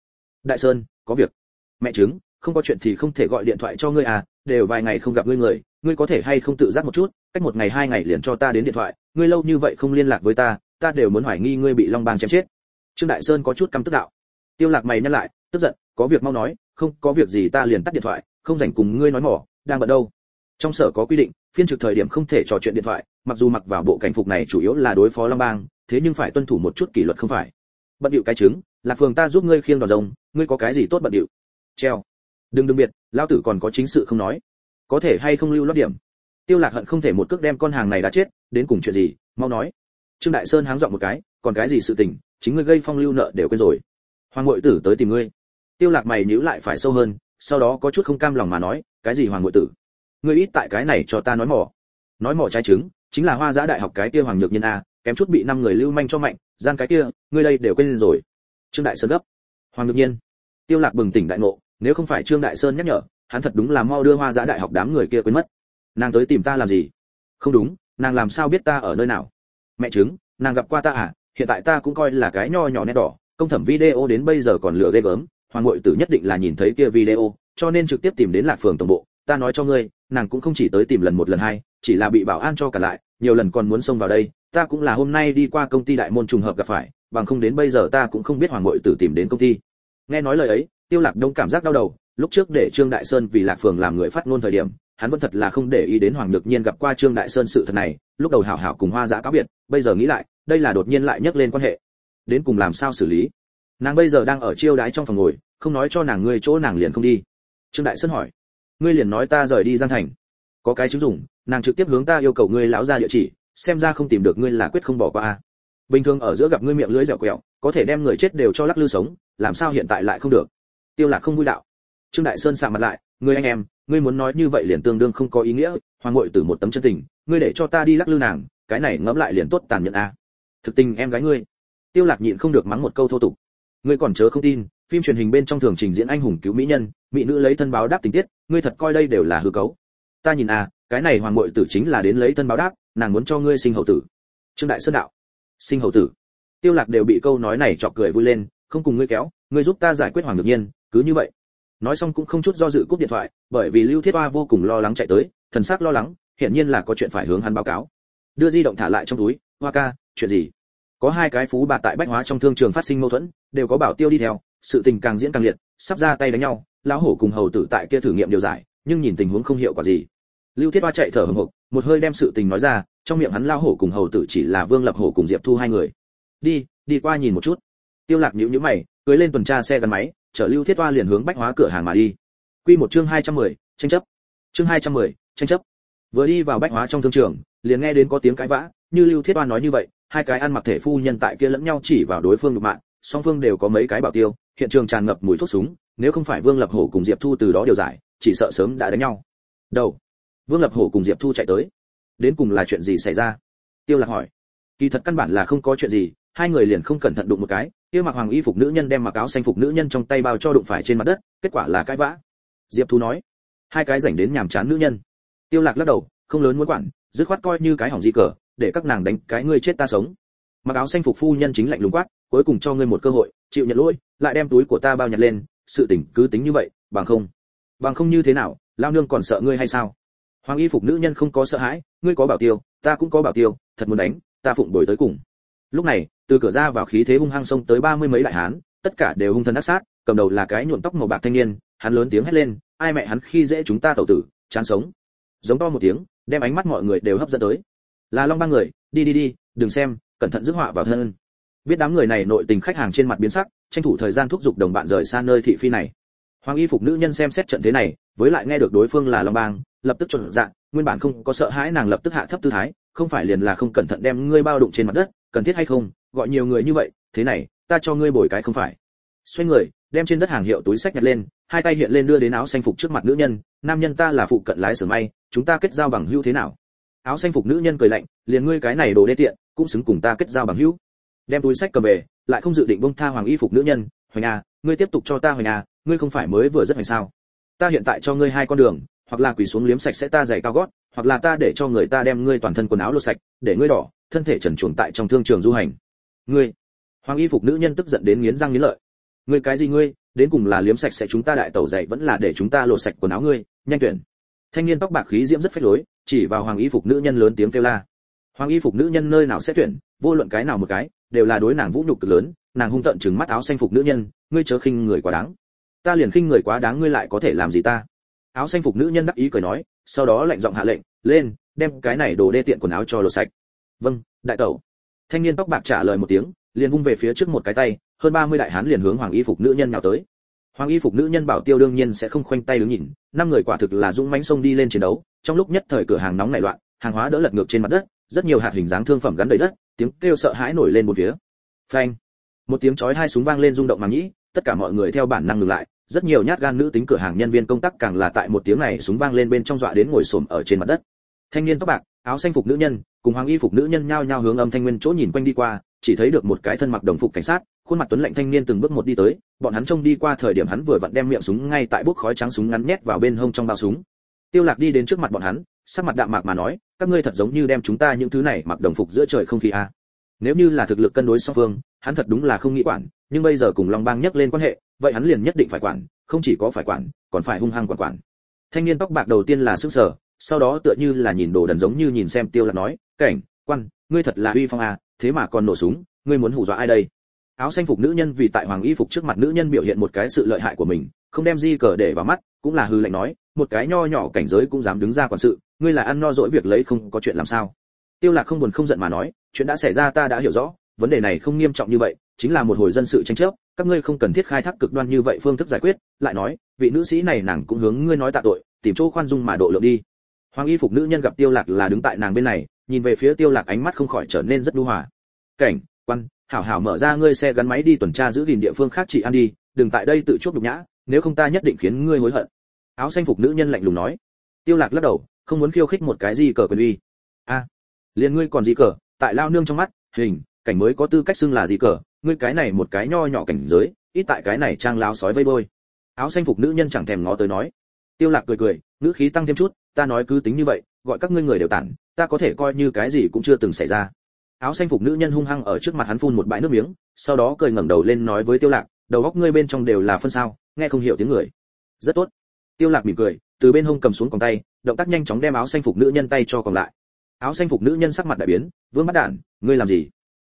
S1: Đại sơn, có việc. Mẹ chứng không có chuyện thì không thể gọi điện thoại cho ngươi à đều vài ngày không gặp ngươi người, ngươi có thể hay không tự giác một chút, cách một ngày hai ngày liền cho ta đến điện thoại, ngươi lâu như vậy không liên lạc với ta ta đều muốn hoài nghi ngươi bị long bang chém chết. Trương đại sơn có chút căm tức đạo. Tiêu lạc mày nhăn lại, tức giận, có việc mau nói, không có việc gì ta liền tắt điện thoại, không rảnh cùng ngươi nói mỏ, đang bận đâu trong sở có quy định, phiên trực thời điểm không thể trò chuyện điện thoại, mặc dù mặc vào bộ cảnh phục này chủ yếu là đối phó long bang, thế nhưng phải tuân thủ một chút kỷ luật không phải. Bận điệu cái chứng lạc phường ta giúp ngươi khiêng đòn rồng, ngươi có cái gì tốt bận điệu? Treo. Đừng đừng biệt lao tử còn có chính sự không nói. Có thể hay không lưu lót điểm? Tiêu lạc hận không thể một cước đem con hàng này đã chết, đến cùng chuyện gì, mau nói. Trương đại sơn háng dọn một cái, còn cái gì sự tình, chính ngươi gây phong lưu nợ đều quên rồi. Hoàng ngụy tử tới tìm ngươi. Tiêu lạc mày nhíu lại phải sâu hơn, sau đó có chút không cam lòng mà nói, cái gì hoàng ngụy tử? Ngươi ít tại cái này cho ta nói mỏ. Nói mỏ trái trứng, chính là hoa giã đại học cái kia hoàng nhược nhân a, kém chút bị năm người lưu manh cho mạnh, gian cái kia, ngươi đây đều quên rồi. Trương đại sơn gấp. Hoàng nhược nhiên tiêu lạc bừng tỉnh đại ngộ, nếu không phải trương đại sơn nhắc nhở, hắn thật đúng là mau đưa hoa giã đại học đám người kia quên mất. Nàng tới tìm ta làm gì? Không đúng, nàng làm sao biết ta ở nơi nào? Mẹ chứng nàng gặp qua ta à? Hiện tại ta cũng coi là cái nho nhỏ nét đỏ, công thẩm video đến bây giờ còn lửa ghê gớm, hoàng ngội tử nhất định là nhìn thấy kia video, cho nên trực tiếp tìm đến lạc phường tổng bộ ta nói cho ngươi, nàng cũng không chỉ tới tìm lần một lần hai, chỉ là bị bảo an cho cả lại, nhiều lần còn muốn xông vào đây, ta cũng là hôm nay đi qua công ty đại môn trùng hợp gặp phải, bằng không đến bây giờ ta cũng không biết hoàng ngội tử tìm đến công ty. Nghe nói lời ấy, tiêu lạc đông cảm giác đau đầu, lúc trước để trương đại sơn vì lạc phường làm người phát ngôn thời điểm, hắn vẫn thật là không để ý đến hoàng nhược nhiên gặp qua trương đại sơn sự thật này, lúc đầu hảo hảo cùng hoa giã cáo biệt, bây giờ nghĩ lại, đây là đột nhiên lại nhắc lên quan hệ. Đến cùng làm sao xử lý? Nàng bây giờ đang ở chiêu đái trong phòng ngồi, không nói cho nàng ngươi chỗ nàng liền không đi. Trương đại sơn hỏi ngươi liền nói ta rời đi giang thành. Có cái chứng dùng, nàng trực tiếp hướng ta yêu cầu ngươi lão ra địa chỉ xem ra không tìm được ngươi là quyết không bỏ qua a. Bình thường ở giữa gặp ngươi miệng lưỡi dẻo quẹo có thể đem người chết đều cho lắc lư sống làm sao hiện tại lại không được? Tiêu lạc không vui đạo. Trương đại sơn sạm mặt lại ngươi anh em ngươi muốn nói như vậy liền tương đương không có ý nghĩa hoàng ngội từ một tấm chân tình ngươi để cho ta đi lắc lư nàng cái này ngẫm lại liền tốt tàn nhẫn a. Thực tình em gái ngươi. Tiêu lạc nhịn không được mắng một câu thô tục. Ngươi còn chớ không tin phim truyền hình bên trong thường trình diễn anh hùng cứu mỹ nhân, mỹ nữ lấy thân báo đáp tình tiết, ngươi thật coi đây đều là hư cấu. Ta nhìn à cái này hoàng muội tử chính là đến lấy thân báo đáp, nàng muốn cho ngươi sinh hậu tử. Trương đại sơn đạo. Sinh hậu tử. Tiêu lạc đều bị câu nói này chọc cười vui lên, không cùng ngươi kéo, ngươi giúp ta giải quyết hoàng ngược nhiên, cứ như vậy. Nói xong cũng không chút do dự cúp điện thoại, bởi vì lưu thiết oa vô cùng lo lắng chạy tới, thần sắc lo lắng hiện nhiên là có chuyện phải hướng hắn báo cáo. Đưa di động thả lại trong túi, hoa ca, chuyện gì? Có hai cái phú bà tại bách hóa trong thương trường phát sinh mâu thuẫn, đều có bảo tiêu đi theo sự tình càng diễn càng liệt sắp ra tay đánh nhau lão hổ cùng hầu tử tại kia thử nghiệm điều giải nhưng nhìn tình huống không hiệu quả gì. Lưu thiết hoa chạy thở hổn hộc một hơi đem sự tình nói ra trong miệng hắn lão hổ cùng hầu tử chỉ là vương lập hổ cùng diệp thu hai người. Đi đi qua nhìn một chút. Tiêu lạc nhíu nhíu mày cưới lên tuần tra xe gắn máy chở lưu thiết hoa liền hướng bách hóa cửa hàng mà đi. Quy một chương 210, tranh chấp. Chương 210, tranh chấp. Vừa đi vào bách hóa trong thương trường liền nghe đến có tiếng cãi vã như lưu thiết hoa nói như vậy hai cái ăn mặc thể phu nhân tại kia lẫn nhau chỉ vào đối phương đục mạng song phương đều có mấy cái bảo tiêu hiện trường tràn ngập mùi thuốc súng, nếu không phải vương lập hổ cùng diệp thu từ đó điều giải, chỉ sợ sớm đã đánh nhau. Đầu vương lập hổ cùng diệp thu chạy tới. Đến cùng là chuyện gì xảy ra? Tiêu lạc hỏi. Kỳ thật căn bản là không có chuyện gì, hai người liền không cẩn thận đụng một cái kia mặc hoàng y phục nữ nhân đem mặc áo xanh phục nữ nhân trong tay bao cho đụng phải trên mặt đất, kết quả là cãi vã. Diệp thu nói. Hai cái rảnh đến nhàm chán nữ nhân. Tiêu lạc lắc đầu, không lớn muốn quản, dứt khoát coi như cái hỏng gì cờ, để các nàng đánh cái ngươi chết ta sống. Mặc áo xanh phục phu nhân chính lạnh lùng quát cuối cùng cho ngươi một cơ hội, chịu nhận lỗi, lại đem túi của ta bao nhặt lên, sự tình cứ tính như vậy, bằng không. Bằng không như thế nào, lao nương còn sợ ngươi hay sao? Hoàng y phục nữ nhân không có sợ hãi, ngươi có bảo tiêu, ta cũng có bảo tiêu, thật muốn đánh, ta phụng bồi tới cùng. Lúc này, từ cửa ra vào khí thế hung hăng xông tới ba mươi mấy đại hán, tất cả đều hung thần ác sát, cầm đầu là cái nhuộm tóc màu bạc thanh niên, hắn lớn tiếng hét lên, ai mẹ hắn khi dễ chúng ta tẩu tử, chán sống. Giống to một tiếng, đem ánh mắt mọi người đều hấp dẫn tới. Là long ba người, đi đi đi, đừng xem, cẩn thận rước họa vào thân biết đám người này nội tình khách hàng trên mặt biến sắc, tranh thủ thời gian thúc giục đồng bạn rời xa nơi thị phi này. Hoàng y phục nữ nhân xem xét trận thế này, với lại nghe được đối phương là long bang, lập tức chuẩn dạng nguyên bản không có sợ hãi nàng lập tức hạ thấp tư thái, không phải liền là không cẩn thận đem ngươi bao đụng trên mặt đất, cần thiết hay không, gọi nhiều người như vậy, thế này, ta cho ngươi bồi cái không phải. Xoay người, đem trên đất hàng hiệu túi sách nhặt lên, hai tay hiện lên đưa đến áo xanh phục trước mặt nữ nhân, nam nhân ta là phụ cận lái sửa may, chúng ta kết giao bằng hữu thế nào? Áo xanh phục nữ nhân cười lạnh, liền ngươi cái này đồ đê tiện, cũng xứng cùng ta kết giao bằng hữu đem túi sách cầm về, lại không dự định bông tha hoàng y phục nữ nhân, hoành à ngươi tiếp tục cho ta hoành à ngươi không phải mới vừa rất hoành sao? Ta hiện tại cho ngươi hai con đường, hoặc là quỳ xuống liếm sạch sẽ ta giày cao gót, hoặc là ta để cho người ta đem ngươi toàn thân quần áo lột sạch, để ngươi đỏ, thân thể trần truồng tại trong thương trường du hành. Ngươi? Hoàng y phục nữ nhân tức giận đến nghiến răng nghiến lợi. Ngươi cái gì ngươi? Đến cùng là liếm sạch sẽ chúng ta đại tẩu dậy vẫn là để chúng ta lột sạch quần áo ngươi? Nhanh tuyển. Thanh niên tóc bạc khí diễm rất phách lối, chỉ vào hoàng y phục nữ nhân lớn tiếng kêu la. Hoàng y phục nữ nhân nơi nào sẽ tuyển, vô luận cái nào một cái đều là đối nàng vũ nhục cực lớn, nàng hung tợn trừng mắt áo xanh phục nữ nhân, ngươi chớ khinh người quá đáng. Ta liền khinh người quá đáng, ngươi lại có thể làm gì ta? Áo xanh phục nữ nhân đắc ý cười nói, sau đó lạnh giọng hạ lệnh, lên, đem cái này đồ đê tiện quần áo cho lột sạch. Vâng đại tẩu. Thanh niên tóc bạc trả lời một tiếng, liền vung về phía trước một cái tay, hơn 30 đại hán liền hướng hoàng y phục nữ nhân nhào tới. Hoàng y phục nữ nhân bảo tiêu đương nhiên sẽ không khoanh tay đứng nhìn, năm người quả thực là dũng mãnh xông đi lên chiến đấu, trong lúc nhất thời cửa hàng nóng nảy loạn, hàng hóa đỡ lật ngược trên mặt đất rất nhiều hạt hình dáng thương phẩm gắn đầy đất, tiếng kêu sợ hãi nổi lên một phía. Phanh. Một tiếng chói hai súng vang lên rung động màng nhĩ, tất cả mọi người theo bản năng ngừng lại, rất nhiều nhát gan nữ tính cửa hàng nhân viên công tác càng là tại một tiếng này súng vang lên bên trong dọa đến ngồi xổm ở trên mặt đất. Thanh niên tóc bạc, áo xanh phục nữ nhân, cùng hoàng y phục nữ nhân nhao nhao hướng âm thanh nguyên chỗ nhìn quanh đi qua, chỉ thấy được một cái thân mặc đồng phục cảnh sát, khuôn mặt tuấn lạnh thanh niên từng bước một đi tới, bọn hắn trông đi qua thời điểm hắn vừa vặn đem miệng súng ngay tại bốc khói trắng súng ngắn nhét vào bên hông trong bao súng. Tiêu lạc đi đến trước mặt bọn hắn, sắc mặt đạm mạc mà nói các ngươi thật giống như đem chúng ta những thứ này mặc đồng phục giữa trời không khí a à. nếu như là thực lực cân đối song phương, hắn thật đúng là không nghĩ quản, nhưng bây giờ cùng long bang nhắc lên quan hệ, vậy hắn liền nhất định phải quản, không chỉ có phải quản, còn phải hung hăng quản quản thanh niên tóc bạc đầu tiên là sức sở sau đó tựa như là nhìn đồ đần giống như nhìn xem tiêu lạc nói, cảnh, quan, ngươi thật là uy phong à thế mà còn nổ súng, ngươi muốn hù dọa ai đây áo xanh phục nữ nhân vì tại hoàng y phục trước mặt nữ nhân biểu hiện một cái sự lợi hại của mình, không đem di cờ để vào mắt, cũng là hư lệnh nói, một cái nho nhỏ cảnh giới cũng dám đứng ra quản sự ngươi là ăn no dỗi việc lấy không có chuyện làm sao? Tiêu lạc không buồn không giận mà nói, chuyện đã xảy ra ta đã hiểu rõ, vấn đề này không nghiêm trọng như vậy, chính là một hồi dân sự tranh chấp, các ngươi không cần thiết khai thác cực đoan như vậy phương thức giải quyết, lại nói, vị nữ sĩ này nàng cũng hướng ngươi nói tạ tội, tìm chỗ khoan dung mà độ lượng đi. Hoàng y phục nữ nhân gặp tiêu lạc là đứng tại nàng bên này, nhìn về phía tiêu lạc ánh mắt không khỏi trở nên rất nhu hòa. Cảnh, quan, hảo hảo mở ra ngươi xe gắn máy đi tuần tra giữ gìn địa phương khác chị ăn đi, đừng tại đây tự chuốc nhục nhã, nếu không ta nhất định khiến ngươi hối hận. Áo xanh phục nữ nhân lạnh lùng nói. Tiêu lạc lắc đầu không muốn khiêu khích một cái gì cờ quyền uy. A à, liền ngươi còn gì cờ tại lao nương trong mắt hình cảnh mới có tư cách xưng là gì cờ ngươi cái này một cái nho nhỏ cảnh giới ít tại cái này trang lao sói vây bôi. Áo xanh phục nữ nhân chẳng thèm ngó tới nói. Tiêu lạc cười cười nữ khí tăng thêm chút ta nói cứ tính như vậy gọi các ngươi người đều tản ta có thể coi như cái gì cũng chưa từng xảy ra. Áo xanh phục nữ nhân hung hăng ở trước mặt hắn phun một bãi nước miếng sau đó cười ngẩng đầu lên nói với tiêu lạc đầu óc ngươi bên trong đều là phân sao nghe không hiểu tiếng người. Rất tốt. Tiêu lạc mỉm cười từ bên hông cầm xuống còng tay động tác nhanh chóng đem áo xanh phục nữ nhân tay cho còn lại. Áo xanh phục nữ nhân sắc mặt đại biến, vương bắt đạn ngươi làm gì?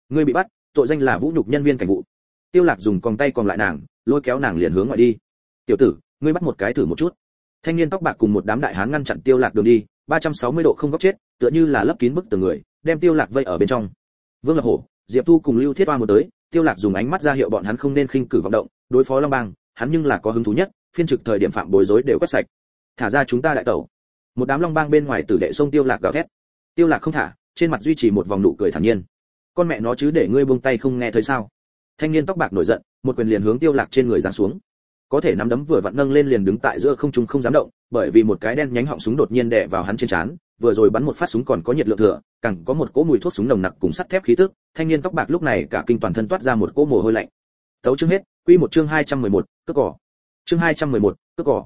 S1: Ngươi bị bắt, tội danh là vũ nhục nhân viên cảnh vụ. Tiêu lạc dùng còng tay còn lại nàng, lôi kéo nàng liền hướng ngoại đi. Tiểu tử, ngươi bắt một cái thử một chút. Thanh niên tóc bạc cùng một đám đại hán ngăn chặn tiêu lạc đường đi 360 độ không góc chết, tựa như là lấp kín bức tường người, đem tiêu lạc vây ở bên trong. Vương lập hổ, diệp thu cùng lưu thiết oa một tới, tiêu lạc dùng ánh mắt ra hiệu bọn hắn không nên khinh cử vọng động, đối phó long bang, hắn nhưng là có hứng thú nhất, phiên trực thời điểm phạm bối rối đều quét sạch. Thả ra chúng ta đại tẩu một đám long bang bên ngoài tử đệ sông tiêu lạc gào thét. Tiêu lạc không thả trên mặt duy trì một vòng nụ cười thản nhiên. Con mẹ nó chứ để ngươi buông tay không nghe thấy sao? Thanh niên tóc bạc nổi giận một quyền liền hướng tiêu lạc trên người giáng xuống. Có thể nắm đấm vừa vặn nâng lên liền đứng tại giữa không trung không dám động bởi vì một cái đen nhánh họng súng đột nhiên đè vào hắn trên trán vừa rồi bắn một phát súng còn có nhiệt lượng thừa càng có một cỗ mùi thuốc súng nồng nặc cùng sắt thép khí tức thanh niên tóc bạc lúc này cả kinh toàn thân toát ra một cỗ mồ hôi lạnh. Tấu chương hết quy một chương 211, cước cỏ. Chương 211, cước cỏ.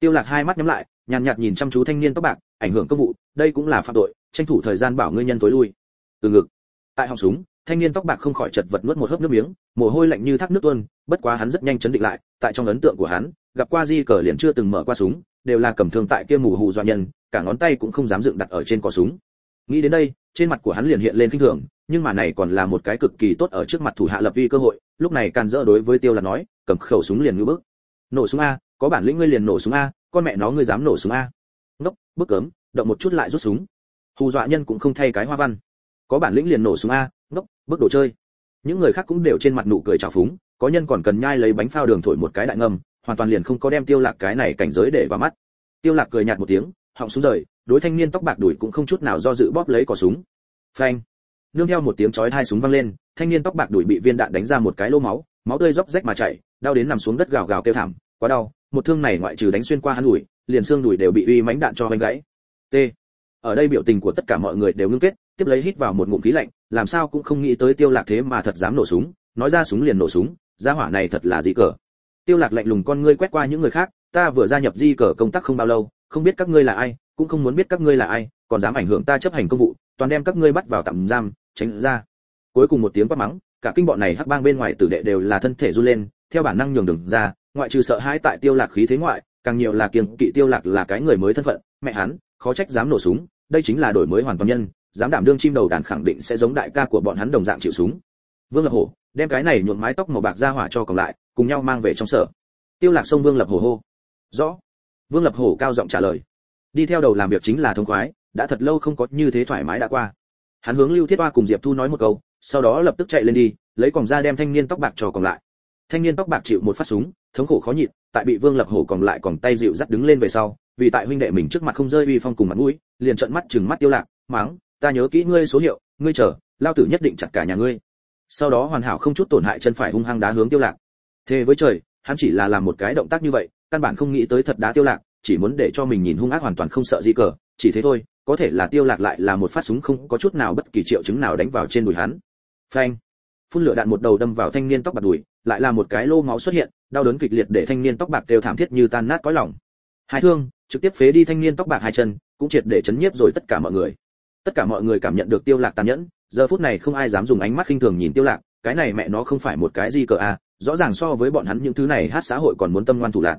S1: Tiêu lạc hai mắt nhắm lại nhàn nhạt nhìn chăm chú thanh niên tóc bạc, ảnh hưởng công vụ, đây cũng là phạm tội, tranh thủ thời gian bảo ngươi nhân tối lui. Từ ngực. Tại họng súng, thanh niên tóc bạc không khỏi chật vật nuốt một hớp nước miếng, mồ hôi lạnh như thác nước tuôn, bất quá hắn rất nhanh chấn định lại, tại trong ấn tượng của hắn, gặp qua di cờ liền chưa từng mở qua súng, đều là cầm thương tại kia mù hù dọa nhân, cả ngón tay cũng không dám dựng đặt ở trên cò súng. Nghĩ đến đây, trên mặt của hắn liền hiện lên kinh thường, nhưng mà này còn là một cái cực kỳ tốt ở trước mặt thủ hạ lập uy cơ hội, lúc này càn dỡ đối với tiêu là nói, cầm khẩu súng liền ngư bước. Nổ súng a, có bản lĩnh ngươi liền nổ súng a con mẹ nó ngươi dám nổ súng a. Ngốc, bước cấm động một chút lại rút súng. Hù dọa nhân cũng không thay cái hoa văn. Có bản lĩnh liền nổ súng a, ngốc, bước đồ chơi. Những người khác cũng đều trên mặt nụ cười trào phúng, có nhân còn cần nhai lấy bánh phao đường thổi một cái đại ngầm, hoàn toàn liền không có đem tiêu lạc cái này cảnh giới để vào mắt. Tiêu lạc cười nhạt một tiếng, họng súng rời, đối thanh niên tóc bạc đuổi cũng không chút nào do dự bóp lấy cò súng. Phanh. Nương theo một tiếng chói hai súng vang lên, thanh niên tóc bạc đuổi bị viên đạn đánh ra một cái lỗ máu máu tươi róc rách mà chảy đau đến nằm xuống đất gào gào kêu thảm, quá đau một thương này ngoại trừ đánh xuyên qua hắn đùi, liền xương đùi đều bị uy mãnh đạn cho vênh gãy. T. Ở đây biểu tình của tất cả mọi người đều ngưng kết, tiếp lấy hít vào một ngụm khí lạnh, làm sao cũng không nghĩ tới tiêu lạc thế mà thật dám nổ súng, nói ra súng liền nổ súng, gia hỏa này thật là dị cờ. Tiêu lạc lạnh lùng con ngươi quét qua những người khác, ta vừa gia nhập di cờ công tác không bao lâu, không biết các ngươi là ai, cũng không muốn biết các ngươi là ai, còn dám ảnh hưởng ta chấp hành công vụ, toàn đem các ngươi bắt vào tạm giam, tránh ra. Cuối cùng một tiếng quát mắng, cả kinh bọn này hắc bang bên ngoài tử đệ đều là thân thể run lên, theo bản năng nhường đường ra ngoại trừ sợ hãi tại tiêu lạc khí thế ngoại, càng nhiều là kiêng kỵ tiêu lạc là cái người mới thân phận. Mẹ hắn, khó trách dám nổ súng, đây chính là đổi mới hoàn toàn nhân, dám đảm đương chim đầu đàn khẳng định sẽ giống đại ca của bọn hắn đồng dạng chịu súng. Vương lập hổ, đem cái này nhuộm mái tóc màu bạc ra hỏa cho còn lại, cùng nhau mang về trong sở. Tiêu lạc sông vương lập hổ hô. Rõ. Vương lập hổ cao giọng trả lời. Đi theo đầu làm việc chính là thông khoái, đã thật lâu không có như thế thoải mái đã qua. Hắn hướng lưu thiết hoa cùng diệp thu nói một câu, sau đó lập tức chạy lên đi, lấy còng ra đem thanh niên tóc bạc cho còn lại. Thanh niên tóc bạc chịu một phát súng thống khổ khó nhịn, tại bị vương lập hổ còn lại còn tay dịu dắt đứng lên về sau, vì tại huynh đệ mình trước mặt không rơi uy phong cùng mặt mũi, liền trợn mắt chừng mắt tiêu lạc mắng ta nhớ kỹ ngươi số hiệu, ngươi chờ, lao tử nhất định chặt cả nhà ngươi. Sau đó hoàn hảo không chút tổn hại chân phải hung hăng đá hướng tiêu lạc. Thế với trời, hắn chỉ là làm một cái động tác như vậy, căn bản không nghĩ tới thật đá tiêu lạc, chỉ muốn để cho mình nhìn hung ác hoàn toàn không sợ gì cờ, chỉ thế thôi, có thể là tiêu lạc lại là một phát súng không có chút nào bất kỳ triệu chứng nào đánh vào trên đùi hắn. Phanh phun lửa đạn một đầu đâm vào thanh niên tóc bạc đùi, lại là một cái lô máu xuất hiện, đau đớn kịch liệt để thanh niên tóc bạc đều thảm thiết như tan nát cõi lòng. Hai thương, trực tiếp phế đi thanh niên tóc bạc hai chân, cũng triệt để chấn nhiếp rồi tất cả mọi người. Tất cả mọi người cảm nhận được tiêu lạc tàn nhẫn, giờ phút này không ai dám dùng ánh mắt khinh thường nhìn tiêu lạc, cái này mẹ nó không phải một cái gì cờ à rõ ràng so với bọn hắn những thứ này hát xã hội còn muốn tâm ngoan thủ lạc.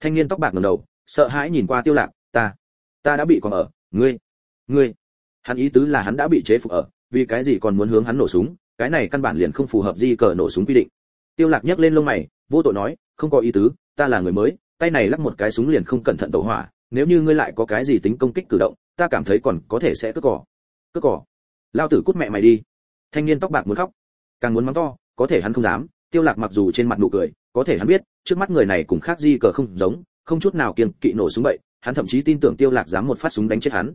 S1: Thanh niên tóc bạc ngẩng đầu, sợ hãi nhìn qua tiêu lạc, ta ta đã bị còn ở, ngươi ngươi, hắn ý tứ là hắn đã bị chế phục ở, vì cái gì còn muốn hướng hắn nổ súng cái này căn bản liền không phù hợp di cờ nổ súng quy định. Tiêu lạc nhấc lên lông mày, vô tội nói, không có ý tứ, ta là người mới, tay này lắc một cái súng liền không cẩn thận tẩu hỏa, nếu như ngươi lại có cái gì tính công kích cử động, ta cảm thấy còn có thể sẽ cướp cỏ. Cướp cỏ. Lao tử cút mẹ mày đi. Thanh niên tóc bạc muốn khóc. Càng muốn mắng to, có thể hắn không dám, tiêu lạc mặc dù trên mặt nụ cười, có thể hắn biết, trước mắt người này cùng khác gì cờ không giống, không chút nào kiêng kỵ nổ súng bậy, hắn thậm chí tin tưởng tiêu lạc dám một phát súng đánh chết hắn.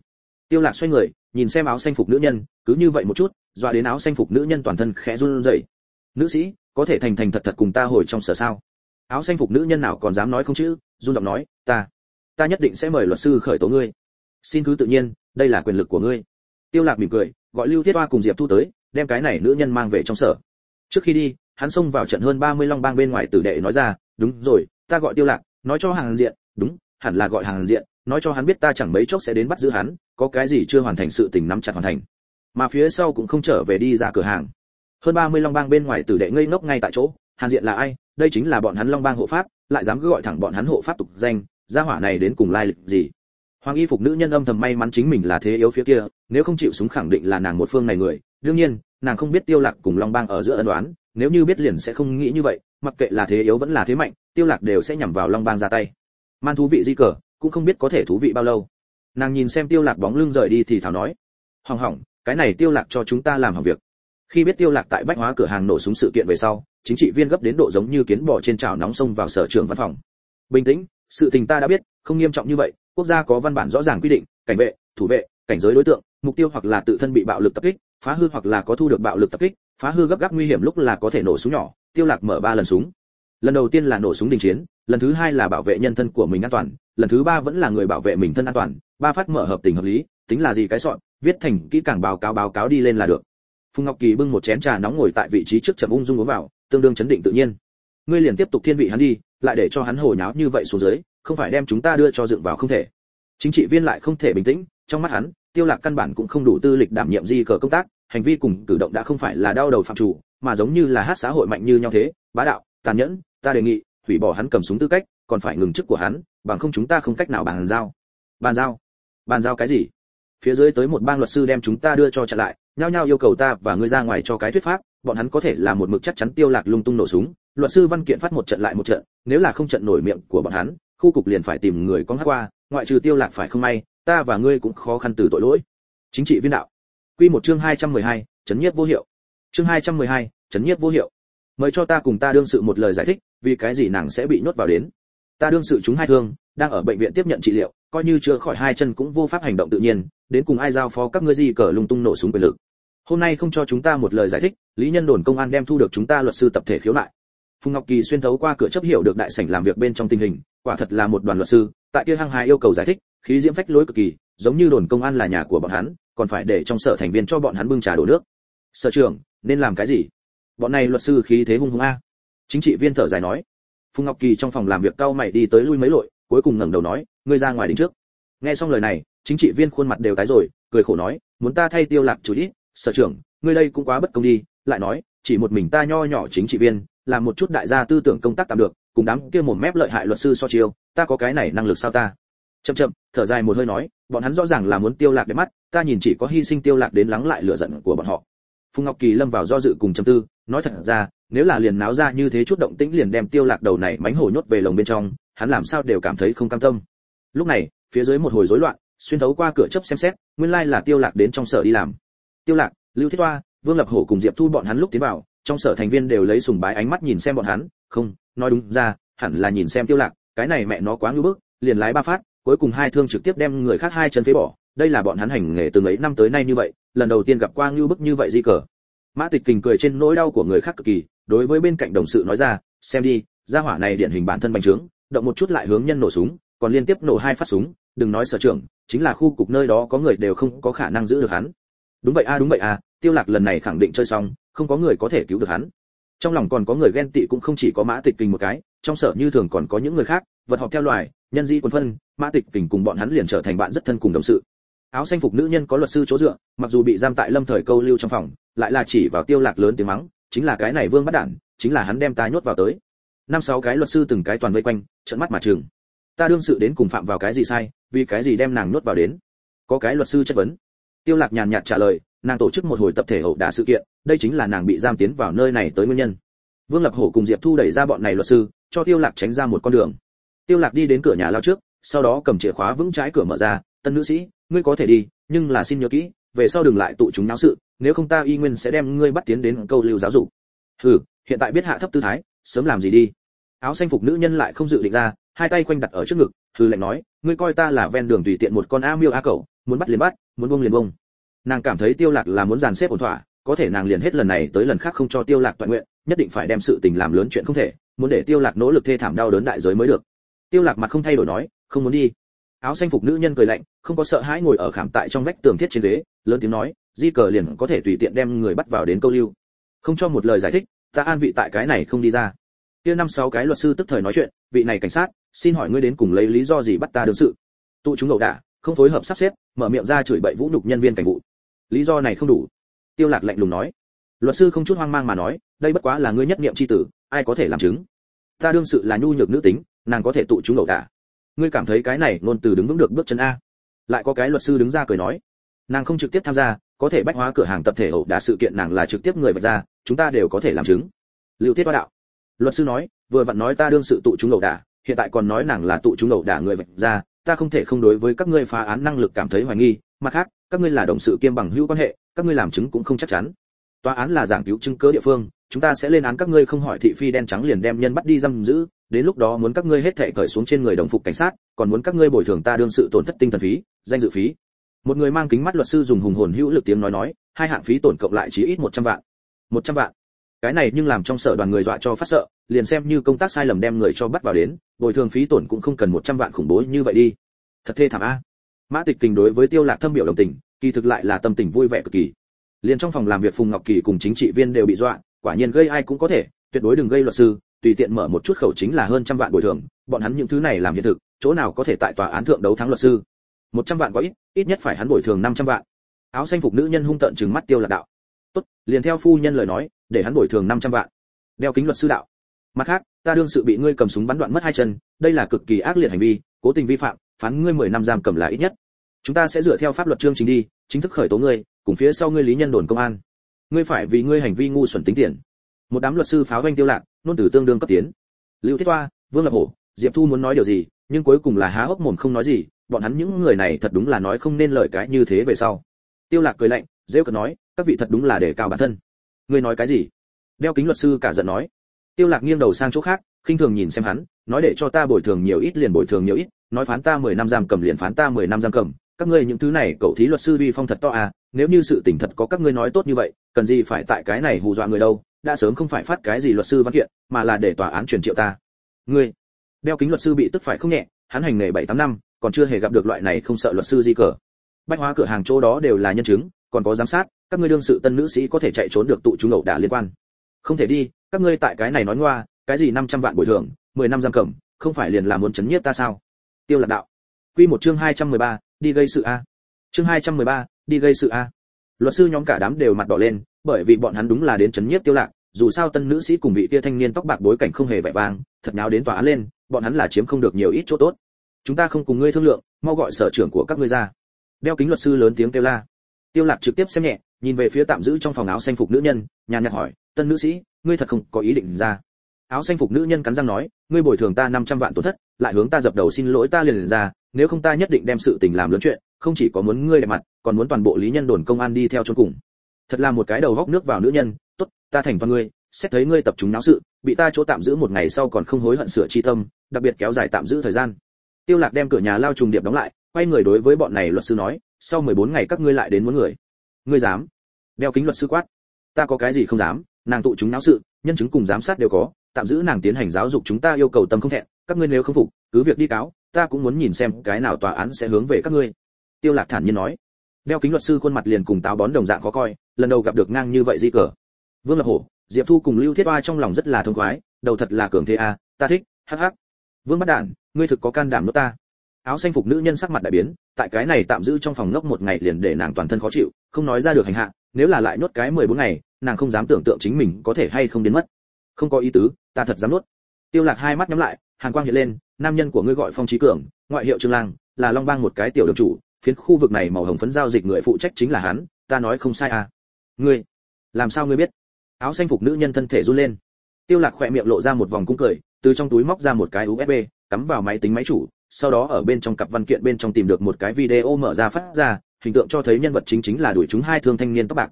S1: Tiêu lạc xoay người nhìn xem áo xanh phục nữ nhân, cứ như vậy một chút, dọa đến áo xanh phục nữ nhân toàn thân khẽ run rẩy. Nữ sĩ, có thể thành thành thật thật cùng ta hồi trong sở sao? Áo xanh phục nữ nhân nào còn dám nói không chứ? Run giọng nói, ta ta nhất định sẽ mời luật sư khởi tố ngươi. Xin cứ tự nhiên, đây là quyền lực của ngươi. Tiêu lạc mỉm cười, gọi lưu thiết hoa cùng diệp thu tới, đem cái này nữ nhân mang về trong sở. Trước khi đi, hắn xông vào trận hơn 30 long bang bên ngoài tử đệ nói ra, đúng rồi, ta gọi tiêu lạc, nói cho hàng diện, đúng, hẳn là gọi hàng diện nói cho hắn biết ta chẳng mấy chốc sẽ đến bắt giữ hắn, có cái gì chưa hoàn thành sự tình nắm chặt hoàn thành. Mà phía sau cũng không trở về đi ra cửa hàng. Hơn 30 long bang bên ngoài tử đệ ngây ngốc ngay tại chỗ hàng diện là ai? Đây chính là bọn hắn long bang hộ pháp, lại dám cứ gọi thẳng bọn hắn hộ pháp tục danh, gia hỏa này đến cùng lai lịch gì? Hoàng y phục nữ nhân âm thầm may mắn chính mình là thế yếu phía kia, nếu không chịu súng khẳng định là nàng một phương này người. Đương nhiên, nàng không biết tiêu lạc cùng long bang ở giữa ân đoán nếu như biết liền sẽ không nghĩ như vậy, mặc kệ là thế yếu vẫn là thế mạnh, tiêu lạc đều sẽ nhằm vào long bang ra tay. Man thú vị di cờ cũng không biết có thể thú vị bao lâu. Nàng nhìn xem tiêu lạc bóng lưng rời đi thì thảo nói, hỏng hỏng, cái này tiêu lạc cho chúng ta làm hỏng việc. Khi biết tiêu lạc tại bách hóa cửa hàng nổ súng sự kiện về sau, chính trị viên gấp đến độ giống như kiến bò trên chảo nóng xông vào sở trưởng văn phòng. Bình tĩnh, sự tình ta đã biết, không nghiêm trọng như vậy, quốc gia có văn bản rõ ràng quy định, cảnh vệ, thủ vệ, cảnh giới đối tượng, mục tiêu hoặc là tự thân bị bạo lực tập kích, phá hư hoặc là có thu được bạo lực tập kích, phá hư gấp gáp nguy hiểm lúc là có thể nổ súng nhỏ. Tiêu lạc mở ba lần súng. Lần đầu tiên là nổ súng đình chiến, lần thứ hai là bảo vệ nhân thân của mình an toàn lần thứ ba vẫn là người bảo vệ mình thân an toàn, ba phát mở hợp tình hợp lý, tính là gì cái soạn viết thành kỹ càng báo cáo báo cáo đi lên là được. Phùng ngọc kỳ bưng một chén trà nóng ngồi tại vị trí trước chậm ung dung uống vào, tương đương chấn định tự nhiên. Ngươi liền tiếp tục thiên vị hắn đi, lại để cho hắn hồ nháo như vậy xuống dưới, không phải đem chúng ta đưa cho dựng vào không thể. Chính trị viên lại không thể bình tĩnh, trong mắt hắn, tiêu lạc căn bản cũng không đủ tư lịch đảm nhiệm gì cờ công tác, hành vi cùng cử động đã không phải là đau đầu phạm chủ, mà giống như là hát xã hội mạnh như nhau thế, bá đạo, tàn nhẫn, ta đề nghị, hủy bỏ hắn cầm súng tư cách, còn phải ngừng chức của hắn bằng không chúng ta không cách nào bàn giao. Bàn giao? Bàn giao cái gì? Phía dưới tới một bang luật sư đem chúng ta đưa cho chặn lại nhao nhao yêu cầu ta và ngươi ra ngoài cho cái thuyết pháp bọn hắn có thể là một mực chắc chắn tiêu lạc lung tung nổ súng. Luật sư văn kiện phát một trận lại một trận nếu là không trận nổi miệng của bọn hắn khu cục liền phải tìm người con hát qua ngoại trừ tiêu lạc phải không may ta và ngươi cũng khó khăn từ tội lỗi. Chính trị viên đạo. Quy một chương 212, chấn nhiếp vô hiệu. Chương 212, chấn nhiếp vô hiệu. Mời cho ta cùng ta đương sự một lời giải thích vì cái gì nàng sẽ bị nhốt vào đến ta đương sự chúng hai thương, đang ở bệnh viện tiếp nhận trị liệu, coi như chưa khỏi hai chân cũng vô pháp hành động tự nhiên, đến cùng ai giao phó các ngươi gì cờ lung tung nổ súng quyền lực. Hôm nay không cho chúng ta một lời giải thích, lý nhân đồn công an đem thu được chúng ta luật sư tập thể khiếu nại phùng ngọc kỳ xuyên thấu qua cửa chấp hiểu được đại sảnh làm việc bên trong tình hình, quả thật là một đoàn luật sư, tại kia hăng hái yêu cầu giải thích, khí diễm phách lối cực kỳ, giống như đồn công an là nhà của bọn hắn, còn phải để trong sở thành viên cho bọn hắn bưng trà đổ nước. Sở trưởng, nên làm cái gì? Bọn này luật sư khí thế hung hăng a. Chính trị viên thở dài nói phùng ngọc kỳ trong phòng làm việc cau mày đi tới lui mấy lội, cuối cùng ngẩng đầu nói, ngươi ra ngoài đính trước. Nghe xong lời này, chính trị viên khuôn mặt đều tái rồi, cười khổ nói, muốn ta thay tiêu lạc chủ đi? sở trưởng, ngươi đây cũng quá bất công đi. Lại nói, chỉ một mình ta nho nhỏ chính trị viên làm một chút đại gia tư tưởng công tác tạm được, cùng đám kia một mép lợi hại luật sư so chiêu, ta có cái này năng lực sao ta? Chậm chậm, thở dài một hơi nói, bọn hắn rõ ràng là muốn tiêu lạc để mắt, ta nhìn chỉ có hy sinh tiêu lạc đến lắng lại lửa giận của bọn họ. Phùng ngọc kỳ lâm vào do dự cùng trầm tư, nói thật ra nếu là liền náo ra như thế chút động tĩnh liền đem tiêu lạc đầu này mánh hổ nhốt về lồng bên trong, hắn làm sao đều cảm thấy không cam tâm. Lúc này, phía dưới một hồi rối loạn, xuyên thấu qua cửa chấp xem xét, nguyên lai là tiêu lạc đến trong sở đi làm. Tiêu lạc, lưu thiết toa vương lập hổ cùng diệp thu bọn hắn lúc tiến vào, trong sở thành viên đều lấy sùng bái ánh mắt nhìn xem bọn hắn, không, nói đúng ra, hẳn là nhìn xem tiêu lạc, cái này mẹ nó quá ngu bức, liền lái ba phát, cuối cùng hai thương trực tiếp đem người khác hai chân phế bỏ, đây là bọn hắn hành nghề từng ấy năm tới nay như vậy, lần đầu tiên gặp qua ngu bức như vậy di cờ. Mã tịch kình cười trên nỗi đau của người khác cực kỳ đối với bên cạnh đồng sự nói ra, xem đi, gia hỏa này điển hình bản thân bành trướng, động một chút lại hướng nhân nổ súng, còn liên tiếp nổ hai phát súng, đừng nói sở trưởng chính là khu cục nơi đó có người đều không có khả năng giữ được hắn. Đúng vậy a, đúng vậy a, tiêu lạc lần này khẳng định chơi xong, không có người có thể cứu được hắn. Trong lòng còn có người ghen tị cũng không chỉ có mã tịch kình một cái, trong sở như thường còn có những người khác, vật họp theo loài, nhân di quân phân, mã tịch kình cùng bọn hắn liền trở thành bạn rất thân cùng đồng sự. Áo xanh phục nữ nhân có luật sư chỗ dựa, mặc dù bị giam tại lâm thời câu lưu trong phòng, lại là chỉ vào tiêu lạc lớn tiếng mắng chính là cái này vương bắt đản, chính là hắn đem ta nhốt vào tới. Năm sáu cái luật sư từng cái toàn vây quanh trận mắt mà trường ta đương sự đến cùng phạm vào cái gì sai, vì cái gì đem nàng nhốt vào đến? Có cái luật sư chất vấn. Tiêu lạc nhàn nhạt trả lời, nàng tổ chức một hồi tập thể hậu đả sự kiện, đây chính là nàng bị giam tiến vào nơi này tới nguyên nhân. Vương lập hổ cùng diệp thu đẩy ra bọn này luật sư, cho tiêu lạc tránh ra một con đường. Tiêu lạc đi đến cửa nhà lao trước, sau đó cầm chìa khóa vững trái cửa mở ra, tân nữ sĩ, ngươi có thể đi, nhưng là xin nhớ kỹ, về sau đừng lại tụ chúng náo sự nếu không ta y nguyên sẽ đem ngươi bắt tiến đến câu lưu giáo dục. Hừ, hiện tại biết hạ thấp tư thái, sớm làm gì đi. Áo xanh phục nữ nhân lại không dự định ra, hai tay quanh đặt ở trước ngực, hừ lạnh nói, ngươi coi ta là ven đường tùy tiện một con a miêu a cẩu, muốn bắt liền bắt, muốn buông liền buông. Nàng cảm thấy tiêu lạc là muốn dàn xếp ổn thỏa, có thể nàng liền hết lần này tới lần khác không cho tiêu lạc toàn nguyện, nhất định phải đem sự tình làm lớn chuyện không thể, muốn để tiêu lạc nỗ lực thê thảm đau đớn đại giới mới được. Tiêu lạc mặt không thay đổi nói, không muốn đi. Áo xanh phục nữ nhân cười lạnh, không có sợ hãi ngồi ở khảm tại trong vách tường thiết trên ghế, lớn tiếng nói di cờ liền có thể tùy tiện đem người bắt vào đến câu lưu. Không cho một lời giải thích, ta an vị tại cái này không đi ra. Kia năm sáu cái luật sư tức thời nói chuyện, vị này cảnh sát, xin hỏi ngươi đến cùng lấy lý do gì bắt ta đương sự? Tụ chúng ẩu đả, không phối hợp sắp xếp, mở miệng ra chửi bậy vũ nhục nhân viên cảnh vụ. Lý do này không đủ. Tiêu lạc lạnh lùng nói. Luật sư không chút hoang mang mà nói, đây bất quá là ngươi nhất niệm chi tử, ai có thể làm chứng? Ta đương sự là nhu nhược nữ tính, nàng có thể tụ chúng ẩu đả. Ngươi cảm thấy cái này ngôn từ đứng vững được bước chân a. Lại có cái luật sư đứng ra cười nói. Nàng không trực tiếp tham gia có thể bách hóa cửa hàng tập thể ẩu đả sự kiện nàng là trực tiếp người vạch ra, chúng ta đều có thể làm chứng. Lưu thiết hoa đạo. Luật sư nói, vừa vặn nói ta đương sự tụ chúng ẩu đả, hiện tại còn nói nàng là tụ chúng ẩu đả người vạch ra, ta không thể không đối với các ngươi phá án năng lực cảm thấy hoài nghi, mặt khác, các ngươi là đồng sự kiêm bằng hữu quan hệ, các ngươi làm chứng cũng không chắc chắn. Tòa án là giảng cứu chứng cớ địa phương, chúng ta sẽ lên án các ngươi không hỏi thị phi đen trắng liền đem nhân bắt đi giam giữ, đến lúc đó muốn các ngươi hết thệ cởi xuống trên người đồng phục cảnh sát, còn muốn các ngươi bồi thường ta đương sự tổn thất tinh thần phí, danh dự phí một người mang kính mắt luật sư dùng hùng hồn hữu lực tiếng nói nói, hai hạng phí tổn cộng lại chỉ ít 100 vạn. 100 vạn. Cái này nhưng làm trong sở đoàn người dọa cho phát sợ, liền xem như công tác sai lầm đem người cho bắt vào đến, bồi thường phí tổn cũng không cần 100 vạn khủng bố như vậy đi. Thật thê thảm a. Mã tịch kình đối với tiêu lạc thâm biểu đồng tình, kỳ thực lại là tâm tình vui vẻ cực kỳ. Liền trong phòng làm việc phùng ngọc kỳ cùng chính trị viên đều bị dọa, quả nhiên gây ai cũng có thể, tuyệt đối đừng gây luật sư, tùy tiện mở một chút khẩu chính là hơn trăm vạn bồi thường, bọn hắn những thứ này làm hiện thực, chỗ nào có thể tại tòa án thượng đấu thắng luật sư một trăm vạn có ít ít nhất phải hắn bồi thường năm trăm vạn. Áo xanh phục nữ nhân hung tợn trừng mắt tiêu lạc đạo. Tốt, liền theo phu nhân lời nói, để hắn bồi thường năm trăm vạn. Đeo kính luật sư đạo. Mặt khác, ta đương sự bị ngươi cầm súng bắn đoạn mất hai chân, đây là cực kỳ ác liệt hành vi, cố tình vi phạm, phán ngươi mười năm giam cầm là ít nhất. Chúng ta sẽ dựa theo pháp luật chương trình đi, chính thức khởi tố ngươi, cùng phía sau ngươi lý nhân đồn công an. Ngươi phải vì ngươi hành vi ngu xuẩn tính tiền. Một đám luật sư pháo doanh tiêu lạc, nôn tử tương đương cấp tiến. Lưu thiết toa, vương lập hổ, diệp thu muốn nói điều gì, nhưng cuối cùng là há hốc mồm không nói gì bọn hắn những người này thật đúng là nói không nên lời cái như thế về sau. Tiêu lạc cười lạnh, rêu cợt nói, các vị thật đúng là để cao bản thân. Ngươi nói cái gì? Đeo kính luật sư cả giận nói. Tiêu lạc nghiêng đầu sang chỗ khác, khinh thường nhìn xem hắn, nói để cho ta bồi thường nhiều ít liền bồi thường nhiều ít, nói phán ta 10 năm giam cầm liền phán ta 10 năm giam cầm. Các ngươi những thứ này, cậu thí luật sư vi phong thật to à nếu như sự tình thật có các ngươi nói tốt như vậy, cần gì phải tại cái này hù dọa người đâu, đã sớm không phải phát cái gì luật sư văn kiện, mà là để tòa án truyền triệu ta. Ngươi, đeo kính luật sư bị tức phải không nhẹ, hắn hành nghề bảy tám năm còn chưa hề gặp được loại này không sợ luật sư di cờ. Bách hóa cửa hàng chỗ đó đều là nhân chứng còn có giám sát các ngươi đương sự tân nữ sĩ có thể chạy trốn được tụ chúng ẩu đả liên quan. Không thể đi các ngươi tại cái này nói ngoa cái gì 500 vạn bồi thường 10 năm giam cầm không phải liền là muốn chấn nhiếp ta sao? Tiêu lạc đạo. Quy một chương 213, đi gây sự a. Chương 213, đi gây sự a. Luật sư nhóm cả đám đều mặt đỏ lên bởi vì bọn hắn đúng là đến chấn nhiếp tiêu lạc dù sao tân nữ sĩ cùng vị kia thanh niên tóc bạc bối cảnh không hề vẻ vang thật nháo đến tòa án lên bọn hắn là chiếm không được nhiều ít chỗ tốt chúng ta không cùng ngươi thương lượng mau gọi sở trưởng của các ngươi ra. Đeo kính luật sư lớn tiếng kêu la. Tiêu lạc trực tiếp xem nhẹ nhìn về phía tạm giữ trong phòng áo xanh phục nữ nhân nhàn nhạt hỏi tân nữ sĩ ngươi thật không có ý định ra? Áo xanh phục nữ nhân cắn răng nói ngươi bồi thường ta 500 vạn tổn thất lại hướng ta dập đầu xin lỗi ta liền, liền ra nếu không ta nhất định đem sự tình làm lớn chuyện không chỉ có muốn ngươi đẹp mặt còn muốn toàn bộ lý nhân đồn công an đi theo chôn cùng. Thật là một cái đầu góc nước vào nữ nhân tốt ta thành toàn ngươi xét thấy ngươi tập trung náo sự bị ta chỗ tạm giữ một ngày sau còn không hối hận sửa chi tâm đặc biệt kéo dài tạm giữ thời gian tiêu lạc đem cửa nhà lao trùng điệp đóng lại, quay người đối với bọn này luật sư nói, sau 14 ngày các ngươi lại đến muốn người. Ngươi dám? Đeo kính luật sư quát. Ta có cái gì không dám, nàng tụ chúng náo sự, nhân chứng cùng giám sát đều có, tạm giữ nàng tiến hành giáo dục chúng ta yêu cầu tâm không thẹn, các ngươi nếu không phục, cứ việc đi cáo, ta cũng muốn nhìn xem cái nào tòa án sẽ hướng về các ngươi. Tiêu lạc thản nhiên nói. Đeo kính luật sư khuôn mặt liền cùng táo bón đồng dạng khó coi, lần đầu gặp được ngang như vậy di cờ. Vương lập hổ, diệp thu cùng lưu thiết oa trong lòng rất là thông khoái, đầu thật là cường thế a, ta thích, hắc hắc. Vương bắt đản ngươi thực có can đảm nuốt ta. Áo xanh phục nữ nhân sắc mặt đại biến, tại cái này tạm giữ trong phòng ngốc một ngày liền để nàng toàn thân khó chịu, không nói ra được hành hạ, nếu là lại nuốt cái 14 ngày, nàng không dám tưởng tượng chính mình có thể hay không đến mất. Không có ý tứ, ta thật dám nuốt. Tiêu lạc hai mắt nhắm lại, hàn quang hiện lên, nam nhân của ngươi gọi phong trí cường, ngoại hiệu trương lang, là long bang một cái tiểu đường chủ, phiến khu vực này màu hồng phấn giao dịch người phụ trách chính là hắn, ta nói không sai à. Ngươi, làm sao ngươi biết? Áo xanh phục nữ nhân thân thể run lên. Tiêu lạc khoe miệng lộ ra một vòng cung cười, từ trong túi móc ra một cái usb cắm vào máy tính máy chủ, sau đó ở bên trong cặp văn kiện bên trong tìm được một cái video mở ra phát ra, hình tượng cho thấy nhân vật chính chính là đuổi chúng hai thương thanh niên tóc bạc.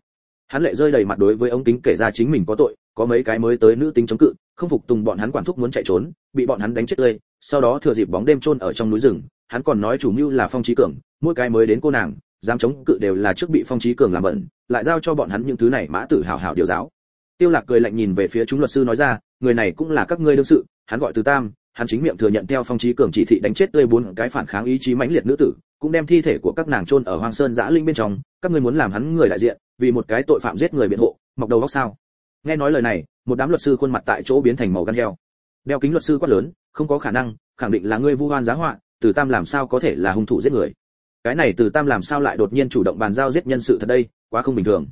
S1: Hắn lệ rơi đầy mặt đối với ông kính kể ra chính mình có tội, có mấy cái mới tới nữ tính chống cự, không phục tùng bọn hắn quản thúc muốn chạy trốn, bị bọn hắn đánh chết tươi, sau đó thừa dịp bóng đêm trôn ở trong núi rừng, hắn còn nói chủ mưu là phong trí cường, mỗi cái mới đến cô nàng, dám chống cự đều là trước bị phong trí cường làm bẩn, lại giao cho bọn hắn những thứ này mã tử hào hào điều giáo. Tiêu lạc cười lạnh nhìn về phía chúng luật sư nói ra, người này cũng là các ngươi đương sự, hắn gọi từ tam hắn chính miệng thừa nhận theo phong trí cường chỉ thị đánh chết tươi bốn cái phản kháng ý chí mãnh liệt nữ tử, cũng đem thi thể của các nàng chôn ở hoang sơn giã linh bên trong, các ngươi muốn làm hắn người đại diện, vì một cái tội phạm giết người biện hộ, mọc đầu góc sao? Nghe nói lời này, một đám luật sư khuôn mặt tại chỗ biến thành màu gan heo. Đeo kính luật sư quát lớn, không có khả năng, khẳng định là ngươi vu oan giá họa, từ tam làm sao có thể là hung thủ giết người? Cái này từ tam làm sao lại đột nhiên chủ động bàn giao giết nhân sự thật đây, quá không bình thường.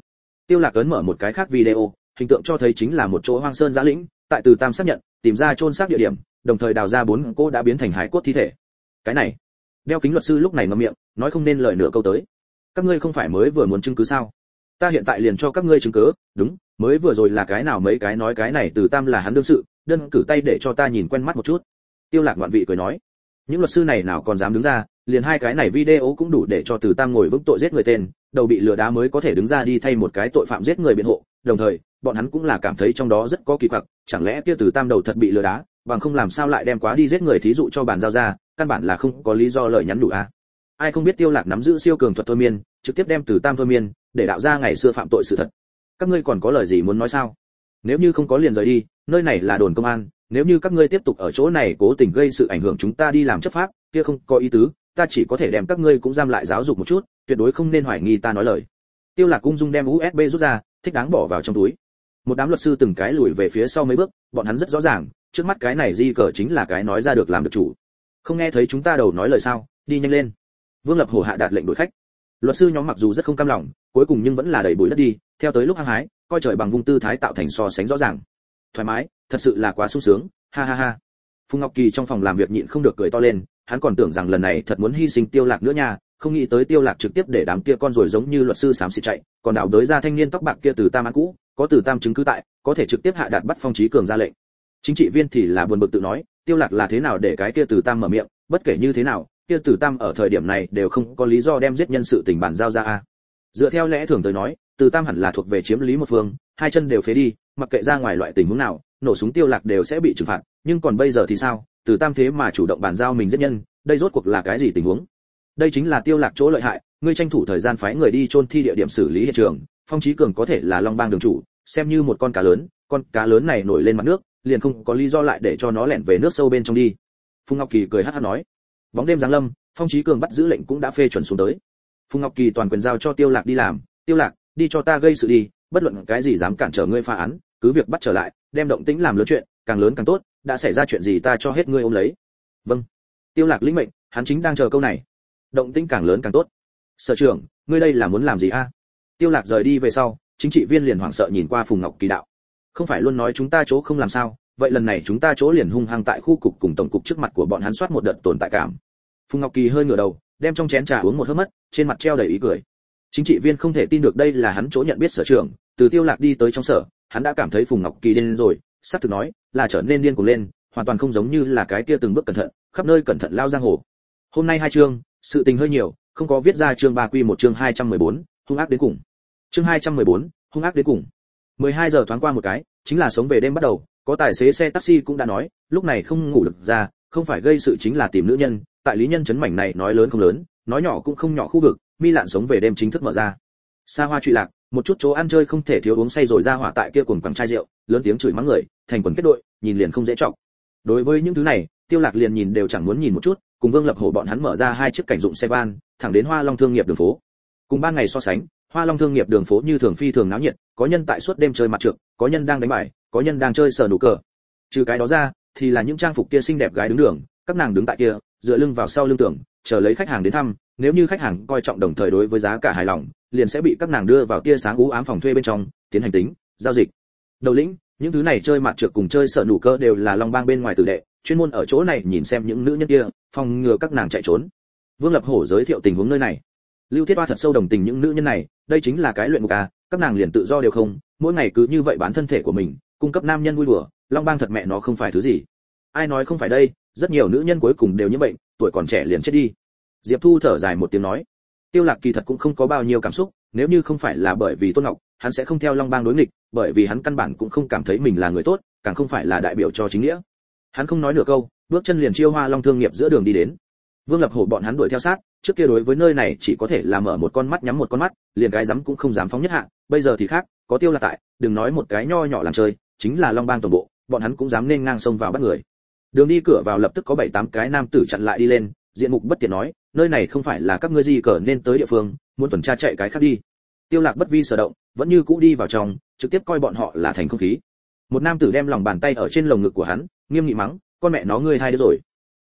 S1: Tiêu lạc ấn mở một cái khác video, hình tượng cho thấy chính là một chỗ hoang sơn giã lĩnh, tại từ tam xác nhận, tìm ra chôn xác địa điểm đồng thời đào ra bốn cô đã biến thành hải cốt thi thể. Cái này, đeo kính luật sư lúc này ngậm miệng, nói không nên lời nửa câu tới. Các ngươi không phải mới vừa muốn chứng cứ sao? Ta hiện tại liền cho các ngươi chứng cứ, đúng, mới vừa rồi là cái nào mấy cái nói cái này từ tam là hắn đương sự, đơn cử tay để cho ta nhìn quen mắt một chút. Tiêu lạc ngoạn vị cười nói, những luật sư này nào còn dám đứng ra, liền hai cái này video cũng đủ để cho từ tam ngồi vững tội giết người tên, đầu bị lừa đá mới có thể đứng ra đi thay một cái tội phạm giết người biện hộ, đồng thời, bọn hắn cũng là cảm thấy trong đó rất có kỳ quặc, chẳng lẽ kia từ tam đầu thật bị lừa đá? Bằng không làm sao lại đem quá đi giết người thí dụ cho bản giao ra, căn bản là không có lý do lời nhắn đủ à. Ai không biết tiêu lạc nắm giữ siêu cường thuật thôi miên, trực tiếp đem từ tam thôi miên, để đạo ra ngày xưa phạm tội sự thật. Các ngươi còn có lời gì muốn nói sao? Nếu như không có liền rời đi, nơi này là đồn công an, nếu như các ngươi tiếp tục ở chỗ này cố tình gây sự ảnh hưởng chúng ta đi làm chấp pháp, kia không có ý tứ, ta chỉ có thể đem các ngươi cũng giam lại giáo dục một chút, tuyệt đối không nên hoài nghi ta nói lời. Tiêu lạc cung dung đem usb rút ra, thích đáng bỏ vào trong túi một đám luật sư từng cái lùi về phía sau mấy bước, bọn hắn rất rõ ràng, trước mắt cái này di cờ chính là cái nói ra được làm được chủ. Không nghe thấy chúng ta đầu nói lời sao, đi nhanh lên. Vương lập hổ hạ đạt lệnh đuổi khách. Luật sư nhóm mặc dù rất không cam lòng, cuối cùng nhưng vẫn là đẩy bụi đất đi, theo tới lúc hăng hái, coi trời bằng vung tư thái tạo thành so sánh rõ ràng. Thoải mái, thật sự là quá sung sướng, ha ha ha. Phùng ngọc kỳ trong phòng làm việc nhịn không được cười to lên, hắn còn tưởng rằng lần này thật muốn hy sinh tiêu lạc nữa nha không nghĩ tới tiêu lạc trực tiếp để đám kia con rồi giống như luật sư sám xịt chạy, còn đảo đới ra thanh niên tóc bạc kia từ tam án cũ, có từ tam chứng cứ tại, có thể trực tiếp hạ đạt bắt phong trí cường ra lệnh. Chính trị viên thì là buồn bực tự nói, tiêu lạc là thế nào để cái kia từ tam mở miệng, bất kể như thế nào, kia từ tam ở thời điểm này đều không có lý do đem giết nhân sự tình bản giao ra a. Dựa theo lẽ thường tới nói, từ tam hẳn là thuộc về chiếm lý một phương, hai chân đều phế đi, mặc kệ ra ngoài loại tình huống nào, nổ súng tiêu lạc đều sẽ bị trừng phạt, nhưng còn bây giờ thì sao? Từ tam thế mà chủ động bàn giao mình giết nhân, đây rốt cuộc là cái gì tình huống? Đây chính là tiêu lạc chỗ lợi hại, ngươi tranh thủ thời gian phái người đi chôn thi địa điểm xử lý hiện trường, phong chí cường có thể là long bang đường chủ, xem như một con cá lớn, con cá lớn này nổi lên mặt nước, liền không có lý do lại để cho nó lẻn về nước sâu bên trong đi. Phùng ngọc kỳ cười hắt hắt nói, bóng đêm giáng lâm, phong chí cường bắt giữ lệnh cũng đã phê chuẩn xuống tới. Phùng ngọc kỳ toàn quyền giao cho tiêu lạc đi làm, tiêu lạc, đi cho ta gây sự đi, bất luận cái gì dám cản trở ngươi phá án, cứ việc bắt trở lại, đem động tĩnh làm lớn chuyện, càng lớn càng tốt, đã xảy ra chuyện gì ta cho hết ngươi ôm lấy. Vâng. Tiêu lạc lĩnh mệnh, hắn chính đang chờ câu này động tĩnh càng lớn càng tốt. Sở trưởng, ngươi đây là muốn làm gì a? Tiêu lạc rời đi về sau, chính trị viên liền hoảng sợ nhìn qua phùng ngọc kỳ đạo. Không phải luôn nói chúng ta chỗ không làm sao, vậy lần này chúng ta chỗ liền hung hăng tại khu cục cùng tổng cục trước mặt của bọn hắn soát một đợt tồn tại cảm. Phùng ngọc kỳ hơi ngửa đầu, đem trong chén trà uống một hớp mất, trên mặt treo đầy ý cười. Chính trị viên không thể tin được đây là hắn chỗ nhận biết sở trưởng, từ tiêu lạc đi tới trong sở, hắn đã cảm thấy phùng ngọc kỳ điên rồi sắp thực nói, là trở nên điên cuồng lên, hoàn toàn không giống như là cái kia từng bước cẩn thận, khắp nơi cẩn thận lao giang hồ. Hôm nay hai chương sự tình hơi nhiều không có viết ra chương ba quy một chương 214, hung ác đến cùng. Chương 214, hung ác đến cùng. 12 giờ thoáng qua một cái chính là sống về đêm bắt đầu có tài xế xe taxi cũng đã nói lúc này không ngủ được ra không phải gây sự chính là tìm nữ nhân tại lý nhân chấn mảnh này nói lớn không lớn nói nhỏ cũng không nhỏ khu vực mi lạn sống về đêm chính thức mở ra. Xa hoa trụy lạc một chút chỗ ăn chơi không thể thiếu uống say rồi ra hỏa tại kia cùng quẳng chai rượu lớn tiếng chửi mắng người thành quần kết đội nhìn liền không dễ trọng đối với những thứ này tiêu lạc liền nhìn đều chẳng muốn nhìn một chút cùng vương lập hổ bọn hắn mở ra hai chiếc cảnh dụng xe van, thẳng đến hoa long thương nghiệp đường phố. Cùng ban ngày so sánh, hoa long thương nghiệp đường phố như thường phi thường náo nhiệt, có nhân tại suốt đêm chơi mặt trượt có nhân đang đánh bài, có nhân đang chơi sờ nụ cờ. Trừ cái đó ra, thì là những trang phục kia xinh đẹp gái đứng đường, các nàng đứng tại kia, dựa lưng vào sau lưng tưởng chờ lấy khách hàng đến thăm, nếu như khách hàng coi trọng đồng thời đối với giá cả hài lòng, liền sẽ bị các nàng đưa vào tia sáng ú ám phòng thuê bên trong, tiến hành tính, giao dịch. Đầu lĩnh, những thứ này chơi mặt trượt cùng chơi sợ nụ cơ đều là long bang bên ngoài tử đệ chuyên môn ở chỗ này nhìn xem những nữ nhân kia, phòng ngừa các nàng chạy trốn. Vương lập hổ giới thiệu tình huống nơi này. Lưu thiết hoa thật sâu đồng tình những nữ nhân này, đây chính là cái luyện ngục à các nàng liền tự do đều không, mỗi ngày cứ như vậy bán thân thể của mình, cung cấp nam nhân vui đùa, long bang thật mẹ nó không phải thứ gì. Ai nói không phải đây, rất nhiều nữ nhân cuối cùng đều nhiễm bệnh, tuổi còn trẻ liền chết đi. Diệp thu thở dài một tiếng nói, tiêu lạc kỳ thật cũng không có bao nhiêu cảm xúc, nếu như không phải là bởi vì tôn ngọc, hắn sẽ không theo long bang đối nghịch, bởi vì hắn căn bản cũng không cảm thấy mình là người tốt, càng không phải là đại biểu cho chính nghĩa hắn không nói nửa câu, bước chân liền chiêu hoa long thương nghiệp giữa đường đi đến. Vương lập hổ bọn hắn đuổi theo sát, trước kia đối với nơi này chỉ có thể là mở một con mắt nhắm một con mắt, liền cái dám cũng không dám phóng nhất hạ, bây giờ thì khác, có tiêu là tại, đừng nói một cái nho nhỏ làm chơi, chính là long bang toàn bộ, bọn hắn cũng dám nên ngang sông vào bắt người. Đường đi cửa vào lập tức có bảy tám cái nam tử chặn lại đi lên, diện mục bất tiện nói, nơi này không phải là các ngươi gì cờ nên tới địa phương, muốn tuần tra chạy cái khác đi. Tiêu lạc bất vi sở động, vẫn như cũ đi vào trong, trực tiếp coi bọn họ là thành không khí một nam tử đem lòng bàn tay ở trên lồng ngực của hắn, nghiêm nghị mắng, con mẹ nó ngươi hai đứa rồi.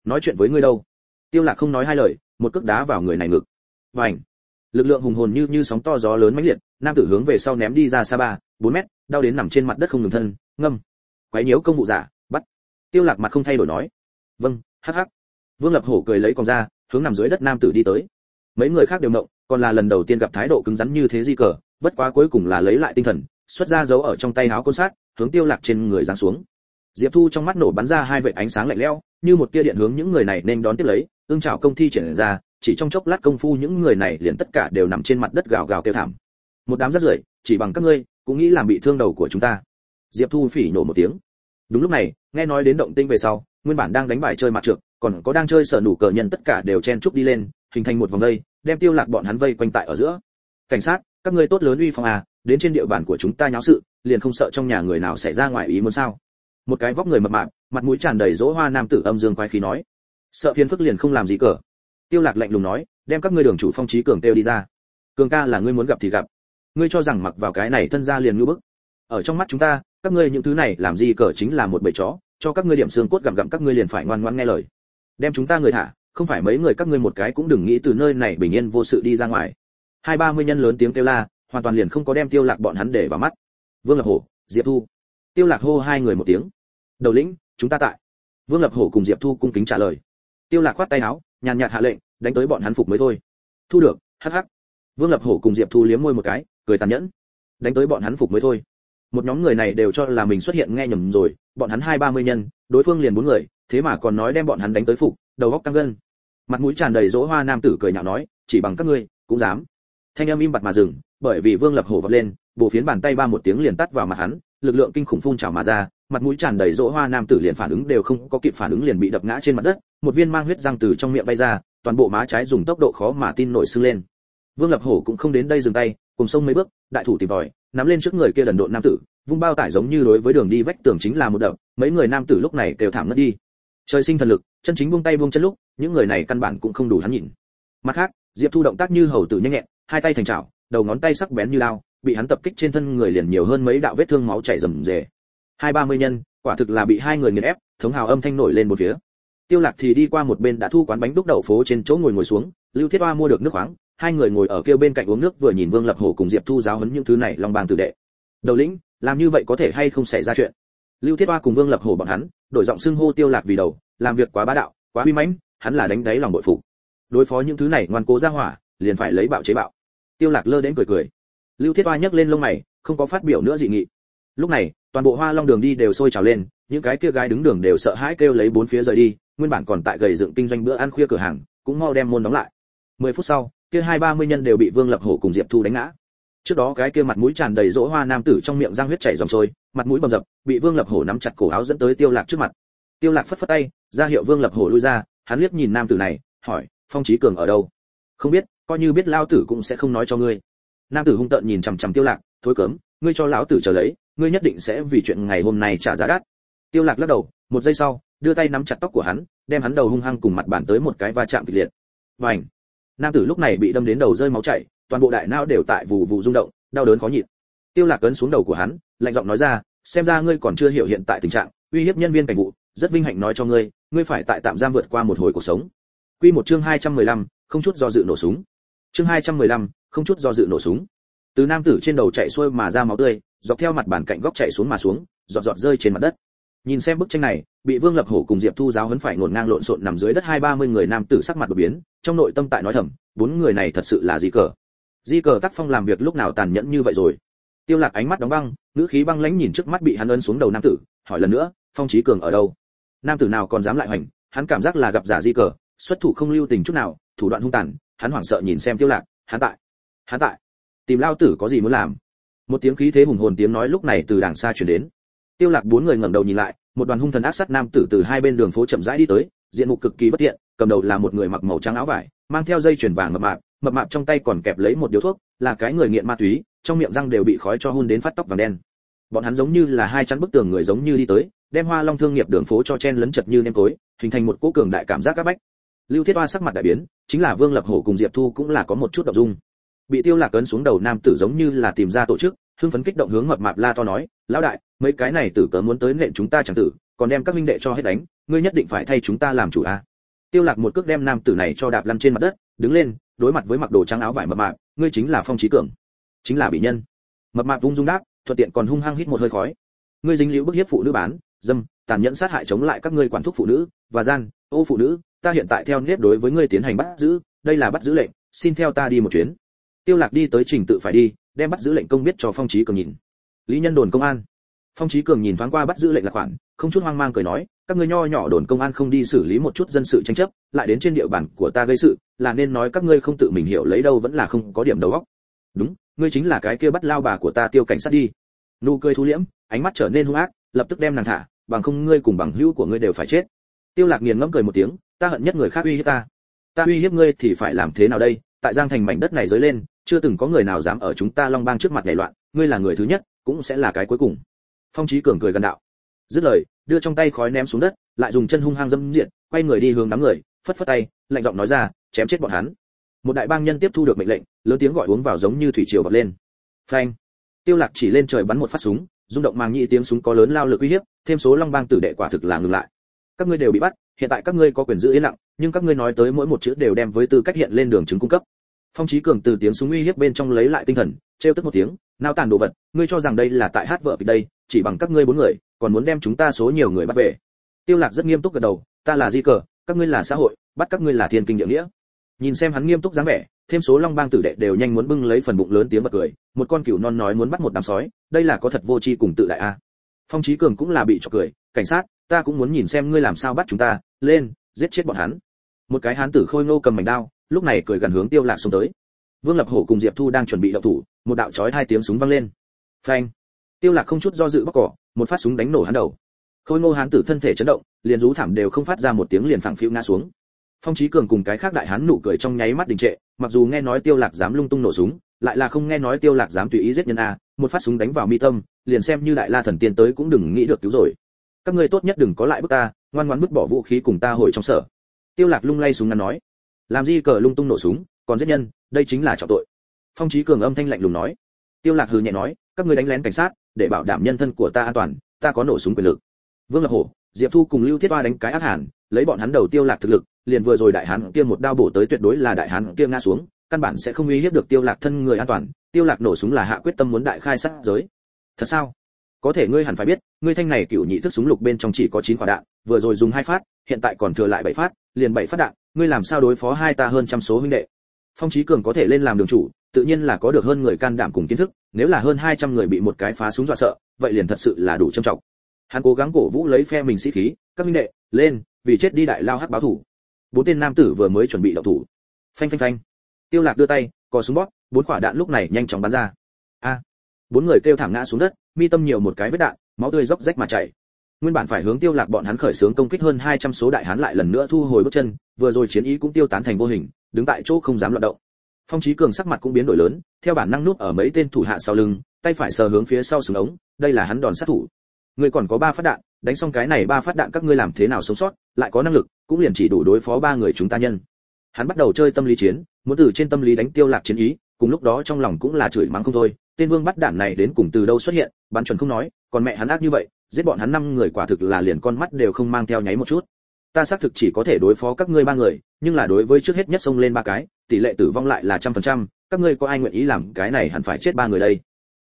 S1: Nói chuyện với ngươi đâu? Tiêu lạc không nói hai lời, một cước đá vào người này ngực. Vành! Lực lượng hùng hồn như như sóng to gió lớn mãnh liệt, nam tử hướng về sau ném đi ra xa ba, bốn mét, đau đến nằm trên mặt đất không ngừng thân, ngâm. Quấy nhiễu công vụ giả, bắt. Tiêu lạc mặt không thay đổi nói. Vâng hắc hắc. Vương lập hổ cười lấy còn ra, hướng nằm dưới đất nam tử đi tới. Mấy người khác đều ngộng, còn là lần đầu tiên gặp thái độ cứng rắn như thế di cờ, bất quá cuối cùng là lấy lại tinh thần, xuất ra dấu ở trong tay áo côn sát hướng tiêu lạc trên người giáng xuống. Diệp thu trong mắt nổ bắn ra hai vệt ánh sáng lạnh lẽo, như một tia điện hướng những người này nên đón tiếp lấy, ương chào công thi triển ra, chỉ trong chốc lát công phu những người này liền tất cả đều nằm trên mặt đất gào gào kêu thảm. Một đám rất rưởi, chỉ bằng các ngươi, cũng nghĩ làm bị thương đầu của chúng ta. Diệp thu phỉ nổ một tiếng. Đúng lúc này, nghe nói đến động tinh về sau, nguyên bản đang đánh bài chơi mặt trượt còn có đang chơi sở nủ cờ nhân tất cả đều chen chúc đi lên, hình thành một vòng vây, đem tiêu lạc bọn hắn vây quanh tại ở giữa. Cảnh sát, các ngươi tốt lớn uy phong à đến trên địa bàn của chúng ta nháo sự liền không sợ trong nhà người nào xảy ra ngoài ý muốn sao? Một cái vóc người mập mạp, mặt mũi tràn đầy dỗ hoa nam tử âm dương quái khí nói. Sợ phiền phức liền không làm gì cờ. Tiêu lạc lạnh lùng nói, đem các ngươi đường chủ phong trí cường tiêu đi ra. Cường ca là ngươi muốn gặp thì gặp. Ngươi cho rằng mặc vào cái này thân ra liền ngưỡng bức. Ở trong mắt chúng ta, các ngươi những thứ này làm gì cờ chính là một bầy chó, cho các ngươi điểm xương cốt gặm gặm các ngươi liền phải ngoan ngoãn nghe lời. Đem chúng ta người thả, không phải mấy người các ngươi một cái cũng đừng nghĩ từ nơi này bình yên vô sự đi ra ngoài. Hai ba mươi nhân lớn tiếng kêu la, hoàn toàn liền không có đem tiêu lạc bọn hắn để vào mắt vương lập hổ, diệp thu. Tiêu lạc hô hai người một tiếng. Đầu lĩnh, chúng ta tại. Vương lập hổ cùng diệp thu cung kính trả lời. Tiêu lạc khoát tay áo, nhàn nhạt hạ lệnh, đánh tới bọn hắn phục mới thôi. Thu được, hắc hắc. Vương lập hổ cùng diệp thu liếm môi một cái, cười tàn nhẫn. Đánh tới bọn hắn phục mới thôi. Một nhóm người này đều cho là mình xuất hiện nghe nhầm rồi, bọn hắn hai ba mươi nhân, đối phương liền bốn người, thế mà còn nói đem bọn hắn đánh tới phục, đầu góc căng gân. Mặt mũi tràn đầy dỗ hoa nam tử cười nhạo nói, chỉ bằng các ngươi, cũng dám. Thanh âm im bặt mà dừng, bởi vì vương lập hổ vọt lên bộ phiến bàn tay ba một tiếng liền tắt vào mặt hắn, lực lượng kinh khủng phun trào mà ra, mặt mũi tràn đầy rỗ hoa nam tử liền phản ứng đều không có kịp phản ứng liền bị đập ngã trên mặt đất, một viên mang huyết răng từ trong miệng bay ra, toàn bộ má trái dùng tốc độ khó mà tin nổi sưng lên. Vương lập hổ cũng không đến đây dừng tay, cùng sông mấy bước, đại thủ tìm vòi nắm lên trước người kia đần độn nam tử, vung bao tải giống như đối với đường đi vách tường chính là một đập, mấy người nam tử lúc này đều thảm ngất đi. Trời sinh thần lực, chân chính buông tay buông chân lúc, những người này căn bản cũng không đủ hắn nhìn. Mặt khác, diệp thu động tác như hầu tử nhanh nhẹn, hai tay thành chảo đầu ngón tay sắc bén như lao bị hắn tập kích trên thân người liền nhiều hơn mấy đạo vết thương máu chảy rầm rề. Hai ba mươi nhân, quả thực là bị hai người nghiền ép, thống hào âm thanh nổi lên một phía. Tiêu lạc thì đi qua một bên đã thu quán bánh đúc đậu phố trên chỗ ngồi ngồi xuống, lưu thiết hoa mua được nước khoáng, hai người ngồi ở kia bên cạnh uống nước vừa nhìn vương lập hổ cùng diệp thu giáo huấn những thứ này long bang tử đệ. Đầu lĩnh, làm như vậy có thể hay không xảy ra chuyện? Lưu thiết hoa cùng vương lập hổ bọn hắn, đổi giọng xưng hô tiêu lạc vì đầu, làm việc quá bá đạo, quá uy mãnh, hắn là đánh đáy lòng bội phục. Đối phó những thứ này ngoan cố ra hỏa, liền phải lấy bạo chế bạo. Tiêu lạc lơ đến cười cười lưu thiết hoa nhấc lên lông mày, không có phát biểu nữa dị nghị. Lúc này, toàn bộ hoa long đường đi đều sôi trào lên, những cái kia gái đứng đường đều sợ hãi kêu lấy bốn phía rời đi, nguyên bản còn tại gầy dựng kinh doanh bữa ăn khuya cửa hàng, cũng mau đem môn đóng lại. Mười phút sau, kia hai ba mươi nhân đều bị vương lập hổ cùng diệp thu đánh ngã. Trước đó cái kia mặt mũi tràn đầy rỗ hoa nam tử trong miệng răng huyết chảy dòng trôi mặt mũi bầm dập, bị vương lập hổ nắm chặt cổ áo dẫn tới tiêu lạc trước mặt. Tiêu lạc phất phất tay, ra hiệu vương lập hổ lui ra, hắn liếc nhìn nam tử này, hỏi, phong trí cường ở đâu? Không biết, coi như biết lao tử cũng sẽ không nói cho ngươi nam tử hung tợn nhìn chằm chằm tiêu lạc thối cấm ngươi cho lão tử chờ lấy ngươi nhất định sẽ vì chuyện ngày hôm nay trả giá đắt. Tiêu lạc lắc đầu một giây sau đưa tay nắm chặt tóc của hắn đem hắn đầu hung hăng cùng mặt bàn tới một cái va chạm kịch liệt. Vành nam tử lúc này bị đâm đến đầu rơi máu chảy toàn bộ đại não đều tại vụ vụ rung động đau đớn khó nhịn. Tiêu lạc cấn xuống đầu của hắn lạnh giọng nói ra xem ra ngươi còn chưa hiểu hiện tại tình trạng uy hiếp nhân viên cảnh vụ rất vinh hạnh nói cho ngươi ngươi phải tại tạm giam vượt qua một hồi cuộc sống. Quy một chương 215, không chút do dự nổ súng chương 215, không chút do dự nổ súng. Từ nam tử trên đầu chạy xuôi mà ra máu tươi dọc theo mặt bàn cạnh góc chạy xuống mà xuống giọt giọt rơi trên mặt đất. Nhìn xem bức tranh này bị vương lập hổ cùng diệp thu giáo huấn phải ngổn ngang lộn xộn nằm dưới đất hai ba mươi người nam tử sắc mặt đột biến trong nội tâm tại nói thầm bốn người này thật sự là gì cờ. Di cờ tác phong làm việc lúc nào tàn nhẫn như vậy rồi? Tiêu lạc ánh mắt đóng băng nữ khí băng lãnh nhìn trước mắt bị hắn ấn xuống đầu nam tử hỏi lần nữa phong trí cường ở đâu? Nam tử nào còn dám lại hoành hắn cảm giác là gặp giả di cờ xuất thủ không lưu tình chút nào thủ đoạn hung tàn hắn hoảng sợ nhìn xem tiêu lạc, hắn tại hắn tại, tìm lao tử có gì muốn làm? Một tiếng khí thế hùng hồn tiếng nói lúc này từ đằng xa truyền đến. Tiêu lạc bốn người ngẩng đầu nhìn lại, một đoàn hung thần ác sát nam tử từ hai bên đường phố chậm rãi đi tới, diện mục cực kỳ bất tiện, cầm đầu là một người mặc màu trắng áo vải, mang theo dây chuyền vàng mập mạp mập mạp trong tay còn kẹp lấy một điếu thuốc, là cái người nghiện ma túy, trong miệng răng đều bị khói cho hun đến phát tóc vàng đen. Bọn hắn giống như là hai chắn bức tường người giống như đi tới, đem hoa long thương nghiệp đường phố cho chen lấn chật như nêm tối hình thành một cỗ cường đại cảm giác các bách lưu thiết hoa sắc mặt đại biến, chính là vương lập hổ cùng diệp thu cũng là có một chút động dung. Bị tiêu lạc cấn xuống đầu nam tử giống như là tìm ra tổ chức, hưng phấn kích động hướng mập mạp la to nói, lão đại, mấy cái này tử cớ muốn tới nện chúng ta chẳng tử, còn đem các minh đệ cho hết đánh, ngươi nhất định phải thay chúng ta làm chủ a. Tiêu lạc một cước đem nam tử này cho đạp lăn trên mặt đất, đứng lên, đối mặt với mặc đồ trắng áo vải mập mạp, ngươi chính là phong trí cường, chính là bị nhân. Mập mạp vung dung đáp, thuận tiện còn hung hăng hít một hơi khói. Ngươi dính liễu bức hiếp phụ nữ bán, dâm, tàn nhẫn sát hại chống lại các ngươi quản thúc phụ nữ và gian, ô phụ nữ ta hiện tại theo nếp đối với ngươi tiến hành bắt giữ, đây là bắt giữ lệnh, xin theo ta đi một chuyến. Tiêu lạc đi tới trình tự phải đi, đem bắt giữ lệnh công biết cho phong trí cường nhìn. Lý nhân đồn công an. Phong trí cường nhìn thoáng qua bắt giữ lệnh là khoản không chút hoang mang cười nói, các ngươi nho nhỏ đồn công an không đi xử lý một chút dân sự tranh chấp, lại đến trên địa bàn của ta gây sự, là nên nói các ngươi không tự mình hiểu lấy đâu vẫn là không có điểm đầu óc. Đúng, ngươi chính là cái kia bắt lao bà của ta tiêu cảnh sát đi. Nụ cười thu liễm, ánh mắt trở nên hung ác, lập tức đem nàng thả, bằng không ngươi cùng bằng hữu của ngươi đều phải chết. Tiêu lạc nghiền ngẫm cười một tiếng ta hận nhất người khác uy hiếp ta. Ta uy hiếp ngươi thì phải làm thế nào đây? Tại giang thành mảnh đất này dấy lên, chưa từng có người nào dám ở chúng ta long bang trước mặt nhảy loạn. Ngươi là người thứ nhất, cũng sẽ là cái cuối cùng. Phong trí cường cười gần đạo. Dứt lời, đưa trong tay khói ném xuống đất, lại dùng chân hung hăng dâm diện quay người đi hướng đám người, phất phất tay, lạnh giọng nói ra, chém chết bọn hắn. Một đại bang nhân tiếp thu được mệnh lệnh, lớn tiếng gọi uống vào giống như thủy triều vọt lên. Phanh. Tiêu lạc chỉ lên trời bắn một phát súng, rung động màng nhị tiếng súng có lớn lao lực uy hiếp, thêm số long bang tử đệ quả thực là ngừng lại. Các ngươi đều bị bắt hiện tại các ngươi có quyền giữ yên lặng, nhưng các ngươi nói tới mỗi một chữ đều đem với tư cách hiện lên đường chứng cung cấp. Phong trí cường từ tiếng súng uy hiếp bên trong lấy lại tinh thần, trêu tức một tiếng, nao tàn đồ vật, ngươi cho rằng đây là tại hát vợ kịch đây, chỉ bằng các ngươi bốn người, còn muốn đem chúng ta số nhiều người bắt về. Tiêu lạc rất nghiêm túc gật đầu, ta là di cờ, các ngươi là xã hội, bắt các ngươi là thiên kinh địa nghĩa. Nhìn xem hắn nghiêm túc dáng vẻ, thêm số long bang tử đệ đều nhanh muốn bưng lấy phần bụng lớn tiếng bật cười, một con cừu non nói muốn bắt một đám sói, đây là có thật vô tri cùng tự đại a. Phong trí cường cũng là bị chọc cười, cảnh sát ta cũng muốn nhìn xem ngươi làm sao bắt chúng ta, lên, giết chết bọn hắn. Một cái hán tử khôi ngô cầm mảnh đao, lúc này cười gần hướng tiêu lạc xuống tới. Vương lập hổ cùng diệp thu đang chuẩn bị động thủ, một đạo chói hai tiếng súng vang lên. Phanh! Tiêu lạc không chút do dự bóc cỏ, một phát súng đánh nổ hắn đầu. Khôi ngô hán tử thân thể chấn động, liền rú thảm đều không phát ra một tiếng liền phẳng phiu ngã xuống. Phong trí cường cùng cái khác đại hán nụ cười trong nháy mắt đình trệ, mặc dù nghe nói tiêu lạc dám lung tung nổ súng, lại là không nghe nói tiêu lạc dám tùy ý giết nhân a, một phát súng đánh vào mi tâm, liền xem như đại la thần tiên tới cũng đừng nghĩ được cứu rồi các ngươi tốt nhất đừng có lại bức ta, ngoan ngoãn bức bỏ vũ khí cùng ta hồi trong sở. Tiêu lạc lung lay súng ngắn nói. Làm gì cờ lung tung nổ súng, còn giết nhân, đây chính là trọng tội. Phong trí cường âm thanh lạnh lùng nói. Tiêu lạc hừ nhẹ nói, các ngươi đánh lén cảnh sát, để bảo đảm nhân thân của ta an toàn, ta có nổ súng quyền lực. Vương lập hổ, diệp thu cùng lưu thiết hoa đánh cái ác hàn, lấy bọn hắn đầu tiêu lạc thực lực, liền vừa rồi đại hán kia một đao bổ tới tuyệt đối là đại hán kia ngã xuống, căn bản sẽ không uy hiếp được tiêu lạc thân người an toàn. Tiêu lạc nổ súng là hạ quyết tâm muốn đại khai sát giới. Thật sao? Có thể ngươi hẳn phải biết, ngươi thanh này cựu nhị thức súng lục bên trong chỉ có chín quả đạn, vừa rồi dùng hai phát, hiện tại còn thừa lại bảy phát, liền bảy phát đạn, ngươi làm sao đối phó hai ta hơn trăm số huynh đệ? Phong trí cường có thể lên làm đường chủ, tự nhiên là có được hơn người can đảm cùng kiến thức, nếu là hơn 200 người bị một cái phá súng dọa sợ, vậy liền thật sự là đủ trầm trọng. Hắn cố gắng cổ vũ lấy phe mình sĩ khí, các huynh đệ, lên, vì chết đi đại lao hắc báo thủ. Bốn tên nam tử vừa mới chuẩn bị động thủ. Phanh phanh phanh. Tiêu lạc đưa tay có súng bóp, bốn quả đạn lúc này nhanh chóng bắn ra. A! Bốn người kêu thảm ngã xuống đất, mi tâm nhiều một cái vết đạn, máu tươi róc rách mà chảy. Nguyên bản phải hướng tiêu lạc bọn hắn khởi sướng công kích hơn 200 số đại hán lại lần nữa thu hồi bước chân, vừa rồi chiến ý cũng tiêu tán thành vô hình, đứng tại chỗ không dám loạn động. Phong trí cường sắc mặt cũng biến đổi lớn, theo bản năng núp ở mấy tên thủ hạ sau lưng, tay phải sờ hướng phía sau súng ống, đây là hắn đòn sát thủ. Người còn có ba phát đạn, đánh xong cái này ba phát đạn các ngươi làm thế nào sống sót, lại có năng lực, cũng liền chỉ đủ đối phó ba người chúng ta nhân. Hắn bắt đầu chơi tâm lý chiến, muốn từ trên tâm lý đánh tiêu lạc chiến ý, cùng lúc đó trong lòng cũng là chửi mắng không thôi tên vương bắt đản này đến cùng từ đâu xuất hiện bắn chuẩn không nói còn mẹ hắn ác như vậy giết bọn hắn năm người quả thực là liền con mắt đều không mang theo nháy một chút. Ta xác thực chỉ có thể đối phó các ngươi ba người nhưng là đối với trước hết nhất xông lên ba cái tỷ lệ tử vong lại là trăm phần trăm các ngươi có ai nguyện ý làm cái này hẳn phải chết ba người đây?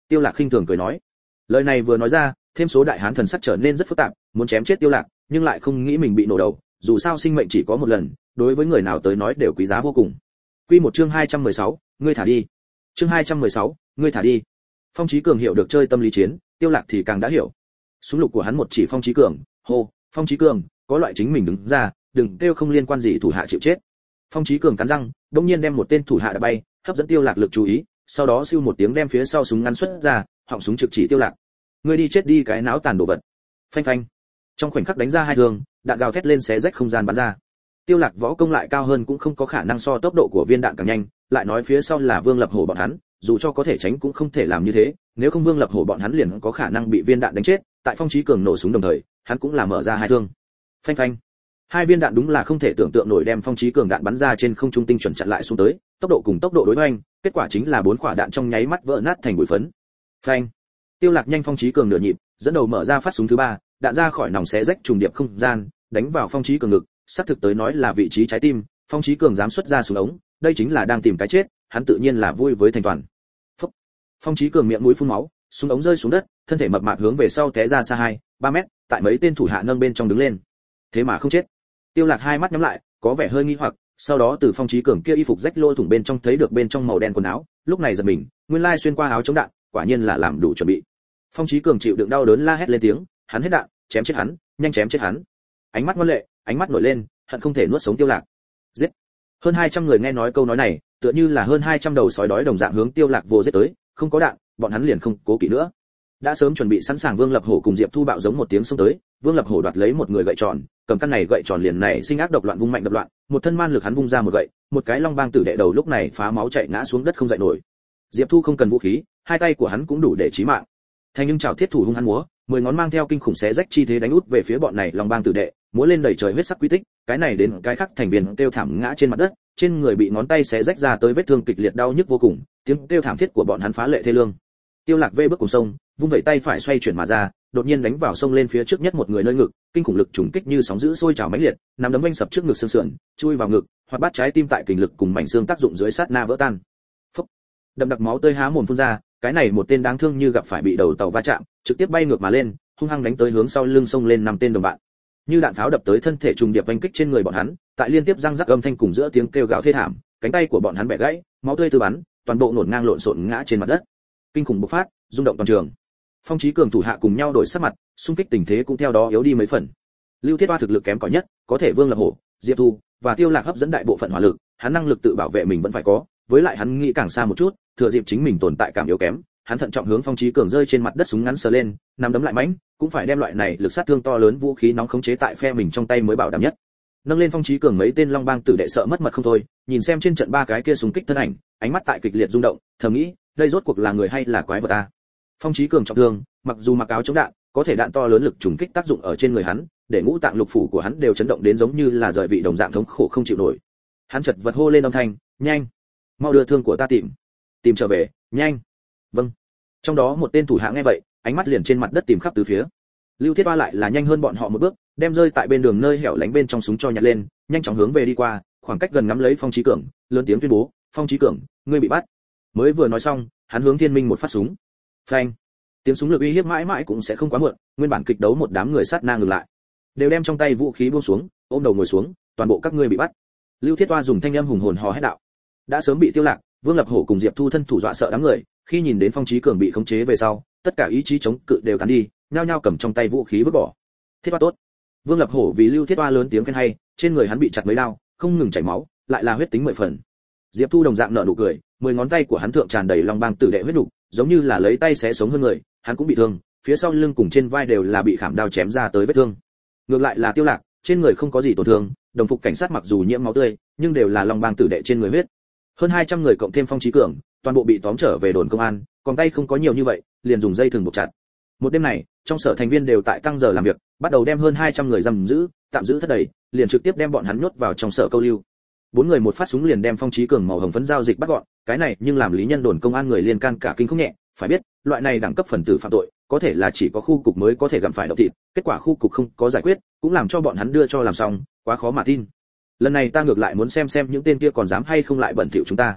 S1: Tiêu lạc khinh thường cười nói. Lời này vừa nói ra thêm số đại hán thần sắc trở nên rất phức tạp muốn chém chết tiêu lạc nhưng lại không nghĩ mình bị nổ đầu dù sao sinh mệnh chỉ có một lần đối với người nào tới nói đều quý giá vô cùng. Quy một chương 216, ngươi thả đi. Chương 216, ngươi thả đi. Phong trí cường hiểu được chơi tâm lý chiến, tiêu lạc thì càng đã hiểu. Súng lục của hắn một chỉ phong trí cường, hô, phong trí cường, có loại chính mình đứng ra, đừng kêu không liên quan gì thủ hạ chịu chết. Phong trí cường cắn răng đung nhiên đem một tên thủ hạ đã bay, hấp dẫn tiêu lạc lực chú ý, sau đó siêu một tiếng đem phía sau súng ngắn xuất ra, họng súng trực chỉ tiêu lạc. Ngươi đi chết đi cái não tàn đồ vật. Phanh phanh. Trong khoảnh khắc đánh ra hai thương, đạn gào thét lên xé rách không gian bắn ra. Tiêu lạc võ công lại cao hơn cũng không có khả năng so tốc độ của viên đạn càng nhanh, lại nói phía sau là vương lập hổ bọn hắn dù cho có thể tránh cũng không thể làm như thế, nếu không vương lập hổ bọn hắn liền có khả năng bị viên đạn đánh chết, tại phong trí cường nổ súng đồng thời, hắn cũng là mở ra hai thương. Phanh phanh. Hai viên đạn đúng là không thể tưởng tượng nổi đem phong trí cường đạn bắn ra trên không trung tinh chuẩn chặn lại xuống tới, tốc độ cùng tốc độ đối hoành, kết quả chính là bốn quả đạn trong nháy mắt vỡ nát thành bụi phấn. Phanh. Tiêu lạc nhanh phong trí cường nửa nhịp, dẫn đầu mở ra phát súng thứ ba, đạn ra khỏi nòng xé rách trùng điệp không gian, đánh vào phong trí cường ngực, xác thực tới nói là vị trí trái tim, phong trí cường dám xuất ra súng ống, đây chính là đang tìm cái chết, hắn tự nhiên là vui với thành toàn phong trí cường miệng mũi phun máu, súng ống rơi xuống đất, thân thể mập mạp hướng về sau té ra xa hai, ba mét, tại mấy tên thủ hạ nâng bên trong đứng lên. Thế mà không chết. Tiêu lạc hai mắt nhắm lại, có vẻ hơi nghi hoặc, sau đó từ phong trí cường kia y phục rách lôi thủng bên trong thấy được bên trong màu đen quần áo, lúc này giật mình, nguyên lai xuyên qua áo chống đạn, quả nhiên là làm đủ chuẩn bị. Phong trí cường chịu đựng đau đớn la hét lên tiếng, hắn hết đạn, chém chết hắn, nhanh chém chết hắn. Ánh mắt ngoan lệ, ánh mắt nổi lên, hận không thể nuốt sống tiêu lạc. Giết. Hơn 200 người nghe nói câu nói này, tựa như là hơn 200 đầu sói đói đồng dạng hướng tiêu lạc vô giết tới không có đạn, bọn hắn liền không cố kỵ nữa. Đã sớm chuẩn bị sẵn sàng vương lập hổ cùng diệp thu bạo giống một tiếng xông tới, vương lập hổ đoạt lấy một người gậy tròn, cầm căn này gậy tròn liền này sinh ác độc loạn vung mạnh đập loạn, một thân man lực hắn vung ra một gậy, một cái long bang tử đệ đầu lúc này phá máu chạy ngã xuống đất không dậy nổi. Diệp thu không cần vũ khí, hai tay của hắn cũng đủ để chí mạng. Thành nhưng chảo thiết thủ hung hắn múa mười ngón mang theo kinh khủng xé rách chi thế đánh út về phía bọn này long bang tử đệ, múa lên đầy trời huyết sắc quy tích, cái này đến cái khác thành viên kêu thảm ngã trên mặt đất, trên người bị ngón tay xé rách ra tới vết thương kịch liệt đau nhức vô cùng, tiếng kêu thảm thiết của bọn hắn phá lệ thê lương tiêu lạc vê bước cùng sông, vung vẩy tay phải xoay chuyển mà ra, đột nhiên đánh vào sông lên phía trước nhất một người nơi ngực, kinh khủng lực trùng kích như sóng dữ sôi trào mãnh liệt, nằm đấm anh sập trước ngực xương sườn, chui vào ngực, hoặc bắt trái tim tại kình lực cùng mảnh xương tác dụng dưới sát na vỡ tan Phúc. đậm đặc máu tươi há mồm phun ra cái này một tên đáng thương như gặp phải bị đầu tàu va chạm, trực tiếp bay ngược mà lên, hung hăng đánh tới hướng sau lưng sông lên năm tên đồng bạn. Như đạn pháo đập tới thân thể trùng điệp oanh kích trên người bọn hắn, tại liên tiếp răng rắc âm thanh cùng giữa tiếng kêu gào thê thảm, cánh tay của bọn hắn bẻ gãy, máu tươi tư bắn, toàn bộ nổn ngang lộn xộn ngã trên mặt đất. Kinh khủng bộc phát, rung động toàn trường. Phong trí cường thủ hạ cùng nhau đổi sắc mặt, xung kích tình thế cũng theo đó yếu đi mấy phần. Lưu thiết ba thực lực kém cỏi nhất, có thể vương lập hổ, diệp thu và tiêu lạc hấp dẫn đại bộ phận hỏa lực, hắn năng lực tự bảo vệ mình vẫn phải có với lại hắn nghĩ càng xa một chút, thừa dịp chính mình tồn tại cảm yếu kém, hắn thận trọng hướng phong trí cường rơi trên mặt đất súng ngắn sờ lên, nắm đấm lại mãnh, cũng phải đem loại này lực sát thương to lớn vũ khí nóng khống chế tại phe mình trong tay mới bảo đảm nhất. Nâng lên phong trí cường mấy tên long bang tử đệ sợ mất mật không thôi, nhìn xem trên trận ba cái kia súng kích thân ảnh, ánh mắt tại kịch liệt rung động, thầm nghĩ, đây rốt cuộc là người hay là quái vật ta? Phong trí cường trọng thương, mặc dù mặc áo chống đạn, có thể đạn to lớn lực trùng kích tác dụng ở trên người hắn, để ngũ tạng lục phủ của hắn đều chấn động đến giống như là rời vị đồng dạng thống khổ không chịu nổi. Hắn chật vật hô lên âm thanh, nhanh! Mau đưa thương của ta tìm. Tìm trở về, nhanh. Vâng. Trong đó một tên thủ hạ nghe vậy, ánh mắt liền trên mặt đất tìm khắp từ phía. Lưu thiết hoa lại là nhanh hơn bọn họ một bước, đem rơi tại bên đường nơi hẻo lánh bên trong súng cho nhặt lên, nhanh chóng hướng về đi qua, khoảng cách gần ngắm lấy phong trí cường, lớn tiếng tuyên bố, phong trí cường, ngươi bị bắt. Mới vừa nói xong, hắn hướng thiên minh một phát súng. Phanh. Tiếng súng lực uy hiếp mãi mãi cũng sẽ không quá muộn, nguyên bản kịch đấu một đám người sát na ngừng lại. Đều đem trong tay vũ khí buông xuống, ôm đầu ngồi xuống, toàn bộ các ngươi bị bắt. Lưu thiết toa dùng thanh âm hùng hồn hò hét đạo đã sớm bị tiêu lạc vương lập hổ cùng diệp thu thân thủ dọa sợ đám người khi nhìn đến phong trí cường bị khống chế về sau tất cả ý chí chống cự đều tán đi nhao nhao cầm trong tay vũ khí vứt bỏ. Thiết ba tốt. Vương lập hổ vì lưu thiết ba lớn tiếng khen hay trên người hắn bị chặt mấy đao không ngừng chảy máu lại là huyết tính mười phần. Diệp thu đồng dạng nở nụ cười mười ngón tay của hắn thượng tràn đầy long bang tử đệ huyết đủ, giống như là lấy tay xé sống hơn người hắn cũng bị thương phía sau lưng cùng trên vai đều là bị khảm đao chém ra tới vết thương. Ngược lại là tiêu lạc trên người không có gì tổn thương đồng phục cảnh sát mặc dù nhiễm máu tươi nhưng đều là long bang tử đệ trên người huyết hơn 200 người cộng thêm phong trí cường, toàn bộ bị tóm trở về đồn công an, còn tay không có nhiều như vậy, liền dùng dây thừng buộc chặt. Một đêm này, trong sở thành viên đều tại tăng giờ làm việc, bắt đầu đem hơn 200 người giam giữ, tạm giữ thất đầy, liền trực tiếp đem bọn hắn nhốt vào trong sở câu lưu. Bốn người một phát súng liền đem phong trí cường màu hồng phấn giao dịch bắt gọn, cái này nhưng làm lý nhân đồn công an người liên can cả kinh không nhẹ, phải biết, loại này đẳng cấp phần tử phạm tội, có thể là chỉ có khu cục mới có thể gặp phải độc thịt, kết quả khu cục không có giải quyết, cũng làm cho bọn hắn đưa cho làm xong, quá khó mà tin lần này ta ngược lại muốn xem xem những tên kia còn dám hay không lại bẩn thỉu chúng ta.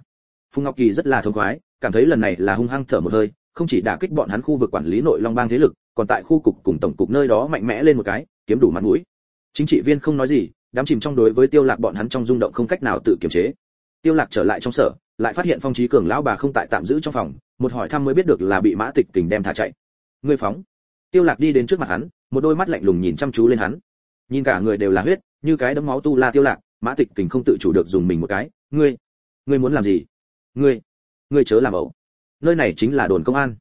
S1: Phùng ngọc kỳ rất là thông khoái, cảm thấy lần này là hung hăng thở một hơi, không chỉ đả kích bọn hắn khu vực quản lý nội long bang thế lực, còn tại khu cục cùng tổng cục nơi đó mạnh mẽ lên một cái, kiếm đủ mặt mũi. Chính trị viên không nói gì, đám chìm trong đối với tiêu lạc bọn hắn trong rung động không cách nào tự kiềm chế. Tiêu lạc trở lại trong sở, lại phát hiện phong trí cường lão bà không tại tạm giữ trong phòng, một hỏi thăm mới biết được là bị mã tịch tình đem thả chạy. Ngươi phóng. Tiêu lạc đi đến trước mặt hắn, một đôi mắt lạnh lùng nhìn chăm chú lên hắn. Nhìn cả người đều là huyết, như cái đấm máu tu la tiêu lạc mã tịch kình không tự chủ được dùng mình một cái ngươi ngươi muốn làm gì? Ngươi ngươi chớ làm ẩu. Nơi này chính là đồn công an.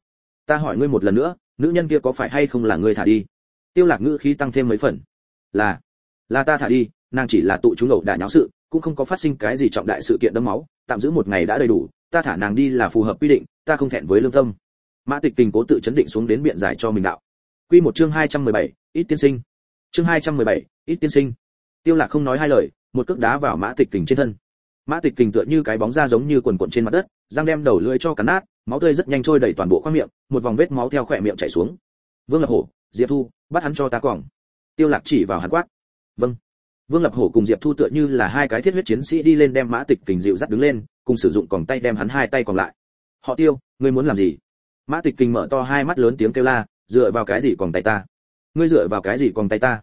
S1: Ta hỏi ngươi một lần nữa nữ nhân kia có phải hay không là ngươi thả đi? Tiêu lạc ngữ khí tăng thêm mấy phần. Là là ta thả đi nàng chỉ là tụ chúng ẩu đả nháo sự cũng không có phát sinh cái gì trọng đại sự kiện đẫm máu tạm giữ một ngày đã đầy đủ ta thả nàng đi là phù hợp quy định ta không thẹn với lương tâm. Mã tịch kình cố tự chấn định xuống đến biện giải cho mình đạo. Quy một chương 217, ít tiên sinh. Chương 217, ít tiên sinh. Tiêu lạc không nói hai lời một cước đá vào mã tịch kình trên thân. Mã tịch kình tựa như cái bóng da giống như quần quần trên mặt đất, răng đem đầu lưỡi cho cắn nát, máu tươi rất nhanh trôi đầy toàn bộ khoang miệng, một vòng vết máu theo khỏe miệng chảy xuống. Vương lập hổ, diệp thu, bắt hắn cho ta quòng tiêu lạc chỉ vào hắn quát. Vâng. Vương lập hổ cùng diệp thu tựa như là hai cái thiết huyết chiến sĩ đi lên đem mã tịch kình dịu dắt đứng lên, cùng sử dụng còng tay đem hắn hai tay còn lại. Họ tiêu, ngươi muốn làm gì? Mã tịch kình mở to hai mắt lớn tiếng kêu la, dựa vào cái gì còn tay ta? Ngươi dựa vào cái gì còn tay ta?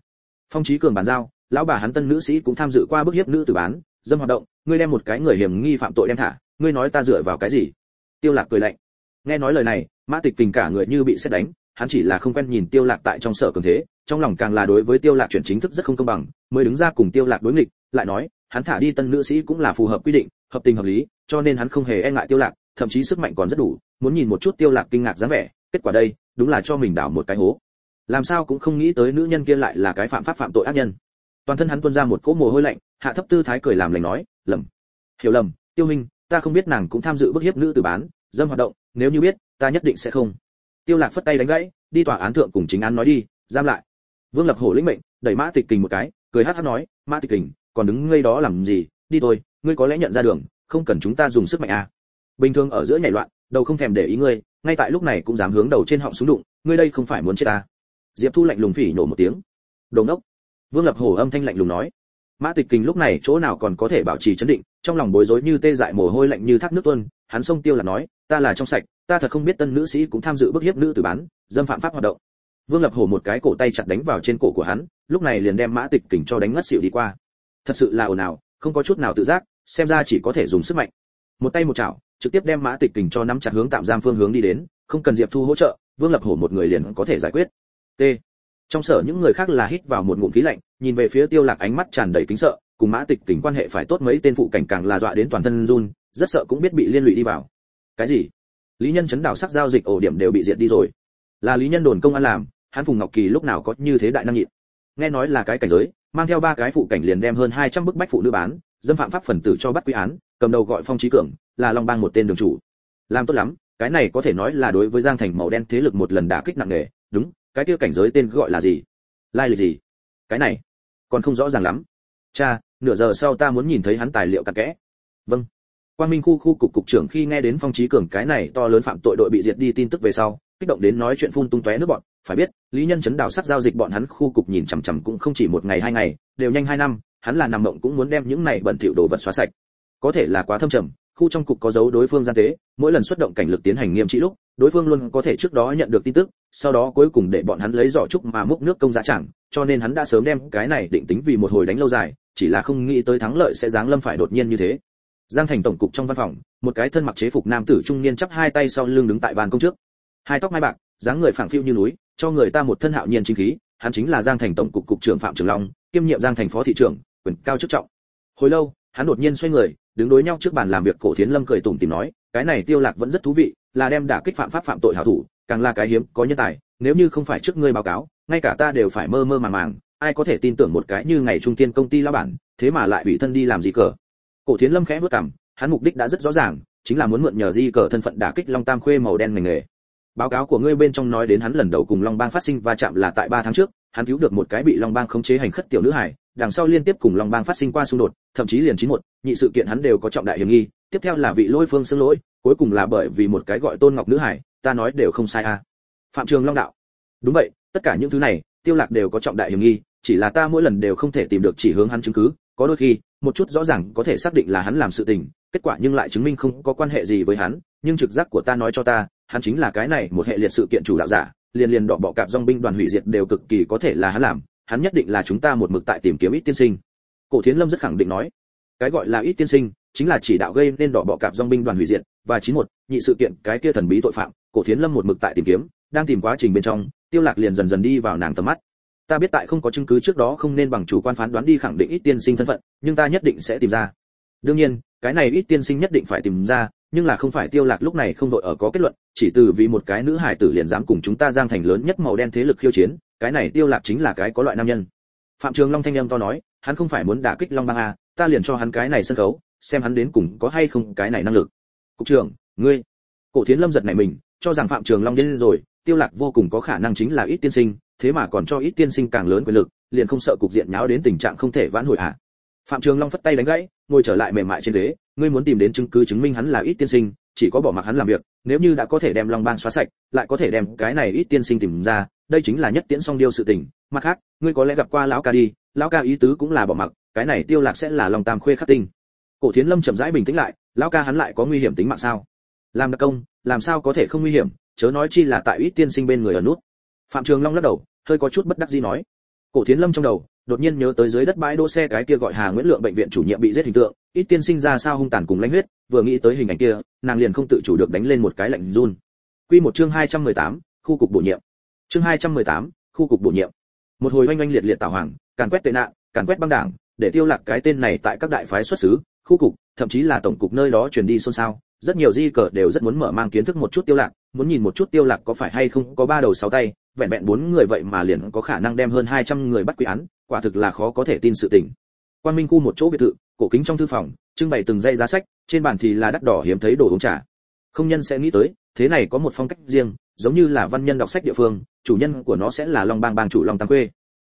S1: Phong trí cường bàn giao lão bà hắn tân nữ sĩ cũng tham dự qua bức hiếp nữ tử bán, dâm hoạt động, ngươi đem một cái người hiểm nghi phạm tội đem thả, ngươi nói ta dựa vào cái gì? Tiêu lạc cười lạnh. Nghe nói lời này, mã tịch tình cả người như bị xét đánh, hắn chỉ là không quen nhìn tiêu lạc tại trong sở cường thế, trong lòng càng là đối với tiêu lạc chuyển chính thức rất không công bằng, mới đứng ra cùng tiêu lạc đối nghịch, lại nói, hắn thả đi tân nữ sĩ cũng là phù hợp quy định, hợp tình hợp lý, cho nên hắn không hề e ngại tiêu lạc, thậm chí sức mạnh còn rất đủ, muốn nhìn một chút tiêu lạc kinh ngạc dáng vẻ, kết quả đây, đúng là cho mình đảo một cái hố. Làm sao cũng không nghĩ tới nữ nhân kia lại là cái phạm pháp phạm tội ác nhân toàn thân hắn tuôn ra một cỗ mồ hôi lạnh, hạ thấp tư thái cười làm lành nói, lầm, hiểu lầm, tiêu minh, ta không biết nàng cũng tham dự bức hiếp nữ tử bán, dâm hoạt động, nếu như biết, ta nhất định sẽ không. Tiêu lạc phất tay đánh gãy, đi tòa án thượng cùng chính án nói đi, giam lại. Vương lập hổ lĩnh mệnh, đẩy mã tịch kình một cái, cười hắt hắt nói, mã tịch kình, còn đứng ngây đó làm gì? Đi thôi, ngươi có lẽ nhận ra đường, không cần chúng ta dùng sức mạnh à. Bình thường ở giữa nhảy loạn, đầu không thèm để ý ngươi, ngay tại lúc này cũng dám hướng đầu trên họng xuống đụng, ngươi đây không phải muốn chết ta. Diệp thu lạnh lùng phỉ nổ một tiếng. Đồng đốc vương lập hổ âm thanh lạnh lùng nói. Mã tịch kình lúc này chỗ nào còn có thể bảo trì chấn định, trong lòng bối rối như tê dại mồ hôi lạnh như thác nước tuôn, hắn xông tiêu là nói, ta là trong sạch, ta thật không biết tân nữ sĩ cũng tham dự bức hiếp nữ tử bán, dâm phạm pháp hoạt động. Vương lập hổ một cái cổ tay chặt đánh vào trên cổ của hắn, lúc này liền đem mã tịch kình cho đánh ngất xỉu đi qua. Thật sự là ồn ào, không có chút nào tự giác, xem ra chỉ có thể dùng sức mạnh. Một tay một chảo, trực tiếp đem mã tịch kình cho nắm chặt hướng tạm giam phương hướng đi đến, không cần diệp thu hỗ trợ, vương lập hổ một người liền có thể giải quyết. T trong sở những người khác là hít vào một ngụm khí lạnh, nhìn về phía tiêu lạc ánh mắt tràn đầy kính sợ, cùng mã tịch tình quan hệ phải tốt mấy tên phụ cảnh càng là dọa đến toàn thân run, rất sợ cũng biết bị liên lụy đi vào. Cái gì? Lý nhân chấn đảo sắc giao dịch ổ điểm đều bị diệt đi rồi. Là lý nhân đồn công an làm, hắn phùng ngọc kỳ lúc nào có như thế đại năng nhịn? Nghe nói là cái cảnh giới, mang theo ba cái phụ cảnh liền đem hơn 200 bức bách phụ nữ bán, dâm phạm pháp phần tử cho bắt quy án, cầm đầu gọi phong trí cường, là long bang một tên đường chủ. Làm tốt lắm, cái này có thể nói là đối với giang thành màu đen thế lực một lần đả kích nặng nề, đúng cái kia cảnh giới tên gọi là gì? Lai lịch gì? Cái này, còn không rõ ràng lắm. Cha, nửa giờ sau ta muốn nhìn thấy hắn tài liệu cặn kẽ. Vâng. Quan minh khu khu cục cục trưởng khi nghe đến phong trí cường cái này to lớn phạm tội đội bị diệt đi tin tức về sau, kích động đến nói chuyện phun tung tóe nước bọn. Phải biết, lý nhân chấn đào sắc giao dịch bọn hắn khu cục nhìn chằm chằm cũng không chỉ một ngày hai ngày, đều nhanh hai năm, hắn là nằm mộng cũng muốn đem những này bẩn thỉu đồ vật xóa sạch. Có thể là quá thâm trầm, khu trong cục có dấu đối phương gian tế, mỗi lần xuất động cảnh lực tiến hành nghiêm trị lúc đối phương luôn có thể trước đó nhận được tin tức, sau đó cuối cùng để bọn hắn lấy giỏ trúc mà múc nước công giá chẳng, cho nên hắn đã sớm đem cái này định tính vì một hồi đánh lâu dài, chỉ là không nghĩ tới thắng lợi sẽ giáng lâm phải đột nhiên như thế. Giang thành tổng cục trong văn phòng, một cái thân mặc chế phục nam tử trung niên chắp hai tay sau lưng đứng tại bàn công trước. Hai tóc mai bạc, dáng người phảng phiu như núi, cho người ta một thân hạo nhiên chính khí, hắn chính là giang thành tổng cục cục trưởng phạm trường long, kiêm nhiệm giang thành phó thị trưởng, quyền cao chức trọng. Hồi lâu, hắn đột nhiên xoay người, đứng đối nhau trước bàn làm việc cổ thiến lâm cười tủm tỉm nói, cái này tiêu lạc vẫn rất thú vị là đem đả kích phạm pháp phạm tội hảo thủ, càng là cái hiếm có nhân tài, nếu như không phải trước ngươi báo cáo, ngay cả ta đều phải mơ mơ màng màng, ai có thể tin tưởng một cái như ngày trung tiên công ty lão bản, thế mà lại bị thân đi làm gì cờ? Cổ thiến lâm khẽ bước cằm, hắn mục đích đã rất rõ ràng, chính là muốn mượn nhờ di cờ thân phận đả kích long tam khuê màu đen ngành nghề. Báo cáo của ngươi bên trong nói đến hắn lần đầu cùng long bang phát sinh va chạm là tại 3 tháng trước, hắn cứu được một cái bị long bang khống chế hành khất tiểu nữ hải, đằng sau liên tiếp cùng long bang phát sinh qua xung đột, thậm chí liền chín một, nhị sự kiện hắn đều có trọng đại hiểm nghi tiếp theo là vị lôi phương xưng lỗi, cuối cùng là bởi vì một cái gọi tôn ngọc nữ hải, ta nói đều không sai à. Phạm trường long đạo. Đúng vậy, tất cả những thứ này, tiêu lạc đều có trọng đại hiểm nghi, chỉ là ta mỗi lần đều không thể tìm được chỉ hướng hắn chứng cứ, có đôi khi, một chút rõ ràng có thể xác định là hắn làm sự tình, kết quả nhưng lại chứng minh không có quan hệ gì với hắn, nhưng trực giác của ta nói cho ta, hắn chính là cái này một hệ liệt sự kiện chủ đạo giả, liền liền đọ bọ cạp dòng binh đoàn hủy diệt đều cực kỳ có thể là hắn làm, hắn nhất định là chúng ta một mực tại tìm kiếm ít tiên sinh. Cổ thiến lâm rất khẳng định nói cái gọi là ít tiên sinh, chính là chỉ đạo gây nên đỏ bọ cạp dòng binh đoàn hủy diệt và chín một, nhị sự kiện, cái kia thần bí tội phạm, cổ thiến lâm một mực tại tìm kiếm, đang tìm quá trình bên trong, tiêu lạc liền dần dần đi vào nàng tầm mắt. Ta biết tại không có chứng cứ trước đó không nên bằng chủ quan phán đoán đi khẳng định ít tiên sinh thân phận, nhưng ta nhất định sẽ tìm ra. Đương nhiên, cái này ít tiên sinh nhất định phải tìm ra, nhưng là không phải tiêu lạc lúc này không đội ở có kết luận, chỉ từ vì một cái nữ hải tử liền dám cùng chúng ta giang thành lớn nhất màu đen thế lực khiêu chiến, cái này tiêu lạc chính là cái có loại nam nhân phạm trường long thanh âm to nói, hắn không phải muốn đả kích long bang à? ta liền cho hắn cái này sân khấu, xem hắn đến cùng có hay không cái này năng lực cục trưởng, ngươi cổ thiến lâm giật này mình, cho rằng phạm trường long điên rồi, tiêu lạc vô cùng có khả năng chính là ít tiên sinh, thế mà còn cho ít tiên sinh càng lớn quyền lực, liền không sợ cục diện nháo đến tình trạng không thể vãn hồi à phạm trường long phất tay đánh gãy, ngồi trở lại mềm mại trên ghế, ngươi muốn tìm đến chứng cứ chứng minh hắn là ít tiên sinh, chỉ có bỏ mặc hắn làm việc, nếu như đã có thể đem long bang xóa sạch, lại có thể đem cái này ít tiên sinh tìm ra, đây chính là nhất tiễn song điêu sự tình mặt khác ngươi có lẽ gặp qua lão ca đi lão ca ý tứ cũng là bỏ mặc cái này tiêu lạc sẽ là lòng tam khuê khắc tinh. Cổ thiến lâm chậm rãi bình tĩnh lại lão ca hắn lại có nguy hiểm tính mạng sao? Làm đặc công làm sao có thể không nguy hiểm chớ nói chi là tại ít tiên sinh bên người ở nút. Phạm trường long lắc đầu hơi có chút bất đắc dĩ nói. Cổ thiến lâm trong đầu đột nhiên nhớ tới dưới đất bãi đỗ xe cái kia gọi hà nguyễn lượng bệnh viện chủ nhiệm bị giết hình tượng ít tiên sinh ra sao hung tàn cùng lãnh huyết vừa nghĩ tới hình ảnh kia nàng liền không tự chủ được đánh lên một cái lạnh run. Quy một chương 218, khu cục bổ nhiệm. Chương 218, khu cục bổ nhiệm một hồi oanh oanh liệt liệt tảo hoàng, càn quét tệ nạn, càn quét băng đảng, để tiêu lạc cái tên này tại các đại phái xuất xứ, khu cục, thậm chí là tổng cục nơi đó truyền đi xôn xao. Rất nhiều di cờ đều rất muốn mở mang kiến thức một chút tiêu lạc, muốn nhìn một chút tiêu lạc có phải hay không có ba đầu sáu tay, vẹn vẹn bốn người vậy mà liền có khả năng đem hơn 200 người bắt quy án, quả thực là khó có thể tin sự tình. Quan minh khu một chỗ biệt thự, cổ kính trong thư phòng, trưng bày từng dây giá sách, trên bàn thì là đắt đỏ hiếm thấy đồ uống trà. Không nhân sẽ nghĩ tới thế này có một phong cách riêng, giống như là văn nhân đọc sách địa phương, chủ nhân của nó sẽ là long bang bang chủ long tam khuê.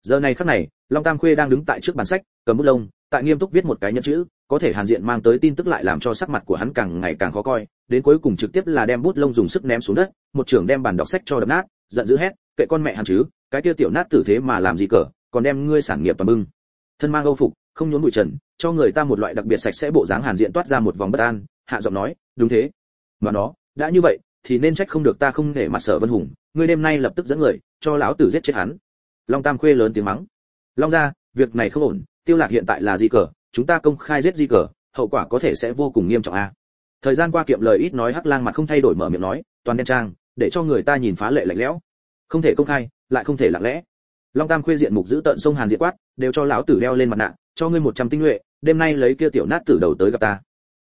S1: Giờ này khắc này, long tam khuê đang đứng tại trước bàn sách, cầm bút lông, tại nghiêm túc viết một cái nhẫn chữ, có thể hàn diện mang tới tin tức lại làm cho sắc mặt của hắn càng ngày càng khó coi, đến cuối cùng trực tiếp là đem bút lông dùng sức ném xuống đất, một trưởng đem bàn đọc sách cho đập nát, giận dữ hét, kệ con mẹ hắn chứ, cái kia tiểu nát tử thế mà làm gì cỡ, còn đem ngươi sản nghiệp toàn bưng. Thân mang âu phục, không nhốn bụi trần, cho người ta một loại đặc biệt sạch sẽ bộ dáng hàn diện toát ra một vòng bất an, hạ giọng nói, đúng thế. Mà nó đã như vậy, thì nên trách không được ta không để mặt sở vân hùng, ngươi đêm nay lập tức dẫn người, cho lão tử giết chết hắn. Long tam khuê lớn tiếng mắng. Long gia, việc này không ổn, tiêu lạc hiện tại là di cờ, chúng ta công khai giết di cờ, hậu quả có thể sẽ vô cùng nghiêm trọng a. Thời gian qua kiệm lời ít nói hắc lang mặt không thay đổi mở miệng nói, toàn đen trang, để cho người ta nhìn phá lệ lạnh lẽo. Không thể công khai, lại không thể lặng lẽ. Long tam khuê diện mục giữ tận sông hàn diện quát, đều cho lão tử đeo lên mặt nạ, cho ngươi một trăm tinh nhuệ, đêm nay lấy kia tiểu nát tử đầu tới gặp ta.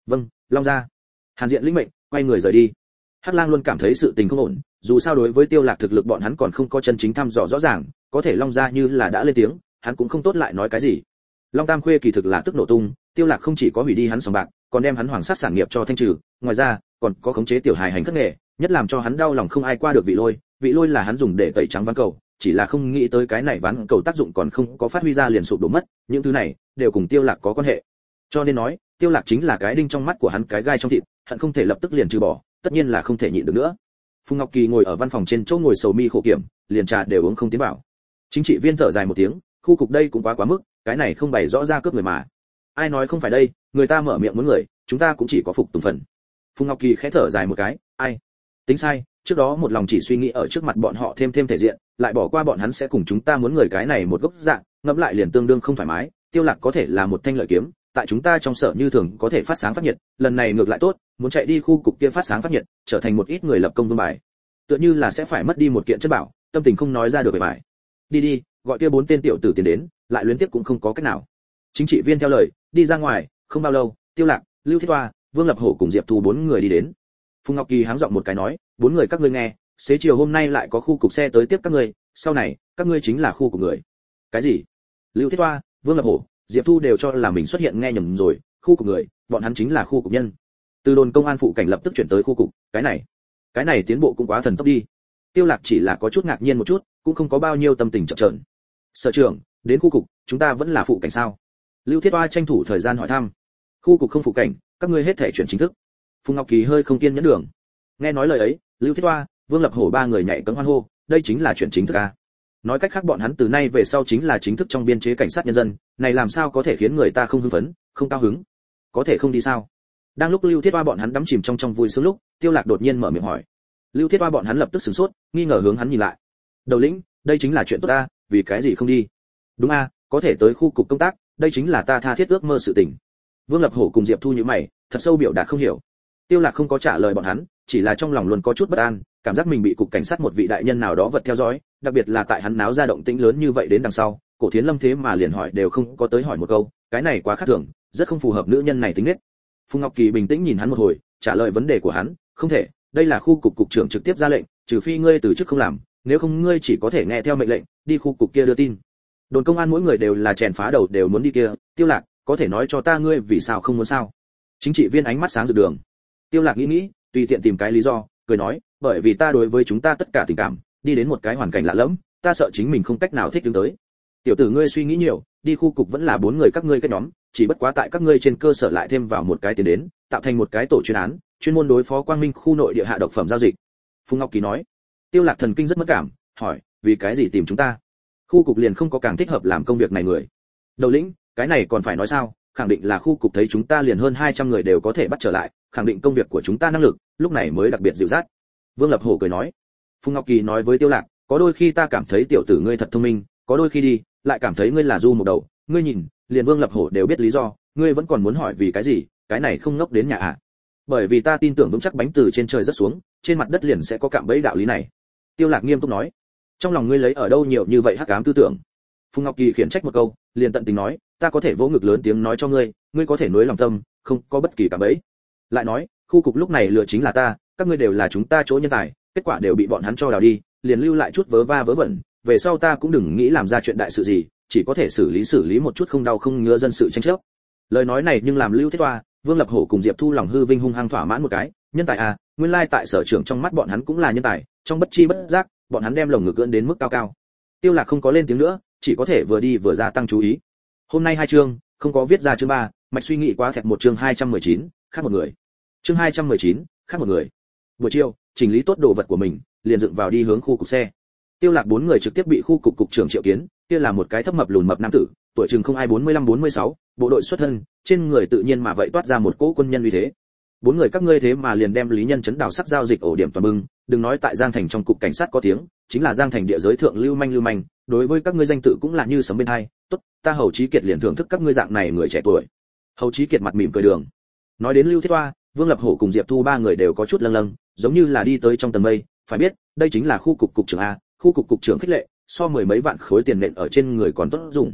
S1: Vâng long gia. Hàn diện lĩnh mệnh, quay người rời đi hắc lang luôn cảm thấy sự tình không ổn, dù sao đối với tiêu lạc thực lực bọn hắn còn không có chân chính thăm dò rõ ràng, có thể long gia như là đã lên tiếng, hắn cũng không tốt lại nói cái gì. Long tam khuê kỳ thực là tức nổ tung, tiêu lạc không chỉ có hủy đi hắn sòng bạc, còn đem hắn hoàng sát sản nghiệp cho thanh trừ, ngoài ra, còn có khống chế tiểu hài hành khất nghề, nhất làm cho hắn đau lòng không ai qua được vị lôi vị lôi là hắn dùng để tẩy trắng ván cầu, chỉ là không nghĩ tới cái này ván cầu tác dụng còn không có phát huy ra liền sụp đổ mất, những thứ này đều cùng tiêu lạc có quan hệ. Cho nên nói, tiêu lạc chính là cái đinh trong mắt của hắn cái gai trong thịt hắn không thể lập tức liền trừ bỏ tất nhiên là không thể nhịn được nữa. Phùng ngọc kỳ ngồi ở văn phòng trên chỗ ngồi sầu mi khổ kiểm, liền trà đều uống không tiến bảo chính trị viên thở dài một tiếng, khu cục đây cũng quá quá mức, cái này không bày rõ ra cướp người mà. Ai nói không phải đây, người ta mở miệng muốn người, chúng ta cũng chỉ có phục tùng phần. Phùng ngọc kỳ khẽ thở dài một cái, ai? Tính sai, trước đó một lòng chỉ suy nghĩ ở trước mặt bọn họ thêm thêm thể diện, lại bỏ qua bọn hắn sẽ cùng chúng ta muốn người cái này một gốc dạng, ngẫm lại liền tương đương không thoải mái, tiêu lạc có thể là một thanh lợi kiếm tại chúng ta trong sở như thường có thể phát sáng phát nhiệt, lần này ngược lại tốt, muốn chạy đi khu cục kia phát sáng phát nhiệt, trở thành một ít người lập công vương bài. Tựa như là sẽ phải mất đi một kiện chất bảo, tâm tình không nói ra được về bài. Đi đi, gọi kia bốn tên tiểu tử tiến đến, lại luyến tiếp cũng không có cách nào. Chính trị viên theo lời, đi ra ngoài, không bao lâu, tiêu lạc, lưu thiết hoa, vương lập hổ cùng diệp thu bốn người đi đến. Phùng ngọc kỳ háng giọng một cái nói, bốn người các ngươi nghe, xế chiều hôm nay lại có khu cục xe tới tiếp các ngươi, sau này, các ngươi chính là khu của người. Cái gì? Lưu thiết hoa, vương lập hổ diệp thu đều cho là mình xuất hiện nghe nhầm rồi, khu cục người, bọn hắn chính là khu cục nhân. Từ đồn công an phụ cảnh lập tức chuyển tới khu cục, cái này cái này tiến bộ cũng quá thần tốc đi. Tiêu lạc chỉ là có chút ngạc nhiên một chút, cũng không có bao nhiêu tâm tình chậm trợn. Sở trưởng, đến khu cục, chúng ta vẫn là phụ cảnh sao? Lưu thiết oa tranh thủ thời gian hỏi thăm. Khu cục không phụ cảnh, các ngươi hết thể chuyển chính thức. Phùng ngọc kỳ hơi không kiên nhẫn đường. Nghe nói lời ấy, lưu thiết oa vương lập hổ ba người nhảy cấm hoan hô, đây chính là chuyển chính thức à? Nói cách khác bọn hắn từ nay về sau chính là chính thức trong biên chế cảnh sát nhân dân, này làm sao có thể khiến người ta không hưng phấn, không cao hứng? Có thể không đi sao? Đang lúc lưu thiết hoa bọn hắn đắm chìm trong trong vui sướng lúc, tiêu lạc đột nhiên mở miệng hỏi. Lưu thiết hoa bọn hắn lập tức sửng sốt, nghi ngờ hướng hắn nhìn lại. Đầu lĩnh, đây chính là chuyện tốt ta, vì cái gì không đi? Đúng a, có thể tới khu cục công tác, đây chính là ta tha thiết ước mơ sự tình. Vương lập hổ cùng diệp thu như mày, thật sâu biểu đạt không hiểu. Tiêu lạc không có trả lời bọn hắn, chỉ là trong lòng luôn có chút bất an cảm giác mình bị cục cảnh sát một vị đại nhân nào đó vật theo dõi, đặc biệt là tại hắn náo ra động tĩnh lớn như vậy đến đằng sau, cổ thiến lâm thế mà liền hỏi đều không có tới hỏi một câu, cái này quá khác thường, rất không phù hợp nữ nhân này tính nết. Phùng ngọc kỳ bình tĩnh nhìn hắn một hồi, trả lời vấn đề của hắn, không thể, đây là khu cục cục trưởng trực tiếp ra lệnh, trừ phi ngươi từ chức không làm, nếu không ngươi chỉ có thể nghe theo mệnh lệnh, đi khu cục kia đưa tin. Đồn công an mỗi người đều là chèn phá đầu đều muốn đi kia, tiêu lạc, có thể nói cho ta ngươi vì sao không muốn sao? Chính trị viên ánh mắt sáng rực đường. Tiêu lạc nghĩ nghĩ, tùy tiện tìm cái lý do, cười nói bởi vì ta đối với chúng ta tất cả tình cảm, đi đến một cái hoàn cảnh lạ lẫm, ta sợ chính mình không cách nào thích ứng tới. Tiểu tử ngươi suy nghĩ nhiều, đi khu cục vẫn là bốn người các ngươi kết nhóm, chỉ bất quá tại các ngươi trên cơ sở lại thêm vào một cái tiền đến, tạo thành một cái tổ chuyên án, chuyên môn đối phó quang minh khu nội địa hạ độc phẩm giao dịch. Phùng ngọc kỳ nói. Tiêu lạc thần kinh rất mất cảm, hỏi, vì cái gì tìm chúng ta? Khu cục liền không có càng thích hợp làm công việc này người. Đầu lĩnh, cái này còn phải nói sao? Khẳng định là khu cục thấy chúng ta liền hơn 200 người đều có thể bắt trở lại, khẳng định công việc của chúng ta năng lực, lúc này mới đặc biệt dịu dắt vương lập hổ cười nói, phùng ngọc kỳ nói với tiêu lạc, có đôi khi ta cảm thấy tiểu tử ngươi thật thông minh, có đôi khi đi, lại cảm thấy ngươi là du một đầu. Ngươi nhìn, liền vương lập hổ đều biết lý do, ngươi vẫn còn muốn hỏi vì cái gì, cái này không ngốc đến nhà à? Bởi vì ta tin tưởng vững chắc bánh từ trên trời rất xuống, trên mặt đất liền sẽ có cạm bẫy đạo lý này. Tiêu lạc nghiêm túc nói, trong lòng ngươi lấy ở đâu nhiều như vậy hắc ám tư tưởng? Phùng ngọc kỳ khiển trách một câu, liền tận tình nói, ta có thể vỗ ngực lớn tiếng nói cho ngươi ngươi có thể nuối lòng tâm, không có bất kỳ cạm bẫy. Lại nói, khu cục lúc này lựa chính là ta các ngươi đều là chúng ta chỗ nhân tài kết quả đều bị bọn hắn cho đào đi liền lưu lại chút vớ va vớ vẩn về sau ta cũng đừng nghĩ làm ra chuyện đại sự gì chỉ có thể xử lý xử lý một chút không đau không ngứa dân sự tranh chấp. Lời nói này nhưng làm lưu thiết toa vương lập hổ cùng diệp thu lòng hư vinh hung hăng thỏa mãn một cái nhân tài à nguyên lai tại sở trưởng trong mắt bọn hắn cũng là nhân tài trong bất chi bất giác bọn hắn đem lồng ngực cưỡn đến mức cao cao. Tiêu lạc không có lên tiếng nữa chỉ có thể vừa đi vừa ra tăng chú ý. Hôm nay hai chương không có viết ra chương ba mạch suy nghĩ quá thẹt một chương 219, khác một người. Chương 219, khác một người buổi chiều chỉnh lý tốt đồ vật của mình liền dựng vào đi hướng khu cục xe. Tiêu lạc bốn người trực tiếp bị khu cục cục trưởng triệu kiến kia là một cái thấp mập lùn mập nam tử tuổi chừng không ai 45-46, bộ đội xuất thân trên người tự nhiên mà vậy toát ra một cỗ quân nhân uy thế. Bốn người các ngươi thế mà liền đem lý nhân chấn đảo sắc giao dịch ổ điểm toàn bưng đừng nói tại giang thành trong cục cảnh sát có tiếng chính là giang thành địa giới thượng lưu manh lưu manh đối với các ngươi danh tự cũng là như sấm bên hai tốt ta hầu trí kiệt liền thưởng thức các ngươi dạng này người trẻ tuổi. Hầu trí kiệt mặt mỉm cười đường. Nói đến lưu thiết hoa vương lập hổ cùng diệp thu ba người đều có chút lâng lâng, giống như là đi tới trong tầng mây, phải biết, đây chính là khu cục cục trưởng a, khu cục cục trưởng khích lệ, so mười mấy vạn khối tiền nện ở trên người còn tốt dùng.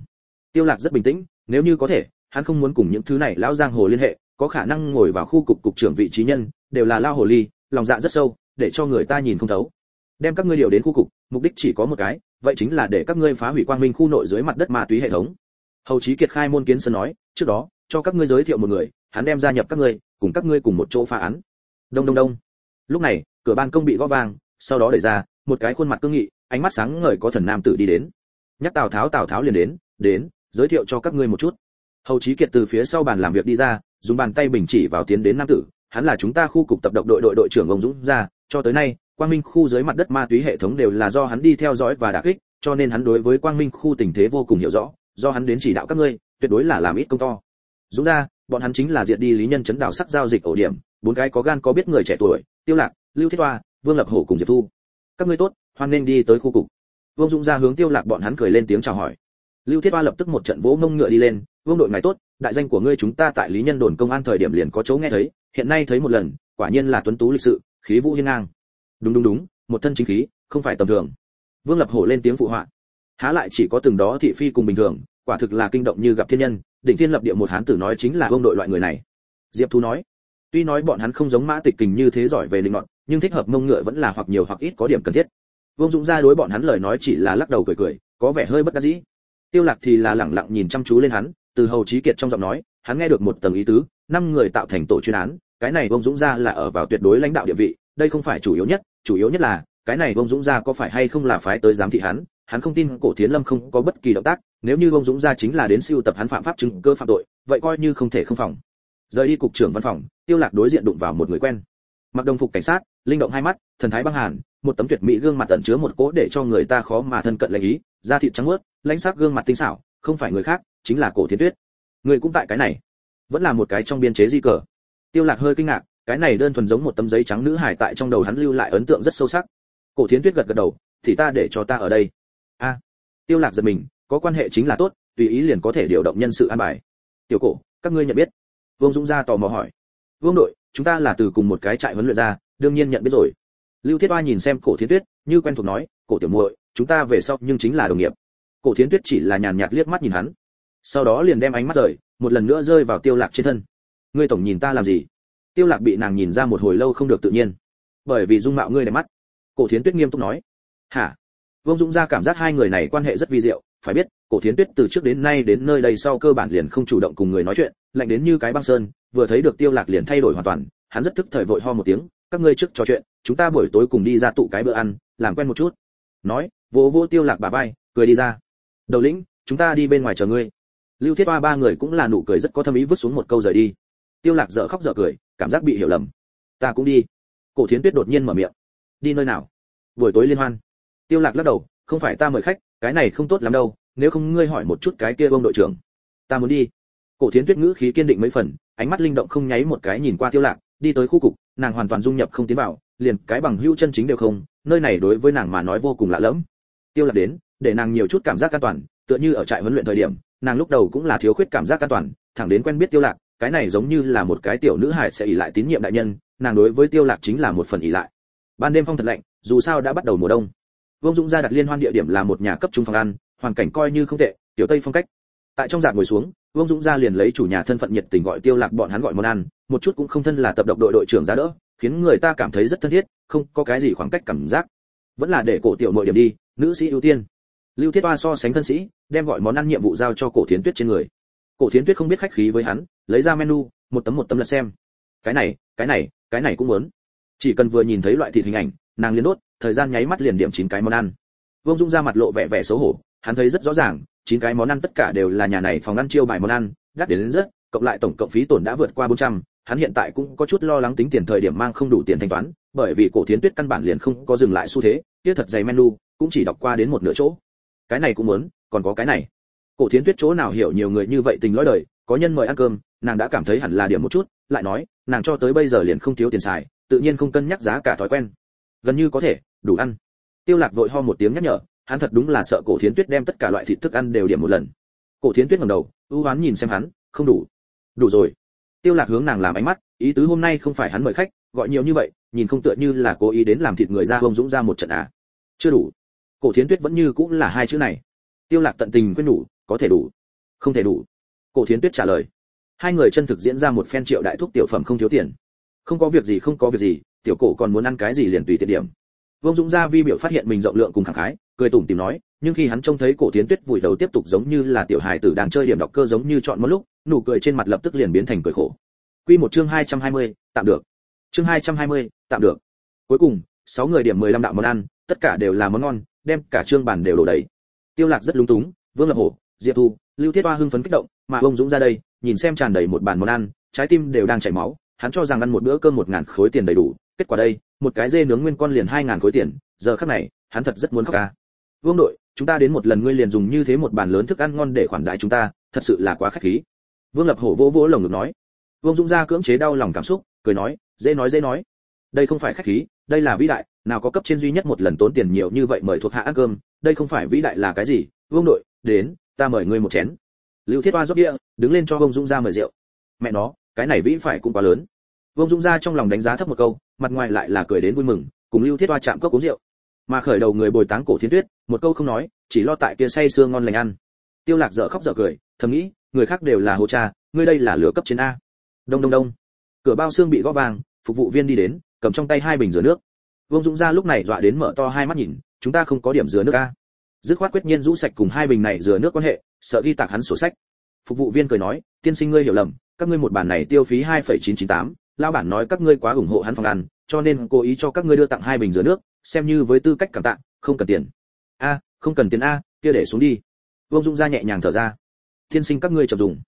S1: Tiêu lạc rất bình tĩnh, nếu như có thể, hắn không muốn cùng những thứ này lão giang hồ liên hệ, có khả năng ngồi vào khu cục cục trưởng vị trí nhân, đều là lao hồ ly, lòng dạ rất sâu, để cho người ta nhìn không thấu. Đem các ngươi điều đến khu cục, mục đích chỉ có một cái, vậy chính là để các ngươi phá hủy quang minh khu nội dưới mặt đất ma túy hệ thống. Hầu chí kiệt khai môn kiến sơn nói, trước đó, cho các ngươi giới thiệu một người, hắn đem gia nhập các ngươi cùng các ngươi cùng một chỗ phá án. Đông đông đông. Lúc này, cửa ban công bị gõ vang, sau đó đẩy ra, một cái khuôn mặt cương nghị, ánh mắt sáng ngời có thần nam tử đi đến. Nhắc tào tháo tào tháo liền đến đến, giới thiệu cho các ngươi một chút. Hầu chí kiệt từ phía sau bàn làm việc đi ra, dùng bàn tay bình chỉ vào tiến đến nam tử, hắn là chúng ta khu cục tập động đội đội đội trưởng ông dũng ra, cho tới nay, quang minh khu dưới mặt đất ma túy hệ thống đều là do hắn đi theo dõi và đả kích, cho nên hắn đối với quang minh khu tình thế vô cùng hiểu rõ, do hắn đến chỉ đạo các ngươi, tuyệt đối là làm ít công to. Dũng ra bọn hắn chính là diệt đi lý nhân chấn đảo sắc giao dịch ổ điểm, bốn cái có gan có biết người trẻ tuổi, tiêu lạc, lưu thiết hoa, vương lập hổ cùng diệp thu. Các ngươi tốt, hoan nên đi tới khu cục. Vương dũng ra hướng tiêu lạc bọn hắn cười lên tiếng chào hỏi. Lưu thiết hoa lập tức một trận vỗ mông ngựa đi lên, vương đội ngài tốt, đại danh của ngươi chúng ta tại lý nhân đồn công an thời điểm liền có chỗ nghe thấy, hiện nay thấy một lần, quả nhiên là tuấn tú lịch sự, khí vũ hiên ngang. Đúng đúng đúng, một thân chính khí, không phải tầm thường. Vương lập hổ lên tiếng phụ họa. Há lại chỉ có từng đó thị phi cùng bình thường, quả thực là kinh động như gặp thiên nhân đỉnh thiên lập địa một hán tử nói chính là vương đội loại người này. Diệp thu nói, tuy nói bọn hắn không giống mã tịch kình như thế giỏi về linh ngọn, nhưng thích hợp mông ngựa vẫn là hoặc nhiều hoặc ít có điểm cần thiết. Vương dũng ra đối bọn hắn lời nói chỉ là lắc đầu cười cười, có vẻ hơi bất đắc dĩ. Tiêu lạc thì là lẳng lặng nhìn chăm chú lên hắn, từ hầu trí kiệt trong giọng nói, hắn nghe được một tầng ý tứ, năm người tạo thành tổ chuyên án, cái này vương dũng ra là ở vào tuyệt đối lãnh đạo địa vị, đây không phải chủ yếu nhất, chủ yếu nhất là, cái này vương dũng ra có phải hay không là phái tới giám thị hắn hắn không tin cổ thiến lâm không có bất kỳ động tác nếu như ông dũng ra chính là đến siêu tập hắn phạm pháp chứng cơ phạm tội, vậy coi như không thể không phòng. Rời đi cục trưởng văn phòng, tiêu lạc đối diện đụng vào một người quen. Mặc đồng phục cảnh sát, linh động hai mắt, thần thái băng hàn, một tấm tuyệt mỹ gương mặt tận chứa một cỗ để cho người ta khó mà thân cận lấy ý, da thịt trắng muốt, lãnh sắc gương mặt tinh xảo, không phải người khác, chính là cổ thiên tuyết. Người cũng tại cái này. Vẫn là một cái trong biên chế di cờ. Tiêu lạc hơi kinh ngạc, cái này đơn thuần giống một tấm giấy trắng nữ hải tại trong đầu hắn lưu lại ấn tượng rất sâu sắc. Cổ thiên tuyết gật gật đầu, thì ta để cho ta ở đây. A. Tiêu lạc giật mình có quan hệ chính là tốt, tùy ý liền có thể điều động nhân sự an bài. Tiểu cổ, các ngươi nhận biết. Vương dũng gia tò mò hỏi. Vương đội, chúng ta là từ cùng một cái trại huấn luyện ra, đương nhiên nhận biết rồi. Lưu thiết oa nhìn xem cổ thiến tuyết, như quen thuộc nói, cổ tiểu muội, chúng ta về sau nhưng chính là đồng nghiệp. Cổ thiến tuyết chỉ là nhàn nhạt liếc mắt nhìn hắn. Sau đó liền đem ánh mắt rời, một lần nữa rơi vào tiêu lạc trên thân. Ngươi tổng nhìn ta làm gì? Tiêu lạc bị nàng nhìn ra một hồi lâu không được tự nhiên. Bởi vì dung mạo ngươi đẹp mắt. Cổ thiến tuyết nghiêm túc nói. Hả? Vương dũng ra cảm giác hai người này quan hệ rất vi diệu phải biết, cổ thiến tuyết từ trước đến nay đến nơi đây sau cơ bản liền không chủ động cùng người nói chuyện, lạnh đến như cái băng sơn, vừa thấy được tiêu lạc liền thay đổi hoàn toàn, hắn rất thức thời vội ho một tiếng, các ngươi trước trò chuyện, chúng ta buổi tối cùng đi ra tụ cái bữa ăn, làm quen một chút. Nói, vỗ vỗ tiêu lạc bà vai, cười đi ra. Đầu lĩnh, chúng ta đi bên ngoài chờ ngươi. Lưu thiết ba ba người cũng là nụ cười rất có thâm ý vứt xuống một câu rời đi. Tiêu lạc dở khóc dở cười, cảm giác bị hiểu lầm. Ta cũng đi. Cổ thiến tuyết đột nhiên mở miệng. Đi nơi nào? Buổi tối liên hoan. Tiêu lạc lắc đầu, không phải ta mời khách cái này không tốt lắm đâu, nếu không ngươi hỏi một chút cái kia ông đội trưởng. Ta muốn đi. Cổ thiến tuyết ngữ khí kiên định mấy phần, ánh mắt linh động không nháy một cái nhìn qua tiêu lạc, đi tới khu cục, nàng hoàn toàn dung nhập không tiến vào, liền cái bằng hữu chân chính đều không, nơi này đối với nàng mà nói vô cùng lạ lẫm. Tiêu lạc đến, để nàng nhiều chút cảm giác an toàn, tựa như ở trại huấn luyện thời điểm, nàng lúc đầu cũng là thiếu khuyết cảm giác an toàn, thẳng đến quen biết tiêu lạc, cái này giống như là một cái tiểu nữ hài sẽ ỉ lại tín nhiệm đại nhân, nàng đối với tiêu lạc chính là một phần ỉ lại. Ban đêm phong thật lạnh, dù sao đã bắt đầu mùa đông vương dũng gia đặt liên hoan địa điểm là một nhà cấp trung phòng ăn, hoàn cảnh coi như không tệ, tiểu tây phong cách. Tại trong dạng ngồi xuống, vương dũng gia liền lấy chủ nhà thân phận nhiệt tình gọi tiêu lạc bọn hắn gọi món ăn, một chút cũng không thân là tập độc đội đội trưởng ra đỡ, khiến người ta cảm thấy rất thân thiết, không có cái gì khoảng cách cảm giác. Vẫn là để cổ tiểu nội điểm đi, nữ sĩ ưu tiên. Lưu thiết oa so sánh thân sĩ, đem gọi món ăn nhiệm vụ giao cho cổ thiến tuyết trên người. Cổ thiến tuyết không biết khách khí với hắn, lấy ra menu, một tấm một tấm lật xem. Cái này cái này cái này cũng muốn. Chỉ cần vừa nhìn thấy loại thịt hình ảnh nàng liền đốt thời gian nháy mắt liền điểm chín cái món ăn. Vương dung ra mặt lộ vẻ vẻ xấu hổ hắn thấy rất rõ ràng chín cái món ăn tất cả đều là nhà này phòng ăn chiêu bài món ăn đắt đến, đến rất cộng lại tổng cộng phí tổn đã vượt qua 400, hắn hiện tại cũng có chút lo lắng tính tiền thời điểm mang không đủ tiền thanh toán bởi vì cổ thiến tuyết căn bản liền không có dừng lại xu thế kia thật dày menu cũng chỉ đọc qua đến một nửa chỗ. Cái này cũng muốn còn có cái này. Cổ thiến tuyết chỗ nào hiểu nhiều người như vậy tình lõi đời có nhân mời ăn cơm nàng đã cảm thấy hẳn là điểm một chút lại nói nàng cho tới bây giờ liền không thiếu tiền xài tự nhiên không cân nhắc giá cả thói quen gần như có thể, đủ ăn. Tiêu lạc vội ho một tiếng nhắc nhở, hắn thật đúng là sợ cổ thiến tuyết đem tất cả loại thịt thức ăn đều điểm một lần. Cổ thiến tuyết ngẩng đầu, ưu ám nhìn xem hắn, không đủ. Đủ rồi. Tiêu lạc hướng nàng làm ánh mắt, ý tứ hôm nay không phải hắn mời khách, gọi nhiều như vậy, nhìn không tựa như là cố ý đến làm thịt người ra hông dũng ra một trận à. Chưa đủ. Cổ thiến tuyết vẫn như cũng là hai chữ này. Tiêu lạc tận tình quên đủ, có thể đủ. Không thể đủ. Cổ thiến tuyết trả lời. Hai người chân thực diễn ra một phen triệu đại thuốc tiểu phẩm không thiếu tiền. Không có việc gì, không có việc gì tiểu cổ còn muốn ăn cái gì liền tùy tiện điểm Vương Dũng gia vi biểu phát hiện mình rộng lượng cùng khẳng khái, cười tủm tỉm nói, nhưng khi hắn trông thấy Cổ tiến Tuyết vùi đầu tiếp tục giống như là tiểu hài tử đang chơi điểm đọc cơ giống như chọn một lúc, nụ cười trên mặt lập tức liền biến thành cười khổ. Quy một chương 220, tạm được. Chương 220, tạm được. Cuối cùng, sáu người điểm 15 đạo món ăn, tất cả đều là món ngon, đem cả chương bản đều đổ đầy. Tiêu Lạc rất lúng túng, Vương Lập Hổ, Diệp Thu, Lưu Thiết Hoa hưng phấn kích động, mà ông Dũng ra đây, nhìn xem tràn đầy một bàn món ăn, trái tim đều đang chảy máu, hắn cho rằng ăn một bữa cơm 1000 khối tiền đầy đủ, kết quả đây, một cái dê nướng nguyên con liền hai ngàn khối tiền, giờ khắc này, hắn thật rất muốn khóc ca. Vương đội, chúng ta đến một lần ngươi liền dùng như thế một bàn lớn thức ăn ngon để khoản đãi chúng ta, thật sự là quá khách khí. Vương Lập Hổ vỗ vỗ lồng ngực nói. Vương Dũng ra cưỡng chế đau lòng cảm xúc, cười nói, dễ nói dễ nói. Đây không phải khách khí, đây là vĩ đại, nào có cấp trên duy nhất một lần tốn tiền nhiều như vậy mời thuộc hạ ăn cơm, đây không phải vĩ đại là cái gì? Vương đội, đến, ta mời ngươi một chén. Lưu Thiết oa rót địa đứng lên cho Vương Dũng ra mời rượu. Mẹ nó, cái này vĩ phải cũng quá lớn. Vương Dũng ra trong lòng đánh giá thấp một câu, mặt ngoài lại là cười đến vui mừng, cùng Lưu Thiết Hoa chạm cốc uống rượu. Mà khởi đầu người bồi táng cổ Thiên Tuyết, một câu không nói, chỉ lo tại kia say sưa ngon lành ăn. Tiêu Lạc dở khóc dở cười, thầm nghĩ, người khác đều là hồ cha, ngươi đây là lửa cấp trên a. Đông đông đông. Cửa bao xương bị gõ vàng, phục vụ viên đi đến, cầm trong tay hai bình rửa nước. Vương Dũng ra lúc này dọa đến mở to hai mắt nhìn, chúng ta không có điểm rửa nước a. Dứt khoát quyết nhiên rũ sạch cùng hai bình này rửa nước quan hệ, sợ đi tạc hắn sổ sách. Phục vụ viên cười nói, tiên sinh ngươi hiểu lầm, các ngươi một bàn này tiêu phí 2,998, lao bản nói các ngươi quá ủng hộ hắn phòng ăn, cho nên cố ý cho các ngươi đưa tặng hai bình rửa nước, xem như với tư cách cảm tạ, không cần tiền. A, không cần tiền a, kia để xuống đi. Vương Dung ra nhẹ nhàng thở ra. Thiên sinh các ngươi chậm dùng.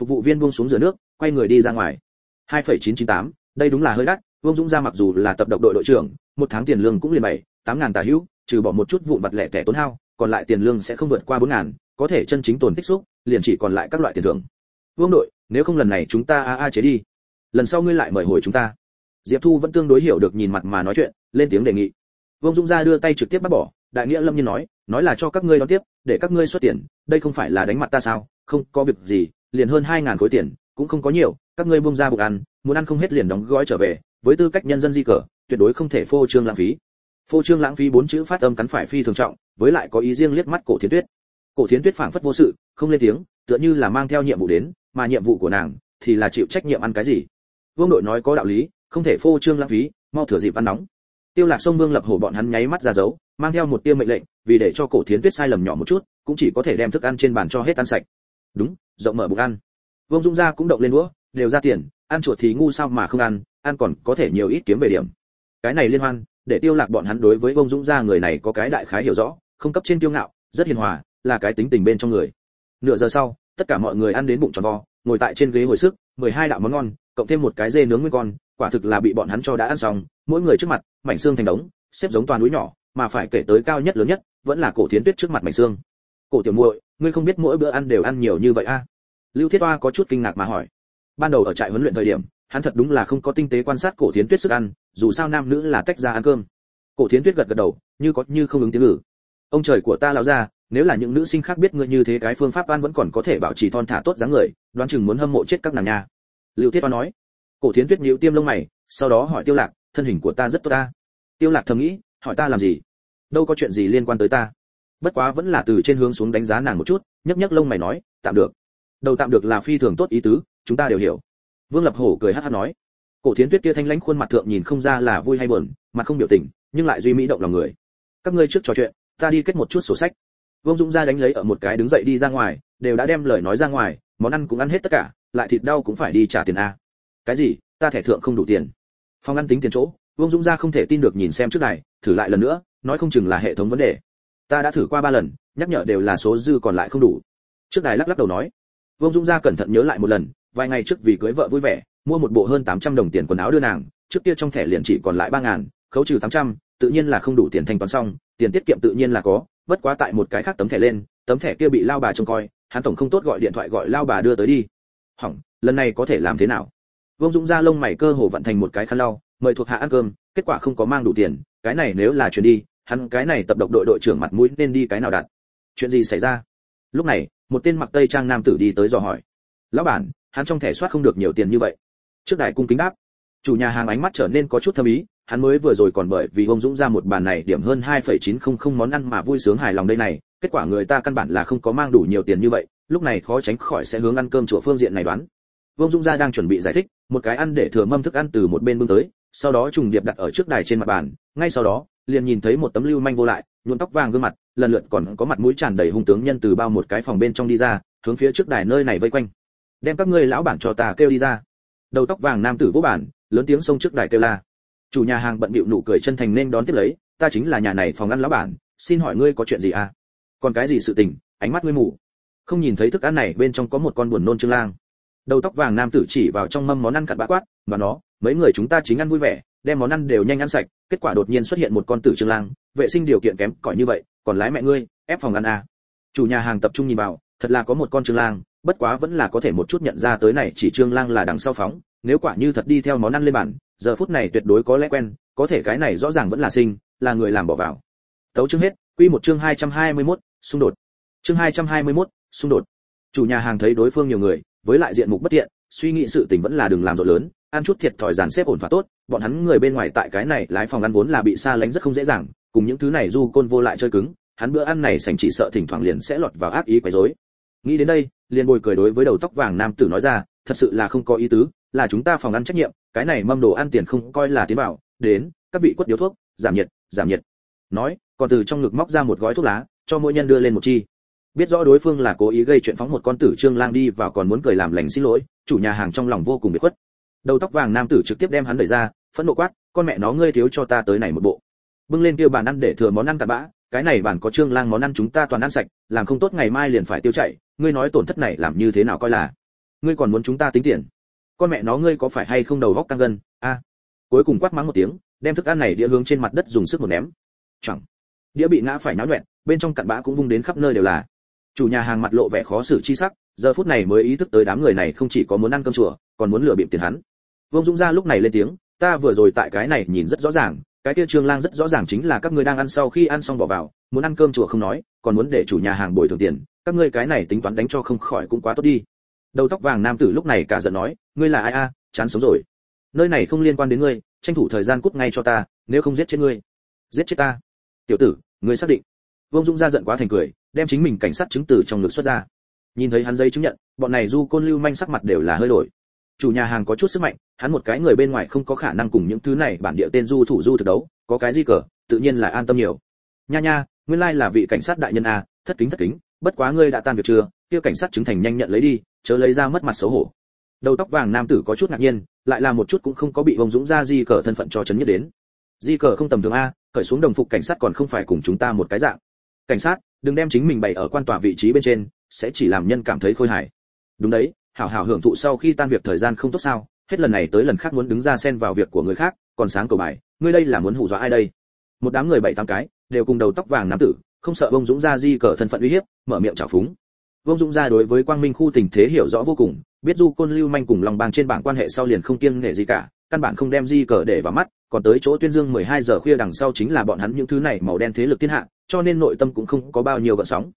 S1: Phục vụ viên buông xuống rửa nước, quay người đi ra ngoài. 2,998, đây đúng là hơi đắt, Vương Dung ra mặc dù là tập độc đội đội trưởng, một tháng tiền lương cũng liền 7, 8 ngàn tà hữu, trừ bỏ một chút vụn vặt lẻ tẻ tốn hao, còn lại tiền lương sẽ không vượt qua bốn ngàn, có thể chân chính tồn tích xúc, liền chỉ còn lại các loại tiền thưởng. Vương đội, nếu không lần này chúng ta a a chế đi lần sau ngươi lại mời hồi chúng ta. Diệp thu vẫn tương đối hiểu được nhìn mặt mà nói chuyện, lên tiếng đề nghị. Vương dung gia đưa tay trực tiếp bắt bỏ, đại nghĩa lâm nhiên nói nói là cho các ngươi đón tiếp, để các ngươi xuất tiền, đây không phải là đánh mặt ta sao? Không, có việc gì, liền hơn hai ngàn khối tiền, cũng không có nhiều, các ngươi buông ra bụng ăn, muốn ăn không hết liền đóng gói trở về, với tư cách nhân dân di cờ, tuyệt đối không thể phô trương lãng phí. Phô trương lãng phí bốn chữ phát âm cắn phải phi thường trọng, với lại có ý riêng liếc mắt cổ thiến tuyết. Cổ thiến tuyết phảng phất vô sự, không lên tiếng, tựa như là mang theo nhiệm vụ đến, mà nhiệm vụ của nàng thì là chịu trách nhiệm ăn cái gì? Vương đội nói có đạo lý, không thể phô trương lãng phí, mau thừa dịp ăn nóng. Tiêu lạc sông vương lập hổ bọn hắn nháy mắt ra dấu, mang theo một tia mệnh lệnh, vì để cho cổ thiến tuyết sai lầm nhỏ một chút, cũng chỉ có thể đem thức ăn trên bàn cho hết ăn sạch. Đúng, rộng mở bụng ăn. Vương dung gia cũng động lên đũa, đều ra tiền, ăn chuột thì ngu sao mà không ăn ăn còn có thể nhiều ít kiếm về điểm. Cái này liên hoan, để tiêu lạc bọn hắn đối với vương Dung gia người này có cái đại khái hiểu rõ, không cấp trên tiêu ngạo, rất hiền hòa, là cái tính tình bên trong người. Nửa giờ sau, tất cả mọi người ăn đến bụng tròn vo, ngồi tại trên ghế hồi sức 12 đạo món ngon cộng thêm một cái dê nướng nguyên con quả thực là bị bọn hắn cho đã ăn xong mỗi người trước mặt mảnh xương thành đống xếp giống toàn núi nhỏ mà phải kể tới cao nhất lớn nhất vẫn là cổ thiến tuyết trước mặt mảnh xương. Cổ tiểu muội ngươi không biết mỗi bữa ăn đều ăn nhiều như vậy a? À? lưu thiết Hoa có chút kinh ngạc mà hỏi. Ban đầu ở trại huấn luyện thời điểm hắn thật đúng là không có tinh tế quan sát cổ thiến tuyết sức ăn dù sao nam nữ là tách ra ăn cơm. Cổ thiến tuyết gật gật đầu như có như không ứng tiếng ngữ. Ông trời của ta lão gia, nếu là những nữ sinh khác biết ngươi như thế cái phương pháp ăn vẫn còn có thể bảo trì thon thả tốt dáng người đoán chừng muốn hâm mộ chết các nàng nha lưu thiết oa nói. Cổ thiến tuyết nhíu tiêm lông mày, sau đó hỏi tiêu lạc, thân hình của ta rất tốt ta. Tiêu lạc thầm nghĩ, hỏi ta làm gì? Đâu có chuyện gì liên quan tới ta. Bất quá vẫn là từ trên hướng xuống đánh giá nàng một chút, nhấc nhấc lông mày nói, tạm được. Đầu tạm được là phi thường tốt ý tứ, chúng ta đều hiểu. Vương lập hổ cười hắt hắt nói. Cổ thiến tuyết kia thanh lãnh khuôn mặt thượng nhìn không ra là vui hay buồn, mặt không biểu tình, nhưng lại duy mỹ động lòng người. Các ngươi trước trò chuyện, ta đi kết một chút sổ sách. Vương dũng ra đánh lấy ở một cái đứng dậy đi ra ngoài, đều đã đem lời nói ra ngoài, món ăn cũng ăn hết tất cả lại thịt đau cũng phải đi trả tiền a. Cái gì? Ta thẻ thượng không đủ tiền. Phòng ăn tính tiền chỗ vương dũng gia không thể tin được nhìn xem trước này thử lại lần nữa nói không chừng là hệ thống vấn đề. Ta đã thử qua ba lần nhắc nhở đều là số dư còn lại không đủ. Trước đài lắc lắc đầu nói. Vương dũng gia cẩn thận nhớ lại một lần vài ngày trước vì cưới vợ vui vẻ mua một bộ hơn 800 đồng tiền quần áo đưa nàng trước kia trong thẻ liền chỉ còn lại ba ngàn khấu trừ 800, tự nhiên là không đủ tiền thanh toán xong tiền tiết kiệm tự nhiên là có bất quá tại một cái khác tấm thẻ lên tấm thẻ kia bị lao bà trông coi hắn tổng không tốt gọi điện thoại gọi lao bà đưa tới đi hỏng lần này có thể làm thế nào? Vương dũng ra lông mày cơ hồ vận thành một cái khăn lau mời thuộc hạ ăn cơm kết quả không có mang đủ tiền cái này nếu là chuyện đi hắn cái này tập độc đội đội trưởng mặt mũi nên đi cái nào đặt chuyện gì xảy ra? Lúc này một tên mặc tây trang nam tử đi tới dò hỏi. Lão bản hắn trong thẻ soát không được nhiều tiền như vậy. Trước đài cung kính đáp. Chủ nhà hàng ánh mắt trở nên có chút thâm ý hắn mới vừa rồi còn bởi vì ông dũng ra một bàn này điểm hơn 2,900 món ăn mà vui sướng hài lòng đây này kết quả người ta căn bản là không có mang đủ nhiều tiền như vậy lúc này khó tránh khỏi sẽ hướng ăn cơm chùa phương diện này đoán. Vương dũng gia đang chuẩn bị giải thích, một cái ăn để thừa mâm thức ăn từ một bên bưng tới, sau đó trùng điệp đặt ở trước đài trên mặt bàn, ngay sau đó, liền nhìn thấy một tấm lưu manh vô lại, nhuộm tóc vàng gương mặt, lần lượt còn có mặt mũi tràn đầy hung tướng nhân từ bao một cái phòng bên trong đi ra, hướng phía trước đài nơi này vây quanh. Đem các ngươi lão bản cho ta kêu đi ra. Đầu tóc vàng nam tử vô bản, lớn tiếng xông trước đài kêu la. Chủ nhà hàng bận bịu nụ cười chân thành nên đón tiếp lấy, ta chính là nhà này phòng ăn lão bản, xin hỏi ngươi có chuyện gì à? Còn cái gì sự tình, ánh mắt ngươi mù không nhìn thấy thức ăn này bên trong có một con buồn nôn trương lang. Đầu tóc vàng nam tử chỉ vào trong mâm món ăn cặn bã quát và nó mấy người chúng ta chính ăn vui vẻ đem món ăn đều nhanh ăn sạch. Kết quả đột nhiên xuất hiện một con tử trương lang vệ sinh điều kiện kém cỏi như vậy còn lái mẹ ngươi ép phòng ăn à. chủ nhà hàng tập trung nhìn vào thật là có một con trương lang bất quá vẫn là có thể một chút nhận ra tới này chỉ trương lang là đằng sau phóng nếu quả như thật đi theo món ăn lên bàn giờ phút này tuyệt đối có lẽ quen có thể cái này rõ ràng vẫn là sinh là người làm bỏ vào. Tấu chương hết quy một chương 221, xung đột. Chương 221, xung đột. Chủ nhà hàng thấy đối phương nhiều người, với lại diện mục bất tiện, suy nghĩ sự tình vẫn là đừng làm rộn lớn, ăn chút thiệt thòi dàn xếp ổn thỏa tốt, bọn hắn người bên ngoài tại cái này lái phòng ăn vốn là bị xa lánh rất không dễ dàng, cùng những thứ này du côn vô lại chơi cứng, hắn bữa ăn này sành chỉ sợ thỉnh thoảng liền sẽ lọt vào ác ý quấy rối. Nghĩ đến đây, liền bồi cười đối với đầu tóc vàng nam tử nói ra, thật sự là không có ý tứ, là chúng ta phòng ăn trách nhiệm, cái này mâm đồ ăn tiền không coi là tiến bảo, đến, các vị quất điếu thuốc, giảm nhiệt giảm nhiệt. Nói, còn từ trong ngực móc ra một gói thuốc lá, cho mỗi nhân đưa lên một chi biết rõ đối phương là cố ý gây chuyện phóng một con tử trương lang đi vào còn muốn cười làm lành xin lỗi, chủ nhà hàng trong lòng vô cùng bị khuất. Đầu tóc vàng nam tử trực tiếp đem hắn đẩy ra, phẫn nộ quát, con mẹ nó, ngươi thiếu cho ta tới này một bộ. Bưng lên kia bàn ăn để thừa món ăn cặn bã, cái này bản có trương lang món ăn chúng ta toàn ăn sạch, làm không tốt ngày mai liền phải tiêu chảy, ngươi nói tổn thất này làm như thế nào coi là? Ngươi còn muốn chúng ta tính tiền? Con mẹ nó, ngươi có phải hay không đầu góc căng gân? A. Cuối cùng quát mắng một tiếng, đem thức ăn này đĩa hướng trên mặt đất dùng sức một ném. Chẳng đĩa bị ngã phải náo nhuẹn, bên trong cặn bã cũng vung đến khắp nơi đều là chủ nhà hàng mặt lộ vẻ khó xử chi sắc, giờ phút này mới ý thức tới đám người này không chỉ có muốn ăn cơm chùa, còn muốn lừa bịp tiền hắn. Vương dũng ra lúc này lên tiếng, ta vừa rồi tại cái này nhìn rất rõ ràng, cái kia trương lang rất rõ ràng chính là các ngươi đang ăn sau khi ăn xong bỏ vào, muốn ăn cơm chùa không nói, còn muốn để chủ nhà hàng bồi thường tiền, các ngươi cái này tính toán đánh cho không khỏi cũng quá tốt đi. Đầu tóc vàng nam tử lúc này cả giận nói, ngươi là ai a, chán sống rồi. Nơi này không liên quan đến ngươi, tranh thủ thời gian cút ngay cho ta, nếu không giết chết ngươi. Giết chết ta? Tiểu tử, ngươi xác định. Vương dũng ra giận quá thành cười đem chính mình cảnh sát chứng từ trong ngực xuất ra. Nhìn thấy hắn giấy chứng nhận, bọn này du côn lưu manh sắc mặt đều là hơi đổi. Chủ nhà hàng có chút sức mạnh, hắn một cái người bên ngoài không có khả năng cùng những thứ này bản địa tên du thủ du thực đấu, có cái gì cờ, tự nhiên là an tâm nhiều. Nha nha, nguyên lai là vị cảnh sát đại nhân a, thất kính thất kính, bất quá ngươi đã tan việc chưa, kia cảnh sát chứng thành nhanh nhận lấy đi, chớ lấy ra mất mặt xấu hổ. Đầu tóc vàng nam tử có chút ngạc nhiên, lại là một chút cũng không có bị vông dũng ra di cờ thân phận cho chấn nhất đến. Di cờ không tầm thường a cởi xuống đồng phục cảnh sát còn không phải cùng chúng ta một cái dạng cảnh sát, đừng đem chính mình bày ở quan tòa vị trí bên trên, sẽ chỉ làm nhân cảm thấy khôi hài. Đúng đấy, hảo hảo hưởng thụ sau khi tan việc thời gian không tốt sao, hết lần này tới lần khác muốn đứng ra xen vào việc của người khác, còn sáng cầu bài, ngươi đây là muốn hù dọa ai đây? Một đám người bảy tám cái, đều cùng đầu tóc vàng nam tử, không sợ bông dũng ra di cờ thân phận uy hiếp, mở miệng trào phúng. Vương dũng gia đối với quang minh khu tình thế hiểu rõ vô cùng, biết du côn lưu manh cùng lòng bang trên bảng quan hệ sau liền không kiêng nể gì cả, căn bản không đem di cờ để vào mắt, còn tới chỗ tuyên dương 12 giờ khuya đằng sau chính là bọn hắn những thứ này màu đen thế lực thiên hạ cho nên nội tâm cũng không có bao nhiêu gợn sóng.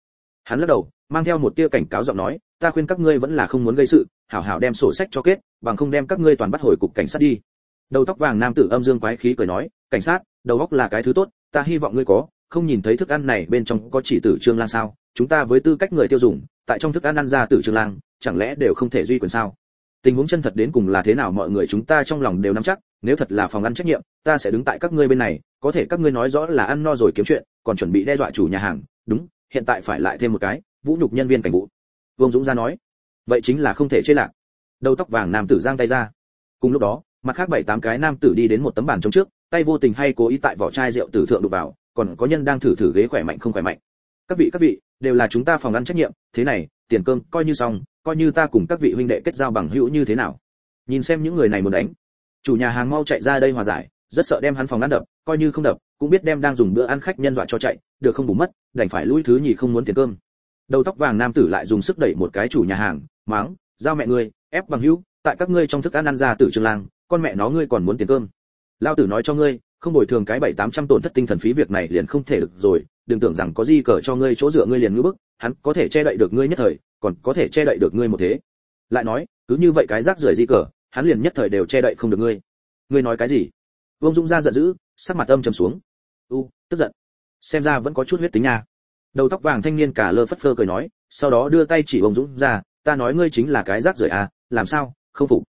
S1: Hắn lắc đầu, mang theo một tia cảnh cáo giọng nói, ta khuyên các ngươi vẫn là không muốn gây sự, hảo hảo đem sổ sách cho kết, bằng không đem các ngươi toàn bắt hồi cục cảnh sát đi. Đầu tóc vàng nam tử âm dương quái khí cười nói, cảnh sát, đầu óc là cái thứ tốt, ta hy vọng ngươi có, không nhìn thấy thức ăn này bên trong có chỉ tử trương lang sao? Chúng ta với tư cách người tiêu dùng, tại trong thức ăn ăn ra tử trương lang, chẳng lẽ đều không thể duy quyền sao? Tình huống chân thật đến cùng là thế nào mọi người chúng ta trong lòng đều nắm chắc, nếu thật là phòng ăn trách nhiệm, ta sẽ đứng tại các ngươi bên này có thể các ngươi nói rõ là ăn no rồi kiếm chuyện, còn chuẩn bị đe dọa chủ nhà hàng, đúng, hiện tại phải lại thêm một cái, vũ nhục nhân viên cảnh vụ. Vương dũng ra nói, vậy chính là không thể chế lạc. Đầu tóc vàng nam tử giang tay ra. Cùng lúc đó, mặt khác bảy tám cái nam tử đi đến một tấm bàn trống trước, tay vô tình hay cố ý tại vỏ chai rượu tử thượng đục vào, còn có nhân đang thử thử ghế khỏe mạnh không khỏe mạnh. Các vị các vị, đều là chúng ta phòng ăn trách nhiệm, thế này, tiền cơm coi như xong, coi như ta cùng các vị huynh đệ kết giao bằng hữu như thế nào. Nhìn xem những người này muốn đánh. Chủ nhà hàng mau chạy ra đây hòa giải rất sợ đem hắn phòng ăn đập, coi như không đập, cũng biết đem đang dùng bữa ăn khách nhân dọa cho chạy, được không bù mất, đành phải lui thứ nhì không muốn tiền cơm. Đầu tóc vàng nam tử lại dùng sức đẩy một cái chủ nhà hàng máng giao mẹ ngươi, ép bằng hữu, tại các ngươi trong thức ăn ăn ra tử trường lang con mẹ nó ngươi còn muốn tiền cơm. Lao tử nói cho ngươi, không bồi thường cái bảy tám trăm tổn thất tinh thần phí việc này liền không thể được rồi, đừng tưởng rằng có gì cờ cho ngươi chỗ dựa ngươi liền ngưỡng bức, hắn có thể che đậy được ngươi nhất thời, còn có thể che đậy được ngươi một thế. Lại nói, cứ như vậy cái rác rưởi di cờ, hắn liền nhất thời đều che đậy không được ngươi. Ngươi nói cái gì? Vương dung ra giận dữ, sắc mặt âm trầm xuống. U, tức giận. Xem ra vẫn có chút huyết tính nha. Đầu tóc vàng thanh niên cả lơ phất phơ cười nói, sau đó đưa tay chỉ Vương Dung ra, ta nói ngươi chính là cái rác rưởi à làm sao? Không phục.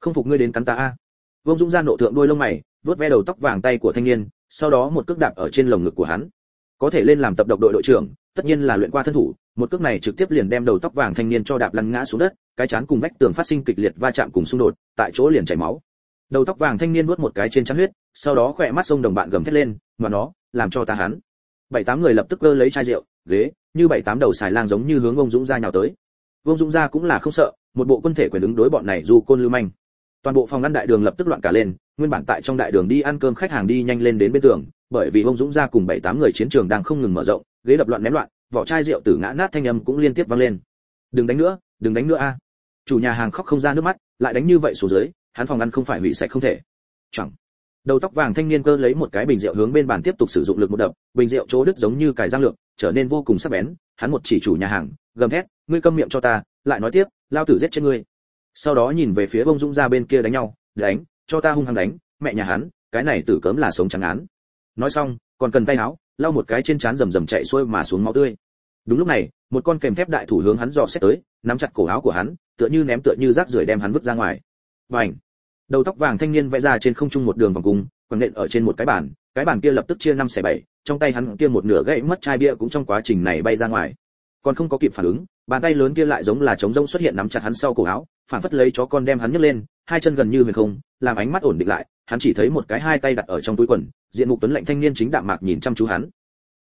S1: Không phục ngươi đến cắn ta a à. vương Dung ra nộ thượng đôi lông mày vớt ve đầu tóc vàng tay của thanh niên, sau đó một cước đạp ở trên lồng ngực của hắn. Có thể lên làm tập độc đội đội trưởng, tất nhiên là luyện qua thân thủ, một cước này trực tiếp liền đem đầu tóc vàng thanh niên cho đạp lăn ngã xuống đất, cái chán cùng vách tường phát sinh kịch liệt va chạm cùng xung đột, tại chỗ liền chảy máu đầu tóc vàng thanh niên nuốt một cái trên chắn huyết, sau đó khỏe mắt sông đồng bạn gầm thét lên mà nó, làm cho ta hắn. Bảy tám người lập tức cơ lấy chai rượu, ghế, như bảy tám đầu xài lang giống như hướng ông dũng gia nhào tới. Ông dũng gia cũng là không sợ, một bộ quân thể quyền ứng đối bọn này du côn lưu manh. Toàn bộ phòng ngăn đại đường lập tức loạn cả lên, nguyên bản tại trong đại đường đi ăn cơm khách hàng đi nhanh lên đến bên tường, bởi vì ông dũng gia cùng bảy tám người chiến trường đang không ngừng mở rộng, ghế đập loạn ném loạn, vỏ chai rượu từ ngã nát thanh âm cũng liên tiếp vang lên. Đừng đánh nữa, đừng đánh nữa a. Chủ nhà hàng khóc không ra nước mắt, lại đánh như vậy xuống dưới hắn phòng ăn không phải hủy sạch không thể. Chẳng. Đầu tóc vàng thanh niên cơ lấy một cái bình rượu hướng bên bàn tiếp tục sử dụng lực một đập, bình rượu chỗ đứt giống như cài răng lượng trở nên vô cùng sắc bén, hắn một chỉ chủ nhà hàng, gầm thét, ngươi câm miệng cho ta, lại nói tiếp, lao tử giết chết ngươi. Sau đó nhìn về phía bông dũng ra bên kia đánh nhau, đánh, cho ta hung hăng đánh, mẹ nhà hắn, cái này tử cấm là sống trắng án. Nói xong, còn cần tay áo, lau một cái trên trán rầm rầm chạy xuôi mà xuống máu tươi. Đúng lúc này, một con kèm thép đại thủ hướng hắn dò xét tới, nắm chặt cổ áo của hắn, tựa như ném tựa như rác rưởi đem hắn vứt ra ngoài. Bành. Đầu tóc vàng thanh niên vẽ ra trên không trung một đường vòng cung, quẳng nện ở trên một cái bàn, cái bàn kia lập tức chia năm xẻ bảy, trong tay hắn kia một nửa gãy mất chai bia cũng trong quá trình này bay ra ngoài. Còn không có kịp phản ứng, bàn tay lớn kia lại giống là trống rông xuất hiện nắm chặt hắn sau cổ áo, phản phất lấy chó con đem hắn nhấc lên, hai chân gần như huyền không, làm ánh mắt ổn định lại, hắn chỉ thấy một cái hai tay đặt ở trong túi quần, diện mục tuấn lạnh thanh niên chính đạm mạc nhìn chăm chú hắn.